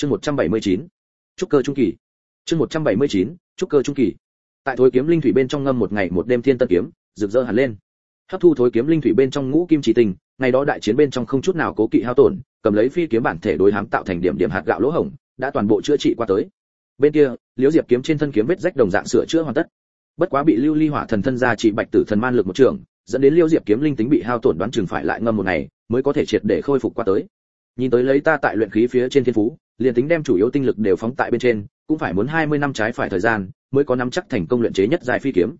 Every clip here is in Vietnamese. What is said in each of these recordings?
chương 179. trúc cơ trung kỳ chương 179. trúc cơ trung kỳ tại thối kiếm linh thủy bên trong ngâm một ngày một đêm thiên tân kiếm, rực rỡ hẳn lên hấp thu thối kiếm linh thủy bên trong ngũ kim chỉ tình, ngày đó đại chiến bên trong không chút nào cố kỵ hao tổn, cầm lấy phi kiếm bản thể đối hám tạo thành điểm điểm hạt gạo lỗ hổng, đã toàn bộ chữa trị qua tới bên kia, liễu diệp kiếm trên thân kiếm vết rách đồng dạng sửa chữa hoàn tất bất quá bị lưu ly hỏa thần thân ra chỉ bạch tử thần man lực một trường, dẫn đến liễu diệp kiếm linh tính bị hao tổn đoán chừng phải lại ngâm một ngày, mới có thể triệt để khôi phục qua tới nhìn tới lấy ta tại luyện khí phía trên thiên phú liền tính đem chủ yếu tinh lực đều phóng tại bên trên, cũng phải muốn 20 năm trái phải thời gian mới có nắm chắc thành công luyện chế nhất dài phi kiếm.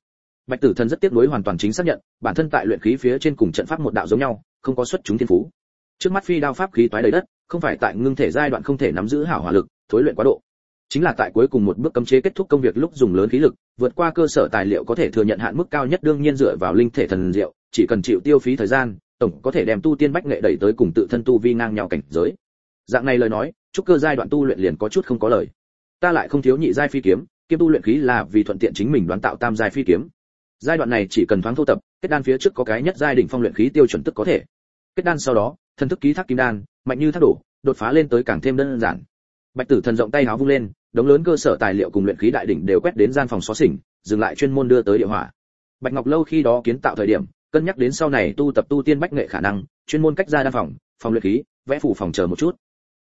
Bạch tử thần rất tiếc nuối hoàn toàn chính xác nhận, bản thân tại luyện khí phía trên cùng trận pháp một đạo giống nhau, không có xuất chúng thiên phú. Trước mắt phi đao pháp khí toái đầy đất, không phải tại ngưng thể giai đoạn không thể nắm giữ hảo hỏa lực, thối luyện quá độ. Chính là tại cuối cùng một bước cấm chế kết thúc công việc lúc dùng lớn khí lực, vượt qua cơ sở tài liệu có thể thừa nhận hạn mức cao nhất đương nhiên dựa vào linh thể thần diệu, chỉ cần chịu tiêu phí thời gian, tổng có thể đem tu tiên bách nghệ đẩy tới cùng tự thân tu vi ngang nhau cảnh giới dạng này lời nói trúc cơ giai đoạn tu luyện liền có chút không có lời. Ta lại không thiếu nhị giai phi kiếm kiêm tu luyện khí là vì thuận tiện chính mình đoán tạo tam giai phi kiếm. Giai đoạn này chỉ cần thoáng thu tập, kết đan phía trước có cái nhất giai đỉnh phong luyện khí tiêu chuẩn tức có thể. Kết đan sau đó, thần thức ký thác kim đan, mạnh như thác đổ, đột phá lên tới càng thêm đơn giản. Bạch tử thần rộng tay háo vung lên, đống lớn cơ sở tài liệu cùng luyện khí đại đỉnh đều quét đến gian phòng xó xỉnh, dừng lại chuyên môn đưa tới địa hỏa. Bạch ngọc lâu khi đó kiến tạo thời điểm, cân nhắc đến sau này tu tập tu tiên bách nghệ khả năng, chuyên môn cách ra đan phòng phòng luyện khí, vẽ phủ phòng chờ một chút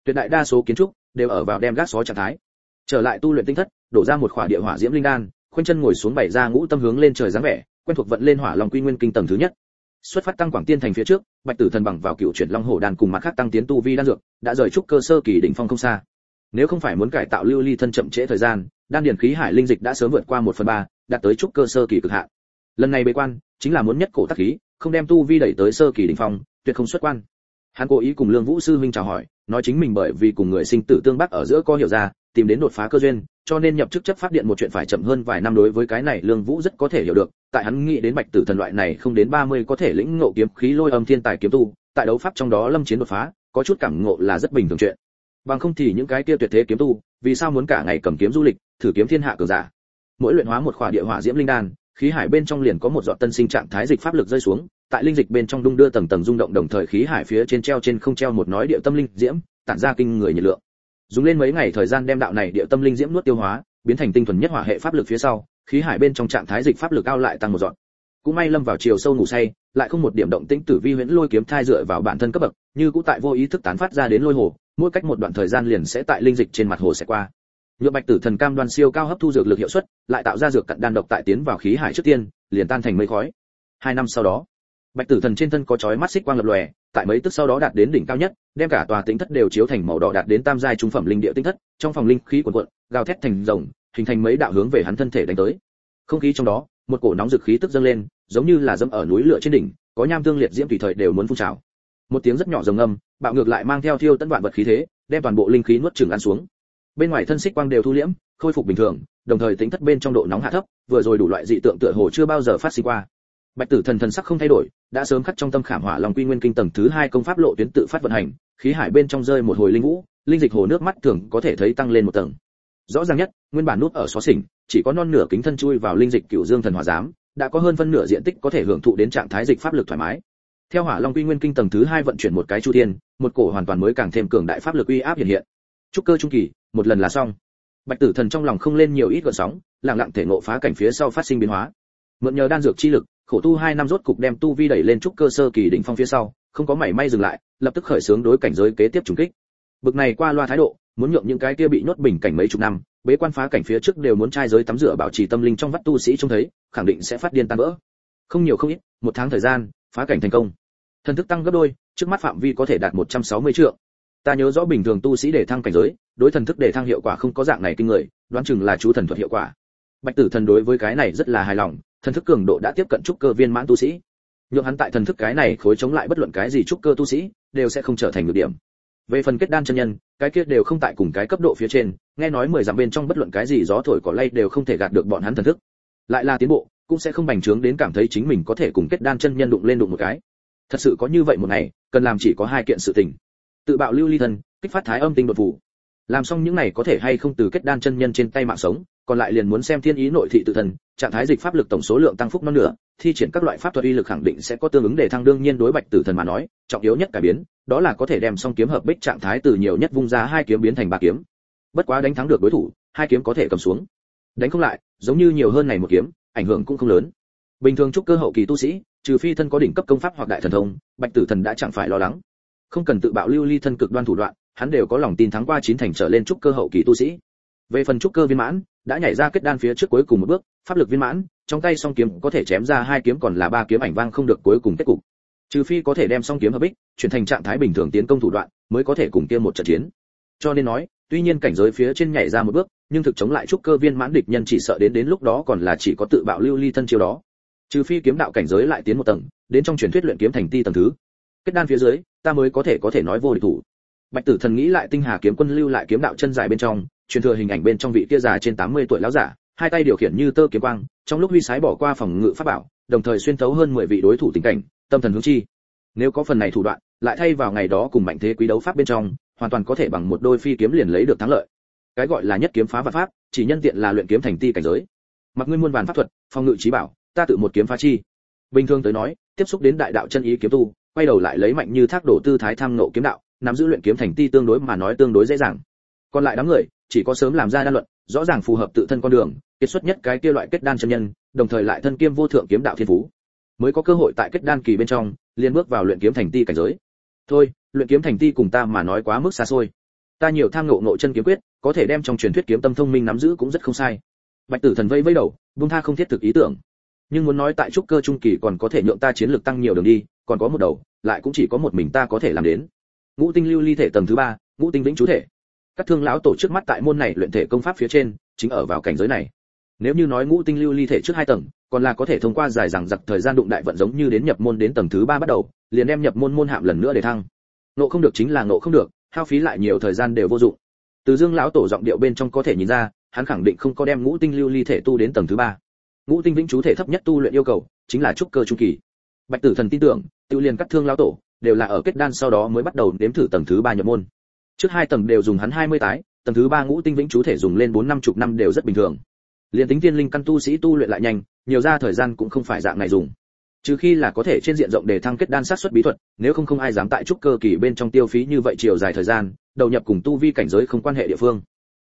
tuyệt đại đa số kiến trúc đều ở vào đem gác xó trạng thái. Trở lại tu luyện tinh thất, đổ ra một khỏa địa hỏa diễm linh đan, khoanh chân ngồi xuống bảy ra ngũ tâm hướng lên trời dáng vẻ, quen thuộc vận lên hỏa long quy nguyên kinh tầng thứ nhất. Xuất phát tăng quảng tiên thành phía trước, bạch tử thần bằng vào cựu chuyển long hổ đàn cùng mặt khác tăng tiến tu vi đan dược, đã rời trúc cơ sơ kỳ đỉnh phong không xa. Nếu không phải muốn cải tạo lưu ly thân chậm trễ thời gian, đan điển khí hải linh dịch đã sớm vượt qua một phần ba, đạt tới trúc cơ sơ kỳ cực hạn. Lần này bế quan, chính là muốn nhất cổ tác khí, không đem tu vi đẩy tới sơ kỳ đỉnh phong, tuyệt không xuất quan. Hắn cố ý cùng lương vũ sư huynh chào hỏi nói chính mình bởi vì cùng người sinh tử tương bắc ở giữa có hiểu ra, tìm đến đột phá cơ duyên, cho nên nhập chức chấp pháp điện một chuyện phải chậm hơn vài năm đối với cái này lương vũ rất có thể hiểu được. Tại hắn nghĩ đến bạch tử thần loại này không đến 30 có thể lĩnh ngộ kiếm khí lôi âm thiên tài kiếm tu, tại đấu pháp trong đó lâm chiến đột phá, có chút cảm ngộ là rất bình thường chuyện. Bằng không thì những cái kia tuyệt thế kiếm tu, vì sao muốn cả ngày cầm kiếm du lịch, thử kiếm thiên hạ cường giả? Mỗi luyện hóa một khỏa địa hỏa diễm linh đan khí hải bên trong liền có một giọt tân sinh trạng thái dịch pháp lực rơi xuống, tại linh dịch bên trong đung đưa tầng tầng rung động đồng thời khí hải phía trên treo trên không treo một nói điệu tâm linh diễm, tản ra kinh người nhiệt lượng. Dùng lên mấy ngày thời gian đem đạo này điệu tâm linh diễm nuốt tiêu hóa, biến thành tinh thuần nhất hỏa hệ pháp lực phía sau, khí hải bên trong trạng thái dịch pháp lực cao lại tăng một dọn cũng may lâm vào chiều sâu ngủ say, lại không một điểm động tĩnh tử vi huyễn lôi kiếm thai dựa vào bản thân cấp bậc, như cũ tại vô ý thức tán phát ra đến lôi hồ, mỗi cách một đoạn thời gian liền sẽ tại linh dịch trên mặt hồ sẽ qua nhựa bạch tử thần cam đoan siêu cao hấp thu dược lực hiệu suất, lại tạo ra dược cặn đan độc tại tiến vào khí hải trước tiên, liền tan thành mây khói. Hai năm sau đó, bạch tử thần trên thân có chói mắt xích quang lập lòe, tại mấy tức sau đó đạt đến đỉnh cao nhất, đem cả tòa tính thất đều chiếu thành màu đỏ đạt đến tam giai trung phẩm linh địa tinh thất, trong phòng linh khí cuồn cuộn, gào thét thành rồng, hình thành mấy đạo hướng về hắn thân thể đánh tới. Không khí trong đó, một cổ nóng dực khí tức dâng lên, giống như là dẫm ở núi lửa trên đỉnh, có nham tương liệt diễm tùy thời đều muốn phun trào. Một tiếng rất nhỏ rồng âm bạo ngược lại mang theo thiêu tân vạn vật khí thế, đem toàn bộ linh khí nuốt chửng ăn xuống bên ngoài thân xích quang đều thu liễm, khôi phục bình thường, đồng thời tính thất bên trong độ nóng hạ thấp, vừa rồi đủ loại dị tượng tựa hồ chưa bao giờ phát sinh qua. Bạch tử thần thần sắc không thay đổi, đã sớm khắc trong tâm khảm hỏa lòng quy nguyên kinh tầng thứ hai công pháp lộ tuyến tự phát vận hành, khí hải bên trong rơi một hồi linh vũ, linh dịch hồ nước mắt thường có thể thấy tăng lên một tầng. Rõ ràng nhất, nguyên bản nút ở xó xỉnh, chỉ có non nửa kính thân chui vào linh dịch cửu dương thần hỏa giám, đã có hơn phân nửa diện tích có thể hưởng thụ đến trạng thái dịch pháp lực thoải mái. Theo hỏa long quy nguyên kinh tầng thứ hai vận chuyển một cái chu thiên, một cổ hoàn toàn mới càng thêm cường đại pháp lực uy áp hiện hiện. Trúc cơ trung kỳ một lần là xong. Bạch tử thần trong lòng không lên nhiều ít gợn sóng, lặng lặng thể ngộ phá cảnh phía sau phát sinh biến hóa. Mượn nhờ đan dược chi lực, khổ tu hai năm rốt cục đem tu vi đẩy lên trúc cơ sơ kỳ đỉnh phong phía sau, không có mảy may dừng lại, lập tức khởi xướng đối cảnh giới kế tiếp trùng kích. Bực này qua loa thái độ, muốn nhượng những cái kia bị nhốt bình cảnh mấy chục năm, bế quan phá cảnh phía trước đều muốn trai giới tắm rửa bảo trì tâm linh trong vắt tu sĩ trông thấy, khẳng định sẽ phát điên tan vỡ. Không nhiều không ít, một tháng thời gian, phá cảnh thành công. Thần thức tăng gấp đôi, trước mắt phạm vi có thể đạt 160 trượng. Ta nhớ rõ bình thường tu sĩ để thăng cảnh giới đối thần thức để thăng hiệu quả không có dạng này kinh người, đoán chừng là chú thần thuật hiệu quả. Bạch tử thần đối với cái này rất là hài lòng, thần thức cường độ đã tiếp cận trúc cơ viên mãn tu sĩ. Nhưng hắn tại thần thức cái này khối chống lại bất luận cái gì trúc cơ tu sĩ, đều sẽ không trở thành được điểm. Về phần kết đan chân nhân, cái kia đều không tại cùng cái cấp độ phía trên, nghe nói mười dặm bên trong bất luận cái gì gió thổi cỏ lay đều không thể gạt được bọn hắn thần thức. Lại là tiến bộ, cũng sẽ không bành trướng đến cảm thấy chính mình có thể cùng kết đan chân nhân đụng lên đụng một cái. Thật sự có như vậy một ngày, cần làm chỉ có hai kiện sự tình. Tự bạo lưu ly thân, kích phát thái âm tinh đột phủ làm xong những này có thể hay không từ kết đan chân nhân trên tay mạng sống, còn lại liền muốn xem thiên ý nội thị tự thần, trạng thái dịch pháp lực tổng số lượng tăng phúc non nữa thi triển các loại pháp thuật uy lực khẳng định sẽ có tương ứng để thăng đương nhiên đối bạch tử thần mà nói, trọng yếu nhất cải biến, đó là có thể đem song kiếm hợp bích trạng thái từ nhiều nhất vung ra hai kiếm biến thành ba kiếm. Bất quá đánh thắng được đối thủ, hai kiếm có thể cầm xuống. Đánh không lại, giống như nhiều hơn này một kiếm, ảnh hưởng cũng không lớn. Bình thường trúc cơ hậu kỳ tu sĩ, trừ phi thân có đỉnh cấp công pháp hoặc đại thần thông, bạch tử thần đã chẳng phải lo lắng. Không cần tự bạo lưu ly thân cực đoan thủ đoạn hắn đều có lòng tin thắng qua chín thành trở lên trúc cơ hậu kỳ tu sĩ. Về phần trúc cơ viên mãn, đã nhảy ra kết đan phía trước cuối cùng một bước, pháp lực viên mãn, trong tay song kiếm có thể chém ra hai kiếm còn là ba kiếm ảnh vang không được cuối cùng kết cục. Trừ phi có thể đem song kiếm hợp bích, chuyển thành trạng thái bình thường tiến công thủ đoạn, mới có thể cùng kia một trận chiến. Cho nên nói, tuy nhiên cảnh giới phía trên nhảy ra một bước, nhưng thực chống lại trúc cơ viên mãn địch nhân chỉ sợ đến đến lúc đó còn là chỉ có tự bạo lưu ly thân chiêu đó. Trừ phi kiếm đạo cảnh giới lại tiến một tầng, đến trong truyền thuyết luyện kiếm thành ti tầng thứ. Kết đan phía dưới, ta mới có thể có thể nói vô địch thủ bạch tử thần nghĩ lại tinh hà kiếm quân lưu lại kiếm đạo chân dài bên trong, truyền thừa hình ảnh bên trong vị kia già trên 80 tuổi lão giả, hai tay điều khiển như tơ kiếm quang, trong lúc huy sái bỏ qua phòng ngự pháp bảo, đồng thời xuyên thấu hơn 10 vị đối thủ tình cảnh, tâm thần hướng chi. Nếu có phần này thủ đoạn, lại thay vào ngày đó cùng mạnh thế quý đấu pháp bên trong, hoàn toàn có thể bằng một đôi phi kiếm liền lấy được thắng lợi. Cái gọi là nhất kiếm phá vạn pháp, chỉ nhân tiện là luyện kiếm thành ti cảnh giới. Mặc ngươi muôn vàn pháp thuật, phòng ngự trí bảo, ta tự một kiếm phá chi. Bình thường tới nói, tiếp xúc đến đại đạo chân ý kiếm tu, quay đầu lại lấy mạnh như thác đổ tư thái tham nộ kiếm đạo nắm giữ luyện kiếm thành ti tương đối mà nói tương đối dễ dàng. Còn lại đám người, chỉ có sớm làm ra đan luận, rõ ràng phù hợp tự thân con đường kết xuất nhất cái kia loại kết đan chân nhân, đồng thời lại thân kiêm vô thượng kiếm đạo thiên phú. Mới có cơ hội tại kết đan kỳ bên trong, liền bước vào luyện kiếm thành ti cảnh giới. Thôi, luyện kiếm thành ti cùng ta mà nói quá mức xa xôi. Ta nhiều tham ngộ ngộ chân kiếm quyết, có thể đem trong truyền thuyết kiếm tâm thông minh nắm giữ cũng rất không sai. Bạch tử thần vây vây đầu, buông tha không thiết thực ý tưởng. Nhưng muốn nói tại trúc cơ trung kỳ còn có thể nhượng ta chiến lược tăng nhiều đường đi, còn có một đầu, lại cũng chỉ có một mình ta có thể làm đến ngũ tinh lưu ly thể tầng thứ ba, ngũ tinh vĩnh chú thể. Các thương lão tổ trước mắt tại môn này luyện thể công pháp phía trên, chính ở vào cảnh giới này. Nếu như nói ngũ tinh lưu ly thể trước hai tầng, còn là có thể thông qua dài dằng giặc thời gian đụng đại vận giống như đến nhập môn đến tầng thứ ba bắt đầu, liền đem nhập môn môn hạm lần nữa để thăng. Nộ không được chính là nộ không được, hao phí lại nhiều thời gian đều vô dụng. Từ dương lão tổ giọng điệu bên trong có thể nhìn ra, hắn khẳng định không có đem ngũ tinh lưu ly thể tu đến tầng thứ ba. Ngũ tinh vĩnh chú thể thấp nhất tu luyện yêu cầu, chính là trúc cơ trung kỳ. Bạch tử thần tin tưởng, tiêu liền cắt thương lão tổ đều là ở kết đan sau đó mới bắt đầu nếm thử tầng thứ ba nhập môn. Trước hai tầng đều dùng hắn 20 tái, tầng thứ ba ngũ tinh vĩnh chú thể dùng lên bốn năm chục năm đều rất bình thường. Liền tính tiên linh căn tu sĩ tu luyện lại nhanh, nhiều ra thời gian cũng không phải dạng này dùng. Trừ khi là có thể trên diện rộng để thăng kết đan sát xuất bí thuật, nếu không không ai dám tại trúc cơ kỳ bên trong tiêu phí như vậy chiều dài thời gian, đầu nhập cùng tu vi cảnh giới không quan hệ địa phương.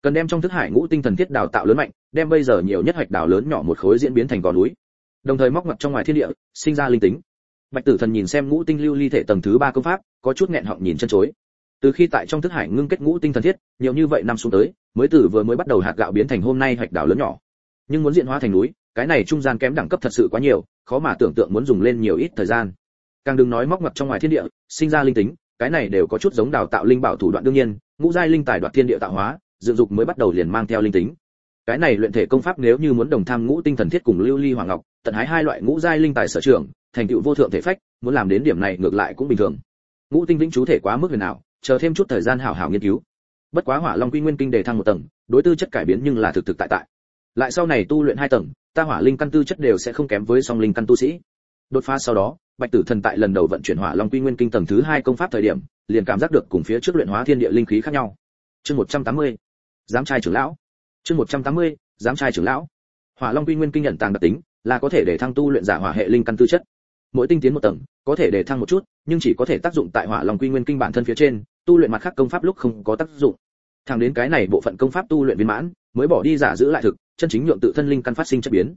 Cần đem trong thức hải ngũ tinh thần thiết đào tạo lớn mạnh, đem bây giờ nhiều nhất hoạch đào lớn nhỏ một khối diễn biến thành gò núi. Đồng thời móc ngoặt trong ngoài thiên địa, sinh ra linh tính bạch tử thần nhìn xem ngũ tinh lưu ly thể tầng thứ ba công pháp, có chút nghẹn họng nhìn chân chối. Từ khi tại trong thức hải ngưng kết ngũ tinh thần thiết, nhiều như vậy năm xuống tới, mới từ vừa mới bắt đầu hạt gạo biến thành hôm nay hoạch đảo lớn nhỏ. Nhưng muốn diện hóa thành núi, cái này trung gian kém đẳng cấp thật sự quá nhiều, khó mà tưởng tượng muốn dùng lên nhiều ít thời gian. Càng đừng nói móc ngoặt trong ngoài thiên địa, sinh ra linh tính, cái này đều có chút giống đào tạo linh bảo thủ đoạn đương nhiên, ngũ giai linh tài đoạt thiên địa tạo hóa, dựng dục mới bắt đầu liền mang theo linh tính. Cái này luyện thể công pháp nếu như muốn đồng tham ngũ tinh thần thiết cùng lưu ly hoàng ngọc, tận hái hai loại ngũ giai linh tài sở trường thành tựu vô thượng thể phách, muốn làm đến điểm này ngược lại cũng bình thường. Ngũ tinh vĩnh chú thể quá mức huyền nào chờ thêm chút thời gian hảo hảo nghiên cứu. Bất quá hỏa long quy nguyên kinh đề thăng một tầng, đối tư chất cải biến nhưng là thực thực tại tại. Lại sau này tu luyện hai tầng, ta hỏa linh căn tư chất đều sẽ không kém với song linh căn tu sĩ. Đột phá sau đó, bạch tử thần tại lần đầu vận chuyển hỏa long quy nguyên kinh tầng thứ hai công pháp thời điểm, liền cảm giác được cùng phía trước luyện hóa thiên địa linh khí khác nhau. Chương 180. giám trai trưởng lão. Chương 180. giám trai trưởng lão. Hỏa long quy nguyên kinh nhận tàng đặc tính, là có thể để thăng tu luyện giả hỏa hệ linh căn tư chất mỗi tinh tiến một tầng, có thể để thăng một chút, nhưng chỉ có thể tác dụng tại hỏa long quy nguyên kinh bản thân phía trên, tu luyện mặt khác công pháp lúc không có tác dụng. Thẳng đến cái này bộ phận công pháp tu luyện viên mãn, mới bỏ đi giả giữ lại thực, chân chính nhượng tự thân linh căn phát sinh chất biến.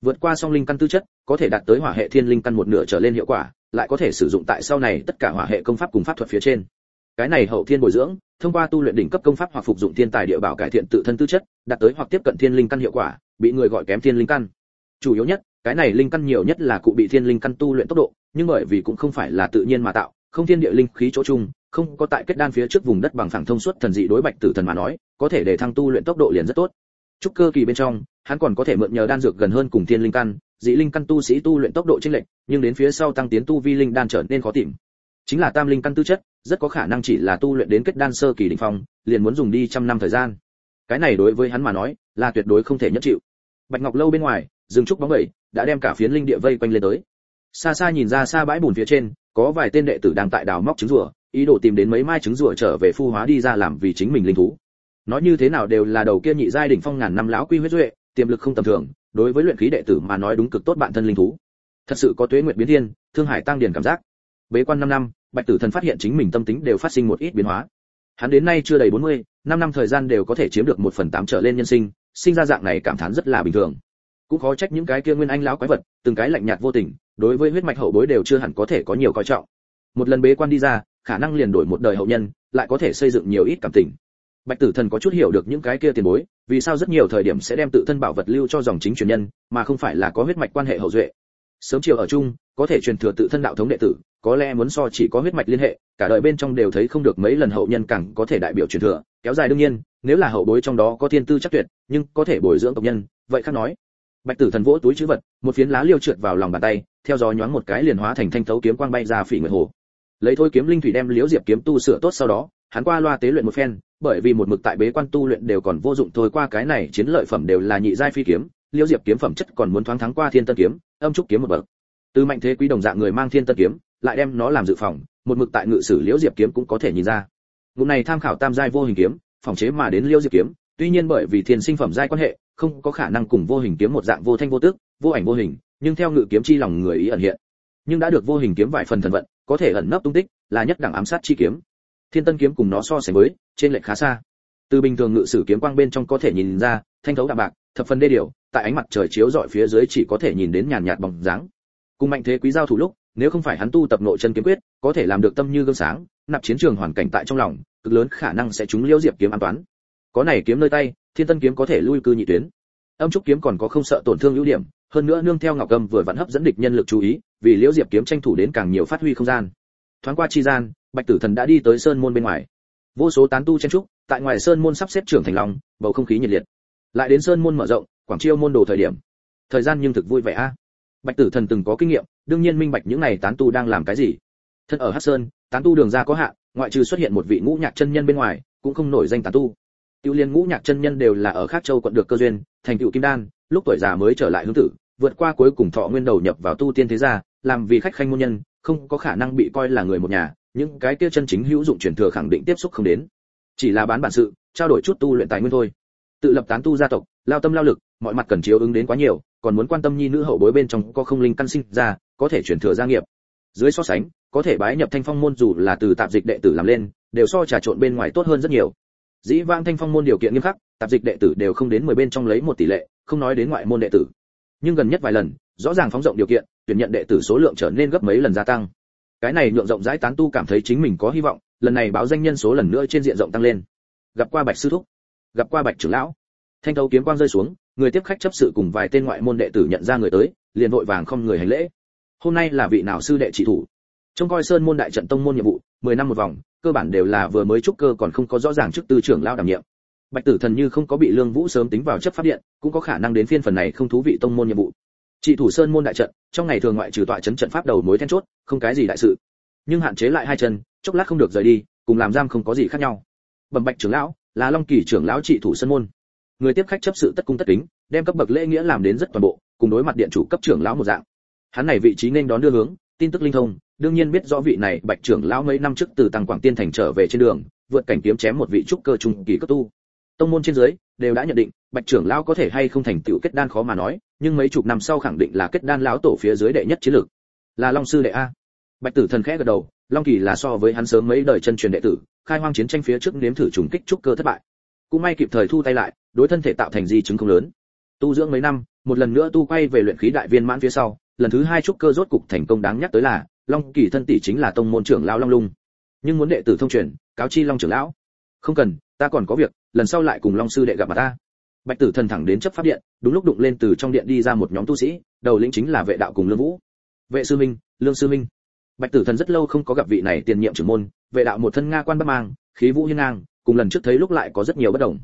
Vượt qua song linh căn tư chất, có thể đạt tới hỏa hệ thiên linh căn một nửa trở lên hiệu quả, lại có thể sử dụng tại sau này tất cả hỏa hệ công pháp cùng pháp thuật phía trên. Cái này hậu thiên bồi dưỡng, thông qua tu luyện đỉnh cấp công pháp hoặc phục dụng thiên tài địa bảo cải thiện tự thân tư chất, đạt tới hoặc tiếp cận thiên linh căn hiệu quả, bị người gọi kém thiên linh căn. Chủ yếu nhất cái này linh căn nhiều nhất là cụ bị thiên linh căn tu luyện tốc độ, nhưng bởi vì cũng không phải là tự nhiên mà tạo, không thiên địa linh khí chỗ chung, không có tại kết đan phía trước vùng đất bằng phẳng thông suốt thần dị đối bạch tử thần mà nói, có thể để thăng tu luyện tốc độ liền rất tốt. Trúc cơ kỳ bên trong, hắn còn có thể mượn nhờ đan dược gần hơn cùng thiên linh căn, dị linh căn tu sĩ tu luyện tốc độ chênh lệch, nhưng đến phía sau tăng tiến tu vi linh đan trở nên khó tìm. Chính là tam linh căn tư chất, rất có khả năng chỉ là tu luyện đến kết đan sơ kỳ đỉnh phong, liền muốn dùng đi trăm năm thời gian. Cái này đối với hắn mà nói, là tuyệt đối không thể nhất chịu. Bạch ngọc lâu bên ngoài dừng trúc bóng bẩy đã đem cả phiến linh địa vây quanh lên tới. Xa xa nhìn ra xa bãi bùn phía trên có vài tên đệ tử đang tại đào móc trứng rùa ý đồ tìm đến mấy mai trứng rùa trở về phu hóa đi ra làm vì chính mình linh thú. Nói như thế nào đều là đầu kia nhị giai đỉnh phong ngàn năm lão quy huyết duệ tiềm lực không tầm thường đối với luyện khí đệ tử mà nói đúng cực tốt bản thân linh thú. Thật sự có tuế nguyệt biến thiên thương hải tăng điển cảm giác. Bế quan 5 năm bạch tử thần phát hiện chính mình tâm tính đều phát sinh một ít biến hóa. Hắn đến nay chưa đầy 40, 5 năm thời gian đều có thể chiếm được 1 phần 8 trở lên nhân sinh sinh ra dạng này cảm thán rất là bình thường cũng khó trách những cái kia nguyên anh lão quái vật, từng cái lạnh nhạt vô tình, đối với huyết mạch hậu bối đều chưa hẳn có thể có nhiều coi trọng. Một lần bế quan đi ra, khả năng liền đổi một đời hậu nhân, lại có thể xây dựng nhiều ít cảm tình. Bạch tử thần có chút hiểu được những cái kia tiền bối, vì sao rất nhiều thời điểm sẽ đem tự thân bảo vật lưu cho dòng chính truyền nhân, mà không phải là có huyết mạch quan hệ hậu duệ. Sớm chiều ở chung, có thể truyền thừa tự thân đạo thống đệ tử, có lẽ muốn so chỉ có huyết mạch liên hệ, cả đời bên trong đều thấy không được mấy lần hậu nhân càng có thể đại biểu truyền thừa, kéo dài đương nhiên, nếu là hậu bối trong đó có thiên tư chắc tuyệt, nhưng có thể bồi dưỡng tộc nhân, vậy khác nói bạch tử thần vỗ túi chữ vật, một phiến lá liêu trượt vào lòng bàn tay, theo gió nhoáng một cái liền hóa thành thanh thấu kiếm quang bay ra phỉ nguyệt hồ. Lấy thôi kiếm linh thủy đem liễu diệp kiếm tu sửa tốt sau đó, hắn qua loa tế luyện một phen, bởi vì một mực tại bế quan tu luyện đều còn vô dụng thôi, qua cái này chiến lợi phẩm đều là nhị giai phi kiếm, liễu diệp kiếm phẩm chất còn muốn thoáng thắng qua thiên tân kiếm, âm trúc kiếm một bậc. Từ mạnh thế quý đồng dạng người mang thiên tân kiếm, lại đem nó làm dự phòng, một mực tại ngự sử liễu diệp kiếm cũng có thể nhìn ra. Ngụm này tham khảo tam giai vô hình kiếm, phòng chế mà đến liễu diệp kiếm, tuy nhiên bởi vì thiên sinh phẩm giai quan hệ không có khả năng cùng vô hình kiếm một dạng vô thanh vô tức, vô ảnh vô hình, nhưng theo ngự kiếm chi lòng người ý ẩn hiện. Nhưng đã được vô hình kiếm vài phần thần vận, có thể ẩn nấp tung tích, là nhất đẳng ám sát chi kiếm. Thiên tân kiếm cùng nó so sánh với, trên lệch khá xa. Từ bình thường ngự sử kiếm quang bên trong có thể nhìn ra, thanh thấu đạm bạc, thập phần đê điều, tại ánh mặt trời chiếu rọi phía dưới chỉ có thể nhìn đến nhàn nhạt bóng dáng. Cùng mạnh thế quý giao thủ lúc, nếu không phải hắn tu tập nội chân kiếm quyết, có thể làm được tâm như gương sáng, nạp chiến trường hoàn cảnh tại trong lòng, cực lớn khả năng sẽ trúng liễu diệp kiếm an toán. Có này kiếm nơi tay thiên tân kiếm có thể lui cư nhị tuyến. Âm trúc kiếm còn có không sợ tổn thương ưu điểm, hơn nữa nương theo ngọc Cầm vừa vặn hấp dẫn địch nhân lực chú ý, vì liễu diệp kiếm tranh thủ đến càng nhiều phát huy không gian. Thoáng qua chi gian, bạch tử thần đã đi tới sơn môn bên ngoài. Vô số tán tu chen trúc, tại ngoài sơn môn sắp xếp trưởng thành lòng bầu không khí nhiệt liệt. Lại đến sơn môn mở rộng, quảng chiêu môn đồ thời điểm. Thời gian nhưng thực vui vẻ a. Bạch tử thần từng có kinh nghiệm, đương nhiên minh bạch những này tán tu đang làm cái gì. Thân ở hắc sơn, tán tu đường ra có hạn ngoại trừ xuất hiện một vị ngũ nhạc chân nhân bên ngoài, cũng không nổi danh tán tu tiêu liên ngũ nhạc chân nhân đều là ở khác châu quận được cơ duyên, thành tựu kim đan, lúc tuổi già mới trở lại hướng tử, vượt qua cuối cùng thọ nguyên đầu nhập vào tu tiên thế gia, làm vì khách khanh môn nhân, không có khả năng bị coi là người một nhà, những cái kia chân chính hữu dụng truyền thừa khẳng định tiếp xúc không đến. Chỉ là bán bản sự, trao đổi chút tu luyện tài nguyên thôi. Tự lập tán tu gia tộc, lao tâm lao lực, mọi mặt cần chiếu ứng đến quá nhiều, còn muốn quan tâm nhi nữ hậu bối bên trong có không linh căn sinh ra, có thể truyền thừa gia nghiệp. Dưới so sánh, có thể bái nhập thanh phong môn dù là từ tạp dịch đệ tử làm lên, đều so trà trộn bên ngoài tốt hơn rất nhiều dĩ vãng thanh phong môn điều kiện nghiêm khắc, tạp dịch đệ tử đều không đến 10 bên trong lấy một tỷ lệ, không nói đến ngoại môn đệ tử. Nhưng gần nhất vài lần, rõ ràng phóng rộng điều kiện, tuyển nhận đệ tử số lượng trở nên gấp mấy lần gia tăng. Cái này nhượng rộng rãi tán tu cảm thấy chính mình có hy vọng, lần này báo danh nhân số lần nữa trên diện rộng tăng lên. Gặp qua bạch sư thúc, gặp qua bạch trưởng lão. Thanh thấu kiếm quang rơi xuống, người tiếp khách chấp sự cùng vài tên ngoại môn đệ tử nhận ra người tới, liền vội vàng không người hành lễ. Hôm nay là vị nào sư đệ trị thủ? Trông coi sơn môn đại trận tông môn nhiệm vụ 10 năm một vòng, cơ bản đều là vừa mới trúc cơ còn không có rõ ràng chức tư trưởng lao đảm nhiệm. Bạch tử thần như không có bị lương vũ sớm tính vào chấp pháp điện, cũng có khả năng đến phiên phần này không thú vị tông môn nhiệm vụ. Chỉ thủ sơn môn đại trận, trong ngày thường ngoại trừ tọa trấn trận pháp đầu mối then chốt, không cái gì đại sự. Nhưng hạn chế lại hai chân, chốc lát không được rời đi, cùng làm giam không có gì khác nhau. Bẩm bạch trưởng lão, là long kỳ trưởng lão trị thủ sơn môn. Người tiếp khách chấp sự tất cung tất kính, đem cấp bậc lễ nghĩa làm đến rất toàn bộ, cùng đối mặt điện chủ cấp trưởng lão một dạng. Hắn này vị trí nên đón đưa hướng, tin tức linh thông đương nhiên biết rõ vị này bạch trưởng lão mấy năm trước từ tăng quảng tiên thành trở về trên đường, vượt cảnh kiếm chém một vị trúc cơ trung kỳ cấp tu. Tông môn trên dưới đều đã nhận định, bạch trưởng lão có thể hay không thành tựu kết đan khó mà nói, nhưng mấy chục năm sau khẳng định là kết đan lão tổ phía dưới đệ nhất chiến lược. Là long sư đệ a. Bạch tử thần khẽ gật đầu, long kỳ là so với hắn sớm mấy đời chân truyền đệ tử, khai hoang chiến tranh phía trước nếm thử trùng kích trúc cơ thất bại. Cũng may kịp thời thu tay lại, đối thân thể tạo thành di chứng không lớn. Tu dưỡng mấy năm, một lần nữa tu quay về luyện khí đại viên mãn phía sau, lần thứ hai trúc cơ rốt cục thành công đáng nhắc tới là long kỳ thân tỷ chính là tông môn trưởng lão long lung. Nhưng muốn đệ tử thông truyền, cáo chi long trưởng lão. Không cần, ta còn có việc, lần sau lại cùng long sư đệ gặp mặt ta. Bạch tử thần thẳng đến chấp pháp điện, đúng lúc đụng lên từ trong điện đi ra một nhóm tu sĩ, đầu lĩnh chính là vệ đạo cùng lương vũ. Vệ sư minh, lương sư minh. Bạch tử thần rất lâu không có gặp vị này tiền nhiệm trưởng môn, vệ đạo một thân nga quan bắc mang, khí vũ hiên ngang, cùng lần trước thấy lúc lại có rất nhiều bất đồng.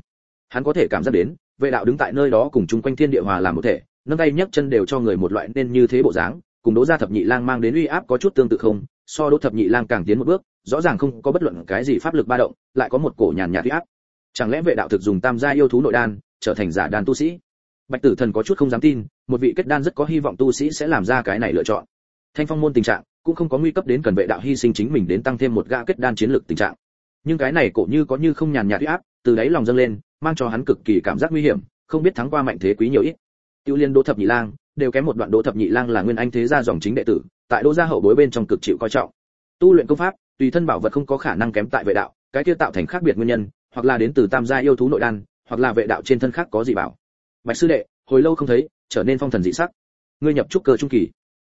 Hắn có thể cảm giác đến, vệ đạo đứng tại nơi đó cùng chung quanh thiên địa hòa làm một thể, nâng tay nhấc chân đều cho người một loại nên như thế bộ dáng cùng đỗ gia thập nhị lang mang đến uy áp có chút tương tự không, so đỗ thập nhị lang càng tiến một bước, rõ ràng không có bất luận cái gì pháp lực ba động, lại có một cổ nhàn nhạt uy áp. Chẳng lẽ vệ đạo thực dùng tam gia yêu thú nội đan, trở thành giả đan tu sĩ? Bạch tử thần có chút không dám tin, một vị kết đan rất có hy vọng tu sĩ sẽ làm ra cái này lựa chọn. Thanh phong môn tình trạng cũng không có nguy cấp đến cần vệ đạo hy sinh chính mình đến tăng thêm một gã kết đan chiến lược tình trạng. Nhưng cái này cổ như có như không nhàn nhạt uy áp, từ đáy lòng dâng lên, mang cho hắn cực kỳ cảm giác nguy hiểm, không biết thắng qua mạnh thế quý nhiều ít. Tiêu liên đỗ thập nhị lang đều kém một đoạn đỗ thập nhị lang là nguyên anh thế gia dòng chính đệ tử, tại đỗ gia hậu bối bên trong cực chịu coi trọng. Tu luyện công pháp, tùy thân bảo vật không có khả năng kém tại vệ đạo, cái kia tạo thành khác biệt nguyên nhân, hoặc là đến từ tam gia yêu thú nội đan, hoặc là vệ đạo trên thân khác có gì bảo. Bạch sư đệ, hồi lâu không thấy, trở nên phong thần dị sắc. Ngươi nhập trúc cơ trung kỳ.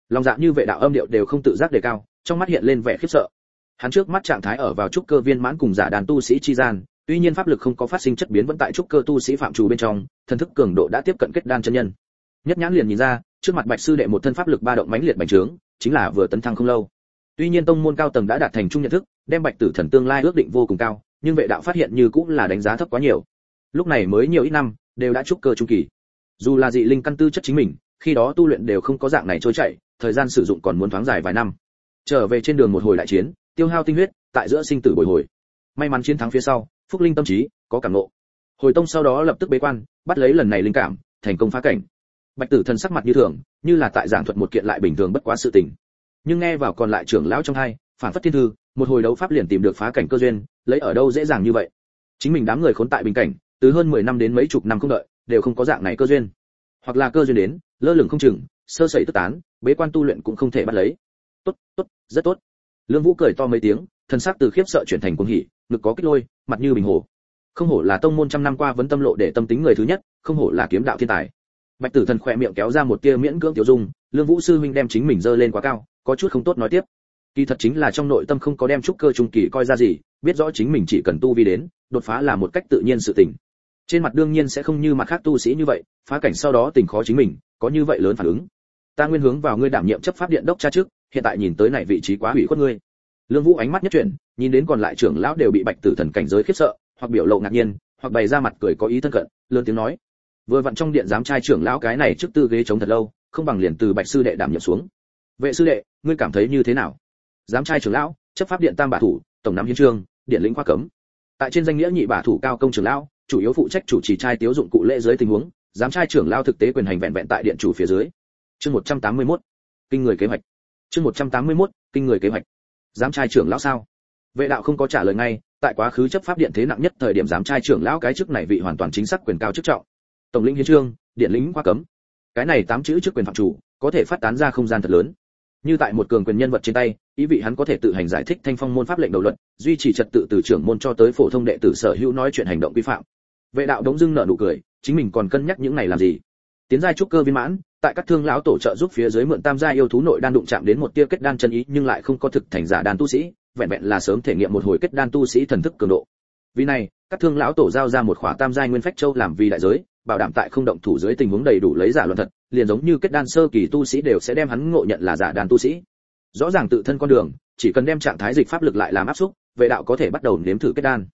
Lòng dạ như vệ đạo âm điệu đều không tự giác đề cao, trong mắt hiện lên vẻ khiếp sợ. Hắn trước mắt trạng thái ở vào trúc cơ viên mãn cùng giả đàn tu sĩ chi gian, tuy nhiên pháp lực không có phát sinh chất biến vẫn tại trúc cơ tu sĩ phạm trù bên trong, thần thức cường độ đã tiếp cận kết đan chân nhân nhất nhãn liền nhìn ra, trước mặt bạch sư đệ một thân pháp lực ba động mãnh liệt bành trướng, chính là vừa tấn thăng không lâu. Tuy nhiên tông môn cao tầng đã đạt thành chung nhận thức, đem bạch tử thần tương lai ước định vô cùng cao, nhưng vệ đạo phát hiện như cũng là đánh giá thấp quá nhiều. Lúc này mới nhiều ít năm, đều đã trúc cơ trung kỳ. Dù là dị linh căn tư chất chính mình, khi đó tu luyện đều không có dạng này trôi chảy, thời gian sử dụng còn muốn thoáng dài vài năm. Trở về trên đường một hồi đại chiến, tiêu hao tinh huyết, tại giữa sinh tử bồi hồi. May mắn chiến thắng phía sau, phúc linh tâm trí, có cảm ngộ. Hồi tông sau đó lập tức bế quan, bắt lấy lần này linh cảm, thành công phá cảnh bạch tử thần sắc mặt như thường, như là tại giảng thuật một kiện lại bình thường bất quá sự tình. Nhưng nghe vào còn lại trưởng lão trong hai, phản phất thiên thư, một hồi đấu pháp liền tìm được phá cảnh cơ duyên, lấy ở đâu dễ dàng như vậy? Chính mình đám người khốn tại bình cảnh, từ hơn 10 năm đến mấy chục năm không đợi, đều không có dạng này cơ duyên. Hoặc là cơ duyên đến, lơ lửng không chừng, sơ sẩy tức tán, bế quan tu luyện cũng không thể bắt lấy. Tốt tốt, rất tốt. Lương vũ cười to mấy tiếng, thần sắc từ khiếp sợ chuyển thành cuồng hỉ, ngực có kích lôi, mặt như bình hồ. Không hổ là tông môn trăm năm qua vẫn tâm lộ để tâm tính người thứ nhất, không hổ là kiếm đạo thiên tài bạch tử thần khỏe miệng kéo ra một tia miễn cưỡng tiểu dung, lương vũ sư huynh đem chính mình dơ lên quá cao, có chút không tốt nói tiếp. Kỳ thật chính là trong nội tâm không có đem trúc cơ trung kỳ coi ra gì, biết rõ chính mình chỉ cần tu vi đến, đột phá là một cách tự nhiên sự tình. Trên mặt đương nhiên sẽ không như mặt khác tu sĩ như vậy, phá cảnh sau đó tình khó chính mình, có như vậy lớn phản ứng. Ta nguyên hướng vào ngươi đảm nhiệm chấp pháp điện đốc cha trước, hiện tại nhìn tới này vị trí quá hủy khuất ngươi. Lương vũ ánh mắt nhất chuyển, nhìn đến còn lại trưởng lão đều bị bạch tử thần cảnh giới khiếp sợ, hoặc biểu lộ ngạc nhiên, hoặc bày ra mặt cười có ý thân cận, lớn tiếng nói vừa vặn trong điện giám trai trưởng lão cái này trước tư ghế chống thật lâu, không bằng liền từ bạch sư đệ đảm nhiệm xuống. Vệ sư đệ, ngươi cảm thấy như thế nào? Giám trai trưởng lão, chấp pháp điện tam bả thủ, tổng nắm hiến trương, điện lĩnh khoa cấm. Tại trên danh nghĩa nhị bả thủ cao công trưởng lão, chủ yếu phụ trách chủ trì trai tiếu dụng cụ lễ dưới tình huống, giám trai trưởng lão thực tế quyền hành vẹn vẹn tại điện chủ phía dưới. Chương 181. kinh người kế hoạch. Chương 181. kinh người kế hoạch. Giám trai trưởng lão sao? Vệ đạo không có trả lời ngay, tại quá khứ chấp pháp điện thế nặng nhất thời điểm giám trai trưởng lão cái chức này vị hoàn toàn chính xác quyền cao chức trọng tổng lĩnh hiến trương, điện lĩnh qua cấm. Cái này tám chữ trước quyền phạm chủ, có thể phát tán ra không gian thật lớn. Như tại một cường quyền nhân vật trên tay, ý vị hắn có thể tự hành giải thích thanh phong môn pháp lệnh đầu luận duy trì trật tự từ trưởng môn cho tới phổ thông đệ tử sở hữu nói chuyện hành động vi phạm. Vệ đạo đống dưng nở nụ cười, chính mình còn cân nhắc những này làm gì? Tiến giai trúc cơ viên mãn, tại các thương lão tổ trợ giúp phía dưới mượn tam gia yêu thú nội đan đụng chạm đến một tia kết đan chân ý, nhưng lại không có thực thành giả đan tu sĩ, vẹn vẹn là sớm thể nghiệm một hồi kết đan tu sĩ thần thức cường độ. Vì này, các thương lão tổ giao ra một khỏa tam giai nguyên phách châu làm vì đại giới bảo đảm tại không động thủ dưới tình huống đầy đủ lấy giả luận thật, liền giống như kết đan sơ kỳ tu sĩ đều sẽ đem hắn ngộ nhận là giả đan tu sĩ. Rõ ràng tự thân con đường, chỉ cần đem trạng thái dịch pháp lực lại làm áp xúc, vệ đạo có thể bắt đầu nếm thử kết đan.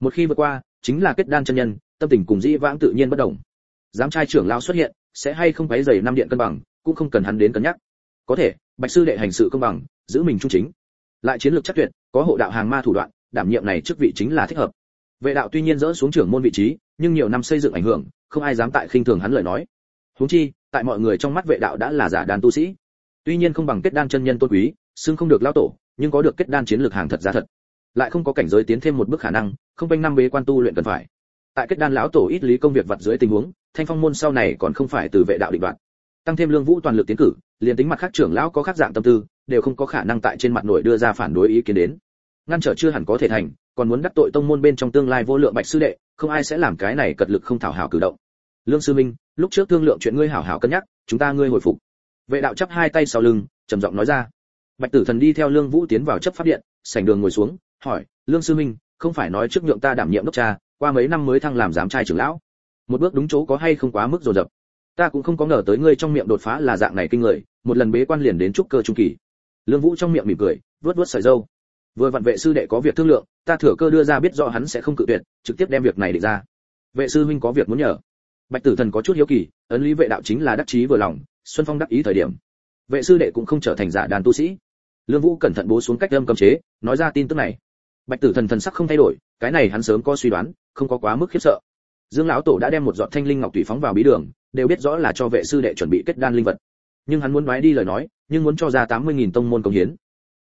Một khi vượt qua, chính là kết đan chân nhân, tâm tình cùng dĩ vãng tự nhiên bất động. Giám trai trưởng lao xuất hiện, sẽ hay không quấy dày năm điện cân bằng, cũng không cần hắn đến cân nhắc. Có thể, bạch sư đệ hành sự công bằng, giữ mình trung chính. Lại chiến lược chắc tuyệt, có hộ đạo hàng ma thủ đoạn, đảm nhiệm này chức vị chính là thích hợp. Vệ đạo tuy nhiên dỡ xuống trưởng môn vị trí nhưng nhiều năm xây dựng ảnh hưởng, không ai dám tại khinh thường hắn lời nói. Huống chi, tại mọi người trong mắt vệ đạo đã là giả đàn tu sĩ. Tuy nhiên không bằng kết đan chân nhân tôn quý, xưng không được lao tổ, nhưng có được kết đan chiến lược hàng thật giá thật. Lại không có cảnh giới tiến thêm một bước khả năng, không quanh năm bế quan tu luyện cần phải. Tại kết đan lão tổ ít lý công việc vặt dưới tình huống, thanh phong môn sau này còn không phải từ vệ đạo định đoạn tăng thêm lương vũ toàn lực tiến cử, liền tính mặt khác trưởng lão có khác dạng tâm tư, đều không có khả năng tại trên mặt nổi đưa ra phản đối ý kiến đến. Ngăn trở chưa hẳn có thể thành, còn muốn đắc tội tông môn bên trong tương lai vô lượng bạch sư đệ không ai sẽ làm cái này cật lực không thảo hảo cử động. Lương sư minh, lúc trước thương lượng chuyện ngươi hảo hảo cân nhắc, chúng ta ngươi hồi phục. Vệ đạo chắp hai tay sau lưng, trầm giọng nói ra. Bạch tử thần đi theo lương vũ tiến vào chấp pháp điện, sảnh đường ngồi xuống, hỏi, lương sư minh, không phải nói trước nhượng ta đảm nhiệm đốc cha, qua mấy năm mới thăng làm giám trai trưởng lão? Một bước đúng chỗ có hay không quá mức dồn dập? Ta cũng không có ngờ tới ngươi trong miệng đột phá là dạng này kinh người, một lần bế quan liền đến trúc cơ trung kỳ. Lương vũ trong miệng mỉm cười vớt vớt sợi dâu vừa vặn vệ sư đệ có việc thương lượng, ta thừa cơ đưa ra biết rõ hắn sẽ không cự tuyệt, trực tiếp đem việc này định ra. Vệ sư huynh có việc muốn nhờ. Bạch tử thần có chút hiếu kỳ, ấn lý vệ đạo chính là đắc chí vừa lòng, xuân phong đắc ý thời điểm. Vệ sư đệ cũng không trở thành giả đàn tu sĩ. Lương vũ cẩn thận bố xuống cách âm cấm chế, nói ra tin tức này. Bạch tử thần thần sắc không thay đổi, cái này hắn sớm có suy đoán, không có quá mức khiếp sợ. Dương lão tổ đã đem một giọt thanh linh ngọc tùy phóng vào bí đường, đều biết rõ là cho vệ sư đệ chuẩn bị kết đan linh vật. Nhưng hắn muốn nói đi lời nói, nhưng muốn cho ra tám mươi nghìn tông môn công hiến.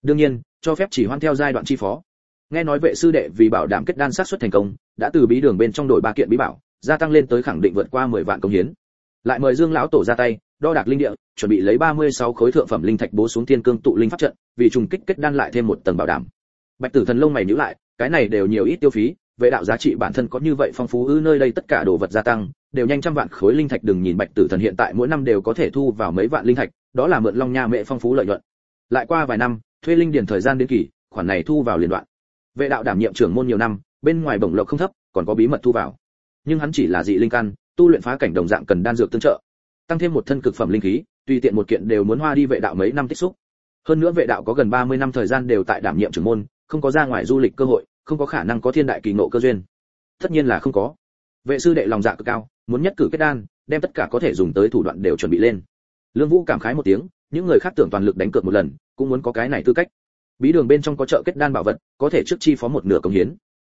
Đương nhiên cho phép chỉ hoan theo giai đoạn chi phó. Nghe nói vệ sư đệ vì bảo đảm kết đan sát xuất thành công, đã từ bí đường bên trong đổi ba kiện bí bảo, gia tăng lên tới khẳng định vượt qua mười vạn công hiến. Lại mời dương lão tổ ra tay, đo đạc linh địa, chuẩn bị lấy 36 khối thượng phẩm linh thạch bố xuống thiên cương tụ linh pháp trận, vì trùng kích kết đan lại thêm một tầng bảo đảm. Bạch tử thần lông mày nhíu lại, cái này đều nhiều ít tiêu phí, vệ đạo giá trị bản thân có như vậy phong phú ư nơi đây tất cả đồ vật gia tăng, đều nhanh trăm vạn khối linh thạch đừng nhìn bạch tử thần hiện tại mỗi năm đều có thể thu vào mấy vạn linh thạch, đó là mượn long nha mẹ phong phú lợi nhuận. Lại qua vài năm thuê linh điền thời gian đến kỳ, khoản này thu vào liền đoạn. Vệ đạo đảm nhiệm trưởng môn nhiều năm, bên ngoài bổng lộc không thấp, còn có bí mật thu vào. Nhưng hắn chỉ là dị linh căn, tu luyện phá cảnh đồng dạng cần đan dược tương trợ. Tăng thêm một thân cực phẩm linh khí, tùy tiện một kiện đều muốn hoa đi vệ đạo mấy năm tích xúc. Hơn nữa vệ đạo có gần 30 năm thời gian đều tại đảm nhiệm trưởng môn, không có ra ngoài du lịch cơ hội, không có khả năng có thiên đại kỳ ngộ cơ duyên. Tất nhiên là không có. Vệ sư đệ lòng dạ cực cao, muốn nhất cử kết đan, đem tất cả có thể dùng tới thủ đoạn đều chuẩn bị lên. Lương vũ cảm khái một tiếng những người khác tưởng toàn lực đánh cược một lần, cũng muốn có cái này tư cách. Bí đường bên trong có chợ kết đan bảo vật, có thể trước chi phó một nửa công hiến.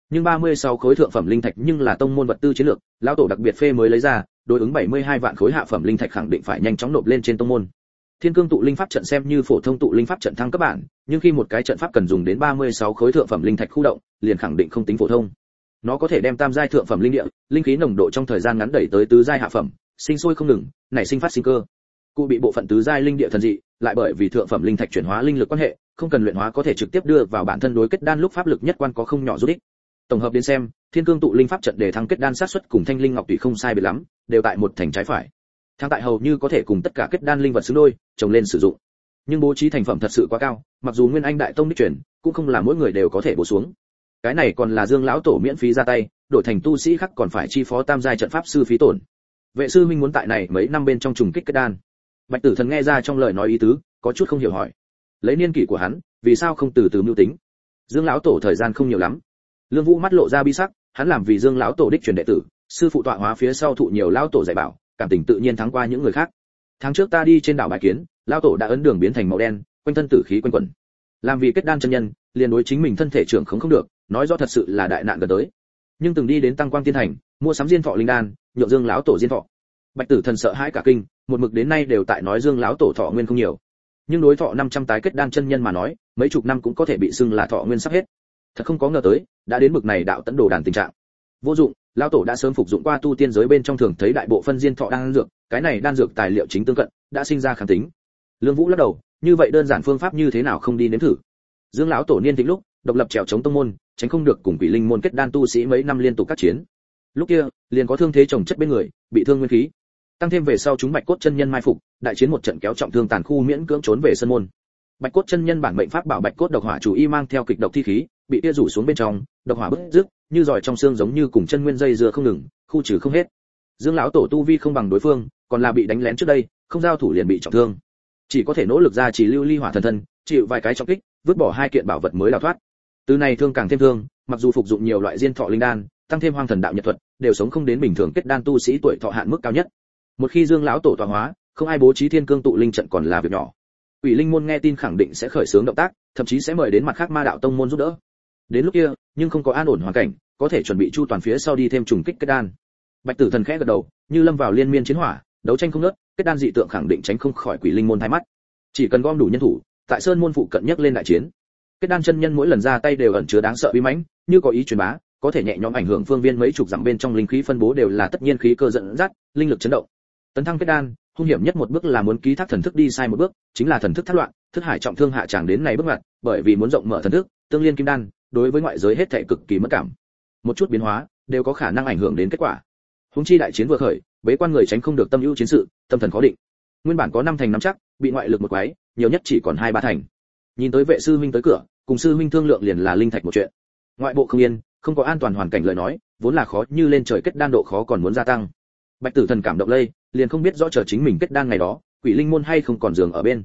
Nhưng 36 khối thượng phẩm linh thạch nhưng là tông môn vật tư chiến lược, lão tổ đặc biệt phê mới lấy ra, đối ứng 72 vạn khối hạ phẩm linh thạch khẳng định phải nhanh chóng nộp lên trên tông môn. Thiên cương tụ linh pháp trận xem như phổ thông tụ linh pháp trận thăng cấp bản, nhưng khi một cái trận pháp cần dùng đến 36 khối thượng phẩm linh thạch khu động, liền khẳng định không tính phổ thông. Nó có thể đem tam giai thượng phẩm linh địa, linh khí nồng độ trong thời gian ngắn đẩy tới tứ giai hạ phẩm, sinh sôi không ngừng, nảy sinh phát sinh cơ cụ bị bộ phận tứ giai linh địa thần dị, lại bởi vì thượng phẩm linh thạch chuyển hóa linh lực quan hệ, không cần luyện hóa có thể trực tiếp đưa vào bản thân đối kết đan lúc pháp lực nhất quan có không nhỏ rút ích. Tổng hợp đến xem, thiên cương tụ linh pháp trận để thăng kết đan sát xuất cùng thanh linh ngọc tùy không sai biệt lắm, đều tại một thành trái phải. Thang tại hầu như có thể cùng tất cả kết đan linh vật xứng đôi trồng lên sử dụng. Nhưng bố trí thành phẩm thật sự quá cao, mặc dù nguyên anh đại tông đích truyền, cũng không là mỗi người đều có thể bổ xuống. Cái này còn là dương lão tổ miễn phí ra tay, đổi thành tu sĩ khác còn phải chi phó tam giai trận pháp sư phí tổn. Vệ sư minh muốn tại này mấy năm bên trong trùng kích kết đan bạch tử thần nghe ra trong lời nói ý tứ, có chút không hiểu hỏi. Lấy niên kỷ của hắn, vì sao không từ từ mưu tính? Dương lão tổ thời gian không nhiều lắm. Lương vũ mắt lộ ra bi sắc, hắn làm vì dương lão tổ đích truyền đệ tử, sư phụ tọa hóa phía sau thụ nhiều lão tổ dạy bảo, cảm tình tự nhiên thắng qua những người khác. Tháng trước ta đi trên đảo bài kiến, lão tổ đã ấn đường biến thành màu đen, quanh thân tử khí quanh quẩn. Làm vì kết đan chân nhân, liền đối chính mình thân thể trưởng không không được, nói rõ thật sự là đại nạn gần tới. Nhưng từng đi đến tăng quang tiên thành, mua sắm diên thọ linh đan, nhượng dương lão tổ diên thọ. Bạch tử thần sợ hãi cả kinh một mực đến nay đều tại nói dương lão tổ thọ nguyên không nhiều. Nhưng đối thọ 500 tái kết đan chân nhân mà nói, mấy chục năm cũng có thể bị xưng là thọ nguyên sắp hết. Thật không có ngờ tới, đã đến mực này đạo tấn đồ đàn tình trạng. Vô dụng, lão tổ đã sớm phục dụng qua tu tiên giới bên trong thường thấy đại bộ phân diên thọ đan dược, cái này đan dược tài liệu chính tương cận, đã sinh ra kháng tính. Lương vũ lắc đầu, như vậy đơn giản phương pháp như thế nào không đi nếm thử? Dương lão tổ niên thịnh lúc, độc lập trèo chống tông môn, tránh không được cùng quỷ linh môn kết đan tu sĩ mấy năm liên tục các chiến. Lúc kia, liền có thương thế chồng chất bên người, bị thương nguyên khí tăng thêm về sau chúng bạch cốt chân nhân mai phục, đại chiến một trận kéo trọng thương tàn khu miễn cưỡng trốn về sân môn. Bạch cốt chân nhân bản mệnh pháp bảo bạch cốt độc hỏa chủ y mang theo kịch độc thi khí, bị tia rủ xuống bên trong, độc hỏa bức rứt, như giỏi trong xương giống như cùng chân nguyên dây dưa không ngừng, khu trừ không hết. Dương lão tổ tu vi không bằng đối phương, còn là bị đánh lén trước đây, không giao thủ liền bị trọng thương. Chỉ có thể nỗ lực ra chỉ lưu ly hỏa thần thân, chịu vài cái trọng kích, vứt bỏ hai kiện bảo vật mới đào thoát. Từ này thương càng thêm thương, mặc dù phục dụng nhiều loại diên thọ linh đan, tăng thêm hoang thần đạo nhật thuật, đều sống không đến bình thường kết đan tu sĩ tuổi thọ hạn mức cao nhất một khi dương lão tổ tọa hóa không ai bố trí thiên cương tụ linh trận còn là việc nhỏ. Ủy linh môn nghe tin khẳng định sẽ khởi xướng động tác thậm chí sẽ mời đến mặt khác ma đạo tông môn giúp đỡ. Đến lúc kia nhưng không có an ổn hoàn cảnh có thể chuẩn bị chu toàn phía sau đi thêm trùng kích kết đan. Bạch tử thần khẽ gật đầu như lâm vào liên miên chiến hỏa đấu tranh không ngớt, kết đan dị tượng khẳng định tránh không khỏi quỷ linh môn thay mắt. Chỉ cần gom đủ nhân thủ tại sơn môn phụ cận nhất lên đại chiến. Kết đan chân nhân mỗi lần ra tay đều ẩn chứa đáng sợ bí mãnh như có ý truyền bá có thể nhẹ nhõm ảnh hưởng phương viên mấy chục dặm bên trong linh khí phân bố đều là tất nhiên khí cơ dẫn dắt linh lực chấn động tấn thăng kết đan, hung hiểm nhất một bước là muốn ký thác thần thức đi sai một bước, chính là thần thức thất loạn, thức hải trọng thương hạ tràng đến này bước ngoặt, bởi vì muốn rộng mở thần thức, tương liên kim đan, đối với ngoại giới hết thảy cực kỳ mất cảm. Một chút biến hóa, đều có khả năng ảnh hưởng đến kết quả. Húng chi đại chiến vừa khởi, bế quan người tránh không được tâm ưu chiến sự, tâm thần khó định. Nguyên bản có năm thành nắm chắc, bị ngoại lực một quái, nhiều nhất chỉ còn hai ba thành. Nhìn tới vệ sư huynh tới cửa, cùng sư huynh thương lượng liền là linh thạch một chuyện. Ngoại bộ không yên, không có an toàn hoàn cảnh lời nói, vốn là khó như lên trời kết đan độ khó còn muốn gia tăng. Bạch tử thần cảm động lây liền không biết rõ chờ chính mình kết đan ngày đó, quỷ linh môn hay không còn giường ở bên.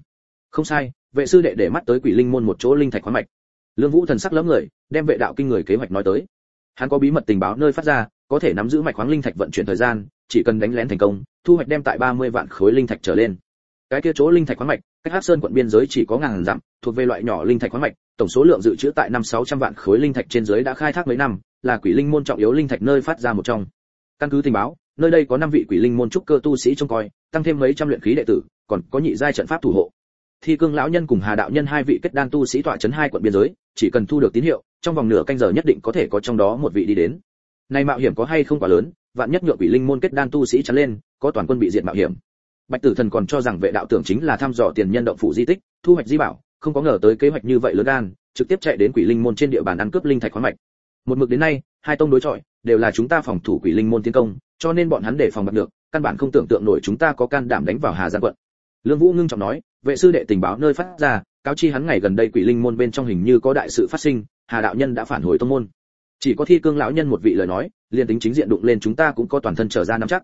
Không sai, vệ sư đệ để mắt tới quỷ linh môn một chỗ linh thạch khoáng mạch. Lương vũ thần sắc lẫm người, đem vệ đạo kinh người kế hoạch nói tới. Hắn có bí mật tình báo nơi phát ra, có thể nắm giữ mạch khoáng linh thạch vận chuyển thời gian, chỉ cần đánh lén thành công, thu hoạch đem tại 30 vạn khối linh thạch trở lên. Cái kia chỗ linh thạch khoáng mạch, cách hắc sơn quận biên giới chỉ có ngàn dặm, thuộc về loại nhỏ linh thạch khoáng mạch, tổng số lượng dự trữ tại năm sáu trăm vạn khối linh thạch trên dưới đã khai thác mấy năm, là quỷ linh môn trọng yếu linh thạch nơi phát ra một trong. Căn cứ tình báo nơi đây có năm vị quỷ linh môn trúc cơ tu sĩ trông coi, tăng thêm mấy trăm luyện khí đệ tử, còn có nhị giai trận pháp thủ hộ. Thi cương lão nhân cùng hà đạo nhân hai vị kết đan tu sĩ tọa chấn hai quận biên giới, chỉ cần thu được tín hiệu, trong vòng nửa canh giờ nhất định có thể có trong đó một vị đi đến. Này mạo hiểm có hay không quá lớn, vạn nhất nhượng quỷ linh môn kết đan tu sĩ chắn lên, có toàn quân bị diệt mạo hiểm. Bạch tử thần còn cho rằng vệ đạo tưởng chính là thăm dò tiền nhân động phủ di tích, thu hoạch di bảo, không có ngờ tới kế hoạch như vậy lớn gan, trực tiếp chạy đến quỷ linh môn trên địa bàn ăn cướp linh thạch khoáng mạch. Một mực đến nay, hai tông đối chọi, đều là chúng ta phòng thủ quỷ linh môn tiến công cho nên bọn hắn để phòng bật được căn bản không tưởng tượng nổi chúng ta có can đảm đánh vào hà giang quận. Lương vũ ngưng trọng nói, vệ sư đệ tình báo nơi phát ra, cáo chi hắn ngày gần đây quỷ linh môn bên trong hình như có đại sự phát sinh, hà đạo nhân đã phản hồi tông môn. Chỉ có thi cương lão nhân một vị lời nói, liền tính chính diện đụng lên chúng ta cũng có toàn thân trở ra nắm chắc.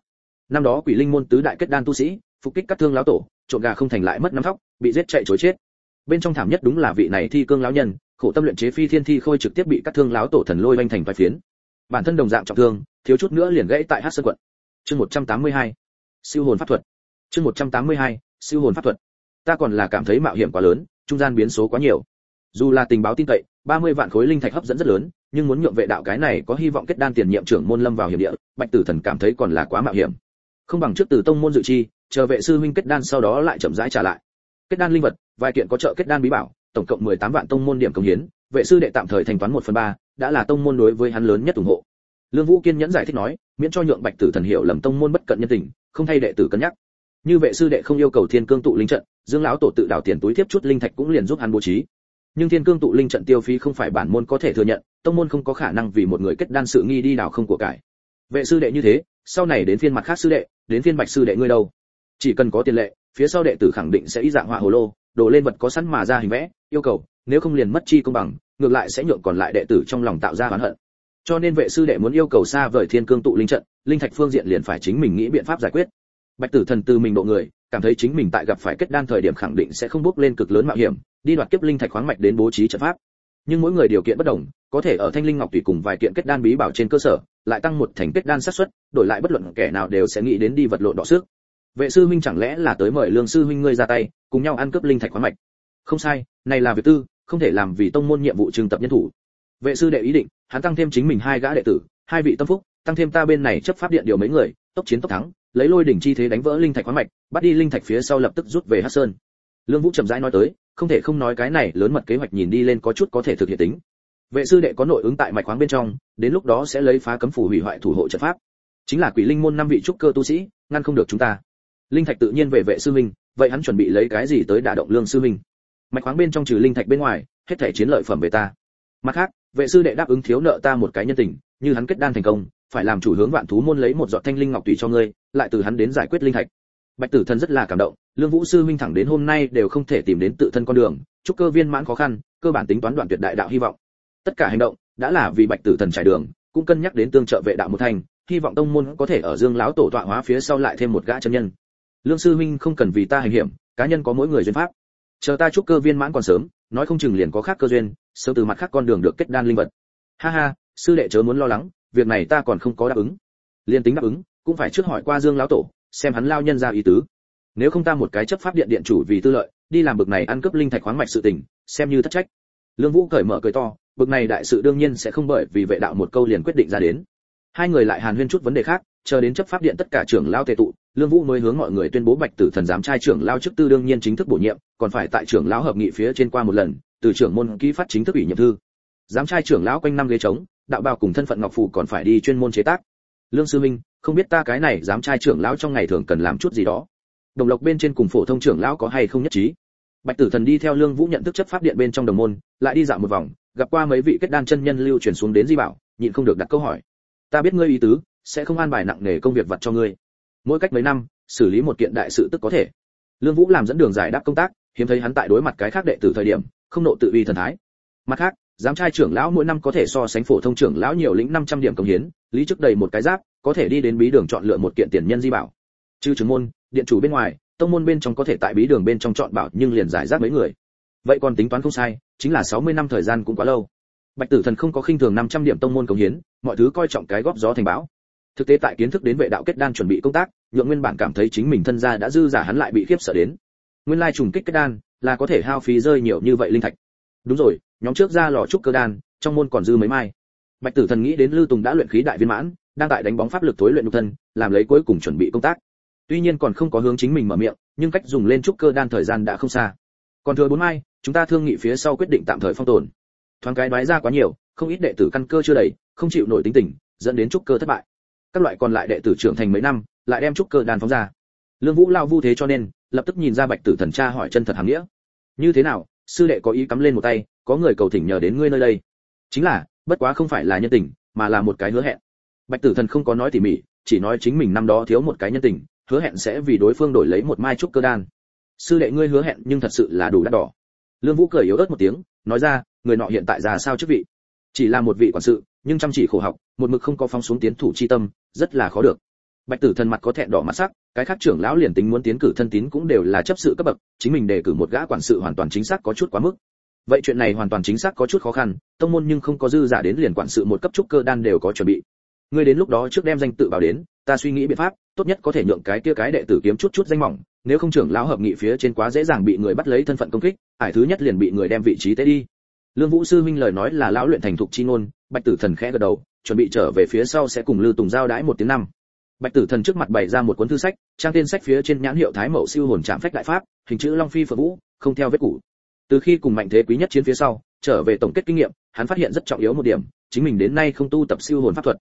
Năm đó quỷ linh môn tứ đại kết đan tu sĩ, phục kích các thương lão tổ trộn gà không thành lại mất nắm thóc, bị giết chạy chối chết. Bên trong thảm nhất đúng là vị này thi cương lão nhân, khổ tâm luyện chế phi thiên thi khôi trực tiếp bị các thương lão tổ thần lôi vanh thành vài phiến bản thân đồng dạng trọng thương, thiếu chút nữa liền gãy tại hát sơn quận chương 182. siêu hồn pháp thuật chương 182. siêu hồn pháp thuật ta còn là cảm thấy mạo hiểm quá lớn, trung gian biến số quá nhiều dù là tình báo tin cậy 30 vạn khối linh thạch hấp dẫn rất lớn, nhưng muốn nhượng vệ đạo cái này có hy vọng kết đan tiền nhiệm trưởng môn lâm vào hiểm địa, bạch tử thần cảm thấy còn là quá mạo hiểm không bằng trước từ tông môn dự chi, chờ vệ sư huynh kết đan sau đó lại chậm rãi trả lại kết đan linh vật, vài kiện có trợ kết đan bí bảo, tổng cộng 18 vạn tông môn điểm công hiến vệ sư đệ tạm thời thanh toán một phần ba, đã là tông môn đối với hắn lớn nhất ủng hộ. Lương vũ kiên nhẫn giải thích nói miễn cho nhượng bạch tử thần hiểu lầm tông môn bất cận nhân tình không thay đệ tử cân nhắc. Như vệ sư đệ không yêu cầu thiên cương tụ linh trận dương lão tổ tự đảo tiền túi tiếp chút linh thạch cũng liền giúp hắn bố trí. Nhưng thiên cương tụ linh trận tiêu phí không phải bản môn có thể thừa nhận tông môn không có khả năng vì một người kết đan sự nghi đi đảo không của cải. Vệ sư đệ như thế sau này đến phiên mặt khác sư đệ đến phiên bạch sư đệ ngươi đâu? Chỉ cần có tiền lệ phía sau đệ tử khẳng định sẽ ý dạng họa hồ lô đổ lên vật có sẵn mà ra hình vẽ yêu cầu nếu không liền mất chi công bằng, ngược lại sẽ nhượng còn lại đệ tử trong lòng tạo ra oán hận. Cho nên vệ sư đệ muốn yêu cầu xa vời thiên cương tụ linh trận, linh thạch phương diện liền phải chính mình nghĩ biện pháp giải quyết. Bạch tử thần từ mình độ người, cảm thấy chính mình tại gặp phải kết đan thời điểm khẳng định sẽ không bước lên cực lớn mạo hiểm, đi đoạt kiếp linh thạch khoáng mạch đến bố trí trận pháp. Nhưng mỗi người điều kiện bất đồng, có thể ở thanh linh ngọc tùy cùng vài kiện kết đan bí bảo trên cơ sở, lại tăng một thành kết đan xác suất, đổi lại bất luận kẻ nào đều sẽ nghĩ đến đi vật lộn đọ sức vệ sư huynh chẳng lẽ là tới mời lương sư huynh ngươi ra tay, cùng nhau ăn cướp linh thạch khoáng mạch? Không sai, này là việc tư không thể làm vì tông môn nhiệm vụ trưng tập nhân thủ. Vệ sư đệ ý định, hắn tăng thêm chính mình hai gã đệ tử, hai vị tâm phúc, tăng thêm ta bên này chấp pháp điện điều mấy người, tốc chiến tốc thắng, lấy lôi đỉnh chi thế đánh vỡ linh thạch khoáng mạch, bắt đi linh thạch phía sau lập tức rút về hắc sơn. Lương vũ chậm rãi nói tới, không thể không nói cái này lớn mật kế hoạch nhìn đi lên có chút có thể thực hiện tính. Vệ sư đệ có nội ứng tại mạch khoáng bên trong, đến lúc đó sẽ lấy phá cấm phủ hủy hoại thủ hộ trận pháp. Chính là quỷ linh môn năm vị trúc cơ tu sĩ, ngăn không được chúng ta. Linh thạch tự nhiên về vệ sư minh vậy hắn chuẩn bị lấy cái gì tới đả động lương sư minh mạch khoáng bên trong trừ linh thạch bên ngoài, hết thể chiến lợi phẩm về ta. Mặt khác, vệ sư đệ đáp ứng thiếu nợ ta một cái nhân tình, như hắn kết đan thành công, phải làm chủ hướng vạn thú môn lấy một giọt thanh linh ngọc tùy cho ngươi, lại từ hắn đến giải quyết linh thạch. Bạch tử thần rất là cảm động, lương vũ sư huynh thẳng đến hôm nay đều không thể tìm đến tự thân con đường, chúc cơ viên mãn khó khăn, cơ bản tính toán đoạn tuyệt đại đạo hy vọng. Tất cả hành động, đã là vì bạch tử thần trải đường, cũng cân nhắc đến tương trợ vệ đạo một thành, hy vọng tông môn có thể ở dương lão tổ tọa hóa phía sau lại thêm một gã chân nhân. Lương sư huynh không cần vì ta hành hiểm, cá nhân có mỗi người duyên pháp chờ ta chúc cơ viên mãn còn sớm, nói không chừng liền có khác cơ duyên, sớm từ mặt khác con đường được kết đan linh vật. Ha ha, sư đệ chớ muốn lo lắng, việc này ta còn không có đáp ứng. Liên tính đáp ứng, cũng phải trước hỏi qua dương lão tổ, xem hắn lao nhân ra ý tứ. Nếu không ta một cái chấp pháp điện điện chủ vì tư lợi, đi làm bực này ăn cướp linh thạch khoáng mạch sự tình, xem như thất trách. Lương vũ cởi mở cười to, bực này đại sự đương nhiên sẽ không bởi vì vệ đạo một câu liền quyết định ra đến. Hai người lại hàn huyên chút vấn đề khác chờ đến chấp pháp điện tất cả trưởng lao tề tụ, lương vũ mới hướng mọi người tuyên bố bạch tử thần giám trai trưởng lao chức tư đương nhiên chính thức bổ nhiệm, còn phải tại trưởng lão hợp nghị phía trên qua một lần, từ trưởng môn ký phát chính thức ủy nhiệm thư. Giám trai trưởng lão quanh năm ghế trống, đạo bào cùng thân phận ngọc phù còn phải đi chuyên môn chế tác. Lương sư minh, không biết ta cái này giám trai trưởng lão trong ngày thường cần làm chút gì đó. Đồng lộc bên trên cùng phổ thông trưởng lão có hay không nhất trí? Bạch tử thần đi theo lương vũ nhận thức chấp pháp điện bên trong đồng môn, lại đi dạo một vòng, gặp qua mấy vị kết đan chân nhân lưu truyền xuống đến di bảo, nhịn không được đặt câu hỏi. Ta biết ngươi ý tứ sẽ không an bài nặng nề công việc vặt cho ngươi. Mỗi cách mấy năm, xử lý một kiện đại sự tức có thể. Lương vũ làm dẫn đường giải đáp công tác, hiếm thấy hắn tại đối mặt cái khác đệ tử thời điểm, không nộ tự uy thần thái. Mặt khác, giám trai trưởng lão mỗi năm có thể so sánh phổ thông trưởng lão nhiều lĩnh 500 điểm công hiến, lý chức đầy một cái giáp, có thể đi đến bí đường chọn lựa một kiện tiền nhân di bảo. Trừ trưởng môn, điện chủ bên ngoài, tông môn bên trong có thể tại bí đường bên trong chọn bảo nhưng liền giải rác mấy người. Vậy còn tính toán không sai, chính là 60 năm thời gian cũng quá lâu. Bạch tử thần không có khinh thường 500 điểm tông môn công hiến, mọi thứ coi trọng cái góp gió thành bão thực tế tại kiến thức đến vệ đạo kết đan chuẩn bị công tác, nhượng nguyên bản cảm thấy chính mình thân gia đã dư giả hắn lại bị khiếp sợ đến. Nguyên lai trùng kích kết đan, là có thể hao phí rơi nhiều như vậy linh thạch. Đúng rồi, nhóm trước ra lò trúc cơ đan, trong môn còn dư mấy mai. Bạch tử thần nghĩ đến lưu tùng đã luyện khí đại viên mãn, đang tại đánh bóng pháp lực tối luyện nhục thân, làm lấy cuối cùng chuẩn bị công tác. Tuy nhiên còn không có hướng chính mình mở miệng, nhưng cách dùng lên trúc cơ đan thời gian đã không xa. Còn thừa bốn mai, chúng ta thương nghị phía sau quyết định tạm thời phong tồn. Thoáng cái nói ra quá nhiều, không ít đệ tử căn cơ chưa đầy, không chịu nổi tính tình, dẫn đến trúc cơ thất bại các loại còn lại đệ tử trưởng thành mấy năm, lại đem trúc cơ đan phóng ra. Lương vũ lao vu thế cho nên, lập tức nhìn ra bạch tử thần cha hỏi chân thật hàm nghĩa. Như thế nào, sư đệ có ý cắm lên một tay, có người cầu thỉnh nhờ đến ngươi nơi đây? Chính là, bất quá không phải là nhân tình, mà là một cái hứa hẹn. Bạch tử thần không có nói tỉ mỉ, chỉ nói chính mình năm đó thiếu một cái nhân tình, hứa hẹn sẽ vì đối phương đổi lấy một mai trúc cơ đan. Sư đệ ngươi hứa hẹn nhưng thật sự là đủ đắt đỏ. Lương vũ cười yếu ớt một tiếng, nói ra, người nọ hiện tại già sao chức vị? Chỉ là một vị quản sự, nhưng chăm chỉ khổ học một mực không có phóng xuống tiến thủ chi tâm, rất là khó được. Bạch tử thần mặt có thẹn đỏ mặt sắc, cái khác trưởng lão liền tính muốn tiến cử thân tín cũng đều là chấp sự cấp bậc, chính mình đề cử một gã quản sự hoàn toàn chính xác có chút quá mức. Vậy chuyện này hoàn toàn chính xác có chút khó khăn, tông môn nhưng không có dư giả đến liền quản sự một cấp trúc cơ đan đều có chuẩn bị. Ngươi đến lúc đó trước đem danh tự bảo đến, ta suy nghĩ biện pháp, tốt nhất có thể nhượng cái kia cái đệ tử kiếm chút chút danh mỏng, nếu không trưởng lão hợp nghị phía trên quá dễ dàng bị người bắt lấy thân phận công kích, ải thứ nhất liền bị người đem vị trí tế đi. Lương vũ sư minh lời nói là lão luyện thành thục chi ngôn, bạch tử thần khẽ gật đầu chuẩn bị trở về phía sau sẽ cùng lưu tùng giao đãi một tiếng năm. Bạch tử thần trước mặt bày ra một cuốn thư sách, trang tên sách phía trên nhãn hiệu thái mậu siêu hồn trạm phách đại pháp, hình chữ long phi phượng vũ, không theo vết cũ từ khi cùng mạnh thế quý nhất chiến phía sau, trở về tổng kết kinh nghiệm, hắn phát hiện rất trọng yếu một điểm, chính mình đến nay không tu tập siêu hồn pháp thuật.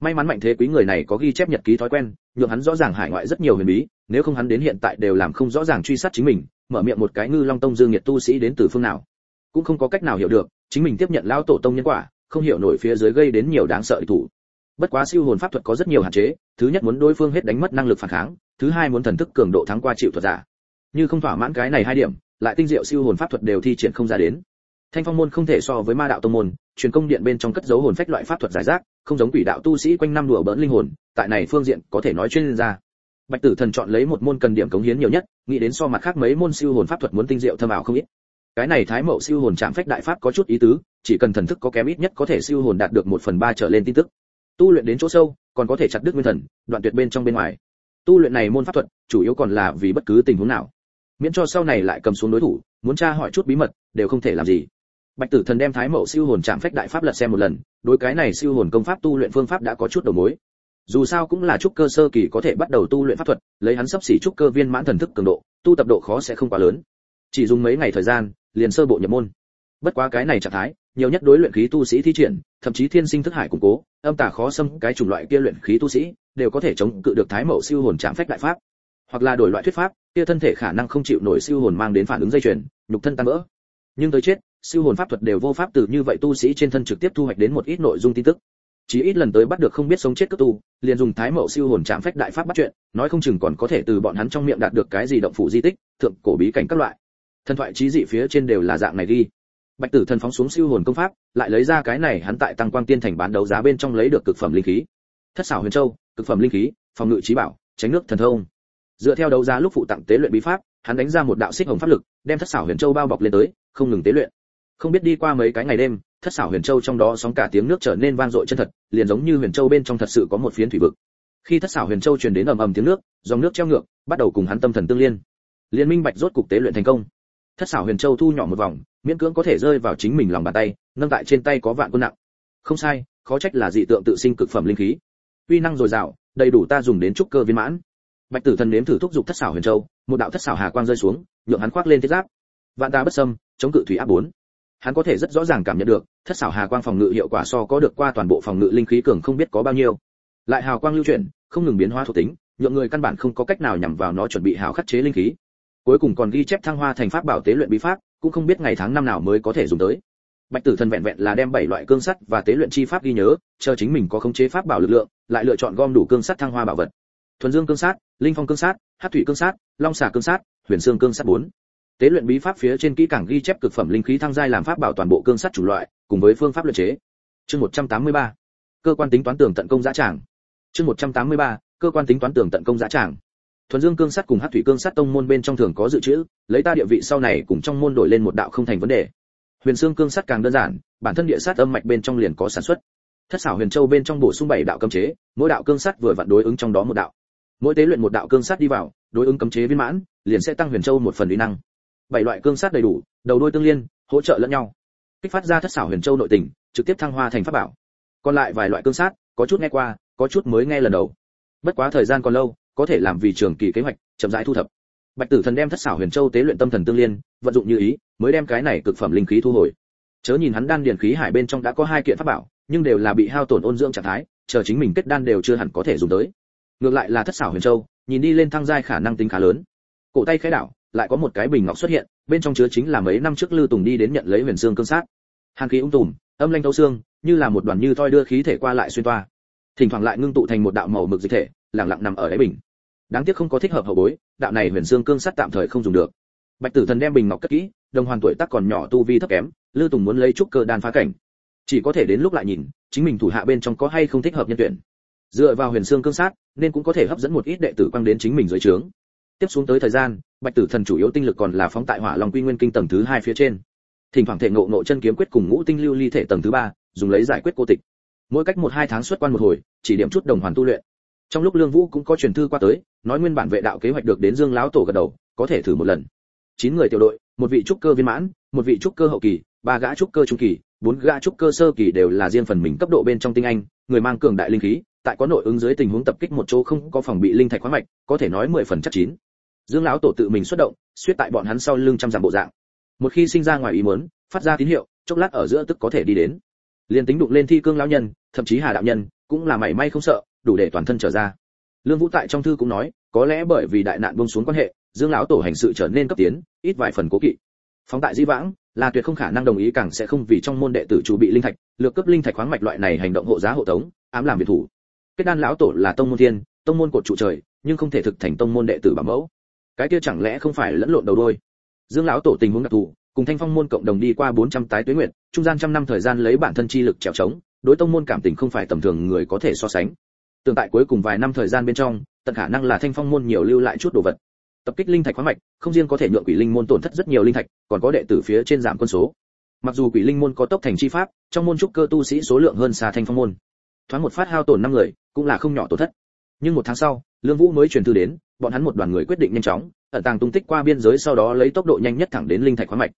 May mắn mạnh thế quý người này có ghi chép nhật ký thói quen, nhượng hắn rõ ràng hải ngoại rất nhiều huyền bí, nếu không hắn đến hiện tại đều làm không rõ ràng truy sát chính mình, mở miệng một cái ngư long tông dương nhiệt tu sĩ đến từ phương nào. Cũng không có cách nào hiểu được, chính mình tiếp nhận lao tổ tông nhân quả không hiểu nổi phía dưới gây đến nhiều đáng sợ địch thủ. Bất quá siêu hồn pháp thuật có rất nhiều hạn chế, thứ nhất muốn đối phương hết đánh mất năng lực phản kháng, thứ hai muốn thần thức cường độ thắng qua chịu thuật giả. Như không thỏa mãn cái này hai điểm, lại tinh diệu siêu hồn pháp thuật đều thi triển không ra đến. Thanh phong môn không thể so với ma đạo tông môn, truyền công điện bên trong cất giấu hồn phách loại pháp thuật giải rác, không giống quỷ đạo tu sĩ quanh năm đùa bỡn linh hồn, tại này phương diện có thể nói chuyên gia. Bạch tử thần chọn lấy một môn cần điểm cống hiến nhiều nhất, nghĩ đến so mặt khác mấy môn siêu hồn pháp thuật muốn tinh diệu thâm ảo không ít cái này thái mậu siêu hồn chạm phách đại pháp có chút ý tứ, chỉ cần thần thức có kém ít nhất có thể siêu hồn đạt được một phần ba trở lên tin tức. Tu luyện đến chỗ sâu, còn có thể chặt đứt nguyên thần, đoạn tuyệt bên trong bên ngoài. Tu luyện này môn pháp thuật, chủ yếu còn là vì bất cứ tình huống nào. Miễn cho sau này lại cầm xuống đối thủ, muốn tra hỏi chút bí mật, đều không thể làm gì. Bạch tử thần đem thái mậu siêu hồn chạm phách đại pháp lật xem một lần, đối cái này siêu hồn công pháp tu luyện phương pháp đã có chút đầu mối. Dù sao cũng là trúc cơ sơ kỳ có thể bắt đầu tu luyện pháp thuật, lấy hắn sắp xỉ trúc cơ viên mãn thần thức cường độ, tu tập độ khó sẽ không quá lớn. Chỉ dùng mấy ngày thời gian liền sơ bộ nhập môn. Bất quá cái này trạng thái, nhiều nhất đối luyện khí tu sĩ thi triển, thậm chí thiên sinh thức hải củng cố, âm tà khó xâm, cái chủng loại kia luyện khí tu sĩ, đều có thể chống cự được thái mậu siêu hồn chạm phách đại pháp. Hoặc là đổi loại thuyết pháp, kia thân thể khả năng không chịu nổi siêu hồn mang đến phản ứng dây chuyền, nhục thân tan vỡ. Nhưng tới chết, siêu hồn pháp thuật đều vô pháp từ như vậy tu sĩ trên thân trực tiếp thu hoạch đến một ít nội dung tin tức. Chỉ ít lần tới bắt được không biết sống chết cấp tu, liền dùng thái mậu siêu hồn chạm phách đại pháp bắt chuyện, nói không chừng còn có thể từ bọn hắn trong miệng đạt được cái gì động phủ di tích, thượng cổ bí cảnh các loại thần thoại trí dị phía trên đều là dạng này đi. bạch tử thần phóng xuống siêu hồn công pháp, lại lấy ra cái này hắn tại tăng quang tiên thành bán đấu giá bên trong lấy được cực phẩm linh khí. Thất xảo huyền châu, cực phẩm linh khí, phòng ngự trí bảo, tránh nước thần thông. Dựa theo đấu giá lúc phụ tặng tế luyện bí pháp, hắn đánh ra một đạo xích hồng pháp lực, đem thất xảo huyền châu bao bọc lên tới, không ngừng tế luyện. Không biết đi qua mấy cái ngày đêm, thất xảo huyền châu trong đó sóng cả tiếng nước trở nên vang dội chân thật, liền giống như huyền châu bên trong thật sự có một phiến thủy vực. Khi thất xảo huyền châu truyền đến ầm ầm tiếng nước, dòng nước treo ngược, bắt đầu cùng hắn tâm thần tương liên. Liên minh bạch rốt cục tế luyện thành công thất xảo huyền châu thu nhỏ một vòng miễn cưỡng có thể rơi vào chính mình lòng bàn tay nâng tại trên tay có vạn quân nặng. Không sai khó trách là dị tượng tự sinh cực phẩm linh khí. Uy năng dồi dào đầy đủ ta dùng đến trúc cơ viên mãn. Bạch tử thần nếm thử thúc giục thất xảo huyền châu một đạo thất xảo hà quang rơi xuống nhượng hắn khoác lên thiết giáp. Vạn ta bất sâm, chống cự thủy áp bốn. Hắn có thể rất rõ ràng cảm nhận được thất xảo hà quang phòng ngự hiệu quả so có được qua toàn bộ phòng ngự linh khí cường không biết có bao nhiêu. Lại hào quang lưu chuyển không ngừng biến hóa thuộc tính nhượng người căn bản không có cách nào nhằm vào nó chuẩn bị hào khắc chế linh khí cuối cùng còn ghi chép thăng hoa thành pháp bảo tế luyện bí pháp, cũng không biết ngày tháng năm nào mới có thể dùng tới. Bạch tử thần vẹn vẹn là đem bảy loại cương sắt và tế luyện chi pháp ghi nhớ, chờ chính mình có khống chế pháp bảo lực lượng, lại lựa chọn gom đủ cương sắt thăng hoa bảo vật. Thuần dương cương sát linh phong cương sát hát thủy cương sát long xà cương sát huyền xương cương sát bốn. Tế luyện bí pháp phía trên kỹ càng ghi chép cực phẩm linh khí thăng giai làm pháp bảo toàn bộ cương sắt chủ loại, cùng với phương pháp luyện chế. Chương 183. cơ quan tính toán tường tận công giá tràng. Chương 183. cơ quan tính toán tường tận công giá tràng thuần dương cương sắt cùng hắc thủy cương sắt tông môn bên trong thường có dự trữ, lấy ta địa vị sau này cùng trong môn đổi lên một đạo không thành vấn đề. Huyền xương cương sắt càng đơn giản, bản thân địa sát âm mạch bên trong liền có sản xuất. Thất xảo huyền châu bên trong bổ sung bảy đạo cấm chế, mỗi đạo cương sắt vừa vặn đối ứng trong đó một đạo. Mỗi tế luyện một đạo cương sắt đi vào, đối ứng cấm chế viên mãn, liền sẽ tăng huyền châu một phần uy năng. Bảy loại cương sắt đầy đủ, đầu đuôi tương liên, hỗ trợ lẫn nhau. Kích phát ra thất xảo huyền châu nội tình, trực tiếp thăng hoa thành pháp bảo. Còn lại vài loại cương sắt, có chút nghe qua, có chút mới nghe lần đầu. Bất quá thời gian còn lâu có thể làm vì trường kỳ kế hoạch, chậm rãi thu thập. Bạch tử thần đem thất xảo huyền châu tế luyện tâm thần tương liên, vận dụng như ý, mới đem cái này cực phẩm linh khí thu hồi. Chớ nhìn hắn đan điền khí hải bên trong đã có hai kiện pháp bảo, nhưng đều là bị hao tổn ôn dưỡng trạng thái, chờ chính mình kết đan đều chưa hẳn có thể dùng tới. Ngược lại là thất xảo huyền châu, nhìn đi lên thăng giai khả năng tính khá lớn. Cổ tay khẽ đảo, lại có một cái bình ngọc xuất hiện, bên trong chứa chính là mấy năm trước lưu tùng đi đến nhận lấy huyền xương cương sát. Hàng khí ung tùm, âm lanh thấu xương, như là một đoàn như thoi đưa khí thể qua lại xuyên toa. Thỉnh thoảng lại ngưng tụ thành một đạo màu mực dịch thể, lặng lặng nằm ở đáy bình đáng tiếc không có thích hợp hậu bối, đạo này huyền xương cương sắt tạm thời không dùng được. Bạch tử thần đem bình ngọc cất kỹ, đồng hoàn tuổi tác còn nhỏ tu vi thấp kém, lư tùng muốn lấy trúc cơ đan phá cảnh. Chỉ có thể đến lúc lại nhìn, chính mình thủ hạ bên trong có hay không thích hợp nhân tuyển. Dựa vào huyền xương cương sát nên cũng có thể hấp dẫn một ít đệ tử quang đến chính mình dưới trướng. Tiếp xuống tới thời gian, bạch tử thần chủ yếu tinh lực còn là phóng tại hỏa long quy nguyên kinh tầng thứ hai phía trên. Thỉnh thoảng thể ngộ ngộ chân kiếm quyết cùng ngũ tinh lưu ly thể tầng thứ ba, dùng lấy giải quyết cô tịch. Mỗi cách một hai tháng xuất quan một hồi, chỉ điểm chút đồng hoàn tu luyện trong lúc lương vũ cũng có truyền thư qua tới, nói nguyên bản vệ đạo kế hoạch được đến dương lão tổ gật đầu, có thể thử một lần. Chín người tiểu đội, một vị trúc cơ viên mãn, một vị trúc cơ hậu kỳ, ba gã trúc cơ trung kỳ, bốn gã trúc cơ sơ kỳ đều là riêng phần mình cấp độ bên trong tinh anh, người mang cường đại linh khí, tại có nội ứng dưới tình huống tập kích một chỗ không có phòng bị linh thạch khoáng mạch, có thể nói mười phần chắc chín. Dương lão tổ tự mình xuất động suýt tại bọn hắn sau lưng trăm dặm bộ dạng. Một khi sinh ra ngoài ý muốn, phát ra tín hiệu, chốc lát ở giữa tức có thể đi đến. Liền tính đụng lên thi cương lão nhân, thậm chí hà đạo nhân, cũng là mảy may không sợ đủ để toàn thân trở ra. Lương vũ tại trong thư cũng nói, có lẽ bởi vì đại nạn buông xuống quan hệ, dương lão tổ hành sự trở nên cấp tiến, ít vài phần cố kỵ. Phóng tại di vãng, là tuyệt không khả năng đồng ý càng sẽ không vì trong môn đệ tử chủ bị linh thạch, lược cấp linh thạch khoáng mạch loại này hành động hộ giá hộ tống, ám làm biệt thủ. Kết đan lão tổ là tông môn thiên, tông môn cột trụ trời, nhưng không thể thực thành tông môn đệ tử bảo mẫu. Cái kia chẳng lẽ không phải lẫn lộn đầu đôi? Dương lão tổ tình huống đặc thù, cùng thanh phong môn cộng đồng đi qua 400 tái tuế nguyện trung gian trăm năm thời gian lấy bản thân chi lực trèo trống, đối tông môn cảm tình không phải tầm thường người có thể so sánh tương tại cuối cùng vài năm thời gian bên trong, tận khả năng là thanh phong môn nhiều lưu lại chút đồ vật. Tập kích linh thạch khoáng mạch, không riêng có thể nhượng quỷ linh môn tổn thất rất nhiều linh thạch, còn có đệ tử phía trên giảm quân số. Mặc dù quỷ linh môn có tốc thành chi pháp, trong môn trúc cơ tu sĩ số lượng hơn xa thanh phong môn. Thoáng một phát hao tổn năm người, cũng là không nhỏ tổn thất. Nhưng một tháng sau, lương vũ mới truyền thư đến, bọn hắn một đoàn người quyết định nhanh chóng, ẩn tàng tung tích qua biên giới sau đó lấy tốc độ nhanh nhất thẳng đến linh thạch khoáng mạch.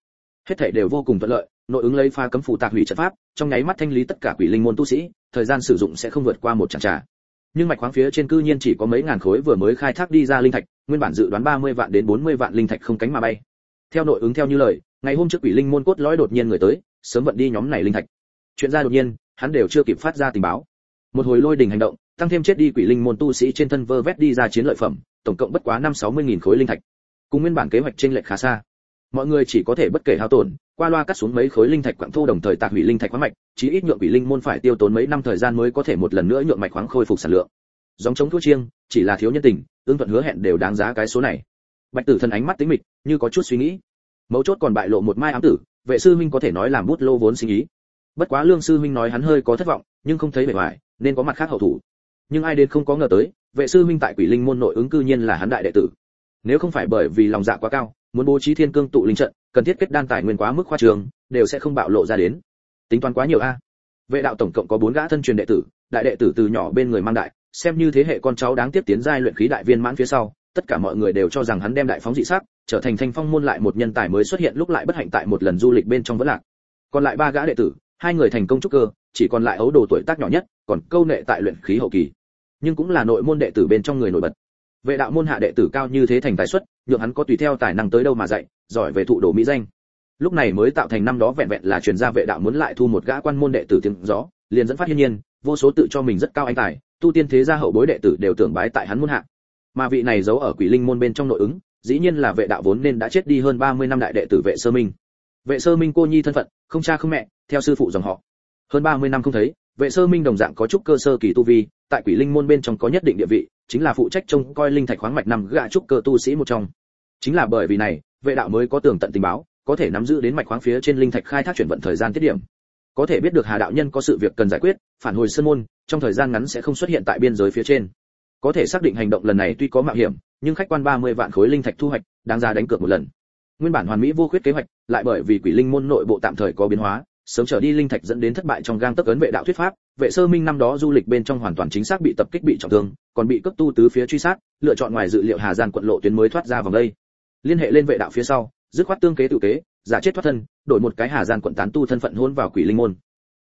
Hết thảy đều vô cùng thuận lợi, nội ứng lấy pha cấm phù tạc hủy trận pháp, trong nháy mắt thanh lý tất cả quỷ linh môn tu sĩ, thời gian sử dụng sẽ không vượt qua một chặng trà nhưng mạch khoáng phía trên cư nhiên chỉ có mấy ngàn khối vừa mới khai thác đi ra linh thạch, nguyên bản dự đoán 30 vạn đến 40 vạn linh thạch không cánh mà bay. Theo nội ứng theo như lời, ngày hôm trước quỷ linh môn cốt lõi đột nhiên người tới, sớm vận đi nhóm này linh thạch. Chuyện ra đột nhiên, hắn đều chưa kịp phát ra tình báo. Một hồi lôi đình hành động, tăng thêm chết đi quỷ linh môn tu sĩ trên thân vơ vét đi ra chiến lợi phẩm, tổng cộng bất quá năm sáu mươi nghìn khối linh thạch. Cùng nguyên bản kế hoạch trên lệch khá xa mọi người chỉ có thể bất kể hao tổn, qua loa cắt xuống mấy khối linh thạch quặng thô đồng thời tạc hủy linh thạch khoáng mạch, chí ít nhượng quỷ linh môn phải tiêu tốn mấy năm thời gian mới có thể một lần nữa nhượng mạch khoáng khôi phục sản lượng. Dòng chống thuốc chiêng, chỉ là thiếu nhân tình, ương thuận hứa hẹn đều đáng giá cái số này. Bạch tử thần ánh mắt tính mịch, như có chút suy nghĩ. Mấu chốt còn bại lộ một mai ám tử, vệ sư huynh có thể nói làm bút lô vốn sinh ý. Bất quá lương sư huynh nói hắn hơi có thất vọng, nhưng không thấy vẻ ngoài, nên có mặt khác hậu thủ. Nhưng ai đến không có ngờ tới, vệ sư huynh tại quỷ linh môn nội ứng cư nhiên là hắn đại đệ tử. Nếu không phải bởi vì lòng dạ quá cao muốn bố trí thiên cương tụ linh trận, cần thiết kết đan tài nguyên quá mức khoa trường, đều sẽ không bạo lộ ra đến. Tính toán quá nhiều a. Vệ đạo tổng cộng có bốn gã thân truyền đệ tử, đại đệ tử từ nhỏ bên người mang đại, xem như thế hệ con cháu đáng tiếp tiến giai luyện khí đại viên mãn phía sau, tất cả mọi người đều cho rằng hắn đem đại phóng dị sắc, trở thành thanh phong môn lại một nhân tài mới xuất hiện lúc lại bất hạnh tại một lần du lịch bên trong vẫn lạc. Còn lại ba gã đệ tử, hai người thành công trúc cơ, chỉ còn lại ấu đồ tuổi tác nhỏ nhất, còn câu nệ tại luyện khí hậu kỳ. Nhưng cũng là nội môn đệ tử bên trong người nổi bật. Vệ đạo môn hạ đệ tử cao như thế thành tài xuất nhượng hắn có tùy theo tài năng tới đâu mà dạy, giỏi về thụ đồ mỹ danh. Lúc này mới tạo thành năm đó vẹn vẹn là truyền gia vệ đạo muốn lại thu một gã quan môn đệ tử tiếng gió, liền dẫn phát hiên nhiên, vô số tự cho mình rất cao anh tài, tu tiên thế gia hậu bối đệ tử đều tưởng bái tại hắn môn hạ. Mà vị này giấu ở quỷ linh môn bên trong nội ứng, dĩ nhiên là vệ đạo vốn nên đã chết đi hơn 30 năm đại đệ tử vệ sơ minh. Vệ sơ minh cô nhi thân phận, không cha không mẹ, theo sư phụ dòng họ. Hơn 30 năm không thấy, vệ sơ minh đồng dạng có chút cơ sơ kỳ tu vi, tại quỷ linh môn bên trong có nhất định địa vị, chính là phụ trách trông coi linh thạch khoáng mạch nằm gã trúc cơ tu sĩ một trong chính là bởi vì này, vệ đạo mới có tường tận tình báo, có thể nắm giữ đến mạch khoáng phía trên linh thạch khai thác chuyển vận thời gian tiết điểm. Có thể biết được hà đạo nhân có sự việc cần giải quyết, phản hồi sơn môn, trong thời gian ngắn sẽ không xuất hiện tại biên giới phía trên. Có thể xác định hành động lần này tuy có mạo hiểm, nhưng khách quan 30 vạn khối linh thạch thu hoạch, đáng ra đánh cược một lần. Nguyên bản hoàn mỹ vô khuyết kế hoạch, lại bởi vì quỷ linh môn nội bộ tạm thời có biến hóa, sớm trở đi linh thạch dẫn đến thất bại trong gang tấc ấn vệ đạo thuyết pháp, vệ sơ minh năm đó du lịch bên trong hoàn toàn chính xác bị tập kích bị trọng thương, còn bị cấp tu tứ phía truy sát, lựa chọn ngoài dự liệu hà giang quận lộ tuyến mới thoát ra vòng đây liên hệ lên vệ đạo phía sau, dứt khoát tương kế tự kế, giả chết thoát thân, đổi một cái hà gian quận tán tu thân phận hôn vào quỷ linh môn.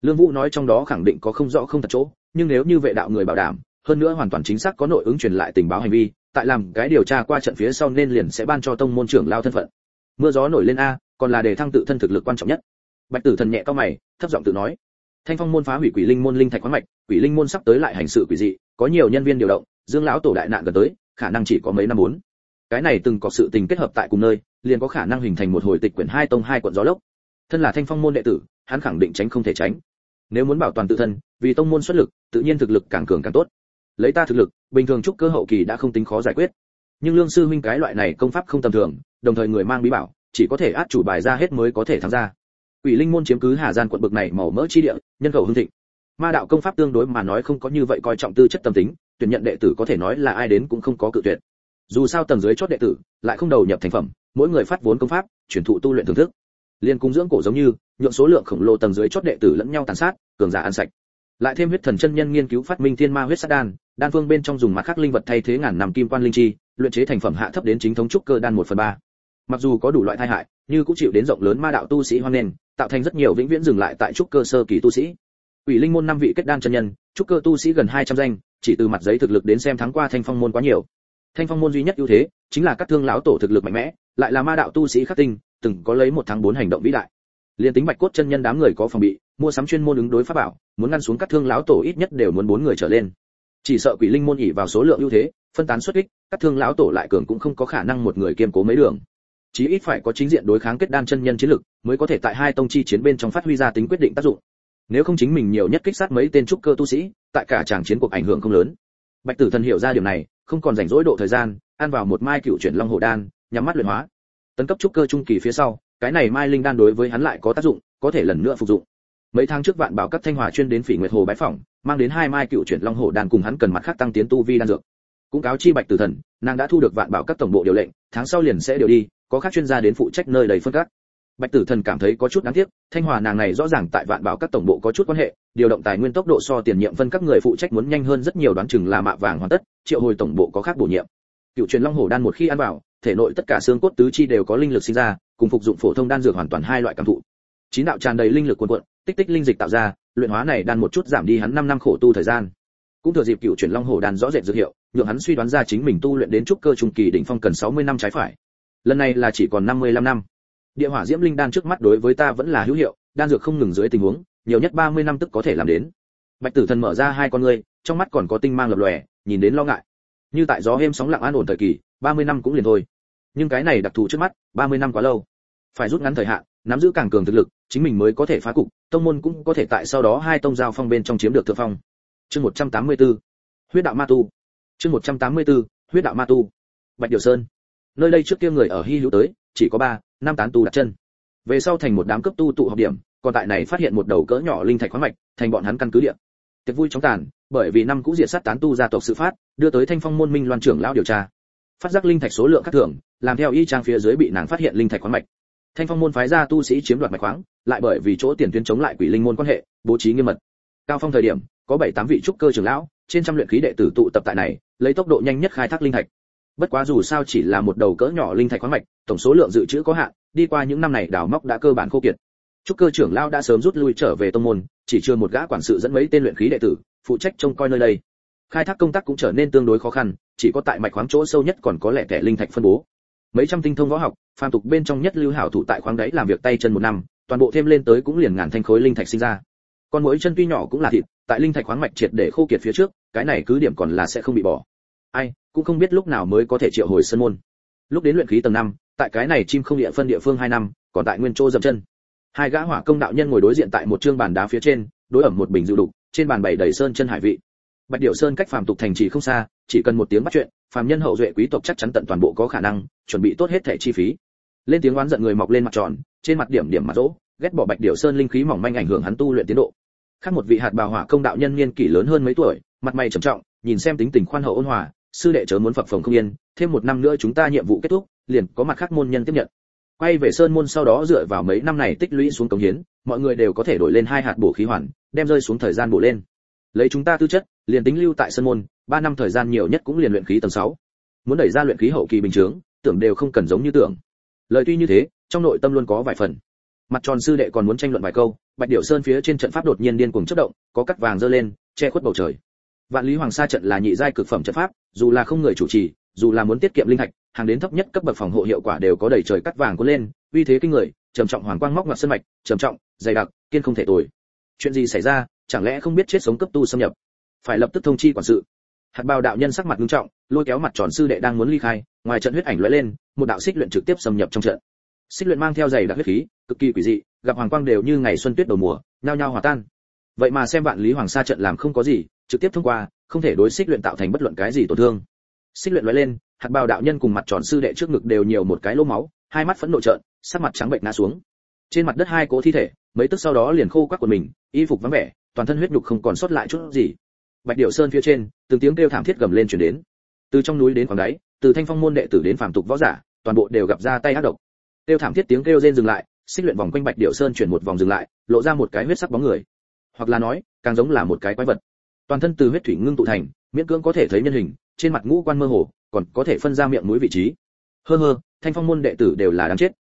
Lương vũ nói trong đó khẳng định có không rõ không thật chỗ, nhưng nếu như vệ đạo người bảo đảm, hơn nữa hoàn toàn chính xác có nội ứng truyền lại tình báo hành vi, tại làm cái điều tra qua trận phía sau nên liền sẽ ban cho tông môn trưởng lao thân phận. Mưa gió nổi lên a, còn là để thăng tự thân thực lực quan trọng nhất. Bạch tử thần nhẹ cao mày, thấp giọng tự nói. Thanh phong môn phá hủy quỷ linh môn linh thạch khoáng mạch, quỷ linh môn sắp tới lại hành sự quỷ dị, có nhiều nhân viên điều động, dương lão tổ đại nạn gần tới, khả năng chỉ có mấy năm muốn cái này từng có sự tình kết hợp tại cùng nơi liền có khả năng hình thành một hồi tịch quyển hai tông hai quận gió lốc. Thân là thanh phong môn đệ tử hắn khẳng định tránh không thể tránh. Nếu muốn bảo toàn tự thân vì tông môn xuất lực tự nhiên thực lực càng cường càng tốt. Lấy ta thực lực bình thường trúc cơ hậu kỳ đã không tính khó giải quyết. Nhưng lương sư huynh cái loại này công pháp không tầm thường đồng thời người mang bí bảo chỉ có thể át chủ bài ra hết mới có thể thắng ra. Quỷ Linh môn chiếm cứ Hà gian quận bực này màu mỡ chi địa, nhân khẩu hưng thịnh. Ma đạo công pháp tương đối mà nói không có như vậy coi trọng tư chất tâm tính, tuyển nhận đệ tử có thể nói là ai đến cũng không có cự tuyệt. Dù sao tầng dưới chót đệ tử lại không đầu nhập thành phẩm, mỗi người phát vốn công pháp, chuyển thụ tu luyện thưởng thức. Liên cung dưỡng cổ giống như, nhượng số lượng khổng lồ tầng dưới chót đệ tử lẫn nhau tàn sát, cường giả ăn sạch. Lại thêm huyết thần chân nhân nghiên cứu phát minh thiên ma huyết sát đan, đan phương bên trong dùng mặt khắc linh vật thay thế ngàn năm kim quan linh chi, luyện chế thành phẩm hạ thấp đến chính thống trúc cơ đan một phần ba. Mặc dù có đủ loại tai hại, như cũng chịu đến rộng lớn ma đạo tu sĩ hoan nghênh, tạo thành rất nhiều vĩnh viễn dừng lại tại trúc cơ sơ kỳ tu sĩ. Ủy Linh môn năm vị kết đan chân nhân, trúc cơ tu sĩ gần 200 danh, chỉ từ mặt giấy thực lực đến xem thắng qua Thanh Phong môn quá nhiều. Thanh Phong môn duy nhất ưu thế chính là các thương lão tổ thực lực mạnh mẽ, lại là ma đạo tu sĩ khắc tinh, từng có lấy một tháng bốn hành động vĩ đại. Liên tính Bạch cốt chân nhân đám người có phòng bị, mua sắm chuyên môn ứng đối pháp bảo, muốn ngăn xuống các thương lão tổ ít nhất đều muốn bốn người trở lên. Chỉ sợ Quỷ Linh môn ỉ vào số lượng ưu thế, phân tán xuất kích, các thương lão tổ lại cường cũng không có khả năng một người kiêm cố mấy đường chí ít phải có chính diện đối kháng kết đan chân nhân chiến lực mới có thể tại hai tông chi chiến bên trong phát huy ra tính quyết định tác dụng nếu không chính mình nhiều nhất kích sát mấy tên trúc cơ tu sĩ tại cả tràng chiến cuộc ảnh hưởng không lớn bạch tử thần hiểu ra điều này không còn rảnh rỗi độ thời gian, ăn vào một mai cựu chuyển long hồ đan, nhắm mắt luyện hóa. Tấn cấp trúc cơ trung kỳ phía sau, cái này mai linh đan đối với hắn lại có tác dụng, có thể lần nữa phục dụng. Mấy tháng trước vạn bảo cấp thanh hòa chuyên đến phỉ nguyệt hồ bái phỏng, mang đến hai mai cựu chuyển long hồ đan cùng hắn cần mặt khác tăng tiến tu vi đan dược. Cũng cáo chi bạch tử thần, nàng đã thu được vạn bảo các tổng bộ điều lệnh, tháng sau liền sẽ điều đi, có các chuyên gia đến phụ trách nơi đầy phân các bạch tử thần cảm thấy có chút đáng tiếc, thanh hòa nàng này rõ ràng tại vạn bảo các tổng bộ có chút quan hệ, điều động tài nguyên tốc độ so tiền nhiệm phân các người phụ trách muốn nhanh hơn rất nhiều đoán chừng là mạ vàng hoàn tất, triệu hồi tổng bộ có khác bổ nhiệm. Cựu truyền long hổ đan một khi ăn vào, thể nội tất cả xương cốt tứ chi đều có linh lực sinh ra, cùng phục dụng phổ thông đan dược hoàn toàn hai loại cảm thụ. Chín đạo tràn đầy linh lực cuồn cuộn, tích tích linh dịch tạo ra, luyện hóa này đan một chút giảm đi hắn 5 năm khổ tu thời gian. Cũng thừa dịp cựu truyền long hổ đan rõ rệt dược hiệu, nhượng hắn suy đoán ra chính mình tu luyện đến trúc cơ trung kỳ đỉnh phong cần 60 năm trái phải. Lần này là chỉ còn 55 năm địa hỏa diễm linh đan trước mắt đối với ta vẫn là hữu hiệu, đan dược không ngừng dưới tình huống, nhiều nhất 30 năm tức có thể làm đến. Bạch tử thần mở ra hai con ngươi, trong mắt còn có tinh mang lập lòe, nhìn đến lo ngại. Như tại gió êm sóng lặng an ổn thời kỳ 30 năm cũng liền thôi. Nhưng cái này đặc thù trước mắt 30 năm quá lâu. Phải rút ngắn thời hạn, nắm giữ càng cường thực lực, chính mình mới có thể phá cục, tông môn cũng có thể tại sau đó hai tông giao phong bên trong chiếm được thượng phong. Chương 184 huyết đạo ma tu. Chương 184 huyết đạo ma tu. Bạch điều sơn. Nơi đây trước kia người ở hy hữu tới chỉ có ba, năm tán tu đặt chân. Về sau thành một đám cấp tu tụ học điểm, còn tại này phát hiện một đầu cỡ nhỏ linh thạch khoáng mạch, thành bọn hắn căn cứ địa. Tiệc vui chóng tàn, bởi vì năm cũ diệt sát tán tu gia tộc sự phát, đưa tới thanh phong môn minh loan trưởng lão điều tra. Phát giác linh thạch số lượng khác thường, làm theo y trang phía dưới bị nàng phát hiện linh thạch khoáng mạch. Thanh phong môn phái ra tu sĩ chiếm đoạt mạch khoáng, lại bởi vì chỗ tiền tuyến chống lại quỷ linh môn quan hệ, bố trí nghiêm mật. Cao phong thời điểm, có bảy tám vị trúc cơ trưởng lão, trên trăm luyện khí đệ tử tụ tập tại này, lấy tốc độ nhanh nhất khai thác linh thạch bất quá dù sao chỉ là một đầu cỡ nhỏ linh thạch khoáng mạch, tổng số lượng dự trữ có hạn, đi qua những năm này đào móc đã cơ bản khô kiệt. Trúc cơ trưởng lao đã sớm rút lui trở về tông môn, chỉ chưa một gã quản sự dẫn mấy tên luyện khí đệ tử, phụ trách trông coi nơi đây. Khai thác công tác cũng trở nên tương đối khó khăn, chỉ có tại mạch khoáng chỗ sâu nhất còn có lẻ tẻ linh thạch phân bố. Mấy trăm tinh thông võ học, phàm tục bên trong nhất lưu hảo thủ tại khoáng đáy làm việc tay chân một năm, toàn bộ thêm lên tới cũng liền ngàn thanh khối linh thạch sinh ra. Còn mỗi chân tuy nhỏ cũng là thịt, tại linh thạch khoáng mạch triệt để khô kiệt phía trước, cái này cứ điểm còn là sẽ không bị bỏ. Ai cũng không biết lúc nào mới có thể triệu hồi sân môn. Lúc đến luyện khí tầng năm, tại cái này chim không địa phân địa phương hai năm, còn tại nguyên châu dậm chân. Hai gã hỏa công đạo nhân ngồi đối diện tại một trương bàn đá phía trên, đối ẩm một bình rượu đục, trên bàn bày đầy sơn chân hải vị. Bạch điệu sơn cách phàm tục thành trì không xa, chỉ cần một tiếng bắt chuyện, phàm nhân hậu duệ quý tộc chắc chắn tận toàn bộ có khả năng, chuẩn bị tốt hết thẻ chi phí. Lên tiếng oán giận người mọc lên mặt tròn, trên mặt điểm điểm mặt rỗ, ghét bỏ bạch điệu sơn linh khí mỏng manh ảnh hưởng hắn tu luyện tiến độ. Khác một vị hạt bào hỏa công đạo nhân niên kỷ lớn hơn mấy tuổi, mặt mày trầm trọng, nhìn xem tính tình khoan hậu ôn hòa sư đệ chớ muốn phập phồng không yên, thêm một năm nữa chúng ta nhiệm vụ kết thúc, liền có mặt khác môn nhân tiếp nhận. Quay về sơn môn sau đó dựa vào mấy năm này tích lũy xuống cống hiến, mọi người đều có thể đổi lên hai hạt bổ khí hoàn, đem rơi xuống thời gian bổ lên. Lấy chúng ta tư chất, liền tính lưu tại sơn môn, ba năm thời gian nhiều nhất cũng liền luyện khí tầng 6. muốn đẩy ra luyện khí hậu kỳ bình thường tưởng đều không cần giống như tưởng. Lời tuy như thế, trong nội tâm luôn có vài phần. Mặt tròn sư đệ còn muốn tranh luận vài câu, bạch điểu sơn phía trên trận pháp đột nhiên điên cuồng chớp động, có cắt vàng dơ lên, che khuất bầu trời vạn lý hoàng sa trận là nhị giai cực phẩm trận pháp, dù là không người chủ trì, dù là muốn tiết kiệm linh thạch, hàng đến thấp nhất cấp bậc phòng hộ hiệu quả đều có đầy trời cắt vàng cuốn lên, uy thế kinh người, trầm trọng hoàng quang móc ngoặt sân mạch, trầm trọng, dày đặc, kiên không thể tồi. Chuyện gì xảy ra, chẳng lẽ không biết chết sống cấp tu xâm nhập? Phải lập tức thông chi quản sự. Hạt bào đạo nhân sắc mặt nghiêm trọng, lôi kéo mặt tròn sư đệ đang muốn ly khai, ngoài trận huyết ảnh lóe lên, một đạo xích luyện trực tiếp xâm nhập trong trận. Xích luyện mang theo dày đặc huyết khí, cực kỳ quỷ dị, gặp hoàng quang đều như ngày xuân tuyết đầu mùa, nhao nhao hòa tan. Vậy mà xem vạn lý hoàng sa trận làm không có gì trực tiếp thông qua, không thể đối xích luyện tạo thành bất luận cái gì tổn thương. Xích luyện lóe lên, hạt bào đạo nhân cùng mặt tròn sư đệ trước ngực đều nhiều một cái lỗ máu, hai mắt phẫn nộ trợn, sắc mặt trắng bệnh ngã xuống. Trên mặt đất hai cỗ thi thể, mấy tức sau đó liền khô quắc của mình, y phục vắng vẻ, toàn thân huyết nhục không còn sót lại chút gì. Bạch điệu sơn phía trên, từng tiếng kêu thảm thiết gầm lên truyền đến. Từ trong núi đến khoảng đáy, từ thanh phong môn đệ tử đến phàm tục võ giả, toàn bộ đều gặp ra tay ác độc. Kêu thảm thiết tiếng kêu rên dừng lại, xích luyện vòng quanh bạch điệu sơn chuyển một vòng dừng lại, lộ ra một cái huyết sắc bóng người. Hoặc là nói, càng giống là một cái quái vật toàn thân từ huyết thủy ngưng tụ thành, miễn cưỡng có thể thấy nhân hình, trên mặt ngũ quan mơ hồ, còn có thể phân ra miệng mũi vị trí. Hơ hơ, thanh phong môn đệ tử đều là đáng chết.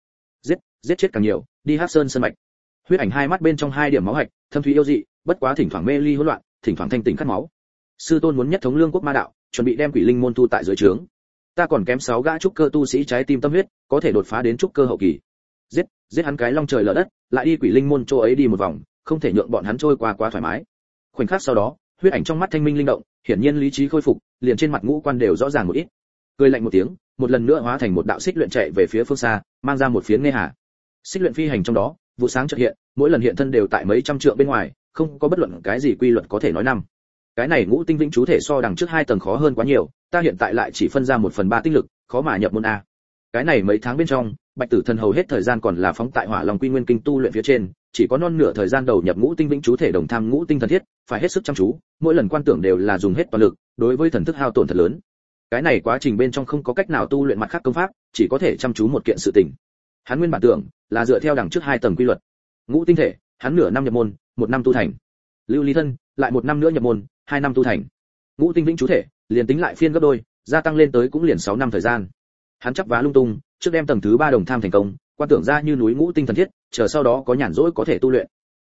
Giết giết chết càng nhiều, đi hát sơn sân mạch. Huyết ảnh hai mắt bên trong hai điểm máu hạch, thâm thúy yêu dị, bất quá thỉnh thoảng mê ly hỗn loạn, thỉnh thoảng thanh tỉnh cắt máu. Sư tôn muốn nhất thống lương quốc ma đạo, chuẩn bị đem quỷ linh môn thu tại dưới trướng. Ta còn kém sáu gã trúc cơ tu sĩ trái tim tâm huyết, có thể đột phá đến trúc cơ hậu kỳ. Giết giết hắn cái long trời lở đất, lại đi quỷ linh môn chỗ ấy đi một vòng, không thể nhượng bọn hắn trôi qua quá thoải mái. Khoảnh khắc sau đó huyết ảnh trong mắt thanh minh linh động, hiển nhiên lý trí khôi phục, liền trên mặt ngũ quan đều rõ ràng một ít. Cười lạnh một tiếng, một lần nữa hóa thành một đạo xích luyện chạy về phía phương xa, mang ra một phiến nghe hà. Xích luyện phi hành trong đó, vụ sáng chợt hiện, mỗi lần hiện thân đều tại mấy trăm trượng bên ngoài, không có bất luận cái gì quy luật có thể nói năm. Cái này ngũ tinh vĩnh chú thể so đằng trước hai tầng khó hơn quá nhiều, ta hiện tại lại chỉ phân ra một phần ba tinh lực, khó mà nhập môn a. Cái này mấy tháng bên trong, bạch tử thần hầu hết thời gian còn là phóng tại hỏa long quy nguyên kinh tu luyện phía trên chỉ có non nửa thời gian đầu nhập ngũ tinh vĩnh chú thể đồng tham ngũ tinh thần thiết, phải hết sức chăm chú, mỗi lần quan tưởng đều là dùng hết toàn lực, đối với thần thức hao tổn thật lớn. Cái này quá trình bên trong không có cách nào tu luyện mặt khác công pháp, chỉ có thể chăm chú một kiện sự tình. Hắn nguyên bản tưởng là dựa theo đằng trước hai tầng quy luật. Ngũ tinh thể, hắn nửa năm nhập môn, một năm tu thành. Lưu ly thân, lại một năm nữa nhập môn, hai năm tu thành. Ngũ tinh vĩnh chú thể, liền tính lại phiên gấp đôi, gia tăng lên tới cũng liền sáu năm thời gian. Hắn chấp vá lung tung, trước đem tầng thứ ba đồng tham thành công quan tưởng ra như núi ngũ tinh thần thiết, chờ sau đó có nhàn rỗi có thể tu luyện.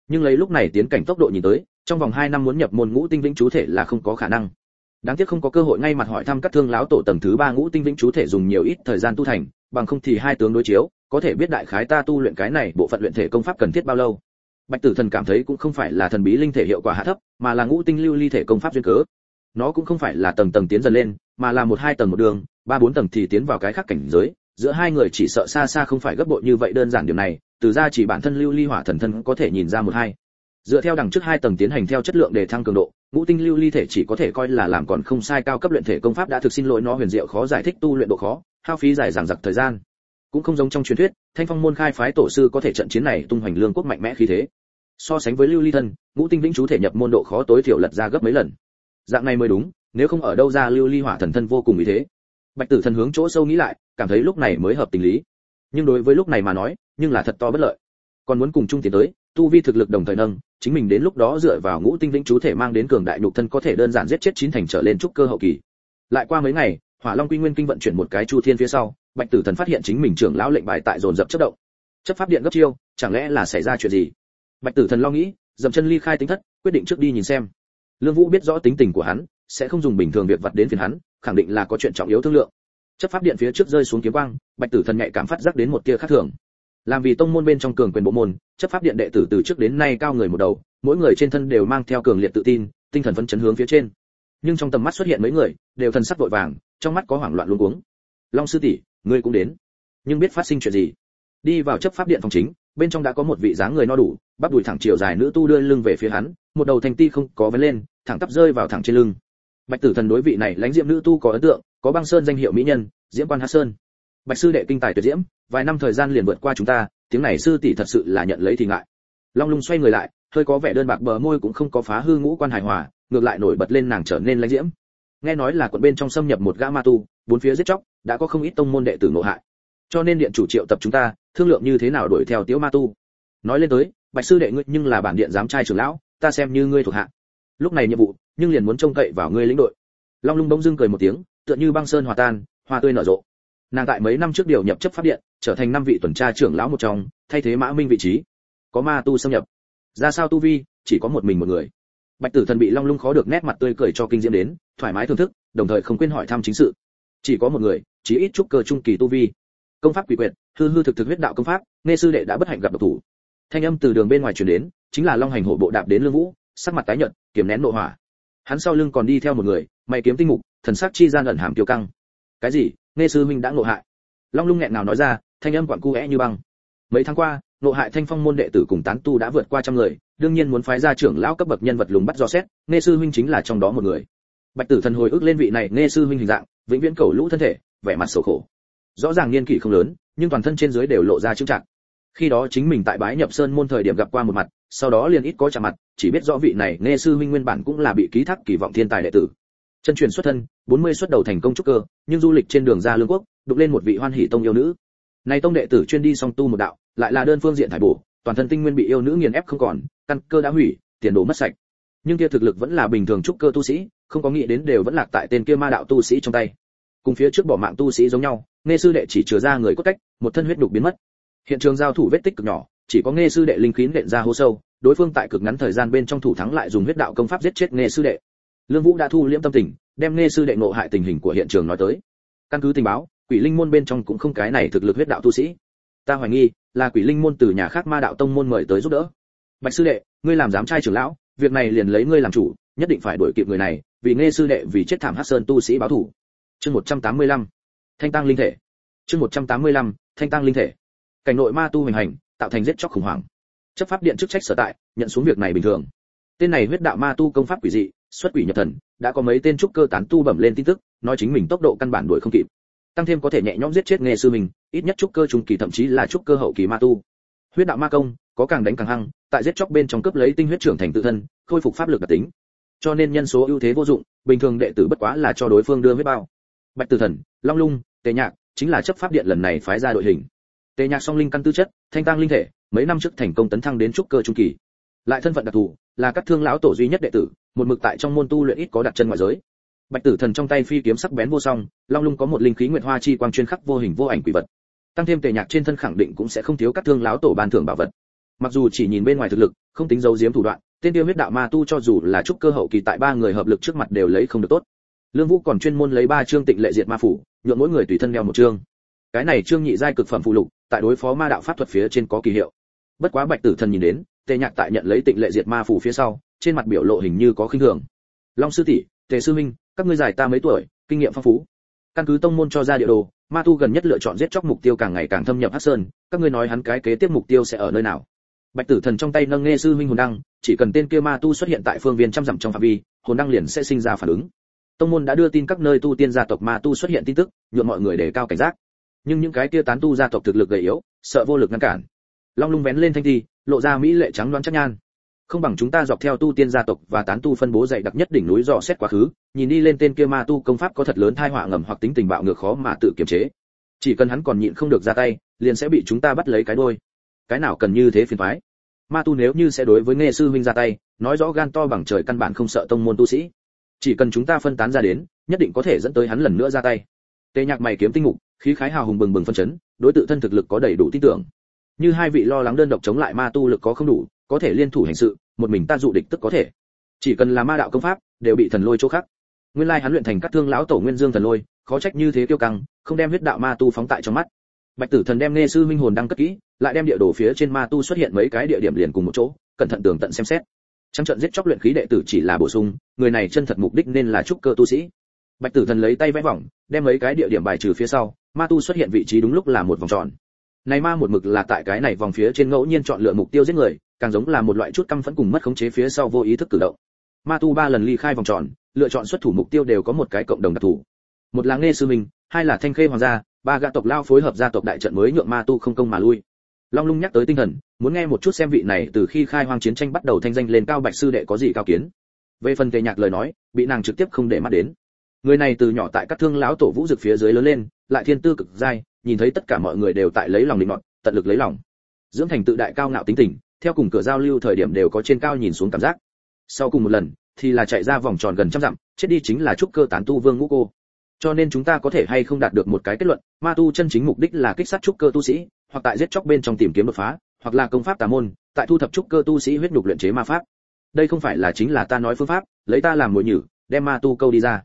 Nhưng lấy lúc này tiến cảnh tốc độ nhìn tới, trong vòng hai năm muốn nhập môn ngũ tinh vĩnh chú thể là không có khả năng. Đáng tiếc không có cơ hội ngay mặt hỏi thăm các thương lão tổ tầng thứ ba ngũ tinh vĩnh chú thể dùng nhiều ít thời gian tu thành, bằng không thì hai tướng đối chiếu, có thể biết đại khái ta tu luyện cái này bộ phận luyện thể công pháp cần thiết bao lâu. Bạch tử thần cảm thấy cũng không phải là thần bí linh thể hiệu quả hạ thấp, mà là ngũ tinh lưu ly thể công pháp duyên cớ. Nó cũng không phải là tầng tầng tiến dần lên, mà là một hai tầng một đường, ba bốn tầng thì tiến vào cái khác cảnh giới giữa hai người chỉ sợ xa xa không phải gấp bội như vậy đơn giản điều này, từ ra chỉ bản thân lưu ly hỏa thần thân có thể nhìn ra một hai. Dựa theo đằng trước hai tầng tiến hành theo chất lượng để thăng cường độ, ngũ tinh lưu ly thể chỉ có thể coi là làm còn không sai cao cấp luyện thể công pháp đã thực xin lỗi nó huyền diệu khó giải thích tu luyện độ khó, hao phí dài dằng dặc thời gian. Cũng không giống trong truyền thuyết, thanh phong môn khai phái tổ sư có thể trận chiến này tung hoành lương quốc mạnh mẽ khí thế. So sánh với lưu ly thân, ngũ tinh vĩnh chú thể nhập môn độ khó tối thiểu lật ra gấp mấy lần. Dạng này mới đúng, nếu không ở đâu ra lưu ly hỏa thần thân vô cùng ý thế bạch tử thần hướng chỗ sâu nghĩ lại, cảm thấy lúc này mới hợp tình lý. Nhưng đối với lúc này mà nói, nhưng là thật to bất lợi. Còn muốn cùng chung tiến tới, tu vi thực lực đồng thời nâng, chính mình đến lúc đó dựa vào ngũ tinh vĩnh chú thể mang đến cường đại nhục thân có thể đơn giản giết chết chín thành trở lên trúc cơ hậu kỳ. Lại qua mấy ngày, hỏa long quy nguyên kinh vận chuyển một cái chu thiên phía sau, bạch tử thần phát hiện chính mình trưởng lão lệnh bài tại dồn dập chất động. Chấp pháp điện gấp chiêu, chẳng lẽ là xảy ra chuyện gì? Bạch tử thần lo nghĩ, dậm chân ly khai tính thất, quyết định trước đi nhìn xem. Lương vũ biết rõ tính tình của hắn, sẽ không dùng bình thường việc vật đến phiền hắn khẳng định là có chuyện trọng yếu thương lượng. Chấp pháp điện phía trước rơi xuống kiếm quang, bạch tử thần nhạy cảm phát giác đến một tia khác thường. Làm vì tông môn bên trong cường quyền bộ môn, chấp pháp điện đệ tử từ trước đến nay cao người một đầu, mỗi người trên thân đều mang theo cường liệt tự tin, tinh thần phấn chấn hướng phía trên. Nhưng trong tầm mắt xuất hiện mấy người, đều thần sắc vội vàng, trong mắt có hoảng loạn luống cuống. Long sư tỷ, ngươi cũng đến. Nhưng biết phát sinh chuyện gì? Đi vào chấp pháp điện phòng chính, bên trong đã có một vị dáng người no đủ, bắp đùi thẳng chiều dài nữ tu đưa lưng về phía hắn, một đầu thanh ti không có vấn lên, thẳng tắp rơi vào thẳng trên lưng bạch tử thần đối vị này lãnh diễm nữ tu có ấn tượng, có băng sơn danh hiệu mỹ nhân, diễm quan hát sơn. Bạch sư đệ kinh tài tuyệt diễm, vài năm thời gian liền vượt qua chúng ta, tiếng này sư tỷ thật sự là nhận lấy thì ngại. Long lung xoay người lại, hơi có vẻ đơn bạc bờ môi cũng không có phá hư ngũ quan hài hòa, ngược lại nổi bật lên nàng trở nên lãnh diễm. Nghe nói là quận bên trong xâm nhập một gã ma tu, bốn phía giết chóc, đã có không ít tông môn đệ tử ngộ hại. Cho nên điện chủ triệu tập chúng ta, thương lượng như thế nào đuổi theo tiếu ma tu. Nói lên tới, bạch sư đệ ngươi nhưng là bản điện giám trai trưởng lão, ta xem như ngươi thuộc hạ. Lúc này nhiệm vụ nhưng liền muốn trông cậy vào ngươi lĩnh đội. Long lung bỗng dưng cười một tiếng, tựa như băng sơn hòa tan, hoa tươi nở rộ. Nàng tại mấy năm trước điều nhập chấp pháp điện, trở thành năm vị tuần tra trưởng lão một trong, thay thế mã minh vị trí. Có ma tu xâm nhập. Ra sao tu vi, chỉ có một mình một người. Bạch tử thần bị long lung khó được nét mặt tươi cười cho kinh diễm đến, thoải mái thưởng thức, đồng thời không quên hỏi thăm chính sự. Chỉ có một người, chỉ ít chút cơ trung kỳ tu vi. Công pháp quỷ quyệt, hư hư thực thực huyết đạo công pháp, nghe sư đệ đã bất hạnh gặp độc thủ. Thanh âm từ đường bên ngoài truyền đến, chính là long hành hổ bộ đạp đến lương vũ, sắc mặt tái nhợt, kiềm nén nội hỏa hắn sau lưng còn đi theo một người, mày kiếm tinh mục, thần sắc chi gian ẩn hàm tiêu căng. Cái gì? Nghe sư huynh đã ngộ hại. Long lung nghẹn nào nói ra, thanh âm quặn cu é như băng. Mấy tháng qua, ngộ hại thanh phong môn đệ tử cùng tán tu đã vượt qua trăm người, đương nhiên muốn phái ra trưởng lão cấp bậc nhân vật lùng bắt do xét, nghe sư huynh chính là trong đó một người. Bạch tử thần hồi ức lên vị này, nghe sư huynh hình dạng, vĩnh viễn cầu lũ thân thể, vẻ mặt sầu khổ. Rõ ràng niên kỷ không lớn, nhưng toàn thân trên dưới đều lộ ra trưng trạng khi đó chính mình tại bái nhập sơn môn thời điểm gặp qua một mặt, sau đó liền ít có chạm mặt, chỉ biết rõ vị này nghe sư huynh nguyên bản cũng là bị ký thác kỳ vọng thiên tài đệ tử. Chân truyền xuất thân 40 xuất đầu thành công trúc cơ, nhưng du lịch trên đường ra lương quốc, đụng lên một vị hoan hỷ tông yêu nữ. Này tông đệ tử chuyên đi song tu một đạo, lại là đơn phương diện thải bổ, toàn thân tinh nguyên bị yêu nữ nghiền ép không còn, căn cơ đã hủy, tiền đồ mất sạch. Nhưng kia thực lực vẫn là bình thường trúc cơ tu sĩ, không có nghĩ đến đều vẫn lạc tại tên kia ma đạo tu sĩ trong tay. Cùng phía trước bỏ mạng tu sĩ giống nhau nghe sư đệ chỉ chứa ra người cốt cách, một thân huyết đục biến mất hiện trường giao thủ vết tích cực nhỏ, chỉ có nghe sư đệ linh khí nện ra hố sâu, đối phương tại cực ngắn thời gian bên trong thủ thắng lại dùng huyết đạo công pháp giết chết nghe sư đệ. Lương vũ đã thu liễm tâm tình, đem nghe sư đệ ngộ hại tình hình của hiện trường nói tới. Căn cứ tình báo, quỷ linh môn bên trong cũng không cái này thực lực huyết đạo tu sĩ. Ta hoài nghi, là quỷ linh môn từ nhà khác ma đạo tông môn mời tới giúp đỡ. Bạch sư đệ, ngươi làm giám trai trưởng lão, việc này liền lấy ngươi làm chủ, nhất định phải đuổi kịp người này, vì nghe sư đệ vì chết thảm hắc sơn tu sĩ báo thủ. Chương 185. thanh tăng linh thể. Chương 185. thanh tăng linh thể cảnh nội ma tu hành hành, tạo thành giết chóc khủng hoảng. Chấp pháp điện chức trách sở tại, nhận xuống việc này bình thường. Tên này huyết đạo ma tu công pháp quỷ dị, xuất quỷ nhập thần, đã có mấy tên trúc cơ tán tu bẩm lên tin tức, nói chính mình tốc độ căn bản đuổi không kịp. Tăng thêm có thể nhẹ nhõm giết chết nghề sư mình, ít nhất trúc cơ trung kỳ thậm chí là trúc cơ hậu kỳ ma tu. Huyết đạo ma công, có càng đánh càng hăng, tại giết chóc bên trong cướp lấy tinh huyết trưởng thành tự thân, khôi phục pháp lực đặc tính. Cho nên nhân số ưu thế vô dụng, bình thường đệ tử bất quá là cho đối phương đưa huyết bao. Bạch tử thần, long lung, tề nhạc, chính là chấp pháp điện lần này phái ra đội hình tề nhạc song linh căn tư chất, thanh tăng linh thể, mấy năm trước thành công tấn thăng đến trúc cơ trung kỳ. Lại thân phận đặc thù, là các thương lão tổ duy nhất đệ tử, một mực tại trong môn tu luyện ít có đặt chân ngoại giới. Bạch tử thần trong tay phi kiếm sắc bén vô song, long lung có một linh khí nguyệt hoa chi quang chuyên khắc vô hình vô ảnh quỷ vật. Tăng thêm tề nhạc trên thân khẳng định cũng sẽ không thiếu các thương lão tổ ban thưởng bảo vật. Mặc dù chỉ nhìn bên ngoài thực lực, không tính dấu diếm thủ đoạn, tên tiêu huyết đạo ma tu cho dù là trúc cơ hậu kỳ tại ba người hợp lực trước mặt đều lấy không được tốt. Lương vũ còn chuyên môn lấy ba chương tịnh lệ diệt ma phủ, nhượng mỗi người tùy thân đeo một chương cái này trương nhị giai cực phẩm phụ lục, tại đối phó ma đạo pháp thuật phía trên có kỳ hiệu. Bất quá bạch tử thần nhìn đến, tề nhạc tại nhận lấy tịnh lệ diệt ma phủ phía sau, trên mặt biểu lộ hình như có khinh thường. Long sư tỷ, tề sư minh các ngươi giải ta mấy tuổi, kinh nghiệm phong phú. Căn cứ tông môn cho ra địa đồ, ma tu gần nhất lựa chọn giết chóc mục tiêu càng ngày càng thâm nhập hắc sơn, các ngươi nói hắn cái kế tiếp mục tiêu sẽ ở nơi nào? Bạch tử thần trong tay nâng nghe sư huynh hồn đăng, chỉ cần tên kia ma tu xuất hiện tại phương viên trăm dặm trong phạm vi, hồn đăng liền sẽ sinh ra phản ứng. Tông môn đã đưa tin các nơi tu tiên gia tộc ma tu xuất hiện tin tức, nhuộm mọi người đề cao cảnh giác nhưng những cái kia tán tu gia tộc thực lực gầy yếu, sợ vô lực ngăn cản. Long lung vén lên thanh thi, lộ ra mỹ lệ trắng đoán chắc nhan. Không bằng chúng ta dọc theo tu tiên gia tộc và tán tu phân bố dày đặc nhất đỉnh núi dò xét quá khứ, nhìn đi lên tên kia ma tu công pháp có thật lớn thai họa ngầm hoặc tính tình bạo ngược khó mà tự kiềm chế. Chỉ cần hắn còn nhịn không được ra tay, liền sẽ bị chúng ta bắt lấy cái đôi. Cái nào cần như thế phiền toái? Ma tu nếu như sẽ đối với nghe sư huynh ra tay, nói rõ gan to bằng trời căn bản không sợ tông môn tu sĩ. Chỉ cần chúng ta phân tán ra đến, nhất định có thể dẫn tới hắn lần nữa ra tay. Tề nhạc mày kiếm tinh ngục khí khái hào hùng bừng bừng phân chấn, đối tự thân thực lực có đầy đủ tin tưởng. Như hai vị lo lắng đơn độc chống lại ma tu lực có không đủ, có thể liên thủ hành sự, một mình ta dụ địch tức có thể. Chỉ cần là ma đạo công pháp, đều bị thần lôi chỗ khác. Nguyên lai hắn luyện thành các thương lão tổ nguyên dương thần lôi, khó trách như thế tiêu căng, không đem huyết đạo ma tu phóng tại trong mắt. Bạch tử thần đem nghe sư minh hồn đăng cất kỹ, lại đem địa đồ phía trên ma tu xuất hiện mấy cái địa điểm liền cùng một chỗ, cẩn thận tường tận xem xét. Trong trận giết chóc luyện khí đệ tử chỉ là bổ sung, người này chân thật mục đích nên là trúc cơ tu sĩ. Bạch tử thần lấy tay vẽ vòng, đem mấy cái địa điểm bài trừ phía sau ma tu xuất hiện vị trí đúng lúc là một vòng tròn. Này ma một mực là tại cái này vòng phía trên ngẫu nhiên chọn lựa mục tiêu giết người, càng giống là một loại chút căm phẫn cùng mất khống chế phía sau vô ý thức cử động. Ma tu ba lần ly khai vòng tròn, lựa chọn xuất thủ mục tiêu đều có một cái cộng đồng đặc thù. Một là nghe sư minh, hai là thanh khê hoàng gia, ba gã tộc lao phối hợp gia tộc đại trận mới nhượng ma tu không công mà lui. Long lung nhắc tới tinh thần, muốn nghe một chút xem vị này từ khi khai hoang chiến tranh bắt đầu thanh danh lên cao bạch sư đệ có gì cao kiến. Về phần tề nhạc lời nói, bị nàng trực tiếp không để mắt đến người này từ nhỏ tại các thương lão tổ vũ dực phía dưới lớn lên, lại thiên tư cực dai, nhìn thấy tất cả mọi người đều tại lấy lòng định nọt, tận lực lấy lòng. Dưỡng thành tự đại cao ngạo tính tình, theo cùng cửa giao lưu thời điểm đều có trên cao nhìn xuống cảm giác. Sau cùng một lần, thì là chạy ra vòng tròn gần trăm dặm, chết đi chính là trúc cơ tán tu vương ngũ cô. Cho nên chúng ta có thể hay không đạt được một cái kết luận, ma tu chân chính mục đích là kích sát trúc cơ tu sĩ, hoặc tại giết chóc bên trong tìm kiếm đột phá, hoặc là công pháp tà môn, tại thu thập trúc cơ tu sĩ huyết nhục luyện chế ma pháp. Đây không phải là chính là ta nói phương pháp, lấy ta làm mồi nhử, đem ma tu câu đi ra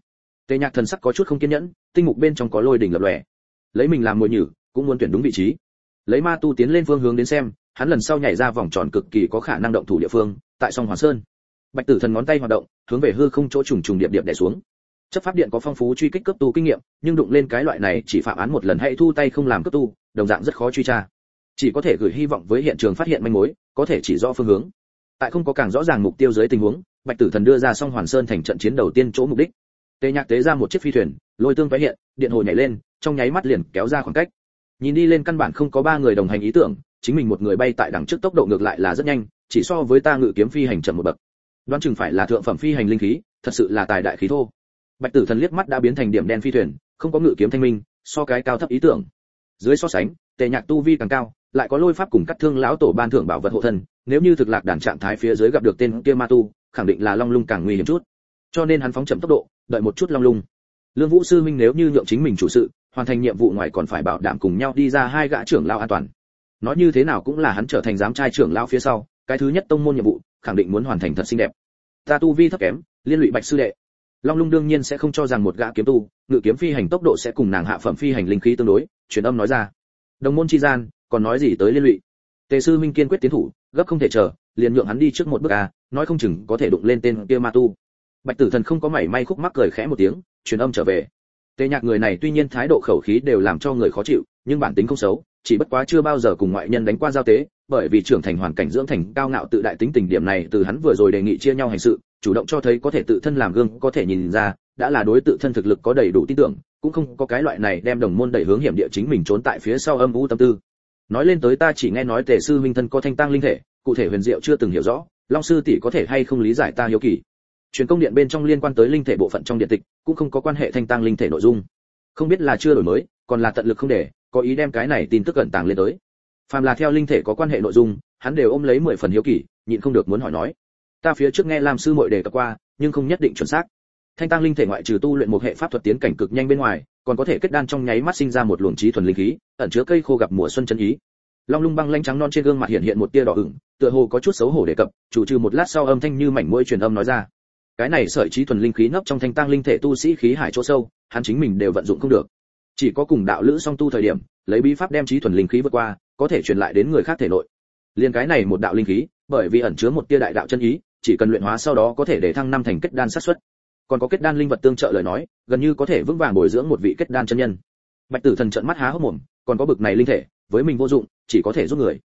tề nhạc thần sắc có chút không kiên nhẫn, tinh mục bên trong có lôi đỉnh lập lòe. Lấy mình làm mồi nhử, cũng muốn tuyển đúng vị trí. Lấy ma tu tiến lên phương hướng đến xem, hắn lần sau nhảy ra vòng tròn cực kỳ có khả năng động thủ địa phương, tại song hoàn sơn. Bạch tử thần ngón tay hoạt động, hướng về hư không chỗ trùng trùng điệp điệp đè xuống. Chấp pháp điện có phong phú truy kích cấp tu kinh nghiệm, nhưng đụng lên cái loại này chỉ phạm án một lần hãy thu tay không làm cấp tu, đồng dạng rất khó truy tra. Chỉ có thể gửi hy vọng với hiện trường phát hiện manh mối, có thể chỉ rõ phương hướng. Tại không có càng rõ ràng mục tiêu dưới tình huống, bạch tử thần đưa ra song hoàn sơn thành trận chiến đầu tiên chỗ mục đích tề nhạc tế ra một chiếc phi thuyền, lôi tương vẫy hiện, điện hồ nhảy lên, trong nháy mắt liền kéo ra khoảng cách. Nhìn đi lên căn bản không có ba người đồng hành ý tưởng, chính mình một người bay tại đằng trước tốc độ ngược lại là rất nhanh, chỉ so với ta ngự kiếm phi hành chậm một bậc. Đoán chừng phải là thượng phẩm phi hành linh khí, thật sự là tài đại khí thô. Bạch tử thần liếc mắt đã biến thành điểm đen phi thuyền, không có ngự kiếm thanh minh, so cái cao thấp ý tưởng. Dưới so sánh, tề nhạc tu vi càng cao, lại có lôi pháp cùng cắt thương lão tổ ban thưởng bảo vật hộ thân, nếu như thực lạc đàn trạng thái phía dưới gặp được tên kia ma tu, khẳng định là long lung càng nguy hiểm chút. Cho nên hắn phóng chậm tốc độ đợi một chút long lung. Lương vũ sư minh nếu như nhượng chính mình chủ sự, hoàn thành nhiệm vụ ngoài còn phải bảo đảm cùng nhau đi ra hai gã trưởng lao an toàn. Nói như thế nào cũng là hắn trở thành giám trai trưởng lao phía sau, cái thứ nhất tông môn nhiệm vụ, khẳng định muốn hoàn thành thật xinh đẹp. Ta tu vi thấp kém, liên lụy bạch sư đệ. Long lung đương nhiên sẽ không cho rằng một gã kiếm tu, ngự kiếm phi hành tốc độ sẽ cùng nàng hạ phẩm phi hành linh khí tương đối, truyền âm nói ra. Đồng môn chi gian, còn nói gì tới liên lụy? Tề sư minh kiên quyết tiến thủ, gấp không thể chờ, liền nhượng hắn đi trước một bước a, nói không chừng có thể đụng lên tên kia ma tu bạch tử thần không có mảy may khúc mắc cười khẽ một tiếng, truyền âm trở về. Tề nhạc người này tuy nhiên thái độ khẩu khí đều làm cho người khó chịu, nhưng bản tính không xấu, chỉ bất quá chưa bao giờ cùng ngoại nhân đánh qua giao tế, bởi vì trưởng thành hoàn cảnh dưỡng thành cao ngạo tự đại tính tình điểm này từ hắn vừa rồi đề nghị chia nhau hành sự, chủ động cho thấy có thể tự thân làm gương có thể nhìn ra, đã là đối tự thân thực lực có đầy đủ tin tưởng, cũng không có cái loại này đem đồng môn đẩy hướng hiểm địa chính mình trốn tại phía sau âm u tâm tư. Nói lên tới ta chỉ nghe nói tề sư minh thân có thanh tăng linh thể, cụ thể huyền diệu chưa từng hiểu rõ, long sư tỷ có thể hay không lý giải ta hiếu kỳ truyền công điện bên trong liên quan tới linh thể bộ phận trong điện tịch, cũng không có quan hệ thanh tăng linh thể nội dung. Không biết là chưa đổi mới, còn là tận lực không để, có ý đem cái này tin tức cẩn tàng lên tới. Phàm là theo linh thể có quan hệ nội dung, hắn đều ôm lấy mười phần hiếu kỳ, nhịn không được muốn hỏi nói. Ta phía trước nghe làm sư muội đề cập qua, nhưng không nhất định chuẩn xác. Thanh tăng linh thể ngoại trừ tu luyện một hệ pháp thuật tiến cảnh cực nhanh bên ngoài, còn có thể kết đan trong nháy mắt sinh ra một luồng trí thuần linh khí, ẩn chứa cây khô gặp mùa xuân chân ý. Long lung băng lanh trắng non trên gương mặt hiện hiện một tia đỏ ửng, tựa hồ có chút xấu hổ đề cập, chủ trừ một lát sau âm thanh như mảnh mũi truyền âm nói ra cái này sợi trí thuần linh khí nấp trong thanh tăng linh thể tu sĩ khí hải chỗ sâu, hắn chính mình đều vận dụng không được. Chỉ có cùng đạo lữ song tu thời điểm, lấy bí pháp đem trí thuần linh khí vượt qua, có thể truyền lại đến người khác thể nội. Liền cái này một đạo linh khí, bởi vì ẩn chứa một tia đại đạo chân ý, chỉ cần luyện hóa sau đó có thể để thăng năm thành kết đan sát xuất còn có kết đan linh vật tương trợ lời nói, gần như có thể vững vàng bồi dưỡng một vị kết đan chân nhân. Bạch tử thần trợn mắt há hốc mồm, còn có bực này linh thể, với mình vô dụng, chỉ có thể giúp người.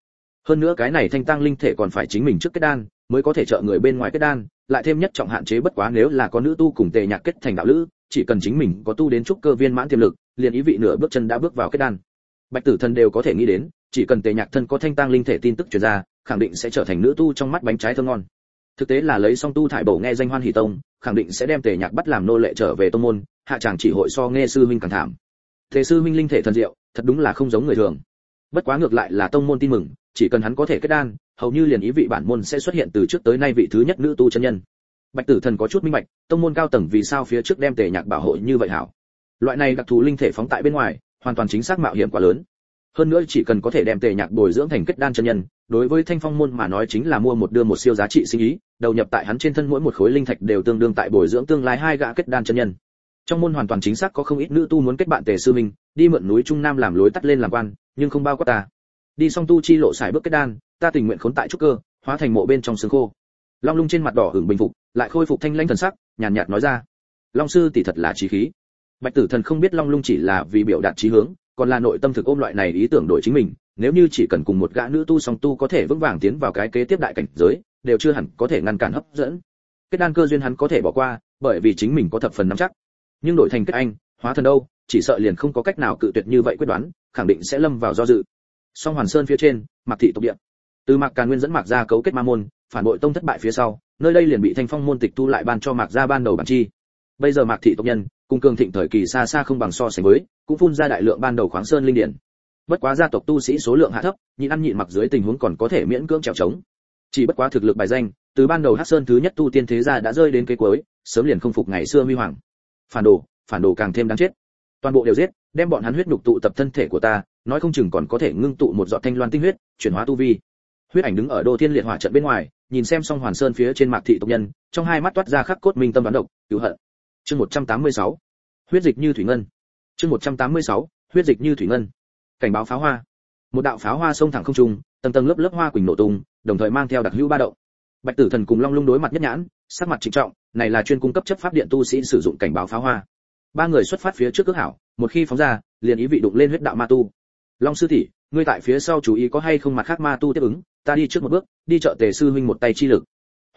Hơn nữa cái này thanh tăng linh thể còn phải chính mình trước kết đan mới có thể trợ người bên ngoài kết đan, lại thêm nhất trọng hạn chế bất quá nếu là có nữ tu cùng tề nhạc kết thành đạo lữ, chỉ cần chính mình có tu đến trúc cơ viên mãn tiềm lực, liền ý vị nửa bước chân đã bước vào kết đan. Bạch tử thần đều có thể nghĩ đến, chỉ cần tề nhạc thân có thanh tang linh thể tin tức truyền ra, khẳng định sẽ trở thành nữ tu trong mắt bánh trái thơm ngon. Thực tế là lấy song tu thải bổ nghe danh hoan hỷ tông, khẳng định sẽ đem tề nhạc bắt làm nô lệ trở về tông môn, hạ chàng chỉ hội so nghe sư minh càng thảm. Thế sư minh linh thể thần diệu, thật đúng là không giống người thường. Bất quá ngược lại là tông môn tin mừng, chỉ cần hắn có thể kết đan hầu như liền ý vị bản môn sẽ xuất hiện từ trước tới nay vị thứ nhất nữ tu chân nhân. Bạch tử thần có chút minh bạch, tông môn cao tầng vì sao phía trước đem tề nhạc bảo hộ như vậy hảo? Loại này đặc thù linh thể phóng tại bên ngoài, hoàn toàn chính xác mạo hiểm quá lớn. Hơn nữa chỉ cần có thể đem tề nhạc bồi dưỡng thành kết đan chân nhân, đối với thanh phong môn mà nói chính là mua một đưa một siêu giá trị sinh ý, đầu nhập tại hắn trên thân mỗi một khối linh thạch đều tương đương tại bồi dưỡng tương lai hai gã kết đan chân nhân. Trong môn hoàn toàn chính xác có không ít nữ tu muốn kết bạn tề sư minh, đi mượn núi trung nam làm lối tắt lên làm quan, nhưng không bao quát ta đi song tu chi lộ xài bước kết đan, ta tình nguyện khốn tại trúc cơ, hóa thành mộ bên trong xương khô. Long lung trên mặt đỏ hưởng bình phục, lại khôi phục thanh lãnh thần sắc, nhàn nhạt nói ra. Long sư tỷ thật là trí khí. Bạch tử thần không biết long lung chỉ là vì biểu đạt trí hướng, còn là nội tâm thực ôm loại này ý tưởng đổi chính mình, nếu như chỉ cần cùng một gã nữ tu song tu có thể vững vàng tiến vào cái kế tiếp đại cảnh giới, đều chưa hẳn có thể ngăn cản hấp dẫn. Kết đan cơ duyên hắn có thể bỏ qua, bởi vì chính mình có thập phần nắm chắc. Nhưng đổi thành kết anh, hóa thần đâu, chỉ sợ liền không có cách nào cự tuyệt như vậy quyết đoán, khẳng định sẽ lâm vào do dự song hoàn sơn phía trên, mạc thị tộc địa. Từ mạc càn nguyên dẫn mạc ra cấu kết ma môn, phản bội tông thất bại phía sau, nơi đây liền bị thanh phong môn tịch thu lại ban cho mạc gia ban đầu bản chi. Bây giờ mạc thị tộc nhân, cùng cường thịnh thời kỳ xa xa không bằng so sánh với, cũng phun ra đại lượng ban đầu khoáng sơn linh điển. Bất quá gia tộc tu sĩ số lượng hạ thấp, nhịn ăn nhịn mặc dưới tình huống còn có thể miễn cưỡng trèo trống. Chỉ bất quá thực lực bài danh, từ ban đầu hắc sơn thứ nhất tu tiên thế gia đã rơi đến cái cuối, sớm liền không phục ngày xưa huy hoàng. Phản đồ phản đồ càng thêm đáng chết. Toàn bộ đều giết đem bọn hắn huyết nhục tụ tập thân thể của ta, nói không chừng còn có thể ngưng tụ một giọt thanh loan tinh huyết, chuyển hóa tu vi. Huyết ảnh đứng ở đô thiên liệt hỏa trận bên ngoài, nhìn xem song hoàn sơn phía trên mạc thị tộc nhân, trong hai mắt toát ra khắc cốt minh tâm đoán độc, cứu hận. Chương 186. huyết dịch như thủy ngân. Chương 186. huyết dịch như thủy ngân. Cảnh báo pháo hoa. Một đạo pháo hoa sông thẳng không trung, tầng tầng lớp lớp hoa quỳnh nổ tung, đồng thời mang theo đặc hữu ba động. Bạch tử thần cùng long lung đối mặt nhất nhãn, sắc mặt trịnh trọng, này là chuyên cung cấp chấp pháp điện tu sĩ sử dụng cảnh báo pháo hoa ba người xuất phát phía trước cước hảo, một khi phóng ra, liền ý vị đụng lên huyết đạo ma tu. Long sư tỷ, ngươi tại phía sau chú ý có hay không mặt khác ma tu tiếp ứng, ta đi trước một bước, đi chợ tề sư huynh một tay chi lực.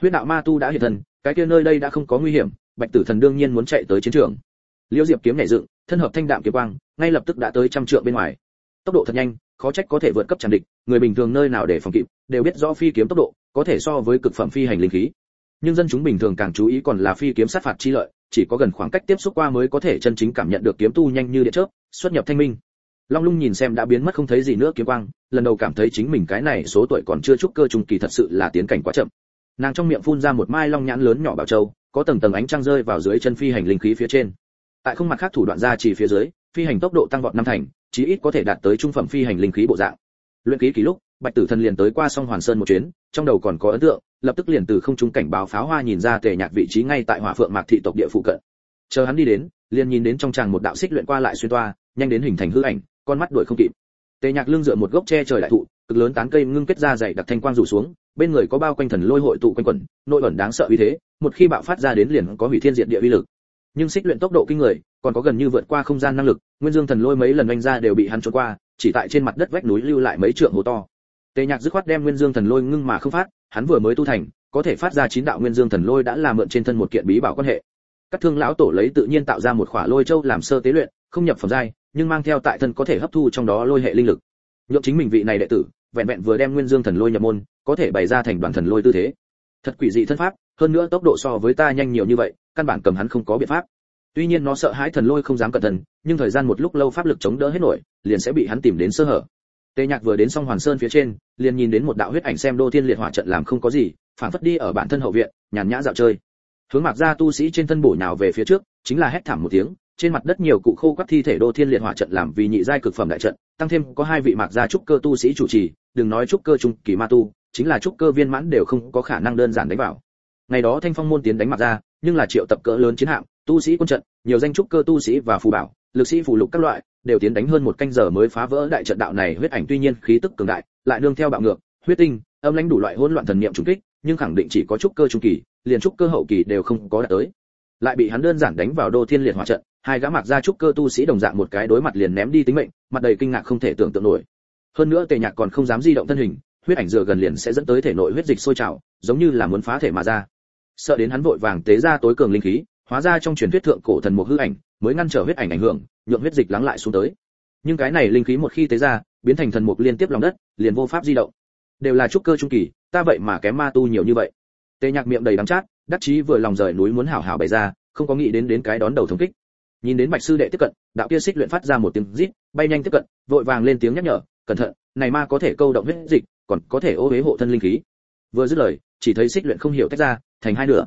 Huyết đạo ma tu đã hiện thần cái kia nơi đây đã không có nguy hiểm, bạch tử thần đương nhiên muốn chạy tới chiến trường. Liễu diệp kiếm nhảy dựng, thân hợp thanh đạm kiếm quang, ngay lập tức đã tới trăm trượng bên ngoài. Tốc độ thật nhanh, khó trách có thể vượt cấp tràn địch, người bình thường nơi nào để phòng kịp, đều biết rõ phi kiếm tốc độ, có thể so với cực phẩm phi hành linh khí nhưng dân chúng bình thường càng chú ý còn là phi kiếm sát phạt chi lợi, chỉ có gần khoảng cách tiếp xúc qua mới có thể chân chính cảm nhận được kiếm tu nhanh như điện chớp, xuất nhập thanh minh. Long lung nhìn xem đã biến mất không thấy gì nữa kiếm quang, lần đầu cảm thấy chính mình cái này số tuổi còn chưa trúc cơ trung kỳ thật sự là tiến cảnh quá chậm. Nàng trong miệng phun ra một mai long nhãn lớn nhỏ bảo châu, có tầng tầng ánh trăng rơi vào dưới chân phi hành linh khí phía trên. Tại không mặt khác thủ đoạn ra chỉ phía dưới, phi hành tốc độ tăng vọt năm thành, chí ít có thể đạt tới trung phẩm phi hành linh khí bộ dạng. Luyện khí ký lúc, bạch tử thần liền tới qua song hoàn sơn một chuyến, trong đầu còn có ấn tượng lập tức liền từ không trung cảnh báo pháo hoa nhìn ra tề nhạc vị trí ngay tại hỏa phượng mạc thị tộc địa phụ cận. Chờ hắn đi đến, liền nhìn đến trong tràng một đạo xích luyện qua lại xuyên toa, nhanh đến hình thành hư ảnh, con mắt đuổi không kịp. Tề nhạc lưng dựa một gốc tre trời đại thụ, cực lớn tán cây ngưng kết ra dày đặc thanh quang rủ xuống, bên người có bao quanh thần lôi hội tụ quanh quẩn, nội ẩn đáng sợ uy thế, một khi bạo phát ra đến liền có hủy thiên diệt địa uy lực. Nhưng xích luyện tốc độ kinh người, còn có gần như vượt qua không gian năng lực, nguyên dương thần lôi mấy lần oanh ra đều bị hắn trốn qua, chỉ tại trên mặt đất vách núi lưu lại mấy trượng hố to tề nhạc dứt khoát đem nguyên dương thần lôi ngưng mà không phát, hắn vừa mới tu thành, có thể phát ra chín đạo nguyên dương thần lôi đã là mượn trên thân một kiện bí bảo quan hệ. Các thương lão tổ lấy tự nhiên tạo ra một khỏa lôi châu làm sơ tế luyện, không nhập phẩm giai, nhưng mang theo tại thân có thể hấp thu trong đó lôi hệ linh lực. Nhượng chính mình vị này đệ tử, vẹn vẹn vừa đem nguyên dương thần lôi nhập môn, có thể bày ra thành đoàn thần lôi tư thế. Thật quỷ dị thân pháp, hơn nữa tốc độ so với ta nhanh nhiều như vậy, căn bản cầm hắn không có biện pháp. Tuy nhiên nó sợ hãi thần lôi không dám cẩn thận, nhưng thời gian một lúc lâu pháp lực chống đỡ hết nổi, liền sẽ bị hắn tìm đến sơ hở tề nhạc vừa đến xong hoàn sơn phía trên, liền nhìn đến một đạo huyết ảnh xem đô thiên liệt hỏa trận làm không có gì, phản phất đi ở bản thân hậu viện, nhàn nhã dạo chơi. Hướng mạc gia tu sĩ trên thân bổ nhào về phía trước, chính là hét thảm một tiếng, trên mặt đất nhiều cụ khô quắt thi thể đô thiên liệt hỏa trận làm vì nhị giai cực phẩm đại trận, tăng thêm có hai vị mạc gia trúc cơ tu sĩ chủ trì, đừng nói trúc cơ trung kỳ ma tu, chính là trúc cơ viên mãn đều không có khả năng đơn giản đánh vào. Ngày đó thanh phong môn tiến đánh mạc gia nhưng là triệu tập cỡ lớn chiến hạm, tu sĩ quân trận, nhiều danh trúc cơ tu sĩ và phù bảo lực sĩ phù lục các loại, đều tiến đánh hơn một canh giờ mới phá vỡ đại trận đạo này. Huyết ảnh tuy nhiên khí tức cường đại, lại nương theo bạo ngược, huyết tinh, âm lãnh đủ loại hỗn loạn thần niệm trùng kích, nhưng khẳng định chỉ có trúc cơ trung kỳ, liền trúc cơ hậu kỳ đều không có đạt tới. Lại bị hắn đơn giản đánh vào đô thiên liệt hỏa trận, hai gã mặc ra trúc cơ tu sĩ đồng dạng một cái đối mặt liền ném đi tính mệnh, mặt đầy kinh ngạc không thể tưởng tượng nổi. Hơn nữa tề nhạc còn không dám di động thân hình, huyết ảnh dựa gần liền sẽ dẫn tới thể nội huyết dịch sôi trào, giống như là muốn phá thể mà ra. Sợ đến hắn vội vàng tế ra tối cường linh khí, hóa ra trong truyền thuyết thượng cổ thần một hư ảnh mới ngăn trở huyết ảnh ảnh hưởng, nhượng huyết dịch lắng lại xuống tới. Nhưng cái này linh khí một khi tế ra, biến thành thần mục liên tiếp lòng đất, liền vô pháp di động. Đều là trúc cơ trung kỳ, ta vậy mà kém ma tu nhiều như vậy. Tề nhạc miệng đầy đắng chát, đắc chí vừa lòng rời núi muốn hảo hảo bày ra, không có nghĩ đến đến cái đón đầu thống kích. Nhìn đến bạch sư đệ tiếp cận, đạo kia xích luyện phát ra một tiếng rít, bay nhanh tiếp cận, vội vàng lên tiếng nhắc nhở, cẩn thận, này ma có thể câu động huyết dịch, còn có thể ô uế hộ thân linh khí. Vừa dứt lời, chỉ thấy xích luyện không hiểu tách ra, thành hai nửa.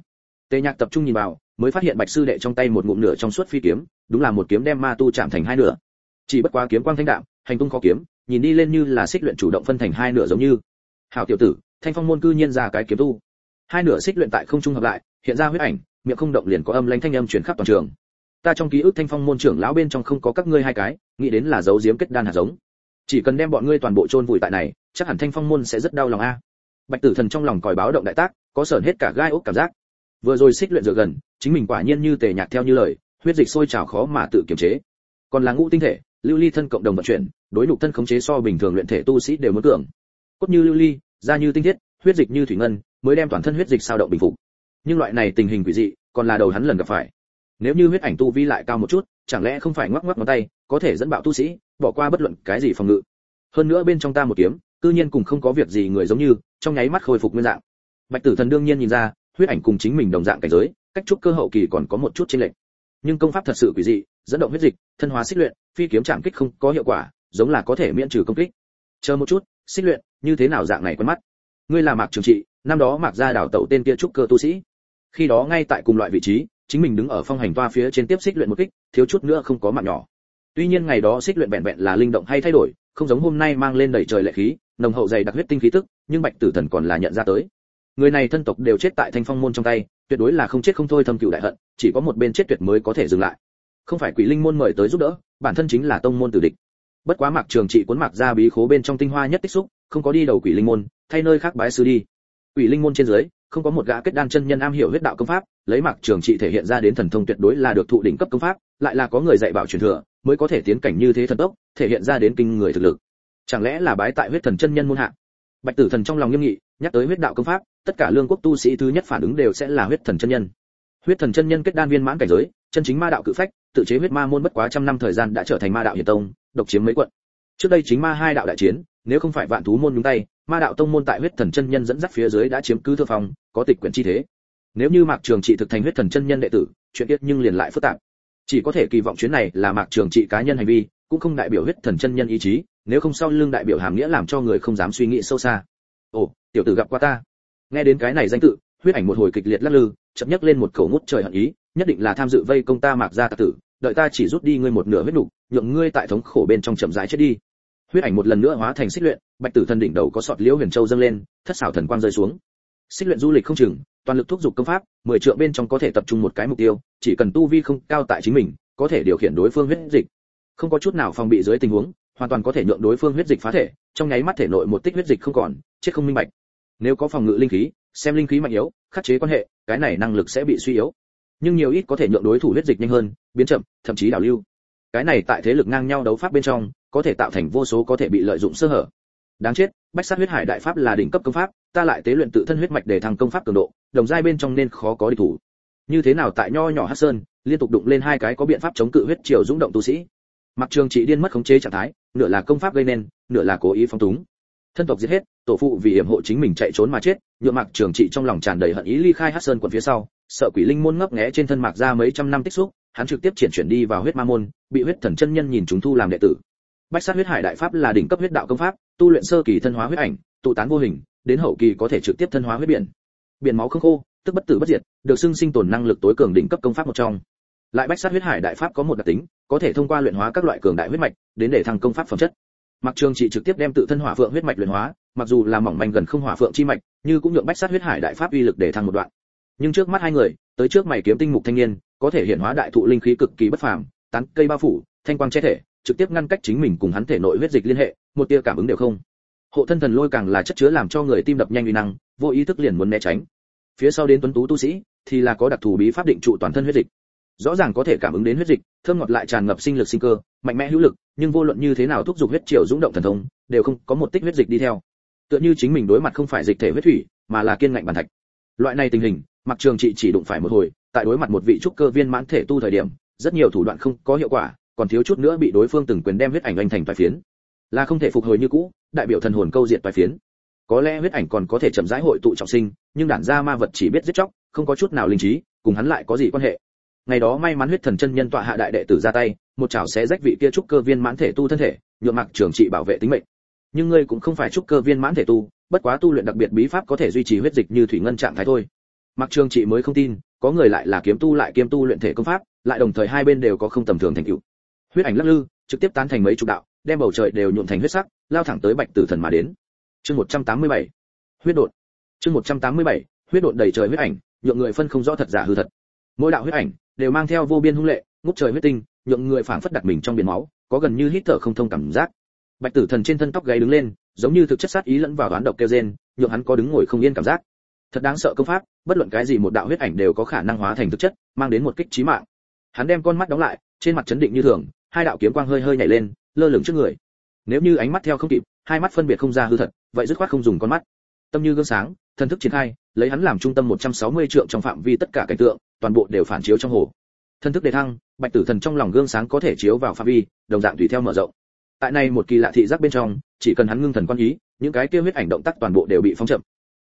Tề nhạc tập trung nhìn vào mới phát hiện bạch sư đệ trong tay một ngụm nửa trong suốt phi kiếm, đúng là một kiếm đem ma tu chạm thành hai nửa. Chỉ bất quá kiếm quang thanh đạm, hành tung khó kiếm, nhìn đi lên như là xích luyện chủ động phân thành hai nửa giống như. Hảo tiểu tử, thanh phong môn cư nhiên ra cái kiếm tu. Hai nửa xích luyện tại không trung hợp lại, hiện ra huyết ảnh, miệng không động liền có âm lãnh thanh âm truyền khắp toàn trường. Ta trong ký ức thanh phong môn trưởng lão bên trong không có các ngươi hai cái, nghĩ đến là dấu diếm kết đan hạt giống. Chỉ cần đem bọn ngươi toàn bộ chôn vùi tại này, chắc hẳn thanh phong môn sẽ rất đau lòng a. Bạch tử thần trong lòng còi báo động đại tác, có sởn hết cả gai ốc cảm giác vừa rồi xích luyện dựa gần, chính mình quả nhiên như tề nhạc theo như lời, huyết dịch sôi trào khó mà tự kiềm chế. Còn là ngũ tinh thể, lưu ly thân cộng đồng vận chuyển, đối nhục thân khống chế so bình thường luyện thể tu sĩ đều muốn tưởng. Cốt như lưu ly, da như tinh thiết, huyết dịch như thủy ngân, mới đem toàn thân huyết dịch sao động bình phục. Nhưng loại này tình hình quỷ dị, còn là đầu hắn lần gặp phải. Nếu như huyết ảnh tu vi lại cao một chút, chẳng lẽ không phải ngoắc ngoắc ngón tay, có thể dẫn bạo tu sĩ, bỏ qua bất luận cái gì phòng ngự? Hơn nữa bên trong ta một kiếm, cư nhiên cùng không có việc gì người giống như, trong nháy mắt khôi phục nguyên dạng. Bạch tử thần đương nhiên nhìn ra huyết ảnh cùng chính mình đồng dạng cảnh giới, cách trúc cơ hậu kỳ còn có một chút chênh lệch. Nhưng công pháp thật sự quỷ dị, dẫn động huyết dịch, thân hóa xích luyện, phi kiếm chạm kích không có hiệu quả, giống là có thể miễn trừ công kích. Chờ một chút, xích luyện, như thế nào dạng này quen mắt? Ngươi là mạc trường trị, năm đó mạc gia đảo tẩu tên kia trúc cơ tu sĩ. Khi đó ngay tại cùng loại vị trí, chính mình đứng ở phong hành toa phía trên tiếp xích luyện một kích, thiếu chút nữa không có mạng nhỏ. Tuy nhiên ngày đó xích luyện vẹn vẹn là linh động hay thay đổi, không giống hôm nay mang lên đầy trời lệ khí, nồng hậu dày đặc huyết tinh khí tức, nhưng bạch tử thần còn là nhận ra tới người này thân tộc đều chết tại thanh phong môn trong tay, tuyệt đối là không chết không thôi thâm cựu đại hận, chỉ có một bên chết tuyệt mới có thể dừng lại. Không phải quỷ linh môn mời tới giúp đỡ, bản thân chính là tông môn tử địch. Bất quá mạc trường trị cuốn mạc ra bí khố bên trong tinh hoa nhất tích xúc, không có đi đầu quỷ linh môn, thay nơi khác bái sư đi. Quỷ linh môn trên dưới, không có một gã kết đan chân nhân am hiểu huyết đạo công pháp, lấy mặc trường trị thể hiện ra đến thần thông tuyệt đối là được thụ đỉnh cấp công pháp, lại là có người dạy bảo truyền thừa, mới có thể tiến cảnh như thế thần tốc, thể hiện ra đến kinh người thực lực. Chẳng lẽ là bái tại huyết thần chân nhân môn hạ? Bạch tử thần trong lòng nghiêm nghị nhắc tới huyết đạo công pháp tất cả lương quốc tu sĩ thứ nhất phản ứng đều sẽ là huyết thần chân nhân. Huyết thần chân nhân kết đan viên mãn cảnh giới chân chính ma đạo cự phách tự chế huyết ma môn bất quá trăm năm thời gian đã trở thành ma đạo hiển tông độc chiếm mấy quận. Trước đây chính ma hai đạo đại chiến nếu không phải vạn thú môn nhúng tay ma đạo tông môn tại huyết thần chân nhân dẫn dắt phía dưới đã chiếm cứ thượng phòng, có tịch quyển chi thế. Nếu như mạc trường trị thực thành huyết thần chân nhân đệ tử chuyện tiết nhưng liền lại phức tạp. Chỉ có thể kỳ vọng chuyến này là mạc trường trị cá nhân hành vi cũng không đại biểu huyết thần chân nhân ý chí nếu không sau lưng đại biểu hàm nghĩa làm cho người không dám suy nghĩ sâu xa. Ồ tiểu tử gặp qua ta. Nghe đến cái này danh tự huyết ảnh một hồi kịch liệt lắc lư chậm nhấc lên một khẩu ngút trời hận ý nhất định là tham dự vây công ta mạc gia tạc tử đợi ta chỉ rút đi ngươi một nửa huyết đủ, nhượng ngươi tại thống khổ bên trong chậm rãi chết đi. Huyết ảnh một lần nữa hóa thành xích luyện bạch tử thần đỉnh đầu có sọt liễu huyền châu dâng lên thất xảo thần quang rơi xuống. Xích luyện du lịch không chừng toàn lực thúc giục công pháp mười trượng bên trong có thể tập trung một cái mục tiêu chỉ cần tu vi không cao tại chính mình có thể điều khiển đối phương huyết dịch. Không có chút nào phòng bị dưới tình huống hoàn toàn có thể nhượng đối phương huyết dịch phá thể, trong nháy mắt thể nội một tích huyết dịch không còn, chết không minh bạch. Nếu có phòng ngự linh khí, xem linh khí mạnh yếu, khắc chế quan hệ, cái này năng lực sẽ bị suy yếu. Nhưng nhiều ít có thể nhượng đối thủ huyết dịch nhanh hơn, biến chậm, thậm chí đảo lưu. Cái này tại thế lực ngang nhau đấu pháp bên trong, có thể tạo thành vô số có thể bị lợi dụng sơ hở. Đáng chết, bách sát huyết hải đại pháp là đỉnh cấp công pháp, ta lại tế luyện tự thân huyết mạch để thăng công pháp cường độ, đồng giai bên trong nên khó có địch thủ. Như thế nào tại nho nhỏ hắc sơn, liên tục đụng lên hai cái có biện pháp chống cự huyết triều dũng động tu sĩ? Mặc trường trị điên mất khống chế trạng thái, nửa là công pháp gây nên, nửa là cố ý phóng túng. Thân tộc giết hết, tổ phụ vì hiểm hộ chính mình chạy trốn mà chết, nhượng mặc trường trị trong lòng tràn đầy hận ý ly khai hắc sơn quận phía sau, sợ quỷ linh môn ngấp nghé trên thân mạc ra mấy trăm năm tích xúc, hắn trực tiếp triển chuyển đi vào huyết ma môn, bị huyết thần chân nhân nhìn chúng thu làm đệ tử. Bách sát huyết hải đại pháp là đỉnh cấp huyết đạo công pháp, tu luyện sơ kỳ thân hóa huyết ảnh, tụ tán vô hình, đến hậu kỳ có thể trực tiếp thân hóa huyết biển. Biển máu không khô, tức bất tử bất diệt, được xưng sinh tồn năng lực tối cường đỉnh cấp công pháp một trong. Lại bách sát huyết hải đại pháp có một đặc tính có thể thông qua luyện hóa các loại cường đại huyết mạch, đến để thăng công pháp phẩm chất. Mặc trường chỉ trực tiếp đem tự thân hỏa phượng huyết mạch luyện hóa, mặc dù là mỏng manh gần không hỏa phượng chi mạch, như cũng nhượng bách sát huyết hải đại pháp uy lực để thăng một đoạn. Nhưng trước mắt hai người, tới trước mày kiếm tinh mục thanh niên, có thể hiện hóa đại thụ linh khí cực kỳ bất phàm, tán cây bao phủ, thanh quang che thể, trực tiếp ngăn cách chính mình cùng hắn thể nội huyết dịch liên hệ, một tia cảm ứng đều không. Hộ thân thần lôi càng là chất chứa làm cho người tim đập nhanh uy năng, vô ý thức liền muốn né tránh. Phía sau đến tuấn tú tu sĩ, thì là có đặc thù bí pháp định trụ toàn thân huyết dịch rõ ràng có thể cảm ứng đến huyết dịch, thơm ngọt lại tràn ngập sinh lực sinh cơ, mạnh mẽ hữu lực, nhưng vô luận như thế nào thúc giục huyết triều dũng động thần thông, đều không có một tích huyết dịch đi theo. Tựa như chính mình đối mặt không phải dịch thể huyết thủy, mà là kiên ngạnh bản thạch. Loại này tình hình, mặc trường trị chỉ đụng phải một hồi, tại đối mặt một vị trúc cơ viên mãn thể tu thời điểm, rất nhiều thủ đoạn không có hiệu quả, còn thiếu chút nữa bị đối phương từng quyền đem huyết ảnh anh thành toái phiến. Là không thể phục hồi như cũ, đại biểu thần hồn câu diện toái phiến. Có lẽ huyết ảnh còn có thể chậm rãi hội tụ trọng sinh, nhưng đản ra ma vật chỉ biết giết chóc, không có chút nào linh trí, cùng hắn lại có gì quan hệ? Ngày đó may mắn huyết thần chân nhân tọa hạ đại đệ tử ra tay, một chảo sẽ rách vị kia trúc cơ viên mãn thể tu thân thể, nhượng mặc trường trị bảo vệ tính mệnh nhưng ngươi cũng không phải trúc cơ viên mãn thể tu, bất quá tu luyện đặc biệt bí pháp có thể duy trì huyết dịch như thủy ngân trạng thái thôi mặc trường trị mới không tin, có người lại là kiếm tu lại kiêm tu luyện thể công pháp, lại đồng thời hai bên đều có không tầm thường thành tựu huyết ảnh lắc lư, trực tiếp tán thành mấy chục đạo, đem bầu trời đều nhuộm thành huyết sắc, lao thẳng tới bạch tử thần mà đến chương 187. huyết đột chương 187. huyết đột đầy trời huyết ảnh, nhượng người phân không rõ thật giả hư thật mỗi đạo huyết ảnh đều mang theo vô biên hung lệ ngút trời huyết tinh nhượng người phảng phất đặt mình trong biển máu có gần như hít thở không thông cảm giác. Bạch tử thần trên thân tóc gáy đứng lên giống như thực chất sát ý lẫn vào đoán độc kêu gen, nhượng hắn có đứng ngồi không yên cảm giác. Thật đáng sợ công pháp bất luận cái gì một đạo huyết ảnh đều có khả năng hóa thành thực chất mang đến một kích chí mạng. Hắn đem con mắt đóng lại trên mặt chấn định như thường hai đạo kiếm quang hơi hơi nhảy lên lơ lửng trước người. Nếu như ánh mắt theo không kịp hai mắt phân biệt không ra hư thật vậy dứt khoát không dùng con mắt. Tâm như gương sáng thần thức triển khai lấy hắn làm trung tâm 160 trượng trong phạm vi tất cả cảnh tượng toàn bộ đều phản chiếu trong hồ. Thân thức đề thăng, bạch tử thần trong lòng gương sáng có thể chiếu vào phạm vi, đồng dạng tùy theo mở rộng. Tại này một kỳ lạ thị giác bên trong, chỉ cần hắn ngưng thần quan ý, những cái kia huyết ảnh động tác toàn bộ đều bị phóng chậm.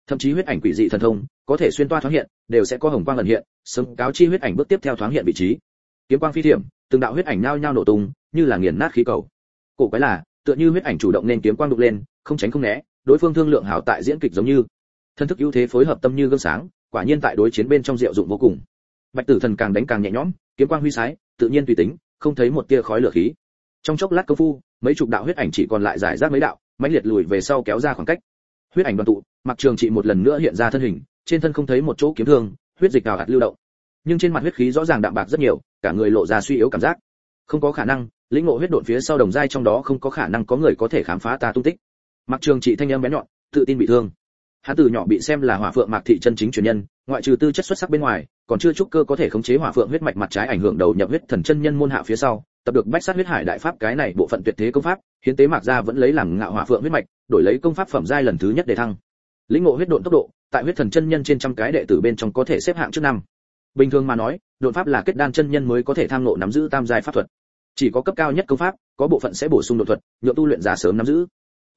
Thậm chí huyết ảnh quỷ dị thần thông, có thể xuyên toa thoáng hiện, đều sẽ có hồng quang lần hiện sớm cáo chi huyết ảnh bước tiếp theo thoáng hiện vị trí. Kiếm quang phi thiểm, từng đạo huyết ảnh nhao nhao nổ tung, như là nghiền nát khí cầu. Cổ quái là, tựa như huyết ảnh chủ động nên kiếm quang đục lên, không tránh không né, đối phương thương lượng hảo tại diễn kịch giống như. Thân thức ưu thế phối hợp tâm như gương sáng, quả nhiên tại đối chiến bên trong diệu dụng vô cùng bạch tử thần càng đánh càng nhẹ nhõm, kiếm quang huy sái, tự nhiên tùy tính, không thấy một tia khói lửa khí. Trong chốc lát công phu, mấy chục đạo huyết ảnh chỉ còn lại giải rác mấy đạo, mãnh liệt lùi về sau kéo ra khoảng cách. Huyết ảnh đoàn tụ mặc trường trị một lần nữa hiện ra thân hình, trên thân không thấy một chỗ kiếm thương, huyết dịch nào hạt lưu động. Nhưng trên mặt huyết khí rõ ràng đạm bạc rất nhiều, cả người lộ ra suy yếu cảm giác. Không có khả năng, lĩnh ngộ huyết độn phía sau đồng giai trong đó không có khả năng có người có thể khám phá ta tung tích. Mặc trường trị thanh âm bé nhọn, tự tin bị thương hắn từ nhỏ bị xem là hỏa phượng mạc thị chân chính truyền nhân, ngoại trừ tư chất xuất sắc bên ngoài, còn chưa trúc cơ có thể khống chế hỏa phượng huyết mạch mặt trái ảnh hưởng đầu nhập huyết thần chân nhân môn hạ phía sau, tập được bách sát huyết hải đại pháp cái này bộ phận tuyệt thế công pháp, hiến tế mạc gia vẫn lấy làm ngạo hỏa phượng huyết mạch, đổi lấy công pháp phẩm giai lần thứ nhất để thăng. Lĩnh ngộ huyết độn tốc độ, tại huyết thần chân nhân trên trăm cái đệ tử bên trong có thể xếp hạng trước năm. Bình thường mà nói, độn pháp là kết đan chân nhân mới có thể tham ngộ nắm giữ tam giai pháp thuật. Chỉ có cấp cao nhất công pháp, có bộ phận sẽ bổ sung độn thuật, nhượng tu luyện giả sớm nắm giữ.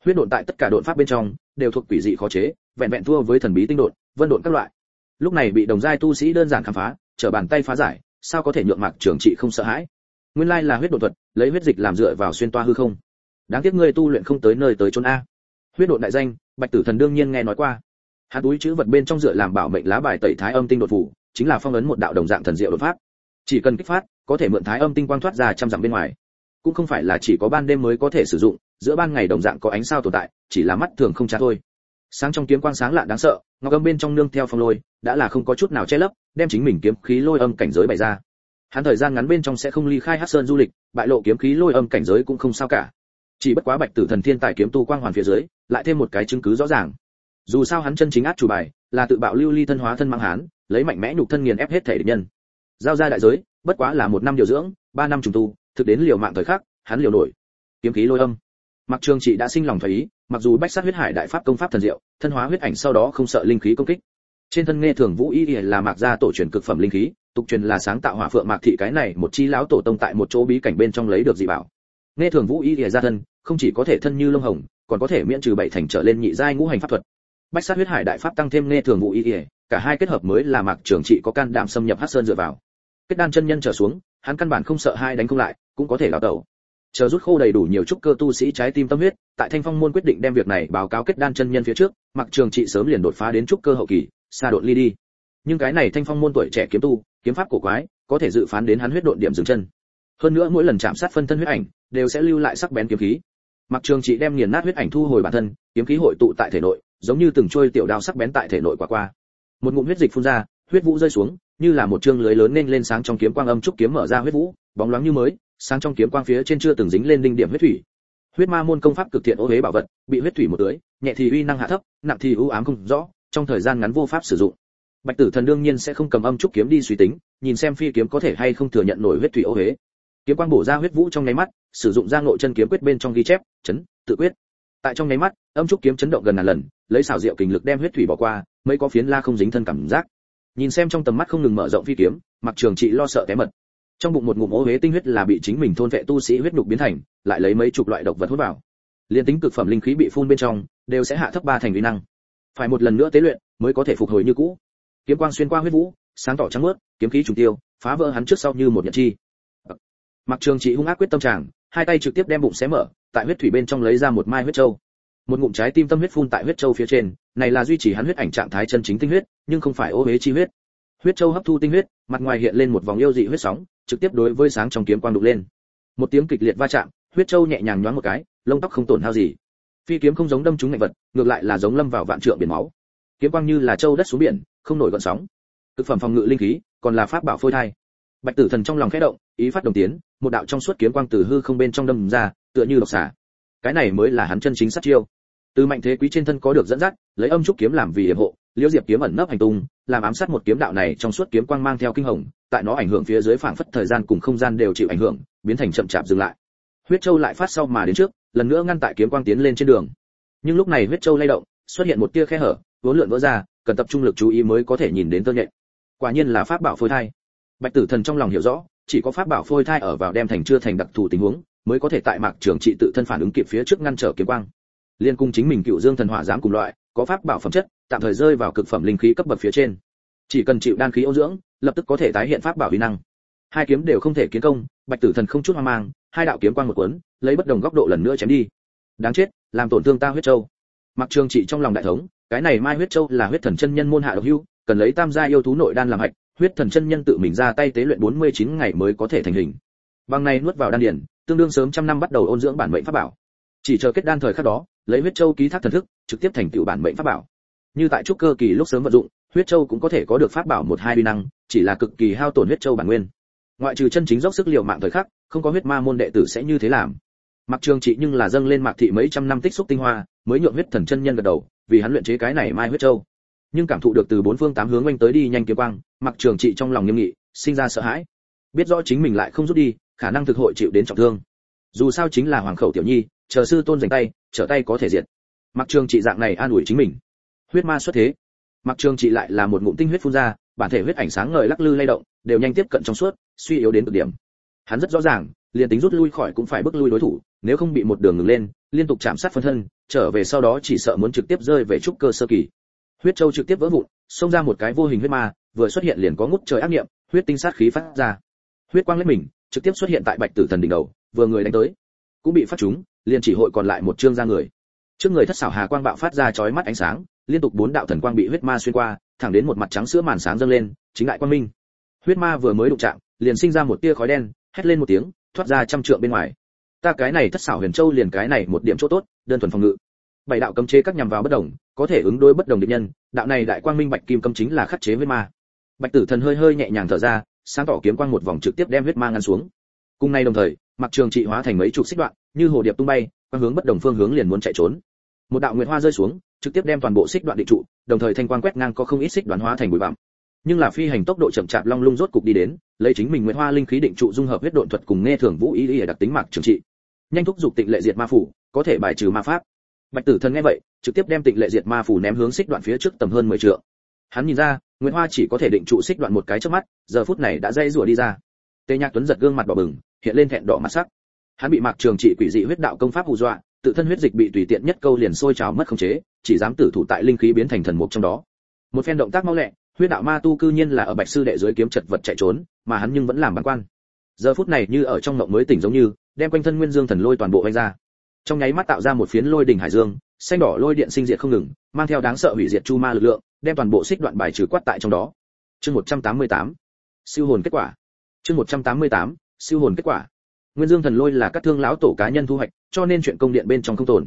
Huyết độn tại tất cả độn pháp bên trong, đều thuộc quỷ dị khó chế vẹn vẹn thua với thần bí tinh độn, vân độn các loại. Lúc này bị đồng giai tu sĩ đơn giản khám phá, trở bàn tay phá giải, sao có thể nhượng mạc trưởng trị không sợ hãi? Nguyên lai là huyết độn thuật, lấy huyết dịch làm dựa vào xuyên toa hư không. Đáng tiếc ngươi tu luyện không tới nơi tới chốn a. Huyết độn đại danh, bạch tử thần đương nhiên nghe nói qua. Hắn túi chữ vật bên trong dựa làm bảo mệnh lá bài tẩy thái âm tinh đột phủ, chính là phong ấn một đạo đồng dạng thần diệu đột pháp. Chỉ cần kích phát, có thể mượn thái âm tinh quang thoát ra trăm dặm bên ngoài. Cũng không phải là chỉ có ban đêm mới có thể sử dụng, giữa ban ngày đồng dạng có ánh sao tồn tại, chỉ là mắt thường không chả thôi sáng trong kiếm quang sáng lạ đáng sợ, ngọc âm bên trong nương theo phong lôi, đã là không có chút nào che lấp, đem chính mình kiếm khí lôi âm cảnh giới bày ra. Hắn thời gian ngắn bên trong sẽ không ly khai hắc sơn du lịch, bại lộ kiếm khí lôi âm cảnh giới cũng không sao cả. Chỉ bất quá bạch tử thần thiên tài kiếm tu quang hoàn phía dưới, lại thêm một cái chứng cứ rõ ràng. Dù sao hắn chân chính át chủ bài, là tự bạo lưu ly thân hóa thân mang hán, lấy mạnh mẽ nhục thân nghiền ép hết thể địch nhân. Giao ra đại giới, bất quá là một năm điều dưỡng, ba năm trùng tu, thực đến liều mạng thời khắc, hắn liều nổi. Kiếm khí lôi âm. Mặc trường trị đã sinh lòng thấy ý mặc dù bách sát huyết hải đại pháp công pháp thần diệu, thân hóa huyết ảnh sau đó không sợ linh khí công kích. Trên thân nghe thường vũ y là mạc gia tổ truyền cực phẩm linh khí, tục truyền là sáng tạo hỏa phượng mạc thị cái này một chi lão tổ tông tại một chỗ bí cảnh bên trong lấy được dị bảo. Nghe thường vũ y ra thân, không chỉ có thể thân như lông hồng, còn có thể miễn trừ bảy thành trở lên nhị giai ngũ hành pháp thuật. Bách sát huyết hải đại pháp tăng thêm nghe thường vũ y, cả hai kết hợp mới là mạc trưởng trị có can đảm xâm nhập hắc sơn dựa vào. Kết đan chân nhân trở xuống, hắn căn bản không sợ hai đánh không lại, cũng có thể đào tẩu chờ rút khô đầy đủ nhiều trúc cơ tu sĩ trái tim tâm huyết, tại thanh phong môn quyết định đem việc này báo cáo kết đan chân nhân phía trước, mặc trường trị sớm liền đột phá đến trúc cơ hậu kỳ, xa đột ly đi. Nhưng cái này thanh phong môn tuổi trẻ kiếm tu, kiếm pháp cổ quái, có thể dự phán đến hắn huyết độn điểm dừng chân. Hơn nữa mỗi lần chạm sát phân thân huyết ảnh, đều sẽ lưu lại sắc bén kiếm khí. Mặc trường trị đem nghiền nát huyết ảnh thu hồi bản thân, kiếm khí hội tụ tại thể nội, giống như từng trôi tiểu đao sắc bén tại thể nội quả qua. Một ngụm huyết dịch phun ra, huyết vũ rơi xuống, như là một chương lưới lớn nên lên sáng trong kiếm quang âm trúc kiếm mở ra huyết vũ, bóng loáng như mới sáng trong kiếm quang phía trên chưa từng dính lên đinh điểm huyết thủy. Huyết ma môn công pháp cực thiện ô hế bảo vật, bị huyết thủy một tưới nhẹ thì uy năng hạ thấp, nặng thì ưu ám không rõ, trong thời gian ngắn vô pháp sử dụng. Bạch tử thần đương nhiên sẽ không cầm âm trúc kiếm đi suy tính, nhìn xem phi kiếm có thể hay không thừa nhận nổi huyết thủy ô hế. Kiếm quang bổ ra huyết vũ trong nháy mắt, sử dụng ra nội chân kiếm quyết bên trong ghi chép, chấn, tự quyết. Tại trong nháy mắt, âm trúc kiếm chấn động gần ngàn lần, lấy xảo diệu kình lực đem huyết thủy bỏ qua, mấy có phiến la không dính thân cảm giác. Nhìn xem trong tầm mắt không ngừng mở rộng phi kiếm, mặc trường trị lo sợ té mật trong bụng một ngụm ố huế tinh huyết là bị chính mình thôn vệ tu sĩ huyết nhục biến thành, lại lấy mấy chục loại độc vật hút vào. Liên tính cực phẩm linh khí bị phun bên trong, đều sẽ hạ thấp ba thành uy năng. Phải một lần nữa tế luyện mới có thể phục hồi như cũ. Kiếm quang xuyên qua huyết vũ, sáng tỏ trắng mướt, kiếm khí trùng tiêu, phá vỡ hắn trước sau như một nhật chi. Mặc trường trị hung ác quyết tâm tràng, hai tay trực tiếp đem bụng xé mở, tại huyết thủy bên trong lấy ra một mai huyết châu. Một ngụm trái tim tâm huyết phun tại huyết châu phía trên, này là duy trì hắn huyết ảnh trạng thái chân chính tinh huyết, nhưng không phải ô huế chi huyết. Huyết châu hấp thu tinh huyết, mặt ngoài hiện lên một vòng yêu dị huyết sóng trực tiếp đối với sáng trong kiếm quang đục lên. Một tiếng kịch liệt va chạm, huyết châu nhẹ nhàng nhoáng một cái, lông tóc không tổn hao gì. Phi kiếm không giống đâm trúng ngạnh vật, ngược lại là giống lâm vào vạn trượng biển máu. Kiếm quang như là châu đất xuống biển, không nổi gợn sóng. Thực phẩm phòng ngự linh khí, còn là pháp bảo phôi thai. Bạch tử thần trong lòng khẽ động, ý phát đồng tiến, một đạo trong suốt kiếm quang từ hư không bên trong đâm ra, tựa như độc xả cái này mới là hắn chân chính sát chiêu. Từ mạnh thế quý trên thân có được dẫn dắt, lấy âm trúc kiếm làm vì hiểm hộ, liễu diệp kiếm ẩn nấp hành tung, làm ám sát một kiếm đạo này trong suốt kiếm quang mang theo kinh hồng tại nó ảnh hưởng phía dưới phảng phất thời gian cùng không gian đều chịu ảnh hưởng, biến thành chậm chạp dừng lại. Huyết châu lại phát sau mà đến trước, lần nữa ngăn tại kiếm quang tiến lên trên đường. Nhưng lúc này huyết châu lay động, xuất hiện một tia khe hở, vốn lượn vỡ ra, cần tập trung lực chú ý mới có thể nhìn đến tơ nhện. Quả nhiên là pháp bảo phôi thai. Bạch tử thần trong lòng hiểu rõ, chỉ có pháp bảo phôi thai ở vào đem thành chưa thành đặc thù tình huống, mới có thể tại mạc trường trị tự thân phản ứng kịp phía trước ngăn trở kiếm quang. Liên cung chính mình cựu dương thần hỏa dám cùng loại, có pháp bảo phẩm chất, tạm thời rơi vào cực phẩm linh khí cấp bậc phía trên chỉ cần chịu đan khí ô dưỡng, lập tức có thể tái hiện pháp bảo uy năng. Hai kiếm đều không thể kiến công, bạch tử thần không chút hoang mang, hai đạo kiếm quang một cuốn, lấy bất đồng góc độ lần nữa chém đi. Đáng chết, làm tổn thương ta huyết châu. Mặc trường trị trong lòng đại thống, cái này mai huyết châu là huyết thần chân nhân môn hạ độc hưu cần lấy tam gia yêu thú nội đan làm hạch, huyết thần chân nhân tự mình ra tay tế luyện 49 ngày mới có thể thành hình. Bằng này nuốt vào đan điển tương đương sớm trăm năm bắt đầu ôn dưỡng bản mệnh pháp bảo. Chỉ chờ kết đan thời khắc đó, lấy huyết châu ký thác thần thức, trực tiếp thành tựu bản mệnh pháp bảo. Như tại trúc cơ kỳ lúc sớm vận dụng huyết châu cũng có thể có được pháp bảo một hai uy năng, chỉ là cực kỳ hao tổn huyết châu bản nguyên. Ngoại trừ chân chính dốc sức liều mạng thời khắc, không có huyết ma môn đệ tử sẽ như thế làm. Mặc trường trị nhưng là dâng lên mạc thị mấy trăm năm tích xúc tinh hoa, mới nhượng huyết thần chân nhân gật đầu, vì hắn luyện chế cái này mai huyết châu. Nhưng cảm thụ được từ bốn phương tám hướng quanh tới đi nhanh kiếm quang mặc trường trị trong lòng nghiêm nghị, sinh ra sợ hãi. Biết rõ chính mình lại không rút đi, khả năng thực hội chịu đến trọng thương. Dù sao chính là hoàng khẩu tiểu nhi, chờ sư tôn dành tay, trở tay có thể diệt. Mặc trường trị dạng này an ủi chính mình. Huyết ma xuất thế mặc trường trị lại là một ngụm tinh huyết phun ra, bản thể huyết ảnh sáng ngời lắc lư lay động, đều nhanh tiếp cận trong suốt, suy yếu đến cực điểm. Hắn rất rõ ràng, liền tính rút lui khỏi cũng phải bước lui đối thủ, nếu không bị một đường ngừng lên, liên tục chạm sát phân thân, trở về sau đó chỉ sợ muốn trực tiếp rơi về trúc cơ sơ kỳ. Huyết châu trực tiếp vỡ vụn, xông ra một cái vô hình huyết ma, vừa xuất hiện liền có ngút trời ác niệm, huyết tinh sát khí phát ra. Huyết quang lên mình, trực tiếp xuất hiện tại bạch tử thần đỉnh đầu, vừa người đánh tới, cũng bị phát trúng, liền chỉ hội còn lại một trương ra người. Trước người thất xảo hà quang bạo phát ra chói mắt ánh sáng liên tục bốn đạo thần quang bị huyết ma xuyên qua, thẳng đến một mặt trắng sữa màn sáng dâng lên, chính lại quang minh. Huyết ma vừa mới đụng chạm, liền sinh ra một tia khói đen, hét lên một tiếng, thoát ra trăm trượng bên ngoài. Ta cái này thất xảo huyền châu liền cái này một điểm chỗ tốt, đơn thuần phòng ngự. Bảy đạo cấm chế các nhằm vào bất đồng, có thể ứng đối bất đồng địch nhân, đạo này đại quang minh bạch kim cấm chính là khắc chế huyết ma. Bạch tử thần hơi hơi nhẹ nhàng thở ra, sáng tỏ kiếm quang một vòng trực tiếp đem huyết ma ngăn xuống. Cùng nay đồng thời, mặc trường trị hóa thành mấy chục xích đoạn, như hồ điệp tung bay, quang hướng bất đồng phương hướng liền muốn chạy trốn. Một đạo nguyệt hoa rơi xuống trực tiếp đem toàn bộ xích đoạn định trụ, đồng thời thanh quang quét ngang có không ít xích đoạn hóa thành bụi bặm. Nhưng là phi hành tốc độ chậm chạp long lung rốt cục đi đến, lấy chính mình nguyệt hoa linh khí định trụ dung hợp huyết độn thuật cùng nghe thường vũ ý ý đặc tính mặc trường trị. Nhanh thúc dục tịnh lệ diệt ma phủ, có thể bài trừ ma pháp. Bạch tử thần nghe vậy, trực tiếp đem tịnh lệ diệt ma phủ ném hướng xích đoạn phía trước tầm hơn mười trượng. Hắn nhìn ra, nguyệt hoa chỉ có thể định trụ xích đoạn một cái trước mắt, giờ phút này đã dây rủa đi ra. Tề nhạc tuấn giật gương mặt đỏ bừng, hiện lên thẹn đỏ mặt sắc. Hắn bị mạc trường trị quỷ dị huyết đạo công pháp hù dọa tự thân huyết dịch bị tùy tiện nhất câu liền sôi trào mất khống chế, chỉ dám tử thủ tại linh khí biến thành thần mục trong đó một phen động tác mau lẹ, huyết đạo ma tu cư nhiên là ở bạch sư đệ dưới kiếm chật vật chạy trốn, mà hắn nhưng vẫn làm bản quan giờ phút này như ở trong mộng mới tỉnh giống như, đem quanh thân nguyên dương thần lôi toàn bộ vây ra trong nháy mắt tạo ra một phiến lôi đỉnh hải dương, xanh đỏ lôi điện sinh diệt không ngừng, mang theo đáng sợ hủy diệt chu ma lực lượng, đem toàn bộ xích đoạn bài trừ quát tại trong đó chương 188. siêu hồn kết quả chương 188. siêu hồn kết quả nguyên dương thần lôi là các thương lão tổ cá nhân thu hoạch, cho nên chuyện công điện bên trong không tồn.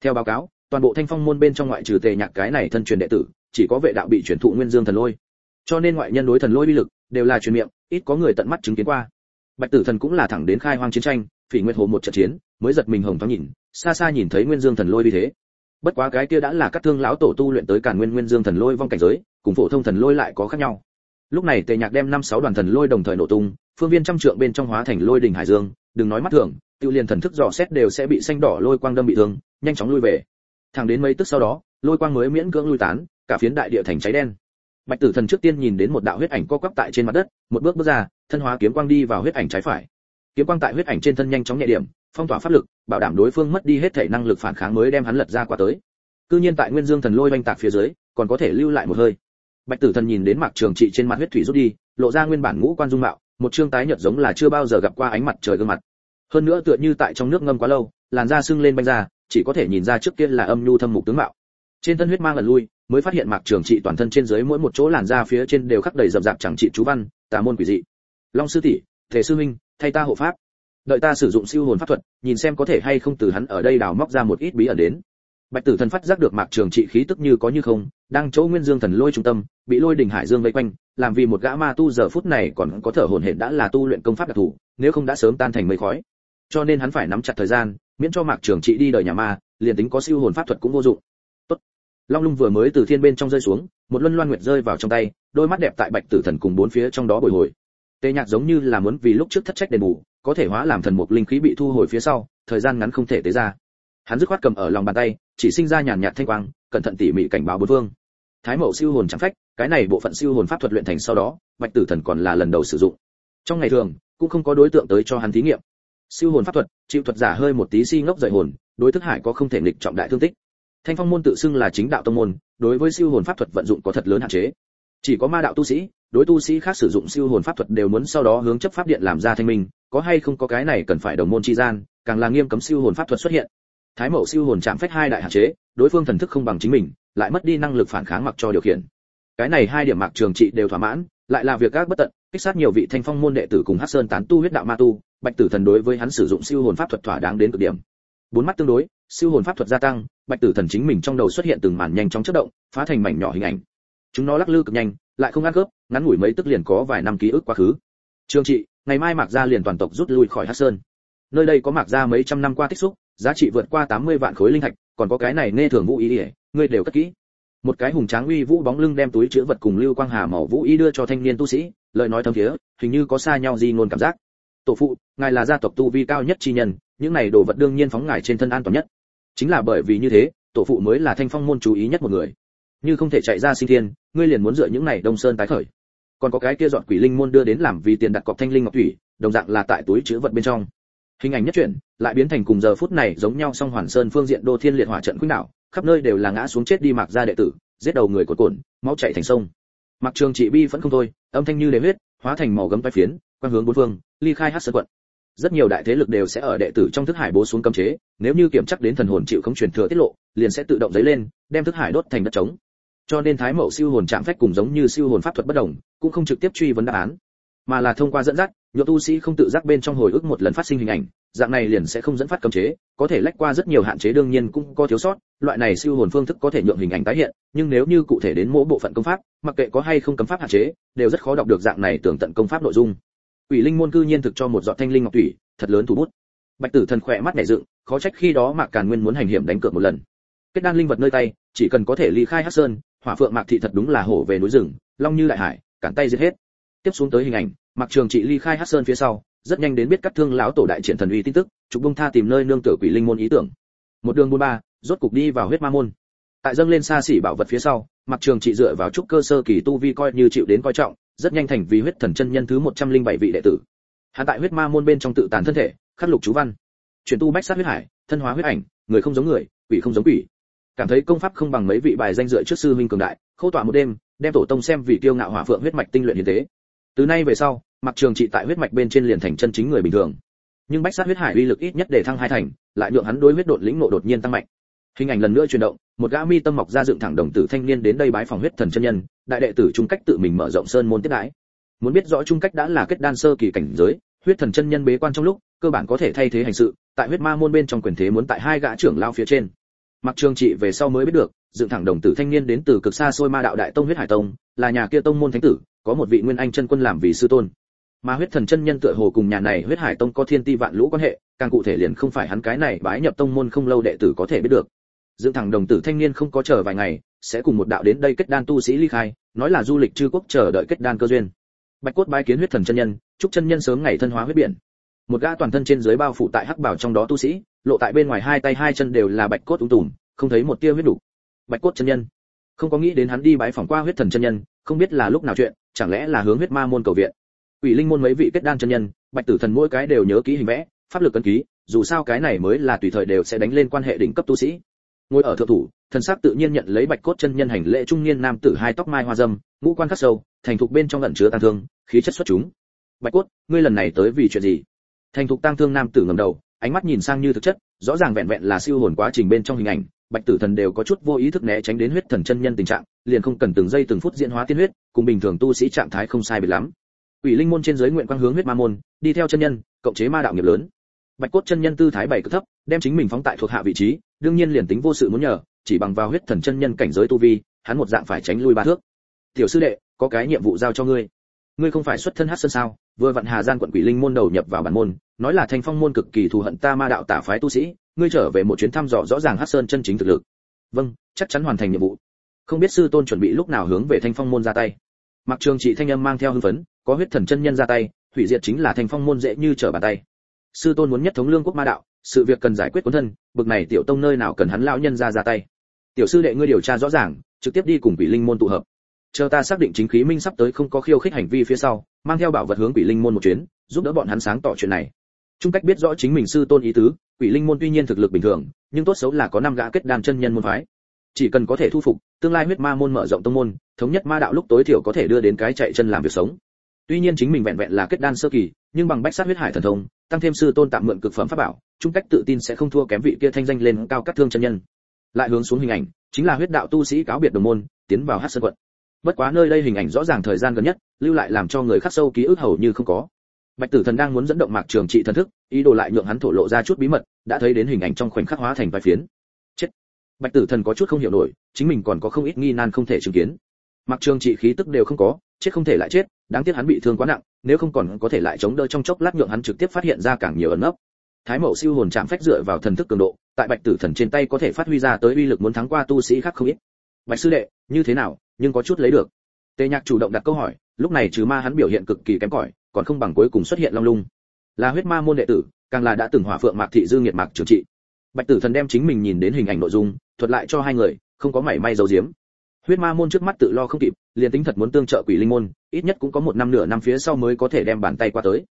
Theo báo cáo, toàn bộ thanh phong môn bên trong ngoại trừ tề nhạc cái này thân truyền đệ tử, chỉ có vệ đạo bị truyền thụ nguyên dương thần lôi. Cho nên ngoại nhân đối thần lôi uy lực, đều là truyền miệng, ít có người tận mắt chứng kiến qua. Bạch tử thần cũng là thẳng đến khai hoang chiến tranh, phỉ nguyệt hồ một trận chiến, mới giật mình hồng thoáng nhìn, xa xa nhìn thấy nguyên dương thần lôi như thế. Bất quá cái kia đã là các thương lão tổ tu luyện tới càn nguyên nguyên dương thần lôi vong cảnh giới, cùng phổ thông thần lôi lại có khác nhau. Lúc này tề nhạc đem năm sáu đoàn thần lôi đồng thời nổ tung, phương viên trăm trượng bên trong hóa thành lôi đình hải dương đừng nói mắt thường, tiêu liền thần thức dò xét đều sẽ bị xanh đỏ lôi quang đâm bị thương, nhanh chóng lui về. Thẳng đến mấy tức sau đó, lôi quang mới miễn cưỡng lui tán, cả phiến đại địa thành cháy đen. Bạch tử thần trước tiên nhìn đến một đạo huyết ảnh co quắp tại trên mặt đất, một bước bước ra, thân hóa kiếm quang đi vào huyết ảnh trái phải. Kiếm quang tại huyết ảnh trên thân nhanh chóng nhẹ điểm, phong tỏa pháp lực, bảo đảm đối phương mất đi hết thể năng lực phản kháng mới đem hắn lật ra qua tới. Cư nhiên tại nguyên dương thần lôi oanh tạc phía dưới, còn có thể lưu lại một hơi. Bạch tử thần nhìn đến mặc trường trị trên mặt huyết thủy rút đi, lộ ra nguyên bản ngũ quan dung mạo một trương tái nhợt giống là chưa bao giờ gặp qua ánh mặt trời gương mặt. Hơn nữa tựa như tại trong nước ngâm quá lâu, làn da sưng lên banh ra chỉ có thể nhìn ra trước kia là âm nhu thâm mục tướng mạo. Trên thân huyết mang lần lui, mới phát hiện mạc trường trị toàn thân trên dưới mỗi một chỗ làn da phía trên đều khắc đầy rậm rạp chẳng trị chú văn, tà môn quỷ dị. Long sư tỷ, thể sư minh thay ta hộ pháp. Đợi ta sử dụng siêu hồn pháp thuật, nhìn xem có thể hay không từ hắn ở đây đào móc ra một ít bí ẩn đến. Bạch tử thần phát giác được mạc trường trị khí tức như có như không đang chỗ nguyên dương thần lôi trung tâm, bị lôi đỉnh hải dương vây quanh, làm vì một gã ma tu giờ phút này còn có thở hồn hển đã là tu luyện công pháp đặc thù, nếu không đã sớm tan thành mây khói. Cho nên hắn phải nắm chặt thời gian, miễn cho mạc trường trị đi đời nhà ma, liền tính có siêu hồn pháp thuật cũng vô dụng. Tốt. long lung vừa mới từ thiên bên trong rơi xuống, một luân loan nguyệt rơi vào trong tay, đôi mắt đẹp tại bạch tử thần cùng bốn phía trong đó bồi hồi. Tê nhạc giống như là muốn vì lúc trước thất trách đền bù, có thể hóa làm thần mục linh khí bị thu hồi phía sau, thời gian ngắn không thể tế ra hắn dứt khoát cầm ở lòng bàn tay, chỉ sinh ra nhàn nhạt thanh quang, cẩn thận tỉ mỉ cảnh báo bốn phương. Thái mậu siêu hồn chẳng phách, cái này bộ phận siêu hồn pháp thuật luyện thành sau đó, bạch tử thần còn là lần đầu sử dụng. Trong ngày thường, cũng không có đối tượng tới cho hắn thí nghiệm. Siêu hồn pháp thuật, chịu thuật giả hơi một tí si ngốc dậy hồn, đối thức hải có không thể nghịch trọng đại thương tích. Thanh phong môn tự xưng là chính đạo tông môn, đối với siêu hồn pháp thuật vận dụng có thật lớn hạn chế. Chỉ có ma đạo tu sĩ, đối tu sĩ khác sử dụng siêu hồn pháp thuật đều muốn sau đó hướng chấp pháp điện làm ra thanh minh, có hay không có cái này cần phải đồng môn chi gian, càng là nghiêm cấm siêu hồn pháp thuật xuất hiện thái mậu siêu hồn chạm phách hai đại hạn chế, đối phương thần thức không bằng chính mình, lại mất đi năng lực phản kháng mặc cho điều khiển. Cái này hai điểm mạc trường trị đều thỏa mãn, lại là việc các bất tận, kích sát nhiều vị thanh phong môn đệ tử cùng hắc sơn tán tu huyết đạo ma tu, bạch tử thần đối với hắn sử dụng siêu hồn pháp thuật thỏa đáng đến cực điểm. Bốn mắt tương đối, siêu hồn pháp thuật gia tăng, bạch tử thần chính mình trong đầu xuất hiện từng màn nhanh chóng chất động, phá thành mảnh nhỏ hình ảnh. Chúng nó lắc lư cực nhanh, lại không ăn khớp ngắn ngủi mấy tức liền có vài năm ký ức quá khứ. Trường trị, ngày mai mạc gia liền toàn tộc rút lui khỏi hắc sơn. Nơi đây có mạc gia mấy trăm năm qua tích xúc giá trị vượt qua 80 vạn khối linh thạch, còn có cái này nghe thường vũ ý ỉa ngươi đều cất kỹ. Một cái hùng tráng uy vũ bóng lưng đem túi chứa vật cùng lưu quang hà màu vũ y đưa cho thanh niên tu sĩ, lời nói thâm thiế, hình như có xa nhau gì ngôn cảm giác. Tổ phụ, ngài là gia tộc tu vi cao nhất chi nhân, những này đồ vật đương nhiên phóng ngài trên thân an toàn nhất. Chính là bởi vì như thế, tổ phụ mới là thanh phong môn chú ý nhất một người. Như không thể chạy ra sinh thiên, ngươi liền muốn dựa những này đông sơn tái khởi. Còn có cái kia dọn quỷ linh môn đưa đến làm vì tiền đặt cọc thanh linh ngọc thủy, đồng dạng là tại túi chứa vật bên trong hình ảnh nhất chuyển, lại biến thành cùng giờ phút này giống nhau song hoàn sơn phương diện đô thiên liệt hỏa trận quýnh đảo, khắp nơi đều là ngã xuống chết đi mặc ra đệ tử, giết đầu người cột cồn máu chảy thành sông. Mặc trường trị bi vẫn không thôi, âm thanh như đế huyết, hóa thành màu gấm tay phiến quan hướng bốn phương, ly khai hát sơn quận. Rất nhiều đại thế lực đều sẽ ở đệ tử trong thức hải bố xuống cấm chế, nếu như kiểm chắc đến thần hồn chịu không truyền thừa tiết lộ, liền sẽ tự động dấy lên, đem thức hải đốt thành đất trống. Cho nên thái mậu siêu hồn chạm phách cùng giống như siêu hồn pháp thuật bất đồng, cũng không trực tiếp truy vấn đáp án, mà là thông qua dẫn dắt nhựa tu sĩ không tự giác bên trong hồi ức một lần phát sinh hình ảnh dạng này liền sẽ không dẫn phát cấm chế có thể lách qua rất nhiều hạn chế đương nhiên cũng có thiếu sót loại này siêu hồn phương thức có thể nhượng hình ảnh tái hiện nhưng nếu như cụ thể đến mỗi bộ phận công pháp mặc kệ có hay không cấm pháp hạn chế đều rất khó đọc được dạng này tưởng tận công pháp nội dung Quỷ linh môn cư nhiên thực cho một giọt thanh linh ngọc thủy, thật lớn thủ bút. Bạch Tử Thần khỏe mắt nhảy dựng, khó trách khi đó Mạc Càn Nguyên muốn hành hiểm đánh cược một lần. Kết đan linh vật nơi tay, chỉ cần có thể ly khai Hắc Sơn, Hỏa Phượng Mạc thị thật đúng là hổ về núi rừng, long như đại hải, cản tay giết hết. Tiếp xuống tới hình ảnh, Mạc Trường Trị ly khai Hắc Sơn phía sau, rất nhanh đến biết cắt thương lão tổ đại triển thần uy tin tức, trục bông tha tìm nơi nương tựa quỷ linh môn ý tưởng. Một đường buôn ba, rốt cục đi vào huyết ma môn. Tại dâng lên xa xỉ bảo vật phía sau, Mạc Trường Trị dựa vào trúc cơ sơ kỳ tu vi coi như chịu đến coi trọng, rất nhanh thành vì huyết thần chân nhân thứ 107 vị đệ tử hắn tại huyết ma môn bên trong tự tàn thân thể khắc lục chú văn chuyển tu bách sát huyết hải thân hóa huyết ảnh người không giống người quỷ không giống quỷ cảm thấy công pháp không bằng mấy vị bài danh dựa trước sư huynh cường đại khâu tọa một đêm đem tổ tông xem vị tiêu ngạo hỏa phượng huyết mạch tinh luyện như thế. từ nay về sau mặc trường trị tại huyết mạch bên trên liền thành chân chính người bình thường. Nhưng bách sát huyết hải uy lực ít nhất để thăng hai thành, lại nhượng hắn đối huyết độn lĩnh nộ đột nhiên tăng mạnh. Hình ảnh lần nữa chuyển động, một gã mi tâm mọc ra dựng thẳng đồng tử thanh niên đến đây bái phòng huyết thần chân nhân, đại đệ tử trung cách tự mình mở rộng sơn môn tiếp đãi. Muốn biết rõ trung cách đã là kết đan sơ kỳ cảnh giới, huyết thần chân nhân bế quan trong lúc, cơ bản có thể thay thế hành sự, tại huyết ma môn bên trong quyền thế muốn tại hai gã trưởng lao phía trên. Mặc trường trị về sau mới biết được, dựng thẳng đồng tử thanh niên đến từ cực xa xôi ma đạo đại tông huyết hải tông, là nhà kia tông môn thánh tử, có một vị nguyên anh chân quân làm vì sư tôn mà huyết thần chân nhân tựa hồ cùng nhà này huyết hải tông có thiên ti vạn lũ quan hệ, càng cụ thể liền không phải hắn cái này bái nhập tông môn không lâu đệ tử có thể biết được. Dựng thẳng đồng tử thanh niên không có chờ vài ngày, sẽ cùng một đạo đến đây kết đan tu sĩ ly khai, nói là du lịch chư quốc chờ đợi kết đan cơ duyên. Bạch cốt bái kiến huyết thần chân nhân, chúc chân nhân sớm ngày thân hóa huyết biển. Một gã toàn thân trên dưới bao phủ tại hắc bảo trong đó tu sĩ, lộ tại bên ngoài hai tay hai chân đều là bạch cốt ung tùm, không thấy một tia huyết đủ bạch cốt chân nhân, không có nghĩ đến hắn đi bái phỏng qua huyết thần chân nhân, không biết là lúc nào chuyện, chẳng lẽ là hướng huyết ma môn cầu viện ủy linh môn mấy vị kết đan chân nhân, bạch tử thần mỗi cái đều nhớ kỹ hình vẽ, pháp lực cân ký, dù sao cái này mới là tùy thời đều sẽ đánh lên quan hệ đỉnh cấp tu sĩ. Ngồi ở thượng thủ, thần sắc tự nhiên nhận lấy bạch cốt chân nhân hành lễ trung niên nam tử hai tóc mai hoa dâm, ngũ quan khắc sâu, thành thục bên trong ẩn chứa tang thương, khí chất xuất chúng. Bạch cốt, ngươi lần này tới vì chuyện gì? Thành thục tang thương nam tử ngẩng đầu, ánh mắt nhìn sang như thực chất, rõ ràng vẹn vẹn là siêu hồn quá trình bên trong hình ảnh, bạch tử thần đều có chút vô ý thức né tránh đến huyết thần chân nhân tình trạng, liền không cần từng giây từng phút diễn hóa tiên huyết, cùng bình thường tu sĩ trạng thái không sai biệt lắm ủy linh môn trên dưới nguyện quang hướng huyết ma môn, đi theo chân nhân, cộng chế ma đạo nghiệp lớn. Bạch cốt chân nhân tư thái bảy cực thấp, đem chính mình phóng tại thuộc hạ vị trí, đương nhiên liền tính vô sự muốn nhờ, chỉ bằng vào huyết thần chân nhân cảnh giới tu vi, hắn một dạng phải tránh lui ba thước. Tiểu sư đệ, có cái nhiệm vụ giao cho ngươi. Ngươi không phải xuất thân hát sơn sao? Vừa vặn hà gian quận quỷ linh môn đầu nhập vào bản môn, nói là thanh phong môn cực kỳ thù hận ta ma đạo tả phái tu sĩ, ngươi trở về một chuyến thăm dò rõ ràng hát sơn chân chính thực lực. Vâng chắc chắn hoàn thành nhiệm vụ. Không biết sư tôn chuẩn bị lúc nào hướng về thanh phong môn ra tay. Mặc trường trị thanh âm mang theo hưng phấn có huyết thần chân nhân ra tay, hủy diệt chính là thành phong môn dễ như trở bàn tay. Sư tôn muốn nhất thống lương quốc ma đạo, sự việc cần giải quyết cuốn thân, bực này tiểu tông nơi nào cần hắn lão nhân ra ra tay. Tiểu sư đệ ngươi điều tra rõ ràng, trực tiếp đi cùng quỷ linh môn tụ hợp. Chờ ta xác định chính khí minh sắp tới không có khiêu khích hành vi phía sau, mang theo bảo vật hướng quỷ linh môn một chuyến, giúp đỡ bọn hắn sáng tỏ chuyện này. Trung cách biết rõ chính mình sư tôn ý tứ, quỷ linh môn tuy nhiên thực lực bình thường, nhưng tốt xấu là có năm gã kết đan chân nhân môn phái. Chỉ cần có thể thu phục, tương lai huyết ma môn mở rộng tông môn, thống nhất ma đạo lúc tối thiểu có thể đưa đến cái chạy chân làm việc sống tuy nhiên chính mình vẹn vẹn là kết đan sơ kỳ, nhưng bằng bách sát huyết hải thần thông, tăng thêm sư tôn tạm mượn cực phẩm pháp bảo, trung cách tự tin sẽ không thua kém vị kia thanh danh lên cao các thương chân nhân. Lại hướng xuống hình ảnh, chính là huyết đạo tu sĩ cáo biệt đồng môn, tiến vào hát sơn quận. Bất quá nơi đây hình ảnh rõ ràng thời gian gần nhất, lưu lại làm cho người khắc sâu ký ức hầu như không có. Bạch tử thần đang muốn dẫn động mạc trường trị thần thức, ý đồ lại nhượng hắn thổ lộ ra chút bí mật, đã thấy đến hình ảnh trong khoảnh khắc hóa thành vài phiến. Chết! Bạch tử thần có chút không hiểu nổi, chính mình còn có không ít nghi nan không thể chứng kiến. Mạc trường trị khí tức đều không có chết không thể lại chết, đáng tiếc hắn bị thương quá nặng, nếu không còn có thể lại chống đỡ trong chốc lát nhượng hắn trực tiếp phát hiện ra càng nhiều ẩn nấp. Thái mậu siêu hồn chạm phách dựa vào thần thức cường độ, tại bạch tử thần trên tay có thể phát huy ra tới uy lực muốn thắng qua tu sĩ khác không ít. Bạch sư đệ, như thế nào, nhưng có chút lấy được. Tề nhạc chủ động đặt câu hỏi, lúc này trừ ma hắn biểu hiện cực kỳ kém cỏi, còn không bằng cuối cùng xuất hiện long lung. Là huyết ma môn đệ tử, càng là đã từng hỏa phượng mạc thị dư nghiệt mạc trường trị. Bạch tử thần đem chính mình nhìn đến hình ảnh nội dung, thuật lại cho hai người, không có mảy may giấu diếm huyết ma môn trước mắt tự lo không kịp, liền tính thật muốn tương trợ quỷ linh môn, ít nhất cũng có một năm nửa năm phía sau mới có thể đem bàn tay qua tới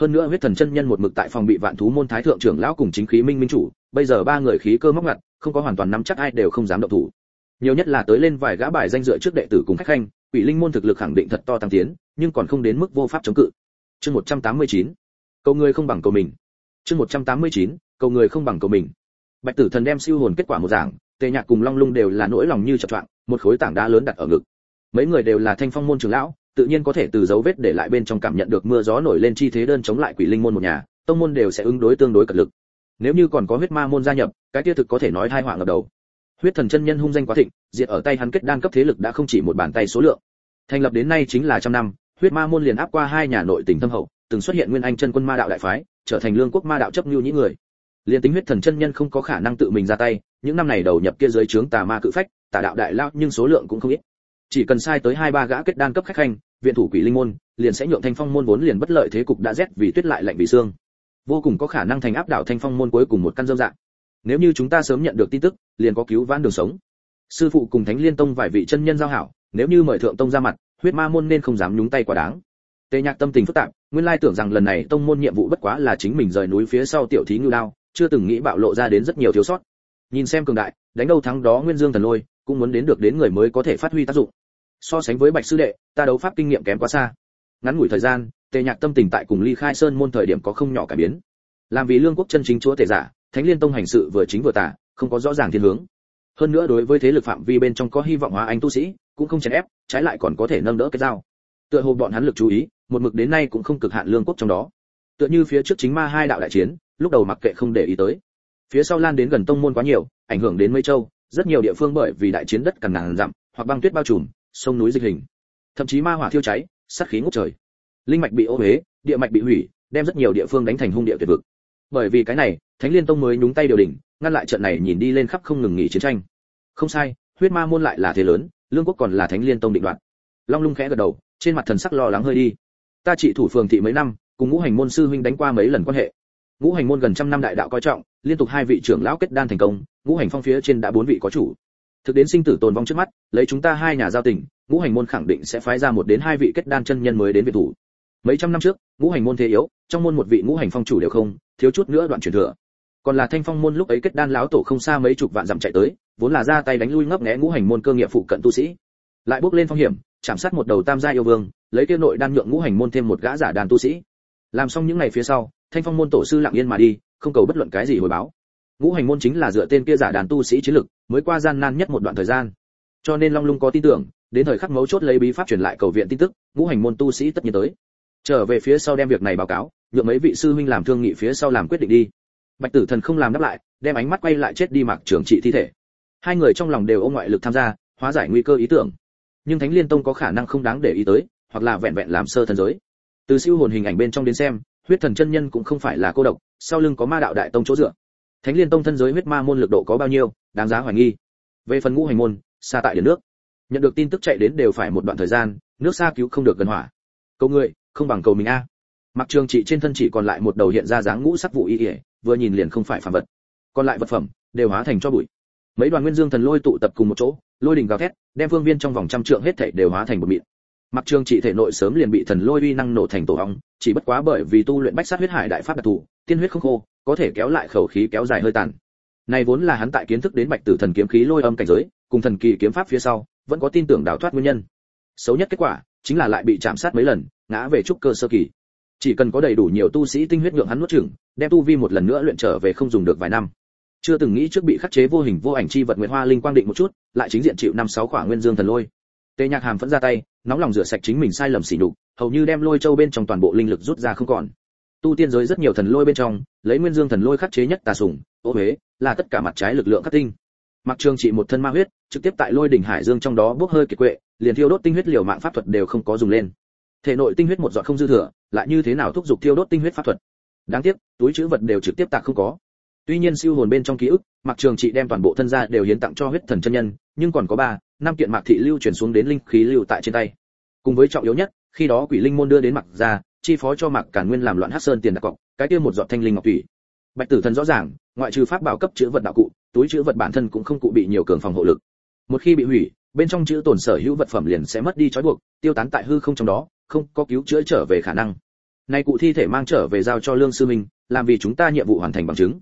hơn nữa huyết thần chân nhân một mực tại phòng bị vạn thú môn thái thượng trưởng lão cùng chính khí minh minh chủ, bây giờ ba người khí cơ móc ngặt, không có hoàn toàn nắm chắc ai đều không dám động thủ nhiều nhất là tới lên vài gã bài danh dựa trước đệ tử cùng khách khanh, quỷ linh môn thực lực khẳng định thật to tăng tiến, nhưng còn không đến mức vô pháp chống cự chương 189. cầu người không bằng cầu mình chương 189. cầu người không bằng cầu mình bạch tử thần đem siêu hồn kết quả một giảng tề nhạc cùng long lung đều là nỗi lòng như chập choạng, một khối tảng đá lớn đặt ở ngực. Mấy người đều là thanh phong môn trưởng lão, tự nhiên có thể từ dấu vết để lại bên trong cảm nhận được mưa gió nổi lên chi thế đơn chống lại quỷ linh môn một nhà, tông môn đều sẽ ứng đối tương đối cật lực. Nếu như còn có huyết ma môn gia nhập, cái kia thực có thể nói thai họa ngập đầu. Huyết thần chân nhân hung danh quá thịnh, diệt ở tay hắn kết đan cấp thế lực đã không chỉ một bàn tay số lượng. Thành lập đến nay chính là trăm năm, huyết ma môn liền áp qua hai nhà nội tỉnh thâm hậu, từng xuất hiện nguyên anh chân quân ma đạo đại phái, trở thành lương quốc ma đạo chấp nhu những người liền tính huyết thần chân nhân không có khả năng tự mình ra tay, những năm này đầu nhập kia dưới trướng tà ma cự phách, tà đạo đại lao nhưng số lượng cũng không ít. Chỉ cần sai tới hai ba gã kết đan cấp khách khanh, viện thủ quỷ linh môn, liền sẽ nhượng thanh phong môn vốn liền bất lợi thế cục đã rét vì tuyết lại lạnh vì xương. Vô cùng có khả năng thành áp đảo thanh phong môn cuối cùng một căn dâm dạng. Nếu như chúng ta sớm nhận được tin tức, liền có cứu vãn đường sống. Sư phụ cùng thánh liên tông vài vị chân nhân giao hảo, nếu như mời thượng tông ra mặt, huyết ma môn nên không dám nhúng tay quá đáng. Tề nhạc tâm tình phức tạp, nguyên lai tưởng rằng lần này tông môn nhiệm vụ bất quá là chính mình rời núi phía sau tiểu thí ngưu đao chưa từng nghĩ bạo lộ ra đến rất nhiều thiếu sót. Nhìn xem cường đại, đánh đâu thắng đó nguyên dương thần lôi, cũng muốn đến được đến người mới có thể phát huy tác dụng. So sánh với bạch sư đệ, ta đấu pháp kinh nghiệm kém quá xa. Ngắn ngủi thời gian, tề nhạc tâm tình tại cùng ly khai sơn môn thời điểm có không nhỏ cải biến. Làm vì lương quốc chân chính chúa tể giả, thánh liên tông hành sự vừa chính vừa tả, không có rõ ràng thiên hướng. Hơn nữa đối với thế lực phạm vi bên trong có hy vọng hóa anh tu sĩ, cũng không chèn ép, trái lại còn có thể nâng đỡ cái dao. Tựa hồ bọn hắn lực chú ý, một mực đến nay cũng không cực hạn lương quốc trong đó. Tựa như phía trước chính ma hai đạo đại chiến lúc đầu mặc kệ không để ý tới. Phía sau lan đến gần tông môn quá nhiều, ảnh hưởng đến mây châu, rất nhiều địa phương bởi vì đại chiến đất càng ngàn dặm, hoặc băng tuyết bao trùm, sông núi dịch hình. Thậm chí ma hỏa thiêu cháy, sát khí ngút trời. Linh mạch bị ô huế địa mạch bị hủy, đem rất nhiều địa phương đánh thành hung địa tuyệt vực. Bởi vì cái này, thánh liên tông mới nhúng tay điều đỉnh, ngăn lại trận này nhìn đi lên khắp không ngừng nghỉ chiến tranh. Không sai, huyết ma môn lại là thế lớn, lương quốc còn là thánh liên tông định đoạt. Long lung khẽ gật đầu, trên mặt thần sắc lo lắng hơi đi. Ta trị thủ phường thị mấy năm, cùng ngũ hành môn sư huynh đánh qua mấy lần quan hệ ngũ hành môn gần trăm năm đại đạo coi trọng, liên tục hai vị trưởng lão kết đan thành công, ngũ hành phong phía trên đã bốn vị có chủ. Thực đến sinh tử tồn vong trước mắt, lấy chúng ta hai nhà giao tình, ngũ hành môn khẳng định sẽ phái ra một đến hai vị kết đan chân nhân mới đến việt thủ. Mấy trăm năm trước, ngũ hành môn thế yếu, trong môn một vị ngũ hành phong chủ đều không, thiếu chút nữa đoạn truyền thừa. Còn là thanh phong môn lúc ấy kết đan lão tổ không xa mấy chục vạn dặm chạy tới, vốn là ra tay đánh lui ngấp nghé ngũ hành môn cơ nghiệp phụ cận tu sĩ. Lại bước lên phong hiểm, chạm sát một đầu tam gia yêu vương, lấy kia nội đan nhượng ngũ hành môn thêm một gã giả đàn tu sĩ làm xong những ngày phía sau, thanh phong môn tổ sư lặng yên mà đi, không cầu bất luận cái gì hồi báo. Ngũ hành môn chính là dựa tên kia giả đàn tu sĩ chiến lực, mới qua gian nan nhất một đoạn thời gian. Cho nên long lung có tin tưởng, đến thời khắc mấu chốt lấy bí pháp truyền lại cầu viện tin tức, ngũ hành môn tu sĩ tất nhiên tới. Trở về phía sau đem việc này báo cáo, nhượng mấy vị sư huynh làm thương nghị phía sau làm quyết định đi. Bạch tử thần không làm đáp lại, đem ánh mắt quay lại chết đi mặc trưởng trị thi thể. Hai người trong lòng đều ôm ngoại lực tham gia, hóa giải nguy cơ ý tưởng. Nhưng thánh liên tông có khả năng không đáng để ý tới, hoặc là vẹn vẹn làm sơ thần giới từ siêu hồn hình ảnh bên trong đến xem, huyết thần chân nhân cũng không phải là cô độc, sau lưng có ma đạo đại tông chỗ dựa. Thánh liên tông thân giới huyết ma môn lực độ có bao nhiêu, đáng giá hoài nghi. Về phần ngũ hành môn, xa tại điện nước. Nhận được tin tức chạy đến đều phải một đoạn thời gian, nước xa cứu không được gần hỏa. Cầu người, không bằng cầu mình a. Mặc trường trị trên thân chỉ còn lại một đầu hiện ra dáng ngũ sắc vụ y ỉa vừa nhìn liền không phải phản vật. Còn lại vật phẩm, đều hóa thành cho bụi. Mấy đoàn nguyên dương thần lôi tụ tập cùng một chỗ, lôi đỉnh gào thét, đem phương viên trong vòng trăm trượng hết thảy đều hóa thành một mịn mặc trường trị thể nội sớm liền bị thần lôi uy năng nổ thành tổ ong chỉ bất quá bởi vì tu luyện bách sát huyết hải đại pháp đặc thù, tiên huyết không khô, có thể kéo lại khẩu khí kéo dài hơi tàn. Này vốn là hắn tại kiến thức đến bạch tử thần kiếm khí lôi âm cảnh giới, cùng thần kỳ kiếm pháp phía sau, vẫn có tin tưởng đào thoát nguyên nhân. Xấu nhất kết quả, chính là lại bị chạm sát mấy lần, ngã về trúc cơ sơ kỳ. Chỉ cần có đầy đủ nhiều tu sĩ tinh huyết nhượng hắn nuốt chửng, đem tu vi một lần nữa luyện trở về không dùng được vài năm. Chưa từng nghĩ trước bị khắc chế vô hình vô ảnh chi vật nguyệt hoa linh quang định một chút, lại chính diện chịu năm sáu khỏa nguyên dương thần lôi tề nhạc hàm vẫn ra tay, nóng lòng rửa sạch chính mình sai lầm xỉ nhục, hầu như đem lôi châu bên trong toàn bộ linh lực rút ra không còn. Tu tiên giới rất nhiều thần lôi bên trong, lấy nguyên dương thần lôi khắc chế nhất tà sủng, ô huế, là tất cả mặt trái lực lượng khắc tinh. Mặc trường trị một thân ma huyết, trực tiếp tại lôi đỉnh hải dương trong đó bốc hơi kiệt quệ, liền thiêu đốt tinh huyết liều mạng pháp thuật đều không có dùng lên. Thể nội tinh huyết một giọt không dư thừa, lại như thế nào thúc giục thiêu đốt tinh huyết pháp thuật? Đáng tiếc, túi chữ vật đều trực tiếp tạc không có tuy nhiên siêu hồn bên trong ký ức mặc trường trị đem toàn bộ thân gia đều hiến tặng cho huyết thần chân nhân nhưng còn có ba năm kiện mạc thị lưu chuyển xuống đến linh khí lưu tại trên tay. Cùng với trọng yếu nhất khi đó quỷ linh môn đưa đến mặc gia, chi phó cho mặc cản nguyên làm loạn hắc sơn tiền đặt cọc cái kia một giọt thanh linh ngọc thủy. Bạch tử thần rõ ràng ngoại trừ pháp bảo cấp chữ vật đạo cụ túi chữ vật bản thân cũng không cụ bị nhiều cường phòng hộ lực. Một khi bị hủy bên trong chữ tổn sở hữu vật phẩm liền sẽ mất đi trói buộc tiêu tán tại hư không trong đó không có cứu chữa trở về khả năng. Nay cụ thi thể mang trở về giao cho lương sư minh làm vì chúng ta nhiệm vụ hoàn thành bằng chứng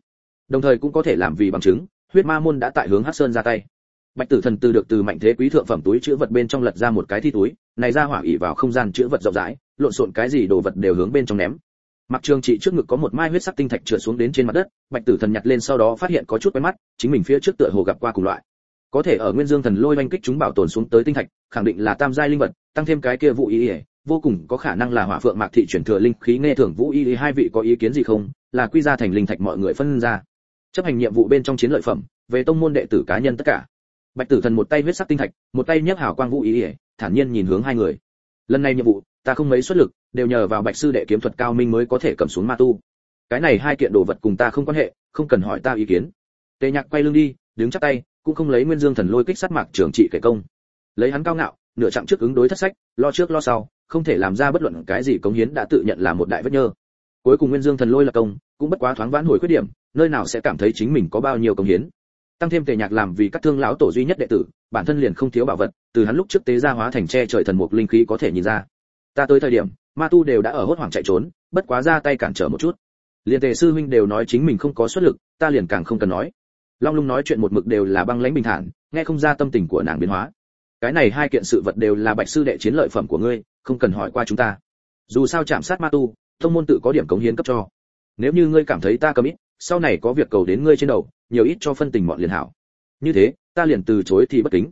đồng thời cũng có thể làm vì bằng chứng huyết ma môn đã tại hướng hắc sơn ra tay. Bạch tử thần từ được từ mạnh thế quý thượng phẩm túi chữ vật bên trong lật ra một cái thi túi này ra hỏa ỉ vào không gian chữ vật rộng rãi lộn xộn cái gì đồ vật đều hướng bên trong ném. Mặc trường trị trước ngực có một mai huyết sắc tinh thạch trượt xuống đến trên mặt đất bạch tử thần nhặt lên sau đó phát hiện có chút quen mắt chính mình phía trước tựa hồ gặp qua cùng loại. Có thể ở nguyên dương thần lôi oanh kích chúng bảo tồn xuống tới tinh thạch khẳng định là tam giai linh vật tăng thêm cái kia vũ ý ỉa vô cùng có khả năng là hỏa phượng mạc thị chuyển thừa linh khí nghe thưởng vũ y, hai vị có ý kiến gì không? Là quy ra thành linh thạch mọi người phân ra chấp hành nhiệm vụ bên trong chiến lợi phẩm, về tông môn đệ tử cá nhân tất cả. Bạch tử thần một tay huyết sắc tinh thạch, một tay nhấc hào quang vũ ý ỉa thản nhiên nhìn hướng hai người. Lần này nhiệm vụ, ta không mấy xuất lực, đều nhờ vào bạch sư đệ kiếm thuật cao minh mới có thể cầm xuống ma tu. Cái này hai kiện đồ vật cùng ta không quan hệ, không cần hỏi ta ý kiến. Tề nhạc quay lưng đi, đứng chắc tay, cũng không lấy nguyên dương thần lôi kích sát mạc trưởng trị kể công. Lấy hắn cao ngạo, nửa chặng trước ứng đối thất sách, lo trước lo sau, không thể làm ra bất luận cái gì cống hiến đã tự nhận là một đại vết nhơ. Cuối cùng nguyên dương thần lôi là công, cũng bất quá thoáng vãn hồi khuyết điểm nơi nào sẽ cảm thấy chính mình có bao nhiêu công hiến. Tăng thêm tề nhạc làm vì các thương lão tổ duy nhất đệ tử, bản thân liền không thiếu bảo vật, từ hắn lúc trước tế gia hóa thành tre trời thần mục linh khí có thể nhìn ra. Ta tới thời điểm, ma tu đều đã ở hốt hoảng chạy trốn, bất quá ra tay cản trở một chút. Liền tề sư huynh đều nói chính mình không có xuất lực, ta liền càng không cần nói. Long lung nói chuyện một mực đều là băng lãnh bình thản, nghe không ra tâm tình của nàng biến hóa. Cái này hai kiện sự vật đều là bạch sư đệ chiến lợi phẩm của ngươi, không cần hỏi qua chúng ta. Dù sao chạm sát ma tu thông môn tự có điểm cống hiến cấp cho. Nếu như ngươi cảm thấy ta cầm ít sau này có việc cầu đến ngươi trên đầu, nhiều ít cho phân tình bọn liền hảo. Như thế, ta liền từ chối thì bất kính.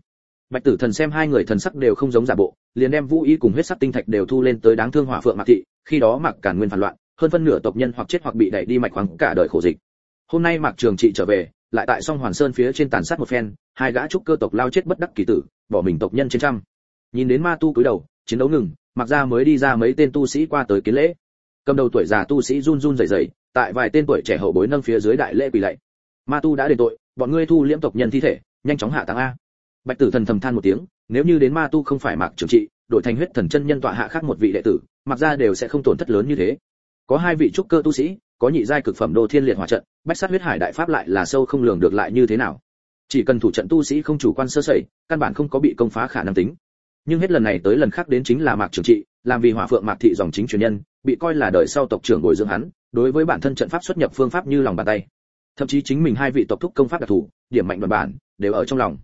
Bạch tử thần xem hai người thần sắc đều không giống giả bộ, liền đem vũ y cùng huyết sắc tinh thạch đều thu lên tới đáng thương hỏa phượng mạc thị, khi đó mạc cản nguyên phản loạn, hơn phân nửa tộc nhân hoặc chết hoặc bị đẩy đi mạch khoáng cả đời khổ dịch. Hôm nay mạc trường trị trở về, lại tại song hoàn sơn phía trên tàn sát một phen, hai gã trúc cơ tộc lao chết bất đắc kỳ tử, bỏ mình tộc nhân trên trăm. Nhìn đến ma tu cúi đầu, chiến đấu ngừng mặc ra mới đi ra mấy tên tu sĩ qua tới kiến lễ cầm đầu tuổi già tu sĩ run run rẩy rẩy, tại vài tên tuổi trẻ hậu bối nâng phía dưới đại lễ quỳ lạy. Ma tu đã đền tội, bọn ngươi thu liễm tộc nhân thi thể, nhanh chóng hạ táng a. Bạch tử thần thầm than một tiếng, nếu như đến ma tu không phải mạc trưởng trị, đổi thành huyết thần chân nhân tọa hạ khác một vị đệ tử, mặc ra đều sẽ không tổn thất lớn như thế. Có hai vị trúc cơ tu sĩ, có nhị giai cực phẩm đô thiên liệt hỏa trận, bách sát huyết hải đại pháp lại là sâu không lường được lại như thế nào. Chỉ cần thủ trận tu sĩ không chủ quan sơ sẩy, căn bản không có bị công phá khả năng tính. Nhưng hết lần này tới lần khác đến chính là mạc trưởng trị, làm vì hỏa phượng mạc thị dòng chính truyền nhân bị coi là đời sau tộc trưởng bồi dưỡng hắn, đối với bản thân trận pháp xuất nhập phương pháp như lòng bàn tay. Thậm chí chính mình hai vị tộc thúc công pháp đặc thù, điểm mạnh đoàn bản, đều ở trong lòng.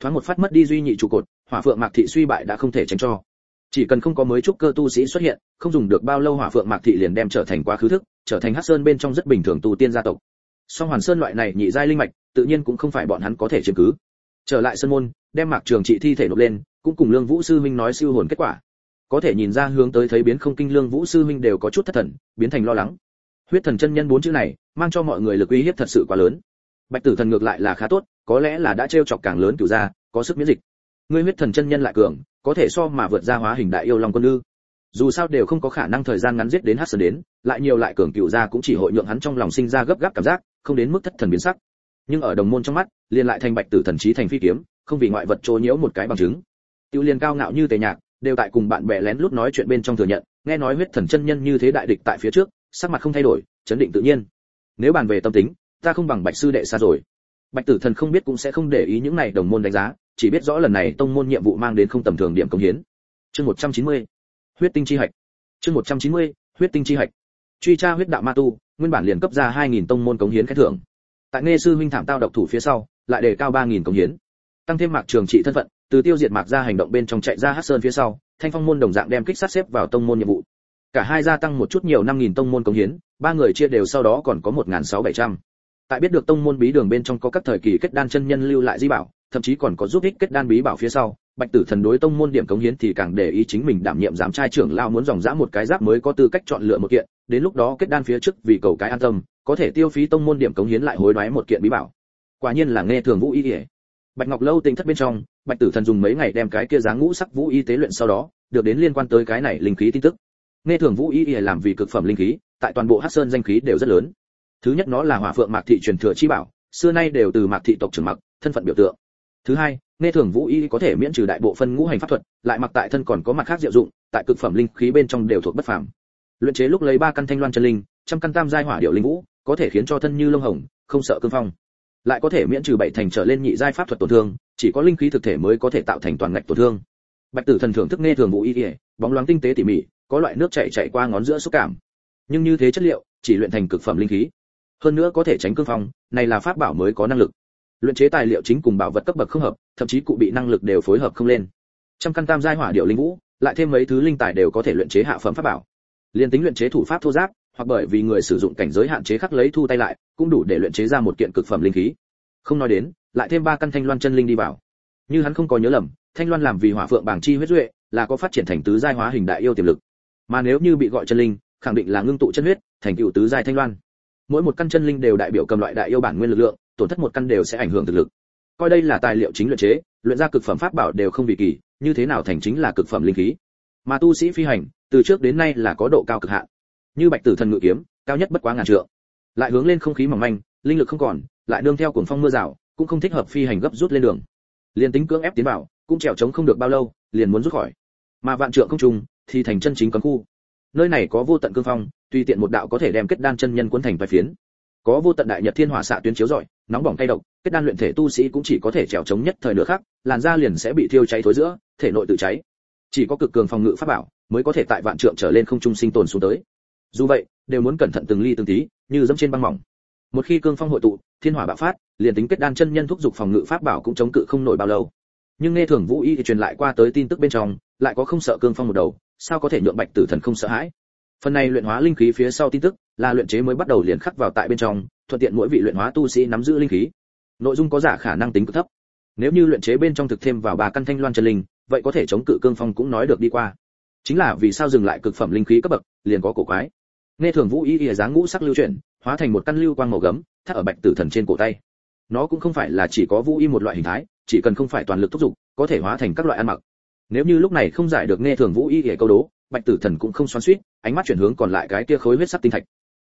Thoáng một phát mất đi duy nhị trụ cột, hỏa phượng mạc thị suy bại đã không thể tránh cho. Chỉ cần không có mới trúc cơ tu sĩ xuất hiện, không dùng được bao lâu hỏa phượng mạc thị liền đem trở thành quá khứ thức, trở thành hắc sơn bên trong rất bình thường tu tiên gia tộc. Song hoàn sơn loại này nhị giai linh mạch, tự nhiên cũng không phải bọn hắn có thể chiếm cứ. Trở lại sân môn, đem mạc trường trị thi thể nộp lên, cũng cùng lương vũ sư minh nói siêu hồn kết quả có thể nhìn ra hướng tới thấy biến không kinh lương vũ sư minh đều có chút thất thần, biến thành lo lắng. Huyết thần chân nhân bốn chữ này, mang cho mọi người lực uy hiếp thật sự quá lớn. Bạch tử thần ngược lại là khá tốt, có lẽ là đã trêu chọc càng lớn cửu gia, có sức miễn dịch. Ngươi huyết thần chân nhân lại cường, có thể so mà vượt ra hóa hình đại yêu long quân ư dù sao đều không có khả năng thời gian ngắn giết đến hát sơn đến, lại nhiều lại cường cựu gia cũng chỉ hội nhượng hắn trong lòng sinh ra gấp gáp cảm giác, không đến mức thất thần biến sắc. Nhưng ở đồng môn trong mắt, liền lại thành bạch tử thần trí thành phi kiếm, không vì ngoại vật trôi nhiễu một cái bằng chứng. Tiêu liên cao ngạo như tề nhạc đều tại cùng bạn bè lén lút nói chuyện bên trong thừa nhận, nghe nói huyết thần chân nhân như thế đại địch tại phía trước, sắc mặt không thay đổi, chấn định tự nhiên. Nếu bàn về tâm tính, ta không bằng bạch sư đệ xa rồi. Bạch tử thần không biết cũng sẽ không để ý những này đồng môn đánh giá, chỉ biết rõ lần này tông môn nhiệm vụ mang đến không tầm thường điểm công hiến. Chương 190. huyết tinh chi hạch. Chương 190. huyết tinh chi hạch. Truy tra huyết đạo ma tu, nguyên bản liền cấp ra 2.000 tông môn cống hiến khen thưởng. Tại nghe sư huynh thảm tao độc thủ phía sau, lại đề cao 3.000 cống hiến. Tăng thêm mạc trường trị thân phận từ tiêu diệt mạc ra hành động bên trong chạy ra hắc sơn phía sau, thanh phong môn đồng dạng đem kích sát xếp vào tông môn nhiệm vụ. Cả hai gia tăng một chút nhiều 5.000 tông môn công hiến, ba người chia đều sau đó còn có 1.600 tại biết được tông môn bí đường bên trong có các thời kỳ kết đan chân nhân lưu lại di bảo, thậm chí còn có giúp ích kết đan bí bảo phía sau, bạch tử thần đối tông môn điểm cống hiến thì càng để ý chính mình đảm nhiệm giám trai trưởng lao muốn dòng dã một cái giáp mới có tư cách chọn lựa một kiện, đến lúc đó kết đan phía trước vì cầu cái an tâm, có thể tiêu phí tông môn điểm cống hiến lại hối đoái một kiện bí bảo. Quả nhiên là nghe thường vũ y ỉa bạch ngọc lâu tinh thất bên trong, bạch tử thần dùng mấy ngày đem cái kia dáng ngũ sắc vũ y tế luyện sau đó, được đến liên quan tới cái này linh khí tin tức. Nghe thường vũ y làm vì cực phẩm linh khí, tại toàn bộ hắc sơn danh khí đều rất lớn. Thứ nhất nó là hỏa phượng mạc thị truyền thừa chi bảo, xưa nay đều từ mạc thị tộc trưởng mặc thân phận biểu tượng. Thứ hai, nghe thường vũ y có thể miễn trừ đại bộ phân ngũ hành pháp thuật, lại mặc tại thân còn có mặt khác diệu dụng, tại cực phẩm linh khí bên trong đều thuộc bất phàm. Luyện chế lúc lấy ba căn thanh loan chân linh, trăm căn tam giai hỏa điệu linh vũ, có thể khiến cho thân như lông hồng, không sợ cương phong lại có thể miễn trừ bảy thành trở lên nhị giai pháp thuật tổn thương, chỉ có linh khí thực thể mới có thể tạo thành toàn ngạch tổn thương. Bạch tử thần thưởng thức nghe thường vũ y bóng loáng tinh tế tỉ mỉ, có loại nước chảy chảy qua ngón giữa xúc cảm. Nhưng như thế chất liệu, chỉ luyện thành cực phẩm linh khí. Hơn nữa có thể tránh cương phong, này là pháp bảo mới có năng lực. Luyện chế tài liệu chính cùng bảo vật cấp bậc không hợp, thậm chí cụ bị năng lực đều phối hợp không lên. Trăm căn tam giai hỏa điệu linh vũ, lại thêm mấy thứ linh tài đều có thể luyện chế hạ phẩm pháp bảo. Liên tính luyện chế thủ pháp thô giáp hoặc bởi vì người sử dụng cảnh giới hạn chế khắc lấy thu tay lại, cũng đủ để luyện chế ra một kiện cực phẩm linh khí. Không nói đến, lại thêm ba căn thanh loan chân linh đi vào. Như hắn không có nhớ lầm, thanh loan làm vì hỏa phượng bảng chi huyết duệ, là có phát triển thành tứ giai hóa hình đại yêu tiềm lực. Mà nếu như bị gọi chân linh, khẳng định là ngưng tụ chân huyết, thành tựu tứ giai thanh loan. Mỗi một căn chân linh đều đại biểu cầm loại đại yêu bản nguyên lực lượng, tổn thất một căn đều sẽ ảnh hưởng thực lực. Coi đây là tài liệu chính luyện chế, luyện ra cực phẩm pháp bảo đều không vì kỳ, như thế nào thành chính là cực phẩm linh khí. Mà tu sĩ phi hành, từ trước đến nay là có độ cao cực hạn như bạch tử thần ngự kiếm, cao nhất bất quá ngàn trượng. Lại hướng lên không khí mỏng manh, linh lực không còn, lại nương theo cuồng phong mưa rào, cũng không thích hợp phi hành gấp rút lên đường. Liền tính cưỡng ép tiến vào, cũng trèo trống không được bao lâu, liền muốn rút khỏi. Mà vạn trượng không trùng thì thành chân chính cấm khu. Nơi này có vô tận cương phong, tùy tiện một đạo có thể đem kết đan chân nhân cuốn thành vài phiến. Có vô tận đại nhật thiên hỏa xạ tuyến chiếu rọi, nóng bỏng cay độc, kết đan luyện thể tu sĩ cũng chỉ có thể trèo chống nhất thời nữa khác làn da liền sẽ bị thiêu cháy thối giữa, thể nội tự cháy. Chỉ có cực cường phòng ngự pháp bảo, mới có thể tại vạn trượng trở lên không trung sinh tồn xuống tới dù vậy, đều muốn cẩn thận từng ly từng tí, như dẫm trên băng mỏng. Một khi cương phong hội tụ, thiên hỏa bạo phát, liền tính kết đan chân nhân thúc giục phòng ngự pháp bảo cũng chống cự không nổi bao lâu. Nhưng nghe thường vũ y thì truyền lại qua tới tin tức bên trong, lại có không sợ cương phong một đầu, sao có thể nhượng bạch tử thần không sợ hãi? Phần này luyện hóa linh khí phía sau tin tức, là luyện chế mới bắt đầu liền khắc vào tại bên trong, thuận tiện mỗi vị luyện hóa tu sĩ nắm giữ linh khí. Nội dung có giả khả năng tính cực thấp. Nếu như luyện chế bên trong thực thêm vào ba căn thanh loan chân linh, vậy có thể chống cự cương phong cũng nói được đi qua. Chính là vì sao dừng lại cực phẩm linh khí cấp bậc, liền có cổ quái nghe thường vũ y y dáng ngũ sắc lưu chuyển, hóa thành một căn lưu quang màu gấm, thắt ở bạch tử thần trên cổ tay. Nó cũng không phải là chỉ có vũ y một loại hình thái, chỉ cần không phải toàn lực thúc giục, có thể hóa thành các loại ăn mặc. Nếu như lúc này không giải được nghe thường vũ y y câu đố, bạch tử thần cũng không xoắn xuýt, ánh mắt chuyển hướng còn lại cái kia khối huyết sắc tinh thạch.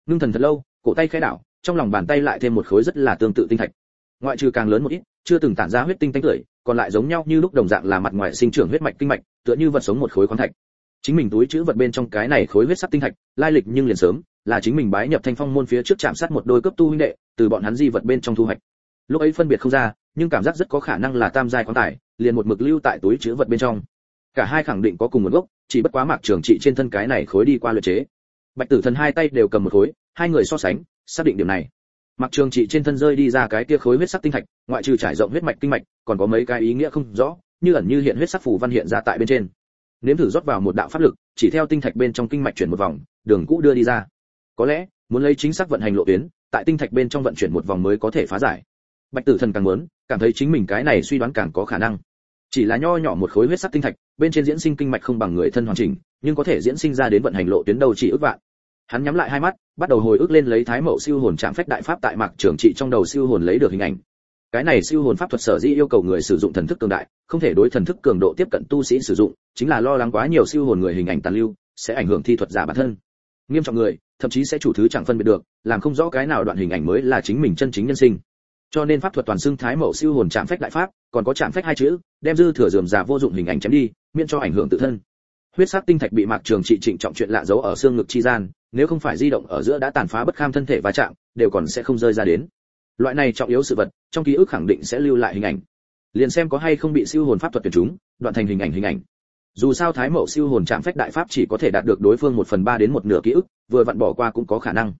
Ngưng thần thật lâu, cổ tay khẽ đảo, trong lòng bàn tay lại thêm một khối rất là tương tự tinh thạch. Ngoại trừ càng lớn một ít, chưa từng tản ra huyết tinh tánh tưởi, còn lại giống nhau như lúc đồng dạng là mặt ngoài sinh trưởng huyết mạch kinh mạch, tựa như vật sống một khối khoáng thạch chính mình túi chứa vật bên trong cái này khối huyết sắc tinh thạch, lai lịch nhưng liền sớm, là chính mình bái nhập thanh phong môn phía trước chạm sát một đôi cấp tu huynh đệ, từ bọn hắn di vật bên trong thu hoạch. Lúc ấy phân biệt không ra, nhưng cảm giác rất có khả năng là tam giai khoáng tài liền một mực lưu tại túi chứa vật bên trong. Cả hai khẳng định có cùng một gốc, chỉ bất quá mạc trường trị trên thân cái này khối đi qua luyện chế. Bạch tử thần hai tay đều cầm một khối, hai người so sánh, xác định điểm này. Mạc trường trị trên thân rơi đi ra cái kia khối huyết sắc tinh thạch, ngoại trừ trải rộng huyết mạch kinh mạch, còn có mấy cái ý nghĩa không rõ, như ẩn như hiện huyết sắc phù văn hiện ra tại bên trên nếm thử rót vào một đạo pháp lực, chỉ theo tinh thạch bên trong kinh mạch chuyển một vòng, đường cũ đưa đi ra. Có lẽ, muốn lấy chính xác vận hành lộ tuyến, tại tinh thạch bên trong vận chuyển một vòng mới có thể phá giải. Bạch tử thần càng muốn, cảm thấy chính mình cái này suy đoán càng có khả năng. Chỉ là nho nhỏ một khối huyết sắc tinh thạch, bên trên diễn sinh kinh mạch không bằng người thân hoàn chỉnh, nhưng có thể diễn sinh ra đến vận hành lộ tuyến đầu chỉ ước vạn. Hắn nhắm lại hai mắt, bắt đầu hồi ức lên lấy thái mậu siêu hồn trạng phách đại pháp tại mạc trưởng trị trong đầu siêu hồn lấy được hình ảnh cái này siêu hồn pháp thuật sở dĩ yêu cầu người sử dụng thần thức cường đại, không thể đối thần thức cường độ tiếp cận tu sĩ sử dụng, chính là lo lắng quá nhiều siêu hồn người hình ảnh tàn lưu, sẽ ảnh hưởng thi thuật giả bản thân. Nghiêm trọng người, thậm chí sẽ chủ thứ chẳng phân biệt được, làm không rõ cái nào đoạn hình ảnh mới là chính mình chân chính nhân sinh. Cho nên pháp thuật toàn xưng thái mẫu siêu hồn chạm phách đại pháp, còn có chạm phách hai chữ, đem dư thừa dườm giả vô dụng hình ảnh chém đi, miễn cho ảnh hưởng tự thân. Huyết sắc tinh thạch bị mạc trường trị trịnh trọng chuyện lạ giấu ở xương ngực chi gian, nếu không phải di động ở giữa đã tàn phá bất kham thân thể và chạm, đều còn sẽ không rơi ra đến loại này trọng yếu sự vật, trong ký ức khẳng định sẽ lưu lại hình ảnh. Liền xem có hay không bị siêu hồn pháp thuật tuyển chúng, đoạn thành hình ảnh hình ảnh. Dù sao thái mậu siêu hồn chạm phách đại pháp chỉ có thể đạt được đối phương một phần ba đến một nửa ký ức, vừa vặn bỏ qua cũng có khả năng.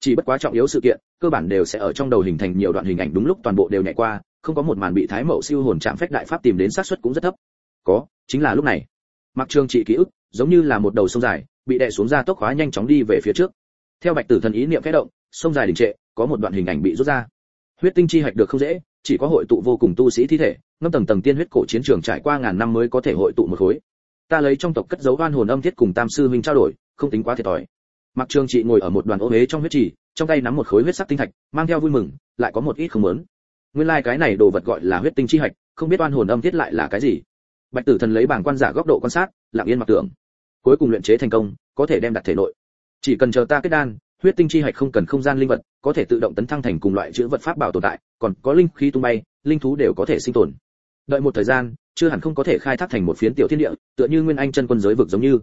Chỉ bất quá trọng yếu sự kiện, cơ bản đều sẽ ở trong đầu hình thành nhiều đoạn hình ảnh đúng lúc toàn bộ đều nhảy qua, không có một màn bị thái mậu siêu hồn chạm phách đại pháp tìm đến xác suất cũng rất thấp. Có, chính là lúc này. Mặc trường trị ký ức, giống như là một đầu sông dài, bị đè xuống ra tốc khóa nhanh chóng đi về phía trước. Theo bạch tử thần ý niệm khẽ động, sông dài đình trệ, có một đoạn hình ảnh bị rút ra huyết tinh chi hạch được không dễ, chỉ có hội tụ vô cùng tu sĩ thi thể, ngâm tầng tầng tiên huyết cổ chiến trường trải qua ngàn năm mới có thể hội tụ một khối. Ta lấy trong tộc cất dấu oan hồn âm thiết cùng tam sư huynh trao đổi, không tính quá thiệt thòi. Mặc trường trị ngồi ở một đoàn ô huế trong huyết trì, trong tay nắm một khối huyết sắc tinh thạch, mang theo vui mừng, lại có một ít không muốn. Nguyên lai like cái này đồ vật gọi là huyết tinh chi hạch, không biết oan hồn âm thiết lại là cái gì. Bạch tử thần lấy bảng quan giả góc độ quan sát, lặng yên mặc tưởng. Cuối cùng luyện chế thành công, có thể đem đặt thể nội. Chỉ cần chờ ta kết đan huyết tinh chi hạch không cần không gian linh vật, có thể tự động tấn thăng thành cùng loại chữ vật pháp bảo tồn tại, còn có linh khí tung bay, linh thú đều có thể sinh tồn. Đợi một thời gian, chưa hẳn không có thể khai thác thành một phiến tiểu thiên địa, tựa như nguyên anh chân quân giới vực giống như.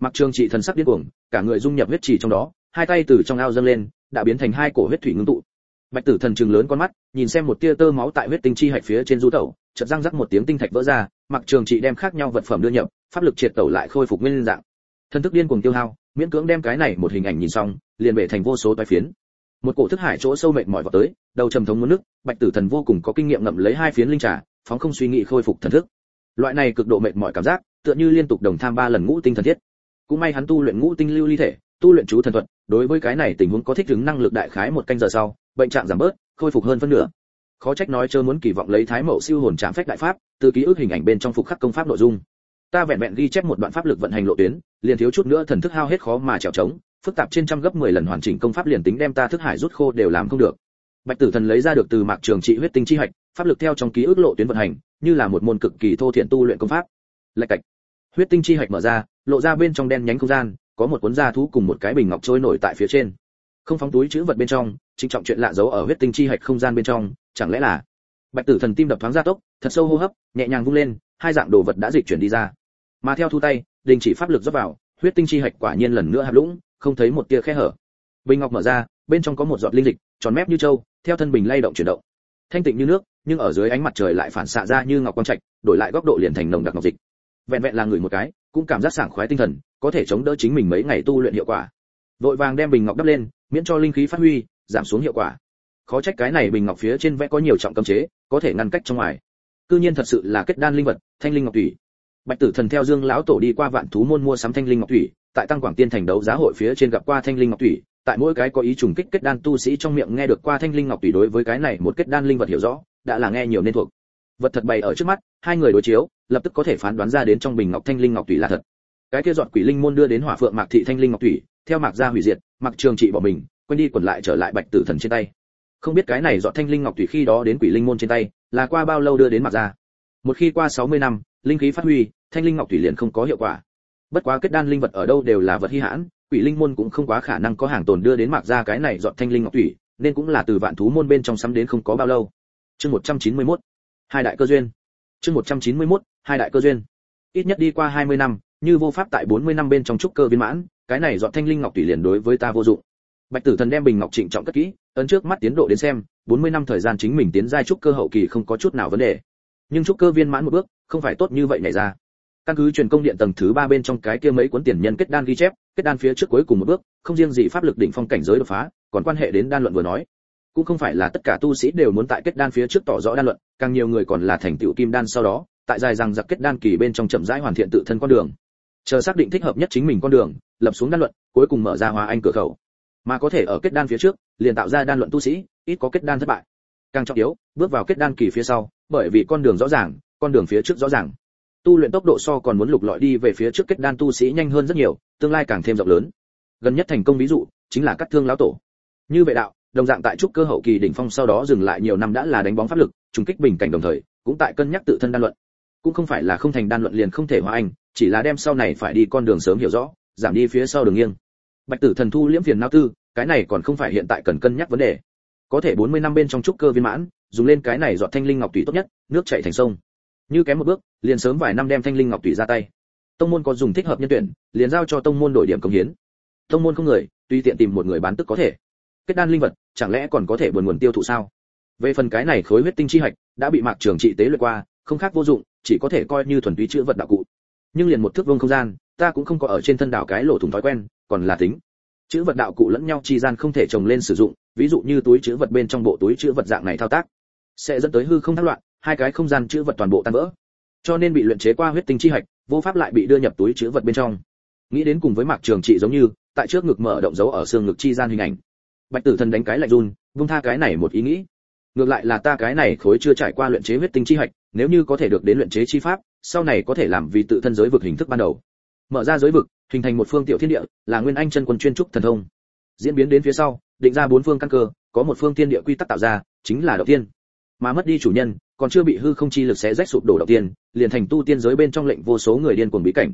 Mặc trường trị thần sắc điên cuồng, cả người dung nhập huyết trì trong đó, hai tay từ trong ao dâng lên, đã biến thành hai cổ huyết thủy ngưng tụ. Bạch tử thần trừng lớn con mắt, nhìn xem một tia tơ máu tại huyết tinh chi hạch phía trên du tẩu, chợt răng rắc một tiếng tinh thạch vỡ ra, mặc trường trị đem khác nhau vật phẩm đưa nhập, pháp lực triệt tẩu lại khôi phục nguyên dạng. Thần thức điên cuồng tiêu hao, miễn cưỡng đem cái này một hình ảnh nhìn xong liền bể thành vô số toái phiến. Một cổ thức hải chỗ sâu mệt mỏi vào tới, đầu trầm thống muốn nước, bạch tử thần vô cùng có kinh nghiệm ngậm lấy hai phiến linh trà, phóng không suy nghĩ khôi phục thần thức. Loại này cực độ mệt mỏi cảm giác, tựa như liên tục đồng tham ba lần ngũ tinh thần thiết. Cũng may hắn tu luyện ngũ tinh lưu ly thể, tu luyện chú thần thuật, đối với cái này tình huống có thích ứng năng lực đại khái một canh giờ sau, bệnh trạng giảm bớt, khôi phục hơn phân nửa. Khó trách nói chớ muốn kỳ vọng lấy thái mậu siêu hồn trạng phách đại pháp, từ ký ức hình ảnh bên trong phục khắc công pháp nội dung. Ta vẹn vẹn ghi chép một đoạn pháp lực vận hành lộ tuyến, liền thiếu chút nữa thần thức hao hết khó mà trèo trống phức tạp trên trăm gấp 10 lần hoàn chỉnh công pháp liền tính đem ta thức hải rút khô đều làm không được. Bạch tử thần lấy ra được từ mạc trường trị huyết tinh chi hạch, pháp lực theo trong ký ức lộ tuyến vận hành, như là một môn cực kỳ thô thiện tu luyện công pháp. Lại cạnh huyết tinh chi hạch mở ra, lộ ra bên trong đen nhánh không gian, có một cuốn da thú cùng một cái bình ngọc trôi nổi tại phía trên. Không phóng túi chữ vật bên trong, chính trọng chuyện lạ giấu ở huyết tinh chi hạch không gian bên trong, chẳng lẽ là? Bạch tử thần tim đập thoáng gia tốc, thật sâu hô hấp, nhẹ nhàng vung lên, hai dạng đồ vật đã dịch chuyển đi ra. Mà theo thu tay, đình chỉ pháp lực dốc vào, huyết tinh chi hạch quả nhiên lần nữa hạp lũng không thấy một tia khe hở. Bình ngọc mở ra, bên trong có một giọt linh dịch tròn mép như trâu, theo thân bình lay động chuyển động. Thanh tịnh như nước, nhưng ở dưới ánh mặt trời lại phản xạ ra như ngọc quang trạch, đổi lại góc độ liền thành nồng đặc ngọc dịch. Vẹn vẹn là người một cái, cũng cảm giác sảng khoái tinh thần, có thể chống đỡ chính mình mấy ngày tu luyện hiệu quả. Vội vàng đem bình ngọc đắp lên, miễn cho linh khí phát huy, giảm xuống hiệu quả. Khó trách cái này bình ngọc phía trên vẽ có nhiều trọng cấm chế, có thể ngăn cách trong ngoài. Cư nhiên thật sự là kết đan linh vật, thanh linh ngọc thủy bạch tử thần theo dương lão tổ đi qua vạn thú môn mua sắm thanh linh ngọc thủy, tại tăng quảng tiên thành đấu giá hội phía trên gặp qua thanh linh ngọc thủy, tại mỗi cái có ý trùng kích kết đan tu sĩ trong miệng nghe được qua thanh linh ngọc thủy đối với cái này một kết đan linh vật hiểu rõ, đã là nghe nhiều nên thuộc. Vật thật bày ở trước mắt, hai người đối chiếu, lập tức có thể phán đoán ra đến trong bình ngọc thanh linh ngọc thủy là thật. Cái kia giọt quỷ linh môn đưa đến hỏa phượng mạc thị thanh linh ngọc thủy, theo mạc gia hủy diệt mặc trường trị bỏ mình, quên đi quần lại trở lại bạch tử thần trên tay. Không biết cái này giọt thanh linh ngọc thủy khi đó đến quỷ linh môn trên tay, là qua bao lâu đưa đến mạc gia? Một khi qua 60 năm linh khí phát huy, thanh linh ngọc thủy liền không có hiệu quả. Bất quá kết đan linh vật ở đâu đều là vật hi hãn, quỷ linh môn cũng không quá khả năng có hàng tồn đưa đến mạc gia cái này dọn thanh linh ngọc thủy, nên cũng là từ vạn thú môn bên trong sắm đến không có bao lâu. Chương 191 hai đại cơ duyên. Chương 191 hai đại cơ duyên. Ít nhất đi qua 20 năm, như vô pháp tại 40 năm bên trong trúc cơ viên mãn, cái này dọn thanh linh ngọc thủy liền đối với ta vô dụng. Bạch tử thần đem bình ngọc trịnh trọng cất kỹ, ấn trước mắt tiến độ đến xem 40 năm thời gian chính mình tiến giai trúc cơ hậu kỳ không có chút nào vấn đề. Nhưng trúc cơ viên mãn một bước không phải tốt như vậy này ra. Căn cứ truyền công điện tầng thứ ba bên trong cái kia mấy cuốn tiền nhân kết đan ghi chép, kết đan phía trước cuối cùng một bước, không riêng gì pháp lực đỉnh phong cảnh giới đột phá, còn quan hệ đến đan luận vừa nói. Cũng không phải là tất cả tu sĩ đều muốn tại kết đan phía trước tỏ rõ đan luận, càng nhiều người còn là thành tựu kim đan sau đó, tại dài rằng giặc kết đan kỳ bên trong chậm rãi hoàn thiện tự thân con đường. Chờ xác định thích hợp nhất chính mình con đường, lập xuống đan luận, cuối cùng mở ra hóa anh cửa khẩu. Mà có thể ở kết đan phía trước, liền tạo ra đan luận tu sĩ, ít có kết đan thất bại. Càng trọng yếu, bước vào kết đan kỳ phía sau, bởi vì con đường rõ ràng con đường phía trước rõ ràng. Tu luyện tốc độ so còn muốn lục lọi đi về phía trước kết đan tu sĩ nhanh hơn rất nhiều, tương lai càng thêm rộng lớn. Gần nhất thành công ví dụ, chính là cắt thương lão tổ. Như vậy đạo, đồng dạng tại trúc cơ hậu kỳ đỉnh phong sau đó dừng lại nhiều năm đã là đánh bóng pháp lực, trùng kích bình cảnh đồng thời, cũng tại cân nhắc tự thân đan luận. Cũng không phải là không thành đan luận liền không thể hóa anh, chỉ là đem sau này phải đi con đường sớm hiểu rõ, giảm đi phía sau đường nghiêng. Bạch tử thần thu liễm phiền não tư, cái này còn không phải hiện tại cần cân nhắc vấn đề. Có thể 40 năm bên trong trúc cơ viên mãn, dùng lên cái này dọn thanh linh ngọc tùy tốt nhất, nước chảy thành sông như kém một bước, liền sớm vài năm đem thanh linh ngọc tùy ra tay. Tông môn có dùng thích hợp nhân tuyển, liền giao cho tông môn đổi điểm công hiến. Tông môn không người, tùy tiện tìm một người bán tức có thể. Kết đan linh vật, chẳng lẽ còn có thể buồn nguồn tiêu thụ sao? Về phần cái này khối huyết tinh chi hạch, đã bị mạc trường trị tế luyện qua, không khác vô dụng, chỉ có thể coi như thuần túy chữ vật đạo cụ. Nhưng liền một thước vương không gian, ta cũng không có ở trên thân đảo cái lỗ thủng thói quen, còn là tính. Chữ vật đạo cụ lẫn nhau chi gian không thể trồng lên sử dụng, ví dụ như túi chữ vật bên trong bộ túi chữ vật dạng này thao tác, sẽ dẫn tới hư không thác loạn hai cái không gian chữ vật toàn bộ tan vỡ. Cho nên bị luyện chế qua huyết tinh chi hạch, vô pháp lại bị đưa nhập túi chữ vật bên trong. Nghĩ đến cùng với mạc trường trị giống như, tại trước ngực mở động dấu ở xương ngực chi gian hình ảnh. Bạch tử thần đánh cái lạnh run, vung tha cái này một ý nghĩ. Ngược lại là ta cái này khối chưa trải qua luyện chế huyết tinh chi hạch, nếu như có thể được đến luyện chế chi pháp, sau này có thể làm vì tự thân giới vực hình thức ban đầu. Mở ra giới vực, hình thành một phương tiểu thiên địa, là nguyên anh chân quân chuyên trúc thần thông. Diễn biến đến phía sau, định ra bốn phương căn cơ, có một phương thiên địa quy tắc tạo ra, chính là đầu tiên mà mất đi chủ nhân, còn chưa bị hư không chi lực xé rách sụp đổ đầu tiên, liền thành tu tiên giới bên trong lệnh vô số người điên cuồng bí cảnh.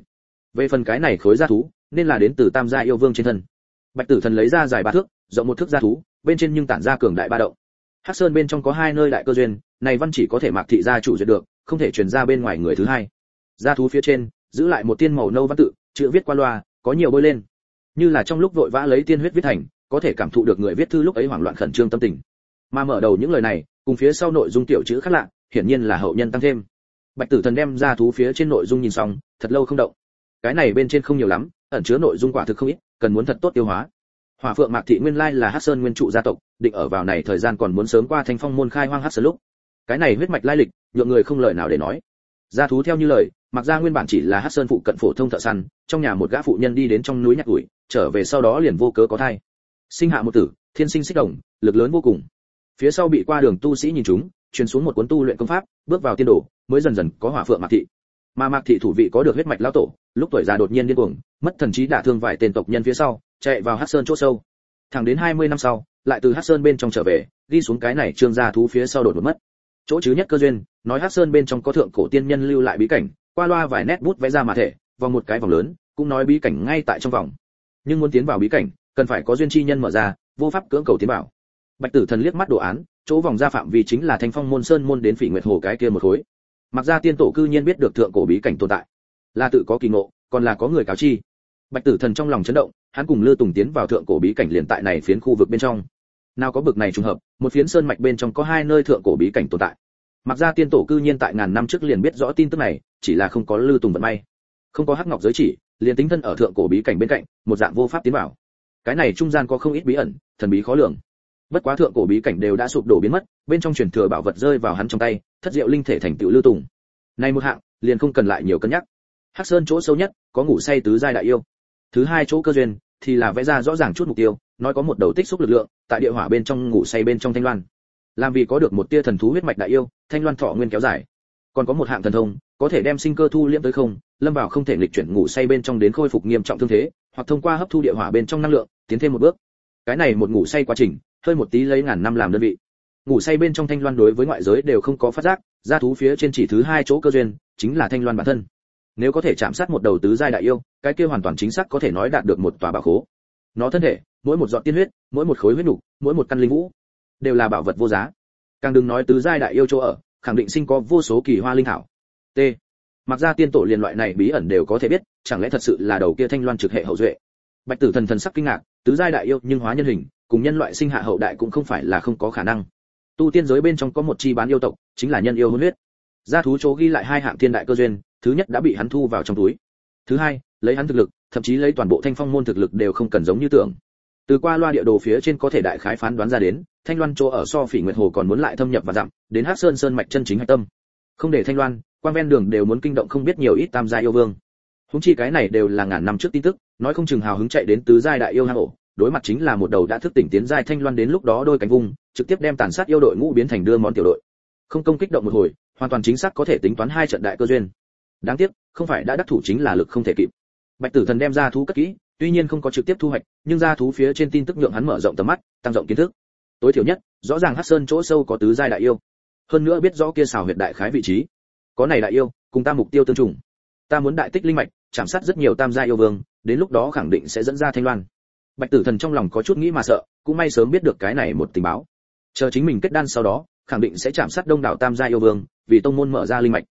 Về phần cái này khối gia thú, nên là đến từ tam gia yêu vương trên thân. Bạch tử thần lấy ra dài ba thước, rộng một thước gia thú, bên trên nhưng tản ra cường đại ba động. Hắc sơn bên trong có hai nơi đại cơ duyên, này văn chỉ có thể mạc thị gia chủ duyệt được, không thể truyền ra bên ngoài người thứ hai. Gia thú phía trên, giữ lại một tiên màu nâu văn tự, chữ viết qua loa, có nhiều bôi lên. Như là trong lúc vội vã lấy tiên huyết viết thành, có thể cảm thụ được người viết thư lúc ấy hoảng loạn khẩn trương tâm tình mà mở đầu những lời này, cùng phía sau nội dung tiểu chữ khác lạ, hiển nhiên là hậu nhân tăng thêm. Bạch tử thần đem ra thú phía trên nội dung nhìn xong, thật lâu không động. Cái này bên trên không nhiều lắm, ẩn chứa nội dung quả thực không ít, cần muốn thật tốt tiêu hóa. Hỏa phượng mạc thị nguyên lai là hắc sơn nguyên trụ gia tộc, định ở vào này thời gian còn muốn sớm qua thanh phong môn khai hoang hắc sơn lúc. Cái này huyết mạch lai lịch, nhượng người không lời nào để nói. Gia thú theo như lời mặc ra nguyên bản chỉ là hắc sơn phụ cận phổ thông thợ săn, trong nhà một gã phụ nhân đi đến trong núi nhặt ủi, trở về sau đó liền vô cớ có thai. Sinh hạ một tử, thiên sinh xích đồng, lực lớn vô cùng phía sau bị qua đường tu sĩ nhìn chúng, truyền xuống một cuốn tu luyện công pháp, bước vào tiên đồ, mới dần dần có hỏa phượng mạc thị. Mà mạc thị thủ vị có được huyết mạch lao tổ, lúc tuổi già đột nhiên điên cuồng, mất thần trí đả thương vài tên tộc nhân phía sau, chạy vào hắc sơn chỗ sâu. Thẳng đến 20 năm sau, lại từ hắc sơn bên trong trở về đi xuống cái này trương gia thú phía sau đột ngột mất. Chỗ chứ nhất cơ duyên, nói hắc sơn bên trong có thượng cổ tiên nhân lưu lại bí cảnh, qua loa vài nét bút vẽ ra mà thể, vòng một cái vòng lớn, cũng nói bí cảnh ngay tại trong vòng. Nhưng muốn tiến vào bí cảnh, cần phải có duyên chi nhân mở ra, vô pháp cưỡng cầu tiến vào bạch tử thần liếc mắt đồ án, chỗ vòng ra phạm vi chính là thanh phong môn sơn môn đến phỉ nguyệt hồ cái kia một khối. Mặc ra tiên tổ cư nhiên biết được thượng cổ bí cảnh tồn tại. Là tự có kỳ ngộ, còn là có người cáo chi. Bạch tử thần trong lòng chấn động, hắn cùng lư tùng tiến vào thượng cổ bí cảnh liền tại này phiến khu vực bên trong. Nào có bực này trùng hợp, một phiến sơn mạch bên trong có hai nơi thượng cổ bí cảnh tồn tại. Mặc ra tiên tổ cư nhiên tại ngàn năm trước liền biết rõ tin tức này, chỉ là không có lư tùng vận may. Không có hắc ngọc giới chỉ, liền tính thân ở thượng cổ bí cảnh bên cạnh, một dạng vô pháp tiến vào. Cái này trung gian có không ít bí ẩn, thần bí khó lường bất quá thượng cổ bí cảnh đều đã sụp đổ biến mất, bên trong truyền thừa bảo vật rơi vào hắn trong tay, thất diệu linh thể thành tựu lưu tùng. Này một hạng, liền không cần lại nhiều cân nhắc. Hắc sơn chỗ sâu nhất, có ngủ say tứ giai đại yêu. Thứ hai chỗ cơ duyên, thì là vẽ ra rõ ràng chút mục tiêu, nói có một đầu tích xúc lực lượng, tại địa hỏa bên trong ngủ say bên trong thanh loan. Làm vì có được một tia thần thú huyết mạch đại yêu, thanh loan thọ nguyên kéo dài. Còn có một hạng thần thông, có thể đem sinh cơ thu liễm tới không, lâm vào không thể lịch chuyển ngủ say bên trong đến khôi phục nghiêm trọng thương thế, hoặc thông qua hấp thu địa hỏa bên trong năng lượng, tiến thêm một bước. Cái này một ngủ say quá trình hơi một tí lấy ngàn năm làm đơn vị. Ngủ say bên trong thanh loan đối với ngoại giới đều không có phát giác, ra thú phía trên chỉ thứ hai chỗ cơ duyên, chính là thanh loan bản thân. Nếu có thể chạm sát một đầu tứ giai đại yêu, cái kia hoàn toàn chính xác có thể nói đạt được một tòa bảo khố. Nó thân thể, mỗi một giọt tiên huyết, mỗi một khối huyết nục, mỗi một căn linh vũ, đều là bảo vật vô giá. Càng đừng nói tứ giai đại yêu chỗ ở, khẳng định sinh có vô số kỳ hoa linh thảo t. Mặc ra tiên tổ liên loại này bí ẩn đều có thể biết, chẳng lẽ thật sự là đầu kia thanh loan trực hệ hậu duệ? Bạch tử thần thần sắc kinh ngạc, tứ giai đại yêu nhưng hóa nhân hình cùng nhân loại sinh hạ hậu đại cũng không phải là không có khả năng. Tu tiên giới bên trong có một chi bán yêu tộc, chính là nhân yêu hôn huyết. Gia thú chỗ ghi lại hai hạng thiên đại cơ duyên, thứ nhất đã bị hắn thu vào trong túi. Thứ hai, lấy hắn thực lực, thậm chí lấy toàn bộ thanh phong môn thực lực đều không cần giống như tưởng. Từ qua loa địa đồ phía trên có thể đại khái phán đoán ra đến, thanh loan chỗ ở so phỉ nguyệt hồ còn muốn lại thâm nhập và dặm đến hắc sơn sơn mạch chân chính hạch tâm. Không để thanh loan, quan ven đường đều muốn kinh động không biết nhiều ít tam gia yêu vương. Húng chi cái này đều là ngàn năm trước tin tức, nói không chừng hào hứng chạy đến tứ giai đại yêu hang ổ đối mặt chính là một đầu đã thức tỉnh tiến giai thanh loan đến lúc đó đôi cánh vùng trực tiếp đem tàn sát yêu đội ngũ biến thành đưa món tiểu đội. Không công kích động một hồi, hoàn toàn chính xác có thể tính toán hai trận đại cơ duyên. Đáng tiếc, không phải đã đắc thủ chính là lực không thể kịp. Bạch tử thần đem ra thú cất kỹ, tuy nhiên không có trực tiếp thu hoạch, nhưng ra thú phía trên tin tức nhượng hắn mở rộng tầm mắt, tăng rộng kiến thức. Tối thiểu nhất, rõ ràng hắc sơn chỗ sâu có tứ giai đại yêu. Hơn nữa biết rõ kia xào huyệt đại khái vị trí. Có này đại yêu, cùng ta mục tiêu tương trùng. Ta muốn đại tích linh mạch, chạm sát rất nhiều tam gia yêu vương, đến lúc đó khẳng định sẽ dẫn ra thanh loan bạch tử thần trong lòng có chút nghĩ mà sợ, cũng may sớm biết được cái này một tình báo. Chờ chính mình kết đan sau đó, khẳng định sẽ chạm sát đông đảo tam gia yêu vương, vì tông môn mở ra linh mạch.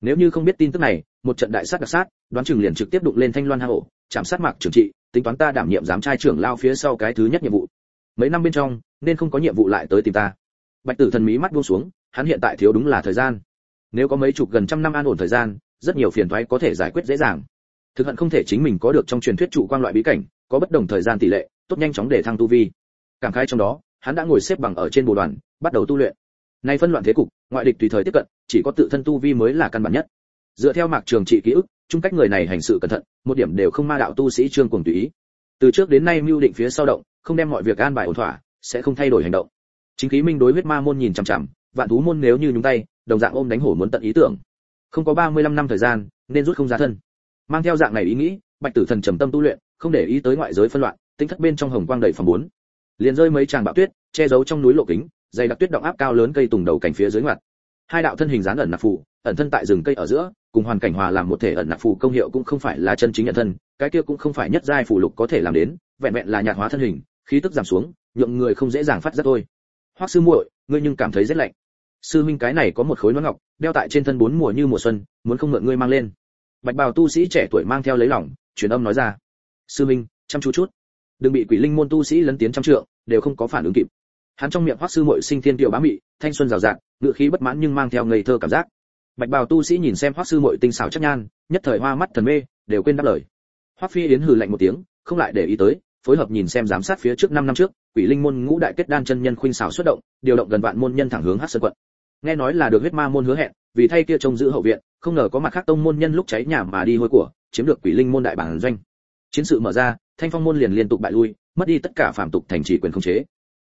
Nếu như không biết tin tức này, một trận đại sát đặc sát, đoán chừng liền trực tiếp đụng lên thanh loan hà ổ, chạm sát mạc trưởng trị, tính toán ta đảm nhiệm giám trai trưởng lao phía sau cái thứ nhất nhiệm vụ. Mấy năm bên trong, nên không có nhiệm vụ lại tới tìm ta. Bạch tử thần mí mắt buông xuống, hắn hiện tại thiếu đúng là thời gian. Nếu có mấy chục gần trăm năm an ổn thời gian, rất nhiều phiền toái có thể giải quyết dễ dàng. Thực hận không thể chính mình có được trong truyền thuyết trụ quang loại bí cảnh có bất đồng thời gian tỷ lệ, tốt nhanh chóng để thăng tu vi. Cảm khái trong đó, hắn đã ngồi xếp bằng ở trên bồ đoàn, bắt đầu tu luyện. Nay phân loạn thế cục, ngoại địch tùy thời tiếp cận, chỉ có tự thân tu vi mới là căn bản nhất. Dựa theo mạc trường trị ký ức, chung cách người này hành sự cẩn thận, một điểm đều không ma đạo tu sĩ trương cuồng tùy ý. Từ trước đến nay mưu định phía sau động, không đem mọi việc an bài ổn thỏa, sẽ không thay đổi hành động. Chính khí minh đối huyết ma môn nhìn chằm chằm, vạn thú môn nếu như nhúng tay, đồng dạng ôm đánh hổ muốn tận ý tưởng. Không có 35 năm thời gian, nên rút không ra thân. Mang theo dạng này ý nghĩ, bạch tử thần trầm tâm tu luyện không để ý tới ngoại giới phân loạn, tinh thất bên trong hồng quang đầy phòng bốn. Liền rơi mấy tràng bão tuyết, che giấu trong núi lộ kính, dày đặc tuyết động áp cao lớn cây tùng đầu cảnh phía dưới ngoặt. Hai đạo thân hình dán ẩn nạp phủ ẩn thân tại rừng cây ở giữa, cùng hoàn cảnh hòa làm một thể ẩn nạp phù công hiệu cũng không phải là chân chính nhận thân, cái kia cũng không phải nhất giai phù lục có thể làm đến, vẹn vẹn là nhạt hóa thân hình, khí tức giảm xuống, nhượng người không dễ dàng phát giác thôi. Hoắc sư muội, ngươi nhưng cảm thấy rất lạnh. Sư minh cái này có một khối nón ngọc, đeo tại trên thân bốn mùa như mùa xuân, muốn không mượn ngươi mang lên. Bạch bào tu sĩ trẻ tuổi mang theo lấy lòng, truyền âm nói ra sư minh, chăm chú chút. Đừng bị quỷ linh môn tu sĩ lấn tiến trăm trượng, đều không có phản ứng kịp. Hắn trong miệng hoắc sư muội sinh thiên tiểu bá mị, thanh xuân rào rạt ngựa khí bất mãn nhưng mang theo ngây thơ cảm giác. Bạch bào tu sĩ nhìn xem hoắc sư muội tinh xảo chắc nhan, nhất thời hoa mắt thần mê, đều quên đáp lời. Hoắc phi yến hừ lạnh một tiếng, không lại để ý tới, phối hợp nhìn xem giám sát phía trước 5 năm trước, quỷ linh môn ngũ đại kết đan chân nhân khuynh xảo xuất động, điều động gần vạn môn nhân thẳng hướng hắc sơn quận. Nghe nói là được huyết ma môn hứa hẹn, vì thay kia trông giữ hậu viện, không ngờ có mặt khác tông môn nhân lúc cháy nhà mà đi hôi của, chiếm được quỷ linh môn đại bản doanh chiến sự mở ra, thanh phong môn liền liên tục bại lui, mất đi tất cả phạm tục thành trì quyền khống chế.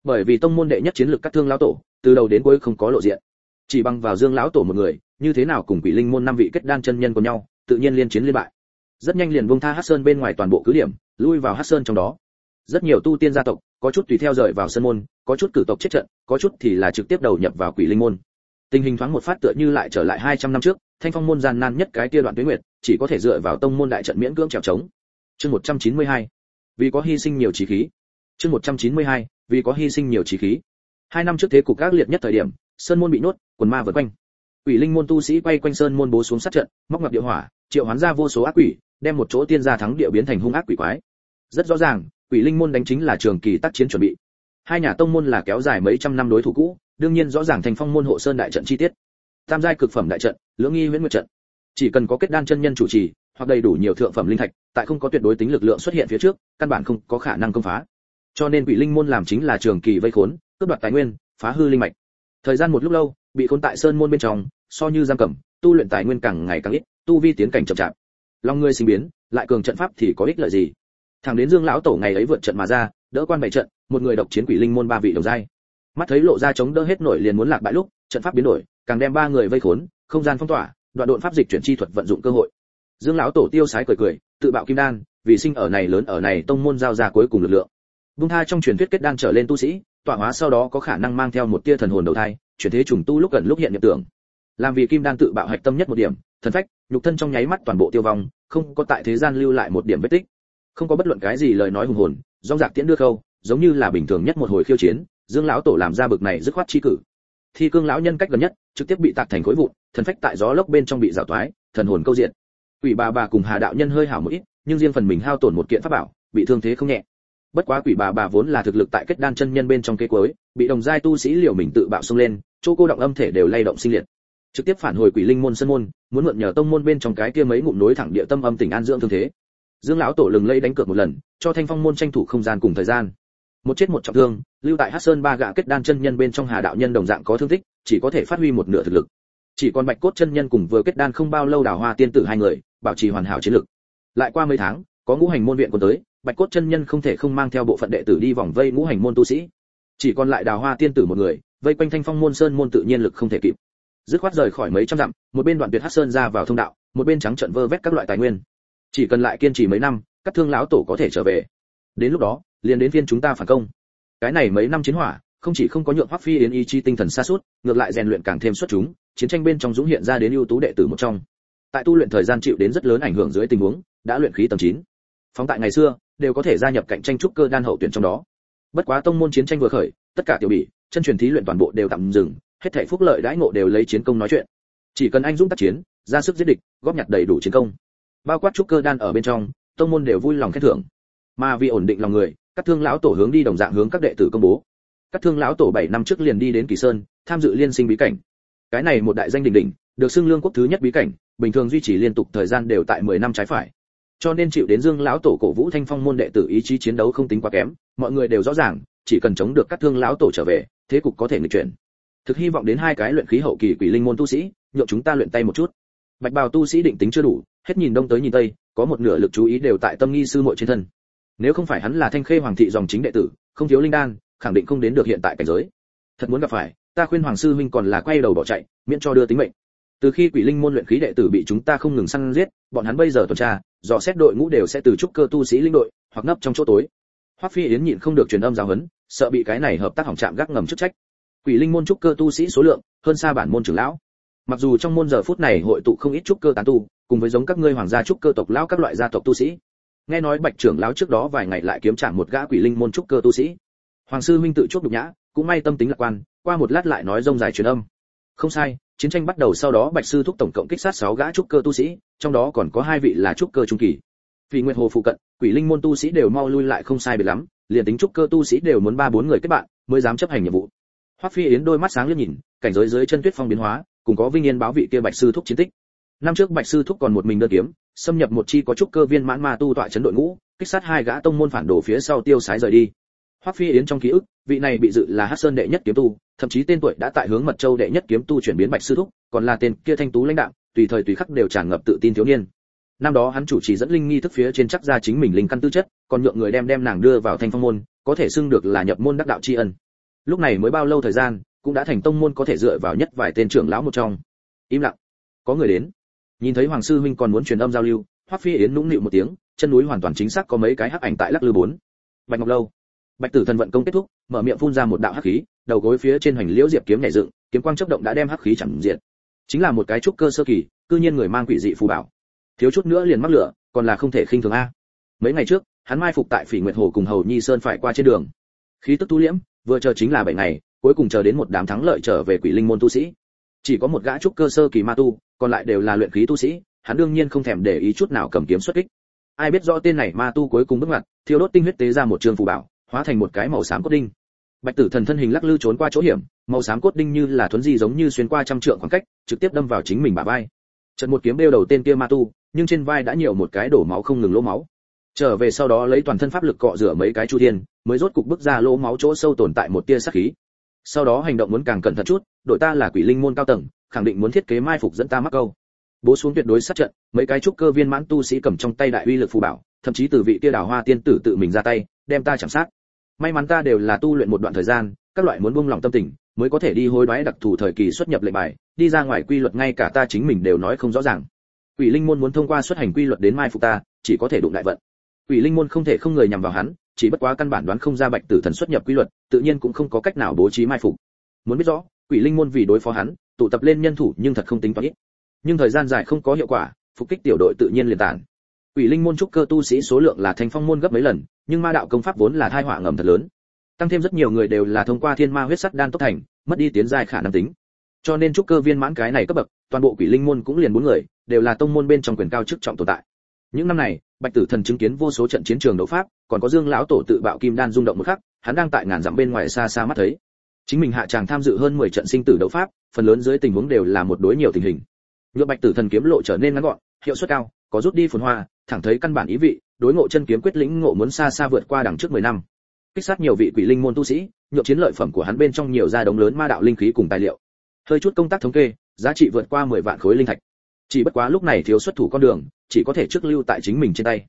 Bởi vì tông môn đệ nhất chiến lược cắt thương lão tổ, từ đầu đến cuối không có lộ diện. Chỉ bằng vào dương lão tổ một người, như thế nào cùng quỷ linh môn năm vị kết đan chân nhân của nhau, tự nhiên liên chiến liên bại. Rất nhanh liền buông tha hắc sơn bên ngoài toàn bộ cứ điểm, lui vào hắc sơn trong đó. Rất nhiều tu tiên gia tộc, có chút tùy theo rời vào sân môn, có chút cử tộc chết trận, có chút thì là trực tiếp đầu nhập vào quỷ linh môn. Tình hình thoáng một phát tựa như lại trở lại 200 năm trước, thanh phong môn gian nan nhất cái kia đoạn tuyến nguyệt, chỉ có thể dựa vào tông môn đại trận miễn cưỡng trèo trống chương 192 vì có hy sinh nhiều trí khí. Chương 192 vì có hy sinh nhiều trí khí. Hai năm trước thế cục các liệt nhất thời điểm, sơn môn bị nốt quần ma vượt quanh. Quỷ linh môn tu sĩ quay quanh sơn môn bố xuống sát trận, móc ngập địa hỏa, triệu hoán ra vô số ác quỷ, đem một chỗ tiên gia thắng địa biến thành hung ác quỷ quái. Rất rõ ràng, quỷ linh môn đánh chính là trường kỳ tác chiến chuẩn bị. Hai nhà tông môn là kéo dài mấy trăm năm đối thủ cũ, đương nhiên rõ ràng thành phong môn hộ sơn đại trận chi tiết. Tam giai cực phẩm đại trận, lưỡng nghi huyễn nguyệt trận. Chỉ cần có kết đan chân nhân chủ trì hoặc đầy đủ nhiều thượng phẩm linh thạch, tại không có tuyệt đối tính lực lượng xuất hiện phía trước, căn bản không có khả năng công phá. Cho nên quỷ linh môn làm chính là trường kỳ vây khốn, cướp đoạt tài nguyên, phá hư linh mạch. Thời gian một lúc lâu, bị khốn tại sơn môn bên trong, so như giam cầm, tu luyện tài nguyên càng ngày càng ít, tu vi tiến cảnh chậm chạp. Long ngươi sinh biến, lại cường trận pháp thì có ích lợi gì? Thằng đến dương lão tổ ngày ấy vượt trận mà ra, đỡ quan bảy trận, một người độc chiến quỷ linh môn ba vị đồng giai. Mắt thấy lộ ra chống đỡ hết nổi liền muốn lạc bại lúc, trận pháp biến đổi, càng đem ba người vây khốn, không gian phong tỏa, đoạn độn pháp dịch chuyển chi thuật vận dụng cơ hội dương lão tổ tiêu sái cười cười tự bạo kim đan vì sinh ở này lớn ở này tông môn giao ra cuối cùng lực lượng Bung tha trong truyền thuyết kết đan trở lên tu sĩ, tọa hóa sau đó có khả năng mang theo một tia thần hồn đầu thai, chuyển thế trùng tu lúc gần lúc hiện nhập tưởng. Làm vì kim đan tự bạo hạch tâm nhất một điểm, thần phách, nhục thân trong nháy mắt toàn bộ tiêu vong, không có tại thế gian lưu lại một điểm vết tích. Không có bất luận cái gì lời nói hùng hồn, rong rạc tiễn đưa khâu, giống như là bình thường nhất một hồi khiêu chiến, Dương lão tổ làm ra bực này dứt khoát chi cử. Thi cương lão nhân cách gần nhất, trực tiếp bị tạc thành khối vụn, thần phách tại gió lốc bên trong bị rào toái, thần hồn câu diện. Quỷ bà bà cùng Hà đạo nhân hơi hảo một ít, nhưng riêng phần mình hao tổn một kiện pháp bảo, bị thương thế không nhẹ. Bất quá quỷ bà bà vốn là thực lực tại kết đan chân nhân bên trong cây cuối bị đồng giai tu sĩ liều mình tự bạo xông lên chỗ cô động âm thể đều lay động sinh liệt. Trực tiếp phản hồi quỷ linh môn sân môn muốn mượn nhờ tông môn bên trong cái kia mấy ngụm nối thẳng địa tâm âm tỉnh an dưỡng thương thế. Dương lão tổ lừng lây đánh cược một lần cho thanh phong môn tranh thủ không gian cùng thời gian. Một chết một trọng thương lưu tại hắc sơn ba gã kết đan chân nhân bên trong hà đạo nhân đồng dạng có thương tích chỉ có thể phát huy một nửa thực lực. Chỉ còn bạch cốt chân nhân cùng vừa kết đan không bao lâu đào hoa tiên tử hai người bảo trì hoàn hảo chiến lực lại qua mấy tháng, có ngũ hành môn viện quân tới, bạch cốt chân nhân không thể không mang theo bộ phận đệ tử đi vòng vây ngũ hành môn tu sĩ. Chỉ còn lại đào hoa tiên tử một người, vây quanh thanh phong môn sơn môn tự nhiên lực không thể kịp. Dứt khoát rời khỏi mấy trăm dặm, một bên đoạn tuyệt hắc sơn ra vào thông đạo, một bên trắng trận vơ vét các loại tài nguyên. Chỉ cần lại kiên trì mấy năm, các thương lão tổ có thể trở về. Đến lúc đó, liền đến phiên chúng ta phản công. Cái này mấy năm chiến hỏa, không chỉ không có nhượng hoắc phi yến ý chí tinh thần xa suốt, ngược lại rèn luyện càng thêm xuất chúng, chiến tranh bên trong dũng hiện ra đến ưu tú đệ tử một trong tại tu luyện thời gian chịu đến rất lớn ảnh hưởng dưới tình huống, đã luyện khí tầng 9. phóng tại ngày xưa, đều có thể gia nhập cạnh tranh trúc cơ đan hậu tuyển trong đó. Bất quá tông môn chiến tranh vừa khởi, tất cả tiểu bỉ, chân truyền thí luyện toàn bộ đều tạm dừng, hết thảy phúc lợi đãi ngộ đều lấy chiến công nói chuyện. Chỉ cần anh dũng tác chiến, ra sức giết địch, góp nhặt đầy đủ chiến công. Bao quát trúc cơ đan ở bên trong, tông môn đều vui lòng khen thưởng. Mà vì ổn định lòng người, các thương lão tổ hướng đi đồng dạng hướng các đệ tử công bố. Các thương lão tổ 7 năm trước liền đi đến kỳ sơn, tham dự liên sinh bí cảnh. Cái này một đại danh đỉnh đỉnh, được xưng lương quốc thứ nhất bí cảnh bình thường duy trì liên tục thời gian đều tại 10 năm trái phải. Cho nên chịu đến dương lão tổ cổ vũ thanh phong môn đệ tử ý chí chiến đấu không tính quá kém, mọi người đều rõ ràng, chỉ cần chống được các thương lão tổ trở về, thế cục có thể nghịch chuyển. Thực hy vọng đến hai cái luyện khí hậu kỳ quỷ linh môn tu sĩ, nhượng chúng ta luyện tay một chút. Bạch bào tu sĩ định tính chưa đủ, hết nhìn đông tới nhìn tây, có một nửa lực chú ý đều tại tâm nghi sư muội trên thân. Nếu không phải hắn là thanh khê hoàng thị dòng chính đệ tử, không thiếu linh đan, khẳng định không đến được hiện tại cảnh giới. Thật muốn gặp phải, ta khuyên hoàng sư huynh còn là quay đầu bỏ chạy, miễn cho đưa tính mệnh từ khi quỷ linh môn luyện khí đệ tử bị chúng ta không ngừng săn giết, bọn hắn bây giờ tuần tra, dò xét đội ngũ đều sẽ từ trúc cơ tu sĩ linh đội, hoặc nấp trong chỗ tối. Hoắc phi yến nhịn không được truyền âm giáo huấn, sợ bị cái này hợp tác hỏng chạm gác ngầm chức trách. Quỷ linh môn trúc cơ tu sĩ số lượng, hơn xa bản môn trưởng lão. Mặc dù trong môn giờ phút này hội tụ không ít trúc cơ tán tu, cùng với giống các ngươi hoàng gia trúc cơ tộc lão các loại gia tộc tu sĩ. Nghe nói bạch trưởng lão trước đó vài ngày lại kiếm trả một gã quỷ linh môn trúc cơ tu sĩ. Hoàng sư huynh tự chốt đục nhã, cũng may tâm tính lạc quan, qua một lát lại nói rông dài truyền âm. Không sai chiến tranh bắt đầu sau đó bạch sư thúc tổng cộng kích sát 6 gã trúc cơ tu sĩ, trong đó còn có hai vị là trúc cơ trung kỳ. Vì nguyệt hồ phụ cận, quỷ linh môn tu sĩ đều mau lui lại không sai biệt lắm, liền tính trúc cơ tu sĩ đều muốn ba bốn người kết bạn, mới dám chấp hành nhiệm vụ. Hoắc phi yến đôi mắt sáng liếc nhìn, cảnh giới dưới chân tuyết phong biến hóa, cùng có vinh yên báo vị kia bạch sư thúc chiến tích. Năm trước bạch sư thúc còn một mình đơn kiếm, xâm nhập một chi có trúc cơ viên mãn ma tu tọa chấn đội ngũ, kích sát hai gã tông môn phản đồ phía sau tiêu sái rời đi hoắc phi yến trong ký ức, vị này bị dự là hắc sơn đệ nhất kiếm tu, thậm chí tên tuổi đã tại hướng mật châu đệ nhất kiếm tu chuyển biến bạch sư thúc, còn là tên kia thanh tú lãnh đạo tùy thời tùy khắc đều tràn ngập tự tin thiếu niên. Năm đó hắn chủ trì dẫn linh nghi thức phía trên chắc ra chính mình linh căn tư chất, còn nhượng người đem đem nàng đưa vào thanh phong môn, có thể xưng được là nhập môn đắc đạo tri ân. Lúc này mới bao lâu thời gian, cũng đã thành tông môn có thể dựa vào nhất vài tên trưởng lão một trong. Im lặng. Có người đến. Nhìn thấy hoàng sư huynh còn muốn truyền âm giao lưu, hoắc phi yến nũng nịu một tiếng, chân núi hoàn toàn chính xác có mấy cái hắc ảnh tại lắc lư bốn. Bạch ngọc lâu bạch tử thần vận công kết thúc, mở miệng phun ra một đạo hắc khí, đầu gối phía trên hoành liễu diệp kiếm nhảy dựng, kiếm quang chớp động đã đem hắc khí chẳng diện chính là một cái trúc cơ sơ kỳ, cư nhiên người mang quỷ dị phù bảo. Thiếu chút nữa liền mắc lửa, còn là không thể khinh thường a. Mấy ngày trước, hắn mai phục tại phỉ nguyệt hồ cùng hầu nhi sơn phải qua trên đường. Khí tức tu liễm, vừa chờ chính là bảy ngày, cuối cùng chờ đến một đám thắng lợi trở về quỷ linh môn tu sĩ. Chỉ có một gã trúc cơ sơ kỳ ma tu, còn lại đều là luyện khí tu sĩ, hắn đương nhiên không thèm để ý chút nào cầm kiếm xuất kích. Ai biết rõ tên này ma tu cuối cùng bước ngoặt, thiêu đốt tinh huyết tế ra một trường phù bảo hóa thành một cái màu xám cốt đinh. Bạch tử thần thân hình lắc lư trốn qua chỗ hiểm, màu xám cốt đinh như là thuấn di giống như xuyên qua trăm trượng khoảng cách, trực tiếp đâm vào chính mình bả vai. Trận một kiếm đeo đầu tên kia ma tu, nhưng trên vai đã nhiều một cái đổ máu không ngừng lỗ máu. Trở về sau đó lấy toàn thân pháp lực cọ rửa mấy cái chu thiên, mới rốt cục bước ra lỗ máu chỗ sâu tồn tại một tia sát khí. Sau đó hành động muốn càng cẩn thận chút, đội ta là quỷ linh môn cao tầng, khẳng định muốn thiết kế mai phục dẫn ta mắc câu. Bố xuống tuyệt đối sát trận, mấy cái trúc cơ viên mãn tu sĩ cầm trong tay đại uy lực phù bảo, thậm chí từ vị tia đào hoa tiên tử tự mình ra tay, đem ta chạm sát may mắn ta đều là tu luyện một đoạn thời gian, các loại muốn buông lòng tâm tình, mới có thể đi hối đoái đặc thù thời kỳ xuất nhập lệnh bài, đi ra ngoài quy luật ngay cả ta chính mình đều nói không rõ ràng. Quỷ linh môn muốn thông qua xuất hành quy luật đến mai phục ta, chỉ có thể đụng đại vận. Quỷ linh môn không thể không người nhằm vào hắn, chỉ bất quá căn bản đoán không ra bạch tử thần xuất nhập quy luật, tự nhiên cũng không có cách nào bố trí mai phục. Muốn biết rõ, quỷ linh môn vì đối phó hắn, tụ tập lên nhân thủ nhưng thật không tính toán ít. Nhưng thời gian dài không có hiệu quả, phục kích tiểu đội tự nhiên liền tản quỷ linh môn trúc cơ tu sĩ số lượng là thành phong môn gấp mấy lần nhưng ma đạo công pháp vốn là thai họa ngầm thật lớn. Tăng thêm rất nhiều người đều là thông qua thiên ma huyết sắt đan tốc thành, mất đi tiến giai khả năng tính. Cho nên trúc cơ viên mãn cái này cấp bậc, toàn bộ quỷ linh môn cũng liền bốn người, đều là tông môn bên trong quyền cao chức trọng tồn tại. Những năm này, bạch tử thần chứng kiến vô số trận chiến trường đấu pháp, còn có dương lão tổ tự bạo kim đan rung động một khắc, hắn đang tại ngàn dặm bên ngoài xa xa mắt thấy. Chính mình hạ tràng tham dự hơn 10 trận sinh tử đấu pháp, phần lớn dưới tình huống đều là một đối nhiều tình hình. Nhựa bạch tử thần kiếm lộ trở nên ngắn gọn, hiệu suất cao, có rút đi phồn hoa, thẳng thấy căn bản ý vị đối ngộ chân kiếm quyết lĩnh ngộ muốn xa xa vượt qua đằng trước 10 năm. Kích sát nhiều vị quỷ linh môn tu sĩ nhượng chiến lợi phẩm của hắn bên trong nhiều ra đống lớn ma đạo linh khí cùng tài liệu. Hơi chút công tác thống kê, giá trị vượt qua 10 vạn khối linh thạch. Chỉ bất quá lúc này thiếu xuất thủ con đường, chỉ có thể trước lưu tại chính mình trên tay.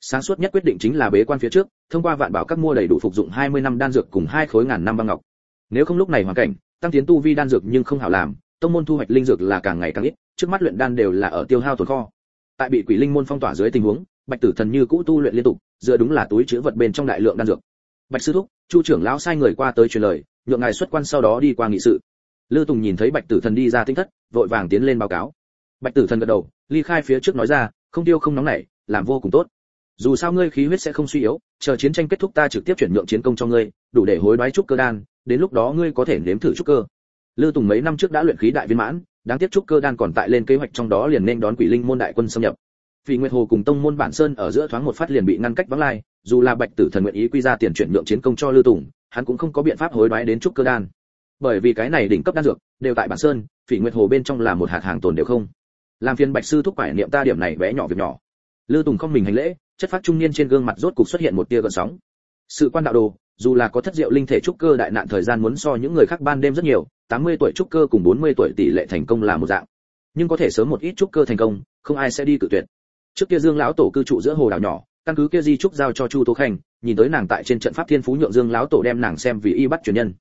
Sáng suốt nhất quyết định chính là bế quan phía trước, thông qua vạn bảo các mua đầy đủ phục dụng 20 năm đan dược cùng hai khối ngàn năm băng ngọc. Nếu không lúc này hoàn cảnh, tăng tiến tu vi đan dược nhưng không hảo làm, tông môn thu hoạch linh dược là càng ngày càng ít, trước mắt luyện đan đều là ở tiêu hao tồn kho. Tại bị quỷ linh môn phong tỏa dưới tình huống bạch tử thần như cũ tu luyện liên tục, dựa đúng là túi chứa vật bên trong đại lượng đan dược. Bạch sư thúc, chu trưởng lão sai người qua tới truyền lời, nhượng ngài xuất quan sau đó đi qua nghị sự. Lư tùng nhìn thấy bạch tử thần đi ra tinh thất, vội vàng tiến lên báo cáo. Bạch tử thần gật đầu, ly khai phía trước nói ra, không tiêu không nóng nảy, làm vô cùng tốt. Dù sao ngươi khí huyết sẽ không suy yếu, chờ chiến tranh kết thúc ta trực tiếp chuyển nhượng chiến công cho ngươi, đủ để hối đoái trúc cơ đan, đến lúc đó ngươi có thể nếm thử trúc cơ. Lư tùng mấy năm trước đã luyện khí đại viên mãn, đáng tiếc trúc cơ đan còn tại lên kế hoạch trong đó liền nên đón quỷ linh môn đại quân xâm nhập. Phỉ nguyệt hồ cùng tông môn bản sơn ở giữa thoáng một phát liền bị ngăn cách vắng lai, dù là bạch tử thần nguyện ý quy ra tiền chuyển nhượng chiến công cho lư tùng, hắn cũng không có biện pháp hối đoái đến trúc cơ đan. Bởi vì cái này đỉnh cấp đan dược, đều tại bản sơn, phỉ nguyệt hồ bên trong là một hạt hàng tồn đều không. Làm phiền bạch sư thúc phải niệm ta điểm này bé nhỏ việc nhỏ. Lư tùng không mình hành lễ, chất phát trung niên trên gương mặt rốt cục xuất hiện một tia gợn sóng. Sự quan đạo đồ, dù là có thất diệu linh thể trúc cơ đại nạn thời gian muốn so những người khác ban đêm rất nhiều 80 tuổi trúc cơ cùng 40 tuổi tỷ lệ thành công là một dạng. Nhưng có thể sớm một ít trúc cơ thành công, không ai sẽ đi cự tuyệt trước kia dương lão tổ cư trụ giữa hồ đảo nhỏ, căn cứ kia di trúc giao cho chu tố khanh, nhìn tới nàng tại trên trận pháp thiên phú nhượng dương lão tổ đem nàng xem vì y bắt truyền nhân.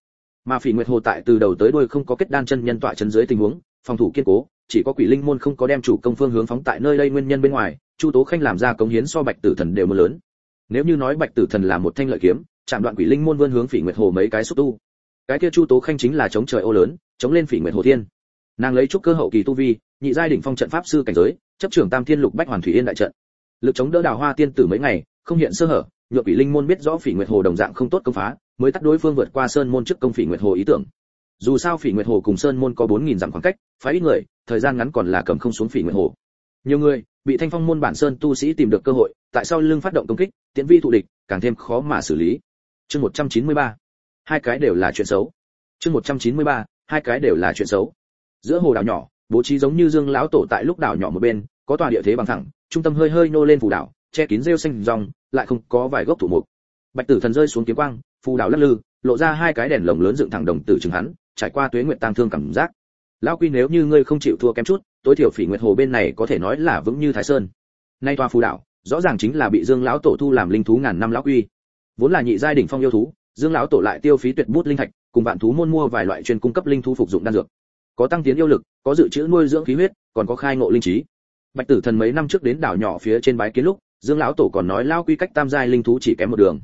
Mà phỉ nguyệt hồ tại từ đầu tới đuôi không có kết đan chân nhân tọa chân dưới tình huống, phòng thủ kiên cố, chỉ có quỷ linh môn không có đem chủ công phương hướng phóng tại nơi đây nguyên nhân bên ngoài, chu tố khanh làm ra công hiến so bạch tử thần đều mưa lớn. Nếu như nói bạch tử thần là một thanh lợi kiếm, chạm đoạn quỷ linh môn vươn hướng phỉ nguyệt hồ mấy cái xúc tu. Cái kia chu tố khanh chính là chống trời ô lớn, chống lên phỉ nguyệt hồ thiên. Nàng lấy chút cơ hậu kỳ tu vi nhị giai đỉnh phong trận pháp sư cảnh giới chấp trưởng tam thiên lục bách hoàn thủy yên đại trận. Lực chống đỡ đào hoa tiên tử mấy ngày không hiện sơ hở nhược quỷ linh môn biết rõ phỉ nguyệt hồ đồng dạng không tốt công phá mới tắt đối phương vượt qua sơn môn trước công phỉ nguyệt hồ ý tưởng. Dù sao phỉ nguyệt hồ cùng sơn môn có 4.000 dặm khoảng cách phái ít người thời gian ngắn còn là cầm không xuống phỉ nguyệt hồ. Nhiều người bị thanh phong môn bản sơn tu sĩ tìm được cơ hội tại sao lưng phát động công kích tiến vi thụ địch càng thêm khó mà xử lý. Chương 193. hai cái đều là chuyện xấu. Chương 193, hai cái đều là chuyện xấu. Giữa hồ đảo nhỏ bố trí giống như dương lão tổ tại lúc đảo nhỏ một bên, có tòa địa thế bằng thẳng, trung tâm hơi hơi nô lên phù đảo, che kín rêu xanh rong lại không có vài gốc thủ mục. Bạch tử thần rơi xuống kiếm quang, phù đảo lắc lư, lộ ra hai cái đèn lồng lớn dựng thẳng đồng tử chừng hắn, trải qua tuế nguyện tang thương cảm giác. Lão quy nếu như ngươi không chịu thua kém chút, tối thiểu phỉ nguyệt hồ bên này có thể nói là vững như thái sơn. Nay tòa phù đảo, rõ ràng chính là bị dương lão tổ thu làm linh thú ngàn năm lão quy. Vốn là nhị giai đỉnh phong yêu thú, dương lão tổ lại tiêu phí tuyệt bút linh thạch, cùng vạn thú môn mua vài loại chuyên cung cấp linh thú phục dụng đan dược có tăng tiến yêu lực, có dự trữ nuôi dưỡng khí huyết, còn có khai ngộ linh trí. Bạch tử thần mấy năm trước đến đảo nhỏ phía trên bái kiến lúc, dương lão tổ còn nói lão quy cách tam giai linh thú chỉ kém một đường.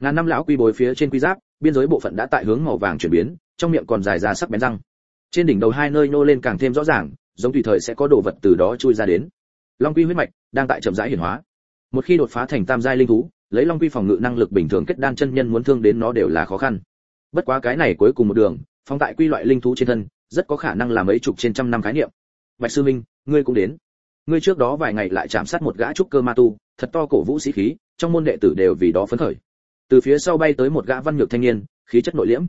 Ngàn năm lão quy bồi phía trên quy giáp, biên giới bộ phận đã tại hướng màu vàng chuyển biến, trong miệng còn dài ra sắc bén răng. Trên đỉnh đầu hai nơi nô lên càng thêm rõ ràng, giống tùy thời sẽ có đồ vật từ đó chui ra đến. Long quy huyết mạch đang tại chậm rãi hiển hóa. Một khi đột phá thành tam giai linh thú, lấy long quy phòng ngự năng lực bình thường kết đan chân nhân muốn thương đến nó đều là khó khăn. Bất quá cái này cuối cùng một đường phong tại quy loại linh thú trên thân rất có khả năng làm mấy chục trên trăm năm khái niệm. Bạch sư minh, ngươi cũng đến. Ngươi trước đó vài ngày lại chạm sát một gã trúc cơ ma tu, thật to cổ vũ sĩ khí, trong môn đệ tử đều vì đó phấn khởi. Từ phía sau bay tới một gã văn nhược thanh niên, khí chất nội liễm.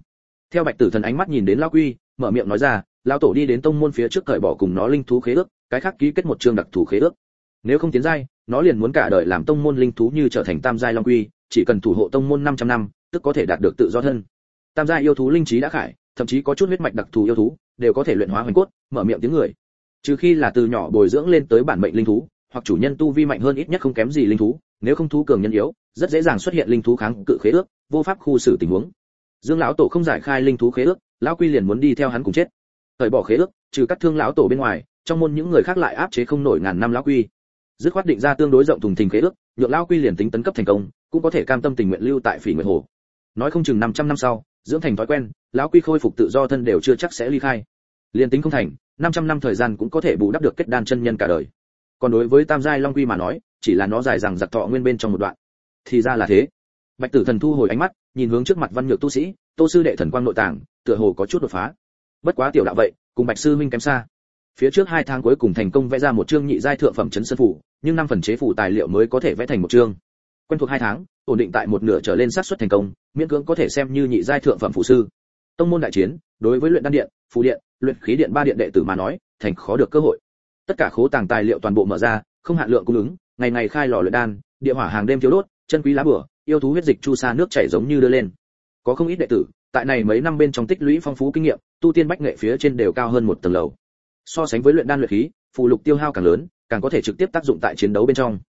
Theo bạch tử thần ánh mắt nhìn đến lão quy, mở miệng nói ra, lão tổ đi đến tông môn phía trước cởi bỏ cùng nó linh thú khế ước, cái khác ký kết một chương đặc thù khế ước. Nếu không tiến giai, nó liền muốn cả đời làm tông môn linh thú như trở thành tam giai long quy, chỉ cần thủ hộ tông môn 500 năm, tức có thể đạt được tự do thân. Tam giai yêu thú linh trí đã khải thậm chí có chút huyết mạch đặc thù yêu thú, đều có thể luyện hóa hoành cốt, mở miệng tiếng người. Trừ khi là từ nhỏ bồi dưỡng lên tới bản mệnh linh thú, hoặc chủ nhân tu vi mạnh hơn ít nhất không kém gì linh thú, nếu không thú cường nhân yếu, rất dễ dàng xuất hiện linh thú kháng cự khế ước, vô pháp khu xử tình huống. Dương lão tổ không giải khai linh thú khế ước, lão quy liền muốn đi theo hắn cùng chết. Thời bỏ khế ước, trừ các thương lão tổ bên ngoài, trong môn những người khác lại áp chế không nổi ngàn năm lão quy. Dứt khoát định ra tương đối rộng thùng thình khế ước, nhượng lão quy liền tính tấn cấp thành công, cũng có thể cam tâm tình nguyện lưu tại phỉ nguyệt hồ. Nói không chừng 500 năm sau dưỡng thành thói quen, lão quy khôi phục tự do thân đều chưa chắc sẽ ly khai. Liền tính không thành 500 năm thời gian cũng có thể bù đắp được kết đan chân nhân cả đời. Còn đối với tam giai long quy mà nói, chỉ là nó dài rằng giặc thọ nguyên bên trong một đoạn. Thì ra là thế. Bạch tử thần thu hồi ánh mắt, nhìn hướng trước mặt văn nhược tu sĩ, tô sư đệ thần quang nội tàng tựa hồ có chút đột phá. Bất quá tiểu đạo vậy, cùng bạch sư minh kém xa. Phía trước hai tháng cuối cùng thành công vẽ ra một chương nhị giai thượng phẩm chấn sơn phủ, nhưng năm phần chế phủ tài liệu mới có thể vẽ thành một chương. Quen thuộc hai tháng ổn định tại một nửa trở lên xác suất thành công, miễn cưỡng có thể xem như nhị giai thượng phẩm phụ sư. Tông môn đại chiến, đối với luyện đan điện, phù điện, luyện khí điện ba điện đệ tử mà nói, thành khó được cơ hội. Tất cả khố tàng tài liệu toàn bộ mở ra, không hạn lượng cung ứng, ngày ngày khai lò luyện đan, địa hỏa hàng đêm thiếu đốt, chân quý lá bửa yêu thú huyết dịch chu sa nước chảy giống như đưa lên. Có không ít đệ tử, tại này mấy năm bên trong tích lũy phong phú kinh nghiệm, tu tiên bách nghệ phía trên đều cao hơn một tầng lầu. So sánh với luyện đan luyện khí, phù lục tiêu hao càng lớn, càng có thể trực tiếp tác dụng tại chiến đấu bên trong.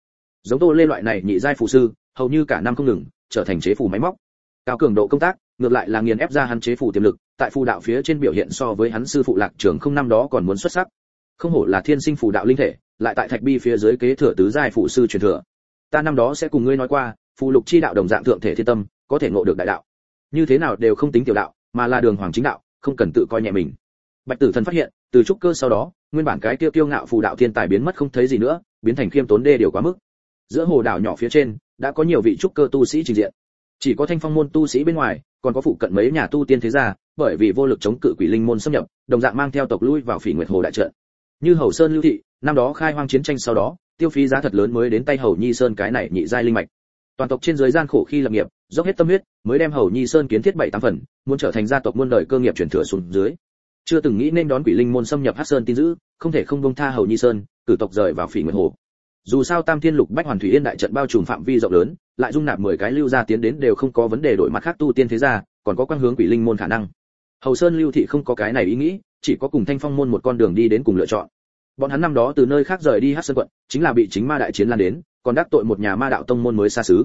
Giống tô lê loại này nhị giai phù sư hầu như cả năm không ngừng, trở thành chế phù máy móc. Cao cường độ công tác, ngược lại là nghiền ép ra hắn chế phù tiềm lực, tại phù đạo phía trên biểu hiện so với hắn sư phụ lạc trường không năm đó còn muốn xuất sắc. Không hổ là thiên sinh phù đạo linh thể, lại tại thạch bi phía dưới kế thừa tứ giai phụ sư truyền thừa. Ta năm đó sẽ cùng ngươi nói qua, phù lục chi đạo đồng dạng thượng thể thiên tâm, có thể ngộ được đại đạo. Như thế nào đều không tính tiểu đạo, mà là đường hoàng chính đạo, không cần tự coi nhẹ mình. Bạch tử thần phát hiện, từ trúc cơ sau đó, nguyên bản cái tiêu kiêu ngạo phù đạo thiên tài biến mất không thấy gì nữa, biến thành khiêm tốn đê điều quá mức. Giữa hồ đảo nhỏ phía trên đã có nhiều vị trúc cơ tu sĩ trình diện. Chỉ có thanh phong môn tu sĩ bên ngoài, còn có phụ cận mấy nhà tu tiên thế gia, bởi vì vô lực chống cự quỷ linh môn xâm nhập, đồng dạng mang theo tộc lui vào phỉ nguyệt hồ đại trận. Như hầu sơn lưu thị, năm đó khai hoang chiến tranh sau đó, tiêu phí giá thật lớn mới đến tay hầu nhi sơn cái này nhị giai linh mạch. Toàn tộc trên dưới gian khổ khi lập nghiệp, dốc hết tâm huyết, mới đem hầu nhi sơn kiến thiết bảy tám phần, muốn trở thành gia tộc muôn đời cơ nghiệp truyền thừa xuống dưới. Chưa từng nghĩ nên đón quỷ linh môn xâm nhập hắc sơn tin dữ, không thể không bông tha hầu nhi sơn, cử tộc rời vào phỉ nguyệt hồ dù sao tam thiên lục bách hoàn thủy yên đại trận bao trùm phạm vi rộng lớn, lại dung nạp 10 cái lưu gia tiến đến đều không có vấn đề đổi mặt khác tu tiên thế gia, còn có quan hướng quỷ linh môn khả năng. Hầu sơn lưu thị không có cái này ý nghĩ, chỉ có cùng thanh phong môn một con đường đi đến cùng lựa chọn. Bọn hắn năm đó từ nơi khác rời đi hát sơn quận, chính là bị chính ma đại chiến lan đến, còn đắc tội một nhà ma đạo tông môn mới xa xứ.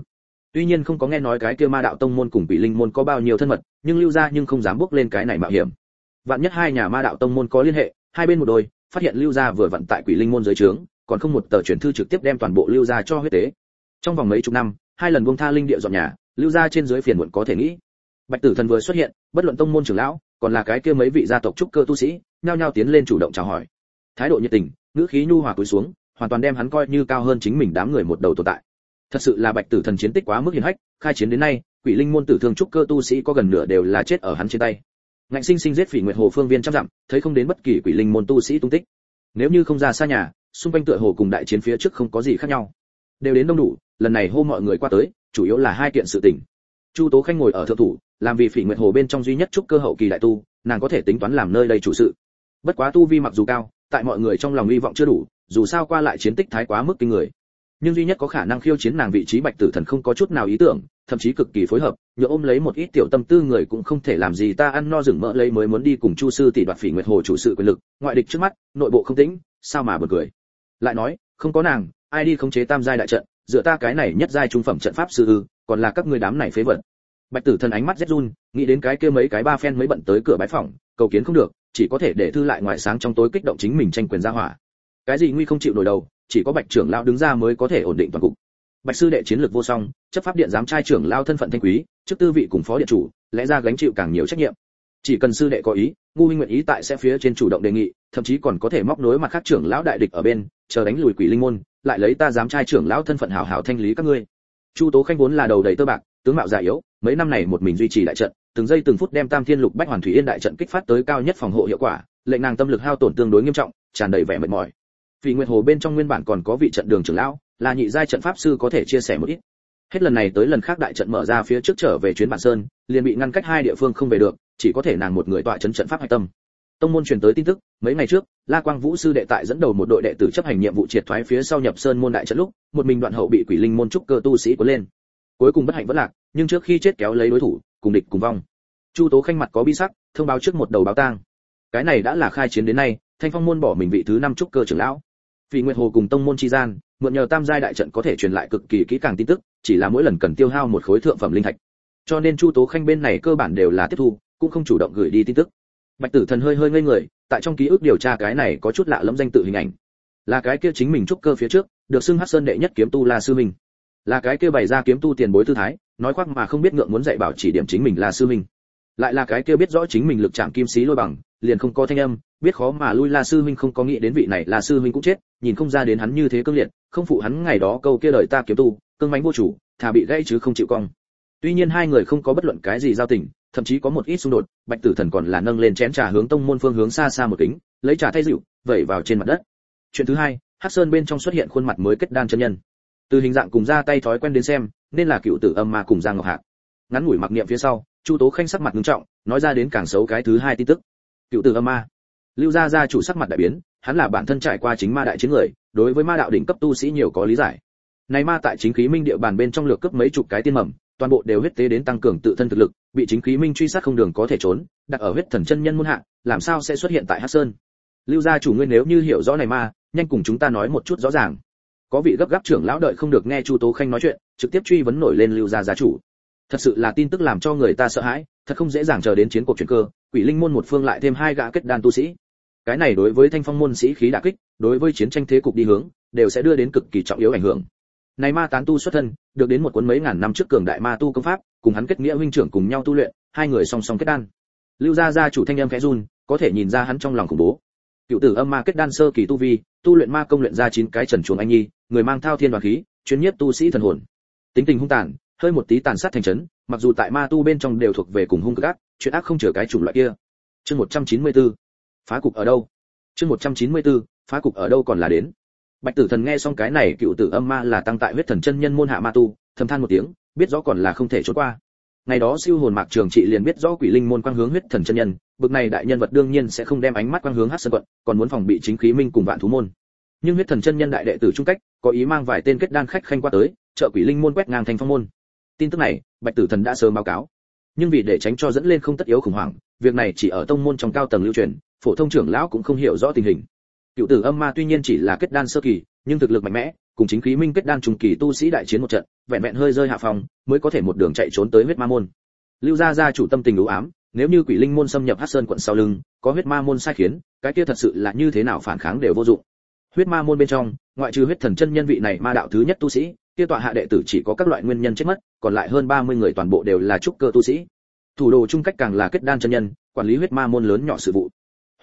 Tuy nhiên không có nghe nói cái kia ma đạo tông môn cùng quỷ linh môn có bao nhiêu thân mật, nhưng lưu gia nhưng không dám bước lên cái này mạo hiểm. Vạn nhất hai nhà ma đạo tông môn có liên hệ, hai bên một đôi, phát hiện lưu gia vừa vận tại quỷ linh môn dưới trướng còn không một tờ chuyển thư trực tiếp đem toàn bộ lưu gia cho huyết tế. Trong vòng mấy chục năm, hai lần buông tha linh địa dọn nhà, lưu gia trên dưới phiền muộn có thể nghĩ. Bạch tử thần vừa xuất hiện, bất luận tông môn trưởng lão, còn là cái kia mấy vị gia tộc trúc cơ tu sĩ, nhao nhao tiến lên chủ động chào hỏi. Thái độ nhiệt tình, ngữ khí nhu hòa cúi xuống, hoàn toàn đem hắn coi như cao hơn chính mình đám người một đầu tồn tại. Thật sự là bạch tử thần chiến tích quá mức hiển hách, khai chiến đến nay, quỷ linh môn tử thương trúc cơ tu sĩ có gần nửa đều là chết ở hắn trên tay. Ngạnh sinh sinh giết phỉ nguyệt hồ phương viên trăm dặm, thấy không đến bất kỳ quỷ linh môn tu sĩ tung tích. Nếu như không ra xa nhà xung quanh tựa hồ cùng đại chiến phía trước không có gì khác nhau. Đều đến đông đủ, lần này hô mọi người qua tới, chủ yếu là hai kiện sự tình. Chu tố khanh ngồi ở thượng thủ, làm vì phỉ nguyệt hồ bên trong duy nhất trúc cơ hậu kỳ đại tu, nàng có thể tính toán làm nơi đây chủ sự. Bất quá tu vi mặc dù cao, tại mọi người trong lòng hy vọng chưa đủ, dù sao qua lại chiến tích thái quá mức kinh người. Nhưng duy nhất có khả năng khiêu chiến nàng vị trí bạch tử thần không có chút nào ý tưởng, thậm chí cực kỳ phối hợp nhựa ôm lấy một ít tiểu tâm tư người cũng không thể làm gì ta ăn no rừng mỡ lấy mới muốn đi cùng chu sư tỷ đoạt phỉ nguyệt hồ chủ sự quyền lực, ngoại địch trước mắt, nội bộ không tĩnh, sao mà bật cười lại nói, không có nàng, ai đi khống chế tam giai đại trận, dựa ta cái này nhất giai trung phẩm trận pháp sư ư, còn là các ngươi đám này phế vật. Bạch tử thần ánh mắt rét run, nghĩ đến cái kia mấy cái ba phen mới bận tới cửa bái phòng cầu kiến không được, chỉ có thể để thư lại ngoại sáng trong tối kích động chính mình tranh quyền ra hỏa. Cái gì nguy không chịu nổi đầu, chỉ có bạch trưởng lão đứng ra mới có thể ổn định toàn cục. Bạch sư đệ chiến lược vô song, chấp pháp điện giám trai trưởng lao thân phận thanh quý trước tư vị cùng phó điện chủ, lẽ ra gánh chịu càng nhiều trách nhiệm. Chỉ cần sư đệ có ý, ngu minh nguyện ý tại sẽ phía trên chủ động đề nghị, thậm chí còn có thể móc nối mặt khác trưởng lão đại địch ở bên chờ đánh lùi quỷ linh môn, lại lấy ta giám trai trưởng lão thân phận hảo hảo thanh lý các ngươi. Chu tố khanh vốn là đầu đầy tơ bạc, tướng mạo già yếu, mấy năm này một mình duy trì đại trận, từng giây từng phút đem tam thiên lục bách hoàn thủy yên đại trận kích phát tới cao nhất phòng hộ hiệu quả, lệnh nàng tâm lực hao tổn tương đối nghiêm trọng, tràn đầy vẻ mệt mỏi. Vì nguyệt hồ bên trong nguyên bản còn có vị trận đường trưởng lão, là nhị giai trận pháp sư có thể chia sẻ một ít. Hết lần này tới lần khác đại trận mở ra phía trước trở về chuyến bản sơn, liền bị ngăn cách hai địa phương không về được, chỉ có thể nàng một người tọa chấn trận pháp hạch tâm tông môn truyền tới tin tức, mấy ngày trước, la quang vũ sư đệ tại dẫn đầu một đội đệ tử chấp hành nhiệm vụ triệt thoái phía sau nhập sơn môn đại trận lúc, một mình đoạn hậu bị quỷ linh môn trúc cơ tu sĩ cuốn lên. Cuối cùng bất hạnh vẫn lạc, nhưng trước khi chết kéo lấy đối thủ, cùng địch cùng vong. Chu tố khanh mặt có bi sắc, thông báo trước một đầu báo tang. Cái này đã là khai chiến đến nay, thanh phong môn bỏ mình vị thứ năm trúc cơ trưởng lão. Vì nguyệt hồ cùng tông môn chi gian, mượn nhờ tam giai đại trận có thể truyền lại cực kỳ kỹ càng tin tức, chỉ là mỗi lần cần tiêu hao một khối thượng phẩm linh thạch. Cho nên chu tố khanh bên này cơ bản đều là tiếp thu, cũng không chủ động gửi đi tin tức bạch tử thần hơi hơi ngây người, tại trong ký ức điều tra cái này có chút lạ lẫm danh tự hình ảnh. Là cái kia chính mình trúc cơ phía trước, được xưng hắc sơn đệ nhất kiếm tu là sư minh. Là cái kia bày ra kiếm tu tiền bối tư thái, nói khoác mà không biết ngượng muốn dạy bảo chỉ điểm chính mình là sư minh. Lại là cái kia biết rõ chính mình lực chạm kim sĩ lôi bằng, liền không có thanh âm, biết khó mà lui la sư huynh không có nghĩ đến vị này là sư huynh cũng chết, nhìn không ra đến hắn như thế cương liệt, không phụ hắn ngày đó câu kia đời ta kiếm tu, cương mánh vô chủ, thà bị gãy chứ không chịu cong. Tuy nhiên hai người không có bất luận cái gì giao tình thậm chí có một ít xung đột, bạch tử thần còn là nâng lên chén trà hướng tông môn phương hướng xa xa một kính, lấy trà thay rượu. vẩy vào trên mặt đất. Chuyện thứ hai, hắc sơn bên trong xuất hiện khuôn mặt mới kết đan chân nhân. Từ hình dạng cùng ra tay thói quen đến xem, nên là cựu tử âm mà cùng giang ngọc hạc. Ngắn ngủi mặc niệm phía sau, chu tố khanh sắc mặt nghiêm trọng, nói ra đến càng xấu cái thứ hai tin tức. Cựu tử âm ma. Lưu gia gia chủ sắc mặt đại biến, hắn là bản thân trải qua chính ma đại chiến người, đối với ma đạo đỉnh cấp tu sĩ nhiều có lý giải. Này ma tại chính khí minh địa bàn bên trong lược cấp mấy chục cái tiên mầm toàn bộ đều huyết tế đến tăng cường tự thân thực lực bị chính khí minh truy sát không đường có thể trốn đặt ở huyết thần chân nhân muôn hạ làm sao sẽ xuất hiện tại hắc sơn? Lưu gia chủ ngươi nếu như hiểu rõ này mà, nhanh cùng chúng ta nói một chút rõ ràng. Có vị gấp gáp trưởng lão đợi không được nghe chu tố khanh nói chuyện trực tiếp truy vấn nổi lên lưu gia gia chủ. Thật sự là tin tức làm cho người ta sợ hãi thật không dễ dàng chờ đến chiến cuộc chuyển cơ quỷ linh môn một phương lại thêm hai gã kết đan tu sĩ. Cái này đối với thanh phong môn sĩ khí đả kích đối với chiến tranh thế cục đi hướng đều sẽ đưa đến cực kỳ trọng yếu ảnh hưởng này ma tán tu xuất thân được đến một cuốn mấy ngàn năm trước cường đại ma tu công pháp cùng hắn kết nghĩa huynh trưởng cùng nhau tu luyện hai người song song kết đan. Lưu gia gia chủ thanh âm khẽ run có thể nhìn ra hắn trong lòng khủng bố. Cựu tử âm ma kết đan sơ kỳ tu vi tu luyện ma công luyện ra chín cái trần chuồng anh nhi người mang thao thiên đoàn khí chuyên nhất tu sĩ thần hồn. Tính tình hung tàn hơi một tí tàn sát thành trấn mặc dù tại ma tu bên trong đều thuộc về cùng hung cực ác chuyện ác không chừa cái chủng loại kia. Chương 194. phá cục ở đâu? Chương 194, phá cục ở đâu còn là đến? Bạch tử thần nghe xong cái này, cựu tử âm ma là tăng tại huyết thần chân nhân môn hạ ma tu, thầm than một tiếng, biết rõ còn là không thể trốn qua. Ngày đó siêu hồn mạc trường trị liền biết rõ quỷ linh môn quang hướng huyết thần chân nhân, bực này đại nhân vật đương nhiên sẽ không đem ánh mắt quang hướng hắc sơn quận, còn muốn phòng bị chính khí minh cùng vạn thú môn. Nhưng huyết thần chân nhân đại đệ tử trung cách, có ý mang vài tên kết đan khách khanh qua tới, trợ quỷ linh môn quét ngang thành phong môn. Tin tức này, bạch tử thần đã sớm báo cáo. Nhưng vì để tránh cho dẫn lên không tất yếu khủng hoảng, việc này chỉ ở tông môn trong cao tầng lưu truyền, phổ thông trưởng lão cũng không hiểu rõ tình hình cựu tử âm ma tuy nhiên chỉ là kết đan sơ kỳ, nhưng thực lực mạnh mẽ, cùng chính khí minh kết đan trùng kỳ tu sĩ đại chiến một trận, vẹn vẹn hơi rơi hạ phòng, mới có thể một đường chạy trốn tới huyết ma môn. Lưu gia gia chủ tâm tình đủ ám, nếu như quỷ linh môn xâm nhập hắc sơn quận sau lưng, có huyết ma môn sai khiến, cái kia thật sự là như thế nào phản kháng đều vô dụng. Huyết ma môn bên trong, ngoại trừ huyết thần chân nhân vị này ma đạo thứ nhất tu sĩ, kia tọa hạ đệ tử chỉ có các loại nguyên nhân chết mất, còn lại hơn 30 người toàn bộ đều là trúc cơ tu sĩ. Thủ đồ trung cách càng là kết đan chân nhân, quản lý huyết ma môn lớn nhỏ sự vụ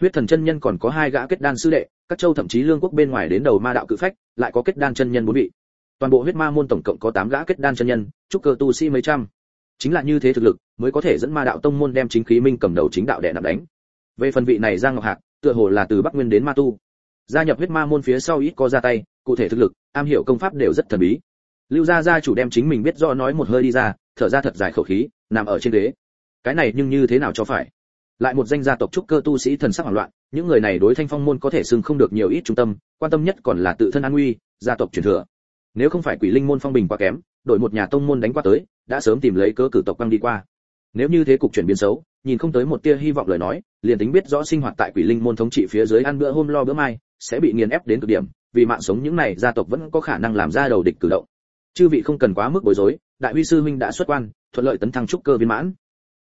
huyết thần chân nhân còn có hai gã kết đan sư đệ, các châu thậm chí lương quốc bên ngoài đến đầu ma đạo cự phách, lại có kết đan chân nhân bốn vị. Toàn bộ huyết ma môn tổng cộng có tám gã kết đan chân nhân, trúc cơ tu sĩ mấy trăm. Chính là như thế thực lực, mới có thể dẫn ma đạo tông môn đem chính khí minh cầm đầu chính đạo đệ nạp đánh. Về phần vị này giang ngọc hạc, tựa hồ là từ bắc nguyên đến ma tu. Gia nhập huyết ma môn phía sau ít có ra tay, cụ thể thực lực, am hiểu công pháp đều rất thần bí. Lưu gia gia chủ đem chính mình biết rõ nói một hơi đi ra, thở ra thật dài khẩu khí, nằm ở trên ghế. Cái này nhưng như thế nào cho phải? Lại một danh gia tộc trúc cơ tu sĩ thần sắc hoảng loạn, những người này đối thanh phong môn có thể xưng không được nhiều ít trung tâm, quan tâm nhất còn là tự thân an nguy, gia tộc truyền thừa. Nếu không phải quỷ linh môn phong bình quá kém, đội một nhà tông môn đánh qua tới, đã sớm tìm lấy cớ cử tộc quăng đi qua. Nếu như thế cục chuyển biến xấu, nhìn không tới một tia hy vọng lời nói, liền tính biết rõ sinh hoạt tại quỷ linh môn thống trị phía dưới ăn bữa hôm lo bữa mai, sẽ bị nghiền ép đến cực điểm, vì mạng sống những này gia tộc vẫn có khả năng làm ra đầu địch cử động. Chư vị không cần quá mức bối rối, đại huy sư huynh đã xuất quan, thuận lợi tấn thăng trúc cơ viên mãn.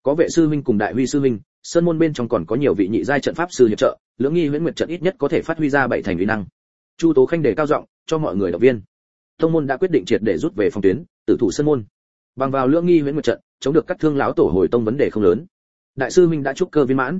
Có vệ sư huynh cùng đại huy sư huynh sơn môn bên trong còn có nhiều vị nhị giai trận pháp sư hiệp trợ, lưỡng nghi huyễn nguyệt trận ít nhất có thể phát huy ra bảy thành uy năng. Chu tố khanh đề cao giọng, cho mọi người động viên. Tông môn đã quyết định triệt để rút về phòng tuyến, tử thủ sơn môn. Bằng vào lưỡng nghi huyễn nguyệt trận, chống được các thương lão tổ hồi tông vấn đề không lớn. Đại sư minh đã trúc cơ viên mãn.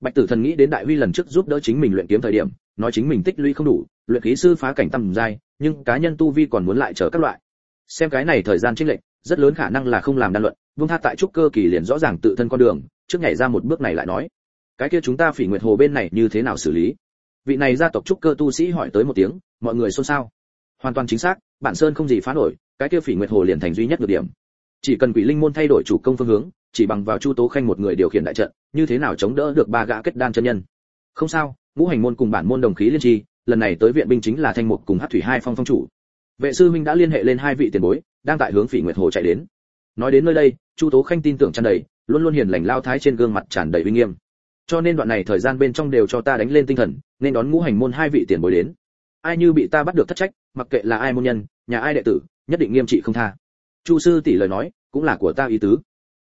Bạch tử thần nghĩ đến đại huy lần trước giúp đỡ chính mình luyện kiếm thời điểm, nói chính mình tích lũy không đủ, luyện khí sư phá cảnh tầm giai, nhưng cá nhân tu vi còn muốn lại trở các loại. Xem cái này thời gian chênh lệch, rất lớn khả năng là không làm đan luận, vương tha tại trúc cơ kỳ liền rõ ràng tự thân con đường trước nhảy ra một bước này lại nói, cái kia chúng ta phỉ nguyệt hồ bên này như thế nào xử lý? Vị này gia tộc trúc cơ tu sĩ hỏi tới một tiếng, mọi người xôn xao. Hoàn toàn chính xác, bản sơn không gì phá nổi, cái kia phỉ nguyệt hồ liền thành duy nhất được điểm. Chỉ cần quỷ linh môn thay đổi chủ công phương hướng, chỉ bằng vào chu tố khanh một người điều khiển đại trận, như thế nào chống đỡ được ba gã kết đan chân nhân? Không sao, ngũ hành môn cùng bản môn đồng khí liên tri, lần này tới viện binh chính là thanh mục cùng hát thủy hai phong phong chủ. Vệ sư minh đã liên hệ lên hai vị tiền bối, đang tại hướng phỉ nguyệt hồ chạy đến. Nói đến nơi đây chu tố khanh tin tưởng tràn đầy, luôn luôn hiền lành lao thái trên gương mặt tràn đầy uy nghiêm. Cho nên đoạn này thời gian bên trong đều cho ta đánh lên tinh thần, nên đón ngũ hành môn hai vị tiền bối đến. Ai như bị ta bắt được thất trách, mặc kệ là ai môn nhân, nhà ai đệ tử, nhất định nghiêm trị không tha. Chu sư tỷ lời nói, cũng là của ta ý tứ.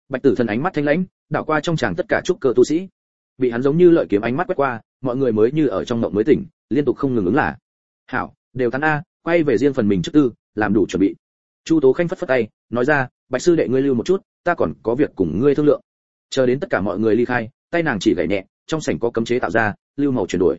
Bạch tử thần ánh mắt thanh lãnh, đảo qua trong chàng tất cả trúc cơ tu sĩ. Bị hắn giống như lợi kiếm ánh mắt quét qua, mọi người mới như ở trong mộng mới tỉnh, liên tục không ngừng ứng là. Hảo, đều thắn a, quay về riêng phần mình trước tư, làm đủ chuẩn bị. Chu tố khanh phất phất tay, nói ra, bạch sư đệ ngươi lưu một chút ta còn có việc cùng ngươi thương lượng. Chờ đến tất cả mọi người ly khai, tay nàng chỉ gảy nhẹ, trong sảnh có cấm chế tạo ra, lưu màu chuyển đổi.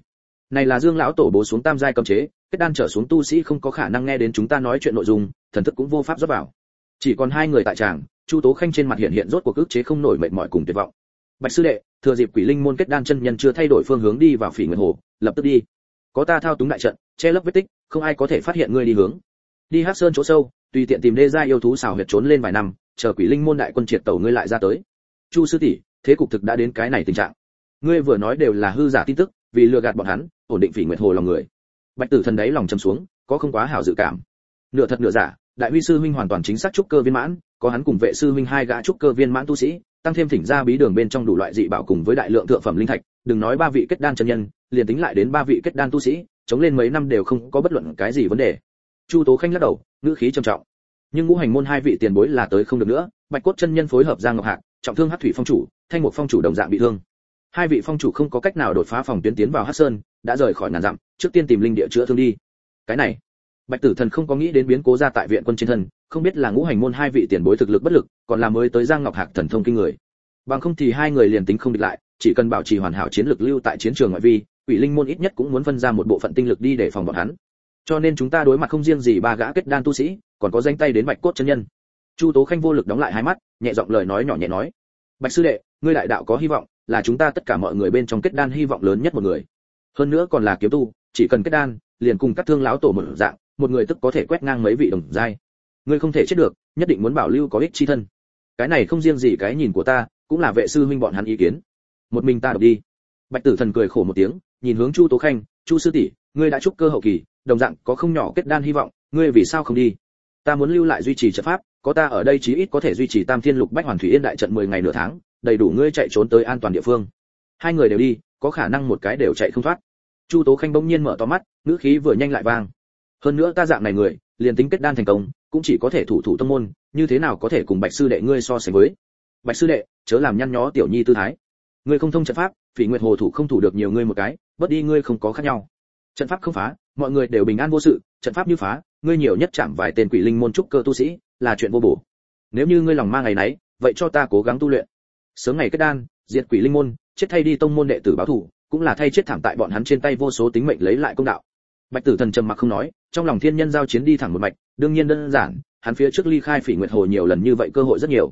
Này là dương lão tổ bố xuống tam giai cấm chế, kết đan trở xuống tu sĩ không có khả năng nghe đến chúng ta nói chuyện nội dung, thần thức cũng vô pháp rót vào. Chỉ còn hai người tại tràng, chu tố khanh trên mặt hiện hiện rốt cuộc ức chế không nổi mệt mỏi cùng tuyệt vọng. Bạch sư đệ, thừa dịp quỷ linh môn kết đan chân nhân chưa thay đổi phương hướng đi vào phỉ nguyệt hồ, lập tức đi. Có ta thao túng đại trận, che lấp vết tích, không ai có thể phát hiện ngươi đi hướng. Đi hắc sơn chỗ sâu, tùy tiện tìm đê ra yêu thú xào huyệt trốn lên vài năm chờ quỷ linh môn đại quân triệt tàu ngươi lại ra tới. Chu sư tỷ, thế cục thực đã đến cái này tình trạng. Ngươi vừa nói đều là hư giả tin tức, vì lừa gạt bọn hắn, ổn định phỉ nguyệt hồ lòng người. Bạch tử thần đấy lòng chầm xuống, có không quá hảo dự cảm. Nửa thật nửa giả, đại huy sư huynh hoàn toàn chính xác trúc cơ viên mãn, có hắn cùng vệ sư huynh hai gã trúc cơ viên mãn tu sĩ, tăng thêm thỉnh ra bí đường bên trong đủ loại dị bảo cùng với đại lượng thượng phẩm linh thạch, đừng nói ba vị kết đan chân nhân, liền tính lại đến ba vị kết đan tu sĩ, chống lên mấy năm đều không có bất luận cái gì vấn đề. Chu tố khanh lắc đầu, ngữ khí trầm trọng nhưng ngũ hành môn hai vị tiền bối là tới không được nữa, bạch cốt chân nhân phối hợp giang ngọc hạc, trọng thương hắc thủy phong chủ, thanh một phong chủ đồng dạng bị thương. Hai vị phong chủ không có cách nào đột phá phòng tuyến tiến vào hắc sơn, đã rời khỏi ngàn dặm, trước tiên tìm linh địa chữa thương đi. Cái này, bạch tử thần không có nghĩ đến biến cố ra tại viện quân trên thân, không biết là ngũ hành môn hai vị tiền bối thực lực bất lực, còn là mới tới giang ngọc hạc thần thông kinh người. Bằng không thì hai người liền tính không địch lại, chỉ cần bảo trì hoàn hảo chiến lực lưu tại chiến trường ngoại vi, quỷ linh môn ít nhất cũng muốn phân ra một bộ phận tinh lực đi để phòng bọn hắn. Cho nên chúng ta đối mặt không riêng gì ba gã kết đan tu sĩ còn có danh tay đến bạch cốt chân nhân. Chu tố khanh vô lực đóng lại hai mắt, nhẹ giọng lời nói nhỏ nhẹ nói, bạch sư đệ, ngươi đại đạo có hy vọng, là chúng ta tất cả mọi người bên trong kết đan hy vọng lớn nhất một người. Hơn nữa còn là kiếm tu, chỉ cần kết đan, liền cùng các thương lão tổ một dạng, một người tức có thể quét ngang mấy vị đồng giai. Ngươi không thể chết được, nhất định muốn bảo lưu có ích chi thân. Cái này không riêng gì cái nhìn của ta, cũng là vệ sư huynh bọn hắn ý kiến. Một mình ta đọc đi. Bạch tử thần cười khổ một tiếng, nhìn hướng chu tố khanh, chu sư tỷ, ngươi đã chúc cơ hậu kỳ, đồng dạng có không nhỏ kết đan hy vọng, ngươi vì sao không đi? Ta muốn lưu lại duy trì trận pháp, có ta ở đây chí ít có thể duy trì tam thiên lục bách hoàn thủy yên đại trận 10 ngày nửa tháng, đầy đủ ngươi chạy trốn tới an toàn địa phương. Hai người đều đi, có khả năng một cái đều chạy không thoát. Chu tố khanh bỗng nhiên mở to mắt, ngữ khí vừa nhanh lại vang. Hơn nữa ta dạng này người, liền tính kết đan thành công, cũng chỉ có thể thủ thủ tông môn, như thế nào có thể cùng bạch sư đệ ngươi so sánh với? Bạch sư đệ, chớ làm nhăn nhó tiểu nhi tư thái. Ngươi không thông trận pháp, phỉ nguyệt hồ thủ không thủ được nhiều ngươi một cái bất đi ngươi không có khác nhau. Trận pháp không phá mọi người đều bình an vô sự, trận pháp như phá, ngươi nhiều nhất chạm vài tên quỷ linh môn trúc cơ tu sĩ, là chuyện vô bổ. Nếu như ngươi lòng mang ngày nấy, vậy cho ta cố gắng tu luyện. Sớm ngày kết đan, diệt quỷ linh môn, chết thay đi tông môn đệ tử báo thù cũng là thay chết thảm tại bọn hắn trên tay vô số tính mệnh lấy lại công đạo. Bạch tử thần trầm mặc không nói, trong lòng thiên nhân giao chiến đi thẳng một mạch, đương nhiên đơn giản, hắn phía trước ly khai phỉ nguyệt hồ nhiều lần như vậy cơ hội rất nhiều.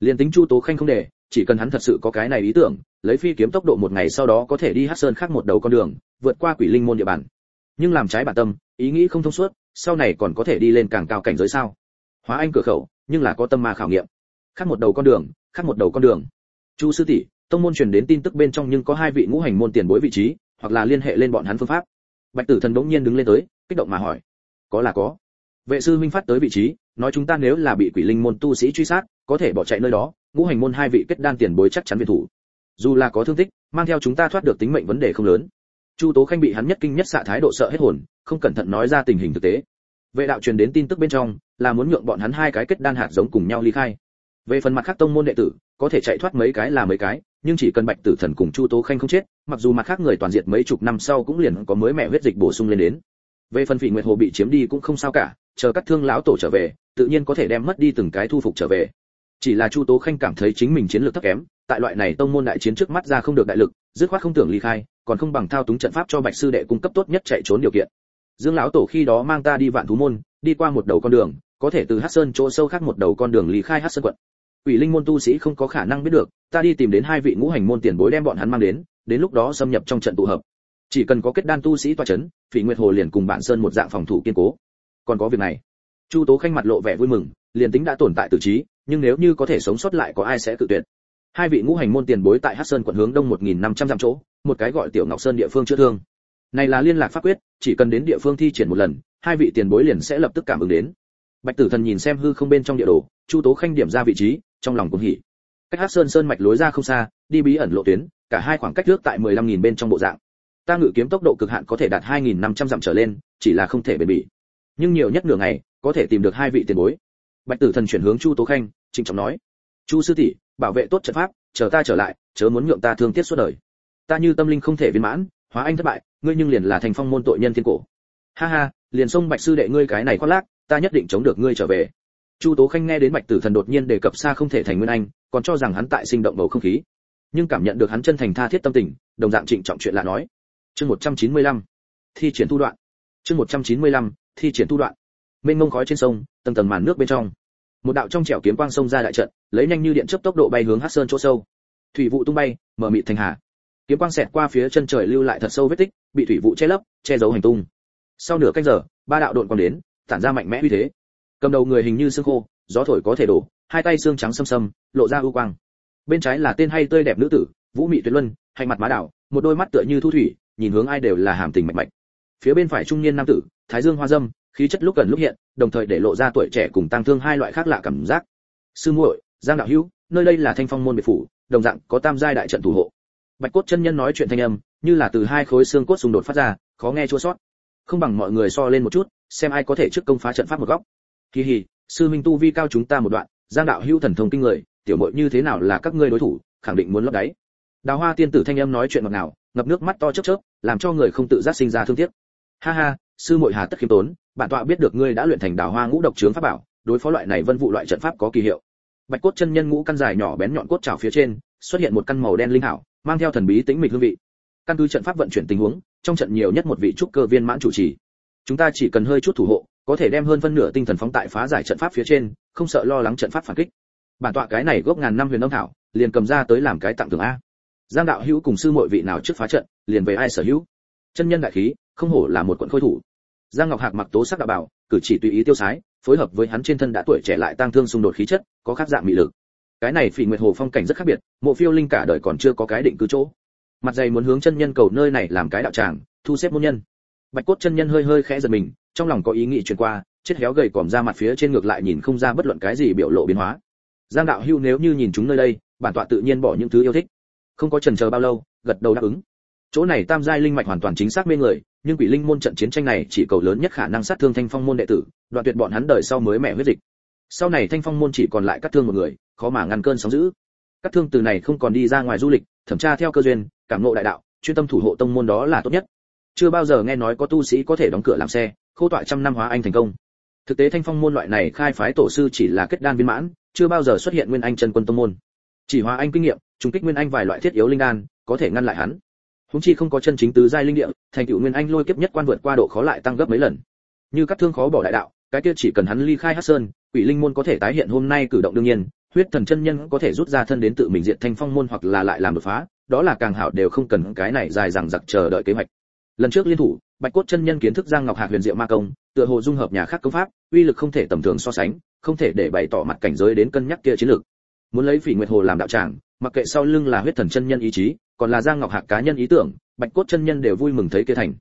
Liền tính chu tố khanh không để, chỉ cần hắn thật sự có cái này ý tưởng, lấy phi kiếm tốc độ một ngày sau đó có thể đi hát sơn khác một đầu con đường, vượt qua quỷ linh môn địa bàn nhưng làm trái bản tâm, ý nghĩ không thông suốt, sau này còn có thể đi lên càng cao cảnh giới sao? Hóa anh cửa khẩu, nhưng là có tâm ma khảo nghiệm. Khác một đầu con đường, khác một đầu con đường. Chu sư tỷ, tông môn truyền đến tin tức bên trong nhưng có hai vị ngũ hành môn tiền bối vị trí, hoặc là liên hệ lên bọn hắn phương pháp. Bạch tử thần đống nhiên đứng lên tới, kích động mà hỏi. Có là có. Vệ sư minh phát tới vị trí, nói chúng ta nếu là bị quỷ linh môn tu sĩ truy sát, có thể bỏ chạy nơi đó, ngũ hành môn hai vị kết đan tiền bối chắc chắn viện thủ. Dù là có thương tích, mang theo chúng ta thoát được tính mệnh vấn đề không lớn chu tố khanh bị hắn nhất kinh nhất xạ thái độ sợ hết hồn, không cẩn thận nói ra tình hình thực tế. Vệ đạo truyền đến tin tức bên trong, là muốn nhượng bọn hắn hai cái kết đan hạt giống cùng nhau ly khai. Về phần mặt khác tông môn đệ tử, có thể chạy thoát mấy cái là mấy cái, nhưng chỉ cần bạch tử thần cùng chu tố khanh không chết, mặc dù mặt khác người toàn diệt mấy chục năm sau cũng liền có mới mẹ huyết dịch bổ sung lên đến. Về phần phỉ nguyệt hồ bị chiếm đi cũng không sao cả, chờ các thương lão tổ trở về, tự nhiên có thể đem mất đi từng cái thu phục trở về. Chỉ là chu tố khanh cảm thấy chính mình chiến lược thấp kém, tại loại này tông môn đại chiến trước mắt ra không được đại lực, dứt khoát không tưởng ly khai còn không bằng thao túng trận pháp cho bạch sư đệ cung cấp tốt nhất chạy trốn điều kiện. Dương lão tổ khi đó mang ta đi vạn thú môn, đi qua một đầu con đường, có thể từ hắc sơn chỗ sâu khác một đầu con đường ly khai hắc sơn quận. Ủy linh môn tu sĩ không có khả năng biết được, ta đi tìm đến hai vị ngũ hành môn tiền bối đem bọn hắn mang đến đến lúc đó xâm nhập trong trận tụ hợp. Chỉ cần có kết đan tu sĩ toa chấn, phỉ nguyệt hồ liền cùng bản sơn một dạng phòng thủ kiên cố. Còn có việc này. Chu tố khanh mặt lộ vẻ vui mừng, liền tính đã tồn tại tử trí, nhưng nếu như có thể sống sót lại có ai sẽ tự tuyệt? Hai vị ngũ hành môn tiền bối tại Hát sơn quận hướng đông một nghìn năm trăm dặm chỗ, một cái gọi tiểu ngọc sơn địa phương chữa thương. Này là liên lạc pháp quyết, chỉ cần đến địa phương thi triển một lần, hai vị tiền bối liền sẽ lập tức cảm ứng đến. Bạch tử thần nhìn xem hư không bên trong địa đồ, chu tố khanh điểm ra vị trí, trong lòng cũng hỉ. Cách Hát sơn sơn mạch lối ra không xa, đi bí ẩn lộ tuyến, cả hai khoảng cách trước tại mười lăm nghìn bên trong bộ dạng. Ta ngự kiếm tốc độ cực hạn có thể đạt hai nghìn năm trăm dặm trở lên, chỉ là không thể bền bỉ. Nhưng nhiều nhất nửa ngày, có thể tìm được hai vị tiền bối. Bạch tử thần chuyển hướng chu tố khanh, trịnh trọng nói. Chu sư tỷ bảo vệ tốt trận pháp, chờ ta trở lại, chớ muốn nhượng ta thương tiếc suốt đời. Ta như tâm linh không thể viên mãn, hóa anh thất bại, ngươi nhưng liền là thành phong môn tội nhân thiên cổ. Ha ha, liền xông bạch sư đệ ngươi cái này khoác lác, ta nhất định chống được ngươi trở về. Chu tố khanh nghe đến bạch tử thần đột nhiên đề cập xa không thể thành nguyên anh, còn cho rằng hắn tại sinh động bầu không khí. Nhưng cảm nhận được hắn chân thành tha thiết tâm tình, đồng dạng trịnh trọng chuyện lạ nói. Chương 195. thi triển thu đoạn. Chương 195. thi triển thu đoạn. Mênh mông khói trên sông, tầng tầng màn nước bên trong một đạo trong trẻo kiếm quang sông ra đại trận, lấy nhanh như điện chớp tốc độ bay hướng hắc sơn chỗ sâu. Thủy vụ tung bay, mở mịt thành hà. Kiếm quang xẹt qua phía chân trời lưu lại thật sâu vết tích, bị thủy vụ che lấp, che giấu hành tung. Sau nửa canh giờ, ba đạo đội còn đến, tản ra mạnh mẽ uy thế. Cầm đầu người hình như xương khô, gió thổi có thể đổ, hai tay xương trắng xâm xâm, lộ ra ưu quang. Bên trái là tên hay tươi đẹp nữ tử, vũ mị tuyệt luân hành mặt má đảo, một đôi mắt tựa như thu thủy, nhìn hướng ai đều là hàm tình mạnh mạnh phía bên phải trung niên nam tử, thái dương hoa dâm khí chất lúc gần lúc hiện, đồng thời để lộ ra tuổi trẻ cùng tăng thương hai loại khác lạ cảm giác. Sư muội, giang đạo hữu, nơi đây là thanh phong môn biệt phủ, đồng dạng có tam giai đại trận thủ hộ. Bạch cốt chân nhân nói chuyện thanh âm, như là từ hai khối xương cốt xung đột phát ra, khó nghe chua sót không bằng mọi người so lên một chút, xem ai có thể trước công phá trận pháp một góc. Kỳ hỉ, sư minh tu vi cao chúng ta một đoạn, giang đạo hữu thần thông kinh người, tiểu muội như thế nào là các ngươi đối thủ, khẳng định muốn lấp đáy. Đào hoa tiên tử thanh âm nói chuyện ngọt ngào, ngập nước mắt to chớp chớp, làm cho người không tự giác sinh ra thương tiếc. Ha ha sư muội hà tất khiêm tốn, bản tọa biết được ngươi đã luyện thành đào hoa ngũ độc trướng pháp bảo, đối phó loại này vân vụ loại trận pháp có kỳ hiệu. Bạch cốt chân nhân ngũ căn dài nhỏ bén nhọn cốt trào phía trên, xuất hiện một căn màu đen linh hảo, mang theo thần bí tĩnh mịch hương vị. Căn cứ trận pháp vận chuyển tình huống, trong trận nhiều nhất một vị trúc cơ viên mãn chủ trì. Chúng ta chỉ cần hơi chút thủ hộ, có thể đem hơn phân nửa tinh thần phóng tại phá giải trận pháp phía trên, không sợ lo lắng trận pháp phản kích. Bản tọa cái này gốc ngàn năm huyền âm thảo, liền cầm ra tới làm cái tặng thưởng a. Giang đạo hữu cùng sư mọi vị nào trước phá trận, liền về ai sở hữu. Chân nhân đại khí không hổ là một quận khôi thủ. Giang ngọc hạc mặc tố sắc đạo bảo, cử chỉ tùy ý tiêu sái, phối hợp với hắn trên thân đã tuổi trẻ lại tăng thương xung đột khí chất, có khác dạng mị lực. Cái này phỉ nguyệt hồ phong cảnh rất khác biệt, mộ phiêu linh cả đời còn chưa có cái định cư chỗ. Mặt dày muốn hướng chân nhân cầu nơi này làm cái đạo tràng, thu xếp môn nhân. Bạch cốt chân nhân hơi hơi khẽ giật mình, trong lòng có ý nghĩ truyền qua, chết héo gầy còm ra mặt phía trên ngược lại nhìn không ra bất luận cái gì biểu lộ biến hóa. Giang đạo hưu nếu như nhìn chúng nơi đây, bản tọa tự nhiên bỏ những thứ yêu thích. Không có chần chờ bao lâu, gật đầu đáp ứng chỗ này tam giai linh mạch hoàn toàn chính xác mê người, nhưng quỷ linh môn trận chiến tranh này chỉ cầu lớn nhất khả năng sát thương thanh phong môn đệ tử, đoạn tuyệt bọn hắn đời sau mới mẹ huyết dịch. Sau này thanh phong môn chỉ còn lại cắt thương một người, khó mà ngăn cơn sóng dữ. Cắt thương từ này không còn đi ra ngoài du lịch, thẩm tra theo cơ duyên, cảm ngộ đại đạo, chuyên tâm thủ hộ tông môn đó là tốt nhất. Chưa bao giờ nghe nói có tu sĩ có thể đóng cửa làm xe, khô tọa trăm năm hóa anh thành công. Thực tế thanh phong môn loại này khai phái tổ sư chỉ là kết đan viên mãn, chưa bao giờ xuất hiện nguyên anh chân quân tông môn. Chỉ hóa anh kinh nghiệm, trùng kích nguyên anh vài loại thiết yếu linh đan, có thể ngăn lại hắn húng chi không có chân chính tứ giai linh địa, thành tựu nguyên anh lôi kiếp nhất quan vượt qua độ khó lại tăng gấp mấy lần. Như các thương khó bỏ đại đạo, cái kia chỉ cần hắn ly khai hắc sơn, quỷ linh môn có thể tái hiện hôm nay cử động đương nhiên, huyết thần chân nhân có thể rút ra thân đến tự mình diện thanh phong môn hoặc là lại làm đột phá, đó là càng hảo đều không cần cái này dài dằng dặc chờ đợi kế hoạch. Lần trước liên thủ, bạch cốt chân nhân kiến thức giang ngọc hạc huyền diệu ma công, tựa hồ dung hợp nhà khác công pháp, uy lực không thể tầm thường so sánh, không thể để bày tỏ mặt cảnh giới đến cân nhắc kia chiến lược. Muốn lấy phỉ nguyệt hồ làm đạo tràng, mặc kệ sau lưng là huyết thần chân nhân ý chí còn là giang ngọc hạc cá nhân ý tưởng, bạch cốt chân nhân đều vui mừng thấy kia thành.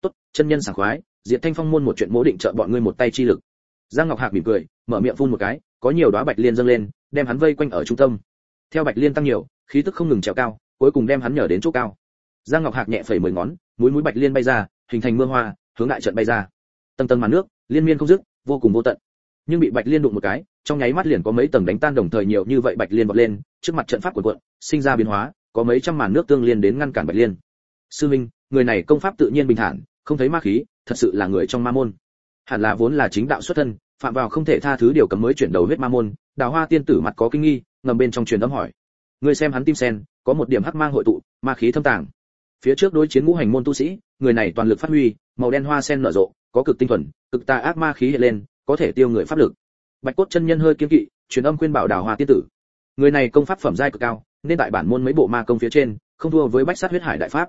Tốt, chân nhân sảng khoái diệt thanh phong môn một chuyện mỗ định trợ bọn ngươi một tay chi lực. Giang ngọc hạc mỉm cười, mở miệng phun một cái, có nhiều đóa bạch liên dâng lên, đem hắn vây quanh ở trung tâm. Theo bạch liên tăng nhiều, khí tức không ngừng trèo cao, cuối cùng đem hắn nhờ đến chỗ cao. Giang ngọc hạc nhẹ phẩy mười ngón, mũi mũi bạch liên bay ra, hình thành mưa hoa, hướng đại trận bay ra. Tầng tầng màn nước, liên miên không dứt, vô cùng vô tận. Nhưng bị bạch liên đụng một cái, trong nháy mắt liền có mấy tầng đánh tan đồng thời nhiều như vậy bạch liên bật lên, trước mặt trận pháp của quận sinh ra biến hóa có mấy trăm màn nước tương liên đến ngăn cản bạch liên. Sư minh, người này công pháp tự nhiên bình thản, không thấy ma khí, thật sự là người trong ma môn. Hẳn là vốn là chính đạo xuất thân, phạm vào không thể tha thứ điều cấm mới chuyển đầu huyết ma môn, đào hoa tiên tử mặt có kinh nghi, ngầm bên trong truyền âm hỏi. Người xem hắn tim sen, có một điểm hắc mang hội tụ, ma khí thâm tàng. Phía trước đối chiến ngũ hành môn tu sĩ, người này toàn lực phát huy, màu đen hoa sen nở rộ, có cực tinh thuần, cực tà ác ma khí hiện lên, có thể tiêu người pháp lực. Bạch cốt chân nhân hơi kiên kỵ, truyền âm khuyên bảo đào hoa tiên tử. Người này công pháp phẩm giai cực cao nên tại bản môn mấy bộ ma công phía trên, không thua với bách sát huyết hải đại pháp.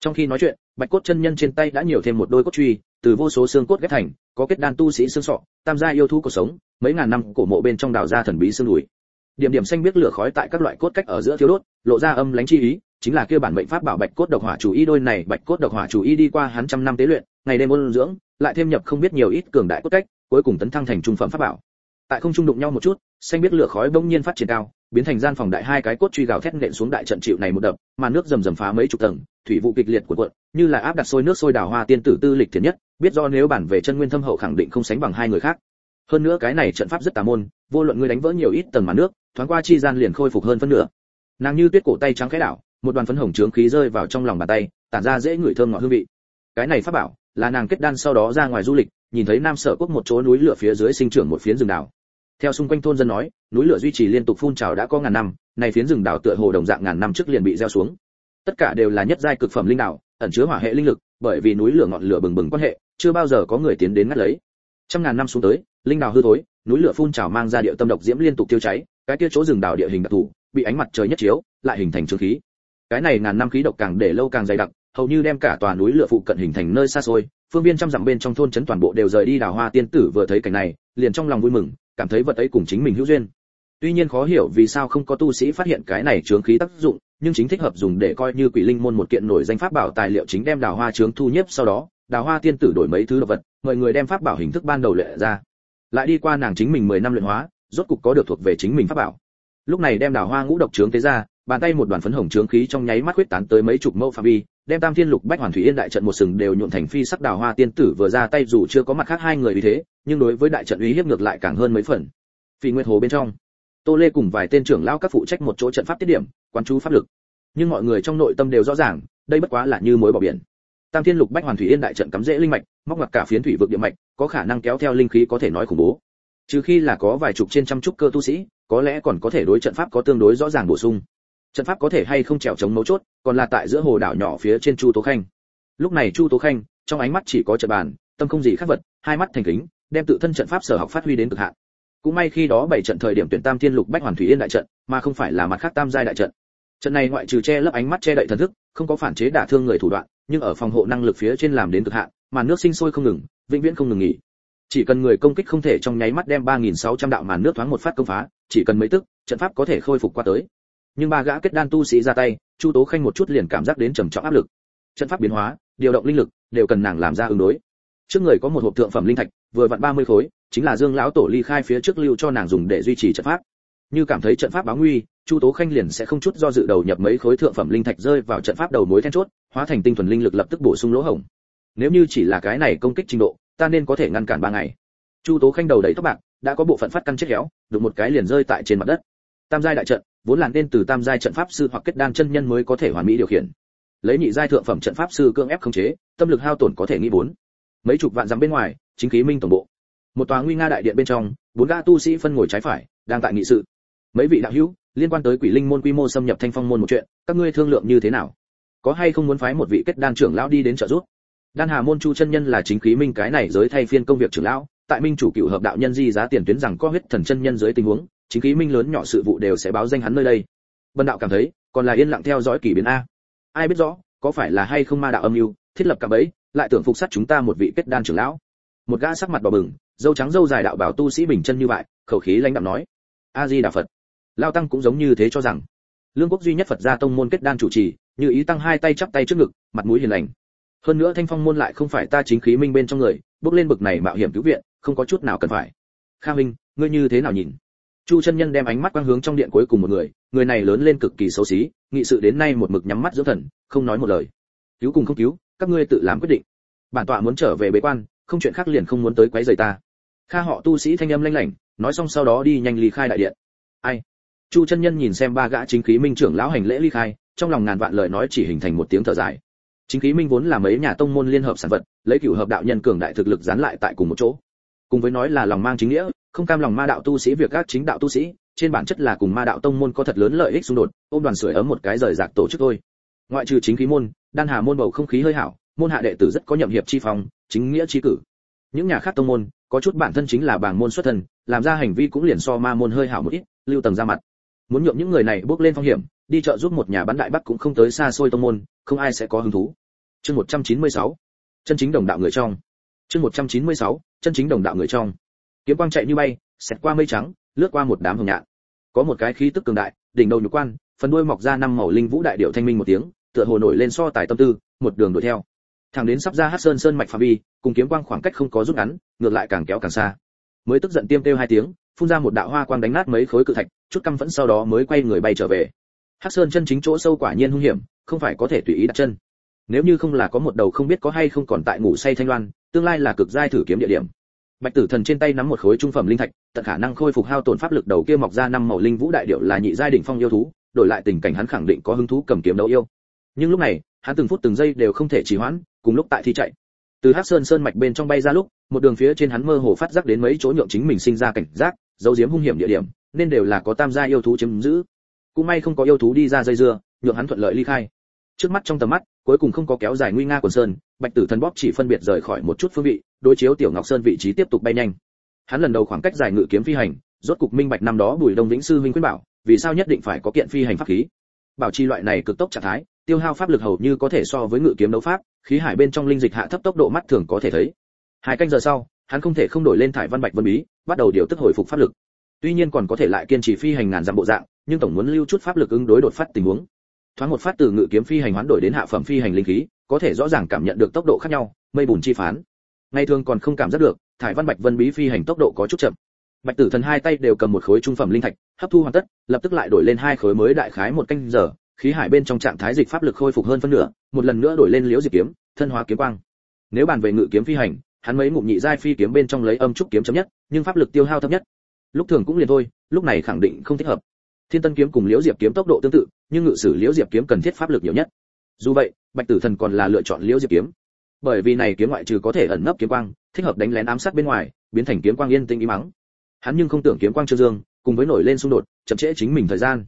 Trong khi nói chuyện, bạch cốt chân nhân trên tay đã nhiều thêm một đôi cốt truy, từ vô số xương cốt ghép thành, có kết đan tu sĩ xương sọ, tam gia yêu thú cuộc sống, mấy ngàn năm cổ mộ bên trong đào ra thần bí xương đùi. Điểm điểm xanh biết lửa khói tại các loại cốt cách ở giữa thiếu đốt, lộ ra âm lãnh chi ý, chính là kia bản mệnh pháp bảo bạch cốt độc hỏa chủ y đôi này, bạch cốt độc hỏa chủ y đi qua hắn trăm năm tế luyện, ngày đêm ôn dưỡng, lại thêm nhập không biết nhiều ít cường đại cốt cách, cuối cùng tấn thăng thành trung phẩm pháp bảo. Tại không trung đụng nhau một chút, xanh biết lửa khói bỗng nhiên phát triển cao biến thành gian phòng đại hai cái cốt truy gào thét nện xuống đại trận chịu này một đập, mà nước rầm rầm phá mấy chục tầng, thủy vụ kịch liệt của quận như là áp đặt sôi nước sôi đào hoa tiên tử tư lịch thiệt nhất, biết do nếu bản về chân nguyên thâm hậu khẳng định không sánh bằng hai người khác. Hơn nữa cái này trận pháp rất tà môn, vô luận ngươi đánh vỡ nhiều ít tầng màn nước, thoáng qua chi gian liền khôi phục hơn phân nửa. Nàng như tuyết cổ tay trắng khẽ đảo, một đoàn phấn hồng trướng khí rơi vào trong lòng bàn tay, tản ra dễ ngửi thơm ngọt hương vị. Cái này pháp bảo, là nàng kết đan sau đó ra ngoài du lịch, nhìn thấy nam sở quốc một chỗ núi lửa phía dưới sinh trưởng một phiến rừng đảo theo xung quanh thôn dân nói, núi lửa duy trì liên tục phun trào đã có ngàn năm này phiến rừng đảo tựa hồ đồng dạng ngàn năm trước liền bị gieo xuống. Tất cả đều là nhất giai cực phẩm linh đảo, ẩn chứa hỏa hệ linh lực, bởi vì núi lửa ngọn lửa bừng bừng quan hệ, chưa bao giờ có người tiến đến ngắt lấy. Trăm ngàn năm xuống tới, linh đảo hư thối, núi lửa phun trào mang ra địa tâm độc diễm liên tục tiêu cháy, cái kia chỗ rừng đảo địa hình đặc thù, bị ánh mặt trời nhất chiếu, lại hình thành trường khí. Cái này ngàn năm khí độc càng để lâu càng dày đặc, hầu như đem cả tòa núi lửa phụ cận hình thành nơi xa xôi, phương viên trăm dặm bên trong thôn trấn toàn bộ đều rời đi đào hoa tiên tử vừa thấy cảnh này, liền trong lòng vui mừng cảm thấy vật ấy cùng chính mình hữu duyên. Tuy nhiên khó hiểu vì sao không có tu sĩ phát hiện cái này chướng khí tác dụng, nhưng chính thích hợp dùng để coi như quỷ linh môn một kiện nổi danh pháp bảo tài liệu chính đem đào hoa chướng thu nhiếp sau đó, đào hoa tiên tử đổi mấy thứ vật, mọi người đem pháp bảo hình thức ban đầu lệ ra. Lại đi qua nàng chính mình 10 năm luyện hóa, rốt cục có được thuộc về chính mình pháp bảo. Lúc này đem đào hoa ngũ độc chướng tế ra bàn tay một đoàn phấn hồng trướng khí trong nháy mắt huyết tán tới mấy chục mẫu phạm vi, đem tam thiên lục bách hoàn thủy yên đại trận một sừng đều nhuộn thành phi sắc đào hoa tiên tử vừa ra tay dù chưa có mặt khác hai người uy thế, nhưng đối với đại trận uy hiếp ngược lại càng hơn mấy phần. Phi nguyệt hồ bên trong, tô lê cùng vài tên trưởng lao các phụ trách một chỗ trận pháp tiết điểm quan chú pháp lực. Nhưng mọi người trong nội tâm đều rõ ràng, đây bất quá là như mối bỏ biển. Tam thiên lục bách hoàn thủy yên đại trận cắm rễ linh mạch, móc ngoặt cả phiến thủy vực địa mạch, có khả năng kéo theo linh khí có thể nói khủng bố. Trừ khi là có vài chục trên trăm trúc cơ tu sĩ, có lẽ còn có thể đối trận pháp có tương đối rõ ràng bổ sung trận pháp có thể hay không trèo chống mấu chốt, còn là tại giữa hồ đảo nhỏ phía trên chu tố khanh. Lúc này chu tố khanh, trong ánh mắt chỉ có trận bàn, tâm không gì khác vật, hai mắt thành kính, đem tự thân trận pháp sở học phát huy đến cực hạn. Cũng may khi đó bảy trận thời điểm tuyển tam thiên lục bách hoàn thủy yên đại trận, mà không phải là mặt khác tam giai đại trận. Trận này ngoại trừ che lấp ánh mắt che đậy thần thức, không có phản chế đả thương người thủ đoạn, nhưng ở phòng hộ năng lực phía trên làm đến cực hạn màn nước sinh sôi không ngừng, vĩnh viễn không ngừng nghỉ. Chỉ cần người công kích không thể trong nháy mắt đem 3.600 đạo màn nước thoáng một phát công phá, chỉ cần mấy tức, trận pháp có thể khôi phục qua tới nhưng ba gã kết đan tu sĩ ra tay, chu tố khanh một chút liền cảm giác đến trầm trọng áp lực. Trận pháp biến hóa, điều động linh lực, đều cần nàng làm ra ứng đối. Trước người có một hộp thượng phẩm linh thạch, vừa vặn 30 khối, chính là dương lão tổ ly khai phía trước lưu cho nàng dùng để duy trì trận pháp. Như cảm thấy trận pháp báo nguy, chu tố khanh liền sẽ không chút do dự đầu nhập mấy khối thượng phẩm linh thạch rơi vào trận pháp đầu mối then chốt, hóa thành tinh thuần linh lực lập tức bổ sung lỗ hổng. Nếu như chỉ là cái này công kích trình độ, ta nên có thể ngăn cản ba ngày. Chu tố khanh đầu đầy tóc bạc, đã có bộ phận phát căn chết héo được một cái liền rơi tại trên mặt đất. Tam giai đại trận vốn là nên từ tam giai trận pháp sư hoặc kết đan chân nhân mới có thể hoàn mỹ điều khiển. Lấy nhị giai thượng phẩm trận pháp sư cưỡng ép khống chế, tâm lực hao tổn có thể nghĩ bốn. Mấy chục vạn dặm bên ngoài, chính khí minh tổng bộ. Một tòa nguy nga đại điện bên trong, bốn gã tu sĩ phân ngồi trái phải, đang tại nghị sự. Mấy vị đạo hữu, liên quan tới quỷ linh môn quy mô xâm nhập thanh phong môn một chuyện, các ngươi thương lượng như thế nào? Có hay không muốn phái một vị kết đan trưởng lão đi đến trợ giúp? Đan hà môn chu chân nhân là chính khí minh cái này giới thay phiên công việc trưởng lão, tại minh chủ cựu hợp đạo nhân di giá tiền tuyến rằng có huyết thần chân nhân dưới tình huống chính khí minh lớn nhỏ sự vụ đều sẽ báo danh hắn nơi đây. Bần đạo cảm thấy, còn là yên lặng theo dõi kỳ biến a. Ai biết rõ, có phải là hay không ma đạo âm mưu, thiết lập cả bẫy, lại tưởng phục sát chúng ta một vị kết đan trưởng lão. Một gã sắc mặt đỏ bừng, dâu trắng dâu dài đạo bảo tu sĩ bình chân như vậy, khẩu khí lãnh đạm nói a di đà phật. Lao tăng cũng giống như thế cho rằng. Lương quốc duy nhất phật gia tông môn kết đan chủ trì, như ý tăng hai tay chắp tay trước ngực, mặt mũi hiền lành. Hơn nữa thanh phong môn lại không phải ta chính khí minh bên trong người, bước lên bực này mạo hiểm cứu viện, không có chút nào cần phải. Kha minh, ngươi như thế nào nhìn? Chu chân nhân đem ánh mắt quang hướng trong điện cuối cùng một người người này lớn lên cực kỳ xấu xí, nghị sự đến nay một mực nhắm mắt dưỡng thần, không nói một lời. Cứu cùng không cứu, các ngươi tự làm quyết định. Bản tọa muốn trở về bế quan, không chuyện khác liền không muốn tới quấy rầy ta. Kha họ tu sĩ thanh âm lanh lảnh, nói xong sau đó đi nhanh ly khai đại điện. Ai? Chu chân nhân nhìn xem ba gã chính khí minh trưởng lão hành lễ ly khai, trong lòng ngàn vạn lời nói chỉ hình thành một tiếng thở dài. Chính khí minh vốn là mấy nhà tông môn liên hợp sản vật, lấy cửu hợp đạo nhân cường đại thực lực dán lại tại cùng một chỗ cùng với nói là lòng mang chính nghĩa, không cam lòng ma đạo tu sĩ, việc các chính đạo tu sĩ, trên bản chất là cùng ma đạo tông môn có thật lớn lợi ích xung đột, ôm đoàn sưởi ấm một cái rời rạc tổ chức thôi. Ngoại trừ chính khí môn, đan hà môn bầu không khí hơi hảo, môn hạ đệ tử rất có nhậm hiệp chi phong, chính nghĩa chi cử. Những nhà khác tông môn, có chút bản thân chính là bảng môn xuất thân, làm ra hành vi cũng liền so ma môn hơi hảo một ít, lưu tầng ra mặt. Muốn nhượng những người này bước lên phong hiểm, đi chợ giúp một nhà bán đại bắc cũng không tới xa xôi tông môn, không ai sẽ có hứng thú. Chương 196 chân chính đồng đạo người trong chương 196 chân chính đồng đạo người trong. Kiếm quang chạy như bay, xẹt qua mây trắng, lướt qua một đám hồng nhạn. Có một cái khí tức cường đại, đỉnh đầu nhục quan, phần đuôi mọc ra năm màu linh vũ đại điệu thanh minh một tiếng, tựa hồ nổi lên so tài tâm tư, một đường đuổi theo. Thẳng đến sắp ra hắc sơn sơn mạch phạm vi, cùng kiếm quang khoảng cách không có rút ngắn, ngược lại càng kéo càng xa. Mới tức giận tiêm tiêu hai tiếng, phun ra một đạo hoa quang đánh nát mấy khối cự thạch, chút căm phẫn sau đó mới quay người bay trở về. Hắc sơn chân chính chỗ sâu quả nhiên hung hiểm, không phải có thể tùy ý đặt chân. Nếu như không là có một đầu không biết có hay không còn tại ngủ say thanh loan tương lai là cực giai thử kiếm địa điểm. Bạch tử thần trên tay nắm một khối trung phẩm linh thạch, tận khả năng khôi phục hao tổn pháp lực đầu kia mọc ra năm màu linh vũ đại điệu là nhị giai đỉnh phong yêu thú, đổi lại tình cảnh hắn khẳng định có hứng thú cầm kiếm đấu yêu. Nhưng lúc này, hắn từng phút từng giây đều không thể trì hoãn, cùng lúc tại thi chạy. Từ hắc sơn sơn mạch bên trong bay ra lúc, một đường phía trên hắn mơ hồ phát giác đến mấy chỗ nhượng chính mình sinh ra cảnh giác dấu diếm hung hiểm địa điểm, nên đều là có tam gia yêu thú chiếm giữ. Cũng may không có yêu thú đi ra dây dưa, nhượng hắn thuận lợi ly khai. Trước mắt trong tầm mắt, cuối cùng không có kéo dài nguy nga quần sơn bạch tử thần bóp chỉ phân biệt rời khỏi một chút phương vị, đối chiếu tiểu ngọc sơn vị trí tiếp tục bay nhanh. Hắn lần đầu khoảng cách dài ngự kiếm phi hành, rốt cục minh bạch năm đó bùi đông vĩnh sư huynh khuyên bảo, vì sao nhất định phải có kiện phi hành pháp khí. Bảo chi loại này cực tốc trạng thái, tiêu hao pháp lực hầu như có thể so với ngự kiếm đấu pháp, khí hải bên trong linh dịch hạ thấp tốc độ mắt thường có thể thấy. Hai canh giờ sau, hắn không thể không đổi lên thải văn bạch vân bí, bắt đầu điều tức hồi phục pháp lực. Tuy nhiên còn có thể lại kiên trì phi hành ngàn dặm bộ dạng, nhưng tổng muốn lưu chút pháp lực ứng đối đột phát tình huống. Thoáng một phát từ ngự kiếm phi hành hoán đổi đến hạ phẩm phi hành linh khí có thể rõ ràng cảm nhận được tốc độ khác nhau, mây bùn chi phán. Ngày thường còn không cảm giác được, thải văn bạch vân bí phi hành tốc độ có chút chậm. Bạch tử thần hai tay đều cầm một khối trung phẩm linh thạch, hấp thu hoàn tất, lập tức lại đổi lên hai khối mới đại khái một canh giờ, khí hải bên trong trạng thái dịch pháp lực khôi phục hơn phân nửa, một lần nữa đổi lên liễu diệp kiếm, thân hóa kiếm quang. Nếu bàn về ngự kiếm phi hành, hắn mấy ngụm nhị giai phi kiếm bên trong lấy âm trúc kiếm chấm nhất, nhưng pháp lực tiêu hao thấp nhất. Lúc thường cũng liền thôi, lúc này khẳng định không thích hợp. Thiên tân kiếm cùng liễu diệp kiếm tốc độ tương tự, nhưng ngự sử liễu diệp kiếm cần thiết pháp lực nhiều nhất. Dù vậy bạch tử thần còn là lựa chọn liễu diệp kiếm. Bởi vì này kiếm ngoại trừ có thể ẩn nấp kiếm quang, thích hợp đánh lén ám sát bên ngoài, biến thành kiếm quang yên tĩnh ý mắng. Hắn nhưng không tưởng kiếm quang trương dương, cùng với nổi lên xung đột, chậm trễ chính mình thời gian.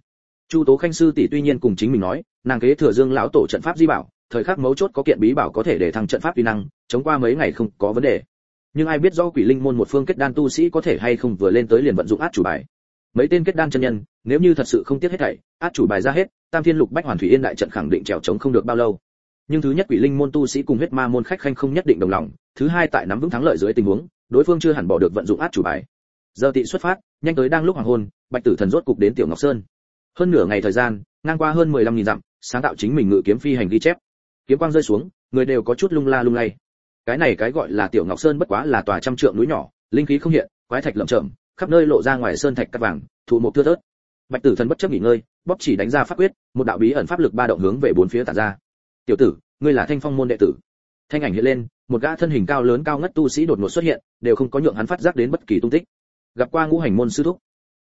Chu tố khanh sư tỷ tuy nhiên cùng chính mình nói, nàng kế thừa dương lão tổ trận pháp di bảo, thời khắc mấu chốt có kiện bí bảo có thể để thăng trận pháp uy năng, chống qua mấy ngày không có vấn đề. Nhưng ai biết do quỷ linh môn một phương kết đan tu sĩ có thể hay không vừa lên tới liền vận dụng át chủ bài. Mấy tên kết đan chân nhân, nếu như thật sự không tiếc hết thảy, át chủ bài ra hết, tam thiên lục bách hoàn thủy yên đại trận khẳng định trèo chống không được bao lâu nhưng thứ nhất quỷ linh môn tu sĩ cùng huyết ma môn khách khanh không nhất định đồng lòng, thứ hai tại nắm vững thắng lợi dưới tình huống, đối phương chưa hẳn bỏ được vận dụng át chủ bài. Giờ tị xuất phát, nhanh tới đang lúc hoàng hôn, bạch tử thần rốt cục đến tiểu ngọc sơn. Hơn nửa ngày thời gian, ngang qua hơn mười lăm nghìn dặm, sáng tạo chính mình ngự kiếm phi hành ghi chép. Kiếm quang rơi xuống, người đều có chút lung la lung lay. Cái này cái gọi là tiểu ngọc sơn bất quá là tòa trăm trượng núi nhỏ, linh khí không hiện, quái thạch lởm chởm, khắp nơi lộ ra ngoài sơn thạch cắt vàng, thụ một thưa thớt. Bạch tử thần bất chấp nghỉ ngơi, bóp chỉ đánh ra pháp quyết, một đạo bí ẩn pháp lực ba động hướng về bốn phía tản ra tiểu tử, ngươi là thanh phong môn đệ tử. Thanh ảnh hiện lên, một gã thân hình cao lớn cao ngất tu sĩ đột ngột xuất hiện, đều không có nhượng hắn phát giác đến bất kỳ tung tích. Gặp qua ngũ hành môn sư thúc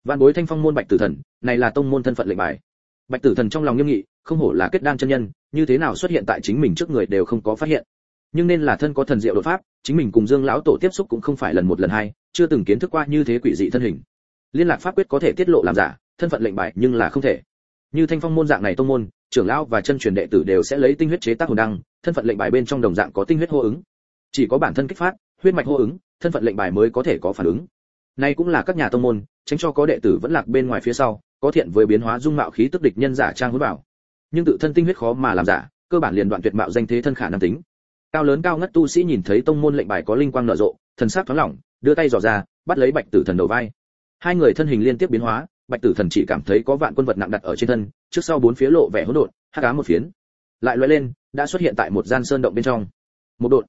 văn bối thanh phong môn bạch tử thần, này là tông môn thân phận lệnh bài. Bạch tử thần trong lòng nghiêm nghị, không hổ là kết đan chân nhân, như thế nào xuất hiện tại chính mình trước người đều không có phát hiện. Nhưng nên là thân có thần diệu đột pháp, chính mình cùng dương lão tổ tiếp xúc cũng không phải lần một lần hai, chưa từng kiến thức qua như thế quỷ dị thân hình. Liên lạc pháp quyết có thể tiết lộ làm giả, thân phận lệnh bài nhưng là không thể. Như thanh phong môn dạng này tông môn trưởng lão và chân truyền đệ tử đều sẽ lấy tinh huyết chế tác hồn đăng, thân phận lệnh bài bên trong đồng dạng có tinh huyết hô ứng. Chỉ có bản thân kích phát, huyết mạch hô ứng, thân phận lệnh bài mới có thể có phản ứng. Nay cũng là các nhà tông môn, tránh cho có đệ tử vẫn lạc bên ngoài phía sau, có thiện với biến hóa dung mạo khí tức địch nhân giả trang hút bảo. nhưng tự thân tinh huyết khó mà làm giả, cơ bản liền đoạn tuyệt mạo danh thế thân khả năng tính. Cao lớn cao ngất tu sĩ nhìn thấy tông môn lệnh bài có linh quang nở rộ, thần sắc thoáng lỏng, đưa tay dò ra, bắt lấy bạch tử thần đầu vai. Hai người thân hình liên tiếp biến hóa, bạch tử thần chỉ cảm thấy có vạn quân vật nặng đặt ở trên thân trước sau bốn phía lộ vẻ hỗn độn, hắc ám một phiến. Lại lóe lên, đã xuất hiện tại một gian sơn động bên trong. Một độn.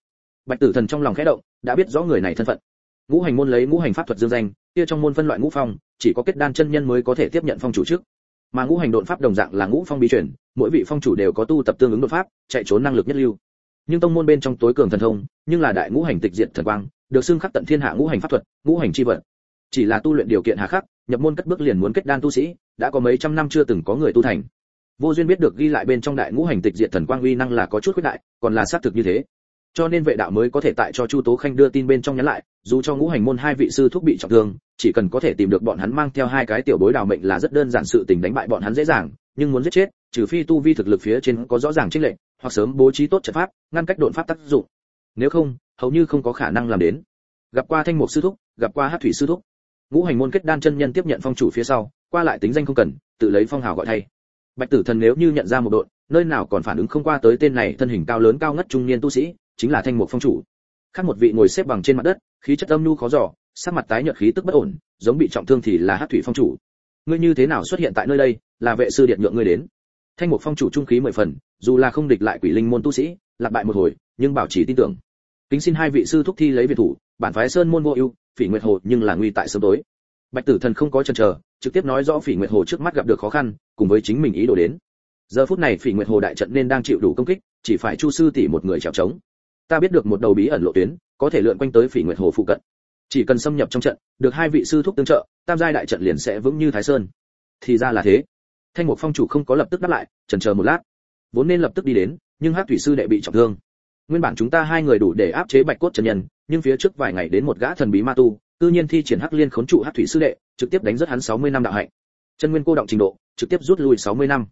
Bạch tử thần trong lòng khẽ động, đã biết rõ người này thân phận. Ngũ hành môn lấy ngũ hành pháp thuật dương danh, kia trong môn phân loại ngũ phong, chỉ có kết đan chân nhân mới có thể tiếp nhận phong chủ trước. Mà ngũ hành độn pháp đồng dạng là ngũ phong bí truyền, mỗi vị phong chủ đều có tu tập tương ứng đột pháp, chạy trốn năng lực nhất lưu. Nhưng tông môn bên trong tối cường thần thông, nhưng là đại ngũ hành tịch diệt thần quang, được xưng khắc tận thiên hạ ngũ hành pháp thuật, ngũ hành chi vận chỉ là tu luyện điều kiện hà khắc nhập môn cất bước liền muốn kết đan tu sĩ đã có mấy trăm năm chưa từng có người tu thành. Vô duyên biết được ghi lại bên trong đại ngũ hành tịch diệt thần quang uy năng là có chút khuyết đại còn là xác thực như thế. Cho nên vệ đạo mới có thể tại cho chu tố khanh đưa tin bên trong nhắn lại dù cho ngũ hành môn hai vị sư thúc bị trọng thương chỉ cần có thể tìm được bọn hắn mang theo hai cái tiểu bối đào mệnh là rất đơn giản sự tình đánh bại bọn hắn dễ dàng nhưng muốn giết chết trừ phi tu vi thực lực phía trên có rõ ràng trinh lệnh, hoặc sớm bố trí tốt trận pháp ngăn cách đột pháp tác dụng. Nếu không hầu như không có khả năng làm đến. Gặp qua thanh mục sư thúc gặp qua hát thủy sư thúc ngũ hành môn kết đan chân nhân tiếp nhận phong chủ phía sau, qua lại tính danh không cần, tự lấy phong hào gọi thay. Bạch tử thần nếu như nhận ra một đội nơi nào còn phản ứng không qua tới tên này thân hình cao lớn cao ngất trung niên tu sĩ, chính là thanh mục phong chủ. Khác một vị ngồi xếp bằng trên mặt đất, khí chất âm nhu khó giỏ sắc mặt tái nhợt khí tức bất ổn, giống bị trọng thương thì là hát thủy phong chủ. Ngươi như thế nào xuất hiện tại nơi đây, là vệ sư điện nhượng ngươi đến. Thanh mục phong chủ trung khí mười phần, dù là không địch lại quỷ linh môn tu sĩ lạc bại một hồi, nhưng bảo trì tin tưởng. Kính xin hai vị sư thúc thi lấy việt thủ bản phái sơn môn vô ưu, phỉ nguyệt hồ nhưng là nguy tại sớm tối. Bạch tử thần không có chần chờ, trực tiếp nói rõ phỉ nguyệt hồ trước mắt gặp được khó khăn, cùng với chính mình ý đồ đến. Giờ phút này phỉ nguyệt hồ đại trận nên đang chịu đủ công kích, chỉ phải chu sư tỷ một người trèo trống ta biết được một đầu bí ẩn lộ tuyến, có thể lượn quanh tới phỉ nguyệt hồ phụ cận. Chỉ cần xâm nhập trong trận, được hai vị sư thúc tương trợ, tam giai đại trận liền sẽ vững như thái sơn. Thì ra là thế. Thanh mục phong chủ không có lập tức đáp lại, chần chờ một lát. Vốn nên lập tức đi đến, nhưng hát thủy sư đệ bị trọng thương nguyên bản chúng ta hai người đủ để áp chế bạch cốt chân nhân, nhưng phía trước vài ngày đến một gã thần bí ma tu tự nhiên thi triển hắc liên khốn trụ hắc thủy sư đệ, trực tiếp đánh rất hắn 60 năm đạo hạnh. Chân nguyên cô động trình độ, trực tiếp rút lui 60 năm.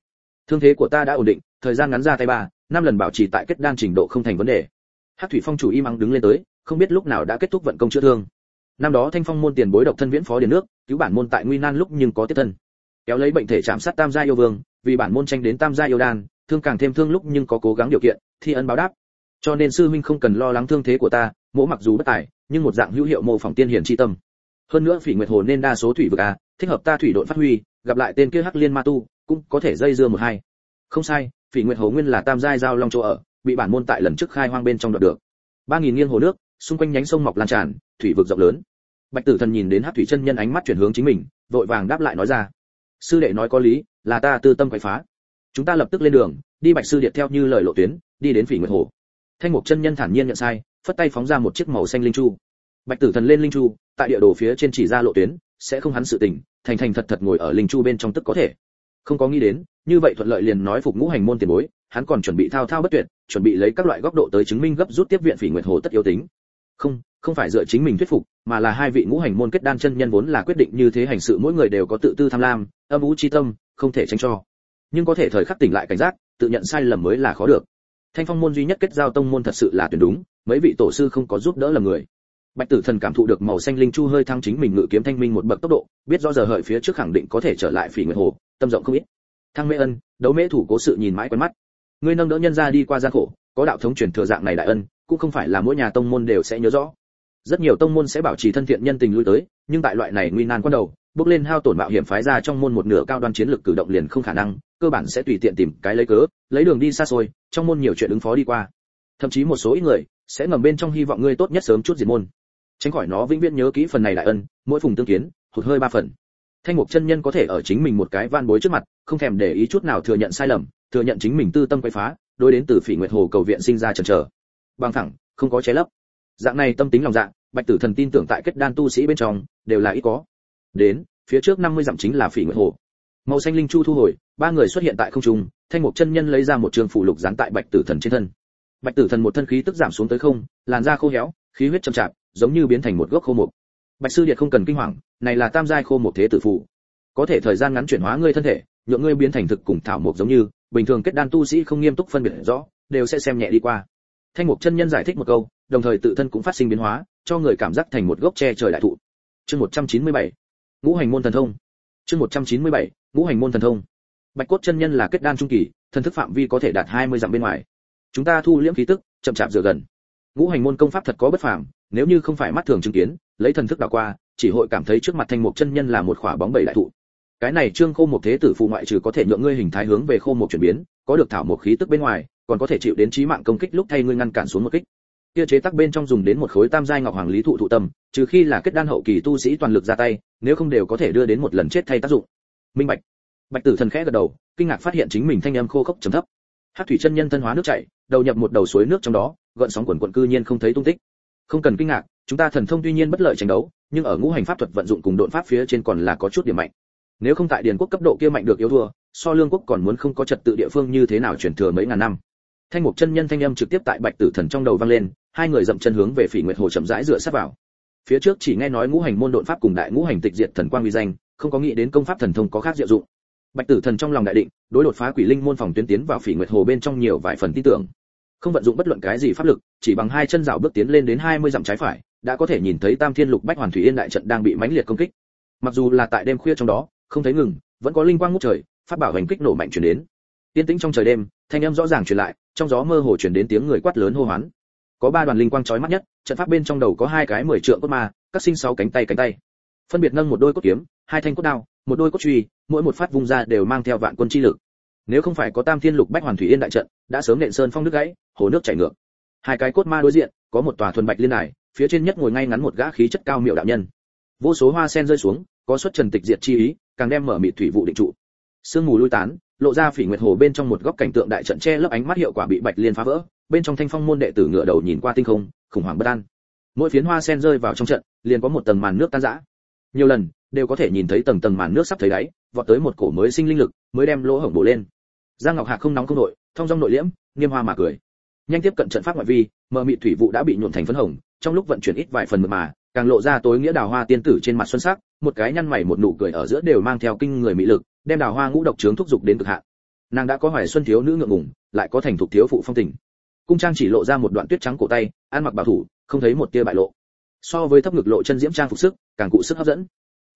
Thương thế của ta đã ổn định, thời gian ngắn ra tay ba, năm lần bảo trì tại kết đan trình độ không thành vấn đề. Hắc thủy phong chủ im ắng đứng lên tới, không biết lúc nào đã kết thúc vận công chữa thương. Năm đó thanh phong môn tiền bối độc thân viễn phó điền nước, cứu bản môn tại nguy nan lúc nhưng có tiếp thân. Kéo lấy bệnh thể chạm sát tam gia yêu vương, vì bản môn tranh đến tam gia yêu đan, thương càng thêm thương lúc nhưng có cố gắng điều kiện, thi ân báo đáp cho nên sư huynh không cần lo lắng thương thế của ta, mỗ mặc dù bất tài, nhưng một dạng hữu hiệu mô phỏng tiên hiển chi tâm. Hơn nữa phỉ nguyệt hồ nên đa số thủy vực a thích hợp ta thủy độn phát huy, gặp lại tên kia hắc liên ma tu, cũng có thể dây dưa một hai. Không sai, phỉ nguyệt hồ nguyên là tam giai giao long chỗ ở, bị bản môn tại lần trước khai hoang bên trong đoạt được. Ba nghìn nghiêng hồ nước, xung quanh nhánh sông mọc lan tràn, thủy vực rộng lớn. Bạch tử thần nhìn đến hắc thủy chân nhân ánh mắt chuyển hướng chính mình, vội vàng đáp lại nói ra. Sư đệ nói có lý, là ta tư tâm quậy phá. Chúng ta lập tức lên đường, đi bạch sư điện theo như lời lộ tuyến, đi đến phỉ nguyệt hồ thanh mục chân nhân thản nhiên nhận sai, phất tay phóng ra một chiếc màu xanh linh chu. Bạch tử thần lên linh chu, tại địa đồ phía trên chỉ ra lộ tuyến, sẽ không hắn sự tình, thành thành thật thật ngồi ở linh chu bên trong tức có thể. Không có nghĩ đến, như vậy thuận lợi liền nói phục ngũ hành môn tiền bối, hắn còn chuẩn bị thao thao bất tuyệt, chuẩn bị lấy các loại góc độ tới chứng minh gấp rút tiếp viện phỉ nguyệt hồ tất yếu tính. Không không phải dựa chính mình thuyết phục, mà là hai vị ngũ hành môn kết đan chân nhân vốn là quyết định như thế hành sự mỗi người đều có tự tư tham lam, âm u chi tâm, không thể tránh cho. Nhưng có thể thời khắc tỉnh lại cảnh giác, tự nhận sai lầm mới là khó được thanh phong môn duy nhất kết giao tông môn thật sự là tuyển đúng, mấy vị tổ sư không có giúp đỡ là người. Bạch tử thần cảm thụ được màu xanh linh chu hơi thăng chính mình ngự kiếm thanh minh một bậc tốc độ, biết do giờ hợi phía trước khẳng định có thể trở lại phỉ nguyệt hồ, tâm rộng không ít. Thăng mê ân, đấu mễ thủ cố sự nhìn mãi quen mắt. Ngươi nâng đỡ nhân ra đi qua gian khổ, có đạo thống truyền thừa dạng này đại ân, cũng không phải là mỗi nhà tông môn đều sẽ nhớ rõ rất nhiều tông môn sẽ bảo trì thân thiện nhân tình lui tới, nhưng tại loại này nguy nan quan đầu, bước lên hao tổn mạo hiểm phái ra trong môn một nửa cao đoan chiến lược cử động liền không khả năng, cơ bản sẽ tùy tiện tìm cái lấy cớ, lấy đường đi xa xôi, trong môn nhiều chuyện ứng phó đi qua. Thậm chí một số ít người sẽ ngầm bên trong hy vọng ngươi tốt nhất sớm chút diệt môn. Tránh khỏi nó vĩnh viễn nhớ kỹ phần này đại ân, mỗi phùng tương kiến, hụt hơi ba phần. Thanh mục chân nhân có thể ở chính mình một cái van bối trước mặt, không thèm để ý chút nào thừa nhận sai lầm, thừa nhận chính mình tư tâm quay phá, đối đến từ phỉ nguyệt hồ cầu viện sinh ra chần chờ. Bằng thẳng, không có chế lấp dạng này tâm tính lòng dạ bạch tử thần tin tưởng tại kết đan tu sĩ bên trong, đều là ít có. Đến, phía trước 50 dặm chính là phỉ nguyệt hồ. Màu xanh linh chu thu hồi, ba người xuất hiện tại không trung, thanh mục chân nhân lấy ra một trường phụ lục dán tại bạch tử thần trên thân. Bạch tử thần một thân khí tức giảm xuống tới không, làn da khô héo, khí huyết chậm chạp, giống như biến thành một gốc khô mục. Bạch sư điệt không cần kinh hoàng, này là tam giai khô một thế tử phụ có thể thời gian ngắn chuyển hóa ngươi thân thể, nhượng ngươi biến thành thực cùng thảo mộc giống như, bình thường kết đan tu sĩ không nghiêm túc phân biệt rõ, đều sẽ xem nhẹ đi qua. Thanh mục chân nhân giải thích một câu đồng thời tự thân cũng phát sinh biến hóa, cho người cảm giác thành một gốc tre trời đại thụ. Chương 197 ngũ hành môn thần thông. Chương 197 ngũ hành môn thần thông. Bạch cốt chân nhân là kết đan trung kỳ, thần thức phạm vi có thể đạt 20 dặm bên ngoài. Chúng ta thu liễm khí tức, chậm chạp dựa gần. Ngũ hành môn công pháp thật có bất phàm, nếu như không phải mắt thường chứng kiến, lấy thần thức đảo qua, chỉ hội cảm thấy trước mặt thanh mục chân nhân là một khỏa bóng bẩy đại thụ. Cái này trương khô một thế tử phụ ngoại trừ có thể nhượng ngươi hình thái hướng về khô một chuyển biến, có được thảo một khí tức bên ngoài, còn có thể chịu đến chí mạng công kích lúc thay ngươi ngăn cản xuống một kích kia chế tác bên trong dùng đến một khối tam giai ngọc hoàng lý thụ thụ tâm, trừ khi là kết đan hậu kỳ tu sĩ toàn lực ra tay, nếu không đều có thể đưa đến một lần chết thay tác dụng. Minh bạch. Bạch tử thần khẽ gật đầu, kinh ngạc phát hiện chính mình thanh âm khô khốc trầm thấp. Hát thủy chân nhân thân hóa nước chảy, đầu nhập một đầu suối nước trong đó, gợn sóng quần quận cư nhiên không thấy tung tích. Không cần kinh ngạc, chúng ta thần thông tuy nhiên bất lợi tranh đấu, nhưng ở ngũ hành pháp thuật vận dụng cùng độn pháp phía trên còn là có chút điểm mạnh. Nếu không tại điền quốc cấp độ kia mạnh được yếu thua, so lương quốc còn muốn không có trật tự địa phương như thế nào chuyển thừa mấy ngàn năm thanh mục chân nhân thanh âm trực tiếp tại bạch tử thần trong đầu vang lên, hai người dậm chân hướng về phỉ nguyệt hồ chậm rãi dựa sát vào. Phía trước chỉ nghe nói ngũ hành môn độn pháp cùng đại ngũ hành tịch diệt thần quang uy danh, không có nghĩ đến công pháp thần thông có khác diệu dụng. Bạch tử thần trong lòng đại định, đối đột phá quỷ linh môn phòng tuyến tiến vào phỉ nguyệt hồ bên trong nhiều vài phần tin tưởng. Không vận dụng bất luận cái gì pháp lực, chỉ bằng hai chân rào bước tiến lên đến 20 dặm trái phải, đã có thể nhìn thấy tam thiên lục bách hoàn thủy yên đại trận đang bị mãnh liệt công kích. Mặc dù là tại đêm khuya trong đó, không thấy ngừng, vẫn có linh quang ngút trời phát bảo hành kích nổ mạnh truyền đến. Tiên tĩnh trong trời đêm, thanh âm rõ ràng truyền lại trong gió mơ hồ truyền đến tiếng người quát lớn hô hoán. Có ba đoàn linh quang chói mắt nhất, trận pháp bên trong đầu có hai cái mười trượng cốt ma, các sinh sáu cánh tay cánh tay. Phân biệt nâng một đôi cốt kiếm, hai thanh cốt đao, một đôi cốt truy, mỗi một phát vung ra đều mang theo vạn quân chi lực. Nếu không phải có tam thiên lục bách hoàn thủy yên đại trận, đã sớm nện sơn phong nước gãy, hồ nước chảy ngược. Hai cái cốt ma đối diện, có một tòa thuần bạch liên đài, phía trên nhất ngồi ngay ngắn một gã khí chất cao miệu đạo nhân. Vô số hoa sen rơi xuống, có xuất trần tịch diệt chi ý, càng đem mở mịt thủy vụ định trụ sương mù lui tán, lộ ra phỉ nguyệt hồ bên trong một góc cảnh tượng đại trận che lấp ánh mắt hiệu quả bị bạch liên phá vỡ, bên trong thanh phong môn đệ tử ngựa đầu nhìn qua tinh không, khủng hoảng bất an. Mỗi phiến hoa sen rơi vào trong trận, liền có một tầng màn nước tan rã. Nhiều lần, đều có thể nhìn thấy tầng tầng màn nước sắp thấy đáy, vọt tới một cổ mới sinh linh lực, mới đem lỗ hổng bổ lên. Giang ngọc hạc không nóng không nội, thông dong nội liễm, nghiêm hoa mà cười. Nhanh tiếp cận trận pháp ngoại vi, mờ mị thủy vụ đã bị nhuộn thành phấn hồng, trong lúc vận chuyển ít vài phần mà, càng lộ ra tối nghĩa đào hoa tiên tử trên mặt xuân sắc, một cái nhăn mày một nụ cười ở giữa đều mang theo kinh người mỹ lực đem đào hoa ngũ độc trướng thúc dục đến cực hạn. Nàng đã có hoài xuân thiếu nữ ngượng ngùng, lại có thành thục thiếu phụ phong tình. Cung trang chỉ lộ ra một đoạn tuyết trắng cổ tay, ăn mặc bảo thủ, không thấy một tia bại lộ. So với thấp ngực lộ chân diễm trang phục sức, càng cụ sức hấp dẫn.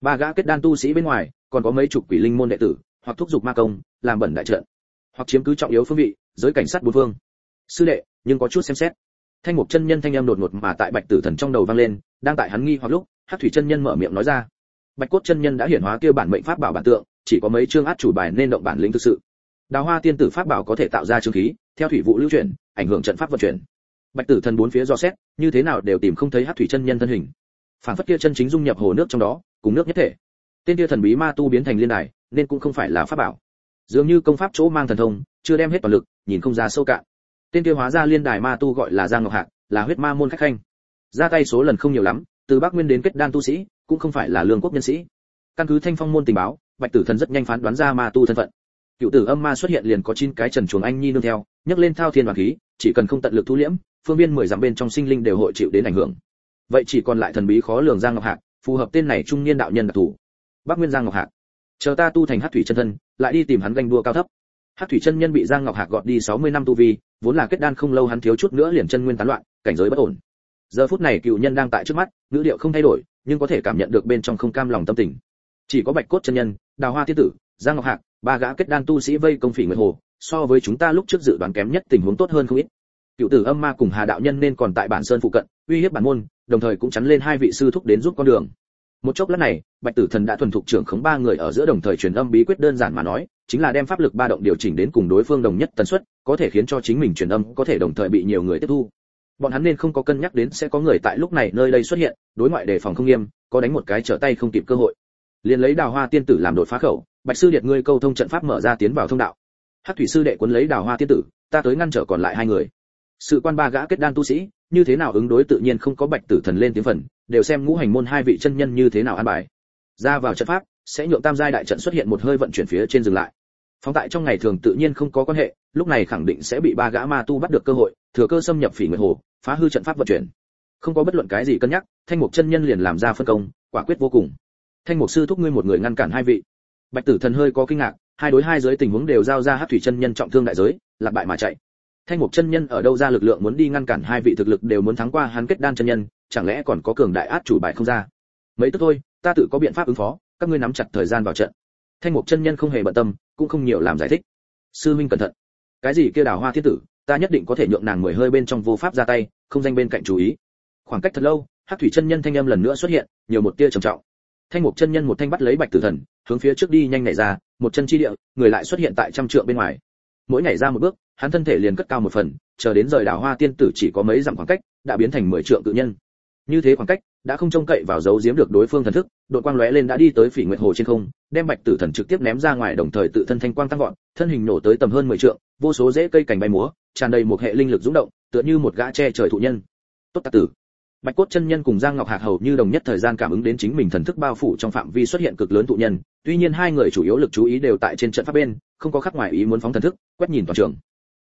Ba gã kết đan tu sĩ bên ngoài, còn có mấy chục quỷ linh môn đệ tử, hoặc thúc dục ma công, làm bẩn đại trận. Hoặc chiếm cứ trọng yếu phương vị, giới cảnh sát bốn phương. Sư đệ, nhưng có chút xem xét. Thanh mục chân nhân thanh âm đột ngột mà tại bạch tử thần trong đầu vang lên, đang tại hắn nghi hoặc lúc, hắc thủy chân nhân mở miệng nói ra. Bạch cốt chân nhân đã hiển hóa kia bản mệnh pháp bảo bản tượng chỉ có mấy chương át chủ bài nên động bản lĩnh thực sự. Đào hoa tiên tử pháp bảo có thể tạo ra chương khí, theo thủy vụ lưu chuyển, ảnh hưởng trận pháp vận chuyển. Bạch tử thần bốn phía do xét, như thế nào đều tìm không thấy hát thủy chân nhân thân hình. Phản phất kia chân chính dung nhập hồ nước trong đó, cùng nước nhất thể. Tên kia thần bí ma tu biến thành liên đài, nên cũng không phải là pháp bảo. Dường như công pháp chỗ mang thần thông, chưa đem hết toàn lực, nhìn không ra sâu cạn. Tên kia hóa ra liên đài ma tu gọi là giang ngọc hạc, là huyết ma môn khách khanh. Ra tay số lần không nhiều lắm, từ bắc nguyên đến kết đan tu sĩ, cũng không phải là lương quốc nhân sĩ. Căn cứ thanh phong môn tình báo bạch tử thần rất nhanh phán đoán ra ma tu thân phận. Cựu tử âm ma xuất hiện liền có chín cái trần chuồng anh nhi nương theo, nhấc lên thao thiên hoàng khí, chỉ cần không tận lực thu liễm, phương viên mười dặm bên trong sinh linh đều hội chịu đến ảnh hưởng. Vậy chỉ còn lại thần bí khó lường giang ngọc hạc, phù hợp tên này trung niên đạo nhân đặc thù. Bắc nguyên giang ngọc hạc. Chờ ta tu thành hát thủy chân thân, lại đi tìm hắn ganh đua cao thấp. Hát thủy chân nhân bị giang ngọc hạc gọt đi 60 năm tu vi, vốn là kết đan không lâu hắn thiếu chút nữa liền chân nguyên tán loạn, cảnh giới bất ổn. Giờ phút này cựu nhân đang tại trước mắt, ngữ điệu không thay đổi, nhưng có thể cảm nhận được bên trong không cam lòng tâm tình chỉ có bạch cốt chân nhân, đào hoa thiên tử, giang ngọc hạc, ba gã kết đan tu sĩ vây công phỉ nguyệt hồ, so với chúng ta lúc trước dự đoán kém nhất tình huống tốt hơn không ít. Cựu tử âm ma cùng hà đạo nhân nên còn tại bản sơn phụ cận, uy hiếp bản môn, đồng thời cũng chắn lên hai vị sư thúc đến giúp con đường. Một chốc lát này, bạch tử thần đã thuần thục trưởng khống ba người ở giữa đồng thời truyền âm bí quyết đơn giản mà nói, chính là đem pháp lực ba động điều chỉnh đến cùng đối phương đồng nhất tần suất, có thể khiến cho chính mình truyền âm có thể đồng thời bị nhiều người tiếp thu. Bọn hắn nên không có cân nhắc đến sẽ có người tại lúc này nơi đây xuất hiện, đối ngoại đề phòng không nghiêm, có đánh một cái trở tay không kịp cơ hội liền lấy đào hoa tiên tử làm đột phá khẩu, bạch sư điệt ngươi câu thông trận pháp mở ra tiến vào thông đạo. Hắc thủy sư đệ cuốn lấy đào hoa tiên tử, ta tới ngăn trở còn lại hai người. Sự quan ba gã kết đan tu sĩ, như thế nào ứng đối tự nhiên không có bạch tử thần lên tiếng phần, đều xem ngũ hành môn hai vị chân nhân như thế nào an bài. Ra vào trận pháp, sẽ nhượng tam giai đại trận xuất hiện một hơi vận chuyển phía trên dừng lại. Phóng tại trong ngày thường tự nhiên không có quan hệ, lúc này khẳng định sẽ bị ba gã ma tu bắt được cơ hội, thừa cơ xâm nhập phỉ nguyệt hồ, phá hư trận pháp vận chuyển. Không có bất luận cái gì cân nhắc, thanh mục chân nhân liền làm ra phân công, quả quyết vô cùng thanh mục sư thúc ngươi một người ngăn cản hai vị. Bạch tử thần hơi có kinh ngạc, hai đối hai giới tình huống đều giao ra hát thủy chân nhân trọng thương đại giới lạc bại mà chạy. Thanh mục chân nhân ở đâu ra lực lượng muốn đi ngăn cản hai vị thực lực đều muốn thắng qua hắn kết đan chân nhân, chẳng lẽ còn có cường đại át chủ bài không ra? Mấy tức thôi, ta tự có biện pháp ứng phó, các ngươi nắm chặt thời gian vào trận. Thanh mục chân nhân không hề bận tâm, cũng không nhiều làm giải thích. Sư minh cẩn thận. Cái gì kia đào hoa thiên tử, ta nhất định có thể nhượng nàng mười hơi bên trong vô pháp ra tay, không danh bên cạnh chú ý. Khoảng cách thật lâu hắc thủy chân nhân thanh âm lần nữa xuất hiện, nhiều một tia trầm trọng thanh mục chân nhân một thanh bắt lấy bạch tử thần, hướng phía trước đi nhanh nhảy ra, một chân chi địa, người lại xuất hiện tại trăm trượng bên ngoài. Mỗi nhảy ra một bước, hắn thân thể liền cất cao một phần, chờ đến rời đảo hoa tiên tử chỉ có mấy dặm khoảng cách, đã biến thành mười trượng tự nhân. Như thế khoảng cách, đã không trông cậy vào dấu giếm được đối phương thần thức, đội quang lóe lên đã đi tới phỉ nguyệt hồ trên không, đem bạch tử thần trực tiếp ném ra ngoài đồng thời tự thân thanh quang tăng vọt, thân hình nổ tới tầm hơn mười trượng, vô số rễ cây cành bay múa, tràn đầy một hệ linh lực dũng động, tựa như một gã che trời thụ nhân. Tốt tạc tử bạch cốt chân nhân cùng giang ngọc hạc hầu như đồng nhất thời gian cảm ứng đến chính mình thần thức bao phủ trong phạm vi xuất hiện cực lớn tụ nhân. Tuy nhiên hai người chủ yếu lực chú ý đều tại trên trận pháp bên, không có khắc ngoài ý muốn phóng thần thức, quét nhìn toàn trường.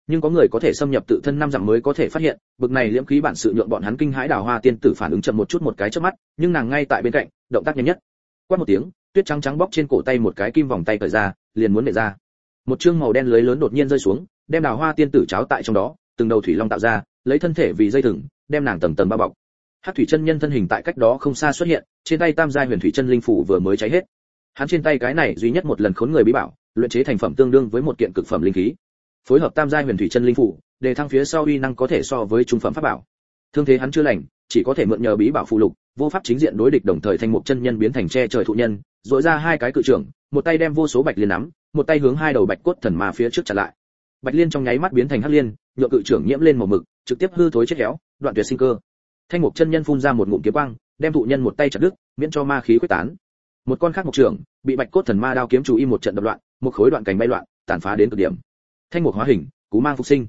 Nhưng có người có thể xâm nhập tự thân năm dặm mới có thể phát hiện, bực này liễm khí bản sự nhượng bọn hắn kinh hãi đào hoa tiên tử phản ứng chậm một chút một cái trước mắt, nhưng nàng ngay tại bên cạnh, động tác nhanh nhất. Quát một tiếng, tuyết trắng trắng bóc trên cổ tay một cái kim vòng tay cởi ra, liền muốn để ra. Một chương màu đen lưới lớn đột nhiên rơi xuống, đem đào hoa tiên tử cháo tại trong đó, từng đầu thủy long tạo ra, lấy thân thể vì dây thừng, đem nàng tầng tầng bao bọc. Hắc thủy chân nhân thân hình tại cách đó không xa xuất hiện, trên tay tam giai huyền thủy chân linh phủ vừa mới cháy hết. Hắn trên tay cái này duy nhất một lần khốn người bí bảo, luyện chế thành phẩm tương đương với một kiện cực phẩm linh khí. Phối hợp tam giai huyền thủy chân linh phủ, đề thăng phía sau uy năng có thể so với trung phẩm pháp bảo. Thương thế hắn chưa lành, chỉ có thể mượn nhờ bí bảo phụ lục, vô pháp chính diện đối địch đồng thời thành một chân nhân biến thành che trời thụ nhân dội ra hai cái cự trưởng, một tay đem vô số bạch liên nắm, một tay hướng hai đầu bạch cốt thần ma phía trước chặn lại. Bạch liên trong nháy mắt biến thành hắc liên, nhựa cự trưởng nhiễm lên màu mực, trực tiếp hư thối chết héo, đoạn tuyệt sinh cơ thanh mục chân nhân phun ra một ngụm kiếm quang, đem thụ nhân một tay chặt đứt, miễn cho ma khí quyết tán. Một con khác mục trưởng, bị bạch cốt thần ma đao kiếm chú y một trận đập loạn, một khối đoạn cành bay loạn, tàn phá đến cực điểm. Thanh mục hóa hình, cú mang phục sinh.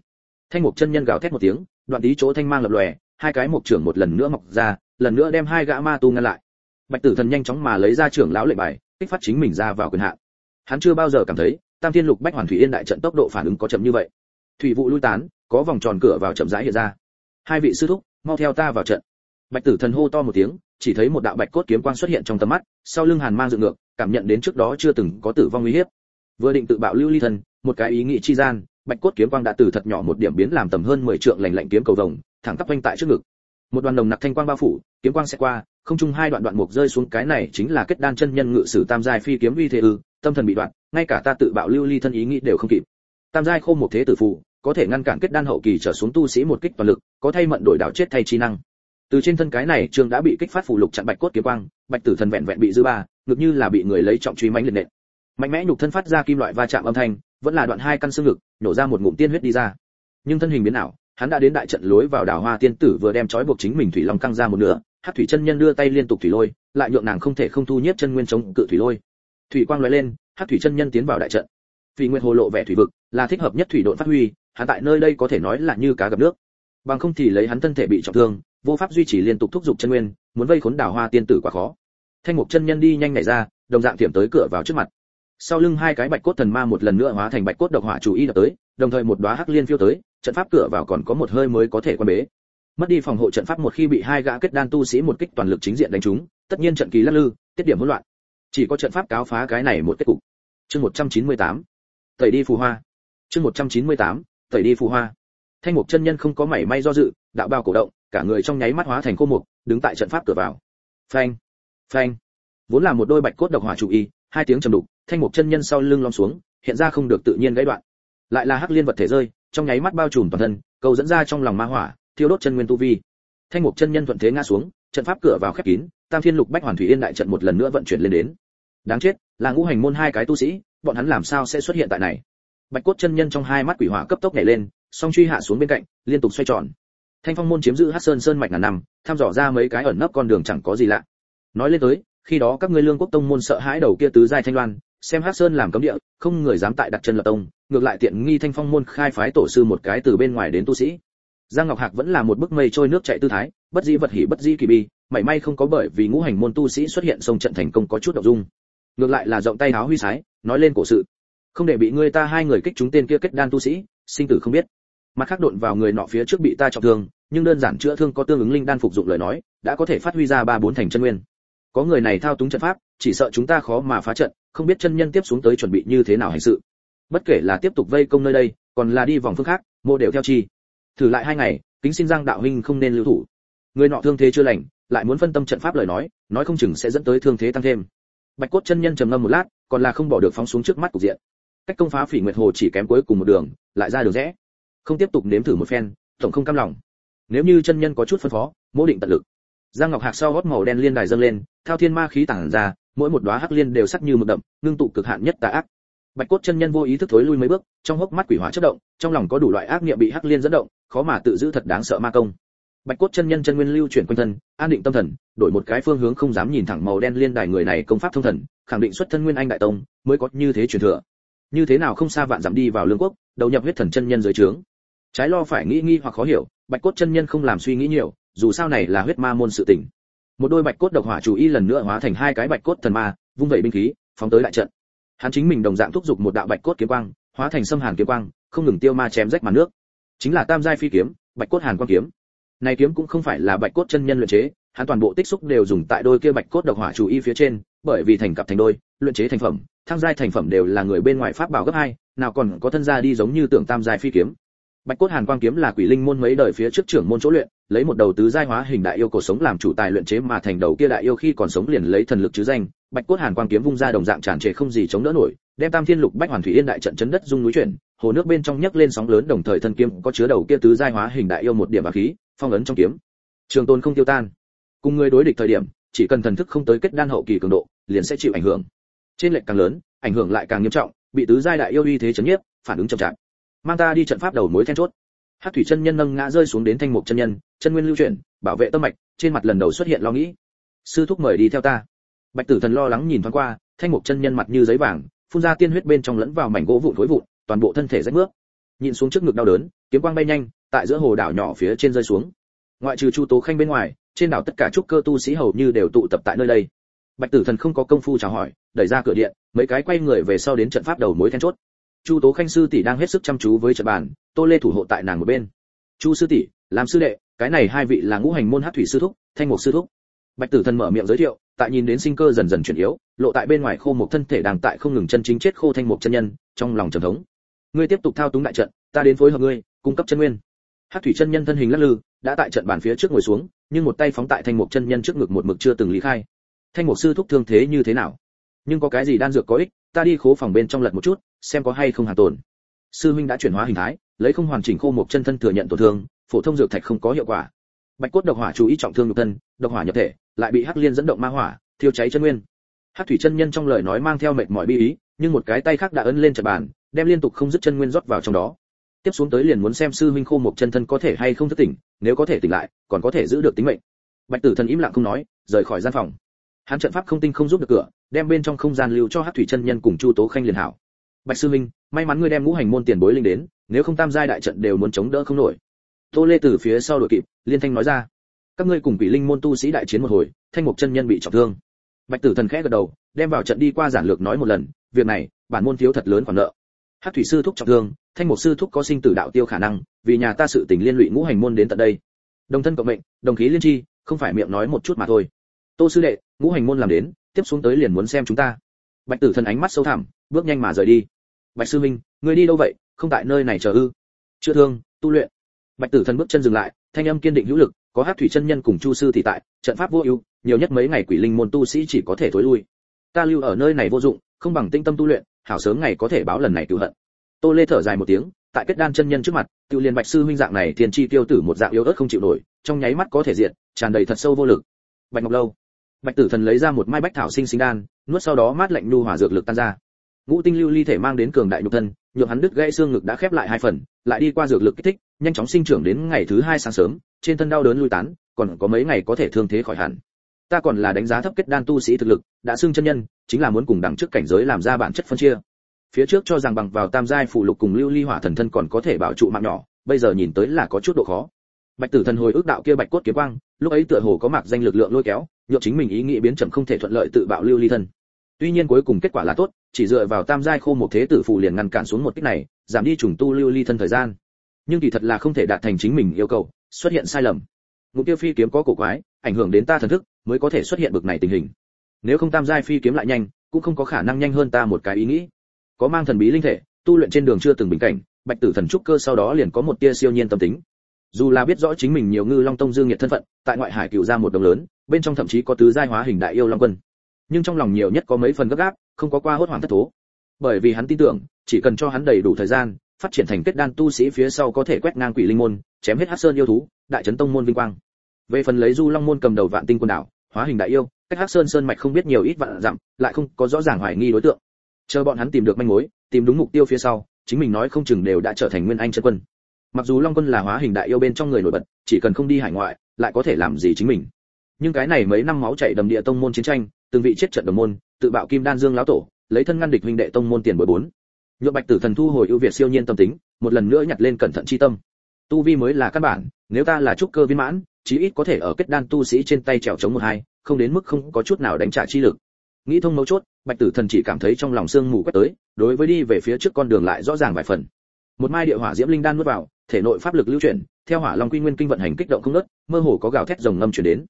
Thanh mục chân nhân gào thét một tiếng, đoạn tí chỗ thanh mang lập lòe, hai cái mục trưởng một lần nữa mọc ra, lần nữa đem hai gã ma tu ngăn lại. Bạch tử thần nhanh chóng mà lấy ra trưởng lão lệnh bài, kích phát chính mình ra vào quyền hạn. Hắn chưa bao giờ cảm thấy, tam thiên lục bách hoàn thủy yên đại trận tốc độ phản ứng có chậm như vậy. Thủy vụ lui tán, có vòng tròn cửa vào chậm rãi hiện ra. Hai vị sư thúc mau theo ta vào trận. Bạch tử thần hô to một tiếng, chỉ thấy một đạo bạch cốt kiếm quang xuất hiện trong tầm mắt, sau lưng hàn mang dựng ngược, cảm nhận đến trước đó chưa từng có tử vong nguy hiểm vừa định tự bạo lưu ly thần một cái ý nghĩ chi gian, bạch cốt kiếm quang đã từ thật nhỏ một điểm biến làm tầm hơn 10 trượng lạnh lạnh kiếm cầu vồng, thẳng tắp quanh tại trước ngực. Một đoàn đồng nặc thanh quang bao phủ, kiếm quang sẽ qua, không trung hai đoạn đoạn mục rơi xuống, cái này chính là kết đan chân nhân ngự sử tam giai phi kiếm uy thế ư, tâm thần bị đoạn, ngay cả ta tự bạo lưu ly thân ý nghĩ đều không kịp. Tam giai khô một thế tử phụ có thể ngăn cản kết đan hậu kỳ trở xuống tu sĩ một kích toàn lực, có thay mận đổi đảo chết thay chi năng. Từ trên thân cái này trương đã bị kích phát phù lục chặn bạch cốt kiếm quang, bạch tử thần vẹn vẹn bị dư ba, ngược như là bị người lấy trọng truy mãnh liệt nện. Mạnh mẽ nhục thân phát ra kim loại va chạm âm thanh, vẫn là đoạn hai căn xương ngực nhổ ra một ngụm tiên huyết đi ra. Nhưng thân hình biến ảo, hắn đã đến đại trận lối vào đảo hoa tiên tử vừa đem trói buộc chính mình thủy long căng ra một nửa, hắc thủy chân nhân đưa tay liên tục thủy lôi, lại nhượng nàng không thể không thu nhiếp chân nguyên chống cự thủy lôi. Thủy quang lóe lên, hắc thủy chân nhân tiến vào đại trận. Vì nguyên hồ lộ vẻ thủy vực, là thích hợp nhất thủy độn phát huy hắn tại nơi đây có thể nói là như cá gặp nước. Bằng không thì lấy hắn thân thể bị trọng thương, vô pháp duy trì liên tục thúc giục chân nguyên, muốn vây khốn đảo hoa tiên tử quá khó. Thanh mục chân nhân đi nhanh nhảy ra, đồng dạng tiệm tới cửa vào trước mặt. Sau lưng hai cái bạch cốt thần ma một lần nữa hóa thành bạch cốt độc hỏa chủ y đập tới, đồng thời một đóa hắc liên phiêu tới, trận pháp cửa vào còn có một hơi mới có thể quan bế. Mất đi phòng hộ trận pháp một khi bị hai gã kết đan tu sĩ một kích toàn lực chính diện đánh trúng, tất nhiên trận kỳ lắc lư, tiết điểm hỗn loạn. Chỉ có trận pháp cáo phá cái này một kết cục. Chương 198 tẩy đi phù hoa. Chương 198 tẩy đi phù hoa. Thanh mục chân nhân không có mảy may do dự, đạo bao cổ động, cả người trong nháy mắt hóa thành khô mục, đứng tại trận pháp cửa vào. Phanh phanh. Vốn là một đôi bạch cốt độc hỏa chủ y, hai tiếng trầm đục, thanh mục chân nhân sau lưng lom xuống, hiện ra không được tự nhiên gãy đoạn. Lại là hắc liên vật thể rơi, trong nháy mắt bao trùm toàn thân, cầu dẫn ra trong lòng ma hỏa, thiêu đốt chân nguyên tu vi. Thanh mục chân nhân thuận thế ngã xuống, trận pháp cửa vào khép kín, tam thiên lục bách hoàn thủy yên đại trận một lần nữa vận chuyển lên đến. Đáng chết, là ngũ hành môn hai cái tu sĩ, bọn hắn làm sao sẽ xuất hiện tại này? Bạch cốt chân nhân trong hai mắt quỷ hỏa cấp tốc nhảy lên, song truy hạ xuống bên cạnh, liên tục xoay tròn. Thanh phong môn chiếm giữ hát sơn sơn mạch ngàn năm thăm dò ra mấy cái ẩn nấp con đường chẳng có gì lạ. Nói lên tới, khi đó các ngươi lương quốc tông môn sợ hãi đầu kia tứ giai thanh loan, xem hát sơn làm cấm địa, không người dám tại đặt chân lập tông, ngược lại tiện nghi thanh phong môn khai phái tổ sư một cái từ bên ngoài đến tu sĩ. Giang ngọc hạc vẫn là một bức mây trôi nước chảy tư thái, bất dĩ vật hỉ bất dĩ kỳ bi, mảy may không có bởi vì ngũ hành môn tu sĩ xuất hiện sông trận thành công có chút động dung. Ngược lại là rộng tay áo huy sái, nói lên cổ sự không để bị ngươi ta hai người kích chúng tên kia kết đan tu sĩ, sinh tử không biết. Mặt khác độn vào người nọ phía trước bị ta trọng thương, nhưng đơn giản chữa thương có tương ứng linh đan phục dụng lời nói, đã có thể phát huy ra ba bốn thành chân nguyên. Có người này thao túng trận pháp, chỉ sợ chúng ta khó mà phá trận, không biết chân nhân tiếp xuống tới chuẩn bị như thế nào hành sự. Bất kể là tiếp tục vây công nơi đây, còn là đi vòng phương khác, mô đều theo chi. Thử lại hai ngày, kính xin giang đạo huynh không nên lưu thủ. Người nọ thương thế chưa lành, lại muốn phân tâm trận pháp lời nói nói không chừng sẽ dẫn tới thương thế tăng thêm. Bạch cốt chân nhân trầm ngâm một lát, còn là không bỏ được phóng xuống trước mắt cục diện cách công phá phỉ nguyệt hồ chỉ kém cuối cùng một đường, lại ra đường rẽ. Không tiếp tục nếm thử một phen, tổng không cam lòng. Nếu như chân nhân có chút phân phó, mỗ định tận lực. Giang ngọc hạc sau gót màu đen liên đài dâng lên, thao thiên ma khí tản ra, mỗi một đóa hắc liên đều sắc như mực đậm, ngưng tụ cực hạn nhất tà ác. Bạch cốt chân nhân vô ý thức thối lui mấy bước, trong hốc mắt quỷ hỏa chất động, trong lòng có đủ loại ác niệm bị hắc liên dẫn động, khó mà tự giữ thật đáng sợ ma công. Bạch cốt chân nhân chân nguyên lưu chuyển quanh thân, an định tâm thần, đổi một cái phương hướng không dám nhìn thẳng màu đen liên đài người này công pháp thông thần, khẳng định xuất thân nguyên anh đại tông, mới có như thế truyền thừa như thế nào không xa vạn dặm đi vào lương quốc, đầu nhập huyết thần chân nhân dưới trướng. Trái lo phải nghĩ nghi hoặc khó hiểu, bạch cốt chân nhân không làm suy nghĩ nhiều, dù sao này là huyết ma môn sự tình. Một đôi bạch cốt độc hỏa chủ y lần nữa hóa thành hai cái bạch cốt thần ma, vung vẩy binh khí, phóng tới đại trận. Hắn chính mình đồng dạng thúc giục một đạo bạch cốt kiếm quang, hóa thành xâm hàn kiếm quang, không ngừng tiêu ma chém rách màn nước. Chính là tam giai phi kiếm, bạch cốt hàn quang kiếm. Này kiếm cũng không phải là bạch cốt chân nhân luyện chế, hắn toàn bộ tích xúc đều dùng tại đôi kia bạch cốt độc hỏa chủ y phía trên bởi vì thành cặp thành đôi, luyện chế thành phẩm, thang giai thành phẩm đều là người bên ngoài pháp bảo gấp hai, nào còn có thân gia đi giống như tưởng tam giai phi kiếm. Bạch cốt hàn quang kiếm là quỷ linh môn mấy đời phía trước trưởng môn chỗ luyện, lấy một đầu tứ giai hóa hình đại yêu cổ sống làm chủ tài luyện chế mà thành đầu kia đại yêu khi còn sống liền lấy thần lực chứ danh. Bạch cốt hàn quang kiếm vung ra đồng dạng tràn trề không gì chống đỡ nổi, đem tam thiên lục bách hoàn thủy yên đại trận chấn đất dung núi chuyển, hồ nước bên trong nhấc lên sóng lớn đồng thời thân kiếm có chứa đầu kia tứ giai hóa hình đại yêu một điểm bá khí, phong ấn trong kiếm. Trường tôn không tiêu tan. Cùng người đối địch thời điểm chỉ cần thần thức không tới kết đan hậu kỳ cường độ, liền sẽ chịu ảnh hưởng. Trên lệch càng lớn, ảnh hưởng lại càng nghiêm trọng, bị tứ giai đại yêu uy thế chấn nhiếp, phản ứng chậm chạp. Mang ta đi trận pháp đầu mối then chốt. Hắc thủy chân nhân nâng ngã rơi xuống đến thanh mục chân nhân, chân nguyên lưu chuyển, bảo vệ tâm mạch, trên mặt lần đầu xuất hiện lo nghĩ. Sư thúc mời đi theo ta. Bạch tử thần lo lắng nhìn thoáng qua, thanh mục chân nhân mặt như giấy vàng, phun ra tiên huyết bên trong lẫn vào mảnh gỗ vụn thối vụn, toàn bộ thân thể rách nước. Nhìn xuống trước ngực đau đớn, kiếm quang bay nhanh, tại giữa hồ đảo nhỏ phía trên rơi xuống. Ngoại trừ chu tố khanh bên ngoài trên đảo tất cả trúc cơ tu sĩ hầu như đều tụ tập tại nơi đây. Bạch tử thần không có công phu chào hỏi, đẩy ra cửa điện, mấy cái quay người về sau đến trận pháp đầu mối then chốt. Chu tố khanh sư tỷ đang hết sức chăm chú với trận bàn, tô lê thủ hộ tại nàng một bên. Chu sư tỷ làm sư đệ, cái này hai vị là ngũ hành môn hát thủy sư thúc, thanh mục sư thúc. Bạch tử thần mở miệng giới thiệu, tại nhìn đến sinh cơ dần dần chuyển yếu, lộ tại bên ngoài khô một thân thể đang tại không ngừng chân chính chết khô thanh mục chân nhân, trong lòng trầm thống. Ngươi tiếp tục thao túng đại trận, ta đến phối hợp ngươi, cung cấp chân nguyên hát thủy chân nhân thân hình lắc lư, đã tại trận bàn phía trước ngồi xuống, nhưng một tay phóng tại thanh mục chân nhân trước ngực một mực chưa từng lý khai. Thanh mục sư thúc thương thế như thế nào? Nhưng có cái gì đan dược có ích, ta đi khố phòng bên trong lật một chút, xem có hay không hàng tồn. Sư huynh đã chuyển hóa hình thái, lấy không hoàn chỉnh khô một chân thân thừa nhận tổn thương, phổ thông dược thạch không có hiệu quả. Bạch cốt độc hỏa chú ý trọng thương nhục thân, độc hỏa nhập thể, lại bị hắc liên dẫn động ma hỏa, thiêu cháy chân nguyên. Hắc thủy chân nhân trong lời nói mang theo mệt mỏi bi ý, nhưng một cái tay khác đã ấn lên trận bàn, đem liên tục không dứt chân nguyên rót vào trong đó tiếp xuống tới liền muốn xem sư huynh khô một chân thân có thể hay không thức tỉnh, nếu có thể tỉnh lại, còn có thể giữ được tính mệnh. Bạch tử thần im lặng không nói, rời khỏi gian phòng. Hắn trận pháp không tinh không giúp được cửa, đem bên trong không gian lưu cho hắc thủy chân nhân cùng chu tố khanh liền hảo. Bạch sư minh may mắn ngươi đem ngũ hành môn tiền bối linh đến, nếu không tam giai đại trận đều muốn chống đỡ không nổi. Tô lê từ phía sau đội kịp, liên thanh nói ra. Các ngươi cùng quỷ linh môn tu sĩ đại chiến một hồi, thanh mục chân nhân bị trọng thương. Bạch tử thần khẽ gật đầu, đem vào trận đi qua giản lược nói một lần, việc này, bản môn thiếu thật lớn khoản nợ hắc thủy sư thúc trọng thương, thanh mục sư thúc có sinh tử đạo tiêu khả năng, vì nhà ta sự tình liên lụy ngũ hành môn đến tận đây. Đồng thân cộng mệnh, đồng khí liên chi, không phải miệng nói một chút mà thôi. Tô sư đệ, ngũ hành môn làm đến, tiếp xuống tới liền muốn xem chúng ta. Bạch tử thần ánh mắt sâu thẳm, bước nhanh mà rời đi. Bạch sư minh người đi đâu vậy? Không tại nơi này chờ ư? Chưa thương, tu luyện. Bạch tử thần bước chân dừng lại, thanh âm kiên định hữu lực, có hát thủy chân nhân cùng chu sư thì tại, trận pháp vô ưu, nhiều nhất mấy ngày quỷ linh môn tu sĩ chỉ có thể thối lui. Ta lưu ở nơi này vô dụng, không bằng tinh tâm tu luyện hảo sớm ngày có thể báo lần này cứu hận. Tô lê thở dài một tiếng tại kết đan chân nhân trước mặt tiêu liên bạch sư huynh dạng này thiên chi tiêu tử một dạng yếu ớt không chịu nổi trong nháy mắt có thể diệt, tràn đầy thật sâu vô lực. Bạch ngọc lâu. Bạch tử thần lấy ra một mai bách thảo sinh sinh đan nuốt sau đó mát lạnh nhu hỏa dược lực tan ra. Ngũ tinh lưu ly thể mang đến cường đại nhục thân nhược hắn đứt gãy xương ngực đã khép lại hai phần lại đi qua dược lực kích thích nhanh chóng sinh trưởng đến ngày thứ hai sáng sớm trên thân đau đớn lui tán còn có mấy ngày có thể thương thế khỏi hẳn ta còn là đánh giá thấp kết đan tu sĩ thực lực, đã xưng chân nhân, chính là muốn cùng đẳng trước cảnh giới làm ra bản chất phân chia. Phía trước cho rằng bằng vào tam giai phụ lục cùng lưu ly hỏa thần thân còn có thể bảo trụ mạng nhỏ, bây giờ nhìn tới là có chút độ khó. Bạch tử thần hồi ước đạo kia bạch cốt kiếm quang, lúc ấy tựa hồ có mạc danh lực lượng lôi kéo, nhượng chính mình ý nghĩ biến chậm không thể thuận lợi tự bạo lưu ly thân. Tuy nhiên cuối cùng kết quả là tốt, chỉ dựa vào tam giai khô một thế tử phù liền ngăn cản xuống một kích này, giảm đi trùng tu lưu ly thân thời gian. Nhưng kỳ thật là không thể đạt thành chính mình yêu cầu, xuất hiện sai lầm. Ngũ tiêu phi kiếm có cổ quái, ảnh hưởng đến ta thần thức mới có thể xuất hiện bực này tình hình. Nếu không tam giai phi kiếm lại nhanh, cũng không có khả năng nhanh hơn ta một cái ý nghĩ. Có mang thần bí linh thể, tu luyện trên đường chưa từng bình cảnh, bạch tử thần trúc cơ sau đó liền có một tia siêu nhiên tâm tính. Dù là biết rõ chính mình nhiều ngư long tông dương nhiệt thân phận, tại ngoại hải cựu ra một đồng lớn, bên trong thậm chí có tứ giai hóa hình đại yêu long quân. Nhưng trong lòng nhiều nhất có mấy phần gấp gáp, không có qua hốt hoảng thất thố. Bởi vì hắn tin tưởng, chỉ cần cho hắn đầy đủ thời gian, phát triển thành kết đan tu sĩ phía sau có thể quét ngang quỷ linh môn, chém hết hắc sơn yêu thú, đại trấn tông môn vinh quang. Về phần lấy du long môn cầm đầu vạn tinh quân đảo hóa hình đại yêu, cách hắc sơn sơn mạch không biết nhiều ít vạn dặm, lại không có rõ ràng hoài nghi đối tượng. Chờ bọn hắn tìm được manh mối, tìm đúng mục tiêu phía sau, chính mình nói không chừng đều đã trở thành nguyên anh chân quân. Mặc dù long quân là hóa hình đại yêu bên trong người nổi bật, chỉ cần không đi hải ngoại, lại có thể làm gì chính mình. Nhưng cái này mấy năm máu chảy đầm địa tông môn chiến tranh, từng vị chết trận đồng môn, tự bạo kim đan dương lão tổ, lấy thân ngăn địch huynh đệ tông môn tiền bồi bốn. Nhựa bạch tử thần thu hồi ưu việt siêu nhiên tâm tính, một lần nữa nhặt lên cẩn thận chi tâm. Tu vi mới là căn bản, nếu ta là trúc cơ viên mãn chí ít có thể ở kết đan tu sĩ trên tay trèo chống một hai, không đến mức không có chút nào đánh trả chi lực. Nghĩ thông mấu chốt, bạch tử thần chỉ cảm thấy trong lòng sương mù quét tới, đối với đi về phía trước con đường lại rõ ràng vài phần. Một mai địa hỏa diễm linh đan nuốt vào, thể nội pháp lực lưu chuyển, theo hỏa long quy nguyên kinh vận hành kích động không ngớt, mơ hồ có gào thét rồng ngâm chuyển đến.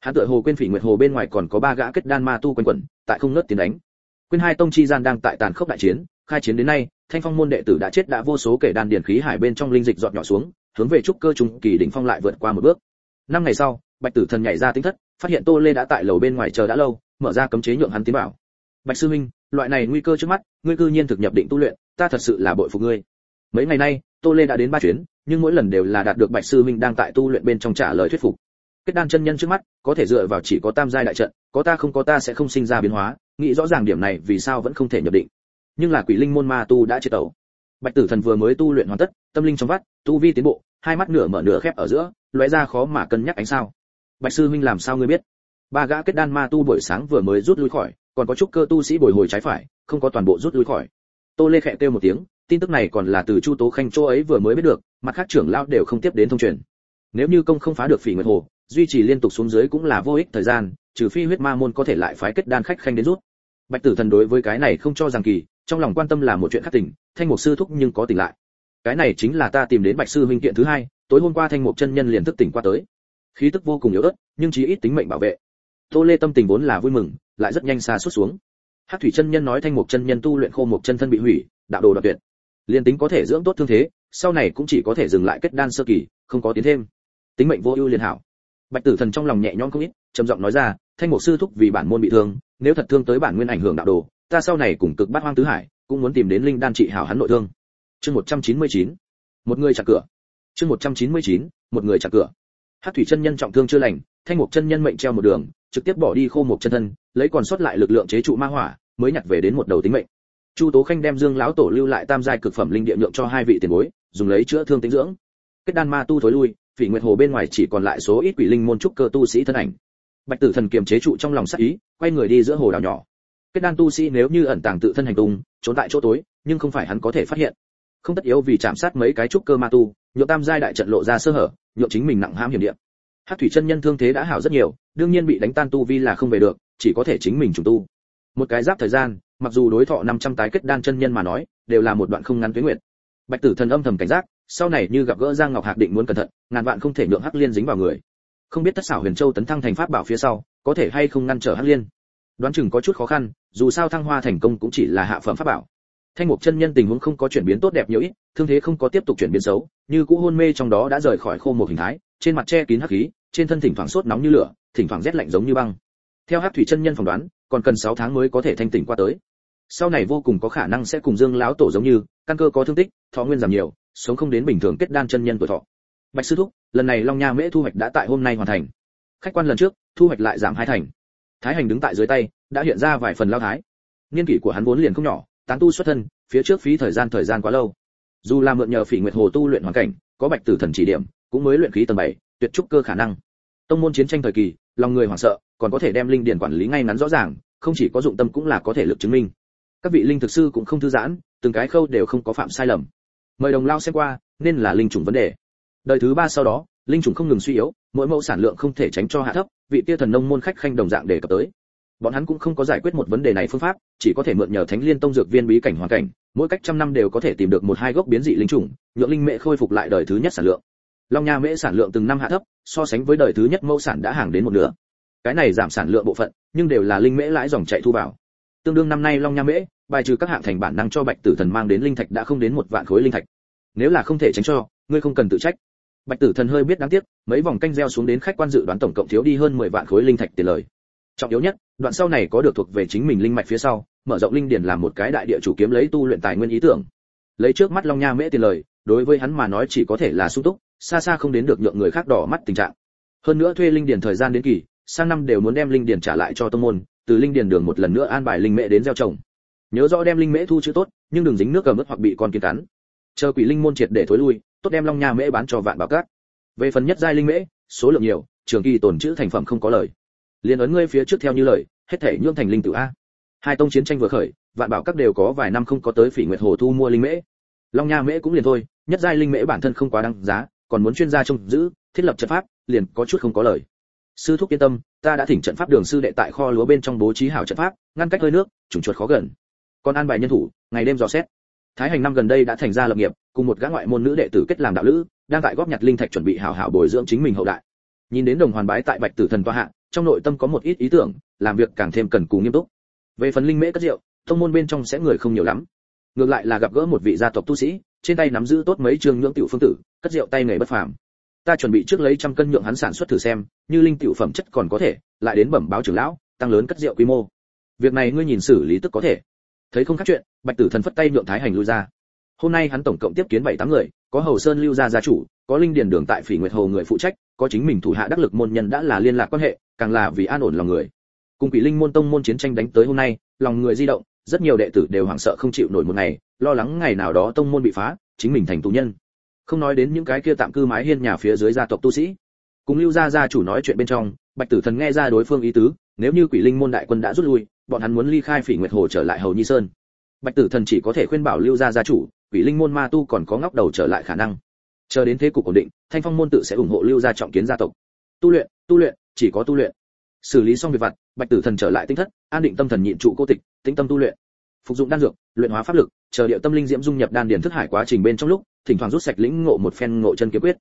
Hắn tựa hồ quên phỉ nguyệt hồ bên ngoài còn có ba gã kết đan ma tu quanh quẩn, tại không ngớt tiến đánh. Quên hai tông chi gian đang tại tàn khốc đại chiến, khai chiến đến nay, thanh phong môn đệ tử đã chết đã vô số kể đan điển khí hải bên trong linh dịch giọt nhỏ xuống, hướng về trúc cơ trung kỳ đỉnh phong lại vượt qua một bước năm ngày sau, bạch tử thần nhảy ra tính thất, phát hiện tô lê đã tại lầu bên ngoài chờ đã lâu, mở ra cấm chế nhượng hắn tiến vào. Bạch sư minh loại này nguy cơ trước mắt, ngươi cư nhiên thực nhập định tu luyện, ta thật sự là bội phục ngươi. Mấy ngày nay, tô lê đã đến ba chuyến, nhưng mỗi lần đều là đạt được bạch sư minh đang tại tu luyện bên trong trả lời thuyết phục. Kết đan chân nhân trước mắt, có thể dựa vào chỉ có tam giai đại trận, có ta không có ta sẽ không sinh ra biến hóa, nghĩ rõ ràng điểm này vì sao vẫn không thể nhập định. Nhưng là quỷ linh môn ma tu đã chết tẩu. Bạch tử thần vừa mới tu luyện hoàn tất, tâm linh trong vắt, tu vi tiến bộ hai mắt nửa mở nửa khép ở giữa, lóe ra khó mà cân nhắc ánh sao. Bạch sư huynh làm sao ngươi biết? Ba gã kết đan ma tu buổi sáng vừa mới rút lui khỏi, còn có chút cơ tu sĩ bồi hồi trái phải, không có toàn bộ rút lui khỏi. Tô lê khẽ kêu một tiếng, tin tức này còn là từ chu tố khanh chỗ ấy vừa mới biết được, mặt khác trưởng lão đều không tiếp đến thông truyền. Nếu như công không phá được phỉ nguyệt hồ, duy trì liên tục xuống dưới cũng là vô ích thời gian, trừ phi huyết ma môn có thể lại phái kết đan khách khanh đến rút. Bạch tử thần đối với cái này không cho rằng kỳ, trong lòng quan tâm là một chuyện khác tình, thanh mục sư thúc nhưng có tỉnh lại cái này chính là ta tìm đến bạch sư huynh kiện thứ hai, tối hôm qua thanh mục chân nhân liền thức tỉnh qua tới. Khí tức vô cùng yếu ớt, nhưng chí ít tính mệnh bảo vệ. Tô lê tâm tình vốn là vui mừng, lại rất nhanh xa suốt xuống. Hát thủy chân nhân nói thanh mục chân nhân tu luyện khô mục chân thân bị hủy, đạo đồ đoạt tuyệt. Liền tính có thể dưỡng tốt thương thế, sau này cũng chỉ có thể dừng lại kết đan sơ kỳ, không có tiến thêm. Tính mệnh vô ưu liền hảo. Bạch tử thần trong lòng nhẹ nhõm không ít, trầm giọng nói ra, thanh mục sư thúc vì bản môn bị thương, nếu thật thương tới bản nguyên ảnh hưởng đạo đồ, ta sau này cùng cực bát hoang tứ hải, cũng muốn tìm đến linh đan trị hảo hắn nội thương chương 199. một người chặt cửa. Chương 199. một người chặt cửa. Hắc thủy chân nhân trọng thương chưa lành, thanh mục chân nhân mệnh treo một đường, trực tiếp bỏ đi khô một chân thân, lấy còn sót lại lực lượng chế trụ ma hỏa, mới nhặt về đến một đầu tính mệnh. Chu tố khanh đem dương lão tổ lưu lại tam giai cực phẩm linh địa nhượng cho hai vị tiền bối, dùng lấy chữa thương tính dưỡng. Kết đan ma tu thối lui, phỉ nguyệt hồ bên ngoài chỉ còn lại số ít quỷ linh môn trúc cơ tu sĩ thân ảnh. Bạch tử thần kiềm chế trụ trong lòng sắc ý, quay người đi giữa hồ đảo nhỏ. Kết đan tu sĩ nếu như ẩn tàng tự thân hành tung, trốn tại chỗ tối, nhưng không phải hắn có thể phát hiện không tất yếu vì chạm sát mấy cái trúc cơ ma tu, nhượng tam giai đại trận lộ ra sơ hở, nhượng chính mình nặng ham hiểm địa. Hát thủy chân nhân thương thế đã hảo rất nhiều, đương nhiên bị đánh tan tu vi là không về được, chỉ có thể chính mình trùng tu. Một cái giáp thời gian, mặc dù đối thọ 500 tái kết đan chân nhân mà nói, đều là một đoạn không ngắn tuyến nguyện bạch tử thần âm thầm cảnh giác, sau này như gặp gỡ giang ngọc hạc định muốn cẩn thận, ngàn vạn không thể nhượng hắc liên dính vào người. Không biết tất xảo huyền châu tấn thăng thành pháp bảo phía sau, có thể hay không ngăn trở hắc liên. Đoán chừng có chút khó khăn, dù sao thăng hoa thành công cũng chỉ là hạ phẩm pháp bảo thanh mục chân nhân tình huống không có chuyển biến tốt đẹp nhiều ít, thương thế không có tiếp tục chuyển biến xấu, như cũ hôn mê trong đó đã rời khỏi khô một hình thái, trên mặt che kín hắc khí, trên thân thỉnh thoảng sốt nóng như lửa, thỉnh thoảng rét lạnh giống như băng. Theo hắc thủy chân nhân phỏng đoán, còn cần 6 tháng mới có thể thanh tỉnh qua tới. Sau này vô cùng có khả năng sẽ cùng dương lão tổ giống như, căn cơ có thương tích, thọ nguyên giảm nhiều, sống không đến bình thường kết đan chân nhân tuổi thọ. Bạch sư thúc, lần này long nha mễ thu hoạch đã tại hôm nay hoàn thành. Khách quan lần trước, thu hoạch lại giảm hai thành. Thái hành đứng tại dưới tay, đã hiện ra vài phần lao thái. Niên kỷ của hắn vốn liền không nhỏ tán tu xuất thân, phía trước phí thời gian thời gian quá lâu. Dù là mượn nhờ phỉ nguyệt hồ tu luyện hoàn cảnh, có bạch tử thần chỉ điểm, cũng mới luyện khí tầng bảy, tuyệt trúc cơ khả năng. Tông môn chiến tranh thời kỳ, lòng người hoảng sợ, còn có thể đem linh điển quản lý ngay ngắn rõ ràng, không chỉ có dụng tâm cũng là có thể lực chứng minh. Các vị linh thực sư cũng không thư giãn, từng cái khâu đều không có phạm sai lầm. Mời đồng lao xem qua, nên là linh chủng vấn đề. Đời thứ ba sau đó, linh chủng không ngừng suy yếu, mỗi mẫu sản lượng không thể tránh cho hạ thấp, vị tia thần nông môn khách khanh đồng dạng đề cập tới bọn hắn cũng không có giải quyết một vấn đề này phương pháp, chỉ có thể mượn nhờ thánh liên tông dược viên bí cảnh hoàn cảnh, mỗi cách trăm năm đều có thể tìm được một hai gốc biến dị linh trùng, nhượng linh mẹ khôi phục lại đời thứ nhất sản lượng. Long nha mễ sản lượng từng năm hạ thấp, so sánh với đời thứ nhất mẫu sản đã hàng đến một nửa. Cái này giảm sản lượng bộ phận, nhưng đều là linh mễ lãi dòng chạy thu vào. Tương đương năm nay long nha mễ, bài trừ các hạng thành bản năng cho bạch tử thần mang đến linh thạch đã không đến một vạn khối linh thạch. Nếu là không thể tránh cho, ngươi không cần tự trách. Bạch tử thần hơi biết đáng tiếc, mấy vòng canh gieo xuống đến khách quan dự đoán tổng cộng thiếu đi hơn 10 vạn khối linh thạch tiền lời trọng yếu nhất, đoạn sau này có được thuộc về chính mình linh mạch phía sau, mở rộng linh điển làm một cái đại địa chủ kiếm lấy tu luyện tài nguyên ý tưởng. Lấy trước mắt long nha mễ tiền lời, đối với hắn mà nói chỉ có thể là sung túc, xa xa không đến được nhượng người khác đỏ mắt tình trạng. Hơn nữa thuê linh điển thời gian đến kỳ, sang năm đều muốn đem linh điển trả lại cho tông môn, từ linh điển đường một lần nữa an bài linh mễ đến gieo trồng. Nhớ rõ đem linh mễ thu chữ tốt, nhưng đừng dính nước cầm ướt hoặc bị con kiến cắn. Chờ quỷ linh môn triệt để thối lui, tốt đem long nha mễ bán cho vạn bảo cát về phần nhất giai linh mễ, số lượng nhiều, trường kỳ tồn chữ thành phẩm không có lời liền ấn ngươi phía trước theo như lời, hết thể nhương thành linh tử a. Hai tông chiến tranh vừa khởi, vạn bảo các đều có vài năm không có tới phỉ nguyệt hồ thu mua linh mễ. Long nha mễ cũng liền thôi, nhất giai linh mễ bản thân không quá đáng giá, còn muốn chuyên gia trông giữ, thiết lập trận pháp, liền có chút không có lời. Sư thúc yên tâm, ta đã thỉnh trận pháp đường sư đệ tại kho lúa bên trong bố trí hảo trận pháp, ngăn cách hơi nước, trùng chuột khó gần. Còn an bài nhân thủ, ngày đêm dò xét. Thái hành năm gần đây đã thành ra lập nghiệp, cùng một gã ngoại môn nữ đệ tử kết làm đạo lữ, đang tại góp nhặt linh thạch chuẩn bị hảo hảo bồi dưỡng chính mình hậu đại. Nhìn đến đồng hoàn bái tại bạch tử thần toa hạ trong nội tâm có một ít ý tưởng, làm việc càng thêm cần cù nghiêm túc. Về phần linh mễ cất rượu, thông môn bên trong sẽ người không nhiều lắm. Ngược lại là gặp gỡ một vị gia tộc tu sĩ, trên tay nắm giữ tốt mấy trường nhượng tiểu phương tử, cất rượu tay nghề bất phàm. Ta chuẩn bị trước lấy trăm cân nhượng hắn sản xuất thử xem, như linh tiểu phẩm chất còn có thể, lại đến bẩm báo trưởng lão, tăng lớn cất rượu quy mô. Việc này ngươi nhìn xử lý tức có thể. Thấy không khác chuyện, bạch tử thần phất tay nhượng thái hành lui ra. Hôm nay hắn tổng cộng tiếp kiến bảy tám người có hầu sơn lưu gia gia chủ, có linh điền đường tại phỉ nguyệt hồ người phụ trách, có chính mình thủ hạ đắc lực môn nhân đã là liên lạc quan hệ, càng là vì an ổn lòng người. Cùng quỷ linh môn tông môn chiến tranh đánh tới hôm nay, lòng người di động, rất nhiều đệ tử đều hoảng sợ không chịu nổi một ngày, lo lắng ngày nào đó tông môn bị phá, chính mình thành tù nhân. Không nói đến những cái kia tạm cư mái hiên nhà phía dưới gia tộc tu sĩ. Cùng lưu gia gia chủ nói chuyện bên trong, bạch tử thần nghe ra đối phương ý tứ, nếu như quỷ linh môn đại quân đã rút lui, bọn hắn muốn ly khai phỉ nguyệt hồ trở lại hầu nhi sơn. Bạch tử thần chỉ có thể khuyên bảo lưu gia gia chủ quỷ linh môn ma tu còn có ngóc đầu trở lại khả năng. Chờ đến thế cục ổn định, thanh phong môn tự sẽ ủng hộ lưu gia trọng kiến gia tộc. Tu luyện tu luyện, chỉ có tu luyện. Xử lý xong việc vặt, bạch tử thần trở lại tinh thất, an định tâm thần nhịn trụ cô tịch, tĩnh tâm tu luyện. Phục dụng đan dược, luyện hóa pháp lực, chờ điệu tâm linh diễm dung nhập đan điển thức hải quá trình bên trong lúc, thỉnh thoảng rút sạch lĩnh ngộ một phen ngộ chân kiếm quyết.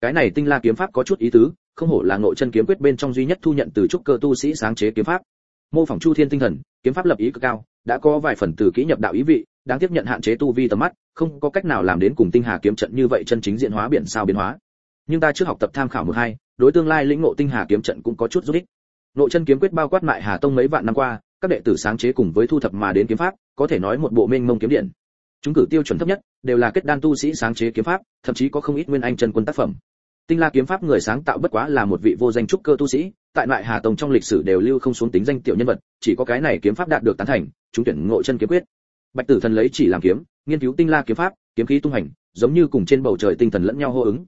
Cái này tinh la kiếm pháp có chút ý tứ, không hổ là ngộ chân kiếm quyết bên trong duy nhất thu nhận từ trúc cơ tu sĩ sáng chế kiếm pháp. Mô phỏng chu thiên tinh thần, kiếm pháp lập ý cực cao, đã có vài phần từ kỹ nhập đạo ý vị đang tiếp nhận hạn chế tu vi tầm mắt, không có cách nào làm đến cùng tinh hà kiếm trận như vậy chân chính diện hóa biển sao biến hóa. Nhưng ta trước học tập tham khảo một hai, đối tương lai lĩnh ngộ tinh hà kiếm trận cũng có chút giúp ích. Nội chân kiếm quyết bao quát mại hà tông mấy vạn năm qua, các đệ tử sáng chế cùng với thu thập mà đến kiếm pháp, có thể nói một bộ mênh mông kiếm điện. Chúng cử tiêu chuẩn thấp nhất, đều là kết đan tu sĩ sáng chế kiếm pháp, thậm chí có không ít nguyên anh chân quân tác phẩm. Tinh la kiếm pháp người sáng tạo bất quá là một vị vô danh trúc cơ tu sĩ, tại mại hà tông trong lịch sử đều lưu không xuống tính danh tiểu nhân vật, chỉ có cái này kiếm pháp đạt được tán thành, chúng tuyển ngộ chân kiếm quyết bạch tử thần lấy chỉ làm kiếm, nghiên cứu tinh la kiếm pháp, kiếm khí tung hành, giống như cùng trên bầu trời tinh thần lẫn nhau hô ứng.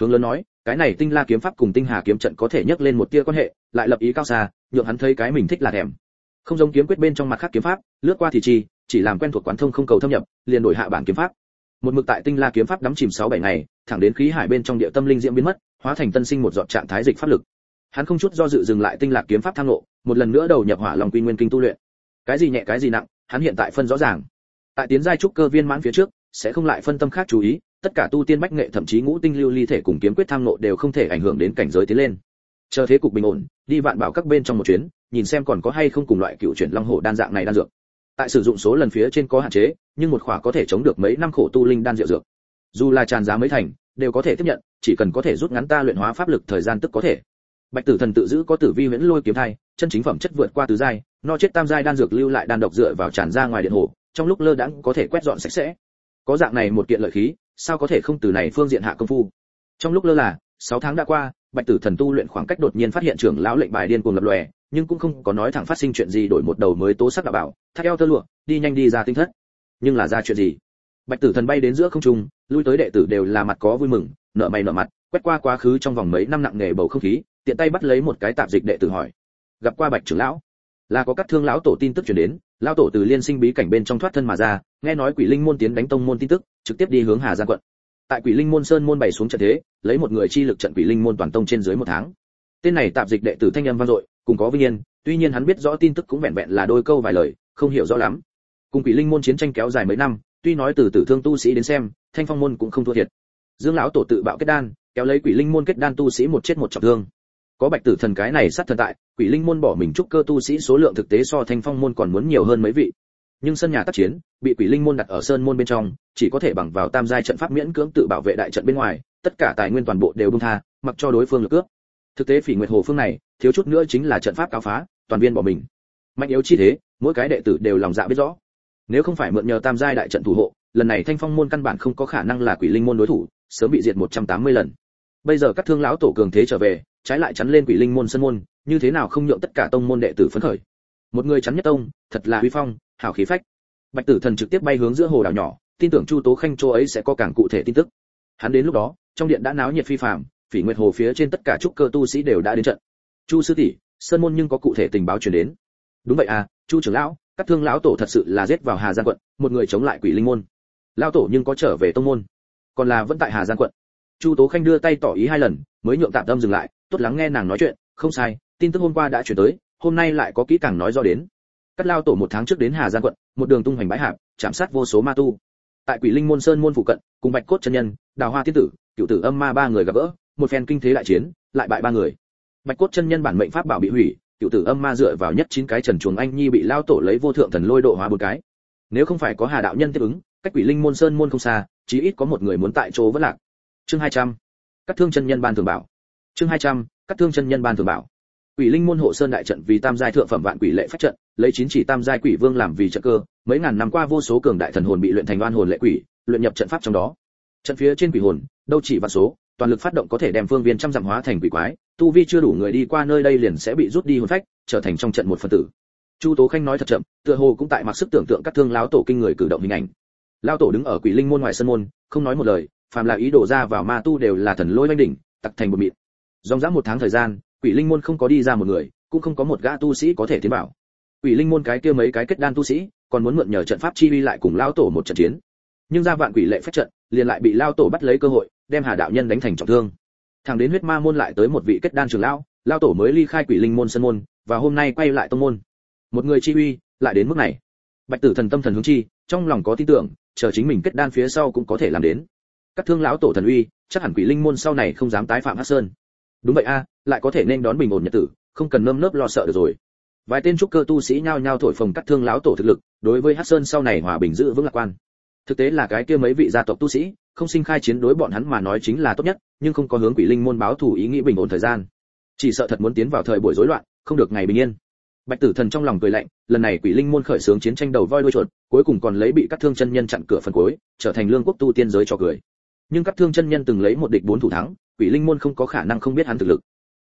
Hướng lớn nói, cái này tinh la kiếm pháp cùng tinh hà kiếm trận có thể nhấc lên một tia quan hệ, lại lập ý cao xa, nhượng hắn thấy cái mình thích là thèm. Không giống kiếm quyết bên trong mặt khác kiếm pháp, lướt qua thì chi, chỉ làm quen thuộc quán thông không cầu thâm nhập, liền đổi hạ bản kiếm pháp. Một mực tại tinh la kiếm pháp đắm chìm sáu bảy ngày, thẳng đến khí hải bên trong địa tâm linh diễm biến mất, hóa thành tân sinh một giọt trạng thái dịch pháp lực. Hắn không chút do dự dừng lại tinh lạc kiếm pháp thăng lộ một lần nữa đầu nhập hỏa lòng quy nguyên kinh tu luyện. Cái gì nhẹ cái gì nặng hắn hiện tại phân rõ ràng. Tại tiến giai trúc cơ viên mãn phía trước, sẽ không lại phân tâm khác chú ý, tất cả tu tiên bách nghệ thậm chí ngũ tinh lưu ly thể cùng kiếm quyết tham nộ đều không thể ảnh hưởng đến cảnh giới tiến lên. Chờ thế cục bình ổn, đi vạn bảo các bên trong một chuyến, nhìn xem còn có hay không cùng loại cựu chuyển long hổ đan dạng này đan dược. Tại sử dụng số lần phía trên có hạn chế, nhưng một khỏa có thể chống được mấy năm khổ tu linh đan rượu dược. Dù là tràn giá mấy thành, đều có thể tiếp nhận, chỉ cần có thể rút ngắn ta luyện hóa pháp lực thời gian tức có thể. Bạch tử thần tự giữ có tử vi huyễn lôi kiếm thai, chân chính phẩm chất vượt qua tứ giai no chết tam giai đan dược lưu lại đan độc dựa vào tràn ra ngoài điện hồ, trong lúc lơ đãng có thể quét dọn sạch sẽ. Có dạng này một kiện lợi khí, sao có thể không từ này phương diện hạ công phu? Trong lúc lơ là, sáu tháng đã qua, bạch tử thần tu luyện khoảng cách đột nhiên phát hiện trưởng lão lệnh bài điên cuồng lập lòe, nhưng cũng không có nói thẳng phát sinh chuyện gì đổi một đầu mới tố sắc đạo bảo, thắt eo tơ lụa, đi nhanh đi ra tinh thất. Nhưng là ra chuyện gì? Bạch tử thần bay đến giữa không trung, lui tới đệ tử đều là mặt có vui mừng nợ mày nợ mặt, quét qua quá khứ trong vòng mấy năm nặng nghề bầu không khí, tiện tay bắt lấy một cái tạp dịch đệ tử hỏi. Gặp qua bạch trưởng lão? Là có các thương lão tổ tin tức truyền đến, lão tổ từ liên sinh bí cảnh bên trong thoát thân mà ra, nghe nói quỷ linh môn tiến đánh tông môn tin tức, trực tiếp đi hướng hà giang quận. Tại quỷ linh môn sơn môn bày xuống trận thế, lấy một người chi lực trận quỷ linh môn toàn tông trên dưới một tháng. Tên này tạp dịch đệ tử thanh âm vang dội, cùng có vinh yên, tuy nhiên hắn biết rõ tin tức cũng vẹn vẹn là đôi câu vài lời, không hiểu rõ lắm. Cùng quỷ linh môn chiến tranh kéo dài mấy năm, tuy nói từ tử thương tu sĩ đến xem, thanh phong môn cũng không thua thiệt. Dương lão tổ tự bạo kết đan, kéo lấy quỷ linh môn kết đan tu sĩ một chết một trọng thương. Có bạch tử thần cái này sát thần tại quỷ linh môn bỏ mình trúc cơ tu sĩ số lượng thực tế so thanh phong môn còn muốn nhiều hơn mấy vị. Nhưng sân nhà tác chiến, bị quỷ linh môn đặt ở sơn môn bên trong, chỉ có thể bằng vào tam giai trận pháp miễn cưỡng tự bảo vệ đại trận bên ngoài, tất cả tài nguyên toàn bộ đều bung tha, mặc cho đối phương lực cướp. Thực tế phỉ nguyệt hồ phương này, thiếu chút nữa chính là trận pháp cao phá, toàn viên bỏ mình. Mạnh yếu chi thế, mỗi cái đệ tử đều lòng dạ biết rõ. Nếu không phải mượn nhờ tam giai đại trận thủ hộ, lần này thanh phong môn căn bản không có khả năng là quỷ linh môn đối thủ, sớm bị diệt 180 lần. Bây giờ các thương lão tổ cường thế trở về, trái lại chắn lên quỷ linh môn sân môn như thế nào không nhượng tất cả tông môn đệ tử phấn khởi? Một người chắn nhất tông, thật là huy phong, hảo khí phách. Bạch tử thần trực tiếp bay hướng giữa hồ đảo nhỏ, tin tưởng chu tố khanh châu ấy sẽ có càng cụ thể tin tức. Hắn đến lúc đó, trong điện đã náo nhiệt phi phàm, phỉ nguyệt hồ phía trên tất cả trúc cơ tu sĩ đều đã đến trận. Chu sư tỷ, sơn môn nhưng có cụ thể tình báo truyền đến. Đúng vậy à chu trưởng lão, các thương lão tổ thật sự là giết vào hà giang quận, một người chống lại quỷ linh môn. Lão tổ nhưng có trở về tông môn, còn là vẫn tại hà giang quận. Chu tố khanh đưa tay tỏ ý hai lần, mới nhượng tạm tâm dừng lại, tốt lắng nghe nàng nói chuyện, không sai tin tức hôm qua đã chuyển tới, hôm nay lại có kỹ càng nói do đến. Cắt lao tổ một tháng trước đến hà giang quận, một đường tung hoành bãi hạp, chạm sát vô số ma tu. Tại quỷ linh môn sơn môn phụ cận, cùng bạch cốt chân nhân, đào hoa tiên tử, cựu tử âm ma ba người gặp gỡ, một phen kinh thế đại chiến, lại bại ba người. Bạch cốt chân nhân bản mệnh pháp bảo bị hủy, cựu tử âm ma dựa vào nhất chín cái trần chuồng anh nhi bị lao tổ lấy vô thượng thần lôi độ hóa một cái. Nếu không phải có hà đạo nhân tiếp ứng, cách quỷ linh môn sơn môn không xa, chí ít có một người muốn tại chỗ vẫn lạc. Chương 200. cắt thương chân nhân ban thường bảo. Chương 200. cắt thương chân nhân ban thường bảo quỷ linh môn hộ sơn đại trận vì tam giai thượng phẩm vạn quỷ lệ phách trận, lấy chín chỉ tam giai quỷ vương làm vì trận cơ, mấy ngàn năm qua vô số cường đại thần hồn bị luyện thành oan hồn lệ quỷ, luyện nhập trận pháp trong đó. Trận phía trên quỷ hồn, đâu chỉ vạn số, toàn lực phát động có thể đem phương viên trăm dặm hóa thành quỷ quái, tu vi chưa đủ người đi qua nơi đây liền sẽ bị rút đi hồn phách, trở thành trong trận một phần tử. Chu tố khanh nói thật chậm, tựa hồ cũng tại mặc sức tưởng tượng các thương lão tổ kinh người cử động hình ảnh. Lão tổ đứng ở quỷ linh môn ngoài sân môn, không nói một lời, phàm là ý đồ ra vào ma tu đều là thần lôi đỉnh, tặc thành một mịt dòng dã một tháng thời gian quỷ linh môn không có đi ra một người, cũng không có một gã tu sĩ có thể tiến bảo quỷ linh môn cái kia mấy cái kết đan tu sĩ, còn muốn mượn nhờ trận pháp chi uy lại cùng lao tổ một trận chiến. Nhưng ra vạn quỷ lệ phép trận, liền lại bị lao tổ bắt lấy cơ hội, đem hà đạo nhân đánh thành trọng thương. Thằng đến huyết ma môn lại tới một vị kết đan trưởng lão lao tổ mới ly khai quỷ linh môn sân môn, và hôm nay quay lại tông môn. Một người chi uy lại đến mức này. Bạch tử thần tâm thần hướng chi, trong lòng có tin tưởng, chờ chính mình kết đan phía sau cũng có thể làm đến. Các thương lão tổ thần uy, chắc hẳn quỷ linh môn sau này không dám tái phạm hắc sơn đúng vậy a, lại có thể nên đón bình ổn nhật tử, không cần nơm nớp lo sợ được rồi. Vài tên trúc cơ tu sĩ nhao nhao thổi phồng cắt thương lão tổ thực lực, đối với hắc sơn sau này hòa bình giữ vững lạc quan. Thực tế là cái kia mấy vị gia tộc tu sĩ, không sinh khai chiến đối bọn hắn mà nói chính là tốt nhất, nhưng không có hướng quỷ linh môn báo thù ý nghĩ bình ổn thời gian. Chỉ sợ thật muốn tiến vào thời buổi rối loạn, không được ngày bình yên. Bạch tử thần trong lòng cười lạnh, lần này quỷ linh môn khởi xướng chiến tranh đầu voi đuôi chuột, cuối cùng còn lấy bị cắt thương chân nhân chặn cửa phần cuối, trở thành lương quốc tu tiên giới cho cười. Nhưng cắt thương chân nhân từng lấy một địch bốn thủ thắng quỷ linh môn không có khả năng không biết hắn thực lực.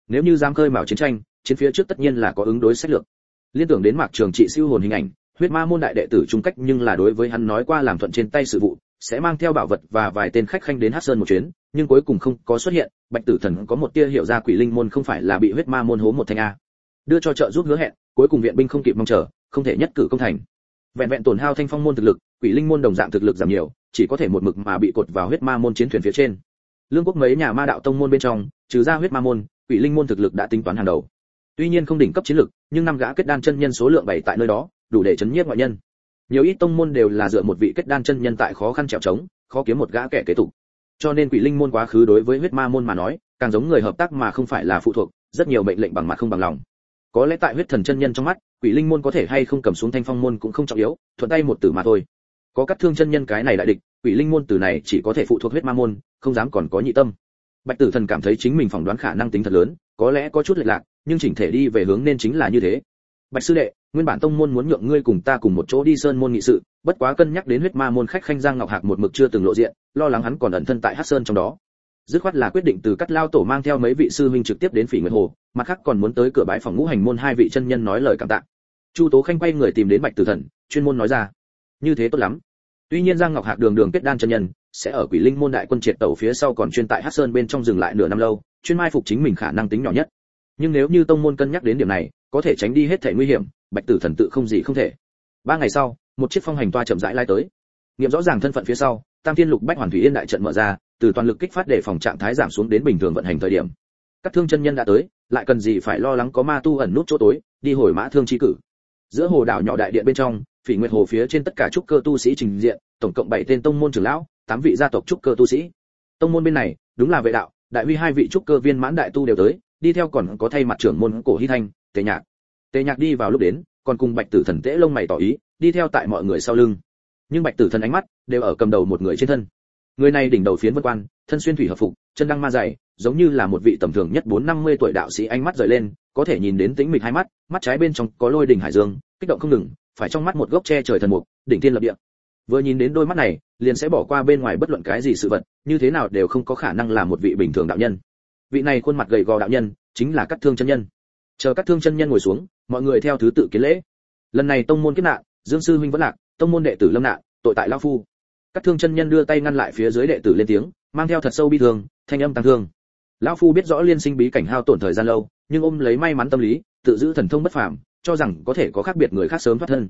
Nếu như dám khơi mào chiến tranh, chiến phía trước tất nhiên là có ứng đối sách lược. Liên tưởng đến mạc trường trị siêu hồn hình ảnh, huyết ma môn đại đệ tử trung cách nhưng là đối với hắn nói qua làm thuận trên tay sự vụ, sẽ mang theo bảo vật và vài tên khách khanh đến hát sơn một chuyến, nhưng cuối cùng không có xuất hiện, bạch tử thần có một tia hiểu ra quỷ linh môn không phải là bị huyết ma môn hố một thanh a. Đưa cho trợ giúp hứa hẹn, cuối cùng viện binh không kịp mong chờ, không thể nhất cử công thành. Vẹn vẹn tổn hao thanh phong môn thực lực, quỷ linh môn đồng dạng thực lực giảm nhiều, chỉ có thể một mực mà bị cột vào huyết ma môn chiến thuyền phía trên lương quốc mấy nhà ma đạo tông môn bên trong, trừ ra huyết ma môn, quỷ linh môn thực lực đã tính toán hàng đầu. Tuy nhiên không đỉnh cấp chiến lực, nhưng năm gã kết đan chân nhân số lượng bảy tại nơi đó, đủ để chấn nhiếp ngoại nhân. Nhiều ít tông môn đều là dựa một vị kết đan chân nhân tại khó khăn trèo trống, khó kiếm một gã kẻ kế tục. Cho nên quỷ linh môn quá khứ đối với huyết ma môn mà nói, càng giống người hợp tác mà không phải là phụ thuộc, rất nhiều mệnh lệnh bằng mặt không bằng lòng. Có lẽ tại huyết thần chân nhân trong mắt, quỷ linh môn có thể hay không cầm xuống thanh phong môn cũng không trọng yếu, thuận tay một tử mà thôi. Có cắt thương chân nhân cái này đại địch quỷ linh môn từ này chỉ có thể phụ thuộc huyết ma môn, không dám còn có nhị tâm. Bạch tử thần cảm thấy chính mình phỏng đoán khả năng tính thật lớn, có lẽ có chút lệch lạc, nhưng chỉnh thể đi về hướng nên chính là như thế. Bạch sư đệ, nguyên bản tông môn muốn nhượng ngươi cùng ta cùng một chỗ đi sơn môn nghị sự, bất quá cân nhắc đến huyết ma môn khách khanh giang ngọc hạc một mực chưa từng lộ diện, lo lắng hắn còn ẩn thân tại hắc sơn trong đó. Dứt khoát là quyết định từ cắt lao tổ mang theo mấy vị sư huynh trực tiếp đến phỉ nguyệt hồ, mặt khác còn muốn tới cửa bãi phòng ngũ hành môn hai vị chân nhân nói lời cảm tạ. Chu tố khanh quay người tìm đến bạch tử thần, chuyên môn nói ra. Như thế tốt lắm tuy nhiên giang ngọc hạc đường đường kết đan chân nhân, sẽ ở quỷ linh môn đại quân triệt tẩu phía sau còn chuyên tại hắc sơn bên trong dừng lại nửa năm lâu, chuyên mai phục chính mình khả năng tính nhỏ nhất. Nhưng nếu như tông môn cân nhắc đến điểm này, có thể tránh đi hết thể nguy hiểm, bạch tử thần tự không gì không thể. Ba ngày sau, một chiếc phong hành toa chậm rãi lai tới. Nghiệm rõ ràng thân phận phía sau, tam thiên lục bách hoàn thủy yên đại trận mở ra, từ toàn lực kích phát để phòng trạng thái giảm xuống đến bình thường vận hành thời điểm. Các thương chân nhân đã tới, lại cần gì phải lo lắng có ma tu ẩn nút chỗ tối, đi hồi mã thương chi cử. Giữa hồ đảo nhỏ đại điện bên trong phỉ nguyệt hồ phía trên tất cả trúc cơ tu sĩ trình diện, tổng cộng bảy tên tông môn trưởng lão, tám vị gia tộc trúc cơ tu sĩ. Tông môn bên này, đúng là vệ đạo, đại huy hai vị trúc cơ viên mãn đại tu đều tới, đi theo còn có thay mặt trưởng môn cổ hy thanh, tề nhạc. Tề nhạc đi vào lúc đến, còn cùng bạch tử thần tễ lông mày tỏ ý, đi theo tại mọi người sau lưng. Nhưng bạch tử thần ánh mắt đều ở cầm đầu một người trên thân. Người này đỉnh đầu phiến vân quan, thân xuyên thủy hợp phục, chân đăng ma dày, giống như là một vị tầm thường nhất bốn năm mươi tuổi đạo sĩ ánh mắt rời lên, có thể nhìn đến tính mịch hai mắt mắt trái bên trong có lôi đình hải dương, kích động không ngừng phải trong mắt một gốc tre trời thần mục, đỉnh thiên lập địa. Vừa nhìn đến đôi mắt này, liền sẽ bỏ qua bên ngoài bất luận cái gì sự vật, như thế nào đều không có khả năng là một vị bình thường đạo nhân. Vị này khuôn mặt gầy gò đạo nhân, chính là cắt thương chân nhân. Chờ cắt thương chân nhân ngồi xuống, mọi người theo thứ tự kiến lễ. Lần này tông môn kết nạn, dương sư huynh vẫn lạc, tông môn đệ tử lâm nạn, tội tại lão phu. Cắt thương chân nhân đưa tay ngăn lại phía dưới đệ tử lên tiếng, mang theo thật sâu bi thương, thanh âm tăng thương. Lão phu biết rõ liên sinh bí cảnh hao tổn thời gian lâu, nhưng ôm lấy may mắn tâm lý, tự giữ thần thông bất phàm cho rằng có thể có khác biệt người khác sớm thoát thân.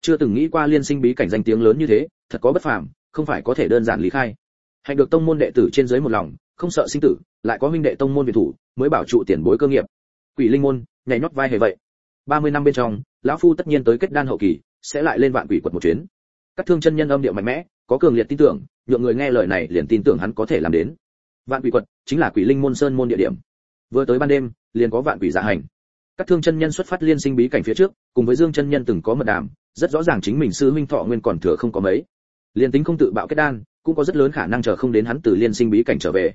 Chưa từng nghĩ qua liên sinh bí cảnh danh tiếng lớn như thế, thật có bất phàm, không phải có thể đơn giản lý khai. Hạnh được tông môn đệ tử trên dưới một lòng, không sợ sinh tử, lại có huynh đệ tông môn việt thủ, mới bảo trụ tiền bối cơ nghiệp. Quỷ linh môn, nhảy nhót vai hề vậy. 30 năm bên trong, lão phu tất nhiên tới kết đan hậu kỳ, sẽ lại lên vạn quỷ quật một chuyến. Các thương chân nhân âm điệu mạnh mẽ, có cường liệt tin tưởng, nhượng người nghe lời này liền tin tưởng hắn có thể làm đến. Vạn quỷ quật chính là quỷ linh môn sơn môn địa điểm. Vừa tới ban đêm, liền có vạn quỷ dạ hành các thương chân nhân xuất phát liên sinh bí cảnh phía trước, cùng với dương chân nhân từng có mật đàm, rất rõ ràng chính mình sư huynh thọ nguyên còn thừa không có mấy. Liền tính không tự bạo kết đan, cũng có rất lớn khả năng chờ không đến hắn từ liên sinh bí cảnh trở về.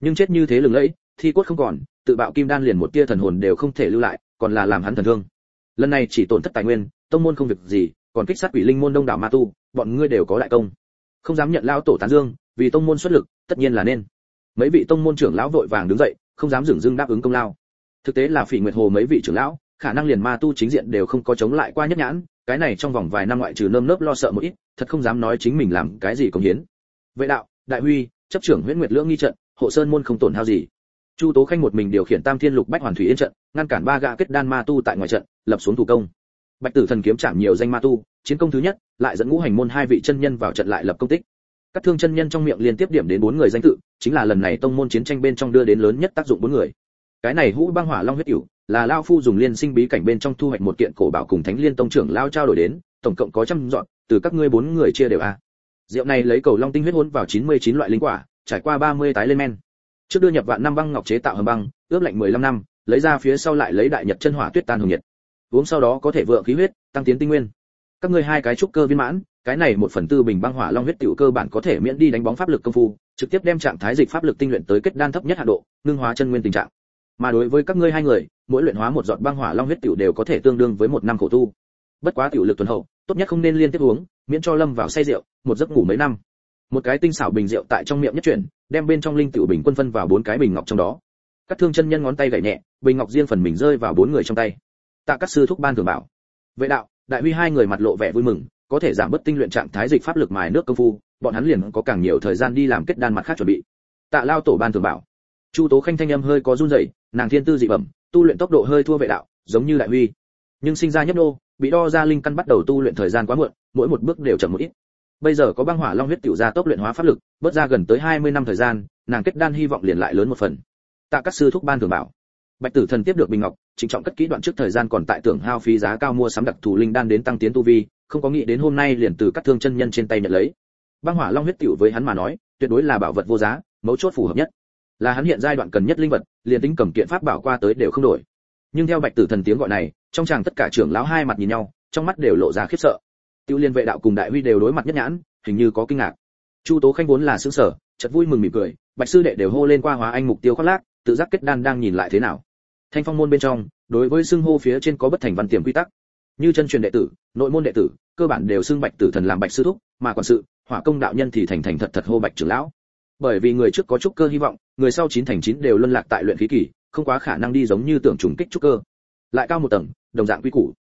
Nhưng chết như thế lừng lẫy, thi cốt không còn, tự bạo kim đan liền một tia thần hồn đều không thể lưu lại, còn là làm hắn thần thương. Lần này chỉ tổn thất tài nguyên, tông môn không việc gì, còn kích sát quỷ linh môn đông đảo ma tu, bọn ngươi đều có đại công. Không dám nhận lao tổ tán dương, vì tông môn xuất lực, tất nhiên là nên. Mấy vị tông môn trưởng lão vội vàng đứng dậy, không dám dừng dưng đáp ứng công lao thực tế là phỉ nguyệt hồ mấy vị trưởng lão, khả năng liền ma tu chính diện đều không có chống lại qua nhất nhãn, cái này trong vòng vài năm ngoại trừ nơm nớp lo sợ một ít, thật không dám nói chính mình làm cái gì công hiến. Vệ đạo, đại huy, chấp trưởng huyễn nguyệt lưỡng nghi trận, hộ sơn môn không tổn hao gì. Chu tố khanh một mình điều khiển tam thiên lục bách hoàn thủy yên trận, ngăn cản ba gã kết đan ma tu tại ngoài trận, lập xuống thủ công. Bạch tử thần kiếm chạm nhiều danh ma tu, chiến công thứ nhất, lại dẫn ngũ hành môn hai vị chân nhân vào trận lại lập công tích. Các thương chân nhân trong miệng liên tiếp điểm đến bốn người danh tự, chính là lần này tông môn chiến tranh bên trong đưa đến lớn nhất tác dụng bốn người cái này hũ băng hỏa long huyết cửu, là lao phu dùng liên sinh bí cảnh bên trong thu hoạch một kiện cổ bảo cùng thánh liên tông trưởng lao trao đổi đến, tổng cộng có trăm dọn, từ các ngươi bốn người chia đều a. Rượu này lấy cầu long tinh huyết hỗn vào 99 loại linh quả, trải qua 30 tái lên men. Trước đưa nhập vạn năm băng ngọc chế tạo hầm băng, ướp lạnh 15 năm, lấy ra phía sau lại lấy đại nhật chân hỏa tuyết tan hồng nhiệt. Uống sau đó có thể vượng khí huyết, tăng tiến tinh nguyên. Các ngươi hai cái trúc cơ viên mãn, cái này một phần tư bình băng hỏa long huyết tiểu cơ bản có thể miễn đi đánh bóng pháp lực công phu, trực tiếp đem trạng thái dịch pháp lực tinh luyện tới kết đan thấp nhất hạ độ, ngưng hóa chân nguyên tình trạng mà đối với các ngươi hai người, mỗi luyện hóa một giọt băng hỏa long huyết tiểu đều có thể tương đương với một năm khổ tu. Bất quá tiểu lực tuần hậu, tốt nhất không nên liên tiếp uống, miễn cho lâm vào say rượu, một giấc ngủ mấy năm. Một cái tinh xảo bình rượu tại trong miệng nhất chuyển, đem bên trong linh tiểu bình quân phân vào bốn cái bình ngọc trong đó. Các thương chân nhân ngón tay gảy nhẹ, bình ngọc riêng phần mình rơi vào bốn người trong tay. Tạ các sư thúc ban thường bảo, vệ đạo, đại huy hai người mặt lộ vẻ vui mừng, có thể giảm bớt tinh luyện trạng thái dịch pháp lực mài nước công phu, bọn hắn liền có càng nhiều thời gian đi làm kết đan mặt khác chuẩn bị. Tạ lao tổ ban thường bảo chu tố khanh thanh âm hơi có run rẩy, nàng thiên tư dị bẩm, tu luyện tốc độ hơi thua vệ đạo, giống như đại huy. Nhưng sinh ra nhấp nô, bị đo ra linh căn bắt đầu tu luyện thời gian quá muộn, mỗi một bước đều chậm một ít. Bây giờ có băng hỏa long huyết tiểu ra tốc luyện hóa pháp lực, bớt ra gần tới 20 năm thời gian, nàng kết đan hy vọng liền lại lớn một phần. Tạ các sư thúc ban thường bảo. Bạch tử thần tiếp được bình ngọc, trịnh trọng cất kỹ đoạn trước thời gian còn tại tưởng hao phí giá cao mua sắm đặc thù linh đan đến tăng tiến tu vi, không có nghĩ đến hôm nay liền từ các thương chân nhân trên tay nhận lấy. Băng hỏa long huyết tiểu với hắn mà nói, tuyệt đối là bảo vật vô giá, mấu chốt phù hợp nhất là hắn hiện giai đoạn cần nhất linh vật, liền tính cầm kiện pháp bảo qua tới đều không đổi. Nhưng theo bạch tử thần tiếng gọi này, trong chàng tất cả trưởng lão hai mặt nhìn nhau, trong mắt đều lộ ra khiếp sợ. Tiêu liên vệ đạo cùng đại huy đều đối mặt nhất nhãn, hình như có kinh ngạc. Chu tố khanh vốn là xương sở chợt vui mừng mỉm cười, bạch sư đệ đều hô lên qua hóa anh mục tiêu khoác lác, tự giác kết đan đang nhìn lại thế nào. Thanh phong môn bên trong, đối với xưng hô phía trên có bất thành văn tiềm quy tắc. Như chân truyền đệ tử, nội môn đệ tử, cơ bản đều xưng bạch tử thần làm bạch sư thúc, mà quản sự, hỏa công đạo nhân thì thành thành thật thật hô bạch trưởng lão. Bởi vì người trước có chút cơ hy vọng người sau chín thành chín đều luân lạc tại luyện khí kỳ, không quá khả năng đi giống như tưởng trùng kích trúc cơ. Lại cao một tầng, đồng dạng quy củ.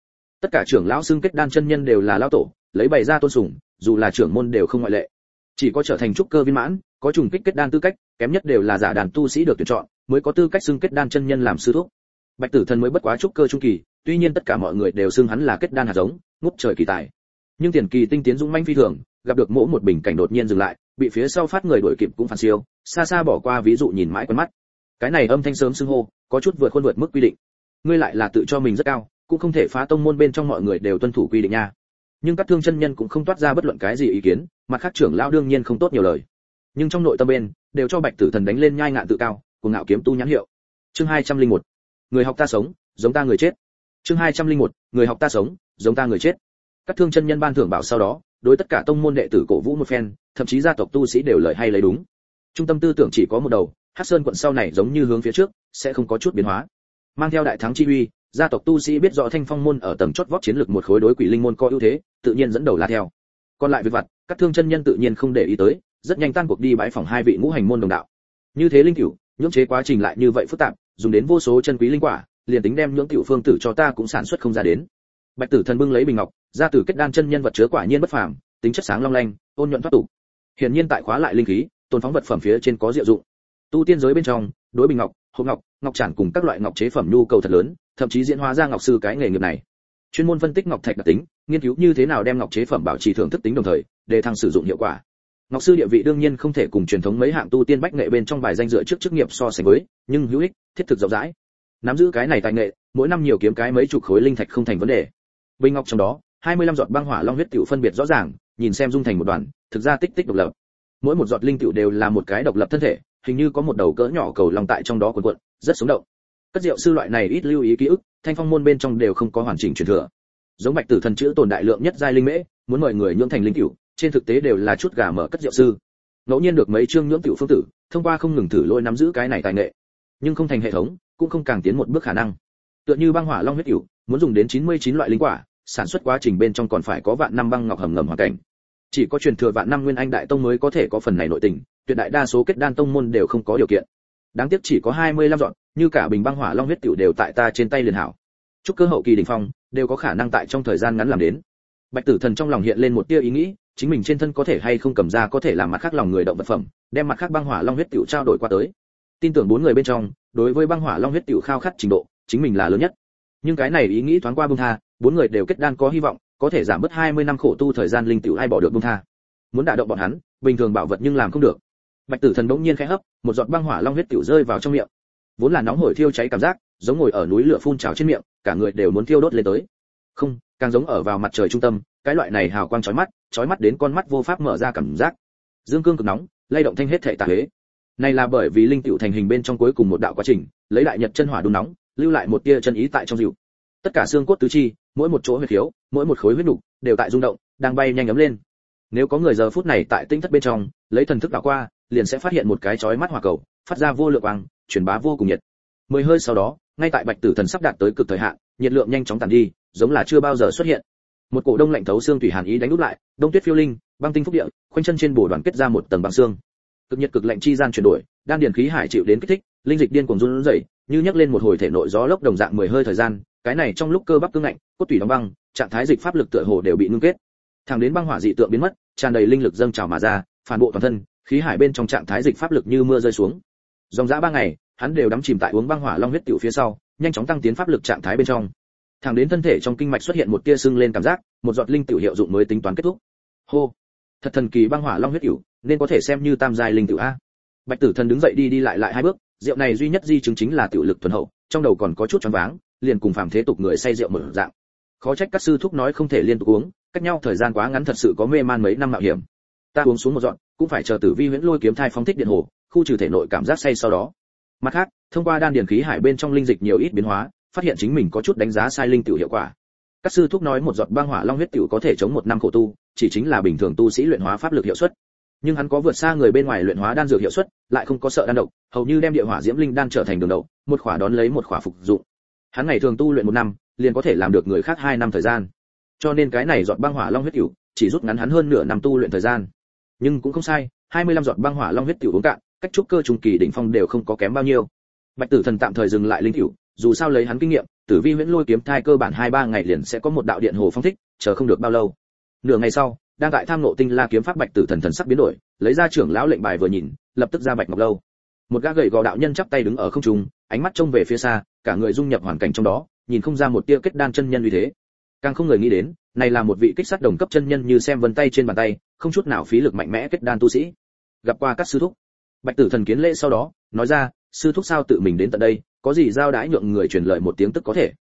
Tất cả trưởng lão xưng kết đan chân nhân đều là lão tổ, lấy bày ra tôn sùng, dù là trưởng môn đều không ngoại lệ. Chỉ có trở thành trúc cơ viên mãn, có trùng kích kết đan tư cách, kém nhất đều là giả đàn tu sĩ được tuyển chọn, mới có tư cách xưng kết đan chân nhân làm sư thúc. Bạch tử thần mới bất quá trúc cơ trung kỳ, tuy nhiên tất cả mọi người đều xưng hắn là kết đan hạt giống, ngút trời kỳ tài. Nhưng tiền kỳ tinh tiến dũng manh phi thường, gặp được mỗi một bình cảnh đột nhiên dừng lại bị phía sau phát người đuổi kịp cũng phản siêu xa xa bỏ qua ví dụ nhìn mãi quần mắt. Cái này âm thanh sớm xưng hô có chút vượt khuôn vượt mức quy định. Ngươi lại là tự cho mình rất cao cũng không thể phá tông môn bên trong mọi người đều tuân thủ quy định nha. Nhưng các thương chân nhân cũng không toát ra bất luận cái gì ý kiến mặt khác trưởng lão đương nhiên không tốt nhiều lời. Nhưng trong nội tâm bên đều cho bạch tử thần đánh lên nhai ngạn tự cao cùng ngạo kiếm tu nhãn hiệu. Chương hai trăm linh một người học ta sống giống ta người chết. Chương 201, người học ta sống giống ta người chết. Các thương chân nhân ban thưởng bảo sau đó đối tất cả tông môn đệ tử cổ vũ một phen thậm chí gia tộc tu sĩ đều lời hay lấy đúng. Trung tâm tư tưởng chỉ có một đầu, hắc sơn quận sau này giống như hướng phía trước, sẽ không có chút biến hóa. Mang theo đại thắng chi uy, gia tộc tu sĩ biết rõ thanh phong môn ở tầng chót vót chiến lược một khối đối quỷ linh môn có ưu thế, tự nhiên dẫn đầu là theo. Còn lại việc vặt, các thương chân nhân tự nhiên không để ý tới, rất nhanh tan cuộc đi bãi phòng hai vị ngũ hành môn đồng đạo. Như thế linh cửu nhưỡng chế quá trình lại như vậy phức tạp, dùng đến vô số chân quý linh quả, liền tính đem nhưỡng tiểu phương tử cho ta cũng sản xuất không ra đến. Bạch tử thần bưng lấy bình ngọc ra từ kết đan chân nhân vật chứa quả nhiên bất phàm, tính chất sáng long lanh, ôn nhuận thoát tục hiển nhiên tại khóa lại linh khí tôn phóng vật phẩm phía trên có diệu dụng. Tu tiên giới bên trong, đối bình ngọc, hộp ngọc ngọc trản cùng các loại ngọc chế phẩm nhu cầu thật lớn, thậm chí diễn hóa ra ngọc sư cái nghề nghiệp này. Chuyên môn phân tích ngọc thạch đặc tính, nghiên cứu như thế nào đem ngọc chế phẩm bảo trì thưởng thức tính đồng thời, để thăng sử dụng hiệu quả. Ngọc sư địa vị đương nhiên không thể cùng truyền thống mấy hạng tu tiên bách nghệ bên trong bài danh dựa trước chức nghiệp so sánh với, nhưng hữu ích, thiết thực rộng rãi. Nắm giữ cái này tài nghệ, mỗi năm nhiều kiếm cái mấy chục khối linh thạch không thành vấn đề. Bình ngọc trong đó 25 giọt băng hỏa long huyết tiểu phân biệt rõ ràng, nhìn xem dung thành một đoàn thực ra tích tích độc lập. Mỗi một giọt linh tiểu đều là một cái độc lập thân thể, hình như có một đầu cỡ nhỏ cầu long tại trong đó cuộn cuộn, rất sống động. Cất rượu sư loại này ít lưu ý ký ức, thanh phong môn bên trong đều không có hoàn chỉnh truyền thừa. Giống bạch tử thần chữ tồn đại lượng nhất giai linh mễ, muốn mời người nhưỡng thành linh cửu trên thực tế đều là chút gà mở cất rượu sư. Ngẫu nhiên được mấy chương nhưỡng tiểu phương tử, thông qua không ngừng thử lôi nắm giữ cái này tài nghệ. Nhưng không thành hệ thống, cũng không càng tiến một bước khả năng. Tựa như băng hỏa long huyết cửu muốn dùng đến 99 loại linh quả, sản xuất quá trình bên trong còn phải có vạn năm băng ngọc hầm ngầm hoàn cảnh chỉ có truyền thừa vạn năm nguyên anh đại tông mới có thể có phần này nội tình, tuyệt đại đa số kết đan tông môn đều không có điều kiện. Đáng tiếc chỉ có 25 dọn, như cả bình băng hỏa long huyết tiểu đều tại ta trên tay liền hảo. Chúc cơ hậu kỳ đỉnh phong, đều có khả năng tại trong thời gian ngắn làm đến. Bạch tử thần trong lòng hiện lên một tia ý nghĩ, chính mình trên thân có thể hay không cầm ra có thể làm mặt khác lòng người động vật phẩm, đem mặt khác băng hỏa long huyết tiểu trao đổi qua tới. Tin tưởng bốn người bên trong, đối với băng hỏa long huyết tiểu khao khát trình độ, chính mình là lớn nhất. Nhưng cái này ý nghĩ thoáng qua bung tha bốn người đều kết đan có hy vọng, có thể giảm bớt 20 năm khổ tu thời gian linh tiểu ai bỏ được bung tha. Muốn đả động bọn hắn, bình thường bảo vật nhưng làm không được. Bạch tử thần đống nhiên khẽ hấp, một giọt băng hỏa long huyết tiểu rơi vào trong miệng. Vốn là nóng hổi thiêu cháy cảm giác, giống ngồi ở núi lửa phun trào trên miệng, cả người đều muốn thiêu đốt lên tới. Không, càng giống ở vào mặt trời trung tâm, cái loại này hào quang chói mắt chói mắt đến con mắt vô pháp mở ra cảm giác. Dương cương cực nóng, lay động thanh hết thể tà huế. Này là bởi vì linh tiểu thành hình bên trong cuối cùng một đạo quá trình, lấy đại nhật chân hỏa đun nóng, lưu lại một tia chân ý tại trong dịu. Tất cả xương cốt tứ chi mỗi một chỗ huyết thiếu mỗi một khối huyết nục đều tại rung động, đang bay nhanh ấm lên. Nếu có người giờ phút này tại tinh thất bên trong, lấy thần thức đảo qua, liền sẽ phát hiện một cái chói mắt hỏa cầu, phát ra vô lượng quang, truyền bá vô cùng nhiệt. Mười hơi sau đó, ngay tại bạch tử thần sắp đạt tới cực thời hạn, nhiệt lượng nhanh chóng tàn đi, giống là chưa bao giờ xuất hiện. Một cổ đông lạnh thấu xương thủy hàn ý đánh úp lại, đông tuyết phiêu linh, băng tinh phúc địa, khoanh chân trên bổ đoàn kết ra một tầng băng xương. Cực nhiệt cực lạnh chi gian chuyển đổi, đan điền khí hải chịu đến kích thích, linh dịch điên cuồng run rẩy, như nhấc lên một hồi thể nội gió lốc đồng dạng mười hơi thời gian cái này trong lúc cơ bắp cứng ngạnh, cốt tủy đóng băng, trạng thái dịch pháp lực tựa hồ đều bị ngưng kết. Thẳng đến băng hỏa dị tượng biến mất, tràn đầy linh lực dâng trào mà ra, phản bộ toàn thân, khí hải bên trong trạng thái dịch pháp lực như mưa rơi xuống. Dòng dã ba ngày, hắn đều đắm chìm tại uống băng hỏa long huyết tiểu phía sau, nhanh chóng tăng tiến pháp lực trạng thái bên trong. Thẳng đến thân thể trong kinh mạch xuất hiện một tia sưng lên cảm giác, một giọt linh tiểu hiệu dụng mới tính toán kết thúc. Hô! Thật thần kỳ băng hỏa long huyết tiểu, nên có thể xem như tam giai linh tiểu a. Bạch tử thần đứng dậy đi đi lại lại hai bước, rượu này duy nhất di chứng chính là tiểu lực thuần hậu, trong đầu còn có chút choáng váng liền cùng phàm thế tục người say rượu mở dạng. Khó trách các sư thúc nói không thể liên tục uống, cách nhau thời gian quá ngắn thật sự có mê man mấy năm mạo hiểm. Ta uống xuống một dọn, cũng phải chờ tử vi huyễn lôi kiếm thai phóng thích điện hồ, khu trừ thể nội cảm giác say sau đó. Mặt khác, thông qua đan điền khí hải bên trong linh dịch nhiều ít biến hóa, phát hiện chính mình có chút đánh giá sai linh tiểu hiệu quả. Các sư thúc nói một giọt băng hỏa long huyết tiểu có thể chống một năm khổ tu, chỉ chính là bình thường tu sĩ luyện hóa pháp lực hiệu suất. Nhưng hắn có vượt xa người bên ngoài luyện hóa đan dược hiệu suất, lại không có sợ đan độc, hầu như đem địa hỏa diễm linh đan trở thành đường đầu một khỏa đón lấy một khỏa phục dụng hắn ngày thường tu luyện một năm, liền có thể làm được người khác hai năm thời gian. Cho nên cái này giọt băng hỏa long huyết tiểu chỉ rút ngắn hắn hơn nửa năm tu luyện thời gian. Nhưng cũng không sai 25 giọt băng hỏa long huyết tiểu uống cạn, cách trúc cơ trung kỳ đỉnh phong đều không có kém bao nhiêu. Bạch tử thần tạm thời dừng lại linh tiểu dù sao lấy hắn kinh nghiệm, tử vi huyễn lôi kiếm thai cơ bản hai ba ngày liền sẽ có một đạo điện hồ phong thích, chờ không được bao lâu. Nửa ngày sau, đang tại tham nộ tinh la kiếm pháp bạch tử thần thần sắc biến đổi, lấy ra trưởng lão lệnh bài vừa nhìn, lập tức ra bạch ngọc lâu một gã gầy gò đạo nhân chắp tay đứng ở không trung, ánh mắt trông về phía xa, cả người dung nhập hoàn cảnh trong đó, nhìn không ra một tia kết đan chân nhân như thế. Càng không người nghĩ đến, này là một vị kích sát đồng cấp chân nhân như xem vân tay trên bàn tay, không chút nào phí lực mạnh mẽ kết đan tu sĩ. Gặp qua các sư thúc. Bạch tử thần kiến lễ sau đó, nói ra, sư thúc sao tự mình đến tận đây, có gì giao đãi nhượng người truyền lời một tiếng tức có thể.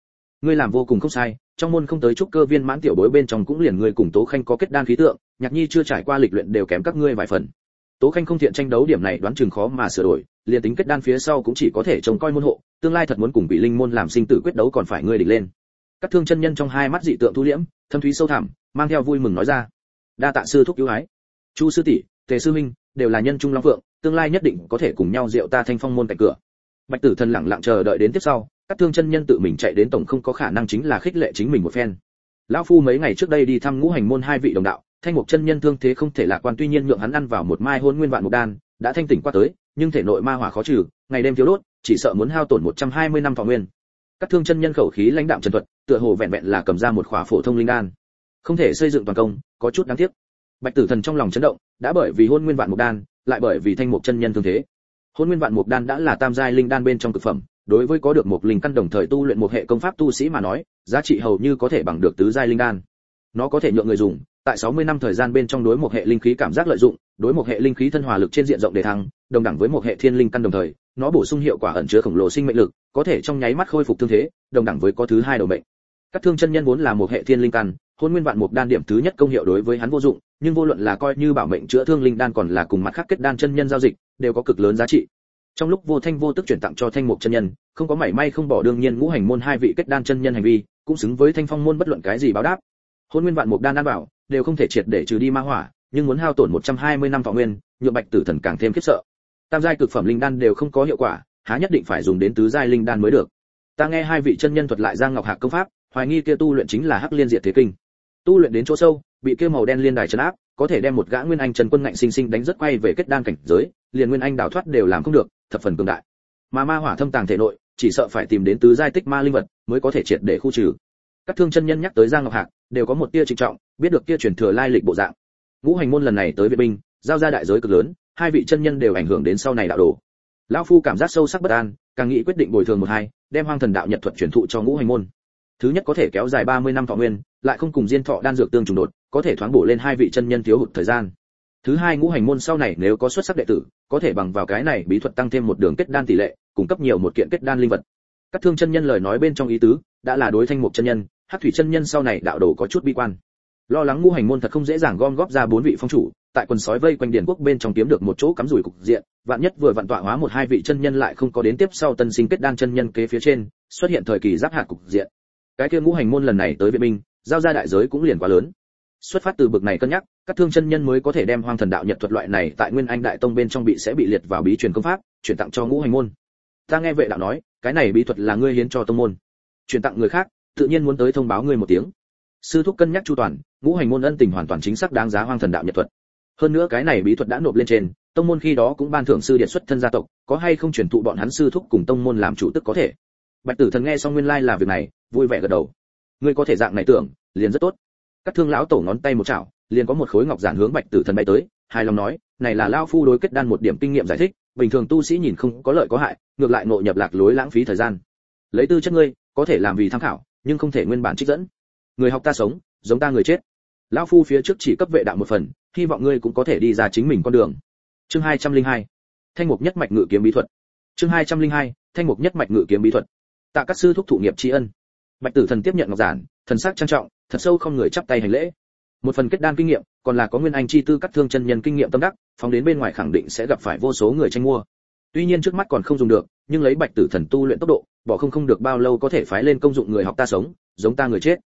Ngươi làm vô cùng không sai, trong môn không tới trúc cơ viên mãn tiểu bối bên trong cũng liền ngươi cùng tố khanh có kết đan khí tượng, nhạc nhi chưa trải qua lịch luyện đều kém các ngươi vài phần. Tố khanh không thiện tranh đấu điểm này đoán chừng khó mà sửa đổi liền tính kết đan phía sau cũng chỉ có thể trông coi môn hộ, tương lai thật muốn cùng bị linh môn làm sinh tử quyết đấu còn phải ngươi địch lên. Các thương chân nhân trong hai mắt dị tượng thu liễm, thâm thúy sâu thẳm, mang theo vui mừng nói ra. Đa tạ sư thúc cứu ái chu sư tỷ, tề sư minh đều là nhân trung long phượng, tương lai nhất định có thể cùng nhau diệu ta thanh phong môn cạnh cửa. Bạch tử thần lặng lặng chờ đợi đến tiếp sau, các thương chân nhân tự mình chạy đến tổng không có khả năng chính là khích lệ chính mình một phen. Lão phu mấy ngày trước đây đi thăm ngũ hành môn hai vị đồng đạo, thanh mục chân nhân thương thế không thể lạc quan, tuy nhiên nhượng hắn ăn vào một mai hôn nguyên vạn mục đan đã thanh tỉnh qua tới, nhưng thể nội ma hỏa khó trừ, ngày đêm thiếu đốt, chỉ sợ muốn hao tổn 120 năm thọ nguyên. Các thương chân nhân khẩu khí lãnh đạm trần thuật, tựa hồ vẹn vẹn là cầm ra một khỏa phổ thông linh đan. Không thể xây dựng toàn công, có chút đáng tiếc. Bạch tử thần trong lòng chấn động, đã bởi vì hôn nguyên vạn mục đan, lại bởi vì thanh mục chân nhân thương thế. Hôn nguyên vạn mục đan đã là tam giai linh đan bên trong cực phẩm, đối với có được một linh căn đồng thời tu luyện một hệ công pháp tu sĩ mà nói, giá trị hầu như có thể bằng được tứ giai linh đan. Nó có thể nhượng người dùng, tại 60 năm thời gian bên trong đối một hệ linh khí cảm giác lợi dụng đối một hệ linh khí thân hòa lực trên diện rộng để thăng, đồng đẳng với một hệ thiên linh căn đồng thời, nó bổ sung hiệu quả ẩn chứa khổng lồ sinh mệnh lực, có thể trong nháy mắt khôi phục thương thế, đồng đẳng với có thứ hai đầu mệnh. Các thương chân nhân vốn là một hệ thiên linh căn, hôn nguyên vạn mục đan điểm thứ nhất công hiệu đối với hắn vô dụng, nhưng vô luận là coi như bảo mệnh chữa thương linh đan còn là cùng mặt khác kết đan chân nhân giao dịch, đều có cực lớn giá trị. Trong lúc vô thanh vô tức chuyển tặng cho thanh mục chân nhân, không có mảy may không bỏ đương nhiên ngũ hành môn hai vị kết đan chân nhân hành vi, cũng xứng với thanh phong môn bất luận cái gì báo đáp. Hôn nguyên vạn mục đan đan bảo, đều không thể triệt để trừ đi ma hỏa nhưng muốn hao tổn 120 năm thọ nguyên, nhượng bạch tử thần càng thêm khiếp sợ. Tam giai cực phẩm linh đan đều không có hiệu quả, há nhất định phải dùng đến tứ giai linh đan mới được. Ta nghe hai vị chân nhân thuật lại giang ngọc hạc công pháp, hoài nghi kia tu luyện chính là hắc liên diệt thế kinh. Tu luyện đến chỗ sâu, bị kia màu đen liên đài trấn áp, có thể đem một gã nguyên anh trần quân ngạnh sinh sinh đánh rất quay về kết đan cảnh giới, liền nguyên anh đào thoát đều làm không được, thập phần cường đại. Mà ma hỏa thâm tàng thể nội, chỉ sợ phải tìm đến tứ giai tích ma linh vật mới có thể triệt để khu trừ. Các thương chân nhân nhắc tới giang ngọc hạc, đều có một tia trịnh trọng, biết được kia truyền thừa lai lịch bộ dạng ngũ hành môn lần này tới viện binh, giao ra đại giới cực lớn, hai vị chân nhân đều ảnh hưởng đến sau này đạo đồ. Lão phu cảm giác sâu sắc bất an, càng nghĩ quyết định bồi thường một hai, đem hoang thần đạo nhật thuật truyền thụ cho ngũ hành môn. Thứ nhất có thể kéo dài 30 năm thọ nguyên, lại không cùng diên thọ đan dược tương trùng đột, có thể thoáng bổ lên hai vị chân nhân thiếu hụt thời gian. Thứ hai ngũ hành môn sau này nếu có xuất sắc đệ tử, có thể bằng vào cái này bí thuật tăng thêm một đường kết đan tỷ lệ, cung cấp nhiều một kiện kết đan linh vật. Các thương chân nhân lời nói bên trong ý tứ, đã là đối thanh mục chân nhân hát thủy chân nhân sau này đạo đồ có chút bi quan lo lắng ngũ hành môn thật không dễ dàng gom góp ra bốn vị phong chủ, tại quần sói vây quanh điền quốc bên trong kiếm được một chỗ cắm rủi cục diện, vạn nhất vừa vạn tọa hóa một hai vị chân nhân lại không có đến tiếp sau tân sinh kết đan chân nhân kế phía trên, xuất hiện thời kỳ giáp hạt cục diện. Cái kia ngũ hành môn lần này tới viện binh, giao ra đại giới cũng liền quá lớn. Xuất phát từ bực này cân nhắc, các thương chân nhân mới có thể đem hoang thần đạo nhật thuật loại này tại nguyên anh đại tông bên trong bị sẽ bị liệt vào bí truyền công pháp, chuyển tặng cho ngũ hành môn. Ta nghe vệ đạo nói, cái này bí thuật là ngươi hiến cho tông môn. Chuyển tặng người khác, tự nhiên muốn tới thông báo ngươi một tiếng sư thúc cân nhắc chu toàn, ngũ hành môn ân tình hoàn toàn chính xác đáng giá hoang thần đạo nhật thuật. Hơn nữa cái này bí thuật đã nộp lên trên, tông môn khi đó cũng ban thưởng sư điện xuất thân gia tộc, có hay không chuyển thụ bọn hắn sư thúc cùng tông môn làm chủ tức có thể. Bạch tử thần nghe xong nguyên lai like là việc này, vui vẻ gật đầu. Ngươi có thể dạng này tưởng, liền rất tốt. Các thương lão tổ ngón tay một chảo, liền có một khối ngọc giản hướng bạch tử thần bay tới, hài lòng nói, này là lao phu đối kết đan một điểm kinh nghiệm giải thích, bình thường tu sĩ nhìn không có lợi có hại, ngược lại nội nhập lạc lối lãng phí thời gian. Lấy tư chất ngươi, có thể làm vì tham khảo, nhưng không thể nguyên bản trích dẫn người học ta sống, giống ta người chết. Lão phu phía trước chỉ cấp vệ đạo một phần, hy vọng ngươi cũng có thể đi ra chính mình con đường. Chương 202. thanh mục nhất mạch ngự kiếm bí thuật. Chương 202. thanh mục nhất mạch ngự kiếm bí thuật. Tạ các sư thúc thụ nghiệp tri ân. Bạch tử thần tiếp nhận ngọc giản, thần sắc trang trọng, thật sâu không người chắp tay hành lễ. Một phần kết đan kinh nghiệm, còn là có nguyên anh chi tư cắt thương chân nhân kinh nghiệm tâm đắc, phóng đến bên ngoài khẳng định sẽ gặp phải vô số người tranh mua. Tuy nhiên trước mắt còn không dùng được, nhưng lấy bạch tử thần tu luyện tốc độ, bỏ không không được bao lâu có thể phái lên công dụng người học ta sống, giống ta người chết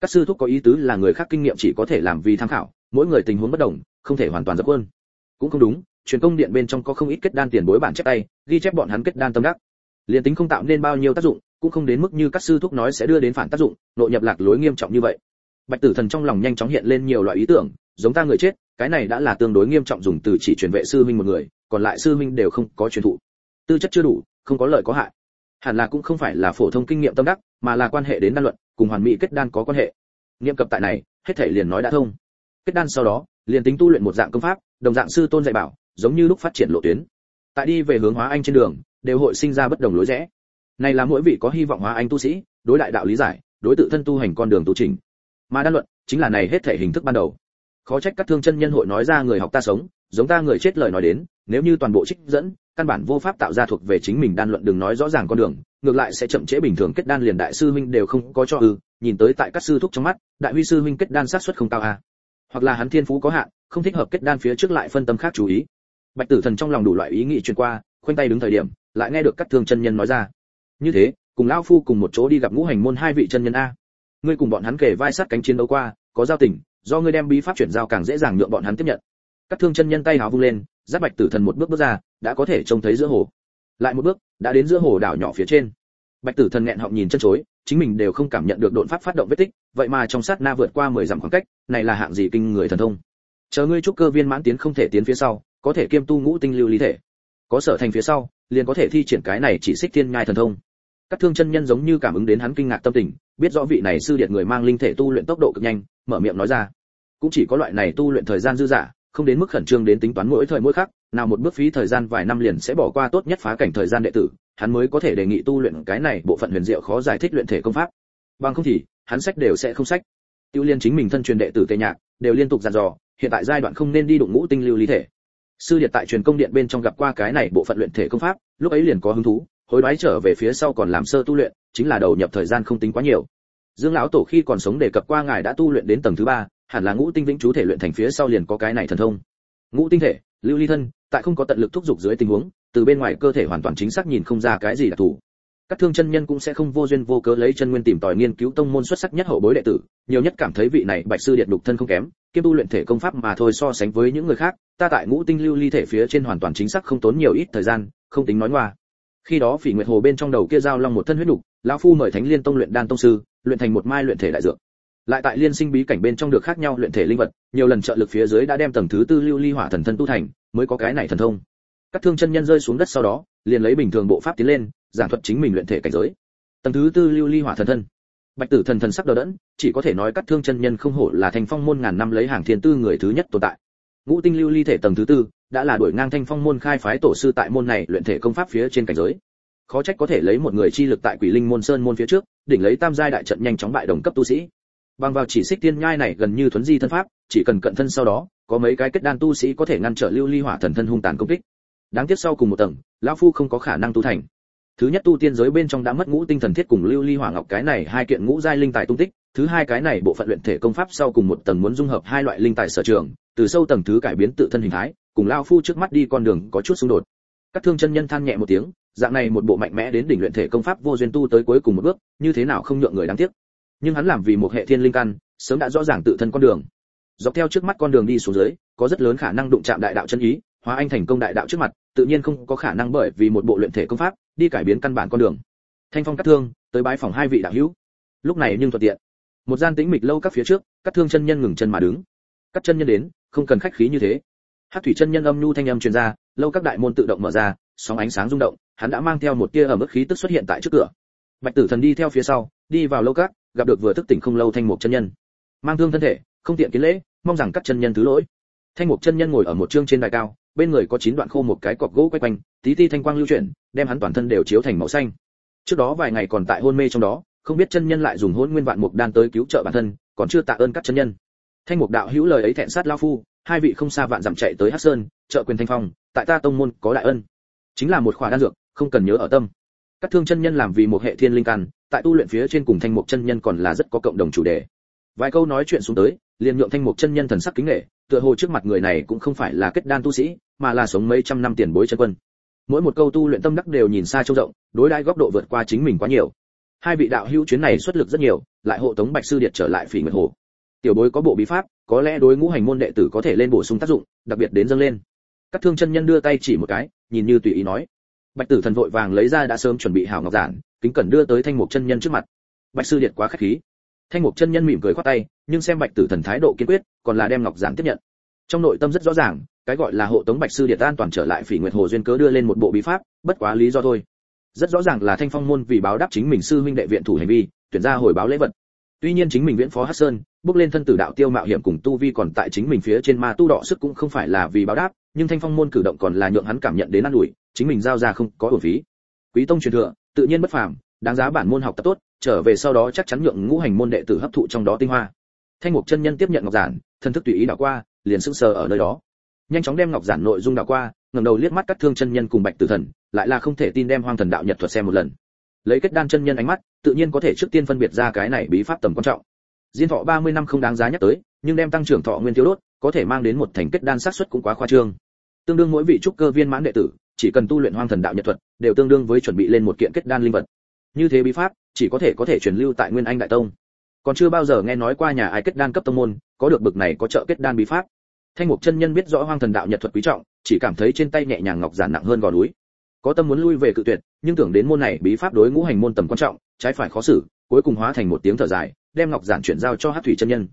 các sư thúc có ý tứ là người khác kinh nghiệm chỉ có thể làm vì tham khảo, mỗi người tình huống bất đồng, không thể hoàn toàn dập quân cũng không đúng, truyền công điện bên trong có không ít kết đan tiền bối bản chép tay, ghi chép bọn hắn kết đan tâm đắc. Liền tính không tạo nên bao nhiêu tác dụng, cũng không đến mức như các sư thúc nói sẽ đưa đến phản tác dụng, nội nhập lạc lối nghiêm trọng như vậy. Bạch tử thần trong lòng nhanh chóng hiện lên nhiều loại ý tưởng, giống ta người chết, cái này đã là tương đối nghiêm trọng dùng từ chỉ truyền vệ sư minh một người, còn lại sư minh đều không có truyền thụ. Tư chất chưa đủ, không có lợi có hại hẳn là cũng không phải là phổ thông kinh nghiệm tâm đắc, mà là quan hệ đến đan luận, cùng hoàn mỹ kết đan có quan hệ. Nghiệm cập tại này, hết thể liền nói đã thông. Kết đan sau đó, liền tính tu luyện một dạng công pháp, đồng dạng sư tôn dạy bảo, giống như lúc phát triển lộ tuyến. Tại đi về hướng hóa anh trên đường, đều hội sinh ra bất đồng lối rẽ. Này là mỗi vị có hy vọng hóa anh tu sĩ, đối đại đạo lý giải, đối tự thân tu hành con đường tu trình. Mà đan luận, chính là này hết thể hình thức ban đầu. Khó trách các thương chân nhân hội nói ra người học ta sống, giống ta người chết lời nói đến nếu như toàn bộ trích dẫn, căn bản vô pháp tạo ra thuộc về chính mình đan luận đừng nói rõ ràng con đường, ngược lại sẽ chậm trễ bình thường kết đan liền đại sư huynh đều không có cho ư, nhìn tới tại các sư thúc trong mắt, đại huy sư huynh kết đan sát suất không cao à hoặc là hắn thiên phú có hạn, không thích hợp kết đan phía trước lại phân tâm khác chú ý. Bạch tử thần trong lòng đủ loại ý nghĩ truyền qua, khoanh tay đứng thời điểm, lại nghe được các thương chân nhân nói ra. Như thế, cùng lão phu cùng một chỗ đi gặp ngũ hành môn hai vị chân nhân a. Ngươi cùng bọn hắn kể vai sát cánh chiến đấu qua, có giao tình, do ngươi đem bí pháp chuyển giao càng dễ dàng nhượng bọn hắn tiếp nhận các thương chân nhân tay háo vung lên, giáp bạch tử thần một bước bước ra, đã có thể trông thấy giữa hồ. Lại một bước, đã đến giữa hồ đảo nhỏ phía trên. Bạch tử thần nghẹn họng nhìn chân chối, chính mình đều không cảm nhận được độn pháp phát động vết tích, vậy mà trong sát na vượt qua mười dặm khoảng cách, này là hạng gì kinh người thần thông? Chờ ngươi trúc cơ viên mãn tiến không thể tiến phía sau, có thể kiêm tu ngũ tinh lưu lý thể. Có sở thành phía sau, liền có thể thi triển cái này chỉ xích thiên nhai thần thông. Các thương chân nhân giống như cảm ứng đến hắn kinh ngạc tâm tình, biết rõ vị này sư điện người mang linh thể tu luyện tốc độ cực nhanh, mở miệng nói ra. Cũng chỉ có loại này tu luyện thời gian dư dả không đến mức khẩn trương đến tính toán mỗi thời mỗi khắc, nào một bước phí thời gian vài năm liền sẽ bỏ qua tốt nhất phá cảnh thời gian đệ tử, hắn mới có thể đề nghị tu luyện cái này bộ phận huyền diệu khó giải thích luyện thể công pháp. Bằng không thì, hắn sách đều sẽ không sách. Tiêu liên chính mình thân truyền đệ tử tề nhạc, đều liên tục dặn dò, hiện tại giai đoạn không nên đi đụng ngũ tinh lưu lý thể. Sư điệt tại truyền công điện bên trong gặp qua cái này bộ phận luyện thể công pháp, lúc ấy liền có hứng thú, hối đoái trở về phía sau còn làm sơ tu luyện, chính là đầu nhập thời gian không tính quá nhiều. Dương lão tổ khi còn sống đề cập qua ngài đã tu luyện đến tầng thứ ba hẳn là ngũ tinh vĩnh chú thể luyện thành phía sau liền có cái này thần thông. Ngũ tinh thể, lưu ly thân, tại không có tận lực thúc giục dưới tình huống, từ bên ngoài cơ thể hoàn toàn chính xác nhìn không ra cái gì đặc thù các thương chân nhân cũng sẽ không vô duyên vô cớ lấy chân nguyên tìm tòi nghiên cứu tông môn xuất sắc nhất hậu bối đệ tử, nhiều nhất cảm thấy vị này bạch sư điện đục thân không kém, kiêm tu luyện thể công pháp mà thôi so sánh với những người khác, ta tại ngũ tinh lưu ly thể phía trên hoàn toàn chính xác không tốn nhiều ít thời gian, không tính nói ngoa. Khi đó phỉ nguyệt hồ bên trong đầu kia giao long một thân huyết đục lão phu mời thánh liên tông luyện đan tông sư, luyện thành một mai luyện thể đại dược lại tại liên sinh bí cảnh bên trong được khác nhau luyện thể linh vật, nhiều lần trợ lực phía dưới đã đem tầng thứ tư lưu ly hỏa thần thân tu thành, mới có cái này thần thông. Các thương chân nhân rơi xuống đất sau đó, liền lấy bình thường bộ pháp tiến lên, giảng thuật chính mình luyện thể cảnh giới. Tầng thứ tư lưu ly hỏa thần thân. Bạch tử thần thần sắc đờ đẫn, chỉ có thể nói các thương chân nhân không hổ là thành phong môn ngàn năm lấy hàng thiên tư người thứ nhất tồn tại. Ngũ tinh lưu ly thể tầng thứ tư, đã là đuổi ngang thanh phong môn khai phái tổ sư tại môn này luyện thể công pháp phía trên cảnh giới. Khó trách có thể lấy một người chi lực tại quỷ linh môn sơn môn phía trước, đỉnh lấy tam giai đại trận nhanh chóng bại đồng cấp tu sĩ bằng vào chỉ xích tiên nhai này gần như thuấn di thân pháp, chỉ cần cận thân sau đó, có mấy cái kết đan tu sĩ có thể ngăn trở lưu ly hỏa thần thân hung tàn công kích. Đáng tiếc sau cùng một tầng, lão phu không có khả năng tu thành. Thứ nhất tu tiên giới bên trong đã mất ngũ tinh thần thiết cùng lưu ly hỏa ngọc, cái này hai kiện ngũ giai linh tài tung tích, thứ hai cái này bộ phận luyện thể công pháp sau cùng một tầng muốn dung hợp hai loại linh tài sở trường, từ sâu tầng thứ cải biến tự thân hình thái, cùng lão phu trước mắt đi con đường có chút xung đột. Các thương chân nhân than nhẹ một tiếng, dạng này một bộ mạnh mẽ đến đỉnh luyện thể công pháp vô duyên tu tới cuối cùng một bước, như thế nào không nhượng người đáng tiếc nhưng hắn làm vì một hệ thiên linh căn, sớm đã rõ ràng tự thân con đường. Dọc theo trước mắt con đường đi xuống dưới, có rất lớn khả năng đụng chạm đại đạo chân ý, hóa anh thành công đại đạo trước mặt, tự nhiên không có khả năng bởi vì một bộ luyện thể công pháp, đi cải biến căn bản con đường. Thanh phong cắt thương, tới bái phòng hai vị đạo hữu. Lúc này nhưng thuận tiện. Một gian tĩnh mịch lâu các phía trước, cắt thương chân nhân ngừng chân mà đứng. Cắt chân nhân đến, không cần khách khí như thế. Hát thủy chân nhân âm nhu thanh âm truyền ra, lâu các đại môn tự động mở ra, sóng ánh sáng rung động, hắn đã mang theo một tia ở mức khí tức xuất hiện tại trước cửa. Bạch tử thần đi theo phía sau, đi vào lâu các gặp được vừa thức tỉnh không lâu thanh mục chân nhân. Mang thương thân thể, không tiện kiến lễ, mong rằng các chân nhân thứ lỗi. Thanh mục chân nhân ngồi ở một trương trên đài cao, bên người có chín đoạn khô một cái cọc gỗ quay quanh, tí ti thanh quang lưu chuyển, đem hắn toàn thân đều chiếu thành màu xanh. Trước đó vài ngày còn tại hôn mê trong đó, không biết chân nhân lại dùng hôn nguyên vạn mục đan tới cứu trợ bản thân, còn chưa tạ ơn các chân nhân. Thanh mục đạo hữu lời ấy thẹn sát lao phu, hai vị không xa vạn dặm chạy tới hắc sơn, trợ quyền thanh phong, tại ta tông môn có đại ân. Chính là một khỏa đan dược, không cần nhớ ở tâm. Các thương chân nhân làm vì một hệ thiên linh căn tại tu luyện phía trên cùng thanh mục chân nhân còn là rất có cộng đồng chủ đề. Vài câu nói chuyện xuống tới, liền nhượng thanh mục chân nhân thần sắc kính nghệ tựa hồ trước mặt người này cũng không phải là kết đan tu sĩ, mà là sống mấy trăm năm tiền bối chân quân. Mỗi một câu tu luyện tâm đắc đều nhìn xa trông rộng, đối đãi góc độ vượt qua chính mình quá nhiều. Hai vị đạo hữu chuyến này xuất lực rất nhiều, lại hộ tống bạch sư điệt trở lại phỉ nguyệt hồ. Tiểu bối có bộ bí pháp, có lẽ đối ngũ hành môn đệ tử có thể lên bổ sung tác dụng, đặc biệt đến dâng lên. Các thương chân nhân đưa tay chỉ một cái, nhìn như tùy ý nói bạch tử thần vội vàng lấy ra đã sớm chuẩn bị hảo ngọc giản, kính cẩn đưa tới thanh mục chân nhân trước mặt. Bạch sư điệt quá khách khí. Thanh mục chân nhân mỉm cười khoát tay, nhưng xem bạch tử thần thái độ kiên quyết, còn là đem ngọc giản tiếp nhận. Trong nội tâm rất rõ ràng, cái gọi là hộ tống bạch sư điệt an toàn trở lại phỉ nguyệt hồ duyên cớ đưa lên một bộ bí pháp, bất quá lý do thôi. Rất rõ ràng là thanh phong môn vì báo đáp chính mình sư huynh đệ viện thủ hành vi, tuyển ra hồi báo lễ vật tuy nhiên chính mình viễn phó hắc sơn, bước lên thân tử đạo tiêu mạo hiểm cùng tu vi còn tại chính mình phía trên ma tu đọ sức cũng không phải là vì báo đáp, nhưng thanh phong môn cử động còn là nhượng hắn cảm nhận đến an ủi, chính mình giao ra không có uổng phí. Quý tông truyền thừa, tự nhiên bất phàm, đáng giá bản môn học tập tốt, trở về sau đó chắc chắn nhượng ngũ hành môn đệ tử hấp thụ trong đó tinh hoa. Thanh mục chân nhân tiếp nhận ngọc giản, thân thức tùy ý đảo qua, liền sững sờ ở nơi đó. Nhanh chóng đem ngọc giản nội dung đảo qua, ngẩng đầu liếc mắt các thương chân nhân cùng bạch tử thần, lại là không thể tin đem hoang thần đạo nhật thuật xem một lần. Lấy kết đan chân nhân ánh mắt tự nhiên có thể trước tiên phân biệt ra cái này bí pháp tầm quan trọng. Diên thọ 30 năm không đáng giá nhắc tới, nhưng đem tăng trưởng thọ nguyên thiếu đốt, có thể mang đến một thành kết đan xác suất cũng quá khoa trương. Tương đương mỗi vị trúc cơ viên mãn đệ tử, chỉ cần tu luyện hoang thần đạo nhật thuật, đều tương đương với chuẩn bị lên một kiện kết đan linh vật. Như thế bí pháp, chỉ có thể có thể truyền lưu tại nguyên anh đại tông. Còn chưa bao giờ nghe nói qua nhà ai kết đan cấp tông môn, có được bực này có trợ kết đan bí pháp. Thanh mục chân nhân biết rõ hoang thần đạo nhật thuật quý trọng, chỉ cảm thấy trên tay nhẹ nhàng ngọc giản nặng hơn gò núi. Có tâm muốn lui về cự tuyệt, nhưng tưởng đến môn này bí pháp đối ngũ hành môn tầm quan trọng trái phải khó xử, cuối cùng hóa thành một tiếng thở dài, đem ngọc giản chuyển giao cho hát thủy chân nhân.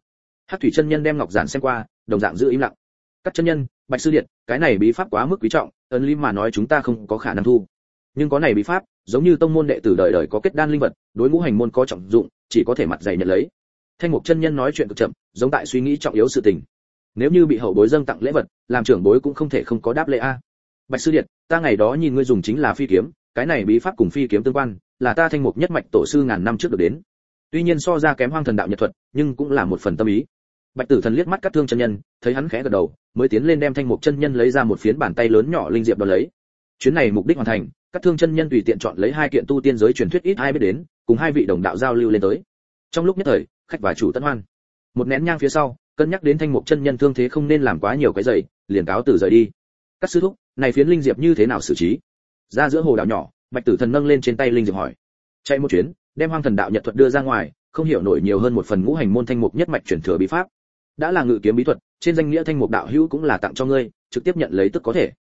Hát thủy chân nhân đem ngọc giản xem qua, đồng dạng giữ im lặng. Các chân nhân, bạch sư điện, cái này bí pháp quá mức quý trọng ấn lý mà nói chúng ta không có khả năng thu. Nhưng có này bí pháp, giống như tông môn đệ tử đời đời có kết đan linh vật, đối ngũ hành môn có trọng dụng, chỉ có thể mặt dày nhận lấy. Thanh mục chân nhân nói chuyện cực chậm, giống tại suy nghĩ trọng yếu sự tình. Nếu như bị hậu bối dâng tặng lễ vật, làm trưởng bối cũng không thể không có đáp lễ a. Bạch sư điện, ta ngày đó nhìn ngươi dùng chính là phi kiếm, cái này bí pháp cùng phi kiếm tương quan là ta thanh mục nhất mạch tổ sư ngàn năm trước được đến. Tuy nhiên so ra kém hoang thần đạo nhật thuật, nhưng cũng là một phần tâm ý. Bạch tử thần liếc mắt cắt thương chân nhân, thấy hắn khẽ gật đầu, mới tiến lên đem thanh mục chân nhân lấy ra một phiến bàn tay lớn nhỏ linh diệp đo lấy. Chuyến này mục đích hoàn thành, các thương chân nhân tùy tiện chọn lấy hai kiện tu tiên giới truyền thuyết ít ai biết đến, cùng hai vị đồng đạo giao lưu lên tới. Trong lúc nhất thời, khách và chủ tân hoan. Một nén nhang phía sau, cân nhắc đến thanh mục chân nhân thương thế không nên làm quá nhiều cái giày liền cáo từ rời đi. Các sư thúc, này phiến linh diệp như thế nào xử trí? Ra giữa hồ đảo nhỏ bạch tử thần nâng lên trên tay linh diệp hỏi, chạy một chuyến, đem hoang thần đạo nhật thuật đưa ra ngoài, không hiểu nổi nhiều hơn một phần ngũ hành môn thanh mục nhất mạch truyền thừa bí pháp. Đã là ngự kiếm bí thuật, trên danh nghĩa thanh mục đạo hữu cũng là tặng cho ngươi, trực tiếp nhận lấy tức có thể.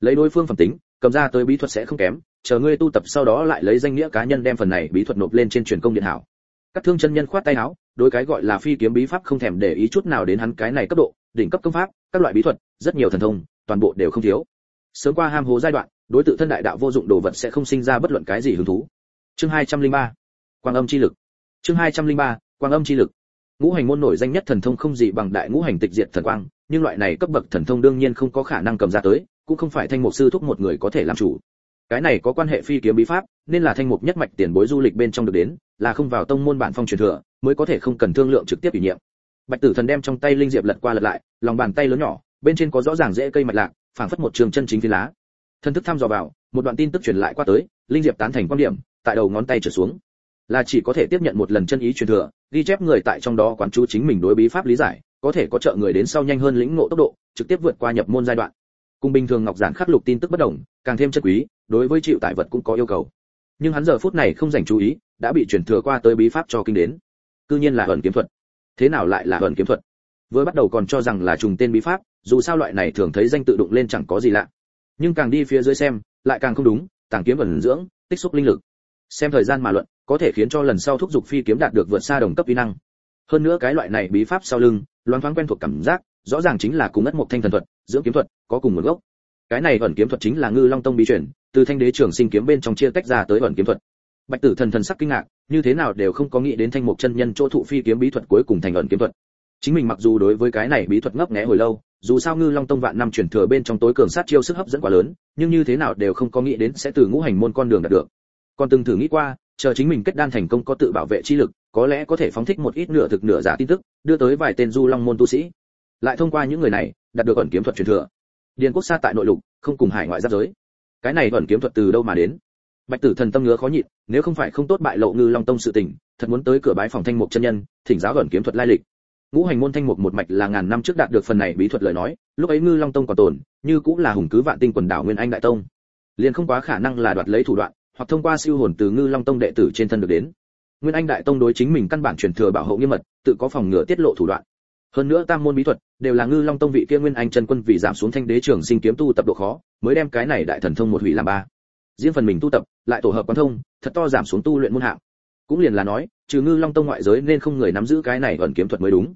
Lấy đối phương phẩm tính, cầm ra tới bí thuật sẽ không kém, chờ ngươi tu tập sau đó lại lấy danh nghĩa cá nhân đem phần này bí thuật nộp lên trên truyền công điện hảo. Các thương chân nhân khoát tay áo, đối cái gọi là phi kiếm bí pháp không thèm để ý chút nào đến hắn cái này cấp độ, đỉnh cấp công pháp, các loại bí thuật, rất nhiều thần thông, toàn bộ đều không thiếu. Sớm qua ham hố giai đoạn đối tự thân đại đạo vô dụng đồ vật sẽ không sinh ra bất luận cái gì hứng thú. Chương 203 quang âm chi lực. Chương 203 quang âm chi lực. Ngũ hành môn nổi danh nhất thần thông không gì bằng đại ngũ hành tịch diệt thần quang, nhưng loại này cấp bậc thần thông đương nhiên không có khả năng cầm ra tới, cũng không phải thanh mục sư thúc một người có thể làm chủ. Cái này có quan hệ phi kiếm bí pháp, nên là thanh mục nhất mạch tiền bối du lịch bên trong được đến, là không vào tông môn bản phong truyền thừa, mới có thể không cần thương lượng trực tiếp ủy nhiệm. Bạch tử thần đem trong tay linh diệp lật qua lật lại, lòng bàn tay lớn nhỏ, bên trên có rõ ràng dễ cây mạch lạc, phảng phất một trường chân chính phi lá thân thức thăm dò vào, một đoạn tin tức truyền lại qua tới, linh diệp tán thành quan điểm, tại đầu ngón tay trở xuống. Là chỉ có thể tiếp nhận một lần chân ý truyền thừa, ghi chép người tại trong đó quán chú chính mình đối bí pháp lý giải, có thể có trợ người đến sau nhanh hơn lĩnh ngộ tốc độ, trực tiếp vượt qua nhập môn giai đoạn. Cùng bình thường ngọc giản khắc lục tin tức bất đồng, càng thêm chất quý, đối với chịu tại vật cũng có yêu cầu. Nhưng hắn giờ phút này không dành chú ý, đã bị truyền thừa qua tới bí pháp cho kinh đến. Cư nhiên là ẩn kiếm thuật. Thế nào lại là ẩn kiếm thuật? Vừa bắt đầu còn cho rằng là trùng tên bí pháp, dù sao loại này thường thấy danh tự đụng lên chẳng có gì lạ nhưng càng đi phía dưới xem, lại càng không đúng, tàng kiếm ẩn dưỡng, tích xúc linh lực. Xem thời gian mà luận, có thể khiến cho lần sau thúc dục phi kiếm đạt được vượt xa đồng cấp vi năng. Hơn nữa cái loại này bí pháp sau lưng, loáng thoáng quen thuộc cảm giác, rõ ràng chính là cùng ất một thanh thần thuật, dưỡng kiếm thuật, có cùng nguồn gốc. Cái này ẩn kiếm thuật chính là ngư long tông bí truyền, từ thanh đế trường sinh kiếm bên trong chia tách ra tới ẩn kiếm thuật. Bạch tử thần thần sắc kinh ngạc, như thế nào đều không có nghĩ đến thanh mục chân nhân chỗ thụ phi kiếm bí thuật cuối cùng thành ẩn kiếm thuật. Chính mình mặc dù đối với cái này bí thuật ngấp nghé hồi lâu dù sao ngư long tông vạn năm chuyển thừa bên trong tối cường sát chiêu sức hấp dẫn quá lớn, nhưng như thế nào đều không có nghĩ đến sẽ từ ngũ hành môn con đường đạt được. Còn từng thử nghĩ qua, chờ chính mình kết đan thành công có tự bảo vệ chi lực, có lẽ có thể phóng thích một ít nửa thực nửa giả tin tức, đưa tới vài tên du long môn tu sĩ. Lại thông qua những người này, đạt được ẩn kiếm thuật truyền thừa. Điền quốc xa tại nội lục, không cùng hải ngoại giáp giới. Cái này ẩn kiếm thuật từ đâu mà đến? Bạch tử thần tâm ngứa khó nhịn, nếu không phải không tốt bại lộ ngư long tông sự tình, thật muốn tới cửa bái phòng thanh mục chân nhân, thỉnh giáo ẩn kiếm thuật lai lịch ngũ hành môn thanh mục một mạch là ngàn năm trước đạt được phần này bí thuật lời nói, lúc ấy ngư long tông còn tồn, như cũng là hùng cứ vạn tinh quần đảo nguyên anh đại tông. Liền không quá khả năng là đoạt lấy thủ đoạn, hoặc thông qua siêu hồn từ ngư long tông đệ tử trên thân được đến. Nguyên anh đại tông đối chính mình căn bản truyền thừa bảo hộ nghiêm mật, tự có phòng ngừa tiết lộ thủ đoạn. Hơn nữa tam môn bí thuật, đều là ngư long tông vị kia nguyên anh chân quân vì giảm xuống thanh đế trường sinh kiếm tu tập độ khó, mới đem cái này đại thần thông một hủy làm ba. Riêng phần mình tu tập, lại tổ hợp quan thông, thật to giảm xuống tu luyện môn hạng cũng liền là nói, trừ ngư long tông ngoại giới nên không người nắm giữ cái này ẩn kiếm thuật mới đúng.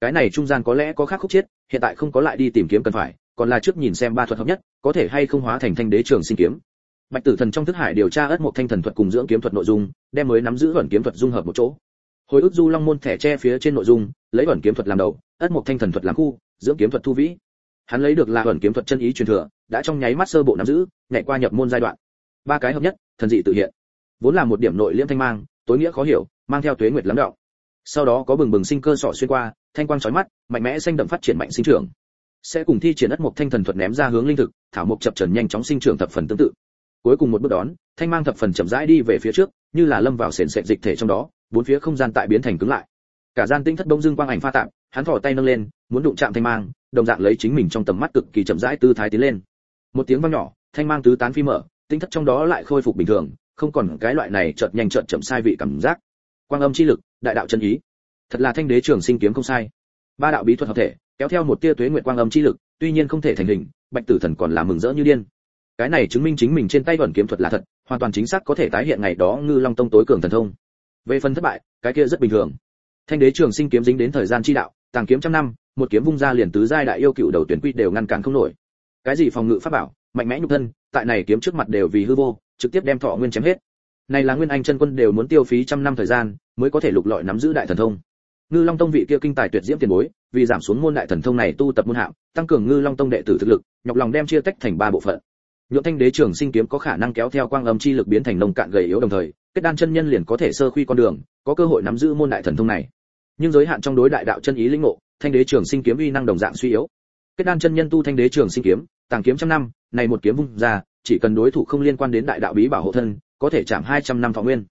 Cái này trung gian có lẽ có khác khúc chết, hiện tại không có lại đi tìm kiếm cần phải, còn là trước nhìn xem ba thuật hợp nhất, có thể hay không hóa thành thanh đế trường sinh kiếm. Bạch tử thần trong thức hải điều tra ất một thanh thần thuật cùng dưỡng kiếm thuật nội dung, đem mới nắm giữ ẩn kiếm thuật dung hợp một chỗ. Hồi ức du long môn thẻ tre phía trên nội dung, lấy ẩn kiếm thuật làm đầu ất một thanh thần thuật làm khu, dưỡng kiếm thuật thu vĩ. Hắn lấy được là ẩn kiếm thuật chân ý truyền thừa, đã trong nháy mắt sơ bộ nắm giữ, nhảy qua nhập môn giai đoạn. Ba cái hợp nhất, thần dị tự hiện. Vốn là một điểm nội liễm thanh mang tối nghĩa khó hiểu, mang theo tuế nguyệt lắm đạo sau đó có bừng bừng sinh cơ sọ xuyên qua, thanh quang chói mắt, mạnh mẽ xanh đậm phát triển mạnh sinh trưởng. Sẽ cùng thi triển ất mục thanh thần thuật ném ra hướng linh thực, thảo mục chập trần nhanh chóng sinh trưởng thập phần tương tự. Cuối cùng một bước đón, thanh mang thập phần chậm rãi đi về phía trước, như là lâm vào sền sệt dịch thể trong đó, bốn phía không gian tại biến thành cứng lại. Cả gian tinh thất đông dương quang ảnh pha tạm hắn thò tay nâng lên, muốn đụng chạm thanh mang, đồng dạng lấy chính mình trong tầm mắt cực kỳ chậm rãi tư thái tiến lên. Một tiếng vang nhỏ, thanh mang tứ tán phi mở, tinh thất trong đó lại khôi phục bình thường không còn cái loại này chợt nhanh chợt chậm sai vị cảm giác. Quang âm chi lực, đại đạo chân ý. Thật là thanh đế trường sinh kiếm không sai. Ba đạo bí thuật hợp thể, kéo theo một tia tuế nguyệt quang âm chi lực, tuy nhiên không thể thành hình, bạch tử thần còn là mừng rỡ như điên. Cái này chứng minh chính mình trên tay vẫn kiếm thuật là thật, hoàn toàn chính xác có thể tái hiện ngày đó ngư long tông tối cường thần thông. Về phần thất bại, cái kia rất bình thường. Thanh đế trường sinh kiếm dính đến thời gian chi đạo, tàng kiếm trăm năm, một kiếm vung ra liền tứ giai đại yêu cựu đầu tuyển quy đều ngăn cản không nổi. Cái gì phòng ngự pháp bảo, mạnh mẽ nhục thân, tại này kiếm trước mặt đều vì hư vô trực tiếp đem thọ nguyên chém hết. Này là nguyên anh chân quân đều muốn tiêu phí trăm năm thời gian, mới có thể lục lọi nắm giữ đại thần thông. Ngư long tông vị kia kinh tài tuyệt diễm tiền bối, vì giảm xuống môn đại thần thông này tu tập môn hạng, tăng cường ngư long tông đệ tử thực lực, nhọc lòng đem chia tách thành ba bộ phận. Nhượng thanh đế trưởng sinh kiếm có khả năng kéo theo quang âm chi lực biến thành nông cạn gầy yếu đồng thời, kết đan chân nhân liền có thể sơ khuy con đường, có cơ hội nắm giữ môn đại thần thông này. Nhưng giới hạn trong đối đại đạo chân ý linh ngộ, thanh đế trưởng sinh kiếm uy năng đồng dạng suy yếu. Kết đan chân nhân tu thanh đế trưởng sinh kiếm, tàng kiếm trăm năm, này một kiếm vung ra chỉ cần đối thủ không liên quan đến đại đạo bí bảo hộ thân, có thể chạm 200 năm thọ nguyên.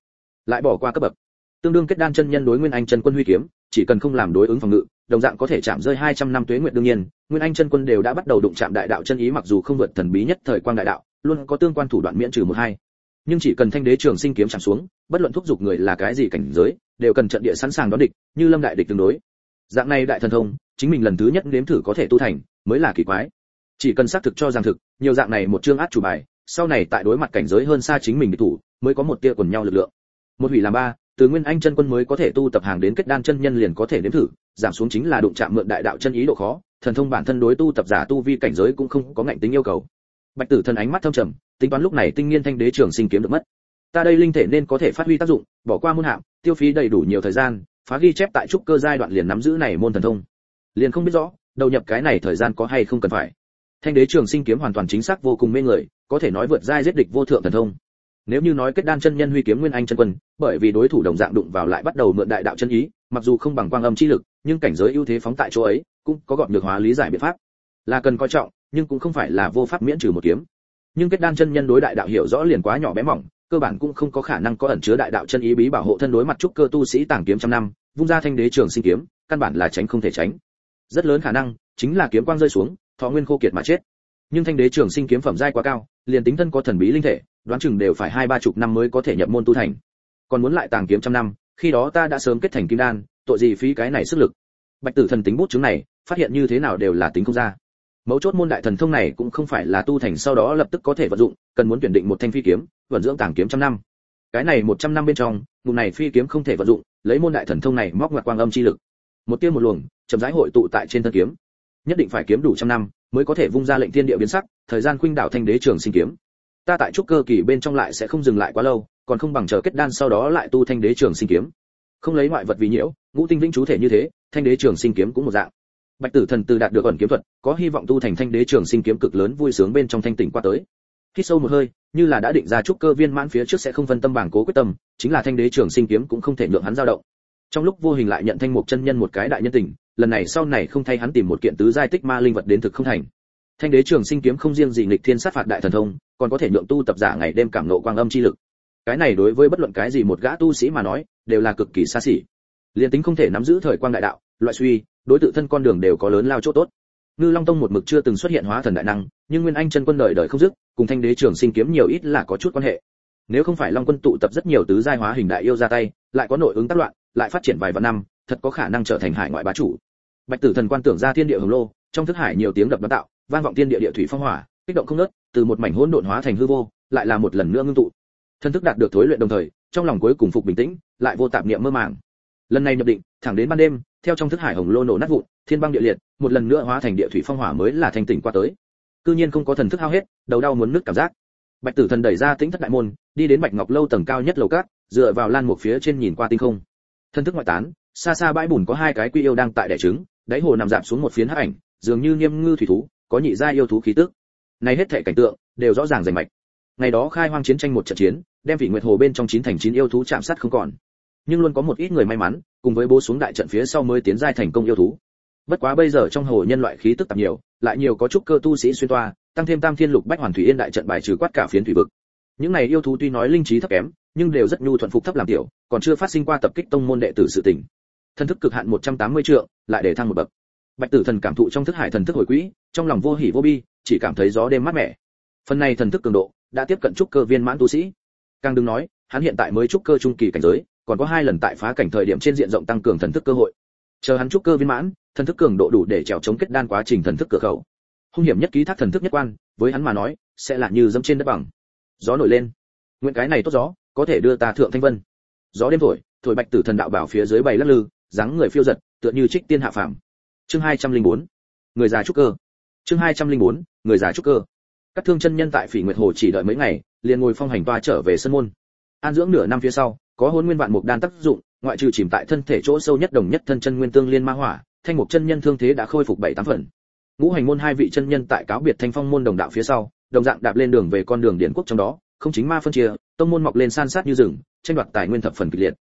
Lại bỏ qua cấp bậc. Tương đương kết đan chân nhân đối nguyên anh chân quân huy kiếm, chỉ cần không làm đối ứng phòng ngự, đồng dạng có thể chạm rơi 200 năm tuế nguyệt đương nhiên. Nguyên anh chân quân đều đã bắt đầu đụng chạm đại đạo chân ý mặc dù không vượt thần bí nhất thời quang đại đạo, luôn có tương quan thủ đoạn miễn trừ một hai. Nhưng chỉ cần thanh đế trường sinh kiếm chạm xuống, bất luận thúc giục người là cái gì cảnh giới, đều cần trận địa sẵn sàng đón địch, như lâm đại địch tương đối. Dạng này đại thần thông, chính mình lần thứ nhất nếm thử có thể tu thành, mới là kỳ quái chỉ cần xác thực cho rằng thực, nhiều dạng này một chương át chủ bài, sau này tại đối mặt cảnh giới hơn xa chính mình địch thủ, mới có một tia quần nhau lực lượng. Một hủy làm ba, từ nguyên anh chân quân mới có thể tu tập hàng đến kết đan chân nhân liền có thể nếm thử, giảm xuống chính là đụng chạm mượn đại đạo chân ý độ khó, thần thông bản thân đối tu tập giả tu vi cảnh giới cũng không có ngạnh tính yêu cầu. Bạch tử thần ánh mắt thâm trầm, tính toán lúc này tinh nghiên thanh đế trường sinh kiếm được mất. Ta đây linh thể nên có thể phát huy tác dụng, bỏ qua môn hạng tiêu phí đầy đủ nhiều thời gian, phá ghi chép tại trúc cơ giai đoạn liền nắm giữ này môn thần thông. Liền không biết rõ, đầu nhập cái này thời gian có hay không cần phải thanh đế trường sinh kiếm hoàn toàn chính xác vô cùng mê người, có thể nói vượt giai giết địch vô thượng thần thông. Nếu như nói kết đan chân nhân huy kiếm nguyên anh chân quân, bởi vì đối thủ đồng dạng đụng vào lại bắt đầu mượn đại đạo chân ý, mặc dù không bằng quang âm chi lực, nhưng cảnh giới ưu thế phóng tại chỗ ấy, cũng có gọn được hóa lý giải biện pháp. Là cần coi trọng, nhưng cũng không phải là vô pháp miễn trừ một kiếm. Nhưng kết đan chân nhân đối đại đạo hiểu rõ liền quá nhỏ bé mỏng, cơ bản cũng không có khả năng có ẩn chứa đại đạo chân ý bí bảo hộ thân đối mặt trúc cơ tu sĩ tàng kiếm trăm năm, vung ra thanh đế trường sinh kiếm, căn bản là tránh không thể tránh. Rất lớn khả năng, chính là kiếm quang rơi xuống thọ nguyên khô kiệt mà chết. Nhưng thanh đế trường sinh kiếm phẩm giai quá cao, liền tính thân có thần bí linh thể, đoán chừng đều phải hai ba chục năm mới có thể nhập môn tu thành. Còn muốn lại tàng kiếm trăm năm, khi đó ta đã sớm kết thành kim đan, tội gì phí cái này sức lực? Bạch tử thần tính bút chứng này, phát hiện như thế nào đều là tính không ra. Mấu chốt môn đại thần thông này cũng không phải là tu thành sau đó lập tức có thể vận dụng, cần muốn tuyển định một thanh phi kiếm, vận dưỡng tàng kiếm trăm năm. Cái này một trăm năm bên trong, ngụm này phi kiếm không thể vận dụng, lấy môn đại thần thông này móc ngoặt quang âm chi lực. Một tiêu một luồng, chậm rãi hội tụ tại trên thân kiếm nhất định phải kiếm đủ trăm năm mới có thể vung ra lệnh thiên địa biến sắc, thời gian khuynh đảo thanh đế trường sinh kiếm. Ta tại trúc cơ kỳ bên trong lại sẽ không dừng lại quá lâu, còn không bằng chờ kết đan sau đó lại tu thanh đế trường sinh kiếm. Không lấy ngoại vật vì nhiễu, ngũ tinh vĩnh chú thể như thế, thanh đế trường sinh kiếm cũng một dạng. Bạch tử thần từ đạt được ẩn kiếm thuật, có hy vọng tu thành thanh đế trường sinh kiếm cực lớn vui sướng bên trong thanh tỉnh qua tới. Khi sâu một hơi, như là đã định ra trúc cơ viên mãn phía trước sẽ không phân tâm bảng cố quyết tâm, chính là thanh đế trường sinh kiếm cũng không thể nhượng hắn dao động trong lúc vô hình lại nhận thanh mục chân nhân một cái đại nhân tình, lần này sau này không thay hắn tìm một kiện tứ giai tích ma linh vật đến thực không thành. Thanh đế trường sinh kiếm không riêng gì nghịch thiên sát phạt đại thần thông, còn có thể nhượng tu tập giả ngày đêm cảm nộ quang âm chi lực. Cái này đối với bất luận cái gì một gã tu sĩ mà nói, đều là cực kỳ xa xỉ. Liên tính không thể nắm giữ thời quang đại đạo, loại suy, đối tự thân con đường đều có lớn lao chỗ tốt. Ngư long tông một mực chưa từng xuất hiện hóa thần đại năng, nhưng nguyên anh chân quân đời đời không dứt, cùng thanh đế trường sinh kiếm nhiều ít là có chút quan hệ. Nếu không phải long quân tụ tập rất nhiều tứ giai hóa hình đại yêu ra tay, lại có nội ứng tác loạn lại phát triển vài vạn năm, thật có khả năng trở thành hải ngoại bá chủ. Bạch tử thần quan tưởng ra thiên địa hồng lô, trong thức hải nhiều tiếng đập đoán tạo, vang vọng thiên địa địa thủy phong hỏa, kích động không nớt từ một mảnh hỗn độn hóa thành hư vô, lại là một lần nữa ngưng tụ. Thân thức đạt được thối luyện đồng thời, trong lòng cuối cùng phục bình tĩnh, lại vô tạp niệm mơ màng. Lần này nhập định, thẳng đến ban đêm, theo trong thức hải hồng lô nổ nát vụn, thiên băng địa liệt, một lần nữa hóa thành địa thủy phong hỏa mới là thành tỉnh qua tới. Cư nhiên không có thần thức hao hết, đầu đau muốn nứt cảm giác. Bạch tử thần đẩy ra tĩnh thất đại môn, đi đến bạch ngọc lâu tầng cao nhất lầu cát, dựa vào lan một phía trên nhìn qua tinh không thân thức ngoại tán, xa xa bãi bùn có hai cái quy yêu đang tại đẻ trứng, đáy hồ nằm dạp xuống một phiến hắc ảnh, dường như nghiêm ngư thủy thú, có nhị gia yêu thú khí tức. Này hết thảy cảnh tượng, đều rõ ràng rành mạch. Ngày đó khai hoang chiến tranh một trận chiến, đem vị nguyệt hồ bên trong chín thành chín yêu thú chạm sát không còn. Nhưng luôn có một ít người may mắn, cùng với bố xuống đại trận phía sau mới tiến giai thành công yêu thú. Bất quá bây giờ trong hồ nhân loại khí tức tạp nhiều, lại nhiều có chút cơ tu sĩ xuyên toa, tăng thêm tam thiên lục bách hoàn thủy yên đại trận bài trừ quát cả phiến thủy vực. Những này yêu thú tuy nói linh trí thấp kém, nhưng đều rất nhu thuận phục thấp làm tiểu còn chưa phát sinh qua tập kích tông môn đệ tử sự tình. Thân thức cực hạn 180 trượng, lại để thăng một bậc. Bạch tử thần cảm thụ trong thức hải thần thức hồi quỹ, trong lòng vô hỉ vô bi, chỉ cảm thấy gió đêm mát mẻ. Phần này thần thức cường độ đã tiếp cận trúc cơ viên mãn tu sĩ. Càng đừng nói, hắn hiện tại mới trúc cơ trung kỳ cảnh giới, còn có hai lần tại phá cảnh thời điểm trên diện rộng tăng cường thần thức cơ hội. Chờ hắn trúc cơ viên mãn, thần thức cường độ đủ để trèo chống kết đan quá trình thần thức cửa khẩu. Hung hiểm nhất ký thác thần thức nhất quan, với hắn mà nói, sẽ là như dẫm trên đất bằng. Gió nổi lên. Nguyện cái này tốt gió, có thể đưa ta thượng thanh vân gió đêm thổi thổi bạch tử thần đạo bảo phía dưới bày lắc lư, dáng người phiêu giật, tựa như trích tiên hạ phàm. Chương 204 người già trúc cơ. Chương 204 người già trúc cơ. Các thương chân nhân tại phỉ nguyệt hồ chỉ đợi mấy ngày, liền ngồi phong hành toa trở về sân môn. An dưỡng nửa năm phía sau, có hôn nguyên vạn mục đan tác dụng, ngoại trừ chìm tại thân thể chỗ sâu nhất đồng nhất thân chân nguyên tương liên ma hỏa, thanh mục chân nhân thương thế đã khôi phục bảy tám phần. Ngũ hành môn hai vị chân nhân tại cáo biệt thanh phong môn đồng đạo phía sau, đồng dạng đạp lên đường về con đường điển quốc trong đó không chính ma phân chia, tông môn mọc lên san sát như rừng, tranh đoạt tài nguyên thập phần kịch liệt.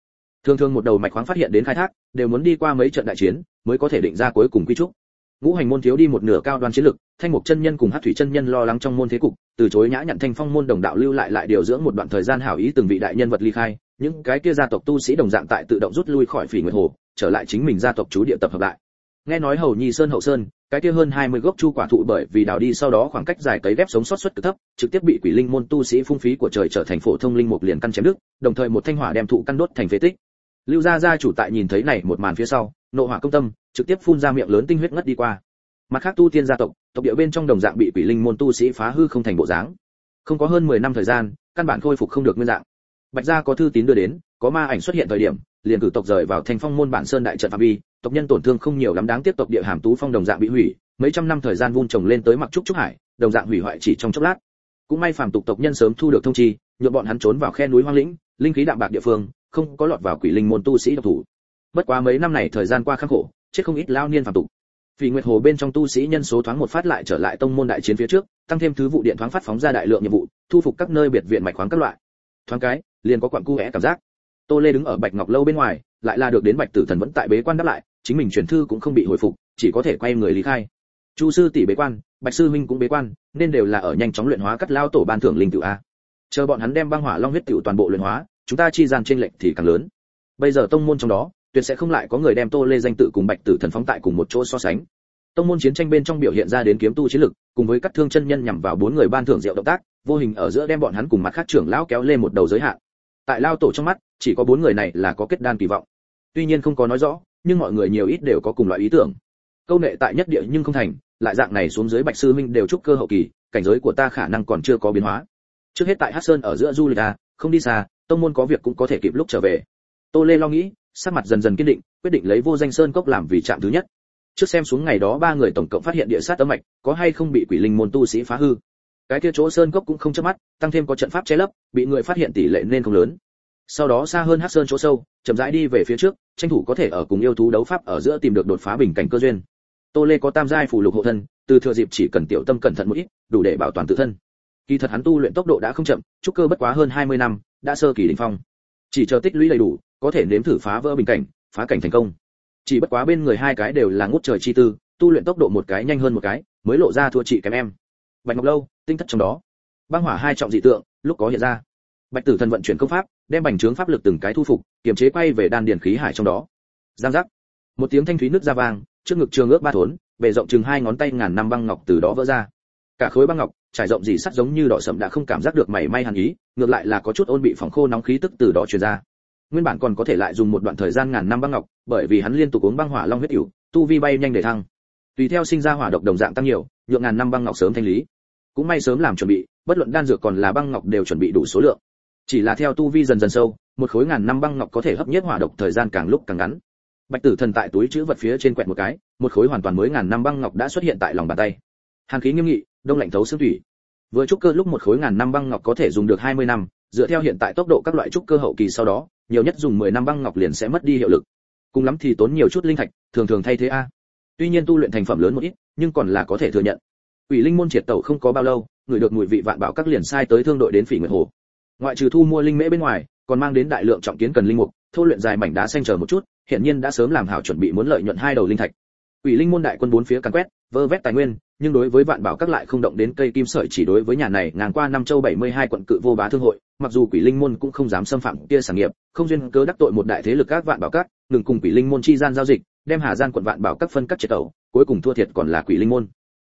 Thường thường một đầu mạch khoáng phát hiện đến khai thác, đều muốn đi qua mấy trận đại chiến mới có thể định ra cuối cùng quy trúc. Ngũ hành môn thiếu đi một nửa cao đoan chiến lực, thanh mục chân nhân cùng hát thủy chân nhân lo lắng trong môn thế cục, từ chối nhã nhận thanh phong môn đồng đạo lưu lại lại điều dưỡng một đoạn thời gian hảo ý từng vị đại nhân vật ly khai, những cái kia gia tộc tu sĩ đồng dạng tại tự động rút lui khỏi phỉ nguyệt hồ, trở lại chính mình gia tộc chú địa tập hợp lại nghe nói hầu nhi sơn hậu sơn, cái kia hơn 20 gốc chu quả thụ bởi vì đào đi sau đó khoảng cách dài cấy ghép sống sót suất cực thấp, trực tiếp bị quỷ linh môn tu sĩ phung phí của trời trở thành phổ thông linh mục liền căn chém đứt, đồng thời một thanh hỏa đem thụ căn đốt thành phế tích. Lưu gia gia chủ tại nhìn thấy này một màn phía sau, nộ hỏa công tâm, trực tiếp phun ra miệng lớn tinh huyết ngất đi qua. Mặt khác tu tiên gia tộc tộc địa bên trong đồng dạng bị quỷ linh môn tu sĩ phá hư không thành bộ dáng. Không có hơn 10 năm thời gian, căn bản khôi phục không được nguyên dạng. Bạch gia có thư tín đưa đến, có ma ảnh xuất hiện thời điểm, liền cử tộc rời vào thành phong môn bản sơn đại trận phạm vi tộc nhân tổn thương không nhiều lắm đáng tiếp tộc địa hàm tú phong đồng dạng bị hủy, mấy trăm năm thời gian vun trồng lên tới mặc trúc trúc hải, đồng dạng hủy hoại chỉ trong chốc lát. Cũng may phàm tục tộc nhân sớm thu được thông chi nhuộm bọn hắn trốn vào khe núi hoang lĩnh, linh khí đạm bạc địa phương, không có lọt vào quỷ linh môn tu sĩ độc thủ. Bất quá mấy năm này thời gian qua khắc khổ, chết không ít lao niên phàm tục. Vì nguyệt hồ bên trong tu sĩ nhân số thoáng một phát lại trở lại tông môn đại chiến phía trước, tăng thêm thứ vụ điện thoáng phát phóng ra đại lượng nhiệm vụ, thu phục các nơi biệt viện mạch khoáng các loại. Thoáng cái, liền có quặng cu é cảm giác. Tô lê đứng ở bạch ngọc lâu bên ngoài, lại là được đến bạch tử thần vẫn tại bế quan đáp lại chính mình chuyển thư cũng không bị hồi phục, chỉ có thể quay người lý khai. Chu sư tỷ bế quan, bạch sư huynh cũng bế quan, nên đều là ở nhanh chóng luyện hóa cắt lao tổ ban thưởng linh tự a. Chờ bọn hắn đem băng hỏa long huyết tiểu toàn bộ luyện hóa, chúng ta chi gian trên lệnh thì càng lớn. Bây giờ tông môn trong đó, tuyệt sẽ không lại có người đem tô lê danh tự cùng bạch tử thần phóng tại cùng một chỗ so sánh. Tông môn chiến tranh bên trong biểu hiện ra đến kiếm tu chiến lực, cùng với các thương chân nhân nhằm vào bốn người ban thưởng diệu động tác, vô hình ở giữa đem bọn hắn cùng mặt khác trưởng lão kéo lên một đầu giới hạn. Tại lao tổ trong mắt, chỉ có bốn người này là có kết đan kỳ vọng. Tuy nhiên không có nói rõ nhưng mọi người nhiều ít đều có cùng loại ý tưởng. Câu nệ tại nhất địa nhưng không thành, lại dạng này xuống dưới bạch sư minh đều chúc cơ hậu kỳ, cảnh giới của ta khả năng còn chưa có biến hóa. Trước hết tại hát sơn ở giữa du lịch à không đi xa, tông môn có việc cũng có thể kịp lúc trở về. Tô lê lo nghĩ, sắc mặt dần dần kiên định, quyết định lấy vô danh sơn cốc làm vì trạm thứ nhất. Trước xem xuống ngày đó ba người tổng cộng phát hiện địa sát tấm mạch, có hay không bị quỷ linh môn tu sĩ phá hư. Cái kia chỗ sơn cốc cũng không chớp mắt, tăng thêm có trận pháp che lấp, bị người phát hiện tỷ lệ nên không lớn. Sau đó xa hơn hát sơn chỗ sâu, chậm rãi đi về phía trước tranh thủ có thể ở cùng yêu thú đấu pháp ở giữa tìm được đột phá bình cảnh cơ duyên. Tô lê có tam giai phù lục hộ thân, từ thừa dịp chỉ cần tiểu tâm cẩn thận một ít, đủ để bảo toàn tự thân. Kỳ thật hắn tu luyện tốc độ đã không chậm, trúc cơ bất quá hơn 20 năm, đã sơ kỳ đỉnh phong. Chỉ chờ tích lũy đầy đủ, có thể nếm thử phá vỡ bình cảnh, phá cảnh thành công. Chỉ bất quá bên người hai cái đều là ngút trời chi tư, tu luyện tốc độ một cái nhanh hơn một cái, mới lộ ra thua chị kém em. Bạch ngọc lâu, tinh thất trong đó. Băng hỏa hai trọng dị tượng, lúc có hiện ra. Bạch tử thần vận chuyển công pháp đem bành trướng pháp lực từng cái thu phục, kiềm chế quay về đan điền khí hải trong đó. Giang giác. Một tiếng thanh thúy nước ra vang, trước ngực trường ước ba thốn, bề rộng chừng hai ngón tay ngàn năm băng ngọc từ đó vỡ ra. Cả khối băng ngọc, trải rộng dì sắt giống như đỏ sậm đã không cảm giác được mảy may hàn ý, ngược lại là có chút ôn bị phòng khô nóng khí tức từ đó truyền ra. Nguyên bản còn có thể lại dùng một đoạn thời gian ngàn năm băng ngọc, bởi vì hắn liên tục uống băng hỏa long huyết cửu, tu vi bay nhanh để thăng. Tùy theo sinh ra hỏa độc đồng dạng tăng nhiều, nhượng ngàn năm băng ngọc sớm thanh lý. Cũng may sớm làm chuẩn bị, bất luận đan dược còn là băng ngọc đều chuẩn bị đủ số lượng chỉ là theo tu vi dần dần sâu, một khối ngàn năm băng ngọc có thể hấp nhất hỏa độc thời gian càng lúc càng ngắn. Bạch tử thần tại túi chữ vật phía trên quẹt một cái, một khối hoàn toàn mới ngàn năm băng ngọc đã xuất hiện tại lòng bàn tay. Hàn khí nghiêm nghị, đông lạnh thấu xương thủy. Vừa trúc cơ lúc một khối ngàn năm băng ngọc có thể dùng được 20 năm, dựa theo hiện tại tốc độ các loại trúc cơ hậu kỳ sau đó, nhiều nhất dùng 10 năm băng ngọc liền sẽ mất đi hiệu lực. Cùng lắm thì tốn nhiều chút linh thạch, thường thường thay thế a. Tuy nhiên tu luyện thành phẩm lớn một ít, nhưng còn là có thể thừa nhận. Ủy linh môn triệt tẩu không có bao lâu, người được mùi vị vạn bảo các liền sai tới thương đội đến phỉ nguyệt hồ ngoại trừ thu mua linh mễ bên ngoài, còn mang đến đại lượng trọng kiến cần linh mục, thô luyện dài mảnh đá xanh chờ một chút hiện nhiên đã sớm làm hảo chuẩn bị muốn lợi nhuận hai đầu linh thạch. Quỷ linh môn đại quân bốn phía càn quét, vơ vét tài nguyên, nhưng đối với vạn bảo các lại không động đến cây kim sợi chỉ đối với nhà này ngang qua năm châu 72 quận cự vô bá thương hội, mặc dù quỷ linh môn cũng không dám xâm phạm kia sản nghiệp, không duyên cớ đắc tội một đại thế lực các vạn bảo các, ngừng cùng quỷ linh môn chi gian giao dịch, đem hà gian quận vạn bảo các phân cắt triệt tẩu, cuối cùng thua thiệt còn là quỷ linh môn.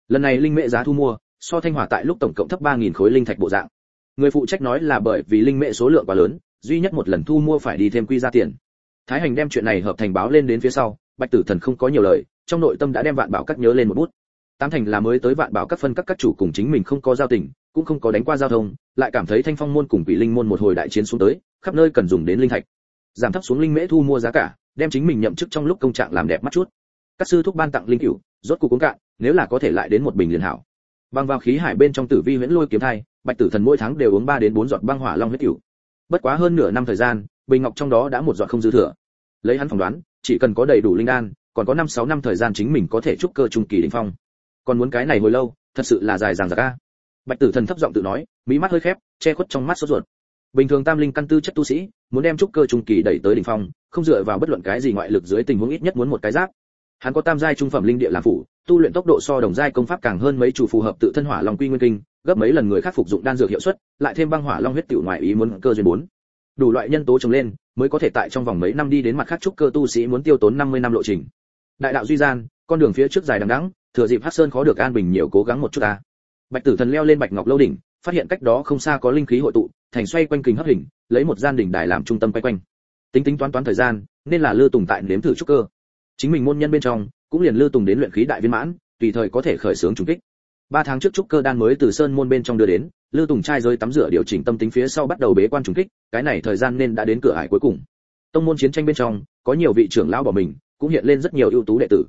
Lần này linh mễ giá thu mua, so thanh hòa tại lúc tổng cộng thấp 3.000 khối linh thạch bộ dạng người phụ trách nói là bởi vì linh mệ số lượng quá lớn, duy nhất một lần thu mua phải đi thêm quy ra tiền. Thái hành đem chuyện này hợp thành báo lên đến phía sau, bạch tử thần không có nhiều lời, trong nội tâm đã đem vạn bảo các nhớ lên một bút. Tám thành là mới tới vạn bảo các phân các các chủ cùng chính mình không có giao tình, cũng không có đánh qua giao thông, lại cảm thấy thanh phong môn cùng quỷ linh môn một hồi đại chiến xuống tới, khắp nơi cần dùng đến linh thạch. Giảm thấp xuống linh mễ thu mua giá cả, đem chính mình nhậm chức trong lúc công trạng làm đẹp mắt chút. Các sư thúc ban tặng linh cửu, rốt cuộc cũng cạn, nếu là có thể lại đến một bình liền hảo. Bằng vào khí hải bên trong tử vi huyễn lôi kiếm thai bạch tử thần mỗi tháng đều uống 3 đến 4 giọt băng hỏa long huyết cửu bất quá hơn nửa năm thời gian, bình ngọc trong đó đã một giọt không dư thừa. Lấy hắn phỏng đoán, chỉ cần có đầy đủ linh đan, còn có 5 6 năm thời gian chính mình có thể trúc cơ trung kỳ đỉnh phong. Còn muốn cái này hồi lâu, thật sự là dài dằng dặc a. Bạch tử thần thấp giọng tự nói, mí mắt hơi khép, che khuất trong mắt sốt ruột. Bình thường tam linh căn tư chất tu sĩ, muốn đem trúc cơ trung kỳ đẩy tới đỉnh phong, không dựa vào bất luận cái gì ngoại lực dưới tình huống ít nhất muốn một cái giáp. Hắn có tam giai trung phẩm linh địa làm phủ, tu luyện tốc độ so đồng giai công pháp càng hơn mấy chủ phù hợp tự thân hỏa long quy nguyên kinh gấp mấy lần người khác phục dụng đan dược hiệu suất, lại thêm băng hỏa long huyết tiểu ngoại ý muốn cơ duyên bốn. Đủ loại nhân tố trồng lên, mới có thể tại trong vòng mấy năm đi đến mặt khác trúc cơ tu sĩ muốn tiêu tốn 50 năm lộ trình. Đại đạo duy gian, con đường phía trước dài đằng đẵng, thừa dịp hắc sơn khó được an bình nhiều cố gắng một chút ta. Bạch tử thần leo lên bạch ngọc lâu đỉnh, phát hiện cách đó không xa có linh khí hội tụ, thành xoay quanh kính hấp hình, lấy một gian đỉnh đài làm trung tâm quay quanh. Tính tính toán toán thời gian, nên là lư tùng tại nếm thử trúc cơ. Chính mình môn nhân bên trong, cũng liền lư tùng đến luyện khí đại viên mãn, tùy thời có thể khởi xướng trùng kích ba tháng trước trúc cơ đan mới từ sơn môn bên trong đưa đến, lư tùng trai rơi tắm rửa điều chỉnh tâm tính phía sau bắt đầu bế quan trùng kích, cái này thời gian nên đã đến cửa ải cuối cùng. Tông môn chiến tranh bên trong, có nhiều vị trưởng lão bỏ mình, cũng hiện lên rất nhiều ưu tú đệ tử.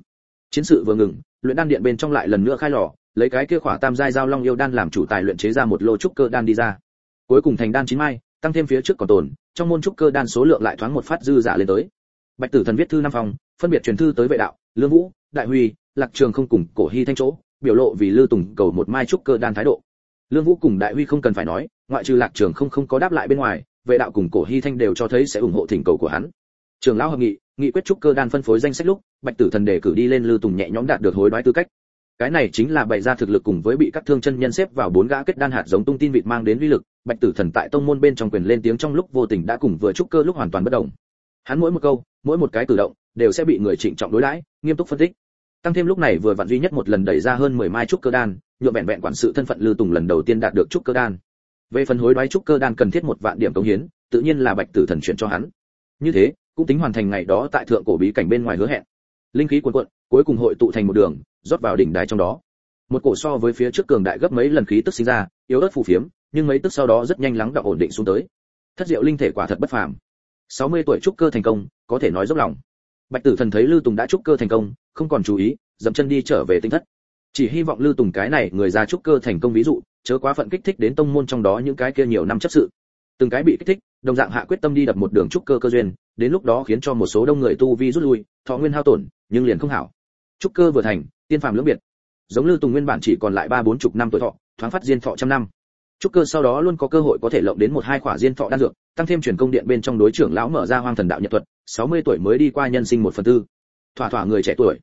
Chiến sự vừa ngừng, luyện đan điện bên trong lại lần nữa khai lò, lấy cái kia khỏa tam giai giao long yêu đan làm chủ tài luyện chế ra một lô trúc cơ đan đi ra. Cuối cùng thành đan chín mai, tăng thêm phía trước còn tồn, trong môn trúc cơ đan số lượng lại thoáng một phát dư giả lên tới. Bạch tử thần viết thư năm phòng, phân biệt truyền thư tới vệ đạo, lương vũ, đại huy, lạc trường không cùng cổ hy thanh chỗ biểu lộ vì lư tùng cầu một mai trúc cơ đan thái độ. Lương vũ cùng đại huy không cần phải nói, ngoại trừ lạc trường không không có đáp lại bên ngoài, vệ đạo cùng cổ hy thanh đều cho thấy sẽ ủng hộ thỉnh cầu của hắn. Trường lão hợp nghị nghị quyết trúc cơ đan phân phối danh sách lúc, bạch tử thần đề cử đi lên lư tùng nhẹ nhõm đạt được hối đoái tư cách. Cái này chính là bày ra thực lực cùng với bị các thương chân nhân xếp vào bốn gã kết đan hạt giống tung tin vịt mang đến uy lực, bạch tử thần tại tông môn bên trong quyền lên tiếng trong lúc vô tình đã cùng vừa trúc cơ lúc hoàn toàn bất động hắn mỗi một câu, mỗi một cái cử động, đều sẽ bị người trịnh trọng đối đãi, nghiêm túc phân tích tăng thêm lúc này vừa vặn duy nhất một lần đẩy ra hơn 10 mai trúc cơ đan nhựa vẹn vẹn quản sự thân phận lư tùng lần đầu tiên đạt được trúc cơ đan. Về phần hối đoái trúc cơ đan cần thiết một vạn điểm công hiến, tự nhiên là bạch tử thần chuyển cho hắn. Như thế, cũng tính hoàn thành ngày đó tại thượng cổ bí cảnh bên ngoài hứa hẹn. Linh khí cuồn cuộn, cuối cùng hội tụ thành một đường, rót vào đỉnh đài trong đó. Một cổ so với phía trước cường đại gấp mấy lần khí tức sinh ra, yếu ớt phù phiếm, nhưng mấy tức sau đó rất nhanh lắng đọng ổn định xuống tới. Thất diệu linh thể quả thật bất phàm. 60 tuổi trúc cơ thành công, có thể nói dốc lòng bạch tử thần thấy lưu tùng đã trúc cơ thành công, không còn chú ý, dậm chân đi trở về tinh thất. Chỉ hy vọng lưu tùng cái này người ra trúc cơ thành công ví dụ, chớ quá phận kích thích đến tông môn trong đó những cái kia nhiều năm chấp sự. Từng cái bị kích thích, đồng dạng hạ quyết tâm đi đập một đường trúc cơ cơ duyên, đến lúc đó khiến cho một số đông người tu vi rút lui, thọ nguyên hao tổn, nhưng liền không hảo. Trúc cơ vừa thành, tiên phàm lưỡng biệt. Giống lưu tùng nguyên bản chỉ còn lại ba bốn chục năm tuổi thọ, thoáng phát diên thọ trăm năm trúc cơ sau đó luôn có cơ hội có thể lộng đến một hai khỏa diên thọ đan dược, tăng thêm truyền công điện bên trong đối trưởng lão mở ra hoang thần đạo nhật thuật 60 tuổi mới đi qua nhân sinh một phần tư. Thỏa thỏa người trẻ tuổi.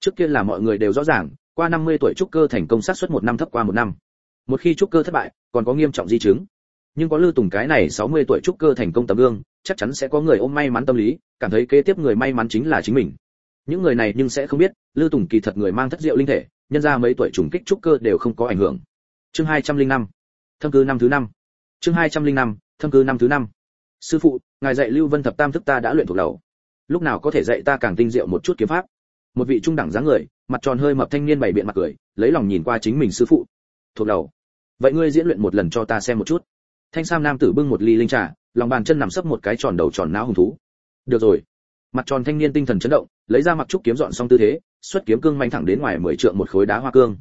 Trước kia là mọi người đều rõ ràng, qua 50 tuổi trúc cơ thành công sát suất một năm thấp qua một năm. Một khi trúc cơ thất bại, còn có nghiêm trọng di chứng. Nhưng có lưu tùng cái này 60 tuổi trúc cơ thành công tấm gương, chắc chắn sẽ có người ôm may mắn tâm lý, cảm thấy kế tiếp người may mắn chính là chính mình. Những người này nhưng sẽ không biết lưu tùng kỳ thật người mang thất diệu linh thể, nhân ra mấy tuổi trùng kích trúc cơ đều không có ảnh hưởng. Chương 205 thâm cư năm thứ năm. Chương 205 thâm cư năm thứ năm. Sư phụ, ngài dạy lưu vân thập tam thức ta đã luyện thuộc đầu. Lúc nào có thể dạy ta càng tinh diệu một chút kiếm pháp? Một vị trung đẳng dáng người, mặt tròn hơi mập thanh niên bày biện mặt cười, lấy lòng nhìn qua chính mình sư phụ. Thuộc đầu. Vậy ngươi diễn luyện một lần cho ta xem một chút. Thanh sam nam tử bưng một ly linh trà, lòng bàn chân nằm sấp một cái tròn đầu tròn não hùng thú. Được rồi. Mặt tròn thanh niên tinh thần chấn động, lấy ra mặc trúc kiếm dọn xong tư thế, xuất kiếm cương manh thẳng đến ngoài mười trượng một khối đá hoa cương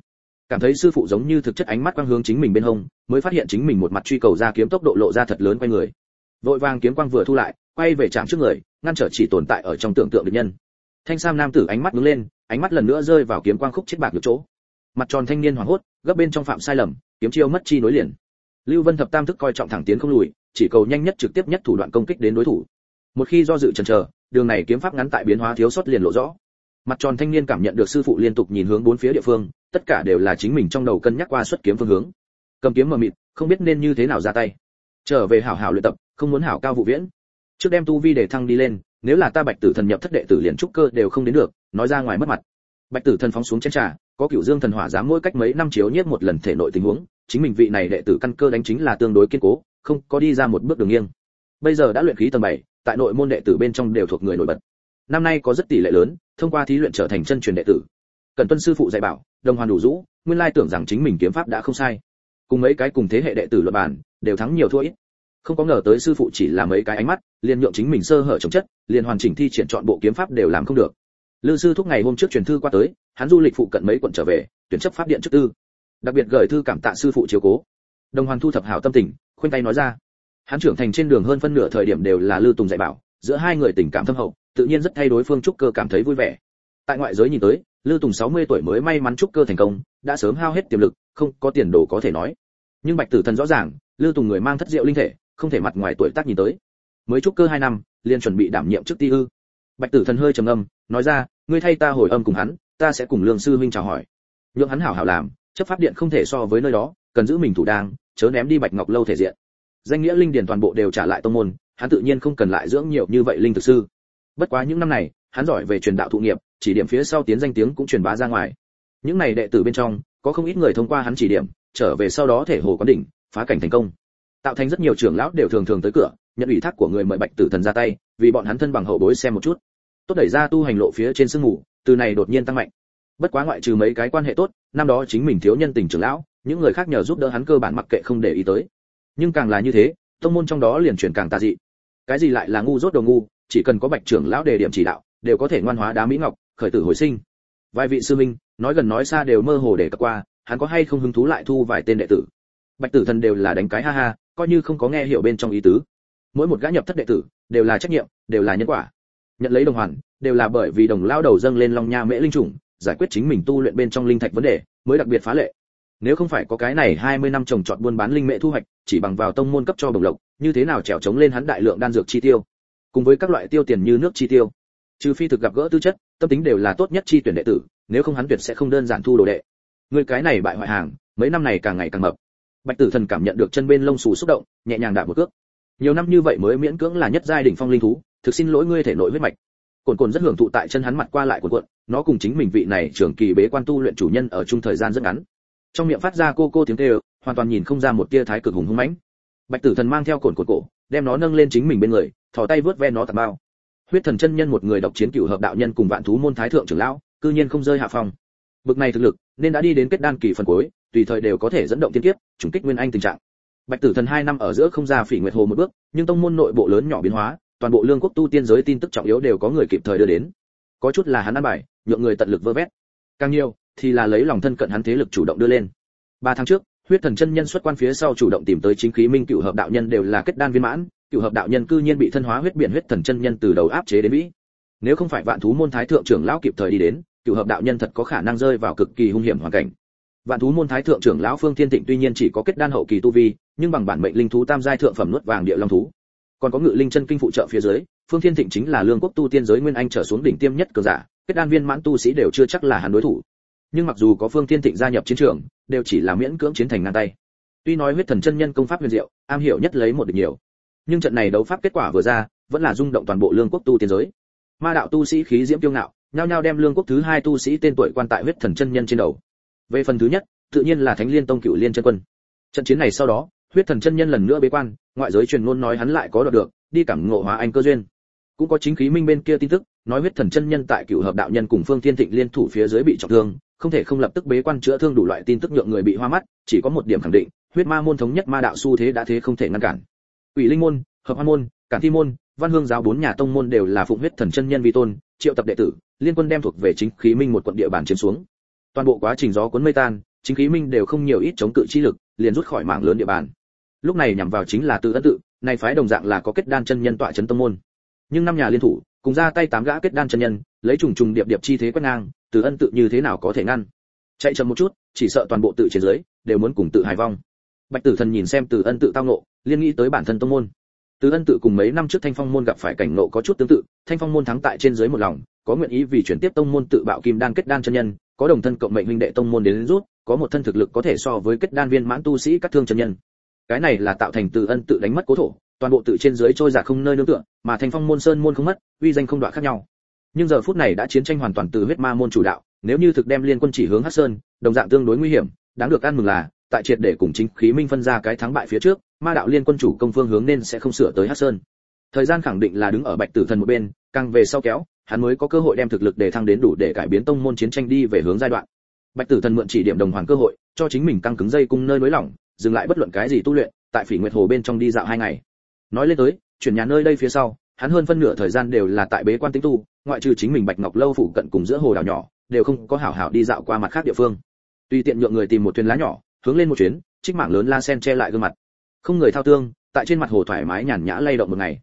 cảm thấy sư phụ giống như thực chất ánh mắt quang hướng chính mình bên hông, mới phát hiện chính mình một mặt truy cầu ra kiếm tốc độ lộ ra thật lớn quay người. Vội vàng kiếm quang vừa thu lại, quay về chạm trước người, ngăn trở chỉ tồn tại ở trong tưởng tượng địch nhân. Thanh sam nam tử ánh mắt đứng lên, ánh mắt lần nữa rơi vào kiếm quang khúc chết bạc được chỗ. Mặt tròn thanh niên hoảng hốt, gấp bên trong phạm sai lầm, kiếm chiêu mất chi nối liền. Lưu vân thập tam thức coi trọng thẳng tiến không lùi, chỉ cầu nhanh nhất trực tiếp nhất thủ đoạn công kích đến đối thủ. Một khi do dự chần chờ, đường này kiếm pháp ngắn tại biến hóa thiếu sót liền lộ rõ. Mặt tròn thanh niên cảm nhận được sư phụ liên tục nhìn hướng bốn phía địa phương tất cả đều là chính mình trong đầu cân nhắc qua xuất kiếm phương hướng cầm kiếm mờ mịt không biết nên như thế nào ra tay trở về hảo hảo luyện tập không muốn hảo cao vụ viễn trước đem tu vi để thăng đi lên nếu là ta bạch tử thần nhập thất đệ tử liền trúc cơ đều không đến được nói ra ngoài mất mặt bạch tử thần phóng xuống chén trà có cửu dương thần hỏa dám mỗi cách mấy năm chiếu nhiếp một lần thể nội tình huống chính mình vị này đệ tử căn cơ đánh chính là tương đối kiên cố không có đi ra một bước đường nghiêng bây giờ đã luyện khí tầng 7, tại nội môn đệ tử bên trong đều thuộc người nổi bật. Năm nay có rất tỷ lệ lớn, thông qua thí luyện trở thành chân truyền đệ tử. Cần tuân sư phụ dạy bảo, đồng hoàn đủ rũ, nguyên lai tưởng rằng chính mình kiếm pháp đã không sai. Cùng mấy cái cùng thế hệ đệ tử luận bàn, đều thắng nhiều thua ít. Không có ngờ tới sư phụ chỉ là mấy cái ánh mắt, liền nhượng chính mình sơ hở chống chất, liền hoàn chỉnh thi triển chọn bộ kiếm pháp đều làm không được. Lư sư thúc ngày hôm trước truyền thư qua tới, hắn du lịch phụ cận mấy quận trở về, tuyển chấp pháp điện trước tư. Đặc biệt gửi thư cảm tạ sư phụ chiếu cố. Đồng Hoàn thu thập hảo tâm tình, khuyên tay nói ra. Hắn trưởng thành trên đường hơn phân nửa thời điểm đều là Lư Tùng dạy bảo, giữa hai người tình cảm thâm hậu, tự nhiên rất thay đối phương trúc cơ cảm thấy vui vẻ. Tại ngoại giới nhìn tới, Lư Tùng 60 tuổi mới may mắn trúc cơ thành công, đã sớm hao hết tiềm lực, không có tiền đồ có thể nói. Nhưng Bạch Tử Thần rõ ràng, Lư Tùng người mang thất diệu linh thể, không thể mặt ngoài tuổi tác nhìn tới. Mới trúc cơ 2 năm, liền chuẩn bị đảm nhiệm chức ti ư. Bạch Tử Thần hơi trầm ngâm, nói ra, ngươi thay ta hồi âm cùng hắn, ta sẽ cùng Lương sư huynh chào hỏi. Nhượng hắn hảo hảo làm, chấp pháp điện không thể so với nơi đó, cần giữ mình thủ đang, chớ ném đi Bạch Ngọc lâu thể diện. Danh nghĩa linh điển toàn bộ đều trả lại tông môn, hắn tự nhiên không cần lại dưỡng nhiều như vậy linh thực sư. Bất quá những năm này, hắn giỏi về truyền đạo thụ nghiệp, chỉ điểm phía sau tiến danh tiếng cũng truyền bá ra ngoài. Những này đệ tử bên trong, có không ít người thông qua hắn chỉ điểm, trở về sau đó thể hồ quán đỉnh, phá cảnh thành công. Tạo thành rất nhiều trưởng lão đều thường thường tới cửa, nhận ủy thác của người mời Bạch Tử Thần ra tay, vì bọn hắn thân bằng hậu bối xem một chút. Tốt đẩy ra tu hành lộ phía trên sương ngủ, từ này đột nhiên tăng mạnh. Bất quá ngoại trừ mấy cái quan hệ tốt, năm đó chính mình thiếu nhân tình trưởng lão, những người khác nhờ giúp đỡ hắn cơ bản mặc kệ không để ý tới. Nhưng càng là như thế, tông môn trong đó liền chuyển càng tà dị. Cái gì lại là ngu rốt đồ ngu, chỉ cần có Bạch trưởng lão đề điểm chỉ đạo, đều có thể ngoan hóa đá mỹ ngọc, khởi tử hồi sinh. Vài vị sư minh, nói gần nói xa đều mơ hồ để cập qua, hắn có hay không hứng thú lại thu vài tên đệ tử. Bạch tử thần đều là đánh cái ha ha, coi như không có nghe hiểu bên trong ý tứ. Mỗi một gã nhập thất đệ tử, đều là trách nhiệm, đều là nhân quả. Nhận lấy đồng hoàn, đều là bởi vì đồng lao đầu dâng lên long nha mễ linh trùng, giải quyết chính mình tu luyện bên trong linh thạch vấn đề, mới đặc biệt phá lệ. Nếu không phải có cái này 20 năm trồng trọt buôn bán linh mễ thu hoạch, chỉ bằng vào tông môn cấp cho bồng lộc, như thế nào trèo chống lên hắn đại lượng đan dược chi tiêu, cùng với các loại tiêu tiền như nước chi tiêu. Trừ phi thực gặp gỡ tư chất, tâm tính đều là tốt nhất chi tuyển đệ tử, nếu không hắn tuyệt sẽ không đơn giản thu đồ đệ. Người cái này bại hoại hàng, mấy năm này càng ngày càng mập. Bạch Tử Thần cảm nhận được chân bên lông xù xúc động, nhẹ nhàng đạp một cước. Nhiều năm như vậy mới miễn cưỡng là nhất giai đỉnh phong linh thú, thực xin lỗi ngươi thể nội huyết mạch. Cồn Cồn rất hưởng thụ tại chân hắn mặt qua lại cuộn cuộn, nó cùng chính mình vị này trưởng kỳ bế quan tu luyện chủ nhân ở chung thời gian rất ngắn. Trong miệng phát ra cô cô tiếng kêu, hoàn toàn nhìn không ra một tia thái cực hùng hung mãnh. Bạch Tử Thần mang theo cồn cồn cổ, đem nó nâng lên chính mình bên người, thò tay vớt ve nó tạt bao. Huyết Thần chân nhân một người độc chiến cửu hợp đạo nhân cùng vạn thú môn thái thượng trưởng lão, cư nhiên không rơi hạ phòng. Bực này thực lực, nên đã đi đến kết đan kỳ phần cuối, tùy thời đều có thể dẫn động tiên kiếp, trùng kích nguyên anh tình trạng. Bạch Tử Thần hai năm ở giữa không ra Phỉ Nguyệt Hồ một bước, nhưng tông môn nội bộ lớn nhỏ biến hóa, toàn bộ lương quốc tu tiên giới tin tức trọng yếu đều có người kịp thời đưa đến. Có chút là hắn ăn bài, nhượng người tận lực vơ vét. Càng nhiều thì là lấy lòng thân cận hắn thế lực chủ động đưa lên. Ba tháng trước, huyết thần chân nhân xuất quan phía sau chủ động tìm tới chính khí minh cựu hợp đạo nhân đều là kết đan viên mãn, cựu hợp đạo nhân cư nhiên bị thân hóa huyết biển huyết thần chân nhân từ đầu áp chế đến vĩ. Nếu không phải vạn thú môn thái thượng trưởng lão kịp thời đi đến, cựu hợp đạo nhân thật có khả năng rơi vào cực kỳ hung hiểm hoàn cảnh. Vạn thú môn thái thượng trưởng lão Phương Thiên thịnh tuy nhiên chỉ có kết đan hậu kỳ tu vi, nhưng bằng bản mệnh linh thú tam giai thượng phẩm nuốt vàng địa long thú, còn có ngự linh chân kinh phụ trợ phía dưới, Phương Thiên Thịnh chính là lương quốc tu tiên giới nguyên anh trở xuống đỉnh tiêm nhất cờ giả, kết đan viên mãn tu sĩ đều chưa chắc là hắn đối thủ. Nhưng mặc dù có Phương Thiên Thịnh gia nhập chiến trường, đều chỉ là miễn cưỡng chiến thành ngang tay. Tuy nói huyết thần chân nhân công pháp huyền diệu, am hiểu nhất lấy một địch nhiều, nhưng trận này đấu pháp kết quả vừa ra, vẫn là rung động toàn bộ lương quốc tu tiên giới. Ma đạo tu sĩ khí diễm kiêu ngạo, nhao nhao đem lương quốc thứ hai tu sĩ tên tuổi quan tại huyết thần chân nhân trên đầu. Về phần thứ nhất, tự nhiên là Thánh Liên Tông Cửu Liên chân quân. Trận chiến này sau đó, huyết thần chân nhân lần nữa bế quan, ngoại giới truyền ngôn nói hắn lại có đoạt được, đi cảm ngộ hóa anh cơ duyên. Cũng có chính khí minh bên kia tin tức, nói huyết thần chân nhân tại cựu hợp đạo nhân cùng phương thiên thịnh liên thủ phía dưới bị trọng thương, không thể không lập tức bế quan chữa thương đủ loại tin tức nhượng người bị hoa mắt, chỉ có một điểm khẳng định, huyết ma môn thống nhất ma đạo xu thế đã thế không thể ngăn cản. Quỷ linh môn, hợp hoan môn, cản thi môn, văn hương giáo bốn nhà tông môn đều là phụng huyết thần chân nhân vi tôn, triệu tập đệ tử, liên quân đem thuộc về chính khí minh một quận địa bàn chiếm xuống. Toàn bộ quá trình gió cuốn mây tan, chính khí minh đều không nhiều ít chống cự chi lực, liền rút khỏi mạng lớn địa bàn. Lúc này nhằm vào chính là tự ấn tự, này phái đồng dạng là có kết đan chân nhân tọa chấn tông môn. Nhưng năm nhà liên thủ, cùng ra tay tám gã kết đan chân nhân, lấy trùng trùng điệp điệp chi thế quét ngang, từ ân tự như thế nào có thể ngăn? Chạy chậm một chút, chỉ sợ toàn bộ tự trên dưới đều muốn cùng tự hài vong. Bạch Tử Thần nhìn xem Từ Ân tự tao nộ, liên nghĩ tới bản thân tông môn. Từ Ân tự cùng mấy năm trước Thanh Phong môn gặp phải cảnh nộ có chút tương tự, Thanh Phong môn thắng tại trên dưới một lòng, có nguyện ý vì chuyển tiếp tông môn tự bạo kim đan kết đan chân nhân, có đồng thân cộng mệnh huynh đệ tông môn đến rút, có một thân thực lực có thể so với kết đan viên mãn tu sĩ các thương chân nhân. Cái này là tạo thành Từ Ân tự đánh mất cố thổ, toàn bộ tự trên dưới trôi giạt không nơi nương tựa, mà Thanh Phong môn sơn môn không mất, uy danh không đoạn khác nhau. Nhưng giờ phút này đã chiến tranh hoàn toàn từ huyết ma môn chủ đạo, nếu như thực đem liên quân chỉ hướng Hắc Sơn, đồng dạng tương đối nguy hiểm, đáng được ăn mừng là, tại triệt để cùng chính khí minh phân ra cái thắng bại phía trước, ma đạo liên quân chủ công phương hướng nên sẽ không sửa tới hắc sơn. Thời gian khẳng định là đứng ở bạch tử thần một bên, càng về sau kéo, hắn mới có cơ hội đem thực lực để thăng đến đủ để cải biến tông môn chiến tranh đi về hướng giai đoạn. Bạch tử thần mượn chỉ điểm đồng hoàn cơ hội, cho chính mình căng cứng dây cung nơi nới lỏng, dừng lại bất luận cái gì tu luyện, tại phỉ nguyệt hồ bên trong đi dạo hai ngày. Nói lên tới, chuyển nhà nơi đây phía sau, hắn hơn phân nửa thời gian đều là tại bế quan tĩnh tu, ngoại trừ chính mình bạch ngọc lâu phủ cận cùng giữa hồ đảo nhỏ, đều không có hảo hảo đi dạo qua mặt khác địa phương. Tùy tiện nhượng người tìm một thuyền lá nhỏ hướng lên một chuyến, trích mạng lớn la sen che lại gương mặt. Không người thao tương, tại trên mặt hồ thoải mái nhàn nhã lay động một ngày.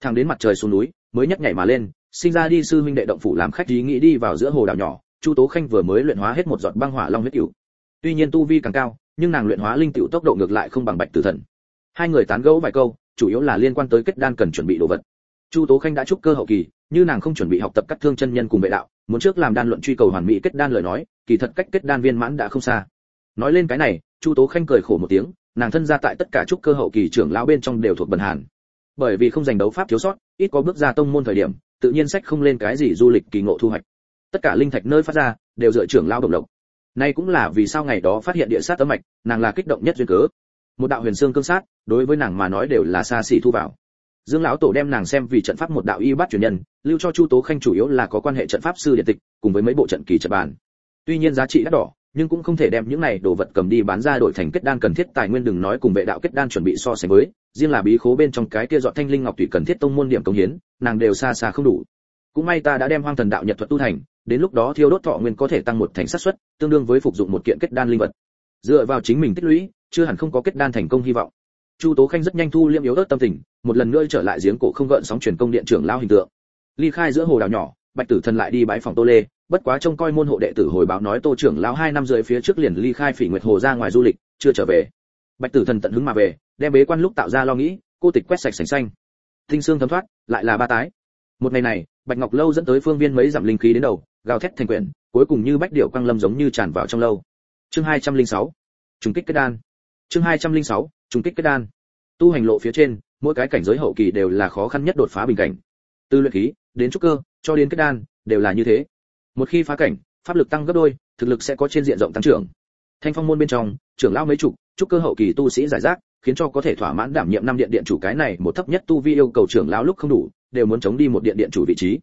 Thẳng đến mặt trời xuống núi, mới nhấc nhảy mà lên, sinh ra đi sư huynh đệ động phủ làm khách ý nghĩ đi vào giữa hồ đảo nhỏ, chu tố khanh vừa mới luyện hóa hết một giọt băng hỏa long huyết cửu. Tuy nhiên tu vi càng cao, nhưng nàng luyện hóa linh tiểu tốc độ ngược lại không bằng bạch tử thần. Hai người tán gẫu vài câu, chủ yếu là liên quan tới kết đan cần chuẩn bị đồ vật. Chu tố khanh đã trúc cơ hậu kỳ, như nàng không chuẩn bị học tập cắt thương chân nhân cùng vệ đạo, muốn trước làm đan luận truy cầu hoàn mỹ kết đan lời nói, kỳ thật cách kết đan viên mãn đã không xa nói lên cái này, chu tố khanh cười khổ một tiếng, nàng thân ra tại tất cả trúc cơ hậu kỳ trưởng lão bên trong đều thuộc bần hàn. Bởi vì không giành đấu pháp thiếu sót, ít có bước ra tông môn thời điểm, tự nhiên sách không lên cái gì du lịch kỳ ngộ thu hoạch. Tất cả linh thạch nơi phát ra, đều dựa trưởng lão đồng lộc. Nay cũng là vì sao ngày đó phát hiện địa sát tấm mạch, nàng là kích động nhất duyên cớ. Một đạo huyền xương cương sát, đối với nàng mà nói đều là xa xỉ thu vào. Dương lão tổ đem nàng xem vì trận pháp một đạo y bát truyền nhân, lưu cho chu tố khanh chủ yếu là có quan hệ trận pháp sư điện tịch, cùng với mấy bộ trận kỳ trận bàn. Tuy nhiên giá trị đắt đỏ nhưng cũng không thể đem những này đồ vật cầm đi bán ra đổi thành kết đan cần thiết. Tài nguyên đừng nói cùng vệ đạo kết đan chuẩn bị so sánh với, riêng là bí khố bên trong cái kia dọn thanh linh ngọc thủy cần thiết tông môn điểm công hiến, nàng đều xa xa không đủ. Cũng may ta đã đem hoang thần đạo nhật thuật tu thành, đến lúc đó thiêu đốt thọ nguyên có thể tăng một thành sát suất, tương đương với phục dụng một kiện kết đan linh vật. Dựa vào chính mình tích lũy, chưa hẳn không có kết đan thành công hy vọng. Chu tố khanh rất nhanh thu liêm yếu ớt tâm tình, một lần nữa trở lại giếng cổ không gợn sóng truyền công điện trưởng lao hình tượng. Ly khai giữa hồ đảo nhỏ bạch tử thần lại đi bãi phòng tô lê, bất quá trông coi môn hộ đệ tử hồi báo nói tô trưởng lão hai năm rưỡi phía trước liền ly khai phỉ nguyệt hồ ra ngoài du lịch, chưa trở về. Bạch tử thần tận hứng mà về, đem bế quan lúc tạo ra lo nghĩ, cô tịch quét sạch sành xanh. Tinh xương thấm thoát, lại là ba tái. Một ngày này, bạch ngọc lâu dẫn tới phương viên mấy dặm linh khí đến đầu, gào thét thành quyển, cuối cùng như bách điệu quang lâm giống như tràn vào trong lâu. Chương 206 trùng kích kết đan. Chương 206 trùng kích kết đan. Tu hành lộ phía trên, mỗi cái cảnh giới hậu kỳ đều là khó khăn nhất đột phá bình cảnh. Từ luyện khí đến trúc cơ, cho đến kết đan, đều là như thế. Một khi phá cảnh, pháp lực tăng gấp đôi, thực lực sẽ có trên diện rộng tăng trưởng. Thanh phong môn bên trong, trưởng lão mấy chục, trúc cơ hậu kỳ tu sĩ giải rác, khiến cho có thể thỏa mãn đảm nhiệm năm điện điện chủ cái này một thấp nhất tu vi yêu cầu trưởng lão lúc không đủ, đều muốn chống đi một điện điện chủ vị trí.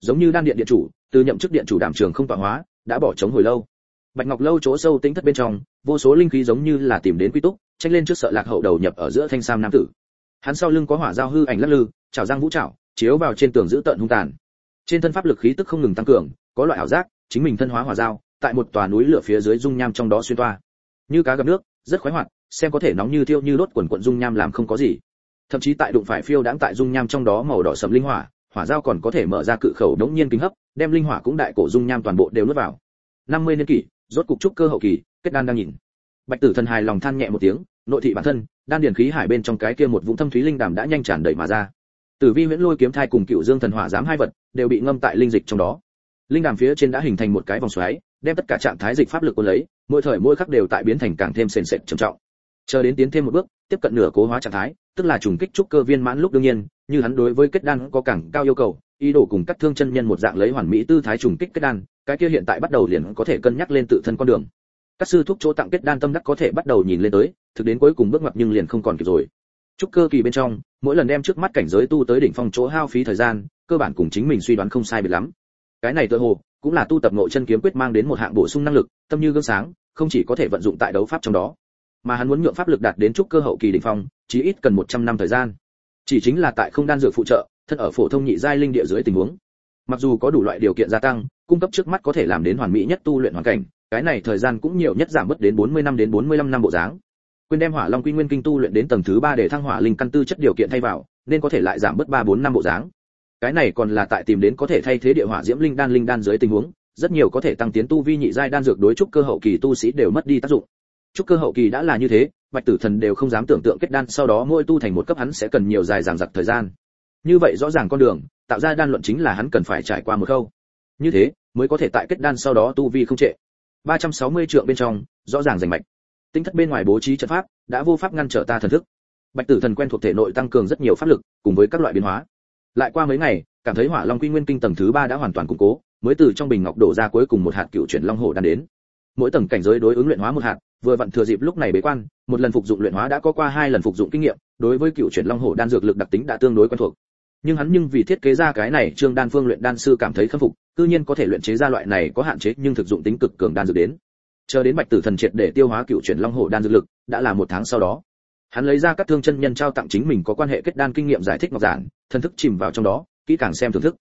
Giống như đan điện điện chủ, từ nhậm chức điện chủ đảm trường không tọa hóa, đã bỏ chống hồi lâu. Bạch ngọc lâu chỗ sâu tính thất bên trong, vô số linh khí giống như là tìm đến quy túc, tranh lên trước sợ lạc hậu đầu nhập ở giữa thanh sam nam tử. Hắn sau lưng có hỏa giao hư ảnh lắc lư, chảo giang vũ chảo chiếu vào trên tường giữ tận hung tàn. Trên thân pháp lực khí tức không ngừng tăng cường, có loại ảo giác, chính mình thân hóa hỏa giao tại một tòa núi lửa phía dưới dung nham trong đó xuyên toa. Như cá gặp nước, rất khoái hoạt, xem có thể nóng như thiêu như đốt quần quận dung nham làm không có gì. Thậm chí tại đụng phải phiêu đãng tại dung nham trong đó màu đỏ sẫm linh hỏa hỏa giao còn có thể mở ra cự khẩu đống nhiên kính hấp, đem linh hỏa cũng đại cổ dung nham toàn bộ đều nuốt vào. 50 niên kỷ, rốt cục trúc cơ hậu kỳ, kết đan đang nhìn. Bạch tử thần hài lòng than nhẹ một tiếng, nội thị bản thân, đan điển khí hải bên trong cái kia một vũng thâm thúy linh đàm đã nhanh tràn đầy mà ra tử vi huyễn lôi kiếm thai cùng cựu dương thần hỏa giám hai vật đều bị ngâm tại linh dịch trong đó. Linh đàm phía trên đã hình thành một cái vòng xoáy, đem tất cả trạng thái dịch pháp lực cuốn lấy, mỗi thời mỗi khắc đều tại biến thành càng thêm sền sệt trầm trọng. Chờ đến tiến thêm một bước, tiếp cận nửa cố hóa trạng thái, tức là trùng kích trúc cơ viên mãn lúc đương nhiên, như hắn đối với kết đan có càng cao yêu cầu, ý đồ cùng cắt thương chân nhân một dạng lấy hoàn mỹ tư thái trùng kích kết đan, cái kia hiện tại bắt đầu liền có thể cân nhắc lên tự thân con đường. Các sư thúc chỗ tặng kết đan tâm đắc có thể bắt đầu nhìn lên tới, thực đến cuối cùng bước ngoặt nhưng liền không còn kịp rồi trúc cơ kỳ bên trong, mỗi lần đem trước mắt cảnh giới tu tới đỉnh phong chỗ hao phí thời gian, cơ bản cùng chính mình suy đoán không sai biệt lắm. Cái này tựa hồ, cũng là tu tập nội chân kiếm quyết mang đến một hạng bổ sung năng lực, tâm như gương sáng, không chỉ có thể vận dụng tại đấu pháp trong đó. Mà hắn muốn nhượng pháp lực đạt đến trúc cơ hậu kỳ đỉnh phong chí ít cần 100 năm thời gian. Chỉ chính là tại không đan dược phụ trợ, thân ở phổ thông nhị giai linh địa dưới tình huống. Mặc dù có đủ loại điều kiện gia tăng, cung cấp trước mắt có thể làm đến hoàn mỹ nhất tu luyện hoàn cảnh, cái này thời gian cũng nhiều nhất giảm bớt đến 40 năm đến 45 năm bộ dáng quên đem hỏa long quy nguyên kinh tu luyện đến tầng thứ ba để thăng hỏa linh căn tư chất điều kiện thay vào, nên có thể lại giảm bớt 3 4 năm bộ dáng. Cái này còn là tại tìm đến có thể thay thế địa hỏa diễm linh đan linh đan dưới tình huống, rất nhiều có thể tăng tiến tu vi nhị giai đan dược đối trúc cơ hậu kỳ tu sĩ đều mất đi tác dụng. Trúc cơ hậu kỳ đã là như thế, bạch tử thần đều không dám tưởng tượng kết đan sau đó mỗi tu thành một cấp hắn sẽ cần nhiều dài dằng dặc thời gian. Như vậy rõ ràng con đường, tạo ra đan luận chính là hắn cần phải trải qua một khâu. Như thế, mới có thể tại kết đan sau đó tu vi không trệ. 360 trượng bên trong, rõ ràng rành mạch tinh thất bên ngoài bố trí trận pháp, đã vô pháp ngăn trở ta thần thức. Bạch tử thần quen thuộc thể nội tăng cường rất nhiều pháp lực, cùng với các loại biến hóa. Lại qua mấy ngày, cảm thấy hỏa long quy nguyên kinh tầng thứ ba đã hoàn toàn củng cố, mới từ trong bình ngọc đổ ra cuối cùng một hạt cựu chuyển long hổ đan đến. Mỗi tầng cảnh giới đối ứng luyện hóa một hạt, vừa vặn thừa dịp lúc này bế quan, một lần phục dụng luyện hóa đã có qua hai lần phục dụng kinh nghiệm, đối với cựu chuyển long hổ đan dược lực đặc tính đã tương đối quen thuộc. Nhưng hắn nhưng vì thiết kế ra cái này trương đan phương luyện đan sư cảm thấy khâm phục tự nhiên có thể luyện chế ra loại này có hạn chế nhưng thực dụng tính cực cường đan dược đến chờ đến bạch tử thần triệt để tiêu hóa cựu chuyển long hổ đan dược lực, đã là một tháng sau đó. Hắn lấy ra các thương chân nhân trao tặng chính mình có quan hệ kết đan kinh nghiệm giải thích ngọc giản, thần thức chìm vào trong đó, kỹ càng xem thưởng thức.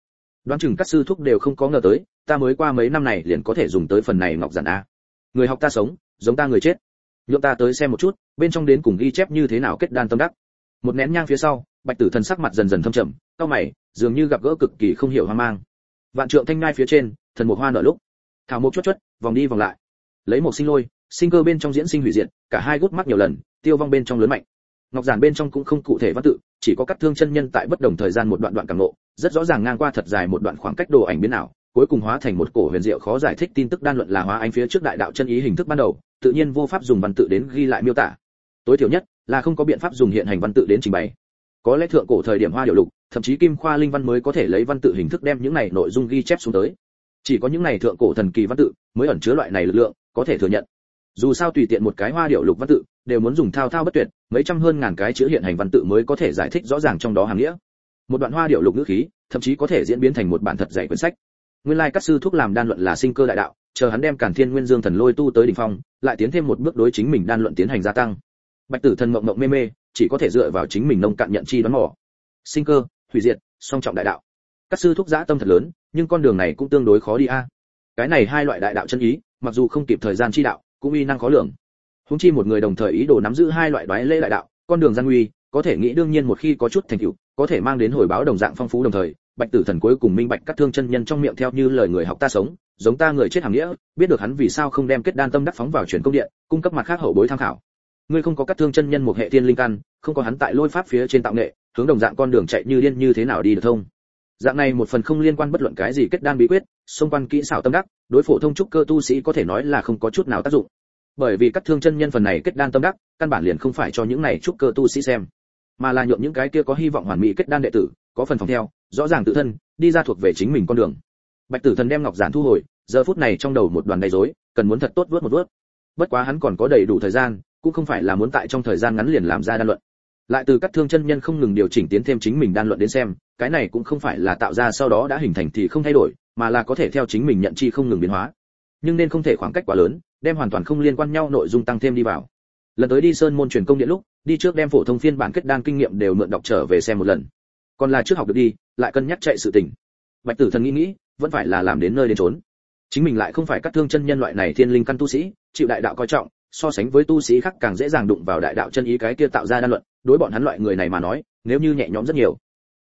Đoán chừng các sư thúc đều không có ngờ tới, ta mới qua mấy năm này liền có thể dùng tới phần này ngọc giản a. Người học ta sống, giống ta người chết. Nhượng ta tới xem một chút, bên trong đến cùng ghi chép như thế nào kết đan tâm đắc. Một nén nhang phía sau, bạch tử thần sắc mặt dần dần thâm trầm cao mày, dường như gặp gỡ cực kỳ không hiểu hoang mang. Vạn trượng thanh ngai phía trên, thần một hoa nở lúc. Thảo một chút chút vòng đi vòng lại lấy một sinh lôi, sinh cơ bên trong diễn sinh hủy diệt, cả hai gút mắt nhiều lần, tiêu vong bên trong lớn mạnh. Ngọc giản bên trong cũng không cụ thể văn tự, chỉ có cắt thương chân nhân tại bất đồng thời gian một đoạn đoạn càng ngộ, rất rõ ràng ngang qua thật dài một đoạn khoảng cách đồ ảnh biến ảo, cuối cùng hóa thành một cổ huyền diệu khó giải thích tin tức đan luận là hóa anh phía trước đại đạo chân ý hình thức ban đầu, tự nhiên vô pháp dùng văn tự đến ghi lại miêu tả. Tối thiểu nhất là không có biện pháp dùng hiện hành văn tự đến trình bày. Có lẽ thượng cổ thời điểm hoa điệu lục, thậm chí kim khoa linh văn mới có thể lấy văn tự hình thức đem những này nội dung ghi chép xuống tới. Chỉ có những này thượng cổ thần kỳ văn tự mới ẩn chứa loại này lực lượng có thể thừa nhận. Dù sao tùy tiện một cái hoa điệu lục văn tự, đều muốn dùng thao thao bất tuyệt, mấy trăm hơn ngàn cái chữ hiện hành văn tự mới có thể giải thích rõ ràng trong đó hàm nghĩa. Một đoạn hoa điệu lục ngữ khí, thậm chí có thể diễn biến thành một bản thật dày quyển sách. Nguyên lai các sư thúc làm đan luận là sinh cơ đại đạo, chờ hắn đem càn thiên nguyên dương thần lôi tu tới đỉnh phong, lại tiến thêm một bước đối chính mình đan luận tiến hành gia tăng. Bạch tử thần mộng mộng mê mê, chỉ có thể dựa vào chính mình nông cạn nhận chi đoán mò. Sinh cơ, hủy diệt, song trọng đại đạo. Các sư thúc giã tâm thật lớn, nhưng con đường này cũng tương đối khó đi a. Cái này hai loại đại đạo chân ý mặc dù không kịp thời gian chi đạo, cũng uy năng khó lường. Húng chi một người đồng thời ý đồ nắm giữ hai loại đoái lễ đại đạo, con đường gian nguy, có thể nghĩ đương nhiên một khi có chút thành tựu, có thể mang đến hồi báo đồng dạng phong phú đồng thời, bạch tử thần cuối cùng minh bạch cắt thương chân nhân trong miệng theo như lời người học ta sống, giống ta người chết hàng nghĩa, biết được hắn vì sao không đem kết đan tâm đắc phóng vào truyền công điện, cung cấp mặt khác hậu bối tham khảo. Ngươi không có cắt thương chân nhân một hệ thiên linh căn, không có hắn tại lôi pháp phía trên tạo nghệ, hướng đồng dạng con đường chạy như điên như thế nào đi được thông dạng này một phần không liên quan bất luận cái gì kết đan bí quyết, xung quanh kỹ xảo tâm đắc, đối phổ thông trúc cơ tu sĩ có thể nói là không có chút nào tác dụng. Bởi vì các thương chân nhân phần này kết đan tâm đắc, căn bản liền không phải cho những này trúc cơ tu sĩ xem, mà là nhượng những cái kia có hy vọng hoàn mỹ kết đan đệ tử, có phần phòng theo, rõ ràng tự thân, đi ra thuộc về chính mình con đường. Bạch tử thần đem ngọc giản thu hồi, giờ phút này trong đầu một đoàn đầy rối, cần muốn thật tốt vớt một vớt. Bất quá hắn còn có đầy đủ thời gian, cũng không phải là muốn tại trong thời gian ngắn liền làm ra đan luận. Lại từ các thương chân nhân không ngừng điều chỉnh tiến thêm chính mình đan luận đến xem cái này cũng không phải là tạo ra sau đó đã hình thành thì không thay đổi, mà là có thể theo chính mình nhận chi không ngừng biến hóa. Nhưng nên không thể khoảng cách quá lớn, đem hoàn toàn không liên quan nhau nội dung tăng thêm đi vào. Lần tới đi sơn môn truyền công điện lúc, đi trước đem phổ thông phiên bản kết đan kinh nghiệm đều mượn đọc trở về xem một lần. Còn là trước học được đi, lại cân nhắc chạy sự tình. Bạch tử thần nghĩ nghĩ, vẫn phải là làm đến nơi đến trốn chính mình lại không phải các thương chân nhân loại này thiên linh căn tu sĩ, chịu đại đạo coi trọng, so sánh với tu sĩ khác càng dễ dàng đụng vào đại đạo chân ý cái kia tạo ra đan luận, đối bọn hắn loại người này mà nói, nếu như nhẹ nhõm rất nhiều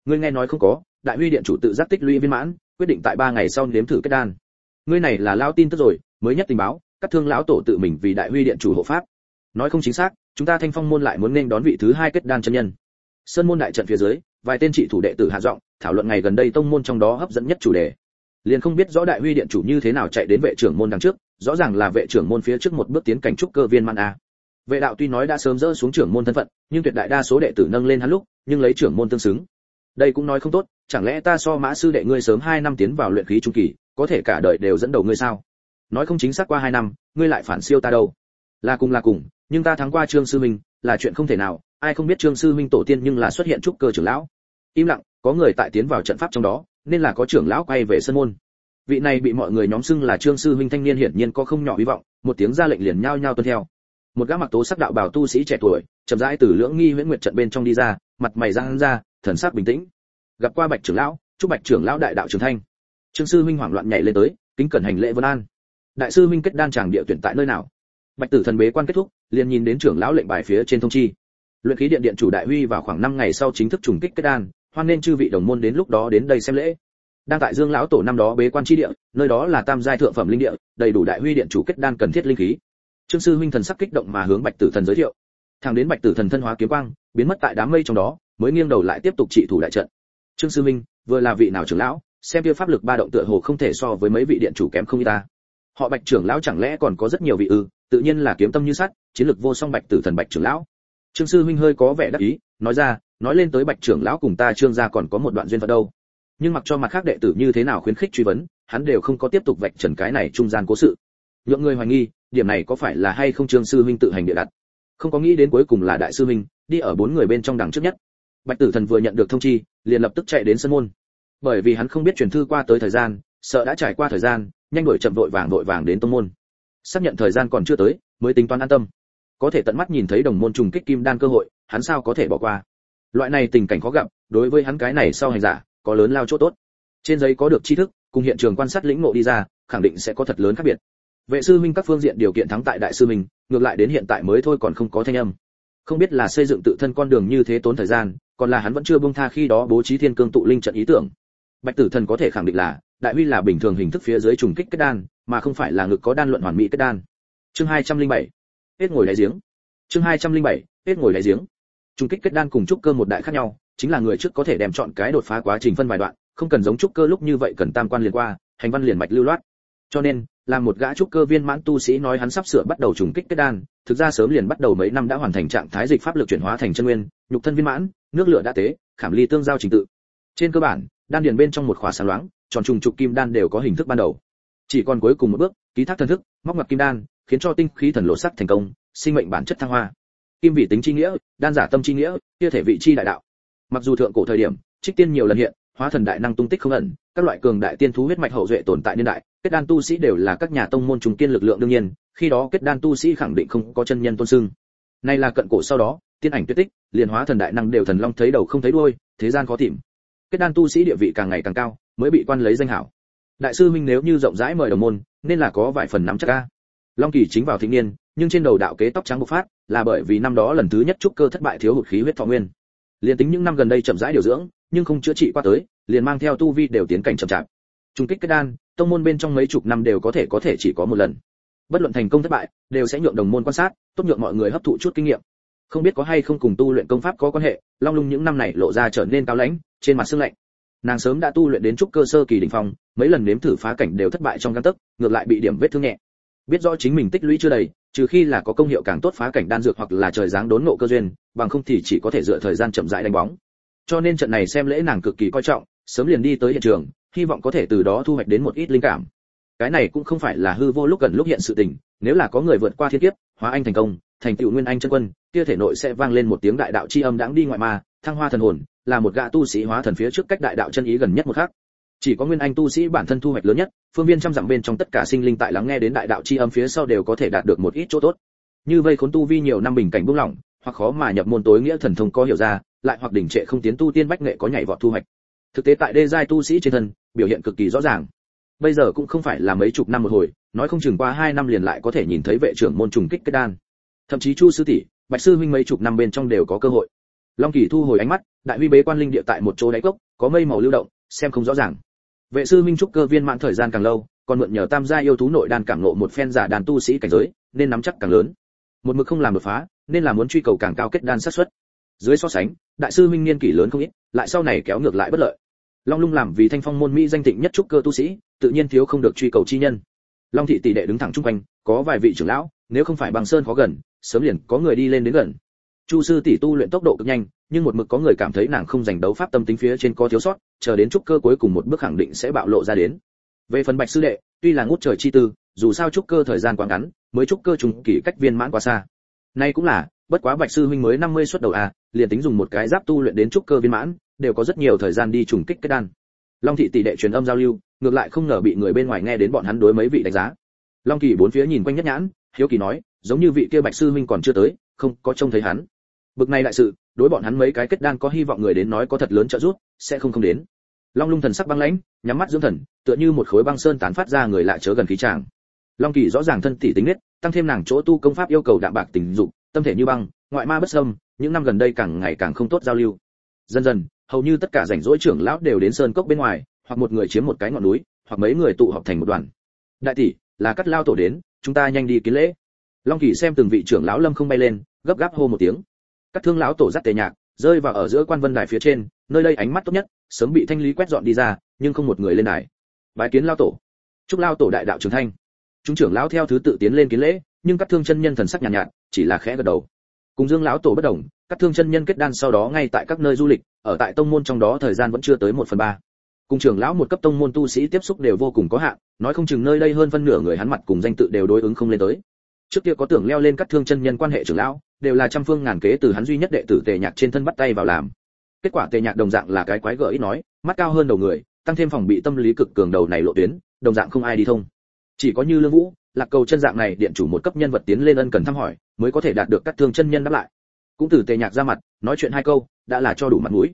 ngươi nghe nói không có, đại huy điện chủ tự giác tích lũy viên mãn, quyết định tại ba ngày sau nếm thử kết đan. Ngươi này là lao tin tức rồi, mới nhất tình báo, các thương lão tổ tự mình vì đại huy điện chủ hộ pháp. Nói không chính xác, chúng ta thanh phong môn lại muốn nên đón vị thứ hai kết đan chân nhân. Sơn môn đại trận phía dưới, vài tên trị thủ đệ tử hạ giọng, thảo luận ngày gần đây tông môn trong đó hấp dẫn nhất chủ đề. Liền không biết rõ đại huy điện chủ như thế nào chạy đến vệ trưởng môn đằng trước, rõ ràng là vệ trưởng môn phía trước một bước tiến cảnh trúc cơ viên man a. Vệ đạo tuy nói đã sớm dỡ xuống trưởng môn thân phận, nhưng tuyệt đại đa số đệ tử nâng lên hắn lúc, nhưng lấy trưởng môn tương xứng đây cũng nói không tốt, chẳng lẽ ta so mã sư đệ ngươi sớm hai năm tiến vào luyện khí trung kỳ, có thể cả đời đều dẫn đầu ngươi sao? Nói không chính xác qua hai năm, ngươi lại phản siêu ta đâu? Là cùng là cùng, nhưng ta thắng qua trương sư minh, là chuyện không thể nào, ai không biết trương sư minh tổ tiên nhưng là xuất hiện trúc cơ trưởng lão. Im lặng, có người tại tiến vào trận pháp trong đó, nên là có trưởng lão quay về sân môn. Vị này bị mọi người nhóm xưng là trương sư huynh thanh niên hiển nhiên có không nhỏ hy vọng, một tiếng ra lệnh liền nhao nhao tuân theo. Một gã mặc tố sắc đạo bảo tu sĩ trẻ tuổi, chậm rãi từ lưỡng nghi huyễn nguyệt trận bên trong đi ra, mặt mày giang ra thần sắc bình tĩnh. Gặp qua bạch trưởng lão, chúc bạch trưởng lão đại đạo trường thanh trương sư huynh hoảng loạn nhảy lên tới, kính cẩn hành lễ vân an. Đại sư huynh kết đan tràng địa tuyển tại nơi nào? Bạch tử thần bế quan kết thúc, liền nhìn đến trưởng lão lệnh bài phía trên thông chi. Luyện khí điện điện chủ đại huy vào khoảng 5 ngày sau chính thức trùng kích kết đan, hoan nên chư vị đồng môn đến lúc đó đến đây xem lễ. Đang tại dương lão tổ năm đó bế quan chi địa, nơi đó là tam giai thượng phẩm linh địa, đầy đủ đại huy điện chủ kết đan cần thiết linh khí. Trương sư huynh thần sắc kích động mà hướng bạch tử thần giới thiệu. Thằng đến bạch tử thần thân hóa kiếm quang biến mất tại đám mây trong đó, mới nghiêng đầu lại tiếp tục trị thủ đại trận. Trương sư minh, vừa là vị nào trưởng lão, xem kia pháp lực ba động tựa hồ không thể so với mấy vị điện chủ kém không y ta. Họ bạch trưởng lão chẳng lẽ còn có rất nhiều vị ư, tự nhiên là kiếm tâm như sắt, chiến lực vô song bạch tử thần bạch trưởng lão. Trương sư huynh hơi có vẻ đắc ý, nói ra, nói lên tới bạch trưởng lão cùng ta trương gia còn có một đoạn duyên phận đâu. Nhưng mặc cho mặt khác đệ tử như thế nào khuyến khích truy vấn, hắn đều không có tiếp tục vạch trần cái này trung gian cố sự. Nhượng người hoài nghi, điểm này có phải là hay không trương sư huynh tự hành địa đặt? Không có nghĩ đến cuối cùng là đại sư huynh đi ở bốn người bên trong đằng trước nhất. Bạch tử thần vừa nhận được thông chi, liền lập tức chạy đến sân môn. Bởi vì hắn không biết truyền thư qua tới thời gian, sợ đã trải qua thời gian, nhanh đuổi chậm vội vàng vội vàng đến tông môn. Xác nhận thời gian còn chưa tới, mới tính toán an tâm. Có thể tận mắt nhìn thấy đồng môn trùng kích kim đan cơ hội, hắn sao có thể bỏ qua? Loại này tình cảnh khó gặp, đối với hắn cái này sau hành giả, có lớn lao chỗ tốt. Trên giấy có được tri thức, cùng hiện trường quan sát lĩnh ngộ đi ra, khẳng định sẽ có thật lớn khác biệt. Vệ sư minh các phương diện điều kiện thắng tại đại sư minh, ngược lại đến hiện tại mới thôi còn không có thanh âm không biết là xây dựng tự thân con đường như thế tốn thời gian, còn là hắn vẫn chưa buông tha khi đó bố trí thiên cương tụ linh trận ý tưởng bạch tử thần có thể khẳng định là, đại huy là bình thường hình thức phía dưới trùng kích kết đan, mà không phải là ngực có đan luận hoàn mỹ kết đan chương 207. hết ngồi đáy giếng chương 207. hết ngồi đáy giếng trùng kích kết đan cùng trúc cơ một đại khác nhau, chính là người trước có thể đem chọn cái đột phá quá trình phân vài đoạn, không cần giống trúc cơ lúc như vậy cần tam quan liền qua, hành văn liền mạch lưu loát cho nên là một gã trúc cơ viên mãn tu sĩ nói hắn sắp sửa bắt đầu trùng kích kết đan, thực ra sớm liền bắt đầu mấy năm đã hoàn thành trạng thái dịch pháp lực chuyển hóa thành chân nguyên, nhục thân viên mãn, nước lửa đã tế, khảm ly tương giao trình tự. Trên cơ bản, đan điền bên trong một khóa sáng loáng, tròn trùng trục kim đan đều có hình thức ban đầu. Chỉ còn cuối cùng một bước, ký thác thần thức, móc ngoặt kim đan, khiến cho tinh khí thần lộ sắc thành công, sinh mệnh bản chất thăng hoa. Kim vị tính chi nghĩa, đan giả tâm chi nghĩa, kia thể vị chi đại đạo. Mặc dù thượng cổ thời điểm, trích tiên nhiều lần hiện, hóa thần đại năng tung tích không ẩn, các loại cường đại tiên thú huyết mạch hậu duệ tồn tại niên đại kết đan tu sĩ đều là các nhà tông môn trùng tiên lực lượng đương nhiên, khi đó kết đan tu sĩ khẳng định không có chân nhân tôn sưng. Nay là cận cổ sau đó, tiên ảnh tuyết tích, liền hóa thần đại năng đều thần long thấy đầu không thấy đuôi, thế gian khó tìm. Kết đan tu sĩ địa vị càng ngày càng cao, mới bị quan lấy danh hảo. Đại sư minh nếu như rộng rãi mời đồng môn, nên là có vài phần nắm chắc ca long kỳ chính vào thịnh niên nhưng trên đầu đạo kế tóc trắng bộc phát, là bởi vì năm đó lần thứ nhất trúc cơ thất bại thiếu hụt khí huyết thọ nguyên. Liền tính những năm gần đây chậm rãi điều dưỡng, nhưng không chữa trị qua tới, liền mang theo tu vi đều tiến cảnh chậm chạp trung kích kết đan, tông môn bên trong mấy chục năm đều có thể có thể chỉ có một lần. Bất luận thành công thất bại, đều sẽ nhượng đồng môn quan sát, tốt nhượng mọi người hấp thụ chút kinh nghiệm. Không biết có hay không cùng tu luyện công pháp có quan hệ, long lung những năm này lộ ra trở nên cao lãnh, trên mặt sương lạnh. Nàng sớm đã tu luyện đến trúc cơ sơ kỳ đỉnh phong, mấy lần nếm thử phá cảnh đều thất bại trong gan tấc, ngược lại bị điểm vết thương nhẹ. Biết rõ chính mình tích lũy chưa đầy, trừ khi là có công hiệu càng tốt phá cảnh đan dược hoặc là trời giáng đốn nộ cơ duyên, bằng không thì chỉ có thể dựa thời gian chậm rãi đánh bóng. Cho nên trận này xem lễ nàng cực kỳ coi trọng, sớm liền đi tới hiện trường hy vọng có thể từ đó thu hoạch đến một ít linh cảm. Cái này cũng không phải là hư vô lúc gần lúc hiện sự tình, nếu là có người vượt qua thiên kiếp, hóa anh thành công, thành tựu nguyên anh chân quân, kia thể nội sẽ vang lên một tiếng đại đạo chi âm đãng đi ngoại ma, thăng hoa thần hồn, là một gã tu sĩ hóa thần phía trước cách đại đạo chân ý gần nhất một khắc. Chỉ có nguyên anh tu sĩ bản thân thu hoạch lớn nhất, phương viên trăm dặm bên trong tất cả sinh linh tại lắng nghe đến đại đạo chi âm phía sau đều có thể đạt được một ít chỗ tốt. Như vây khốn tu vi nhiều năm bình cảnh buông lỏng, hoặc khó mà nhập môn tối nghĩa thần thông có hiểu ra, lại hoặc đỉnh trệ không tiến tu tiên bách nghệ có nhảy vọt thu hoạch thực tế tại đê giai tu sĩ trên thân, biểu hiện cực kỳ rõ ràng. Bây giờ cũng không phải là mấy chục năm một hồi, nói không chừng qua hai năm liền lại có thể nhìn thấy vệ trưởng môn trùng kích kết đan. Thậm chí chu sư tỷ, bạch sư huynh mấy chục năm bên trong đều có cơ hội. Long kỳ thu hồi ánh mắt, đại huy bế quan linh địa tại một chỗ đáy cốc, có mây màu lưu động, xem không rõ ràng. Vệ sư minh trúc cơ viên mãn thời gian càng lâu, còn mượn nhờ tam gia yêu thú nội đan cảm nộ một phen giả đàn tu sĩ cảnh giới, nên nắm chắc càng lớn. Một mực không làm đột phá, nên là muốn truy cầu càng cao kết đan sát suất. Dưới so sánh đại sư minh niên kỷ lớn không ít, lại sau này kéo ngược lại bất lợi. Long lung làm vì thanh phong môn mỹ danh tịnh nhất trúc cơ tu sĩ, tự nhiên thiếu không được truy cầu chi nhân. Long thị tỷ đệ đứng thẳng trung quanh, có vài vị trưởng lão, nếu không phải bằng sơn khó gần, sớm liền có người đi lên đến gần. Chu sư tỷ tu luyện tốc độ cực nhanh, nhưng một mực có người cảm thấy nàng không giành đấu pháp tâm tính phía trên có thiếu sót, chờ đến trúc cơ cuối cùng một bước khẳng định sẽ bạo lộ ra đến. Về phần bạch sư đệ, tuy là ngút trời chi tư, dù sao trúc cơ thời gian quá ngắn, mới trúc cơ trùng kỳ cách viên mãn quá xa. Nay cũng là, bất quá bạch sư huynh mới 50 xuất đầu à? Liền tính dùng một cái giáp tu luyện đến trúc cơ viên mãn, đều có rất nhiều thời gian đi trùng kích kết đan. Long thị tỷ đệ truyền âm giao lưu, ngược lại không ngờ bị người bên ngoài nghe đến bọn hắn đối mấy vị đánh giá. Long kỳ bốn phía nhìn quanh nhất nhãn, hiếu kỳ nói, giống như vị kia bạch sư huynh còn chưa tới, không có trông thấy hắn. Bực này đại sự, đối bọn hắn mấy cái kết đan có hy vọng người đến nói có thật lớn trợ giúp, sẽ không không đến. Long lung thần sắc băng lãnh, nhắm mắt dưỡng thần, tựa như một khối băng sơn tán phát ra người lạ chớ gần khí tràng. Long kỳ rõ ràng thân tỷ tính nết, tăng thêm nàng chỗ tu công pháp yêu cầu đạm bạc tình dục, tâm thể như băng, ngoại ma bất xâm những năm gần đây càng ngày càng không tốt giao lưu. Dần dần hầu như tất cả rảnh rỗi trưởng lão đều đến sơn cốc bên ngoài hoặc một người chiếm một cái ngọn núi hoặc mấy người tụ họp thành một đoàn. Đại tỷ là cắt lao tổ đến chúng ta nhanh đi kiến lễ. Long kỳ xem từng vị trưởng lão lâm không bay lên gấp gáp hô một tiếng. Các thương lão tổ dắt tề nhạc rơi vào ở giữa quan vân đài phía trên nơi đây ánh mắt tốt nhất sớm bị thanh lý quét dọn đi ra nhưng không một người lên đài. Bái kiến lao tổ. Chúc lao tổ đại đạo trường thanh. Chúng trưởng lão theo thứ tự tiến lên kiến lễ nhưng các thương chân nhân thần sắc nhàn nhạt, nhạt chỉ là khẽ gật đầu cùng dương lão tổ bất đồng, các thương chân nhân kết đan sau đó ngay tại các nơi du lịch, ở tại tông môn trong đó thời gian vẫn chưa tới một phần ba. Cùng trưởng lão một cấp tông môn tu sĩ tiếp xúc đều vô cùng có hạn, nói không chừng nơi đây hơn phân nửa người hắn mặt cùng danh tự đều đối ứng không lên tới. Trước kia có tưởng leo lên các thương chân nhân quan hệ trưởng lão, đều là trăm phương ngàn kế từ hắn duy nhất đệ tử tề nhạc trên thân bắt tay vào làm. Kết quả tề nhạc đồng dạng là cái quái gở ít nói, mắt cao hơn đầu người, tăng thêm phòng bị tâm lý cực cường đầu này lộ tuyến, đồng dạng không ai đi thông. Chỉ có như lương vũ, lạc cầu chân dạng này điện chủ một cấp nhân vật tiến lên ân cần thăm hỏi mới có thể đạt được các thương chân nhân đáp lại. Cũng từ tề nhạc ra mặt, nói chuyện hai câu, đã là cho đủ mặt mũi.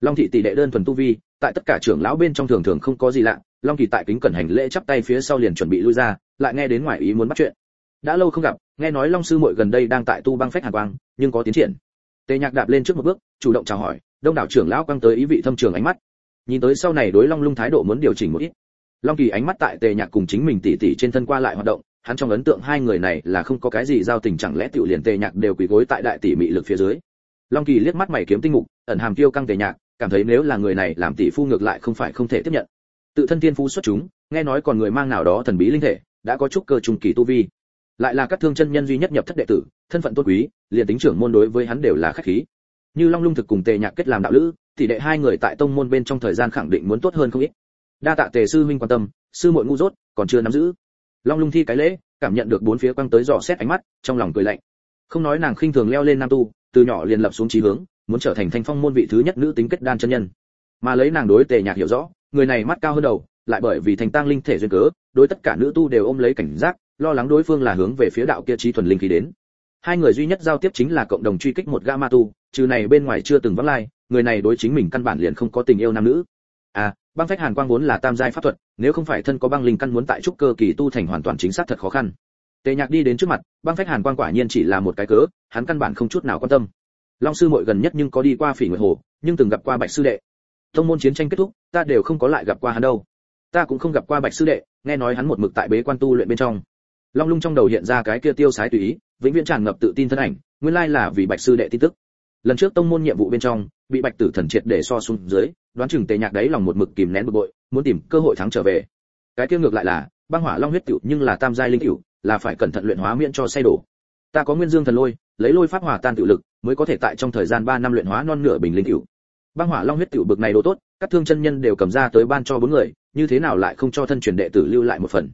Long thị tỷ đệ đơn thuần tu vi, tại tất cả trưởng lão bên trong thường thường không có gì lạ. Long kỳ tại kính cẩn hành lễ chắp tay phía sau liền chuẩn bị lui ra, lại nghe đến ngoài ý muốn bắt chuyện. Đã lâu không gặp, nghe nói long sư muội gần đây đang tại tu băng phách hàn quang, nhưng có tiến triển. Tề nhạc đạp lên trước một bước, chủ động chào hỏi, đông đảo trưởng lão quăng tới ý vị thâm trường ánh mắt. Nhìn tới sau này đối long lung thái độ muốn điều chỉnh một ít. Long kỳ ánh mắt tại tề nhạc cùng chính mình tỉ tỉ trên thân qua lại hoạt động hắn trong ấn tượng hai người này là không có cái gì giao tình chẳng lẽ tiểu liền tề nhạc đều quỳ gối tại đại tỷ mị lực phía dưới. Long kỳ liếc mắt mày kiếm tinh mục, ẩn hàm tiêu căng tề nhạc, cảm thấy nếu là người này làm tỷ phu ngược lại không phải không thể tiếp nhận. Tự thân tiên phú xuất chúng, nghe nói còn người mang nào đó thần bí linh thể, đã có chút cơ trùng kỳ tu vi. Lại là các thương chân nhân duy nhất nhập thất đệ tử, thân phận tôn quý, liền tính trưởng môn đối với hắn đều là khách khí. Như long lung thực cùng tề nhạc kết làm đạo lữ tỷ đệ hai người tại tông môn bên trong thời gian khẳng định muốn tốt hơn không ít. Đa tạ tề sư huynh quan tâm, sư muội ngu dốt, còn chưa nắm giữ long lung thi cái lễ, cảm nhận được bốn phía quăng tới dò xét ánh mắt, trong lòng cười lạnh. Không nói nàng khinh thường leo lên nam tu, từ nhỏ liền lập xuống chí hướng, muốn trở thành thanh phong môn vị thứ nhất nữ tính kết đan chân nhân. Mà lấy nàng đối tề nhạc hiểu rõ, người này mắt cao hơn đầu, lại bởi vì thành tăng linh thể duyên cớ, đối tất cả nữ tu đều ôm lấy cảnh giác, lo lắng đối phương là hướng về phía đạo kia trí thuần linh khí đến. Hai người duy nhất giao tiếp chính là cộng đồng truy kích một gã ma tu, trừ này bên ngoài chưa từng vắng lai, người này đối chính mình căn bản liền không có tình yêu nam nữ. À băng phách hàn quang vốn là tam giai pháp thuật, nếu không phải thân có băng linh căn muốn tại trúc cơ kỳ tu thành hoàn toàn chính xác thật khó khăn. Tề nhạc đi đến trước mặt, băng phách hàn quang quả nhiên chỉ là một cái cớ, hắn căn bản không chút nào quan tâm. Long sư muội gần nhất nhưng có đi qua phỉ nguyệt hồ, nhưng từng gặp qua bạch sư đệ. Thông môn chiến tranh kết thúc, ta đều không có lại gặp qua hắn đâu. Ta cũng không gặp qua bạch sư đệ, nghe nói hắn một mực tại bế quan tu luyện bên trong. Long lung trong đầu hiện ra cái kia tiêu sái tùy ý, vĩnh viễn tràn ngập tự tin thân ảnh, nguyên lai là vì bạch sư đệ tin tức lần trước tông môn nhiệm vụ bên trong, bị bạch tử thần triệt để so xuống dưới, đoán chừng tề nhạc đấy lòng một mực kìm nén bực bội, muốn tìm cơ hội thắng trở về. Cái kia ngược lại là, băng hỏa long huyết tiểu nhưng là tam giai linh tiểu, là phải cẩn thận luyện hóa miễn cho say đổ. Ta có nguyên dương thần lôi, lấy lôi pháp hỏa tan tự lực, mới có thể tại trong thời gian 3 năm luyện hóa non nửa bình linh tiểu. Băng hỏa long huyết tiểu bực này đồ tốt, các thương chân nhân đều cầm ra tới ban cho bốn người, như thế nào lại không cho thân truyền đệ tử lưu lại một phần.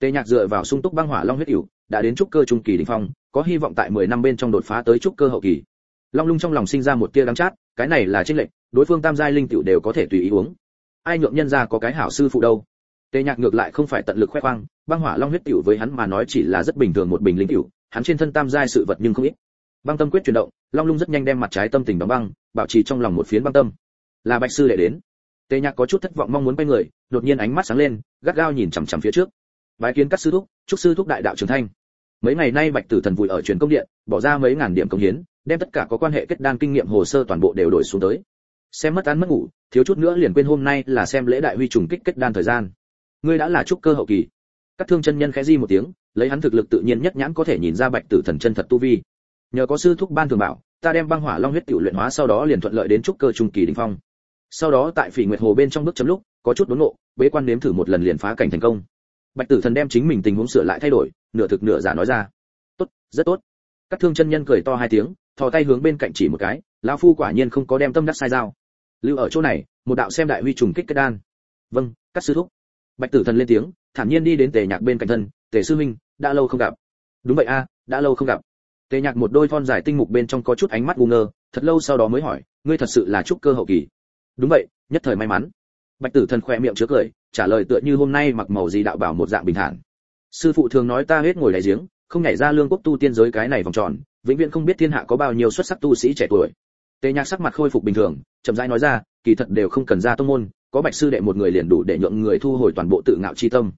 Tề nhạc dựa vào sung túc băng hỏa long huyết tiểu, đã đến trúc cơ trung kỳ đỉnh phong, có hy vọng tại 10 năm bên trong đột phá tới trúc cơ hậu kỳ long lung trong lòng sinh ra một tia đắng chát, cái này là trên lệnh đối phương tam giai linh tiểu đều có thể tùy ý uống. Ai nhượng nhân ra có cái hảo sư phụ đâu? Tề nhạc ngược lại không phải tận lực khoe khoang, băng hỏa long huyết tiểu với hắn mà nói chỉ là rất bình thường một bình linh tiểu, hắn trên thân tam giai sự vật nhưng không ít. Băng tâm quyết chuyển động, long lung rất nhanh đem mặt trái tâm tình đóng băng, bảo trì trong lòng một phiến băng tâm. Là bạch sư đệ đến. Tề nhạc có chút thất vọng mong muốn quay người, đột nhiên ánh mắt sáng lên, gắt gao nhìn chằm chằm phía trước. Bái kiến các sư thúc, chúc sư thúc đại đạo trưởng thanh mấy ngày nay bạch tử thần vùi ở truyền công điện, bỏ ra mấy ngàn điểm công hiến, đem tất cả có quan hệ kết đan kinh nghiệm hồ sơ toàn bộ đều đổi xuống tới. Xem mất ăn mất ngủ, thiếu chút nữa liền quên hôm nay là xem lễ đại huy trùng kích kết đan thời gian. Ngươi đã là trúc cơ hậu kỳ. Các thương chân nhân khẽ di một tiếng, lấy hắn thực lực tự nhiên nhất nhãn có thể nhìn ra bạch tử thần chân thật tu vi. Nhờ có sư thúc ban thường bảo, ta đem băng hỏa long huyết tiểu luyện hóa sau đó liền thuận lợi đến trúc cơ trung kỳ đỉnh phong. Sau đó tại phỉ nguyệt hồ bên trong bước chấm lúc, có chút đốn nộ bế quan nếm thử một lần liền phá cảnh thành công. Bạch tử thần đem chính mình tình huống sửa lại thay đổi nửa thực nửa giả nói ra. Tốt, rất tốt. Các thương chân nhân cười to hai tiếng, thò tay hướng bên cạnh chỉ một cái, lão phu quả nhiên không có đem tâm đắc sai dao. Lưu ở chỗ này, một đạo xem đại huy trùng kích kết đan. Vâng các sư thúc. Bạch tử thần lên tiếng, thản nhiên đi đến tề nhạc bên cạnh thân, tề sư minh đã lâu không gặp. Đúng vậy a, đã lâu không gặp. Tề nhạc một đôi thon dài tinh mục bên trong có chút ánh mắt ngu ngơ, thật lâu sau đó mới hỏi, ngươi thật sự là trúc cơ hậu kỳ? Đúng vậy, nhất thời may mắn. Bạch tử thần khoe miệng chứa cười, trả lời tựa như hôm nay mặc màu gì đạo bảo một dạng bình thản sư phụ thường nói ta hết ngồi đáy giếng, không nhảy ra lương quốc tu tiên giới cái này vòng tròn, vĩnh viễn không biết thiên hạ có bao nhiêu xuất sắc tu sĩ trẻ tuổi. Tề nhạc sắc mặt khôi phục bình thường, chậm rãi nói ra, kỳ thật đều không cần ra tông môn, có bạch sư đệ một người liền đủ để nhượng người thu hồi toàn bộ tự ngạo chi tâm.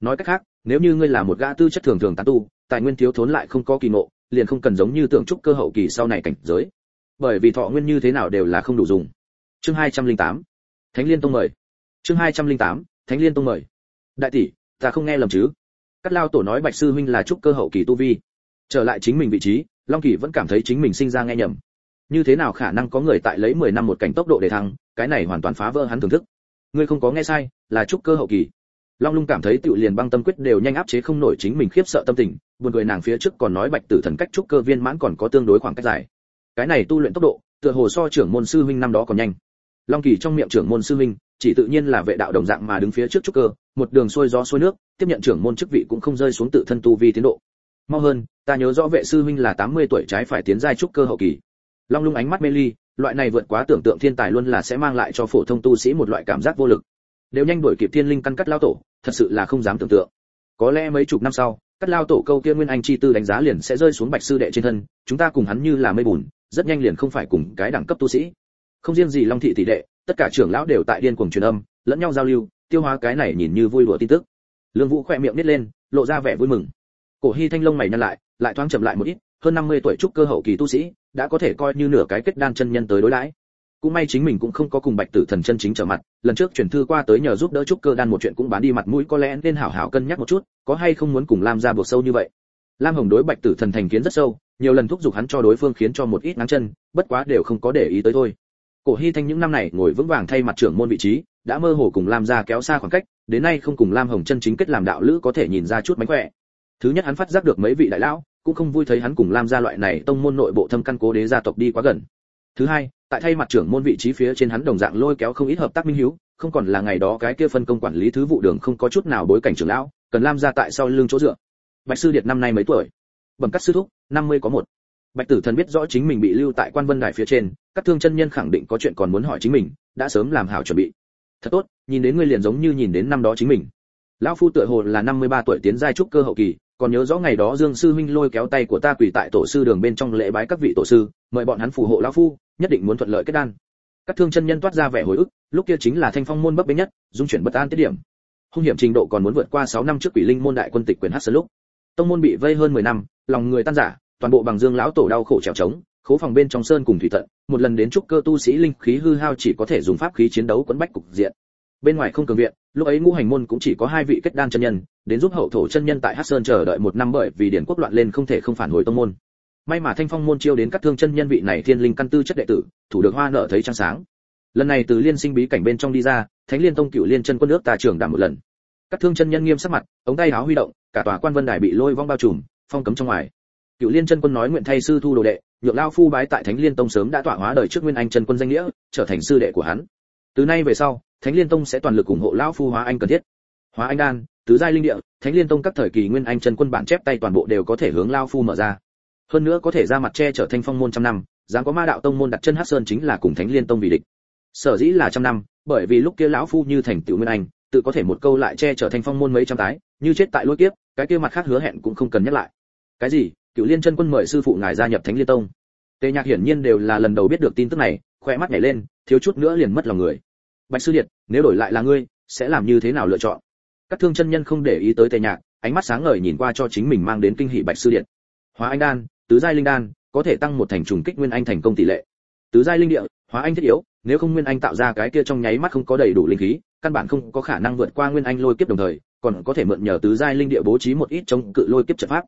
Nói cách khác, nếu như ngươi là một gã tư chất thường thường tán tu, tài nguyên thiếu thốn lại không có kỳ ngộ, liền không cần giống như tưởng trúc cơ hậu kỳ sau này cảnh giới. Bởi vì thọ nguyên như thế nào đều là không đủ dùng. Chương 208 thánh liên tông mời. Chương 208 thánh liên tông mời. Đại tỷ, ta không nghe lầm chứ? Cát lao tổ nói bạch sư huynh là trúc cơ hậu kỳ tu vi. Trở lại chính mình vị trí, long kỳ vẫn cảm thấy chính mình sinh ra nghe nhầm. Như thế nào khả năng có người tại lấy 10 năm một cảnh tốc độ để thăng, cái này hoàn toàn phá vỡ hắn thưởng thức. Ngươi không có nghe sai, là trúc cơ hậu kỳ. Long lung cảm thấy tự liền băng tâm quyết đều nhanh áp chế không nổi chính mình khiếp sợ tâm tình, buồn cười nàng phía trước còn nói bạch tử thần cách trúc cơ viên mãn còn có tương đối khoảng cách dài. Cái này tu luyện tốc độ, tựa hồ so trưởng môn sư huynh năm đó còn nhanh long kỳ trong miệng trưởng môn sư huynh, chỉ tự nhiên là vệ đạo đồng dạng mà đứng phía trước trúc cơ, một đường xuôi gió xuôi nước, tiếp nhận trưởng môn chức vị cũng không rơi xuống tự thân tu vi tiến độ. Mau hơn, ta nhớ rõ vệ sư huynh là 80 tuổi trái phải tiến giai trúc cơ hậu kỳ. Long lung ánh mắt mê ly, loại này vượt quá tưởng tượng thiên tài luôn là sẽ mang lại cho phổ thông tu sĩ một loại cảm giác vô lực. Đều nhanh đuổi kịp thiên linh căn cắt lao tổ, thật sự là không dám tưởng tượng. Có lẽ mấy chục năm sau, cắt lao tổ câu kia nguyên anh chi tư đánh giá liền sẽ rơi xuống bạch sư đệ trên thân, chúng ta cùng hắn như là mây bùn, rất nhanh liền không phải cùng cái đẳng cấp tu sĩ không riêng gì long thị tỷ đệ, tất cả trưởng lão đều tại điên cuồng truyền âm, lẫn nhau giao lưu, tiêu hóa cái này nhìn như vui đùa tin tức. Lương vũ khỏe miệng nít lên, lộ ra vẻ vui mừng. Cổ hy thanh long mày nhăn lại lại thoáng chậm lại một ít, hơn 50 tuổi trúc cơ hậu kỳ tu sĩ, đã có thể coi như nửa cái kết đan chân nhân tới đối đãi. Cũng may chính mình cũng không có cùng bạch tử thần chân chính trở mặt, lần trước chuyển thư qua tới nhờ giúp đỡ trúc cơ đan một chuyện cũng bán đi mặt mũi, có lẽ nên hảo hảo cân nhắc một chút, có hay không muốn cùng lam ra buộc sâu như vậy. Lam hồng đối bạch tử thần thành kiến rất sâu, nhiều lần thúc giục hắn cho đối phương khiến cho một ít ngắn chân, bất quá đều không có để ý tới thôi cổ hy thanh những năm này ngồi vững vàng thay mặt trưởng môn vị trí, đã mơ hồ cùng lam gia kéo xa khoảng cách, đến nay không cùng lam hồng chân chính kết làm đạo lữ có thể nhìn ra chút mánh khỏe. Thứ nhất hắn phát giác được mấy vị đại lão, cũng không vui thấy hắn cùng lam gia loại này tông môn nội bộ thâm căn cố đế gia tộc đi quá gần. Thứ hai, tại thay mặt trưởng môn vị trí phía trên hắn đồng dạng lôi kéo không ít hợp tác minh hiếu, không còn là ngày đó cái kia phân công quản lý thứ vụ đường không có chút nào bối cảnh trưởng lão, cần lam gia tại sau lưng chỗ dựa. Bạch sư điệt năm nay mấy tuổi? Bẩm cắt sư thúc, năm mươi có một bạch tử thần biết rõ chính mình bị lưu tại quan vân đài phía trên, các thương chân nhân khẳng định có chuyện còn muốn hỏi chính mình, đã sớm làm hảo chuẩn bị. Thật tốt, nhìn đến ngươi liền giống như nhìn đến năm đó chính mình. Lão phu tựa hồ là năm mươi ba tuổi tiến giai trúc cơ hậu kỳ, còn nhớ rõ ngày đó dương sư huynh lôi kéo tay của ta quỳ tại tổ sư đường bên trong lễ bái các vị tổ sư, mời bọn hắn phù hộ lão phu, nhất định muốn thuận lợi kết đan. Các thương chân nhân toát ra vẻ hồi ức, lúc kia chính là thanh phong môn bấp bênh nhất, dung chuyển bất an tiết điểm. Hung hiểm trình độ còn muốn vượt qua 6 năm trước quỷ linh môn đại quân tịch quyền hắc sơn lúc. Tông môn bị vây hơn 10 năm, lòng người tan giả toàn bộ bằng dương lão tổ đau khổ trèo trống, khố phòng bên trong sơn cùng thủy tận, một lần đến trúc cơ tu sĩ linh khí hư hao chỉ có thể dùng pháp khí chiến đấu quấn bách cục diện. Bên ngoài không cường viện, lúc ấy ngũ hành môn cũng chỉ có hai vị kết đan chân nhân, đến giúp hậu thổ chân nhân tại hắc sơn chờ đợi một năm bởi vì điển quốc loạn lên không thể không phản hồi tông môn. May mà thanh phong môn chiêu đến các thương chân nhân vị này thiên linh căn tư chất đệ tử, thủ được hoa nợ thấy trăng sáng. Lần này từ liên sinh bí cảnh bên trong đi ra, thánh liên tông cựu liên chân quân nước tà trưởng đảm một lần. Các thương chân nhân nghiêm sắc mặt, ống tay áo huy động, cả tòa quan vân đài bị lôi vong bao trùm, phong cấm trong ngoài cựu liên chân quân nói nguyện thay sư thu đồ đệ, nhượng lao phu bái tại thánh liên tông sớm đã tỏa hóa đời trước nguyên anh chân quân danh nghĩa, trở thành sư đệ của hắn. Từ nay về sau, thánh liên tông sẽ toàn lực ủng hộ lão phu hóa anh cần thiết. Hóa anh đan, tứ giai linh địa, thánh liên tông các thời kỳ nguyên anh chân quân bản chép tay toàn bộ đều có thể hướng lao phu mở ra. Hơn nữa có thể ra mặt che trở thành phong môn trăm năm, dám có ma đạo tông môn đặt chân hát sơn chính là cùng thánh liên tông vì địch. Sở dĩ là trăm năm, bởi vì lúc kia lão phu như thành tựu nguyên anh, tự có thể một câu lại che trở thành phong môn mấy trăm tái, như chết tại lôi kiếp, cái kia mặt khác hứa hẹn cũng không cần nhắc lại. Cái gì? Cựu liên chân quân mời sư phụ ngài gia nhập thánh liên tông. Tề nhạc hiển nhiên đều là lần đầu biết được tin tức này khoe mắt nhảy lên, thiếu chút nữa liền mất lòng người. Bạch sư điệt, nếu đổi lại là ngươi, sẽ làm như thế nào lựa chọn? Các thương chân nhân không để ý tới tề nhạc, ánh mắt sáng ngời nhìn qua cho chính mình mang đến kinh hỷ bạch sư điện hóa anh đan, tứ giai linh đan, có thể tăng một thành trùng kích nguyên anh thành công tỷ lệ. Tứ giai linh địa, hóa anh thiết yếu, nếu không nguyên anh tạo ra cái kia trong nháy mắt không có đầy đủ linh khí, căn bản không có khả năng vượt qua nguyên anh lôi kiếp đồng thời, còn có thể mượn nhờ tứ giai linh địa bố trí một ít chống cự lôi kiếp trận pháp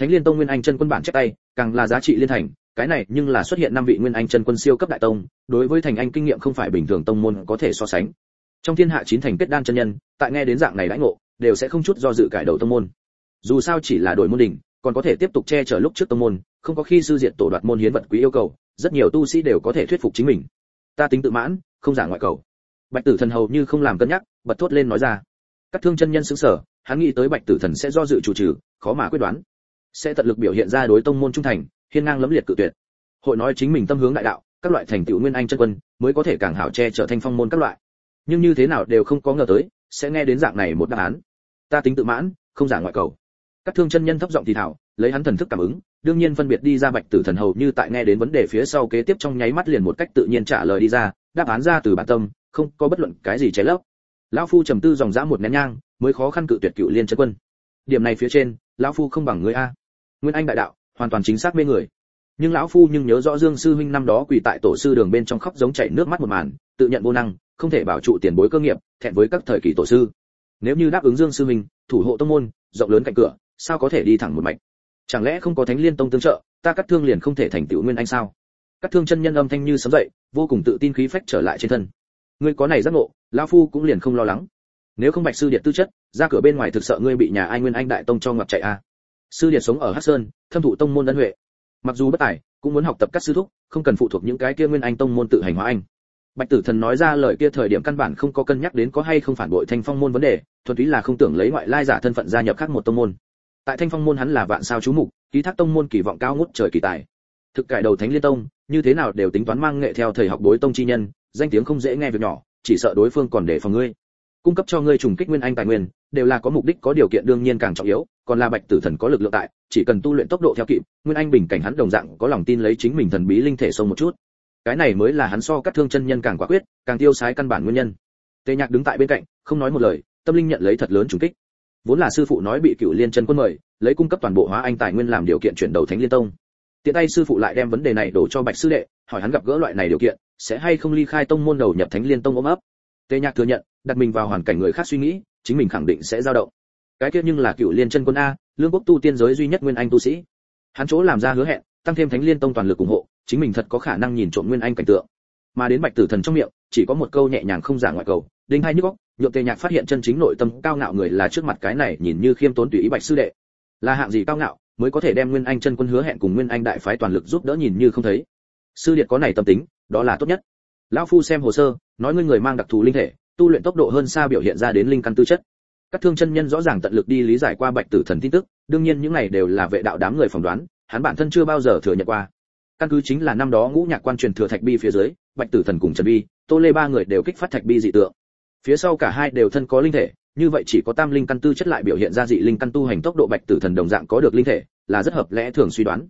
thánh liên tông nguyên anh chân quân bản chép tay, càng là giá trị liên thành. Cái này nhưng là xuất hiện năm vị nguyên anh chân quân siêu cấp đại tông, đối với thành anh kinh nghiệm không phải bình thường tông môn có thể so sánh. Trong thiên hạ chín thành kết đan chân nhân, tại nghe đến dạng này đãi ngộ, đều sẽ không chút do dự cải đầu tông môn. Dù sao chỉ là đổi môn đỉnh, còn có thể tiếp tục che chở lúc trước tông môn, không có khi sư diện tổ đoạt môn hiến vật quý yêu cầu, rất nhiều tu sĩ đều có thể thuyết phục chính mình. Ta tính tự mãn, không giả ngoại cầu. Bạch tử thần hầu như không làm cân nhắc, bật thốt lên nói ra. Các thương chân nhân sững sở, hắn nghĩ tới bạch tử thần sẽ do dự chủ trừ, khó mà quyết đoán sẽ tận lực biểu hiện ra đối tông môn trung thành, hiên ngang lẫm liệt cự tuyệt. Hội nói chính mình tâm hướng đại đạo, các loại thành tựu nguyên anh chân quân, mới có thể càng hảo che trở thành phong môn các loại. Nhưng như thế nào đều không có ngờ tới, sẽ nghe đến dạng này một đáp án. Ta tính tự mãn, không giả ngoại cầu. Các thương chân nhân thấp giọng thì thảo, lấy hắn thần thức cảm ứng, đương nhiên phân biệt đi ra bạch tử thần hầu như tại nghe đến vấn đề phía sau kế tiếp trong nháy mắt liền một cách tự nhiên trả lời đi ra, đáp án ra từ bản tâm, không có bất luận cái gì trái lấp. Lão phu trầm tư dòng dã một nén nhang, mới khó khăn cự tuyệt cựu liên chân quân. Điểm này phía trên, lão phu không bằng người a nguyên anh đại đạo, hoàn toàn chính xác mê người. Nhưng lão phu nhưng nhớ rõ dương sư huynh năm đó quỳ tại tổ sư đường bên trong khóc giống chảy nước mắt một màn, tự nhận vô năng, không thể bảo trụ tiền bối cơ nghiệp, thẹn với các thời kỳ tổ sư. Nếu như đáp ứng dương sư huynh, thủ hộ tông môn, rộng lớn cạnh cửa, sao có thể đi thẳng một mạch? Chẳng lẽ không có thánh liên tông tương trợ, ta cắt thương liền không thể thành tựu nguyên anh sao? Cắt thương chân nhân âm thanh như sấm dậy, vô cùng tự tin khí phách trở lại trên thân. Ngươi có này giác ngộ, lão phu cũng liền không lo lắng. Nếu không bạch sư điện tư chất, ra cửa bên ngoài thực sợ ngươi bị nhà ai nguyên anh đại tông cho ngập chạy a à sư điệt sống ở hắc sơn, thâm thụ tông môn ân huệ. Mặc dù bất tài, cũng muốn học tập các sư thúc, không cần phụ thuộc những cái kia nguyên anh tông môn tự hành hóa anh. Bạch tử thần nói ra lời kia thời điểm căn bản không có cân nhắc đến có hay không phản bội thanh phong môn vấn đề, thuần túy là không tưởng lấy ngoại lai giả thân phận gia nhập khác một tông môn. Tại thanh phong môn hắn là vạn sao chú mục, ký thác tông môn kỳ vọng cao ngút trời kỳ tài. Thực cải đầu thánh liên tông, như thế nào đều tính toán mang nghệ theo thầy học đối tông chi nhân, danh tiếng không dễ nghe việc nhỏ, chỉ sợ đối phương còn để phòng ngươi cung cấp cho ngươi trùng kích nguyên anh tài nguyên, đều là có mục đích, có điều kiện đương nhiên càng trọng yếu, còn là bạch tử thần có lực lượng tại, chỉ cần tu luyện tốc độ theo kịp, nguyên anh bình cảnh hắn đồng dạng có lòng tin lấy chính mình thần bí linh thể sâu một chút. Cái này mới là hắn so các thương chân nhân càng quả quyết, càng tiêu sái căn bản nguyên nhân. Tề nhạc đứng tại bên cạnh, không nói một lời, tâm linh nhận lấy thật lớn trùng kích. Vốn là sư phụ nói bị cựu liên chân quân mời, lấy cung cấp toàn bộ hóa anh tài nguyên làm điều kiện chuyển đầu thánh liên tông. Tiện tay sư phụ lại đem vấn đề này đổ cho bạch sư đệ, hỏi hắn gặp gỡ loại này điều kiện, sẽ hay không ly khai tông môn đầu nhập thánh liên tông ôm ấp. Tề nhạc thừa nhận đặt mình vào hoàn cảnh người khác suy nghĩ, chính mình khẳng định sẽ dao động. Cái kia nhưng là cựu liên chân quân a, lương quốc tu tiên giới duy nhất nguyên anh tu sĩ. Hắn chỗ làm ra hứa hẹn, tăng thêm thánh liên tông toàn lực ủng hộ, chính mình thật có khả năng nhìn trộm nguyên anh cảnh tượng. Mà đến bạch tử thần trong miệng, chỉ có một câu nhẹ nhàng không giả ngoại cầu, đinh hai nhức óc, nhượng tề nhạc phát hiện chân chính nội tâm cao ngạo người là trước mặt cái này nhìn như khiêm tốn tùy ý bạch sư đệ. Là hạng gì cao ngạo, mới có thể đem nguyên anh chân quân hứa hẹn cùng nguyên anh đại phái toàn lực giúp đỡ nhìn như không thấy. Sư điệt có này tâm tính, đó là tốt nhất. Lão phu xem hồ sơ, nói ngươi người mang đặc thù linh thể tu luyện tốc độ hơn xa biểu hiện ra đến linh căn tư chất. Các thương chân nhân rõ ràng tận lực đi lý giải qua bạch tử thần tin tức, đương nhiên những này đều là vệ đạo đám người phỏng đoán, hắn bản thân chưa bao giờ thừa nhận qua. Căn cứ chính là năm đó ngũ nhạc quan truyền thừa thạch bi phía dưới, bạch tử thần cùng trần bi, tô lê ba người đều kích phát thạch bi dị tượng. Phía sau cả hai đều thân có linh thể, như vậy chỉ có tam linh căn tư chất lại biểu hiện ra dị linh căn tu hành tốc độ bạch tử thần đồng dạng có được linh thể, là rất hợp lẽ thường suy đoán.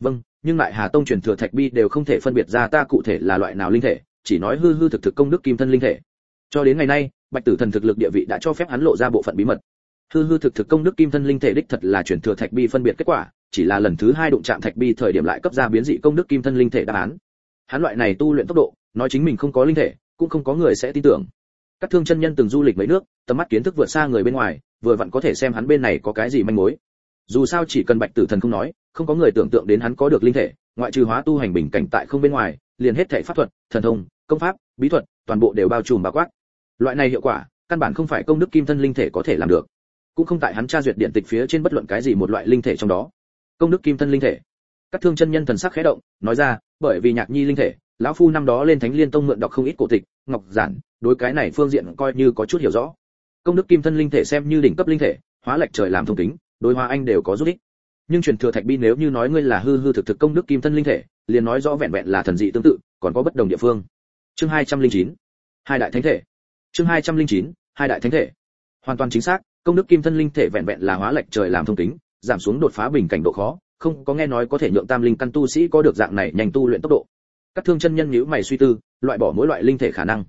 Vâng nhưng lại hà tông truyền thừa thạch bi đều không thể phân biệt ra ta cụ thể là loại nào linh thể, chỉ nói hư hư thực thực công đức kim thân linh thể cho đến ngày nay, bạch tử thần thực lực địa vị đã cho phép hắn lộ ra bộ phận bí mật. Hư hư thực thực công đức kim thân linh thể đích thật là truyền thừa thạch bi phân biệt kết quả, chỉ là lần thứ hai đụng chạm thạch bi thời điểm lại cấp ra biến dị công đức kim thân linh thể đáp án. Hắn loại này tu luyện tốc độ, nói chính mình không có linh thể, cũng không có người sẽ tin tưởng. Các thương chân nhân từng du lịch mấy nước, tầm mắt kiến thức vượt xa người bên ngoài, vừa vặn có thể xem hắn bên này có cái gì manh mối. Dù sao chỉ cần bạch tử thần không nói, không có người tưởng tượng đến hắn có được linh thể, ngoại trừ hóa tu hành bình cảnh tại không bên ngoài, liền hết thể pháp thuật, thần thông, công pháp, bí thuật, toàn bộ đều bao trùm bao quát loại này hiệu quả căn bản không phải công đức kim thân linh thể có thể làm được. Cũng không tại hắn tra duyệt điện tịch phía trên bất luận cái gì một loại linh thể trong đó. Công đức kim thân linh thể. Các thương chân nhân thần sắc khẽ động nói ra bởi vì nhạc nhi linh thể lão phu năm đó lên thánh liên tông mượn đọc không ít cổ tịch ngọc giản đối cái này phương diện coi như có chút hiểu rõ. Công đức kim thân linh thể xem như đỉnh cấp linh thể hóa lệch trời làm thông tính, đối hóa anh đều có giúp ích. Nhưng truyền thừa thạch bi nếu như nói ngươi là hư hư thực thực công đức kim thân linh thể liền nói rõ vẹn vẹn là thần dị tương tự còn có bất đồng địa phương. Chương 209 hai đại thánh thể chương 209 hai đại thánh thể. Hoàn toàn chính xác công đức kim thân linh thể vẹn vẹn là hóa lệch trời làm thông tính, giảm xuống đột phá bình cảnh độ khó không có nghe nói có thể nhượng tam linh căn tu sĩ có được dạng này nhanh tu luyện tốc độ. Các thương chân nhân nhíu mày suy tư loại bỏ mỗi loại linh thể khả năng.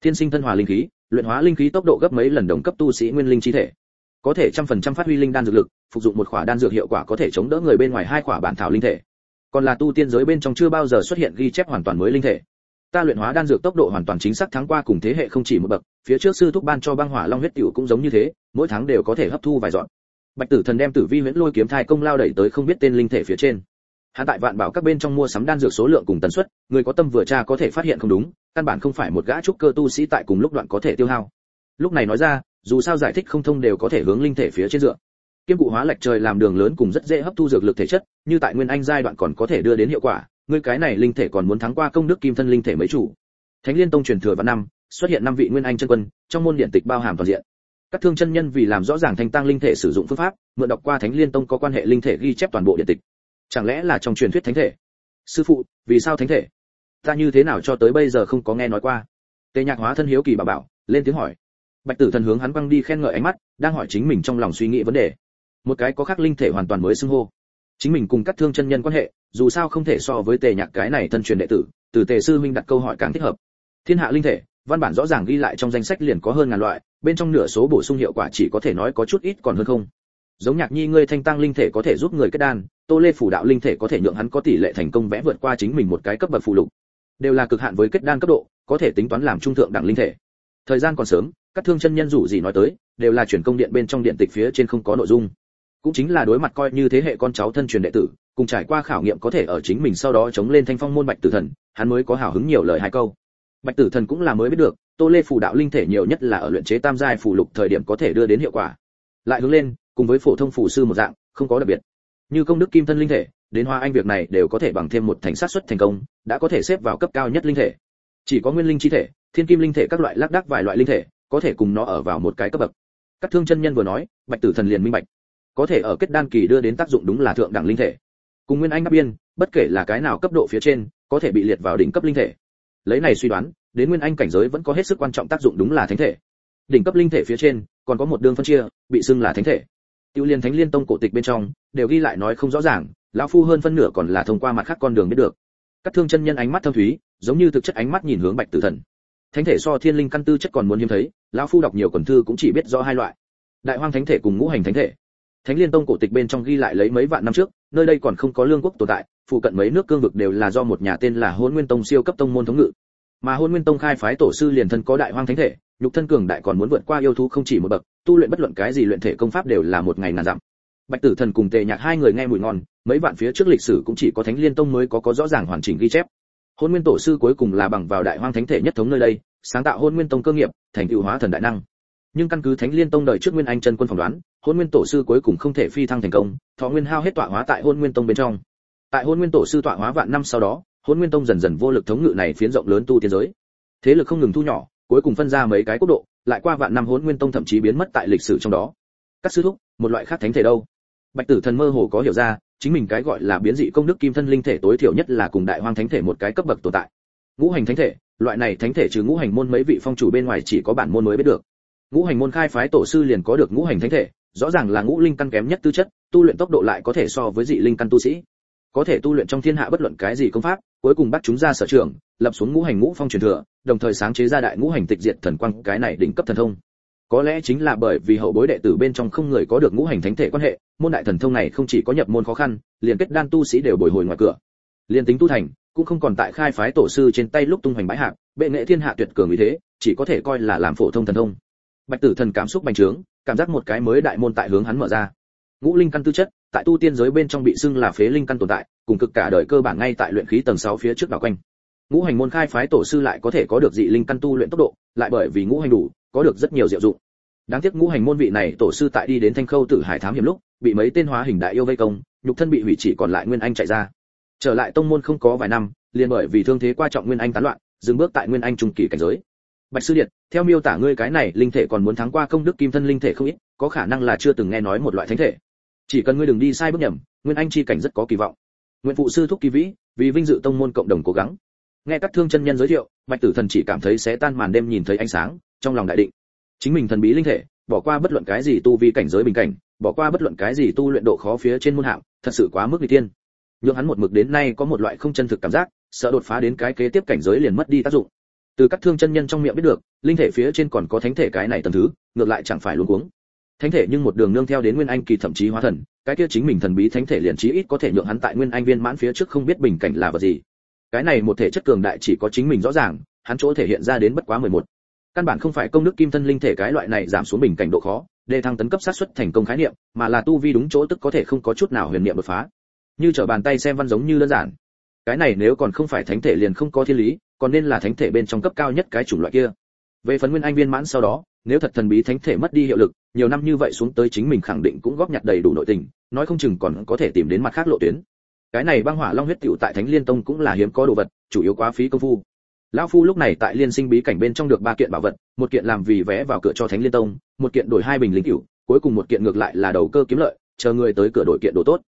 Thiên sinh thân hòa linh khí luyện hóa linh khí tốc độ gấp mấy lần đồng cấp tu sĩ nguyên linh chi thể. Có thể trăm phần trăm phát huy linh đan dược lực phục dụng một khỏa đan dược hiệu quả có thể chống đỡ người bên ngoài hai khỏa bản thảo linh thể. Còn là tu tiên giới bên trong chưa bao giờ xuất hiện ghi chép hoàn toàn mới linh thể ta luyện hóa đan dược tốc độ hoàn toàn chính xác thắng qua cùng thế hệ không chỉ một bậc, phía trước sư thúc ban cho băng hỏa long huyết tiểu cũng giống như thế, mỗi tháng đều có thể hấp thu vài dọn. Bạch tử thần đem tử vi huyễn lôi kiếm thai công lao đẩy tới không biết tên linh thể phía trên. Hắn tại vạn bảo các bên trong mua sắm đan dược số lượng cùng tần suất, người có tâm vừa tra có thể phát hiện không đúng, căn bản không phải một gã trúc cơ tu sĩ tại cùng lúc đoạn có thể tiêu hao. Lúc này nói ra, dù sao giải thích không thông đều có thể hướng linh thể phía trên dựa. Kiêm cụ hóa lệch trời làm đường lớn cùng rất dễ hấp thu dược lực thể chất, như tại nguyên anh giai đoạn còn có thể đưa đến hiệu quả ngươi cái này linh thể còn muốn thắng qua công đức kim thân linh thể mấy chủ. Thánh liên tông truyền thừa vạn năm, xuất hiện năm vị nguyên anh chân quân, trong môn điện tịch bao hàm toàn diện. Các thương chân nhân vì làm rõ ràng thanh tăng linh thể sử dụng phương pháp, mượn đọc qua thánh liên tông có quan hệ linh thể ghi chép toàn bộ điện tịch. Chẳng lẽ là trong truyền thuyết thánh thể? Sư phụ, vì sao thánh thể? Ta như thế nào cho tới bây giờ không có nghe nói qua? Tề nhạc hóa thân hiếu kỳ bà bảo, lên tiếng hỏi. Bạch tử thần hướng hắn quăng đi khen ngợi ánh mắt, đang hỏi chính mình trong lòng suy nghĩ vấn đề. Một cái có khác linh thể hoàn toàn mới xưng hô. Chính mình cùng các thương chân nhân quan hệ dù sao không thể so với tề nhạc cái này thân truyền đệ tử, từ tề sư minh đặt câu hỏi càng thích hợp. Thiên hạ linh thể, văn bản rõ ràng ghi lại trong danh sách liền có hơn ngàn loại, bên trong nửa số bổ sung hiệu quả chỉ có thể nói có chút ít còn hơn không. Giống nhạc nhi ngươi thanh tăng linh thể có thể giúp người kết đan, tô lê phủ đạo linh thể có thể nhượng hắn có tỷ lệ thành công vẽ vượt qua chính mình một cái cấp bậc phụ lục. Đều là cực hạn với kết đan cấp độ, có thể tính toán làm trung thượng đẳng linh thể. Thời gian còn sớm, các thương chân nhân rủ gì nói tới, đều là chuyển công điện bên trong điện tịch phía trên không có nội dung cũng chính là đối mặt coi như thế hệ con cháu thân truyền đệ tử, cùng trải qua khảo nghiệm có thể ở chính mình sau đó chống lên thanh phong môn bạch tử thần, hắn mới có hào hứng nhiều lời hai câu. Bạch tử thần cũng là mới biết được, tô lê phủ đạo linh thể nhiều nhất là ở luyện chế tam giai phủ lục thời điểm có thể đưa đến hiệu quả. Lại hướng lên, cùng với phổ thông phủ sư một dạng, không có đặc biệt. Như công đức kim thân linh thể, đến hoa anh việc này đều có thể bằng thêm một thành sát suất thành công, đã có thể xếp vào cấp cao nhất linh thể. Chỉ có nguyên linh chi thể, thiên kim linh thể các loại lác đác vài loại linh thể, có thể cùng nó ở vào một cái cấp bậc. Các thương chân nhân vừa nói, bạch tử thần liền minh bạch có thể ở kết đan kỳ đưa đến tác dụng đúng là thượng đẳng linh thể. Cùng nguyên anh đáp biên, bất kể là cái nào cấp độ phía trên, có thể bị liệt vào đỉnh cấp linh thể. Lấy này suy đoán, đến nguyên anh cảnh giới vẫn có hết sức quan trọng tác dụng đúng là thánh thể. Đỉnh cấp linh thể phía trên, còn có một đường phân chia, bị xưng là thánh thể. Tiêu liên thánh liên tông cổ tịch bên trong, đều ghi lại nói không rõ ràng, lão phu hơn phân nửa còn là thông qua mặt khác con đường biết được. Các thương chân nhân ánh mắt thâm thúy, giống như thực chất ánh mắt nhìn hướng bạch tử thần. Thánh thể so thiên linh căn tư chất còn muốn hiếm thấy, lão phu đọc nhiều quần thư cũng chỉ biết rõ hai loại. Đại hoang thánh thể cùng ngũ hành thánh thể thánh liên tông cổ tịch bên trong ghi lại lấy mấy vạn năm trước, nơi đây còn không có lương quốc tồn tại, phụ cận mấy nước cương vực đều là do một nhà tên là hôn nguyên tông siêu cấp tông môn thống ngự. Mà hôn nguyên tông khai phái tổ sư liền thân có đại hoang thánh thể, nhục thân cường đại còn muốn vượt qua yêu thú không chỉ một bậc, tu luyện bất luận cái gì luyện thể công pháp đều là một ngày ngàn dặm. Bạch tử thần cùng tề nhạc hai người nghe mùi ngon, mấy vạn phía trước lịch sử cũng chỉ có thánh liên tông mới có có rõ ràng hoàn chỉnh ghi chép. Hôn nguyên tổ sư cuối cùng là bằng vào đại hoang thánh thể nhất thống nơi đây, sáng tạo hôn nguyên tông cơ nghiệp, thành tựu hóa thần đại năng. Nhưng căn cứ thánh liên tông đời trước nguyên anh chân quân phỏng đoán hôn nguyên tổ sư cuối cùng không thể phi thăng thành công, thọ nguyên hao hết tọa hóa tại hôn nguyên tông bên trong. Tại hôn nguyên tổ sư tọa hóa vạn năm sau đó, hôn nguyên tông dần dần vô lực thống ngự này phiến rộng lớn tu tiên giới. Thế lực không ngừng thu nhỏ, cuối cùng phân ra mấy cái quốc độ, lại qua vạn năm hôn nguyên tông thậm chí biến mất tại lịch sử trong đó. Các sư thúc, một loại khác thánh thể đâu? Bạch tử thần mơ hồ có hiểu ra, chính mình cái gọi là biến dị công đức kim thân linh thể tối thiểu nhất là cùng đại hoang thánh thể một cái cấp bậc tồn tại. Ngũ hành thánh thể, loại này thánh thể trừ ngũ hành môn mấy vị phong chủ bên ngoài chỉ có bản môn mới biết được. Ngũ hành môn khai phái tổ sư liền có được ngũ hành thánh thể rõ ràng là ngũ linh căn kém nhất tư chất, tu luyện tốc độ lại có thể so với dị linh căn tu sĩ. Có thể tu luyện trong thiên hạ bất luận cái gì công pháp, cuối cùng bắt chúng ra sở trường, lập xuống ngũ hành ngũ phong truyền thừa, đồng thời sáng chế ra đại ngũ hành tịch diệt thần quang, cái này đỉnh cấp thần thông. Có lẽ chính là bởi vì hậu bối đệ tử bên trong không người có được ngũ hành thánh thể quan hệ, môn đại thần thông này không chỉ có nhập môn khó khăn, liền kết đan tu sĩ đều bồi hồi ngoài cửa. Liền tính tu thành, cũng không còn tại khai phái tổ sư trên tay lúc tung hoành bãi hạc, bệ nghệ thiên hạ tuyệt cường như thế, chỉ có thể coi là làm phổ thông thần thông bạch tử thần cảm xúc bành trướng, cảm giác một cái mới đại môn tại hướng hắn mở ra. Ngũ linh căn tư chất, tại tu tiên giới bên trong bị xưng là phế linh căn tồn tại, cùng cực cả đời cơ bản ngay tại luyện khí tầng 6 phía trước đảo quanh. Ngũ hành môn khai phái tổ sư lại có thể có được dị linh căn tu luyện tốc độ, lại bởi vì ngũ hành đủ, có được rất nhiều diệu dụng. Đáng tiếc ngũ hành môn vị này tổ sư tại đi đến thanh khâu tử hải thám hiểm lúc, bị mấy tên hóa hình đại yêu vây công, nhục thân bị hủy chỉ còn lại nguyên anh chạy ra. Trở lại tông môn không có vài năm, liền bởi vì thương thế quan trọng nguyên anh tán loạn, dừng bước tại nguyên anh trung kỳ cảnh giới bạch sư điện theo miêu tả ngươi cái này, linh thể còn muốn thắng qua công đức kim thân linh thể không ít, có khả năng là chưa từng nghe nói một loại thánh thể. Chỉ cần ngươi đừng đi sai bước nhầm, nguyên anh chi cảnh rất có kỳ vọng. Nguyện phụ sư thúc kỳ vĩ, vì vinh dự tông môn cộng đồng cố gắng. Nghe các thương chân nhân giới thiệu bạch tử thần chỉ cảm thấy sẽ tan màn đêm nhìn thấy ánh sáng, trong lòng đại định. Chính mình thần bí linh thể, bỏ qua bất luận cái gì tu vi cảnh giới bình cảnh, bỏ qua bất luận cái gì tu luyện độ khó phía trên môn hạng, thật sự quá mức vị tiên nhưng hắn một mực đến nay có một loại không chân thực cảm giác, sợ đột phá đến cái kế tiếp cảnh giới liền mất đi tác dụng từ các thương chân nhân trong miệng biết được, linh thể phía trên còn có thánh thể cái này tầm thứ, ngược lại chẳng phải luống cuống. Thánh thể nhưng một đường nương theo đến nguyên anh kỳ thậm chí hóa thần, cái kia chính mình thần bí thánh thể liền chí ít có thể nhượng hắn tại nguyên anh viên mãn phía trước không biết bình cảnh là vật gì. Cái này một thể chất cường đại chỉ có chính mình rõ ràng, hắn chỗ thể hiện ra đến bất quá 11. căn bản không phải công đức kim thân linh thể cái loại này giảm xuống bình cảnh độ khó để thăng tấn cấp sát xuất thành công khái niệm, mà là tu vi đúng chỗ tức có thể không có chút nào huyền niệm đột phá. Như trở bàn tay xem văn giống như đơn giản. Cái này nếu còn không phải thánh thể liền không có thiên lý còn nên là thánh thể bên trong cấp cao nhất cái chủng loại kia. Về phần nguyên anh viên mãn sau đó, nếu thật thần bí thánh thể mất đi hiệu lực, nhiều năm như vậy xuống tới chính mình khẳng định cũng góp nhặt đầy đủ nội tình, nói không chừng còn có thể tìm đến mặt khác lộ tuyến. Cái này băng hỏa long huyết tiểu tại thánh liên tông cũng là hiếm có đồ vật, chủ yếu quá phí công phu. Lão phu lúc này tại liên sinh bí cảnh bên trong được ba kiện bảo vật, một kiện làm vì vé vào cửa cho thánh liên tông, một kiện đổi hai bình linh cửu, cuối cùng một kiện ngược lại là đầu cơ kiếm lợi, chờ người tới cửa đổi kiện đồ tốt.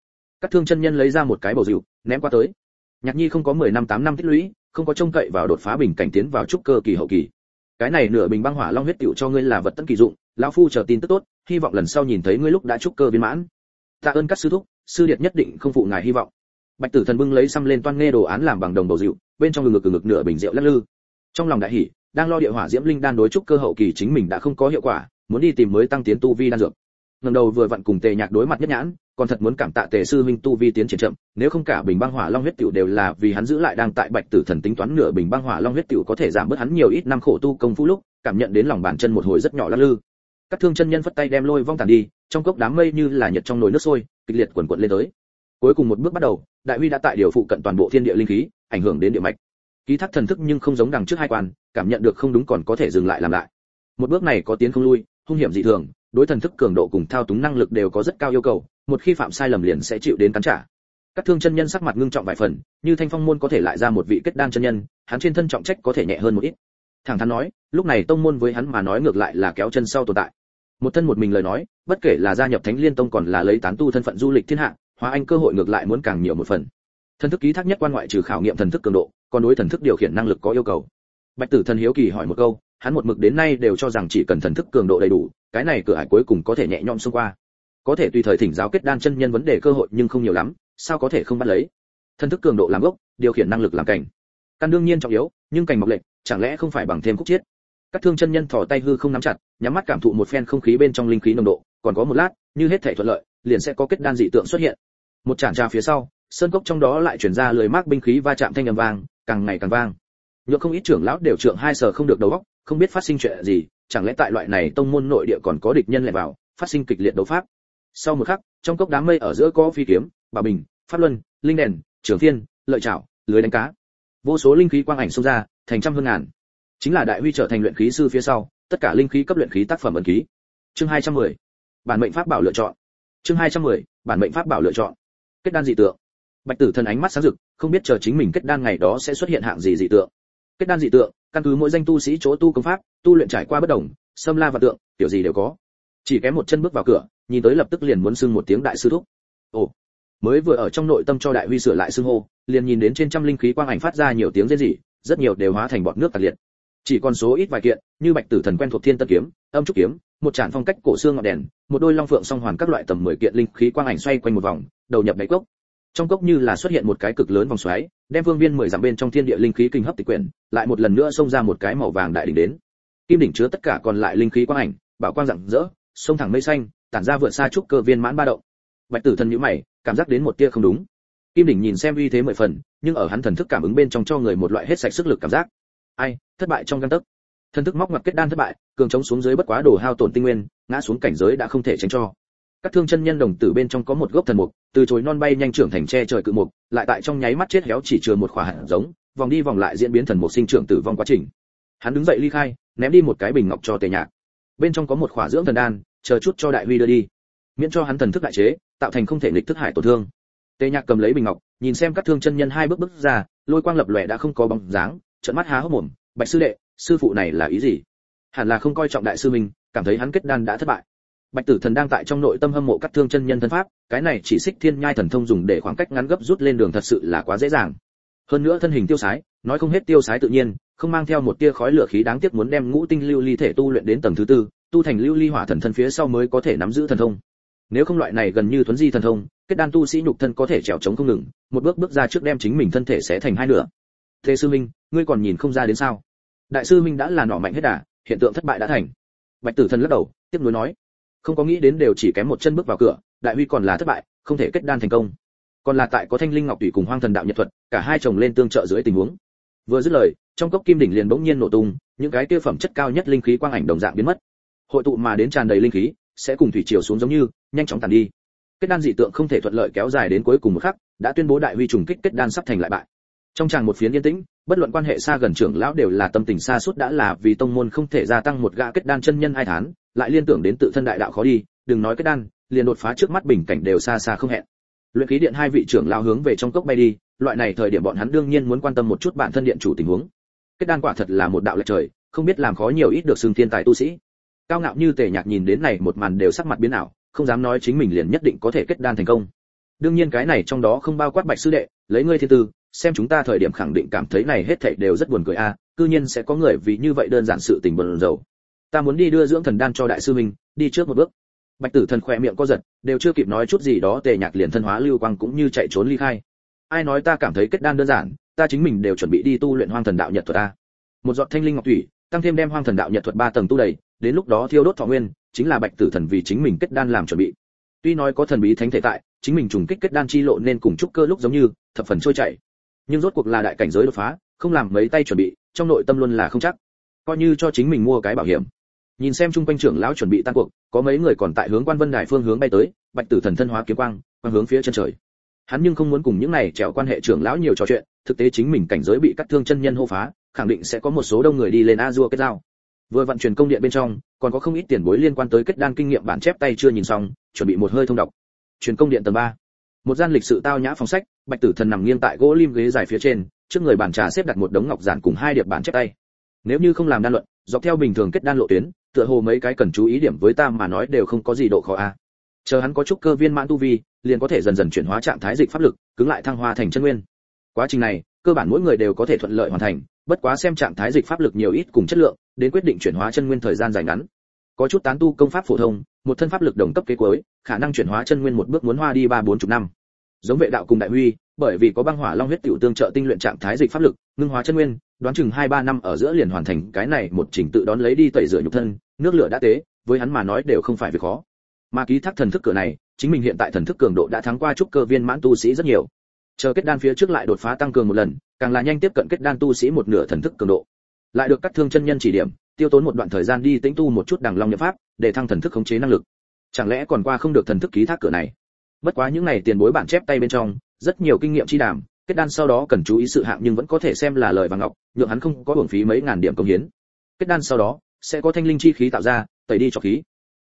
Các thương chân nhân lấy ra một cái bầu rượu, ném qua tới. Nhạc nhi không có mười năm tám năm tích lũy không có trông cậy vào đột phá bình cảnh tiến vào trúc cơ kỳ hậu kỳ. Cái này nửa bình băng hỏa long huyết tiểu cho ngươi là vật tân kỳ dụng, lão phu chờ tin tức tốt, hy vọng lần sau nhìn thấy ngươi lúc đã trúc cơ viên mãn. Tạ ơn các sư thúc, sư điệt nhất định không phụ ngài hy vọng. Bạch tử thần bưng lấy xăm lên toan nghe đồ án làm bằng đồng bầu rượu, bên trong ngực ngực nửa bình rượu lắc lư. Trong lòng đại hỉ, đang lo địa hỏa diễm linh đan đối trúc cơ hậu kỳ chính mình đã không có hiệu quả, muốn đi tìm mới tăng tiến tu vi đan dược ngẩng đầu vừa vặn cùng tề nhạc đối mặt nhất nhãn, còn thật muốn cảm tạ tề sư huynh tu vi tiến triển chậm, nếu không cả bình băng hỏa long huyết tiểu đều là vì hắn giữ lại đang tại bạch tử thần tính toán nửa bình băng hỏa long huyết tiểu có thể giảm bớt hắn nhiều ít năm khổ tu công phu lúc, cảm nhận đến lòng bàn chân một hồi rất nhỏ lắc lư. Các thương chân nhân phất tay đem lôi vong tàn đi, trong cốc đám mây như là nhật trong nồi nước sôi, kịch liệt quần cuộn lên tới. Cuối cùng một bước bắt đầu, đại huy đã tại điều phụ cận toàn bộ thiên địa linh khí, ảnh hưởng đến địa mạch. Ký thác thần thức nhưng không giống đằng trước hai quan, cảm nhận được không đúng còn có thể dừng lại làm lại. Một bước này có tiến không lui, hung hiểm dị thường đối thần thức cường độ cùng thao túng năng lực đều có rất cao yêu cầu, một khi phạm sai lầm liền sẽ chịu đến cắn trả. Các thương chân nhân sắc mặt ngưng trọng vài phần, như thanh phong môn có thể lại ra một vị kết đan chân nhân, hắn trên thân trọng trách có thể nhẹ hơn một ít. Thẳng thắn nói, lúc này tông môn với hắn mà nói ngược lại là kéo chân sau tồn tại. Một thân một mình lời nói, bất kể là gia nhập thánh liên tông còn là lấy tán tu thân phận du lịch thiên hạ, hóa anh cơ hội ngược lại muốn càng nhiều một phần. Thần thức ký thác nhất quan ngoại trừ khảo nghiệm thần thức cường độ, còn đối thần thức điều khiển năng lực có yêu cầu. Bạch tử thần hiếu kỳ hỏi một câu hắn một mực đến nay đều cho rằng chỉ cần thần thức cường độ đầy đủ, cái này cửa ải cuối cùng có thể nhẹ nhõm xông qua. Có thể tùy thời thỉnh giáo kết đan chân nhân vấn đề cơ hội nhưng không nhiều lắm, sao có thể không bắt lấy? Thần thức cường độ làm gốc, điều khiển năng lực làm cảnh. Căn đương nhiên trọng yếu, nhưng cảnh mọc lệnh chẳng lẽ không phải bằng thêm khúc chiết? Các thương chân nhân thò tay hư không nắm chặt, nhắm mắt cảm thụ một phen không khí bên trong linh khí nồng độ, còn có một lát, như hết thể thuận lợi, liền sẽ có kết đan dị tượng xuất hiện. Một chản trà phía sau, sơn cốc trong đó lại truyền ra lời mác binh khí va chạm thanh âm vang, càng ngày càng vang. Nhược không ít trưởng lão đều trượng hai sở không được đầu óc không biết phát sinh chuyện gì chẳng lẽ tại loại này tông môn nội địa còn có địch nhân lại vào phát sinh kịch liệt đấu pháp. Sau một khắc trong cốc đám mây ở giữa có phi kiếm bà bình pháp luân linh đèn trường thiên, lợi chảo lưới đánh cá. Vô số linh khí quang ảnh xông ra thành trăm hơn ngàn. Chính là đại huy trở thành luyện khí sư phía sau tất cả linh khí cấp luyện khí tác phẩm ẩn ký. Chương 210. bản mệnh pháp bảo lựa chọn. Chương 210. bản mệnh pháp bảo lựa chọn. Kết đan dị tượng. Bạch tử thần ánh mắt sáng rực không biết chờ chính mình kết đan ngày đó sẽ xuất hiện hạng gì dị tượng. Kết đan dị tượng căn cứ mỗi danh tu sĩ chỗ tu công pháp, tu luyện trải qua bất đồng xâm la và tượng tiểu gì đều có. Chỉ kém một chân bước vào cửa, nhìn tới lập tức liền muốn xưng một tiếng đại sư thúc. Ồ, mới vừa ở trong nội tâm cho đại huy sửa lại xưng hô, liền nhìn đến trên trăm linh khí quang ảnh phát ra nhiều tiếng rên rỉ, rất nhiều đều hóa thành bọt nước tạt liệt. Chỉ còn số ít vài kiện, như bạch tử thần quen thuộc thiên tân kiếm, âm trúc kiếm, một tràn phong cách cổ xương ngọn đèn, một đôi long phượng song hoàn các loại tầm mười kiện linh khí quang ảnh xoay quanh một vòng, đầu nhập đáy cốc trong cốc như là xuất hiện một cái cực lớn vòng xoáy, đem vương viên mười dặm bên trong thiên địa linh khí kinh hấp tịch quyển, lại một lần nữa xông ra một cái màu vàng đại đỉnh đến. Kim đỉnh chứa tất cả còn lại linh khí quang ảnh, bảo quang rạng rỡ, sông thẳng mây xanh, tản ra vượt xa trúc cơ viên mãn ba động. Bạch tử thần nhíu mày, cảm giác đến một tia không đúng. Kim đỉnh nhìn xem uy thế mười phần, nhưng ở hắn thần thức cảm ứng bên trong cho người một loại hết sạch sức lực cảm giác. Ai, thất bại trong căn tấc. Thần thức móc ngoặt kết đan thất bại, cường chống xuống dưới bất quá đồ hao tổn tinh nguyên, ngã xuống cảnh giới đã không thể tránh cho các thương chân nhân đồng tử bên trong có một gốc thần mục, từ chối non bay nhanh trưởng thành tre trời cự mục, lại tại trong nháy mắt chết héo chỉ chừa một khỏa hạt giống, vòng đi vòng lại diễn biến thần mục sinh trưởng tử vong quá trình. Hắn đứng dậy ly khai, ném đi một cái bình ngọc cho tề nhạc. Bên trong có một khỏa dưỡng thần đan, chờ chút cho đại huy đưa đi. Miễn cho hắn thần thức đại chế, tạo thành không thể nghịch thức hải tổn thương. Tề nhạc cầm lấy bình ngọc, nhìn xem các thương chân nhân hai bước bước ra, lôi quang lập lòe đã không có bóng dáng, trợn mắt há hốc mồm, bạch sư đệ, sư phụ này là ý gì? Hẳn là không coi trọng đại sư mình cảm thấy hắn kết đan đã thất bại bạch tử thần đang tại trong nội tâm hâm mộ các thương chân nhân thân pháp, cái này chỉ xích thiên nhai thần thông dùng để khoảng cách ngắn gấp rút lên đường thật sự là quá dễ dàng. Hơn nữa thân hình tiêu sái, nói không hết tiêu sái tự nhiên, không mang theo một tia khói lửa khí đáng tiếc muốn đem ngũ tinh lưu ly thể tu luyện đến tầng thứ tư, tu thành lưu ly hỏa thần thân phía sau mới có thể nắm giữ thần thông. Nếu không loại này gần như tuấn di thần thông, kết đan tu sĩ nhục thân có thể trèo chống không ngừng, một bước bước ra trước đem chính mình thân thể sẽ thành hai nửa. Thế sư minh, ngươi còn nhìn không ra đến sao? Đại sư minh đã là nỏ mạnh hết đà, hiện tượng thất bại đã thành. Bạch tử thần lắc đầu, tiếp nối nói không có nghĩ đến đều chỉ kém một chân bước vào cửa, đại huy còn là thất bại, không thể kết đan thành công. Còn là tại có thanh linh ngọc tùy cùng hoang thần đạo nhật thuật, cả hai chồng lên tương trợ dưới tình huống. Vừa dứt lời, trong cốc kim đỉnh liền bỗng nhiên nổ tung, những cái tiêu phẩm chất cao nhất linh khí quang ảnh đồng dạng biến mất. Hội tụ mà đến tràn đầy linh khí, sẽ cùng thủy triều xuống giống như, nhanh chóng tàn đi. Kết đan dị tượng không thể thuận lợi kéo dài đến cuối cùng một khắc, đã tuyên bố đại huy trùng kích kết đan sắp thành lại bại. Trong tràng một phiến yên tĩnh, bất luận quan hệ xa gần trưởng lão đều là tâm tình xa suốt đã là vì tông môn không thể gia tăng một gã kết đan chân nhân hai tháng lại liên tưởng đến tự thân đại đạo khó đi đừng nói kết đan liền đột phá trước mắt bình cảnh đều xa xa không hẹn. Luyện khí điện hai vị trưởng lao hướng về trong cốc bay đi loại này thời điểm bọn hắn đương nhiên muốn quan tâm một chút bản thân điện chủ tình huống. Kết đan quả thật là một đạo lệch trời không biết làm khó nhiều ít được xương thiên tài tu sĩ. Cao ngạo như tề nhạc nhìn đến này một màn đều sắc mặt biến ảo không dám nói chính mình liền nhất định có thể kết đan thành công. Đương nhiên cái này trong đó không bao quát bạch sư đệ lấy ngươi thiên tư xem chúng ta thời điểm khẳng định cảm thấy này hết thảy đều rất buồn cười a à, cư nhiên sẽ có người vì như vậy đơn giản sự tình buồn rầu ta muốn đi đưa dưỡng thần đan cho đại sư mình đi trước một bước. Bạch tử thần khỏe miệng co giật, đều chưa kịp nói chút gì đó, tề nhạc liền thân hóa lưu quang cũng như chạy trốn ly khai. Ai nói ta cảm thấy kết đan đơn giản, ta chính mình đều chuẩn bị đi tu luyện hoang thần đạo nhật thuật ta một giọt thanh linh ngọc thủy, tăng thêm đem hoang thần đạo nhật thuật ba tầng tu đầy, đến lúc đó thiêu đốt thọ nguyên, chính là bạch tử thần vì chính mình kết đan làm chuẩn bị. Tuy nói có thần bí thánh thể tại, chính mình trùng kích kết đan chi lộ nên cùng trúc cơ lúc giống như, thập phần trôi chảy. Nhưng rốt cuộc là đại cảnh giới đột phá, không làm mấy tay chuẩn bị, trong nội tâm luôn là không chắc. Coi như cho chính mình mua cái bảo hiểm nhìn xem trung quanh trưởng lão chuẩn bị tan cuộc có mấy người còn tại hướng quan vân đài phương hướng bay tới bạch tử thần thân hóa kiếm quang quang hướng phía chân trời. Hắn nhưng không muốn cùng những này trèo quan hệ trưởng lão nhiều trò chuyện thực tế chính mình cảnh giới bị cắt thương chân nhân hô phá khẳng định sẽ có một số đông người đi lên a dua kết giao. Vừa vận chuyển công điện bên trong còn có không ít tiền bối liên quan tới kết đan kinh nghiệm bản chép tay chưa nhìn xong chuẩn bị một hơi thông đọc. Truyền công điện tầng ba, một gian lịch sự tao nhã phòng sách bạch tử thần nằm nghiêng tại gỗ lim ghế dài phía trên trước người bàn trà xếp đặt một đống ngọc giản cùng hai điệp bản chép tay. Nếu như không làm đan luận dọc theo bình thường kết đan lộ tuyến tựa hồ mấy cái cần chú ý điểm với ta mà nói đều không có gì độ khó a. Chờ hắn có chút cơ viên mãn tu vi, liền có thể dần dần chuyển hóa trạng thái dịch pháp lực, cứng lại thăng hoa thành chân nguyên. Quá trình này, cơ bản mỗi người đều có thể thuận lợi hoàn thành, bất quá xem trạng thái dịch pháp lực nhiều ít cùng chất lượng, đến quyết định chuyển hóa chân nguyên thời gian dài ngắn. Có chút tán tu công pháp phổ thông, một thân pháp lực đồng cấp kế cuối, khả năng chuyển hóa chân nguyên một bước muốn hoa đi ba bốn chục năm. Giống vệ đạo cùng đại huy, bởi vì có băng hỏa long huyết tiểu tương trợ tinh luyện trạng thái dịch pháp lực, ngưng hóa chân nguyên, đoán chừng hai ba năm ở giữa liền hoàn thành cái này một trình tự đón lấy đi tẩy rửa nhục thân nước lửa đã tế, với hắn mà nói đều không phải việc khó. Mà ký thác thần thức cửa này, chính mình hiện tại thần thức cường độ đã thắng qua trúc cơ viên mãn tu sĩ rất nhiều. Chờ kết đan phía trước lại đột phá tăng cường một lần, càng là nhanh tiếp cận kết đan tu sĩ một nửa thần thức cường độ. Lại được các thương chân nhân chỉ điểm, tiêu tốn một đoạn thời gian đi tĩnh tu một chút đằng long nhập pháp, để thăng thần thức khống chế năng lực. Chẳng lẽ còn qua không được thần thức ký thác cửa này? Bất quá những này tiền bối bản chép tay bên trong, rất nhiều kinh nghiệm chi đàm, kết đan sau đó cần chú ý sự hạng nhưng vẫn có thể xem là lời vàng ngọc, nhượng hắn không có hưởng phí mấy ngàn điểm công hiến. Kết đan sau đó sẽ có thanh linh chi khí tạo ra, tẩy đi cho khí.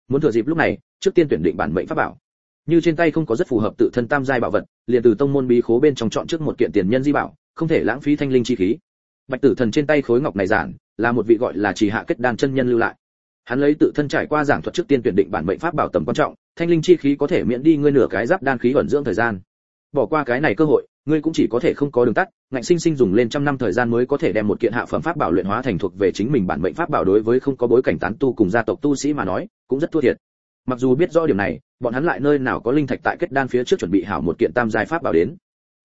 Muốn thừa dịp lúc này, trước tiên tuyển định bản mệnh pháp bảo. Như trên tay không có rất phù hợp tự thân tam giai bảo vật, liền từ tông môn bí khố bên trong chọn trước một kiện tiền nhân di bảo, không thể lãng phí thanh linh chi khí. Bạch tử thần trên tay khối ngọc này giản, là một vị gọi là chỉ hạ kết đan chân nhân lưu lại. Hắn lấy tự thân trải qua giảng thuật trước tiên tuyển định bản mệnh pháp bảo tầm quan trọng, thanh linh chi khí có thể miễn đi ngươi nửa cái giáp đan khí ẩn dưỡng thời gian. Bỏ qua cái này cơ hội ngươi cũng chỉ có thể không có đường tắt, ngạnh sinh sinh dùng lên trăm năm thời gian mới có thể đem một kiện hạ phẩm pháp bảo luyện hóa thành thuộc về chính mình bản mệnh pháp bảo đối với không có bối cảnh tán tu cùng gia tộc tu sĩ mà nói, cũng rất thua thiệt. Mặc dù biết rõ điểm này, bọn hắn lại nơi nào có linh thạch tại kết đan phía trước chuẩn bị hảo một kiện tam giai pháp bảo đến.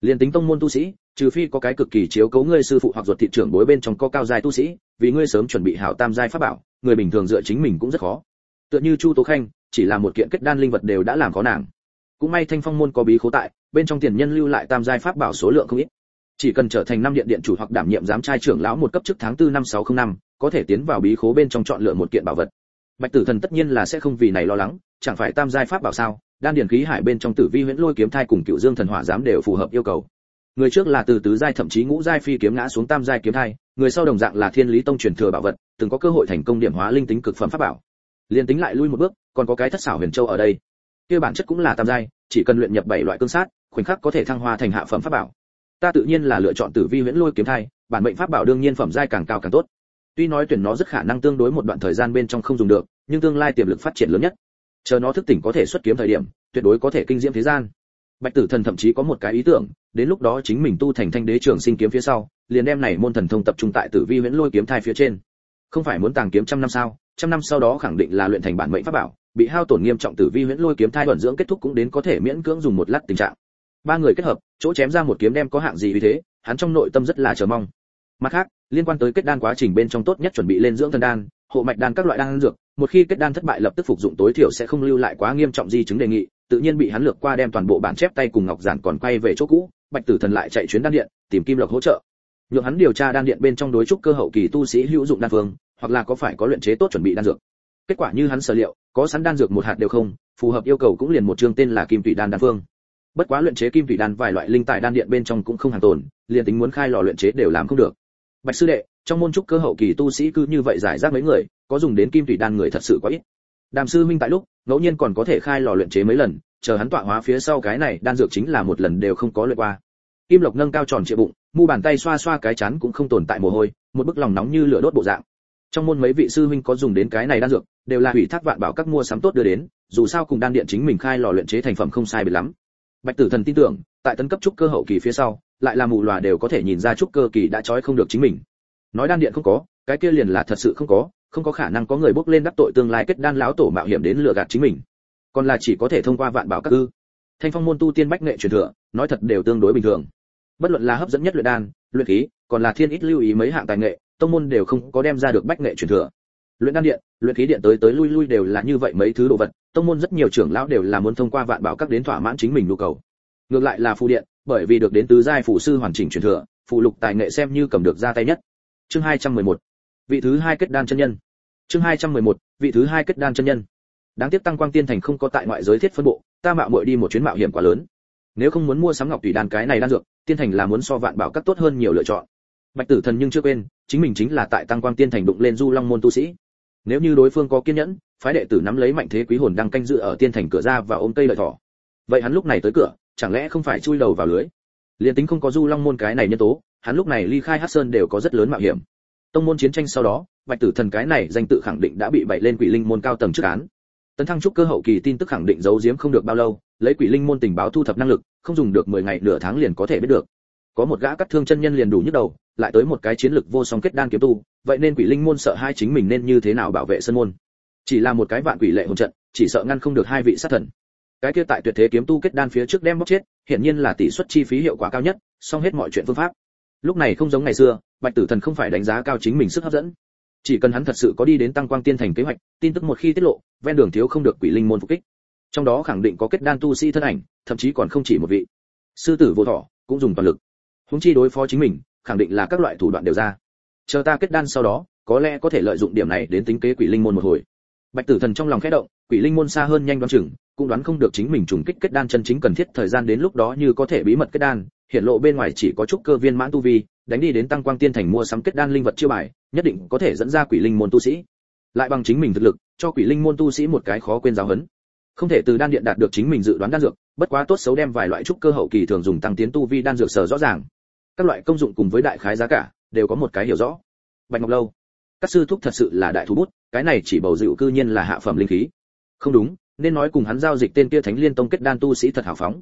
Liền tính tông môn tu sĩ, trừ phi có cái cực kỳ chiếu cố ngươi sư phụ hoặc ruột thị trưởng bối bên trong có cao giai tu sĩ, vì ngươi sớm chuẩn bị hảo tam giai pháp bảo, người bình thường dựa chính mình cũng rất khó. Tựa như chu tố khanh, chỉ là một kiện kết đan linh vật đều đã làm khó nàng. Cũng may thanh phong môn có bí khố tại bên trong tiền nhân lưu lại tam giai pháp bảo số lượng không ít. Chỉ cần trở thành năm điện điện chủ hoặc đảm nhiệm giám trai trưởng lão một cấp chức tháng tư năm sáu không năm, có thể tiến vào bí khố bên trong chọn lựa một kiện bảo vật. Bạch tử thần tất nhiên là sẽ không vì này lo lắng, chẳng phải tam giai pháp bảo sao? Đan điển khí hải bên trong tử vi huyễn lôi kiếm thai cùng cựu dương thần hỏa giám đều phù hợp yêu cầu. Người trước là từ tứ giai thậm chí ngũ giai phi kiếm ngã xuống tam giai kiếm thai, người sau đồng dạng là thiên lý tông truyền thừa bảo vật, từng có cơ hội thành công điểm hóa linh tính cực phẩm pháp bảo. Liên tính lại lui một bước, còn có cái thất xảo huyền châu ở đây. Kia bản chất cũng là tam giai, chỉ cần luyện nhập bảy loại cương sát khoảnh khắc có thể thăng hoa thành hạ phẩm pháp bảo. Ta tự nhiên là lựa chọn tử vi huyễn lôi kiếm thai, bản mệnh pháp bảo đương nhiên phẩm giai càng cao càng tốt. Tuy nói tuyển nó rất khả năng tương đối một đoạn thời gian bên trong không dùng được, nhưng tương lai tiềm lực phát triển lớn nhất. Chờ nó thức tỉnh có thể xuất kiếm thời điểm, tuyệt đối có thể kinh diễm thế gian. Bạch tử thần thậm chí có một cái ý tưởng, đến lúc đó chính mình tu thành thanh đế trường sinh kiếm phía sau, liền đem này môn thần thông tập trung tại tử vi huyễn lôi kiếm thai phía trên. Không phải muốn tàng kiếm trăm năm sao? Trăm năm sau đó khẳng định là luyện thành bản mệnh pháp bảo, bị hao tổn nghiêm trọng tử vi huyễn lôi kiếm thai thuần dưỡng kết thúc cũng đến có thể miễn cưỡng dùng một lát tình trạng ba người kết hợp, chỗ chém ra một kiếm đem có hạng gì vì thế, hắn trong nội tâm rất là chờ mong. Mặt khác, liên quan tới kết đan quá trình bên trong tốt nhất chuẩn bị lên dưỡng thần đan, hộ mạch đan các loại đan dược, một khi kết đan thất bại lập tức phục dụng tối thiểu sẽ không lưu lại quá nghiêm trọng di chứng đề nghị, tự nhiên bị hắn lược qua đem toàn bộ bản chép tay cùng ngọc giản còn quay về chỗ cũ, bạch tử thần lại chạy chuyến đan điện, tìm kim lộc hỗ trợ. Nhượng hắn điều tra đan điện bên trong đối trúc cơ hậu kỳ tu sĩ hữu dụng đan phương, hoặc là có phải có luyện chế tốt chuẩn bị đan dược. Kết quả như hắn sở liệu, có sẵn đan dược một hạt đều không, phù hợp yêu cầu cũng liền một chương tên là kim tụy đan đan phương bất quá luyện chế kim thủy đan vài loại linh tài đan điện bên trong cũng không hàng tồn, liền tính muốn khai lò luyện chế đều làm không được. Bạch sư đệ, trong môn trúc cơ hậu kỳ tu sĩ cứ như vậy giải rác mấy người, có dùng đến kim thủy đan người thật sự quá ít. Đàm sư minh tại lúc, ngẫu nhiên còn có thể khai lò luyện chế mấy lần, chờ hắn tọa hóa phía sau cái này đan dược chính là một lần đều không có luyện qua. Kim lộc nâng cao tròn trịa bụng, mu bàn tay xoa xoa cái chán cũng không tồn tại mồ hôi, một bức lòng nóng như lửa đốt bộ dạng. Trong môn mấy vị sư huynh có dùng đến cái này đan dược, đều là hủy thác vạn bảo các mua sắm tốt đưa đến, dù sao cùng đan điện chính mình khai lò luyện chế thành phẩm không sai biệt lắm bạch tử thần tin tưởng, tại tấn cấp trúc cơ hậu kỳ phía sau, lại là mù lòa đều có thể nhìn ra trúc cơ kỳ đã trói không được chính mình. Nói đan điện không có, cái kia liền là thật sự không có không có khả năng có người bốc lên đắc tội tương lai kết đan lão tổ mạo hiểm đến lừa gạt chính mình. Còn là chỉ có thể thông qua vạn bảo các ư. Thanh phong môn tu tiên bách nghệ truyền thừa, nói thật đều tương đối bình thường. Bất luận là hấp dẫn nhất luyện đan, luyện khí, còn là thiên ít lưu ý mấy hạng tài nghệ, tông môn đều không có đem ra được bách nghệ truyền thừa. Luyện đan điện, luyện khí điện tới tới lui lui đều là như vậy mấy thứ đồ vật tông môn rất nhiều trưởng lão đều là muốn thông qua vạn bảo các đến thỏa mãn chính mình nhu cầu. Ngược lại là phù điện, bởi vì được đến tứ giai phủ sư hoàn chỉnh truyền thừa phụ lục tài nghệ xem như cầm được ra tay nhất. Chương 211 vị thứ hai kết đan chân nhân. Chương 211 vị thứ hai kết đan chân nhân. Đáng tiếc tăng quang tiên thành không có tại ngoại giới thiết phân bộ, ta mạo muội đi một chuyến mạo hiểm quá lớn. Nếu không muốn mua sắm ngọc tùy đan cái này đan dược, tiên thành là muốn so vạn bảo các tốt hơn nhiều lựa chọn. Bạch tử thần nhưng chưa quên, chính mình chính là tại tăng quang tiên thành đụng lên du long môn tu sĩ nếu như đối phương có kiên nhẫn, phái đệ tử nắm lấy mạnh thế quý hồn đang canh dự ở tiên thành cửa ra và ôm cây lợi thỏ. Vậy hắn lúc này tới cửa, chẳng lẽ không phải chui đầu vào lưới? Liền tính không có du long môn cái này nhân tố, hắn lúc này ly khai hát sơn đều có rất lớn mạo hiểm. Tông môn chiến tranh sau đó, bạch tử thần cái này danh tự khẳng định đã bị bậy lên quỷ linh môn cao tầng trước án. Tấn thăng trúc cơ hậu kỳ tin tức khẳng định giấu giếm không được bao lâu, lấy quỷ linh môn tình báo thu thập năng lực, không dùng được 10 ngày nửa tháng liền có thể biết được. Có một gã cắt thương chân nhân liền đủ nhức đầu lại tới một cái chiến lực vô song kết đan kiếm tu, vậy nên quỷ linh môn sợ hai chính mình nên như thế nào bảo vệ sân môn? Chỉ là một cái vạn quỷ lệ hồn trận, chỉ sợ ngăn không được hai vị sát thần. Cái kia tại tuyệt thế kiếm tu kết đan phía trước đem bóc chết hiện nhiên là tỷ suất chi phí hiệu quả cao nhất, xong hết mọi chuyện phương pháp. Lúc này không giống ngày xưa, bạch tử thần không phải đánh giá cao chính mình sức hấp dẫn. Chỉ cần hắn thật sự có đi đến tăng quang tiên thành kế hoạch, tin tức một khi tiết lộ, ven đường thiếu không được quỷ linh môn phục kích. Trong đó khẳng định có kết đan tu sĩ thân ảnh, thậm chí còn không chỉ một vị. Sư tử vô thọ, cũng dùng toàn lực. Hướng chi đối phó chính mình khẳng định là các loại thủ đoạn đều ra. Chờ ta kết đan sau đó, có lẽ có thể lợi dụng điểm này đến tính kế quỷ linh môn một hồi. Bạch tử thần trong lòng khẽ động, quỷ linh môn xa hơn nhanh đoán chừng, cũng đoán không được chính mình trùng kích kết đan chân chính cần thiết thời gian đến lúc đó như có thể bí mật kết đan. Hiện lộ bên ngoài chỉ có chút cơ viên mãn tu vi, đánh đi đến tăng quang tiên thành mua sắm kết đan linh vật chiêu bài, nhất định có thể dẫn ra quỷ linh môn tu sĩ. Lại bằng chính mình thực lực, cho quỷ linh môn tu sĩ một cái khó quên giáo huấn. Không thể từ đan điện đạt được chính mình dự đoán đan dược, bất quá tốt xấu đem vài loại trúc cơ hậu kỳ thường dùng tăng tiến tu vi đan dược sở rõ ràng các loại công dụng cùng với đại khái giá cả đều có một cái hiểu rõ. Bạch ngọc lâu, các sư thúc thật sự là đại thú bút, cái này chỉ bầu dịu cư nhiên là hạ phẩm linh khí. Không đúng, nên nói cùng hắn giao dịch tên kia thánh liên tông kết đan tu sĩ thật hào phóng.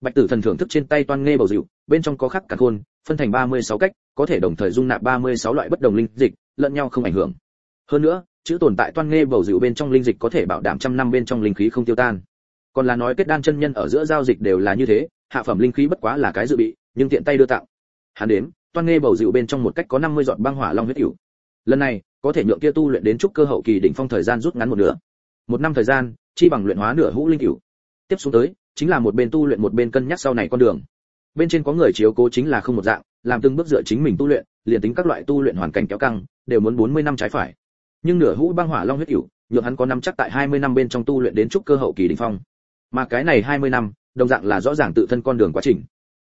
Bạch tử thần thưởng thức trên tay toan nghe bầu dịu bên trong có khắc cả khôn, phân thành 36 cách, có thể đồng thời dung nạp 36 loại bất đồng linh dịch, lẫn nhau không ảnh hưởng. Hơn nữa, chữ tồn tại toan nghe bầu dịu bên trong linh dịch có thể bảo đảm trăm năm bên trong linh khí không tiêu tan. Còn là nói kết đan chân nhân ở giữa giao dịch đều là như thế, hạ phẩm linh khí bất quá là cái dự bị, nhưng tiện tay đưa tặng hắn đến toan nghe bầu rượu bên trong một cách có 50 giọt băng hỏa long huyết hữu. Lần này có thể nhượng kia tu luyện đến trúc cơ hậu kỳ đỉnh phong thời gian rút ngắn một nửa. Một năm thời gian chi bằng luyện hóa nửa hũ linh hữu. tiếp xuống tới chính là một bên tu luyện một bên cân nhắc sau này con đường. Bên trên có người chiếu cố chính là không một dạng làm từng bước dựa chính mình tu luyện liền tính các loại tu luyện hoàn cảnh kéo căng đều muốn 40 năm trái phải. Nhưng nửa hũ băng hỏa long huyết hữu, nhượng hắn có năm chắc tại 20 năm bên trong tu luyện đến trúc cơ hậu kỳ đỉnh phong. Mà cái này 20 năm đồng dạng là rõ ràng tự thân con đường quá trình.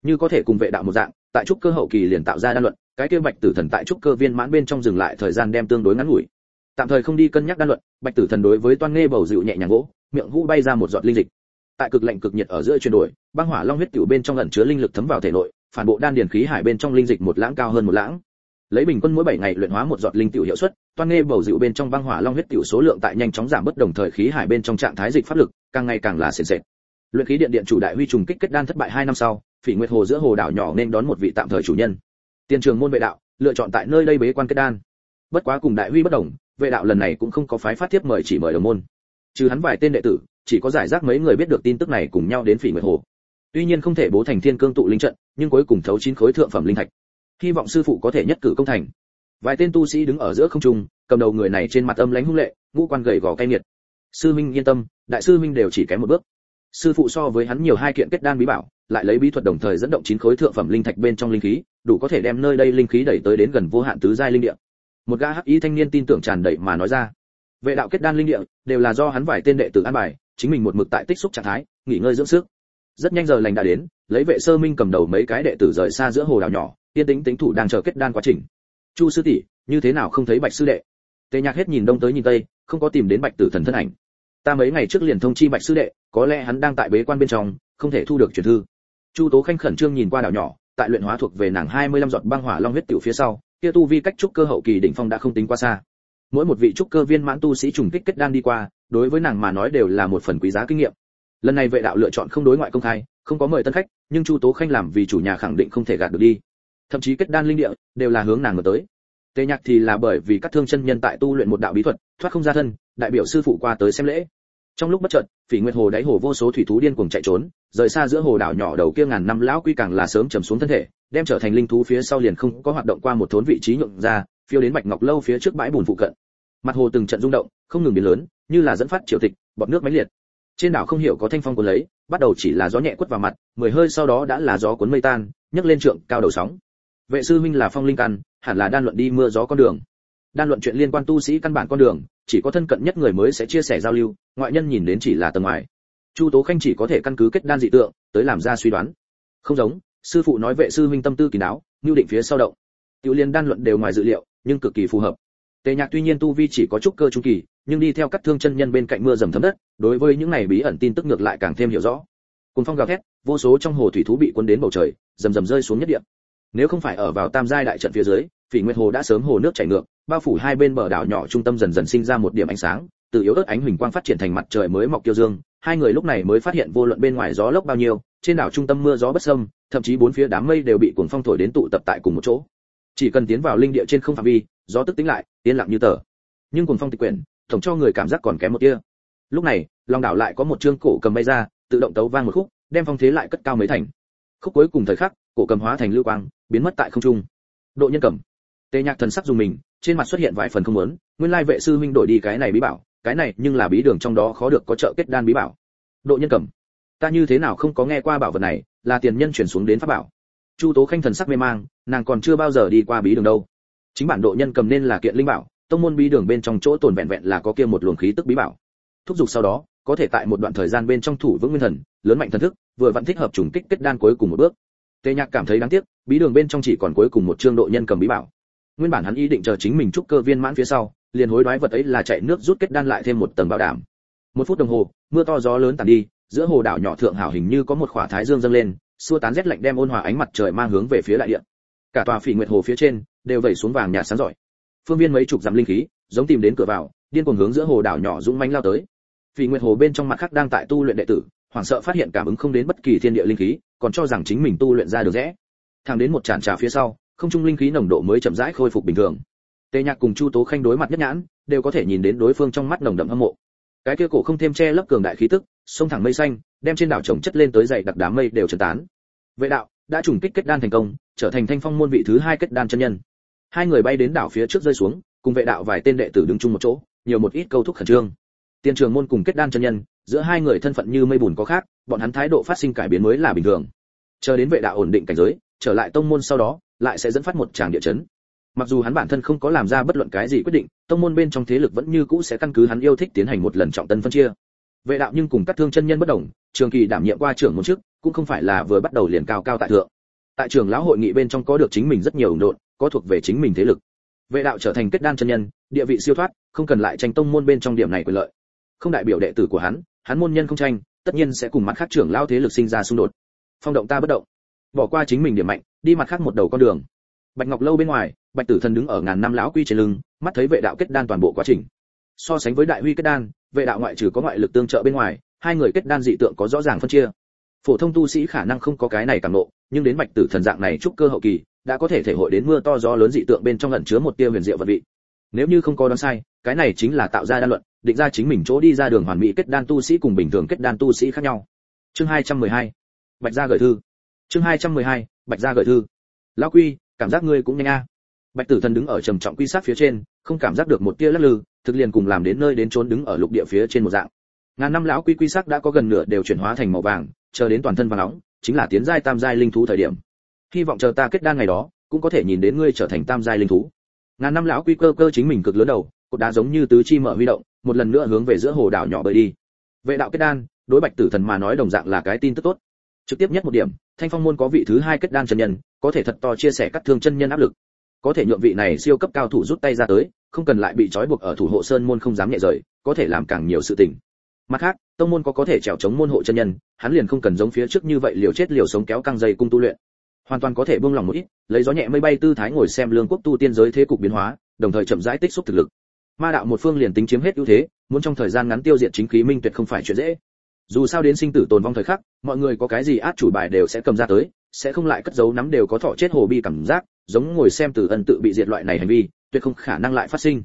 Như có thể cùng vệ đạo một dạng tại trúc cơ hậu kỳ liền tạo ra đan luận, cái kia bạch tử thần tại trúc cơ viên mãn bên trong dừng lại thời gian đem tương đối ngắn ngủi. Tạm thời không đi cân nhắc đan luận, bạch tử thần đối với toan nghe bầu dịu nhẹ nhàng gỗ, miệng hũ bay ra một giọt linh dịch. Tại cực lạnh cực nhiệt ở giữa chuyển đổi, băng hỏa long huyết tiểu bên trong ẩn chứa linh lực thấm vào thể nội, phản bộ đan điền khí hải bên trong linh dịch một lãng cao hơn một lãng. Lấy bình quân mỗi 7 ngày luyện hóa một giọt linh tiểu hiệu suất, toan nghe bầu dịu bên trong băng hỏa long huyết tiểu số lượng tại nhanh chóng giảm bất đồng thời khí hải bên trong trạng thái dịch pháp lực, càng ngày càng là sền sệt. Luyện khí điện điện chủ đại huy trùng kích kết đan thất bại hai năm sau phỉ nguyệt hồ giữa hồ đảo nhỏ nên đón một vị tạm thời chủ nhân. Tiên trường môn vệ đạo, lựa chọn tại nơi đây bế quan kết đan. Bất quá cùng đại huy bất đồng, vệ đạo lần này cũng không có phái phát tiếp mời chỉ mời đồng môn. Trừ hắn vài tên đệ tử, chỉ có giải rác mấy người biết được tin tức này cùng nhau đến phỉ nguyệt hồ. Tuy nhiên không thể bố thành thiên cương tụ linh trận, nhưng cuối cùng thấu chín khối thượng phẩm linh thạch. Hy vọng sư phụ có thể nhất cử công thành. Vài tên tu sĩ đứng ở giữa không trung, cầm đầu người này trên mặt âm lãnh hung lệ, ngũ quan gầy gò cay nghiệt. Sư minh yên tâm, đại sư minh đều chỉ kém một bước sư phụ so với hắn nhiều hai kiện kết đan bí bảo, lại lấy bí thuật đồng thời dẫn động chín khối thượng phẩm linh thạch bên trong linh khí, đủ có thể đem nơi đây linh khí đẩy tới đến gần vô hạn tứ giai linh địa. Một gã hắc ý thanh niên tin tưởng tràn đầy mà nói ra. Vệ đạo kết đan linh địa đều là do hắn vài tên đệ tử an bài, chính mình một mực tại tích xúc trạng thái, nghỉ ngơi dưỡng sức. Rất nhanh giờ lành đã đến, lấy vệ sơ minh cầm đầu mấy cái đệ tử rời xa giữa hồ đảo nhỏ tiên tính tính thủ đang chờ kết đan quá trình. Chu sư tỷ, như thế nào không thấy bạch sư đệ? Tề nhạc hết nhìn đông tới nhìn tây, không có tìm đến bạch tử thần thân ảnh. Ta mấy ngày trước liền thông chi bạch sư đệ có lẽ hắn đang tại bế quan bên trong, không thể thu được truyền thư. Chu tố khanh khẩn trương nhìn qua đảo nhỏ, tại luyện hóa thuộc về nàng 25 giọt băng hỏa long huyết tiểu phía sau, kia tu vi cách trúc cơ hậu kỳ đỉnh phong đã không tính quá xa. Mỗi một vị trúc cơ viên mãn tu sĩ trùng kích kết đan đi qua, đối với nàng mà nói đều là một phần quý giá kinh nghiệm. Lần này vệ đạo lựa chọn không đối ngoại công khai, không có mời tân khách, nhưng chu tố khanh làm vì chủ nhà khẳng định không thể gạt được đi. Thậm chí kết đan linh địa, đều là hướng nàng mà tới. Tề nhạc thì là bởi vì các thương chân nhân tại tu luyện một đạo bí thuật, thoát không ra thân, đại biểu sư phụ qua tới xem lễ trong lúc bất chợt, phỉ nguyệt hồ đáy hồ vô số thủy thú điên cuồng chạy trốn, rời xa giữa hồ đảo nhỏ đầu kia ngàn năm lão quy càng là sớm trầm xuống thân thể, đem trở thành linh thú phía sau liền không có hoạt động qua một thốn vị trí nhượng ra, phiêu đến bạch ngọc lâu phía trước bãi bùn phụ cận. Mặt hồ từng trận rung động, không ngừng biến lớn, như là dẫn phát triều tịch, bọt nước mãnh liệt. Trên đảo không hiểu có thanh phong cuốn lấy, bắt đầu chỉ là gió nhẹ quất vào mặt, mười hơi sau đó đã là gió cuốn mây tan, nhấc lên trượng cao đầu sóng. Vệ sư minh là phong linh căn, hẳn là đan luận đi mưa gió con đường đan luận chuyện liên quan tu sĩ căn bản con đường, chỉ có thân cận nhất người mới sẽ chia sẻ giao lưu, ngoại nhân nhìn đến chỉ là tầng ngoài. Chu tố khanh chỉ có thể căn cứ kết đan dị tượng, tới làm ra suy đoán. Không giống, sư phụ nói vệ sư huynh tâm tư kỳ đáo nhu định phía sau động. Tiểu liên đan luận đều ngoài dự liệu, nhưng cực kỳ phù hợp. Tề nhạc tuy nhiên tu vi chỉ có chút cơ trung kỳ, nhưng đi theo các thương chân nhân bên cạnh mưa dầm thấm đất, đối với những này bí ẩn tin tức ngược lại càng thêm hiểu rõ. Cùng phong gào thét, vô số trong hồ thủy thú bị cuốn đến bầu trời dầm dầm rơi xuống nhất địa. Nếu không phải ở vào tam giai đại trận phía dưới phỉ nguyệt hồ đã sớm hồ nước chảy ngược, bao phủ hai bên bờ đảo nhỏ trung tâm dần dần sinh ra một điểm ánh sáng, từ yếu ớt ánh huỳnh quang phát triển thành mặt trời mới mọc kiêu dương. Hai người lúc này mới phát hiện vô luận bên ngoài gió lốc bao nhiêu, trên đảo trung tâm mưa gió bất sâm thậm chí bốn phía đám mây đều bị cuồng phong thổi đến tụ tập tại cùng một chỗ. Chỉ cần tiến vào linh địa trên không phạm vi, gió tức tính lại, yên lặng như tờ. Nhưng cuồng phong tịch quyển, tổng cho người cảm giác còn kém một tia. Lúc này, lòng đảo lại có một chương cổ cầm bay ra, tự động tấu vang một khúc, đem phong thế lại cất cao mấy thành. Khúc cuối cùng thời khắc, cổ cầm hóa thành lưu quang, biến mất tại không trung. Độ nhân cầm tề nhạc thần sắc dùng mình, trên mặt xuất hiện vài phần không muốn, nguyên lai vệ sư huynh đổi đi cái này bí bảo, cái này nhưng là bí đường trong đó khó được có trợ kết đan bí bảo. Độ nhân cầm, ta như thế nào không có nghe qua bảo vật này, là tiền nhân chuyển xuống đến pháp bảo. Chu tố khanh thần sắc mê mang, nàng còn chưa bao giờ đi qua bí đường đâu. Chính bản độ nhân cầm nên là kiện linh bảo, tông môn bí đường bên trong chỗ tồn vẹn vẹn là có kia một luồng khí tức bí bảo. Thúc giục sau đó, có thể tại một đoạn thời gian bên trong thủ vững nguyên thần, lớn mạnh thần thức, vừa vẫn thích hợp trùng kích kết đan cuối cùng một bước. Tề nhạc cảm thấy đáng tiếc, bí đường bên trong chỉ còn cuối cùng một chương độ nhân cầm bí bảo nguyên bản hắn ý định chờ chính mình trúc cơ viên mãn phía sau, liền hối đoái vật ấy là chạy nước rút kết đan lại thêm một tầng bảo đảm. Một phút đồng hồ, mưa to gió lớn tàn đi, giữa hồ đảo nhỏ thượng hảo hình như có một khỏa thái dương dâng lên, xua tán rét lạnh đem ôn hòa ánh mặt trời mang hướng về phía đại địa. Cả tòa phỉ nguyệt hồ phía trên, đều vẩy xuống vàng nhạt sáng rọi phương viên mấy chục dặm linh khí, giống tìm đến cửa vào, điên cuồng hướng giữa hồ đảo nhỏ dũng mãnh lao tới. Phỉ nguyệt hồ bên trong mặt khác đang tại tu luyện đệ tử, hoảng sợ phát hiện cảm ứng không đến bất kỳ thiên địa linh khí, còn cho rằng chính mình tu luyện ra được rẽ. Thang đến một tràn trà phía sau không trung linh khí nồng độ mới chậm rãi khôi phục bình thường. Tề nhạc cùng chu tố khanh đối mặt nhất nhãn, đều có thể nhìn đến đối phương trong mắt nồng đậm hâm mộ. Cái kia cổ không thêm che lấp cường đại khí tức sông thẳng mây xanh, đem trên đảo trồng chất lên tới dày đặc đám mây đều trần tán. Vệ đạo, đã trùng kích kết đan thành công, trở thành thanh phong môn vị thứ hai kết đan chân nhân. Hai người bay đến đảo phía trước rơi xuống, cùng vệ đạo vài tên đệ tử đứng chung một chỗ, nhiều một ít câu thúc khẩn trương. Tiên trường môn cùng kết đan chân nhân, giữa hai người thân phận như mây bùn có khác, bọn hắn thái độ phát sinh cải biến mới là bình thường. Chờ đến vệ đạo ổn định cảnh giới trở lại tông môn sau đó, lại sẽ dẫn phát một tràng địa chấn. Mặc dù hắn bản thân không có làm ra bất luận cái gì quyết định, tông môn bên trong thế lực vẫn như cũ sẽ căn cứ hắn yêu thích tiến hành một lần trọng tân phân chia. Vệ đạo nhưng cùng các thương chân nhân bất đồng, trường kỳ đảm nhiệm qua trưởng môn chức, cũng không phải là vừa bắt đầu liền cao cao tại thượng. Tại trường lão hội nghị bên trong có được chính mình rất nhiều ủng độn, có thuộc về chính mình thế lực. Vệ đạo trở thành kết đan chân nhân, địa vị siêu thoát, không cần lại tranh tông môn bên trong điểm này quyền lợi. Không đại biểu đệ tử của hắn hắn môn nhân không tranh, tất nhiên sẽ cùng mặt khác trưởng lao thế lực sinh ra xung đột. Phong động ta bất động bỏ qua chính mình điểm mạnh, đi mặt khác một đầu con đường. Bạch ngọc lâu bên ngoài, bạch tử thần đứng ở ngàn năm lão quy trên lưng, mắt thấy vệ đạo kết đan toàn bộ quá trình. So sánh với đại huy kết đan, vệ đạo ngoại trừ có ngoại lực tương trợ bên ngoài, hai người kết đan dị tượng có rõ ràng phân chia. Phổ thông tu sĩ khả năng không có cái này cảm nộ, nhưng đến bạch tử thần dạng này trúc cơ hậu kỳ, đã có thể thể hội đến mưa to gió lớn dị tượng bên trong ẩn chứa một tia huyền diệu vật vị. Nếu như không có đoán sai, cái này chính là tạo ra đan luận, định ra chính mình chỗ đi ra đường hoàn mỹ kết đan tu sĩ cùng bình thường kết đan tu sĩ khác nhau. Chương 212. bạch gia gửi thư chương 212. bạch gia gửi thư. Lão quy, cảm giác ngươi cũng nhanh a. Bạch tử thần đứng ở trầm trọng quy sát phía trên, không cảm giác được một tia lắc lư, thực liền cùng làm đến nơi đến trốn đứng ở lục địa phía trên một dạng. Ngàn năm lão quy quy sắc đã có gần nửa đều chuyển hóa thành màu vàng, chờ đến toàn thân vàng nóng, chính là tiến giai tam giai linh thú thời điểm. Hy vọng chờ ta kết đan ngày đó, cũng có thể nhìn đến ngươi trở thành tam giai linh thú. Ngàn năm lão quy cơ cơ chính mình cực lớn đầu, cột đá giống như tứ chi mở huy động, một lần nữa hướng về giữa hồ đảo nhỏ bơi đi. Vệ đạo kết đan, đối bạch tử thần mà nói đồng dạng là cái tin tức tốt. Trực tiếp nhất một điểm thanh phong môn có vị thứ hai kết đan chân nhân, có thể thật to chia sẻ các thương chân nhân áp lực. Có thể nhượng vị này siêu cấp cao thủ rút tay ra tới, không cần lại bị trói buộc ở thủ hộ sơn môn không dám nhẹ rời, có thể làm càng nhiều sự tình. Mặt khác, tông môn có có thể trèo chống môn hộ chân nhân, hắn liền không cần giống phía trước như vậy liều chết liều sống kéo căng dây cung tu luyện. Hoàn toàn có thể buông lòng một ít, lấy gió nhẹ mây bay tư thái ngồi xem lương quốc tu tiên giới thế cục biến hóa, đồng thời chậm rãi tích xúc thực lực. Ma đạo một phương liền tính chiếm hết ưu thế, muốn trong thời gian ngắn tiêu diệt chính khí minh tuyệt không phải chuyện dễ dù sao đến sinh tử tồn vong thời khắc, mọi người có cái gì át chủ bài đều sẽ cầm ra tới, sẽ không lại cất giấu nắm đều có thọ chết hồ bi cảm giác, giống ngồi xem từ ân tự bị diệt loại này hành vi, tuyệt không khả năng lại phát sinh.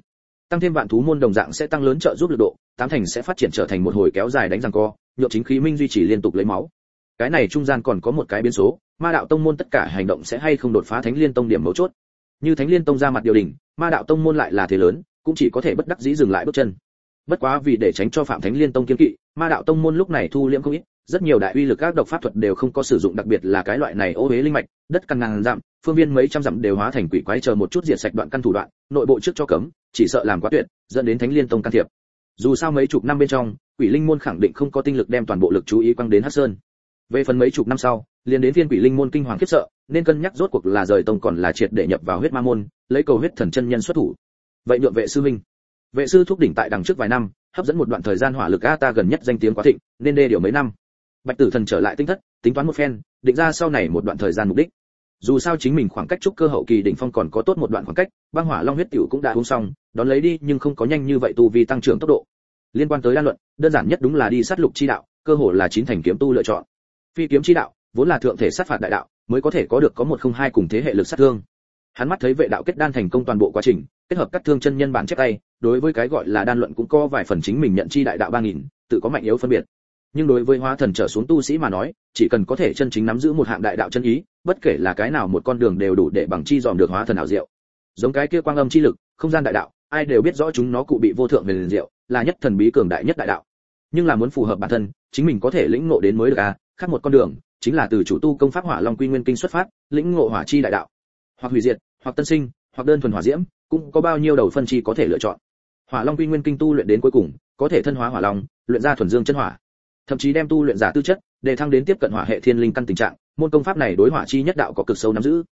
Tăng thêm vạn thú môn đồng dạng sẽ tăng lớn trợ giúp lực độ, tám thành sẽ phát triển trở thành một hồi kéo dài đánh răng co, nhộn chính khí minh duy trì liên tục lấy máu. Cái này trung gian còn có một cái biến số, ma đạo tông môn tất cả hành động sẽ hay không đột phá thánh liên tông điểm mấu chốt. Như thánh liên tông ra mặt điều đình ma đạo tông môn lại là thế lớn, cũng chỉ có thể bất đắc dĩ dừng lại bước chân bất quá vì để tránh cho phạm thánh liên tông kiên kỵ, ma đạo tông môn lúc này thu liễm không ít, rất nhiều đại uy lực các độc pháp thuật đều không có sử dụng, đặc biệt là cái loại này ô huế linh mạch, đất căn ngàn dặm, phương viên mấy trăm dặm đều hóa thành quỷ quái chờ một chút diệt sạch đoạn căn thủ đoạn, nội bộ trước cho cấm, chỉ sợ làm quá tuyệt, dẫn đến thánh liên tông can thiệp. Dù sao mấy chục năm bên trong, quỷ linh môn khẳng định không có tinh lực đem toàn bộ lực chú ý quăng đến hắc sơn. Về phần mấy chục năm sau, liền đến viên quỷ linh môn kinh hoàng khiếp sợ, nên cân nhắc rốt cuộc là rời tông còn là triệt để nhập vào huyết ma môn, lấy cầu huyết thần chân nhân xuất thủ. Vậy nhượng vệ sư minh vệ sư thúc đỉnh tại đằng trước vài năm, hấp dẫn một đoạn thời gian hỏa lực a ta gần nhất danh tiếng quá thịnh, nên đê điều mấy năm. Bạch tử thần trở lại tinh thất, tính toán một phen, định ra sau này một đoạn thời gian mục đích. Dù sao chính mình khoảng cách trúc cơ hậu kỳ đỉnh phong còn có tốt một đoạn khoảng cách, băng hỏa long huyết tiểu cũng đã uống xong, đón lấy đi nhưng không có nhanh như vậy tu vi tăng trưởng tốc độ. Liên quan tới đan luận, đơn giản nhất đúng là đi sát lục chi đạo, cơ hội là chín thành kiếm tu lựa chọn. Phi kiếm chi đạo, vốn là thượng thể sát phạt đại đạo, mới có thể có được có một không hai cùng thế hệ lực sát thương. Hắn mắt thấy vệ đạo kết đan thành công toàn bộ quá trình kết hợp các thương chân nhân bản chép tay, đối với cái gọi là đan luận cũng có vài phần chính mình nhận chi đại đạo ba nghìn, tự có mạnh yếu phân biệt. Nhưng đối với hóa thần trở xuống tu sĩ mà nói, chỉ cần có thể chân chính nắm giữ một hạng đại đạo chân ý, bất kể là cái nào một con đường đều đủ để bằng chi dòm được hóa thần ảo diệu. Giống cái kia quang âm chi lực, không gian đại đạo, ai đều biết rõ chúng nó cụ bị vô thượng về liền diệu, là nhất thần bí cường đại nhất đại đạo. Nhưng là muốn phù hợp bản thân, chính mình có thể lĩnh ngộ đến mới được à khác một con đường, chính là từ chủ tu công pháp hỏa long quy nguyên kinh xuất phát, lĩnh ngộ hỏa chi đại đạo. Hoặc hủy diệt, hoặc tân sinh hoặc đơn thuần hỏa diễm, cũng có bao nhiêu đầu phân chi có thể lựa chọn. Hỏa long quy nguyên kinh tu luyện đến cuối cùng, có thể thân hóa hỏa long, luyện ra thuần dương chân hỏa. Thậm chí đem tu luyện giả tư chất, để thăng đến tiếp cận hỏa hệ thiên linh căn tình trạng, môn công pháp này đối hỏa chi nhất đạo có cực sâu nắm giữ.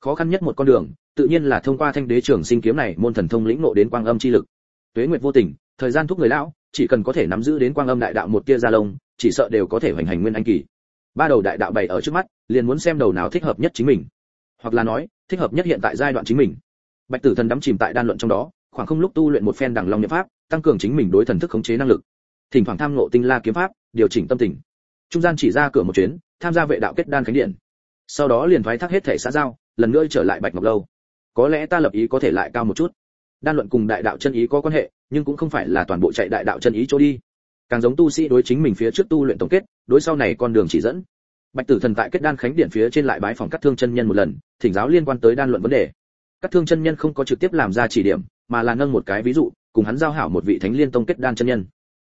Khó khăn nhất một con đường, tự nhiên là thông qua thanh đế trưởng sinh kiếm này môn thần thông lĩnh ngộ đến quang âm chi lực. Tuế nguyệt vô tình, thời gian thúc người lão, chỉ cần có thể nắm giữ đến quang âm đại đạo một tia gia lông, chỉ sợ đều có thể hoành hành nguyên anh kỳ. Ba đầu đại đạo bày ở trước mắt, liền muốn xem đầu nào thích hợp nhất chính mình. Hoặc là nói, thích hợp nhất hiện tại giai đoạn chính mình bạch tử thần đắm chìm tại đan luận trong đó, khoảng không lúc tu luyện một phen đằng long niệm pháp, tăng cường chính mình đối thần thức khống chế năng lực. Thỉnh thoảng tham ngộ tinh la kiếm pháp, điều chỉnh tâm tình. Trung gian chỉ ra cửa một chuyến, tham gia vệ đạo kết đan khánh điện. Sau đó liền thoái thác hết thể xã giao, lần nữa trở lại bạch ngọc lâu. Có lẽ ta lập ý có thể lại cao một chút. Đan luận cùng đại đạo chân ý có quan hệ, nhưng cũng không phải là toàn bộ chạy đại đạo chân ý chỗ đi. Càng giống tu sĩ đối chính mình phía trước tu luyện tổng kết, đối sau này con đường chỉ dẫn. Bạch tử thần tại kết đan khánh điện phía trên lại bái phòng cắt thương chân nhân một lần, thỉnh giáo liên quan tới đan luận vấn đề các thương chân nhân không có trực tiếp làm ra chỉ điểm, mà là nâng một cái ví dụ, cùng hắn giao hảo một vị thánh liên tông kết đan chân nhân.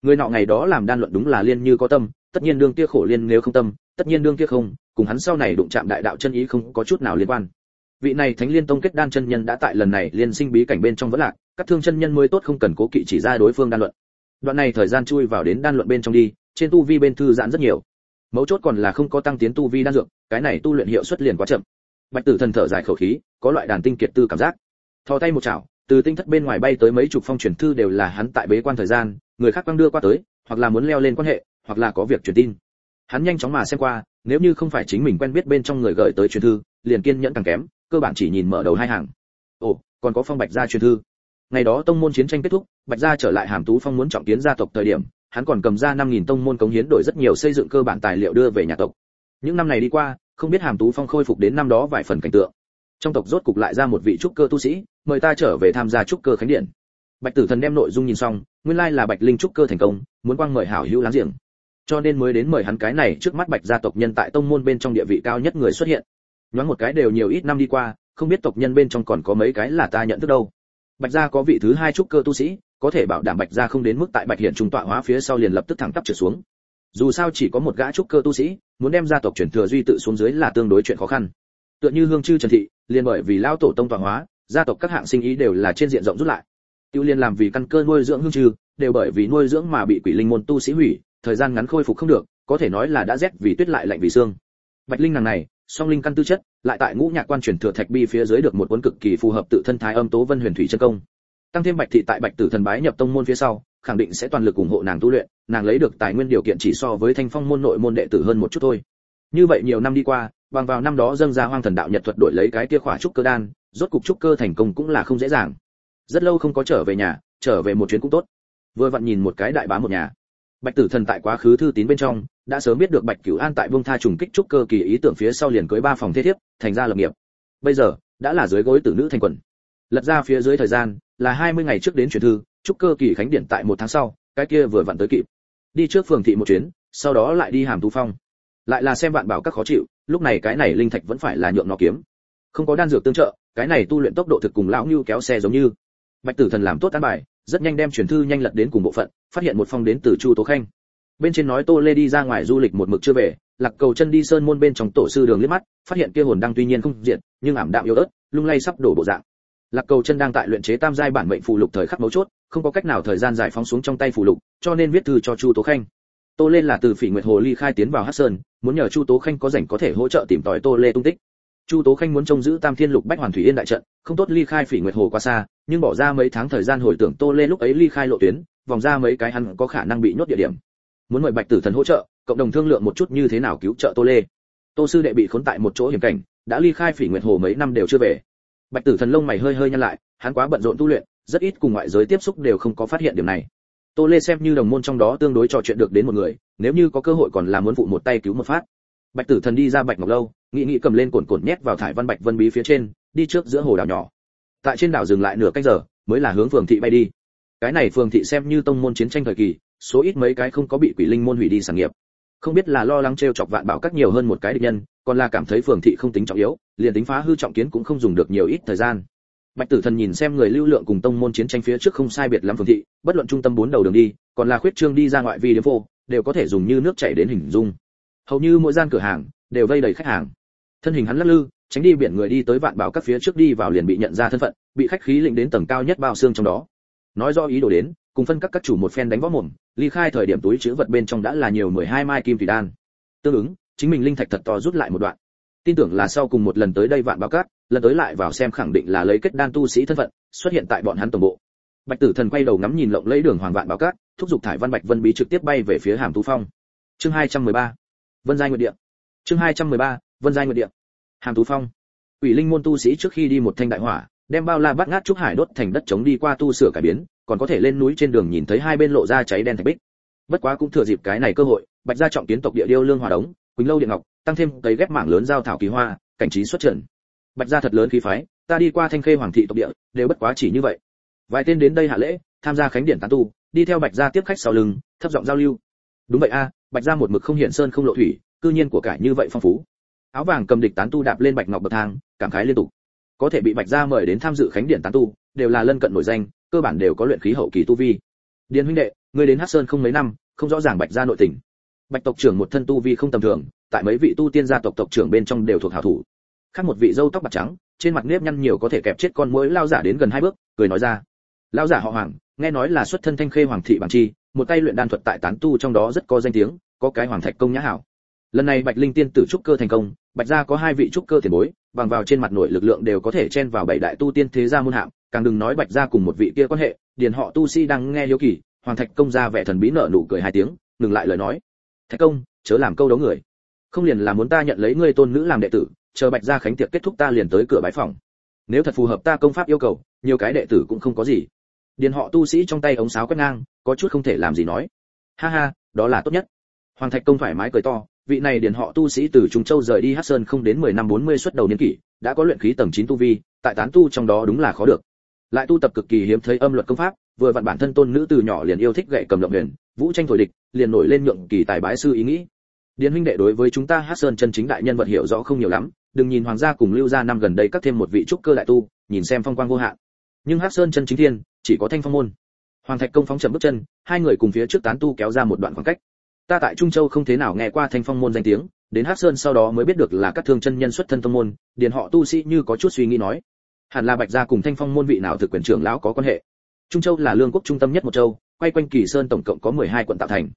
Người nọ ngày đó làm đan luận đúng là liên như có tâm, tất nhiên đương kia khổ liên nếu không tâm, tất nhiên đương kia không, cùng hắn sau này đụng chạm đại đạo chân ý không có chút nào liên quan. Vị này thánh liên tông kết đan chân nhân đã tại lần này liên sinh bí cảnh bên trong vẫn lạc, các thương chân nhân mới tốt không cần cố kỵ chỉ ra đối phương đan luận. Đoạn này thời gian chui vào đến đan luận bên trong đi, trên tu vi bên thư giãn rất nhiều. Mấu chốt còn là không có tăng tiến tu vi đan dược, cái này tu luyện hiệu suất liền quá chậm bạch tử thần thở dài khẩu khí, có loại đàn tinh kiệt tư cảm giác. Thò tay một chảo, từ tinh thất bên ngoài bay tới mấy chục phong truyền thư đều là hắn tại bế quan thời gian, người khác quăng đưa qua tới, hoặc là muốn leo lên quan hệ, hoặc là có việc truyền tin. Hắn nhanh chóng mà xem qua, nếu như không phải chính mình quen biết bên trong người gửi tới truyền thư, liền kiên nhẫn càng kém, cơ bản chỉ nhìn mở đầu hai hàng. Ồ, còn có phong bạch gia truyền thư. Ngày đó tông môn chiến tranh kết thúc, bạch gia trở lại hàm tú phong muốn trọng kiến gia tộc thời điểm, hắn còn cầm ra năm nghìn tông môn cống hiến đổi rất nhiều xây dựng cơ bản tài liệu đưa về nhà tộc. Những năm này đi qua không biết hàm tú phong khôi phục đến năm đó vài phần cảnh tượng. Trong tộc rốt cục lại ra một vị trúc cơ tu sĩ, mời ta trở về tham gia trúc cơ khánh điện. Bạch tử thần đem nội dung nhìn xong, nguyên lai là bạch linh trúc cơ thành công, muốn quang mời hảo hữu láng giềng. Cho nên mới đến mời hắn cái này trước mắt bạch gia tộc nhân tại tông môn bên trong địa vị cao nhất người xuất hiện. Nhoáng một cái đều nhiều ít năm đi qua, không biết tộc nhân bên trong còn có mấy cái là ta nhận thức đâu. Bạch gia có vị thứ hai trúc cơ tu sĩ, có thể bảo đảm bạch gia không đến mức tại bạch hiện trung tọa hóa phía sau liền lập tức thẳng tắp trở xuống dù sao chỉ có một gã trúc cơ tu sĩ, muốn đem gia tộc chuyển thừa duy tự xuống dưới là tương đối chuyện khó khăn. Tựa như hương chư trần thị, liền bởi vì lao tổ tông tọa hóa, gia tộc các hạng sinh ý đều là trên diện rộng rút lại. Tiêu liên làm vì căn cơ nuôi dưỡng hương chư, đều bởi vì nuôi dưỡng mà bị quỷ linh môn tu sĩ hủy, thời gian ngắn khôi phục không được, có thể nói là đã rét vì tuyết lại lạnh vì xương. Bạch linh nàng này, song linh căn tư chất, lại tại ngũ nhạc quan truyền thừa thạch bi phía dưới được một cuốn cực kỳ phù hợp tự thân thái âm tố vân huyền thủy chân công. Tăng thêm bạch thị tại bạch tử thần bái nhập tông môn phía sau, khẳng định sẽ toàn lực ủng hộ nàng tu luyện nàng lấy được tài nguyên điều kiện chỉ so với thanh phong môn nội môn đệ tử hơn một chút thôi. Như vậy nhiều năm đi qua, bằng vào năm đó dâng ra hoang thần đạo nhật thuật đổi lấy cái kia khỏa trúc cơ đan, rốt cục trúc cơ thành công cũng là không dễ dàng. Rất lâu không có trở về nhà, trở về một chuyến cũng tốt. Vừa vặn nhìn một cái đại bá một nhà. Bạch tử thần tại quá khứ thư tín bên trong, đã sớm biết được bạch cửu an tại vương tha trùng kích trúc cơ kỳ ý tưởng phía sau liền cưới ba phòng thế thiếp, thành ra lập nghiệp. Bây giờ, đã là dưới gối tử nữ thành quần. Lật ra phía dưới thời gian, là 20 ngày trước đến truyền thư, trúc cơ kỳ khánh điện tại một tháng sau, cái kia vừa vặn tới kịp đi trước phường thị một chuyến, sau đó lại đi hàm tú phong. Lại là xem vạn bảo các khó chịu, lúc này cái này linh thạch vẫn phải là nhượng nó kiếm. Không có đan dược tương trợ, cái này tu luyện tốc độ thực cùng lão như kéo xe giống như. Bạch tử thần làm tốt tán bài, rất nhanh đem truyền thư nhanh lật đến cùng bộ phận, phát hiện một phong đến từ chu tố khanh. Bên trên nói tô lê đi ra ngoài du lịch một mực chưa về, lạc cầu chân đi sơn môn bên trong tổ sư đường liếc mắt, phát hiện kia hồn đang tuy nhiên không diện, nhưng ảm đạm yếu ớt, lung lay sắp đổ bộ dạng lạc cầu chân đang tại luyện chế tam giai bản mệnh phù lục thời khắc mấu chốt, không có cách nào thời gian giải phóng xuống trong tay phù lục, cho nên viết thư cho chu tố khanh. Tô Lên là từ phỉ nguyệt hồ ly khai tiến vào hắc sơn, muốn nhờ chu tố khanh có rảnh có thể hỗ trợ tìm tòi tô lê tung tích. Chu tố khanh muốn trông giữ tam thiên lục bách hoàn thủy yên đại trận, không tốt ly khai phỉ nguyệt hồ quá xa, nhưng bỏ ra mấy tháng thời gian hồi tưởng tô lê lúc ấy ly khai lộ tuyến, vòng ra mấy cái hắn có khả năng bị nhốt địa điểm. Muốn mời bạch tử thần hỗ trợ, cộng đồng thương lượng một chút như thế nào cứu trợ tô lê. Tô sư đệ bị khốn tại một chỗ hiểm cảnh, đã ly khai phỉ nguyệt hồ mấy năm đều chưa về bạch tử thần lông mày hơi hơi nhăn lại, hắn quá bận rộn tu luyện, rất ít cùng ngoại giới tiếp xúc đều không có phát hiện điểm này. Tô lê xem như đồng môn trong đó tương đối trò chuyện được đến một người, nếu như có cơ hội còn là muốn phụ một tay cứu một phát. Bạch tử thần đi ra bạch ngọc lâu nghĩ nghĩ cầm lên cồn cồn nhét vào thải văn bạch vân bí phía trên, đi trước giữa hồ đảo nhỏ. Tại trên đảo dừng lại nửa canh giờ, mới là hướng phường thị bay đi. Cái này phường thị xem như tông môn chiến tranh thời kỳ, số ít mấy cái không có bị quỷ linh môn hủy đi sản nghiệp. Không biết là lo lắng trêu chọc vạn bảo các nhiều hơn một cái địch nhân, còn là cảm thấy phường thị không tính trọng yếu liền tính phá hư trọng kiến cũng không dùng được nhiều ít thời gian. Bạch tử thần nhìn xem người lưu lượng cùng tông môn chiến tranh phía trước không sai biệt lắm phường thị, bất luận trung tâm bốn đầu đường đi, còn là khuyết trương đi ra ngoại vi điếm phô đều có thể dùng như nước chảy đến hình dung. Hầu như mỗi gian cửa hàng, đều vây đầy khách hàng. Thân hình hắn lắc lư, tránh đi biển người đi tới vạn bảo các phía trước đi vào liền bị nhận ra thân phận, bị khách khí lĩnh đến tầng cao nhất bao xương trong đó. Nói do ý đồ đến, cùng phân các các chủ một phen đánh võ mồm, ly khai thời điểm túi chứa vật bên trong đã là nhiều 12 mai kim thủy đan. Tương ứng, chính mình linh thạch thật to rút lại một đoạn tin tưởng là sau cùng một lần tới đây vạn báo cát, lần tới lại vào xem khẳng định là lấy kết đan tu sĩ thân phận, xuất hiện tại bọn hắn tổng bộ. Bạch tử thần quay đầu ngắm nhìn lộng lấy đường hoàng vạn báo cát, thúc giục thải văn bạch vân bí trực tiếp bay về phía hàm tú phong. Chương 213 vân giai nguyệt địa. Chương 213 vân giai nguyệt địa. Hàm tú phong. Ủy linh môn tu sĩ trước khi đi một thanh đại hỏa, đem bao la bát ngát trúc hải đốt thành đất chống đi qua tu sửa cải biến, còn có thể lên núi trên đường nhìn thấy hai bên lộ ra cháy đen thạch bích. Bất quá cũng thừa dịp cái này cơ hội, bạch gia trọng kiến tộc địa điêu lương hòa đống quỳnh lâu điện ngọc, tăng thêm cấy ghép mảng lớn giao thảo kỳ hoa, cảnh trí xuất trận. Bạch gia thật lớn khí phái, ta đi qua thanh khê hoàng thị tộc địa, đều bất quá chỉ như vậy. Vài tên đến đây hạ lễ, tham gia khánh điển tán tu, đi theo bạch gia tiếp khách sau lưng, thấp giọng giao lưu. Đúng vậy a, bạch gia một mực không hiện sơn không lộ thủy, cư nhiên của cải như vậy phong phú. Áo vàng cầm địch tán tu đạp lên bạch ngọc bậc thang, cảm khái liên tục. Có thể bị bạch gia mời đến tham dự khánh điển tán tu, đều là lân cận nổi danh, cơ bản đều có luyện khí hậu kỳ tu vi. Điền huynh đệ, ngươi đến hắc sơn không mấy năm, không rõ ràng bạch gia nội tình bạch tộc trưởng một thân tu vi không tầm thường, tại mấy vị tu tiên gia tộc tộc trưởng bên trong đều thuộc hảo thủ. Khác một vị dâu tóc bạc trắng, trên mặt nếp nhăn nhiều có thể kẹp chết con mũi lao giả đến gần hai bước, cười nói ra. Lao giả họ hoàng, nghe nói là xuất thân thanh khê hoàng thị bằng chi, một tay luyện đan thuật tại tán tu trong đó rất có danh tiếng, có cái hoàng thạch công nhã hảo. Lần này bạch linh tiên tử trúc cơ thành công, bạch gia có hai vị trúc cơ tiền bối, bằng vào trên mặt nội lực lượng đều có thể chen vào bảy đại tu tiên thế gia môn hạng, càng đừng nói bạch gia cùng một vị kia quan hệ, điền họ tu sĩ si đang nghe hiếu kỳ, hoàng thạch công ra vẻ thần bí nở nụ cười hai tiếng, ngừng lại lời nói thạch công, chớ làm câu đấu người. Không liền là muốn ta nhận lấy ngươi tôn nữ làm đệ tử, chờ bạch gia khánh tiệc kết thúc ta liền tới cửa bái phòng. Nếu thật phù hợp ta công pháp yêu cầu, nhiều cái đệ tử cũng không có gì. Điền họ tu sĩ trong tay ống sáo quét ngang, có chút không thể làm gì nói. Ha ha, đó là tốt nhất. Hoàng thạch công thoải mái cười to, vị này điền họ tu sĩ từ trung châu rời đi hắc sơn không đến 10 năm 40 xuất đầu niên kỷ, đã có luyện khí tầng chín tu vi, tại tán tu trong đó đúng là khó được. Lại tu tập cực kỳ hiếm thấy âm luật công pháp vừa vặn bản thân tôn nữ từ nhỏ liền yêu thích gậy cầm động huyền, vũ tranh thổi địch, liền nổi lên nhượng kỳ tài bái sư ý nghĩ. Điền huynh đệ đối với chúng ta hát sơn chân chính đại nhân vật hiểu rõ không nhiều lắm, đừng nhìn hoàng gia cùng lưu gia năm gần đây cắt thêm một vị trúc cơ đại tu, nhìn xem phong quang vô hạn. Nhưng hát sơn chân chính thiên, chỉ có thanh phong môn. Hoàng thạch công phóng chậm bước chân, hai người cùng phía trước tán tu kéo ra một đoạn khoảng cách. Ta tại trung châu không thế nào nghe qua thanh phong môn danh tiếng, đến hát sơn sau đó mới biết được là các thương chân nhân xuất thân tông môn, điền họ tu sĩ như có chút suy nghĩ nói. Hẳn là bạch gia cùng thanh phong môn vị nào thực quyền trưởng lão có quan hệ trung châu là lương quốc trung tâm nhất một châu, quay quanh kỳ sơn tổng cộng có 12 quận tạo thành.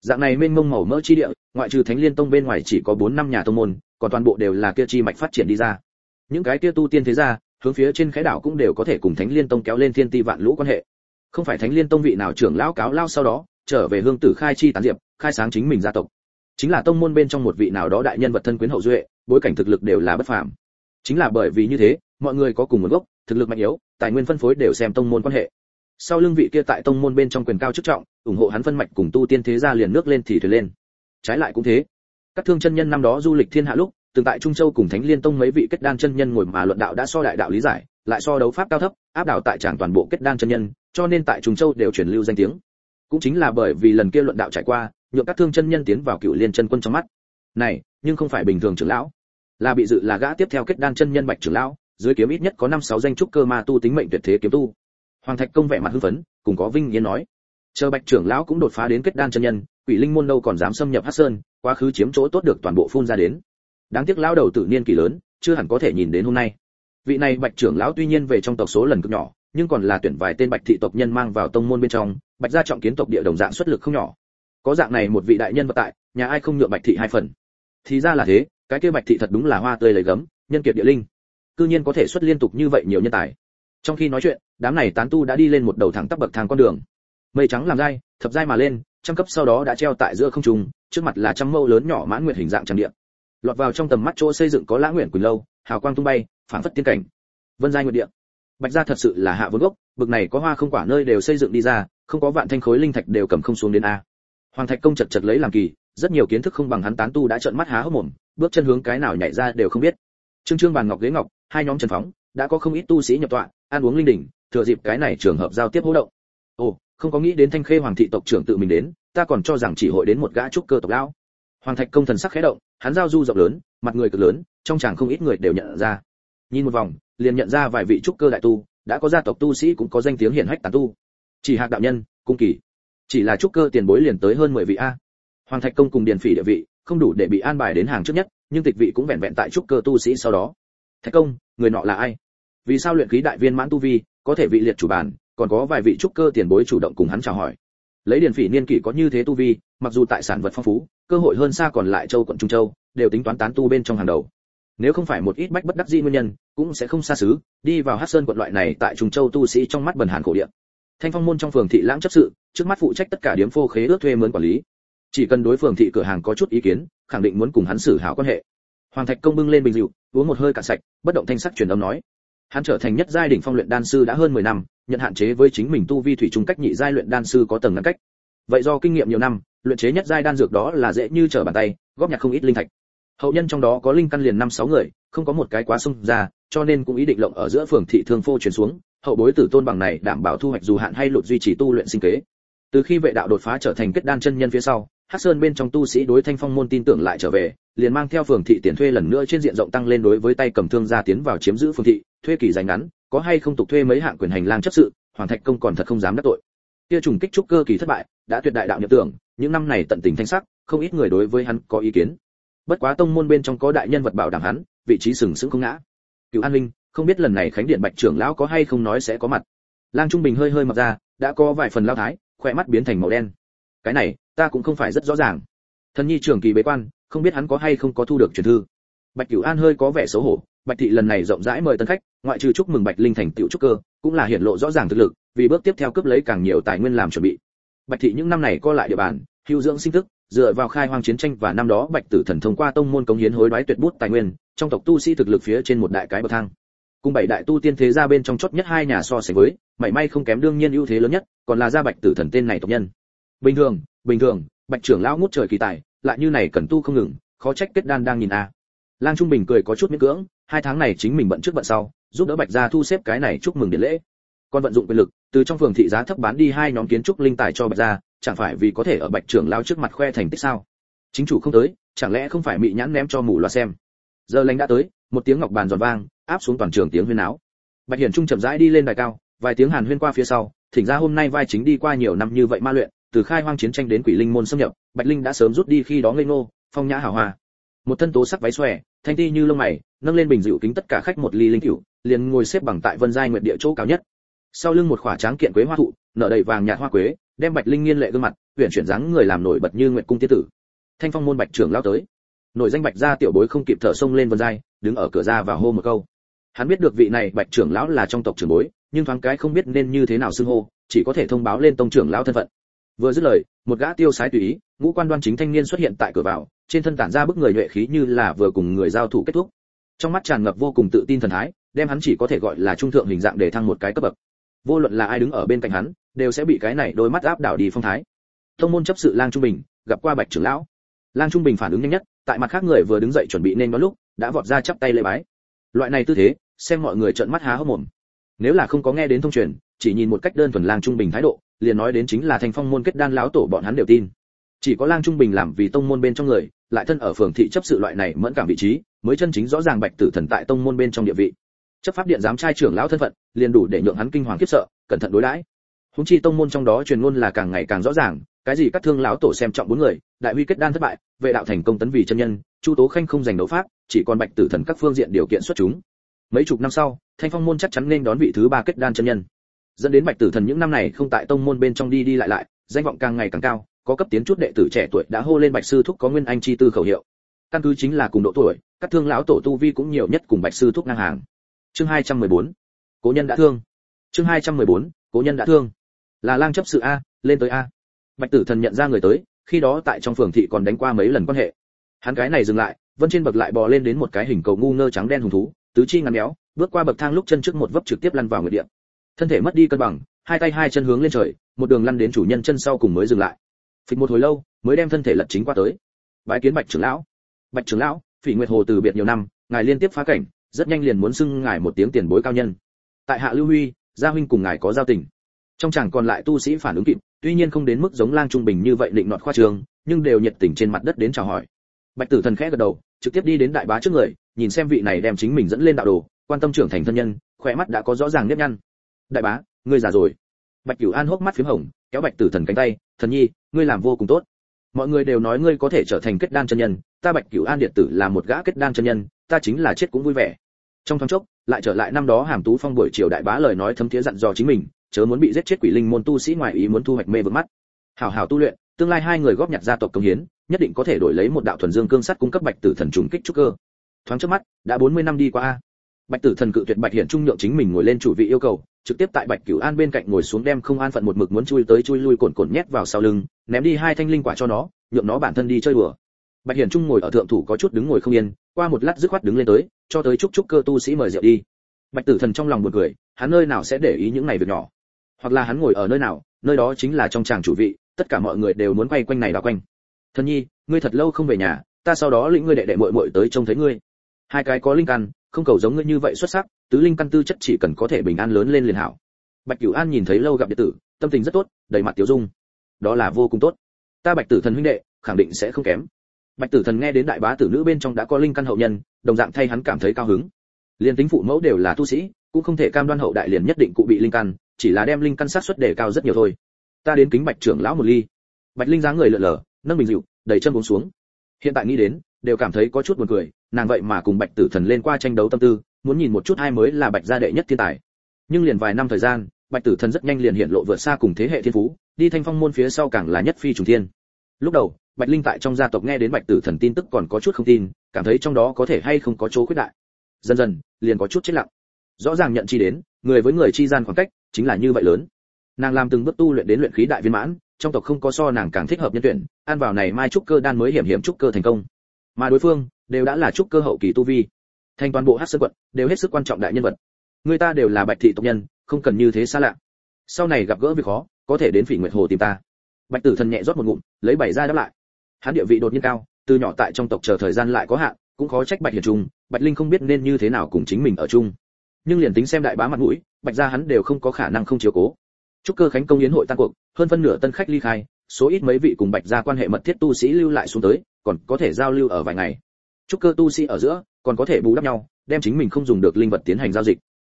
Dạng này mênh mông màu mỡ chi địa, ngoại trừ thánh liên tông bên ngoài chỉ có 4 năm nhà tông môn, còn toàn bộ đều là kia chi mạch phát triển đi ra. Những cái kia tu tiên thế gia, hướng phía trên khái đảo cũng đều có thể cùng thánh liên tông kéo lên thiên ti vạn lũ quan hệ. Không phải thánh liên tông vị nào trưởng lão cáo lao sau đó, trở về hương tử khai chi tán diệp, khai sáng chính mình gia tộc. Chính là tông môn bên trong một vị nào đó đại nhân vật thân quyến hậu duệ, bối cảnh thực lực đều là bất phàm. Chính là bởi vì như thế, mọi người có cùng nguồn gốc, thực lực mạnh yếu, tài nguyên phân phối đều xem tông môn quan hệ sau lưng vị kia tại tông môn bên trong quyền cao chức trọng, ủng hộ hắn phân mạch cùng tu tiên thế gia liền nước lên thì thuyền lên. Trái lại cũng thế. Các thương chân nhân năm đó du lịch thiên hạ lúc, từng tại trung châu cùng thánh liên tông mấy vị kết đan chân nhân ngồi mà luận đạo đã so đại đạo lý giải, lại so đấu pháp cao thấp, áp đảo tại tràng toàn bộ kết đan chân nhân, cho nên tại trung châu đều truyền lưu danh tiếng. Cũng chính là bởi vì lần kia luận đạo trải qua, nhượng các thương chân nhân tiến vào cựu liên chân quân trong mắt. Này, nhưng không phải bình thường trưởng lão. Là bị dự là gã tiếp theo kết đan chân nhân bạch trưởng lão, dưới kiếm ít nhất có năm sáu danh trúc cơ ma tu tính mệnh tuyệt thế kiếm tu hoàng thạch công vẻ mặt hưng phấn, cùng có vinh yên nói. Chờ bạch trưởng lão cũng đột phá đến kết đan chân nhân, quỷ linh môn đâu còn dám xâm nhập hắc sơn, quá khứ chiếm chỗ tốt được toàn bộ phun ra đến. Đáng tiếc lão đầu tự niên kỳ lớn, chưa hẳn có thể nhìn đến hôm nay. Vị này bạch trưởng lão tuy nhiên về trong tộc số lần cực nhỏ, nhưng còn là tuyển vài tên bạch thị tộc nhân mang vào tông môn bên trong, bạch gia trọng kiến tộc địa đồng dạng xuất lực không nhỏ. Có dạng này một vị đại nhân vật tại, nhà ai không nhượng bạch thị hai phần. Thì ra là thế, cái kia bạch thị thật đúng là hoa tươi lấy gấm, nhân kiệt địa linh. Cư nhiên có thể xuất liên tục như vậy nhiều nhân tài trong khi nói chuyện, đám này tán tu đã đi lên một đầu thẳng tắp bậc thang con đường. Mây trắng làm dai, thập dai mà lên, trăm cấp sau đó đã treo tại giữa không trung, trước mặt là trăm mâu lớn nhỏ mãn nguyệt hình dạng trang địa. Lọt vào trong tầm mắt chỗ xây dựng có lã nguyện quỳnh lâu, hào quang tung bay, phảng phất tiên cảnh. Vân giai nguyệt địa. Bạch gia thật sự là hạ vốn gốc, bực này có hoa không quả nơi đều xây dựng đi ra, không có vạn thanh khối linh thạch đều cầm không xuống đến a. Hoàng thạch công chật chật lấy làm kỳ, rất nhiều kiến thức không bằng hắn tán tu đã trợn mắt há hốc mồm, bước chân hướng cái nào nhảy ra đều không biết. Trương trương bàn ngọc ghế ngọc, hai nhóm trần phóng đã có không ít tu sĩ nhập tọa, ăn uống linh đỉnh thừa dịp cái này trường hợp giao tiếp hỗ động. Ồ, không có nghĩ đến thanh khê hoàng thị tộc trưởng tự mình đến, ta còn cho rằng chỉ hội đến một gã trúc cơ tộc lão. Hoàng thạch công thần sắc khẽ động, hắn giao du rộng lớn, mặt người cực lớn, trong chàng không ít người đều nhận ra. Nhìn một vòng, liền nhận ra vài vị trúc cơ đại tu, đã có gia tộc tu sĩ cũng có danh tiếng hiển hách tán tu. Chỉ hạc đạo nhân, cung kỳ. Chỉ là trúc cơ tiền bối liền tới hơn 10 vị a. Hoàng thạch công cùng điền phỉ địa vị, không đủ để bị an bài đến hàng trước nhất, nhưng tịch vị cũng vẹn vẹn tại trúc cơ tu sĩ sau đó. Thạch công, người nọ là ai? Vì sao luyện khí đại viên mãn tu vi, có thể vị liệt chủ bản còn có vài vị trúc cơ tiền bối chủ động cùng hắn chào hỏi. Lấy điền phỉ niên kỷ có như thế tu vi, mặc dù tại sản vật phong phú, cơ hội hơn xa còn lại châu quận trung châu, đều tính toán tán tu bên trong hàng đầu. Nếu không phải một ít bách bất đắc dĩ nguyên nhân, cũng sẽ không xa xứ, đi vào hát sơn quận loại này tại trung châu tu sĩ trong mắt bần hàn khổ địa. Thanh phong môn trong phường thị lãng chấp sự, trước mắt phụ trách tất cả điếm phô khế ước thuê mướn quản lý. Chỉ cần đối phường thị cửa hàng có chút ý kiến, khẳng định muốn cùng hắn xử hảo quan hệ. Hoàng thạch công bưng lên bình rượu, uống một hơi cạn sạch, bất động thanh sắc truyền âm nói hắn trở thành nhất giai đỉnh phong luyện đan sư đã hơn 10 năm, nhận hạn chế với chính mình tu vi thủy chung cách nhị giai luyện đan sư có tầng ngăn cách. Vậy do kinh nghiệm nhiều năm, luyện chế nhất giai đan dược đó là dễ như trở bàn tay, góp nhặt không ít linh thạch. Hậu nhân trong đó có linh căn liền năm sáu người, không có một cái quá xung ra, cho nên cũng ý định lộng ở giữa phường thị thương phô truyền xuống, hậu bối tử tôn bằng này đảm bảo thu hoạch dù hạn hay lụt duy trì tu luyện sinh kế. Từ khi vệ đạo đột phá trở thành kết đan chân nhân phía sau, hắc sơn bên trong tu sĩ đối thanh phong môn tin tưởng lại trở về liền mang theo phường thị tiền thuê lần nữa trên diện rộng tăng lên đối với tay cầm thương gia tiến vào chiếm giữ phường thị, thuê kỳ dài ngắn, có hay không tục thuê mấy hạng quyền hành lang chấp sự, hoàng thạch công còn thật không dám đắc tội. Kia trùng kích trúc cơ kỳ thất bại, đã tuyệt đại đạo nhập tưởng, những năm này tận tình thanh sắc, không ít người đối với hắn có ý kiến. Bất quá tông môn bên trong có đại nhân vật bảo đảm hắn, vị trí sừng sững không ngã. Cựu an linh không biết lần này khánh điện bạch trưởng lão có hay không nói sẽ có mặt. Lang trung bình hơi hơi mặc ra, đã có vài phần lao thái, khỏe mắt biến thành màu đen. Cái này, ta cũng không phải rất rõ ràng. Thần nhi trưởng kỳ bế quan không biết hắn có hay không có thu được truyền thư. Bạch cửu an hơi có vẻ xấu hổ, bạch thị lần này rộng rãi mời tân khách, ngoại trừ chúc mừng bạch linh thành tựu trúc cơ, cũng là hiển lộ rõ ràng thực lực, vì bước tiếp theo cướp lấy càng nhiều tài nguyên làm chuẩn bị. Bạch thị những năm này co lại địa bàn, hưu dưỡng sinh tức dựa vào khai hoang chiến tranh và năm đó bạch tử thần thông qua tông môn cống hiến hối đoái tuyệt bút tài nguyên, trong tộc tu sĩ thực lực phía trên một đại cái bậc thang. Cùng bảy đại tu tiên thế gia bên trong chót nhất hai nhà so sánh với, mảy may không kém đương nhiên ưu thế lớn nhất, còn là gia bạch tử thần tên này tộc nhân. Bình thường bình thường, bạch trưởng lão ngút trời kỳ tài lại như này cần tu không ngừng, khó trách kết đan đang nhìn a. Lang trung bình cười có chút miễn cưỡng, hai tháng này chính mình bận trước bận sau, giúp đỡ bạch gia thu xếp cái này chúc mừng điện lễ. Còn vận dụng quyền lực, từ trong phường thị giá thấp bán đi hai nhóm kiến trúc linh tài cho bạch gia, chẳng phải vì có thể ở bạch trưởng lão trước mặt khoe thành tích sao? Chính chủ không tới, chẳng lẽ không phải mị nhãn ném cho mù loa xem? Giờ lành đã tới, một tiếng ngọc bàn giòn vang, áp xuống toàn trường tiếng huyên áo bạch hiển trung chậm rãi đi lên đài cao, vài tiếng hàn huyên qua phía sau, thỉnh ra hôm nay vai chính đi qua nhiều năm như vậy ma luyện từ khai hoang chiến tranh đến quỷ linh môn xâm nhập, bạch linh đã sớm rút đi khi đó ngây ngô, phong nhã hào hoa. Một thân tố sắc váy xòe, thanh ti như lông mày, nâng lên bình dịu kính tất cả khách một ly linh cửu, liền ngồi xếp bằng tại vân giai nguyệt địa chỗ cao nhất. Sau lưng một khỏa tráng kiện quế hoa thụ, nở đầy vàng nhạt hoa quế, đem bạch linh nghiên lệ gương mặt huyện chuyển dáng người làm nổi bật như nguyệt cung tiên tử. Thanh phong môn bạch trưởng lao tới. Nổi danh bạch gia tiểu bối không kịp thở sông lên vân giai, đứng ở cửa ra và hô một câu. Hắn biết được vị này bạch trưởng lão là trong tộc trưởng bối, nhưng thoáng cái không biết nên như thế nào xưng hô, chỉ có thể thông báo lên tông trưởng lão thân phận vừa dứt lời, một gã tiêu sái tùy ý, ngũ quan đoan chính thanh niên xuất hiện tại cửa vào, trên thân tản ra bức người nhuệ khí như là vừa cùng người giao thủ kết thúc. Trong mắt tràn ngập vô cùng tự tin thần thái, đem hắn chỉ có thể gọi là trung thượng hình dạng để thăng một cái cấp bậc. Vô luận là ai đứng ở bên cạnh hắn, đều sẽ bị cái này đôi mắt áp đảo đi phong thái. Thông môn chấp sự lang trung bình, gặp qua bạch trưởng lão. Lang trung bình phản ứng nhanh nhất, tại mặt khác người vừa đứng dậy chuẩn bị nên đón lúc, đã vọt ra chắp tay lễ bái. Loại này tư thế, xem mọi người trợn mắt há hốc mồm. Nếu là không có nghe đến thông truyền, chỉ nhìn một cách đơn thuần lang trung bình thái độ liền nói đến chính là thành phong môn kết đan lão tổ bọn hắn đều tin. Chỉ có lang trung bình làm vì tông môn bên trong người, lại thân ở phường thị chấp sự loại này mẫn cảm vị trí, mới chân chính rõ ràng bạch tử thần tại tông môn bên trong địa vị. Chấp pháp điện giám trai trưởng lão thân phận, liền đủ để nhượng hắn kinh hoàng khiếp sợ, cẩn thận đối đãi. Húng chi tông môn trong đó truyền ngôn là càng ngày càng rõ ràng, cái gì các thương lão tổ xem trọng bốn người, đại huy kết đan thất bại, vệ đạo thành công tấn vì chân nhân, chu tố khanh không giành đấu pháp, chỉ còn bạch tử thần các phương diện điều kiện xuất chúng. Mấy chục năm sau, thanh phong môn chắc chắn nên đón vị thứ ba kết đan chân nhân dẫn đến bạch tử thần những năm này không tại tông môn bên trong đi đi lại lại, danh vọng càng ngày càng cao, có cấp tiến chút đệ tử trẻ tuổi đã hô lên bạch sư thúc có nguyên anh chi tư khẩu hiệu. Căn cứ chính là cùng độ tuổi, các thương lão tổ tu vi cũng nhiều nhất cùng bạch sư thúc ngang hàng. Chương 214. cố nhân đã thương. Chương 214. cố nhân đã thương. Là lang chấp sự a, lên tới a. Bạch tử thần nhận ra người tới, khi đó tại trong phường thị còn đánh qua mấy lần quan hệ. Hắn cái này dừng lại, vân trên bậc lại bò lên đến một cái hình cầu ngu ngơ trắng đen hùng thú, tứ chi ngắn méo bước qua bậc thang lúc chân trước một vấp trực tiếp lăn vào người địa thân thể mất đi cân bằng, hai tay hai chân hướng lên trời, một đường lăn đến chủ nhân chân sau cùng mới dừng lại. Phịch một hồi lâu, mới đem thân thể lật chính qua tới. Bái kiến bạch trưởng lão. Bạch trưởng lão, phỉ nguyệt hồ từ biệt nhiều năm, ngài liên tiếp phá cảnh, rất nhanh liền muốn xưng ngài một tiếng tiền bối cao nhân. Tại hạ lưu huy, gia huynh cùng ngài có giao tình. Trong chàng còn lại tu sĩ phản ứng kịp, tuy nhiên không đến mức giống lang trung bình như vậy định nọt khoa trường, nhưng đều nhiệt tình trên mặt đất đến chào hỏi. Bạch tử thần khẽ gật đầu, trực tiếp đi đến đại bá trước người, nhìn xem vị này đem chính mình dẫn lên đạo đồ, quan tâm trưởng thành thân nhân, khỏe mắt đã có rõ ràng nếp nhăn đại bá, ngươi già rồi. Bạch cửu an hốc mắt phím hồng, kéo bạch tử thần cánh tay, thần nhi, ngươi làm vô cùng tốt. Mọi người đều nói ngươi có thể trở thành kết đan chân nhân, ta bạch cửu an điện tử là một gã kết đan chân nhân, ta chính là chết cũng vui vẻ. Trong thoáng chốc, lại trở lại năm đó hàm tú phong buổi chiều đại bá lời nói thấm thiế dặn dò chính mình, chớ muốn bị giết chết quỷ linh môn tu sĩ ngoài ý muốn thu hoạch mê vượt mắt. Hảo hảo tu luyện, tương lai hai người góp nhặt gia tộc công hiến, nhất định có thể đổi lấy một đạo thuần dương cương sắt cung cấp bạch tử thần trùng kích trúc cơ. Thoáng trước mắt, đã 40 năm đi qua. Bạch tử thần cự tuyệt bạch hiển trung nhượng chính mình ngồi lên chủ vị yêu cầu trực tiếp tại bạch cửu an bên cạnh ngồi xuống đem không an phận một mực muốn chui tới chui lui cồn cồn nhét vào sau lưng, ném đi hai thanh linh quả cho nó, nhượng nó bản thân đi chơi đùa. Bạch hiển trung ngồi ở thượng thủ có chút đứng ngồi không yên, qua một lát dứt khoát đứng lên tới, cho tới chúc chúc cơ tu sĩ mời rượu đi. Bạch tử thần trong lòng buồn cười, hắn nơi nào sẽ để ý những này việc nhỏ? Hoặc là hắn ngồi ở nơi nào, nơi đó chính là trong tràng chủ vị, tất cả mọi người đều muốn quay quanh này và quanh. Thân nhi, ngươi thật lâu không về nhà, ta sau đó lĩnh ngươi đệ đệ muội muội tới trông thấy ngươi. Hai cái có linh căn, không cầu giống ngươi như vậy xuất sắc tứ linh căn tư chất chỉ cần có thể bình an lớn lên liền hảo. Bạch cửu an nhìn thấy lâu gặp đệ tử, tâm tình rất tốt, đầy mặt tiểu dung. Đó là vô cùng tốt. Ta bạch tử thần huynh đệ, khẳng định sẽ không kém. Bạch tử thần nghe đến đại bá tử nữ bên trong đã có linh căn hậu nhân, đồng dạng thay hắn cảm thấy cao hứng. Liên tính phụ mẫu đều là tu sĩ, cũng không thể cam đoan hậu đại liền nhất định cụ bị linh căn, chỉ là đem linh căn sát suất đề cao rất nhiều thôi. Ta đến kính bạch trưởng lão một ly. Bạch linh dáng người lượn lờ, nâng bình rượu đầy chân uống xuống. Hiện tại nghĩ đến, đều cảm thấy có chút buồn cười, nàng vậy mà cùng bạch tử thần lên qua tranh đấu tâm tư muốn nhìn một chút hai mới là bạch gia đệ nhất thiên tài. Nhưng liền vài năm thời gian, bạch tử thần rất nhanh liền hiện lộ vượt xa cùng thế hệ thiên phú, đi thanh phong môn phía sau càng là nhất phi trùng thiên. Lúc đầu, bạch linh tại trong gia tộc nghe đến bạch tử thần tin tức còn có chút không tin, cảm thấy trong đó có thể hay không có chỗ khuyết đại. Dần dần, liền có chút chết lặng. Rõ ràng nhận chi đến, người với người chi gian khoảng cách chính là như vậy lớn. Nàng làm từng bước tu luyện đến luyện khí đại viên mãn, trong tộc không có so nàng càng thích hợp nhân tuyển, ăn vào này mai trúc cơ đan mới hiểm hiểm trúc cơ thành công. Mà đối phương, đều đã là trúc cơ hậu kỳ tu vi thành toàn bộ hát sơn quận đều hết sức quan trọng đại nhân vật. Người ta đều là bạch thị tộc nhân, không cần như thế xa lạ. Sau này gặp gỡ việc khó, có thể đến phỉ nguyệt hồ tìm ta. Bạch tử thần nhẹ rót một ngụm, lấy bảy ra đáp lại. Hắn địa vị đột nhiên cao, từ nhỏ tại trong tộc chờ thời gian lại có hạn, cũng khó trách bạch hiền trung, bạch linh không biết nên như thế nào cùng chính mình ở chung. Nhưng liền tính xem đại bá mặt mũi, bạch gia hắn đều không có khả năng không chiếu cố. Chúc cơ khánh công yến hội tan cuộc, hơn phân nửa tân khách ly khai, số ít mấy vị cùng bạch gia quan hệ mật thiết tu sĩ lưu lại xuống tới, còn có thể giao lưu ở vài ngày. Chúc cơ tu sĩ ở giữa còn có thể bù đắp nhau, đem chính mình không dùng được linh vật tiến hành giao dịch.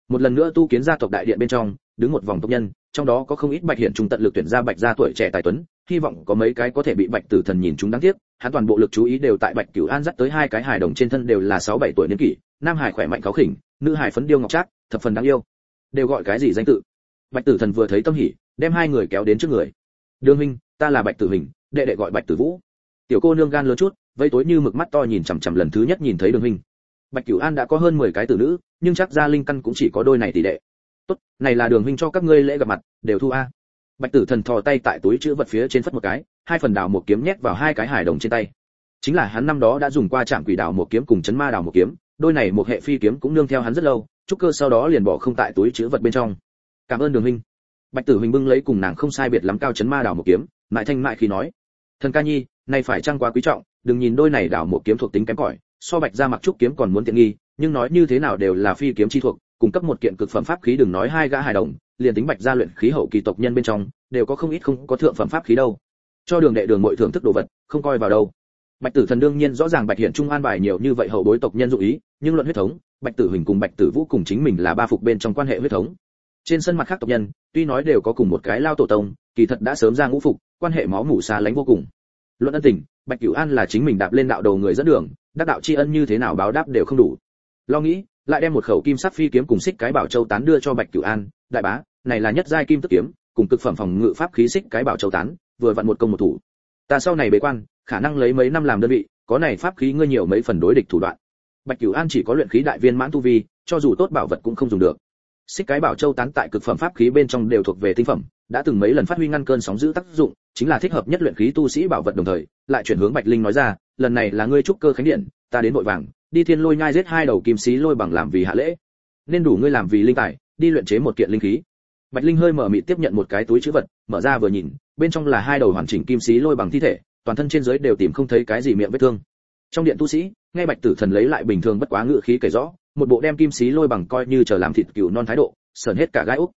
Một lần nữa tu kiến gia tộc đại điện bên trong, đứng một vòng tộc nhân, trong đó có không ít bạch hiện trung tận lực tuyển ra bạch gia tuổi trẻ tài tuấn, hy vọng có mấy cái có thể bị bạch tử thần nhìn chúng đáng tiếc. Hắn toàn bộ lực chú ý đều tại bạch cửu an dắt tới hai cái hài đồng trên thân đều là sáu bảy tuổi niên kỷ, nam hải khỏe mạnh cáo khỉnh, nữ hải phấn điêu ngọc trác, thập phần đáng yêu. Đều gọi cái gì danh tự? Bạch tử thần vừa thấy tâm hỉ, đem hai người kéo đến trước người. Đương huynh, ta là bạch tử hình đệ đệ gọi bạch tử vũ. Tiểu cô nương gan lớn chút vây tối như mực mắt to nhìn chằm chằm lần thứ nhất nhìn thấy đường huynh bạch cửu an đã có hơn 10 cái tử nữ, nhưng chắc ra linh căn cũng chỉ có đôi này tỷ đệ. Tốt, này là đường huynh cho các ngươi lễ gặp mặt, đều thu a. Bạch tử thần thò tay tại túi chữ vật phía trên phất một cái, hai phần đào một kiếm nhét vào hai cái hài đồng trên tay. Chính là hắn năm đó đã dùng qua trạm quỷ đào một kiếm cùng chấn ma đào một kiếm, đôi này một hệ phi kiếm cũng nương theo hắn rất lâu trúc cơ sau đó liền bỏ không tại túi chữ vật bên trong. Cảm ơn đường huynh. Bạch tử huynh bưng lấy cùng nàng không sai biệt lắm cao chấn ma đào một kiếm, mại thanh mại khi nói. Thần ca nhi này phải trang quá quý trọng, đừng nhìn đôi này đào một kiếm thuộc tính kém cỏi so bạch ra mặc trúc kiếm còn muốn tiện nghi, nhưng nói như thế nào đều là phi kiếm chi thuộc, cung cấp một kiện cực phẩm pháp khí đừng nói hai gã hài đồng, liền tính bạch gia luyện khí hậu kỳ tộc nhân bên trong, đều có không ít không có thượng phẩm pháp khí đâu. Cho đường đệ đường mọi thưởng thức đồ vật, không coi vào đâu. Bạch tử thần đương nhiên rõ ràng bạch hiển trung an bài nhiều như vậy hậu bối tộc nhân dụ ý, nhưng luận huyết thống, bạch tử huỳnh cùng bạch tử vũ cùng chính mình là ba phục bên trong quan hệ huyết thống. Trên sân mặt khác tộc nhân, tuy nói đều có cùng một cái lao tổ tông, kỳ thật đã sớm ra ngũ phục, quan hệ máu mủ xa lánh vô cùng. Luận ân tình, bạch cửu an là chính mình đạp lên đạo đầu người dẫn đường đắc đạo tri ân như thế nào báo đáp đều không đủ. Lo nghĩ, lại đem một khẩu kim sắc phi kiếm cùng xích cái bảo châu tán đưa cho bạch cửu an, đại bá, này là nhất giai kim tức kiếm, cùng cực phẩm phòng ngự pháp khí xích cái bảo châu tán, vừa vặn một công một thủ. Ta sau này bế quan, khả năng lấy mấy năm làm đơn vị, có này pháp khí ngươi nhiều mấy phần đối địch thủ đoạn. Bạch cửu an chỉ có luyện khí đại viên mãn tu vi, cho dù tốt bảo vật cũng không dùng được. Xích cái bảo châu tán tại cực phẩm pháp khí bên trong đều thuộc về tinh phẩm, đã từng mấy lần phát huy ngăn cơn sóng giữ tác dụng, chính là thích hợp nhất luyện khí tu sĩ bảo vật đồng thời, lại chuyển hướng bạch linh nói ra lần này là ngươi trúc cơ khánh điện, ta đến vội vàng, đi thiên lôi nhai giết hai đầu kim sĩ lôi bằng làm vì hạ lễ. Nên đủ ngươi làm vì linh tài, đi luyện chế một kiện linh khí. Bạch linh hơi mở mịt tiếp nhận một cái túi chữ vật, mở ra vừa nhìn, bên trong là hai đầu hoàn chỉnh kim sĩ lôi bằng thi thể, toàn thân trên dưới đều tìm không thấy cái gì miệng vết thương. Trong điện tu sĩ, nghe bạch tử thần lấy lại bình thường bất quá ngự khí kể rõ, một bộ đem kim sĩ lôi bằng coi như chờ làm thịt cừu non thái độ, sờn hết cả gai úc.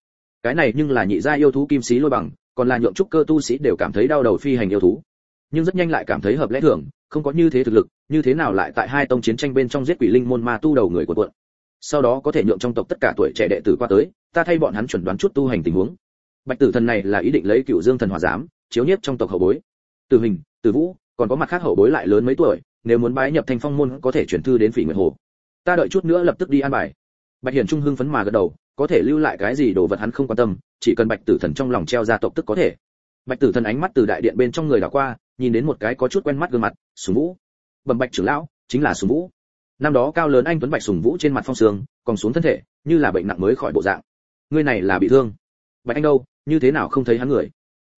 Cái này nhưng là nhị gia yêu thú kim sĩ lôi bằng, còn là nhượng trúc cơ tu sĩ đều cảm thấy đau đầu phi hành yêu thú. Nhưng rất nhanh lại cảm thấy hợp lẽ thường không có như thế thực lực, như thế nào lại tại hai tông chiến tranh bên trong giết quỷ linh môn ma tu đầu người của quận? Sau đó có thể nhượng trong tộc tất cả tuổi trẻ đệ tử qua tới, ta thay bọn hắn chuẩn đoán chút tu hành tình huống. Bạch tử thần này là ý định lấy cựu dương thần hỏa giám, chiếu nhiếp trong tộc hậu bối. Từ hình từ vũ, còn có mặt khác hậu bối lại lớn mấy tuổi, nếu muốn bái nhập thanh phong môn có thể chuyển thư đến phỉ nguyệt hồ. Ta đợi chút nữa lập tức đi an bài. Bạch hiển trung hưng phấn mà gật đầu, có thể lưu lại cái gì đồ vật hắn không quan tâm, chỉ cần bạch tử thần trong lòng treo ra tộc tức có thể. Bạch tử thần ánh mắt từ đại điện bên trong người đảo qua nhìn đến một cái có chút quen mắt gương mặt, sùng vũ. Bẩm bạch trưởng lão, chính là sùng vũ. Năm đó cao lớn anh tuấn bạch sùng vũ trên mặt phong sương, còn xuống thân thể, như là bệnh nặng mới khỏi bộ dạng. Ngươi này là bị thương. Bạch anh đâu, như thế nào không thấy hắn người?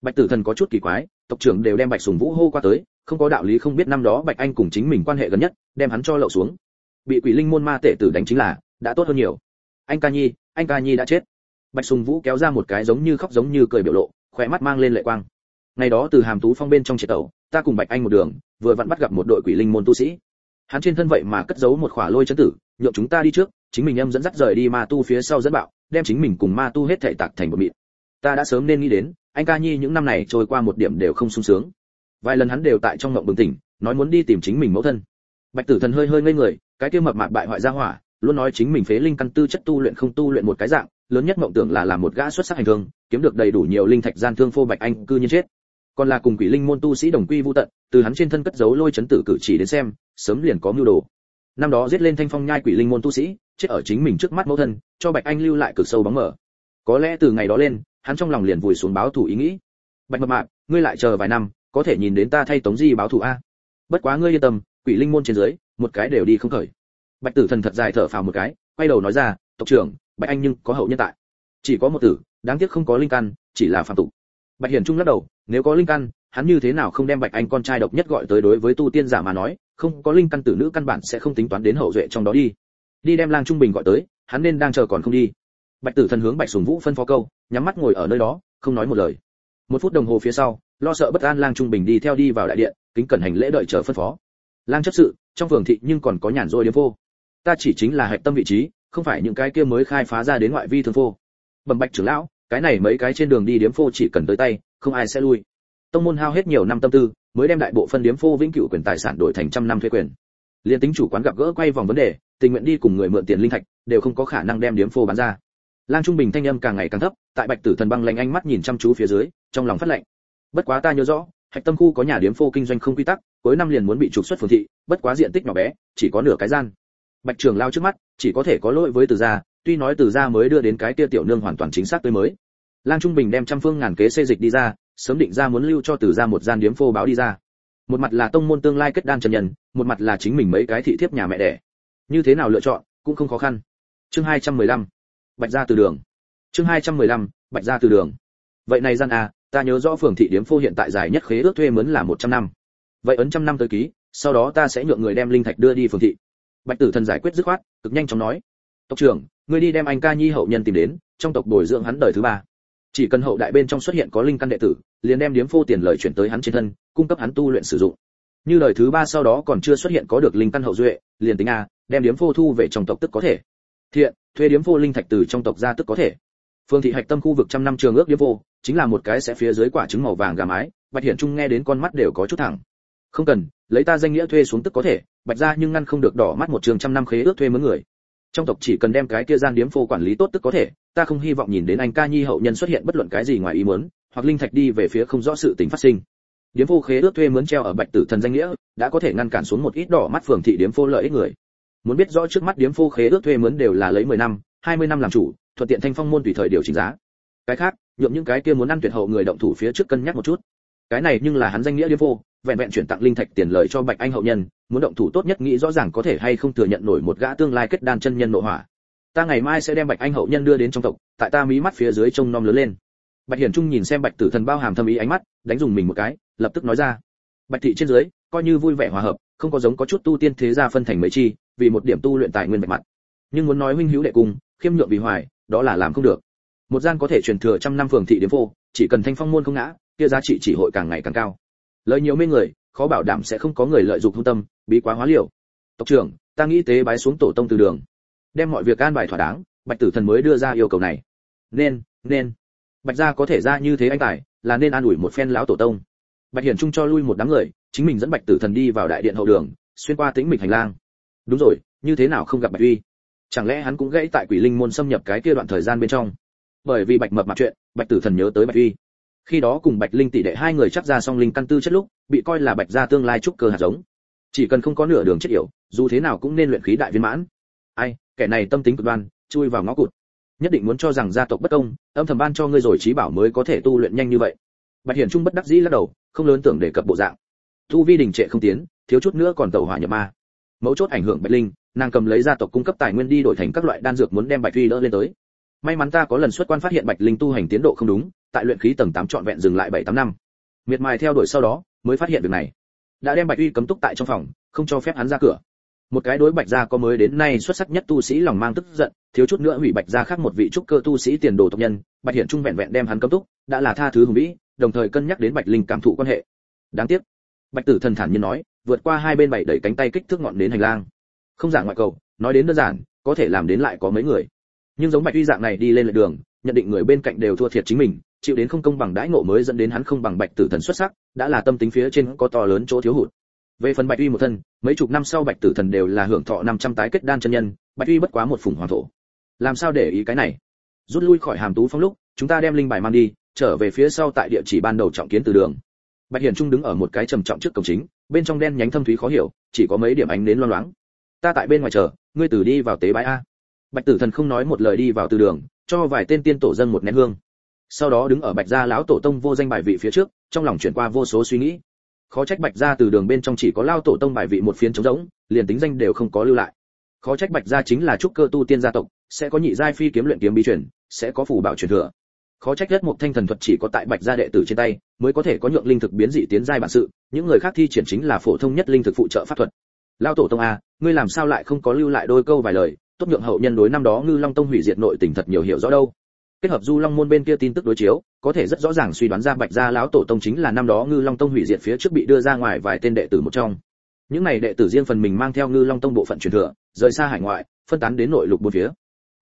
Bạch tử thần có chút kỳ quái, tộc trưởng đều đem bạch sùng vũ hô qua tới, không có đạo lý không biết năm đó bạch anh cùng chính mình quan hệ gần nhất, đem hắn cho lậu xuống. Bị quỷ linh môn ma tể tử đánh chính là, đã tốt hơn nhiều. Anh ca nhi, anh ca nhi đã chết. Bạch sùng vũ kéo ra một cái giống như khóc giống như cười biểu lộ khỏe mắt mang lên lệ quang ngày đó từ hàm tú phong bên trong triệt tẩu, ta cùng bạch anh một đường, vừa vặn bắt gặp một đội quỷ linh môn tu sĩ. Hắn trên thân vậy mà cất giấu một khỏa lôi chấn tử, nhượng chúng ta đi trước, chính mình em dẫn dắt rời đi ma tu phía sau dẫn bạo, đem chính mình cùng ma tu hết thảy tạc thành một mịn. Ta đã sớm nên nghĩ đến, anh ca nhi những năm này trôi qua một điểm đều không sung sướng. Vài lần hắn đều tại trong ngộng bừng tỉnh, nói muốn đi tìm chính mình mẫu thân. Bạch tử thần hơi hơi ngây người, cái kia mập mạp bại hoại ra hỏa, luôn nói chính mình phế linh căn tư chất tu luyện không tu luyện một cái dạng, lớn nhất mộng tưởng là làm một gã xuất sắc hành thương, kiếm được đầy đủ nhiều linh thạch gian thương phô bạch anh, cư nhiên chết còn là cùng quỷ linh môn tu sĩ đồng quy vu tận, từ hắn trên thân cất giấu lôi chấn tử cử chỉ đến xem, sớm liền có mưu đồ. Năm đó giết lên thanh phong nhai quỷ linh môn tu sĩ, chết ở chính mình trước mắt mẫu thân, cho bạch anh lưu lại cực sâu bóng mở có lẽ từ ngày đó lên, hắn trong lòng liền vùi xuống báo thủ ý nghĩ. Bạch mập mạp, ngươi lại chờ vài năm, có thể nhìn đến ta thay tống di báo thủ a. Bất quá ngươi yên tâm, quỷ linh môn trên dưới, một cái đều đi không khởi. Bạch tử thần thật dài thở phào một cái, quay đầu nói ra, tộc trưởng, bạch anh nhưng có hậu nhân tại. Chỉ có một tử, đáng tiếc không có linh căn, chỉ là phạm tục bạch hiển trung lắc đầu, nếu có linh căn, hắn như thế nào không đem bạch anh con trai độc nhất gọi tới đối với tu tiên giả mà nói, không có linh căn tử nữ căn bản sẽ không tính toán đến hậu duệ trong đó đi. Đi đem lang trung bình gọi tới, hắn nên đang chờ còn không đi. Bạch tử thần hướng bạch sùng vũ phân phó câu, nhắm mắt ngồi ở nơi đó, không nói một lời. Một phút đồng hồ phía sau, lo sợ bất an lang trung bình đi theo đi vào đại điện, kính cẩn hành lễ đợi chờ phân phó. Lang chấp sự, trong phường thị nhưng còn có nhàn rỗi điếm vô. Ta chỉ chính là hạch tâm vị trí, không phải những cái kia mới khai phá ra đến ngoại vi thường vô. bẩm bạch trưởng lão cái này mấy cái trên đường đi điếm phô chỉ cần tới tay, không ai sẽ lui. Tông môn hao hết nhiều năm tâm tư, mới đem đại bộ phân điếm phô vĩnh cửu quyền tài sản đổi thành trăm năm thuế quyền. Liên tính chủ quán gặp gỡ quay vòng vấn đề, tình nguyện đi cùng người mượn tiền linh thạch, đều không có khả năng đem điếm phô bán ra. Lang trung bình thanh âm càng ngày càng thấp, tại bạch tử thần băng lạnh ánh mắt nhìn chăm chú phía dưới, trong lòng phát lạnh bất quá ta nhớ rõ, hạch tâm khu có nhà điếm phô kinh doanh không quy tắc, cuối năm liền muốn bị trục xuất phường thị, bất quá diện tích nhỏ bé, chỉ có nửa cái gian. Bạch trường lao trước mắt, chỉ có thể có lỗi với từ gia tuy nói từ gia mới đưa đến cái kia tiểu nương hoàn toàn chính xác tới mới. Lang trung bình đem trăm phương ngàn kế xê dịch đi ra, sớm định ra muốn lưu cho từ gia một gian điếm phô báo đi ra. Một mặt là tông môn tương lai kết đan trần nhân, một mặt là chính mình mấy cái thị thiếp nhà mẹ đẻ. Như thế nào lựa chọn, cũng không khó khăn. Chương 215. bạch gia từ đường. Chương 215. bạch gia từ đường. Vậy này gian à ta nhớ rõ phường thị điếm phô hiện tại dài nhất khế ước thuê mướn là 100 năm. Vậy ấn trăm năm tới ký, sau đó ta sẽ nhượng người đem linh thạch đưa đi phường thị. Bạch tử thần giải quyết dứt khoát, cực nhanh chóng nói. Tộc trưởng ngươi đi đem anh ca nhi hậu nhân tìm đến, trong tộc bồi dưỡng hắn đời thứ ba. Chỉ cần hậu đại bên trong xuất hiện có linh căn đệ tử, liền đem điếm phô tiền lời chuyển tới hắn trên thân, cung cấp hắn tu luyện sử dụng. Như đời thứ ba sau đó còn chưa xuất hiện có được linh căn hậu duệ, liền tính a, đem điếm phô thu về trong tộc tức có thể. Thiện, thuê điếm phô linh thạch từ trong tộc ra tức có thể. Phương thị hạch tâm khu vực trăm năm trường ước điếm phô, chính là một cái sẽ phía dưới quả trứng màu vàng gà mái, bạch hiển trung nghe đến con mắt đều có chút thẳng. Không cần, lấy ta danh nghĩa thuê xuống tức có thể, bạch ra nhưng ngăn không được đỏ mắt một trường trăm năm khế ước thuê mướn người trong tộc chỉ cần đem cái kia gian điếm phô quản lý tốt tức có thể, ta không hy vọng nhìn đến anh ca nhi hậu nhân xuất hiện bất luận cái gì ngoài ý muốn, hoặc linh thạch đi về phía không rõ sự tình phát sinh. Điếm phô khế ước thuê mướn treo ở bạch tử thần danh nghĩa, đã có thể ngăn cản xuống một ít đỏ mắt phường thị điếm phô lợi ích người. Muốn biết rõ trước mắt điếm phô khế ước thuê mướn đều là lấy 10 năm 20 năm làm chủ, thuận tiện thanh phong môn tùy thời điều chỉnh giá. Cái khác, nhượng những cái kia muốn ăn tuyệt hậu người động thủ phía trước cân nhắc một chút cái này nhưng là hắn danh nghĩa điếm vô, vẹn vẹn chuyển tặng linh thạch tiền lợi cho bạch anh hậu nhân muốn động thủ tốt nhất nghĩ rõ ràng có thể hay không thừa nhận nổi một gã tương lai kết đan chân nhân nội hỏa ta ngày mai sẽ đem bạch anh hậu nhân đưa đến trong tộc tại ta mí mắt phía dưới trông nom lớn lên. Bạch hiển trung nhìn xem bạch tử thần bao hàm thâm ý ánh mắt đánh dùng mình một cái lập tức nói ra. Bạch thị trên dưới coi như vui vẻ hòa hợp không có giống có chút tu tiên thế gia phân thành mấy chi vì một điểm tu luyện tài nguyên bạch mặt. Nhưng muốn nói huynh hữu đệ cùng khiêm nhượng vì hoài đó là làm không được. Một gian có thể truyền thừa trăm năm phường thị điểm phô chỉ cần thanh phong môn không ngã kia giá trị chỉ hội càng ngày càng cao. Lời nhiều mê người, khó bảo đảm sẽ không có người lợi dụng hung tâm, bí quá hóa liều. Tộc trưởng, ta nghĩ tế bái xuống tổ tông từ đường. Đem mọi việc an bài thỏa đáng, bạch tử thần mới đưa ra yêu cầu này. Nên nên. Bạch gia có thể ra như thế anh tài, là nên an ủi một phen lão tổ tông. Bạch hiển trung cho lui một đám người, chính mình dẫn bạch tử thần đi vào đại điện hậu đường, xuyên qua tĩnh mịch hành lang. Đúng rồi, như thế nào không gặp bạch uy? Chẳng lẽ hắn cũng gãy tại quỷ linh môn xâm nhập cái kia đoạn thời gian bên trong? Bởi vì bạch mập mạp chuyện, bạch tử thần nhớ tới bạch uy khi đó cùng bạch linh tỷ đệ hai người chắc ra song linh căn tư chất lúc, bị coi là bạch gia tương lai trúc cơ hạt giống. Chỉ cần không có nửa đường chết yểu, dù thế nào cũng nên luyện khí đại viên mãn. Ai, kẻ này tâm tính cực đoan, chui vào ngõ cụt. Nhất định muốn cho rằng gia tộc bất công, âm thầm ban cho ngươi rồi trí bảo mới có thể tu luyện nhanh như vậy. Bạch hiển trung bất đắc dĩ lắc đầu, không lớn tưởng đề cập bộ dạng. Tu vi đình trệ không tiến, thiếu chút nữa còn tẩu hỏa nhập ma. Mấu chốt ảnh hưởng bạch linh, nàng cầm lấy gia tộc cung cấp tài nguyên đi đổi thành các loại đan dược muốn đem bạch phi đỡ lên tới may mắn ta có lần xuất quan phát hiện bạch linh tu hành tiến độ không đúng, tại luyện khí tầng tám trọn vẹn dừng lại 7 8 năm. Miệt mài theo đuổi sau đó, mới phát hiện việc này. Đã đem bạch uy cấm túc tại trong phòng, không cho phép hắn ra cửa. Một cái đối bạch gia có mới đến nay xuất sắc nhất tu sĩ lòng mang tức giận, thiếu chút nữa hủy bạch gia khác một vị trúc cơ tu sĩ tiền đồ tộc nhân, bạch hiển trung vẹn vẹn đem hắn cấm túc, đã là tha thứ hùng vĩ, đồng thời cân nhắc đến bạch linh cảm thụ quan hệ. Đáng tiếc, bạch tử thần thản nhiên nói, vượt qua hai bên bảy đẩy cánh tay kích thước ngọn đến hành lang. Không giảng ngoại cầu, nói đến đơn giản, có thể làm đến lại có mấy người nhưng giống bạch uy dạng này đi lên lệ đường, nhận định người bên cạnh đều thua thiệt chính mình, chịu đến không công bằng đãi ngộ mới dẫn đến hắn không bằng bạch tử thần xuất sắc, đã là tâm tính phía trên có to lớn chỗ thiếu hụt. Về phần bạch uy một thân, mấy chục năm sau bạch tử thần đều là hưởng thọ 500 tái kết đan chân nhân, bạch uy bất quá một phùng hoàng thổ. Làm sao để ý cái này? Rút lui khỏi hàm tú phong lúc, chúng ta đem linh bài mang đi, trở về phía sau tại địa chỉ ban đầu trọng kiến từ đường. Bạch hiển trung đứng ở một cái trầm trọng trước cổng chính, bên trong đen nhánh thâm thúy khó hiểu, chỉ có mấy điểm ánh đến loang loáng. Ta tại bên ngoài chờ, ngươi từ đi vào tế bái a bạch tử thần không nói một lời đi vào từ đường, cho vài tên tiên tổ dân một nén hương. Sau đó đứng ở bạch gia lão tổ tông vô danh bài vị phía trước, trong lòng chuyển qua vô số suy nghĩ. Khó trách bạch gia từ đường bên trong chỉ có lao tổ tông bài vị một phiến trống rỗng, liền tính danh đều không có lưu lại. Khó trách bạch gia chính là trúc cơ tu tiên gia tộc, sẽ có nhị giai phi kiếm luyện kiếm bí truyền, sẽ có phù bảo truyền thừa. Khó trách nhất một thanh thần thuật chỉ có tại bạch gia đệ tử trên tay, mới có thể có nhượng linh thực biến dị tiến giai bản sự, những người khác thi triển chính là phổ thông nhất linh thực phụ trợ pháp thuật. Lao tổ tông a, ngươi làm sao lại không có lưu lại đôi câu vài lời tốt nhượng hậu nhân đối năm đó ngư long tông hủy diệt nội tình thật nhiều hiểu rõ đâu. Kết hợp du long môn bên kia tin tức đối chiếu, có thể rất rõ ràng suy đoán ra bạch gia lão tổ tông chính là năm đó ngư long tông hủy diệt phía trước bị đưa ra ngoài vài tên đệ tử một trong. Những này đệ tử riêng phần mình mang theo ngư long tông bộ phận truyền thừa, rời xa hải ngoại, phân tán đến nội lục bốn phía.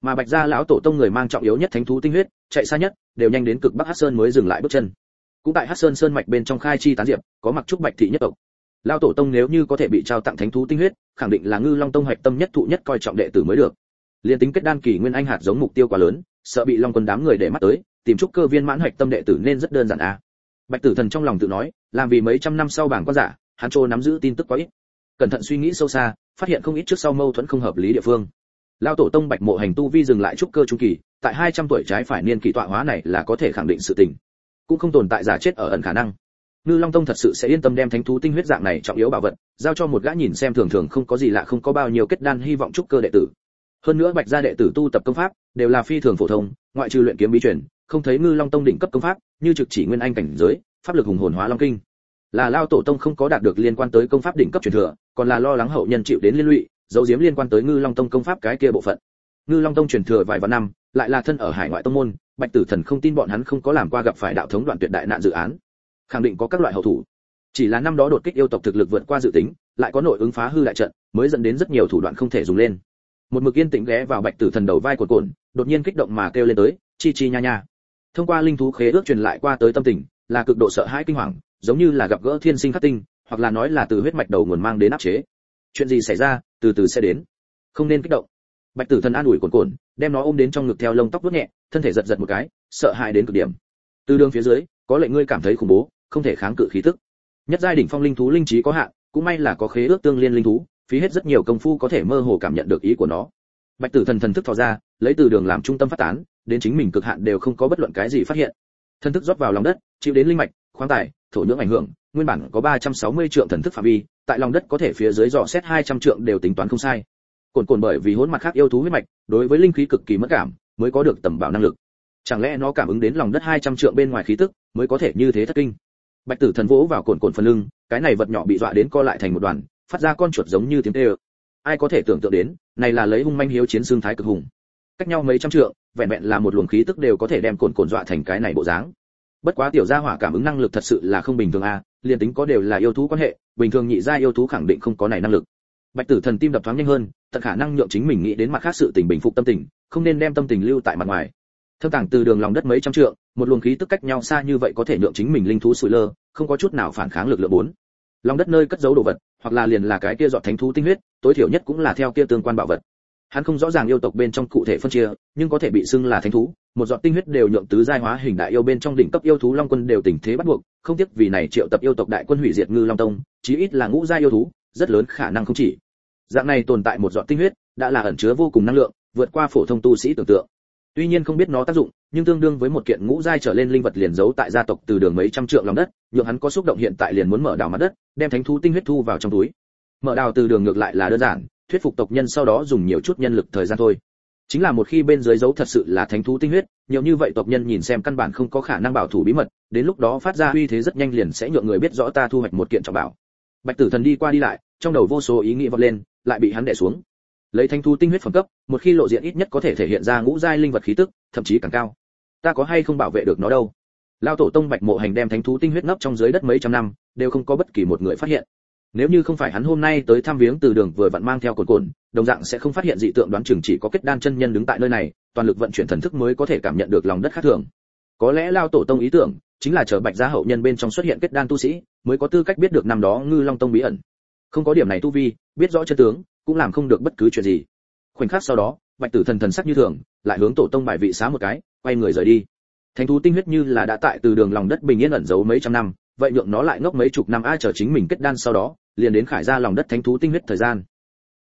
Mà bạch gia lão tổ tông người mang trọng yếu nhất thánh thú tinh huyết, chạy xa nhất, đều nhanh đến cực bắc hắc sơn mới dừng lại bước chân. Cũng tại hắc sơn sơn mạch bên trong khai chi tán diệp, có mặc trúc bạch thị nhất tộc lão tổ tông nếu như có thể bị trao tặng thánh thú tinh huyết, khẳng định là ngư long tông hoạch tâm nhất thụ nhất coi trọng đệ tử mới được. Liên tính kết đan kỳ nguyên anh hạt giống mục tiêu quá lớn, sợ bị long quân đám người để mắt tới, tìm chút cơ viên mãn hoạch tâm đệ tử nên rất đơn giản à. Bạch tử thần trong lòng tự nói, làm vì mấy trăm năm sau bảng quan giả, hắn trô nắm giữ tin tức quá ít. Cẩn thận suy nghĩ sâu xa, phát hiện không ít trước sau mâu thuẫn không hợp lý địa phương. Lao tổ tông bạch mộ hành tu vi dừng lại trúc cơ trung kỳ, tại 200 tuổi trái phải niên kỳ tọa hóa này là có thể khẳng định sự tình. Cũng không tồn tại giả chết ở ẩn khả năng ngư long tông thật sự sẽ yên tâm đem thánh thú tinh huyết dạng này trọng yếu bảo vật, giao cho một gã nhìn xem thường thường không có gì lạ không có bao nhiêu kết đan hy vọng trúc cơ đệ tử. Hơn nữa bạch gia đệ tử tu tập công pháp đều là phi thường phổ thông, ngoại trừ luyện kiếm bí truyền, không thấy ngư long tông đỉnh cấp công pháp, như trực chỉ nguyên anh cảnh giới, pháp lực hùng hồn hóa long kinh. Là lao tổ tông không có đạt được liên quan tới công pháp đỉnh cấp truyền thừa, còn là lo lắng hậu nhân chịu đến liên lụy dấu diếm liên quan tới ngư long tông công pháp cái kia bộ phận. Ngư long tông truyền thừa vài vạn năm, lại là thân ở hải ngoại tông môn, bạch tử thần không tin bọn hắn không có làm qua gặp phải đạo thống đoạn tuyệt đại nạn dự án khẳng định có các loại hậu thủ. Chỉ là năm đó đột kích yêu tộc thực lực vượt qua dự tính, lại có nội ứng phá hư đại trận, mới dẫn đến rất nhiều thủ đoạn không thể dùng lên. Một mực yên tĩnh ghé vào bạch tử thần đầu vai cuộn cuộn, đột nhiên kích động mà kêu lên tới, chi chi nha nha. Thông qua linh thú khế ước truyền lại qua tới tâm tình, là cực độ sợ hãi kinh hoàng, giống như là gặp gỡ thiên sinh khắc tinh, hoặc là nói là từ huyết mạch đầu nguồn mang đến áp chế. Chuyện gì xảy ra, từ từ sẽ đến. Không nên kích động. Bạch tử thần an ủi cuộn cuộn, đem nó ôm đến trong ngực theo lông tóc vuốt nhẹ, thân thể giật giật một cái, sợ hãi đến cực điểm. Từ đường phía dưới, có lệnh ngươi cảm thấy khủng bố không thể kháng cự khí tức. Nhất giai đỉnh phong linh thú linh trí có hạn, cũng may là có khế ước tương liên linh thú, phí hết rất nhiều công phu có thể mơ hồ cảm nhận được ý của nó. Bạch tử thần thần thức thò ra, lấy từ đường làm trung tâm phát tán, đến chính mình cực hạn đều không có bất luận cái gì phát hiện. Thần thức rót vào lòng đất, chịu đến linh mạch, khoáng tài, thổ nhưỡng ảnh hưởng, nguyên bản có 360 trượng thần thức phạm vi, tại lòng đất có thể phía dưới dò xét 200 trượng đều tính toán không sai. Cồn cồn bởi vì hỗn mặt khác yêu thú huyết mạch, đối với linh khí cực kỳ mất cảm, mới có được tầm bảo năng lực. Chẳng lẽ nó cảm ứng đến lòng đất 200 trượng bên ngoài khí tức, mới có thể như thế thất kinh? Bạch tử thần vỗ vào cồn cồn phần lưng cái này vật nhỏ bị dọa đến co lại thành một đoàn phát ra con chuột giống như tiếng tê ai có thể tưởng tượng đến này là lấy hung manh hiếu chiến xương thái cực hùng. Cách nhau mấy trăm trượng vẹn vẹn là một luồng khí tức đều có thể đem cồn cồn dọa thành cái này bộ dáng. Bất quá tiểu gia hỏa cảm ứng năng lực thật sự là không bình thường a à, liền tính có đều là yêu thú quan hệ bình thường nhị gia yêu thú khẳng định không có này năng lực. Bạch tử thần tim đập thoáng nhanh hơn tận khả năng nhượng chính mình nghĩ đến mặt khác sự tình bình phục tâm tình không nên đem tâm tình lưu tại mặt ngoài. Thâm tàng từ đường lòng đất mấy trăm trượng một luồng khí tức cách nhau xa như vậy có thể nhượng chính mình linh thú sủi lơ, không có chút nào phản kháng lực lượng bốn. Lòng đất nơi cất giấu đồ vật, hoặc là liền là cái kia dọn thánh thú tinh huyết, tối thiểu nhất cũng là theo kia tương quan bảo vật. Hắn không rõ ràng yêu tộc bên trong cụ thể phân chia, nhưng có thể bị xưng là thánh thú, một giọt tinh huyết đều nhượng tứ giai hóa hình đại yêu bên trong đỉnh cấp yêu thú long quân đều tình thế bắt buộc, không tiếc vì này triệu tập yêu tộc đại quân hủy diệt ngư long tông, chí ít là ngũ giai yêu thú, rất lớn khả năng không chỉ. Dạng này tồn tại một giọt tinh huyết, đã là ẩn chứa vô cùng năng lượng, vượt qua phổ thông tu sĩ tưởng tượng tuy nhiên không biết nó tác dụng, nhưng tương đương với một kiện ngũ giai trở lên linh vật liền giấu tại gia tộc từ đường mấy trăm trượng lòng đất, nhượng hắn có xúc động hiện tại liền muốn mở đào mặt đất, đem thánh thú tinh huyết thu vào trong túi. Mở đào từ đường ngược lại là đơn giản, thuyết phục tộc nhân sau đó dùng nhiều chút nhân lực thời gian thôi. Chính là một khi bên dưới giấu thật sự là thánh thú tinh huyết, nhiều như vậy tộc nhân nhìn xem căn bản không có khả năng bảo thủ bí mật, đến lúc đó phát ra uy thế rất nhanh liền sẽ nhượng người biết rõ ta thu hoạch một kiện trọng bảo. Bạch tử thần đi qua đi lại, trong đầu vô số ý nghĩ vọt lên, lại bị hắn đè xuống lấy thanh thú tinh huyết phẩm cấp, một khi lộ diện ít nhất có thể thể hiện ra ngũ giai linh vật khí tức, thậm chí càng cao. Ta có hay không bảo vệ được nó đâu? Lao tổ tông bạch mộ hành đem thánh thú tinh huyết ngấp trong dưới đất mấy trăm năm, đều không có bất kỳ một người phát hiện. Nếu như không phải hắn hôm nay tới thăm viếng từ đường vừa vặn mang theo cồn cồn, đồng dạng sẽ không phát hiện dị tượng đoán chừng chỉ có kết đan chân nhân đứng tại nơi này, toàn lực vận chuyển thần thức mới có thể cảm nhận được lòng đất khác thường. Có lẽ lao tổ tông ý tưởng chính là chờ bạch gia hậu nhân bên trong xuất hiện kết đan tu sĩ, mới có tư cách biết được năm đó ngư long tông bí ẩn. Không có điểm này tu vi, biết rõ chân tướng cũng làm không được bất cứ chuyện gì. Khoảnh khắc sau đó, bạch tử thần thần sắc như thường, lại hướng tổ tông bài vị xá một cái, quay người rời đi. Thánh thú tinh huyết như là đã tại từ đường lòng đất bình yên ẩn giấu mấy trăm năm, vậy nhượng nó lại ngốc mấy chục năm, ai chờ chính mình kết đan sau đó, liền đến khải ra lòng đất thánh thú tinh huyết thời gian.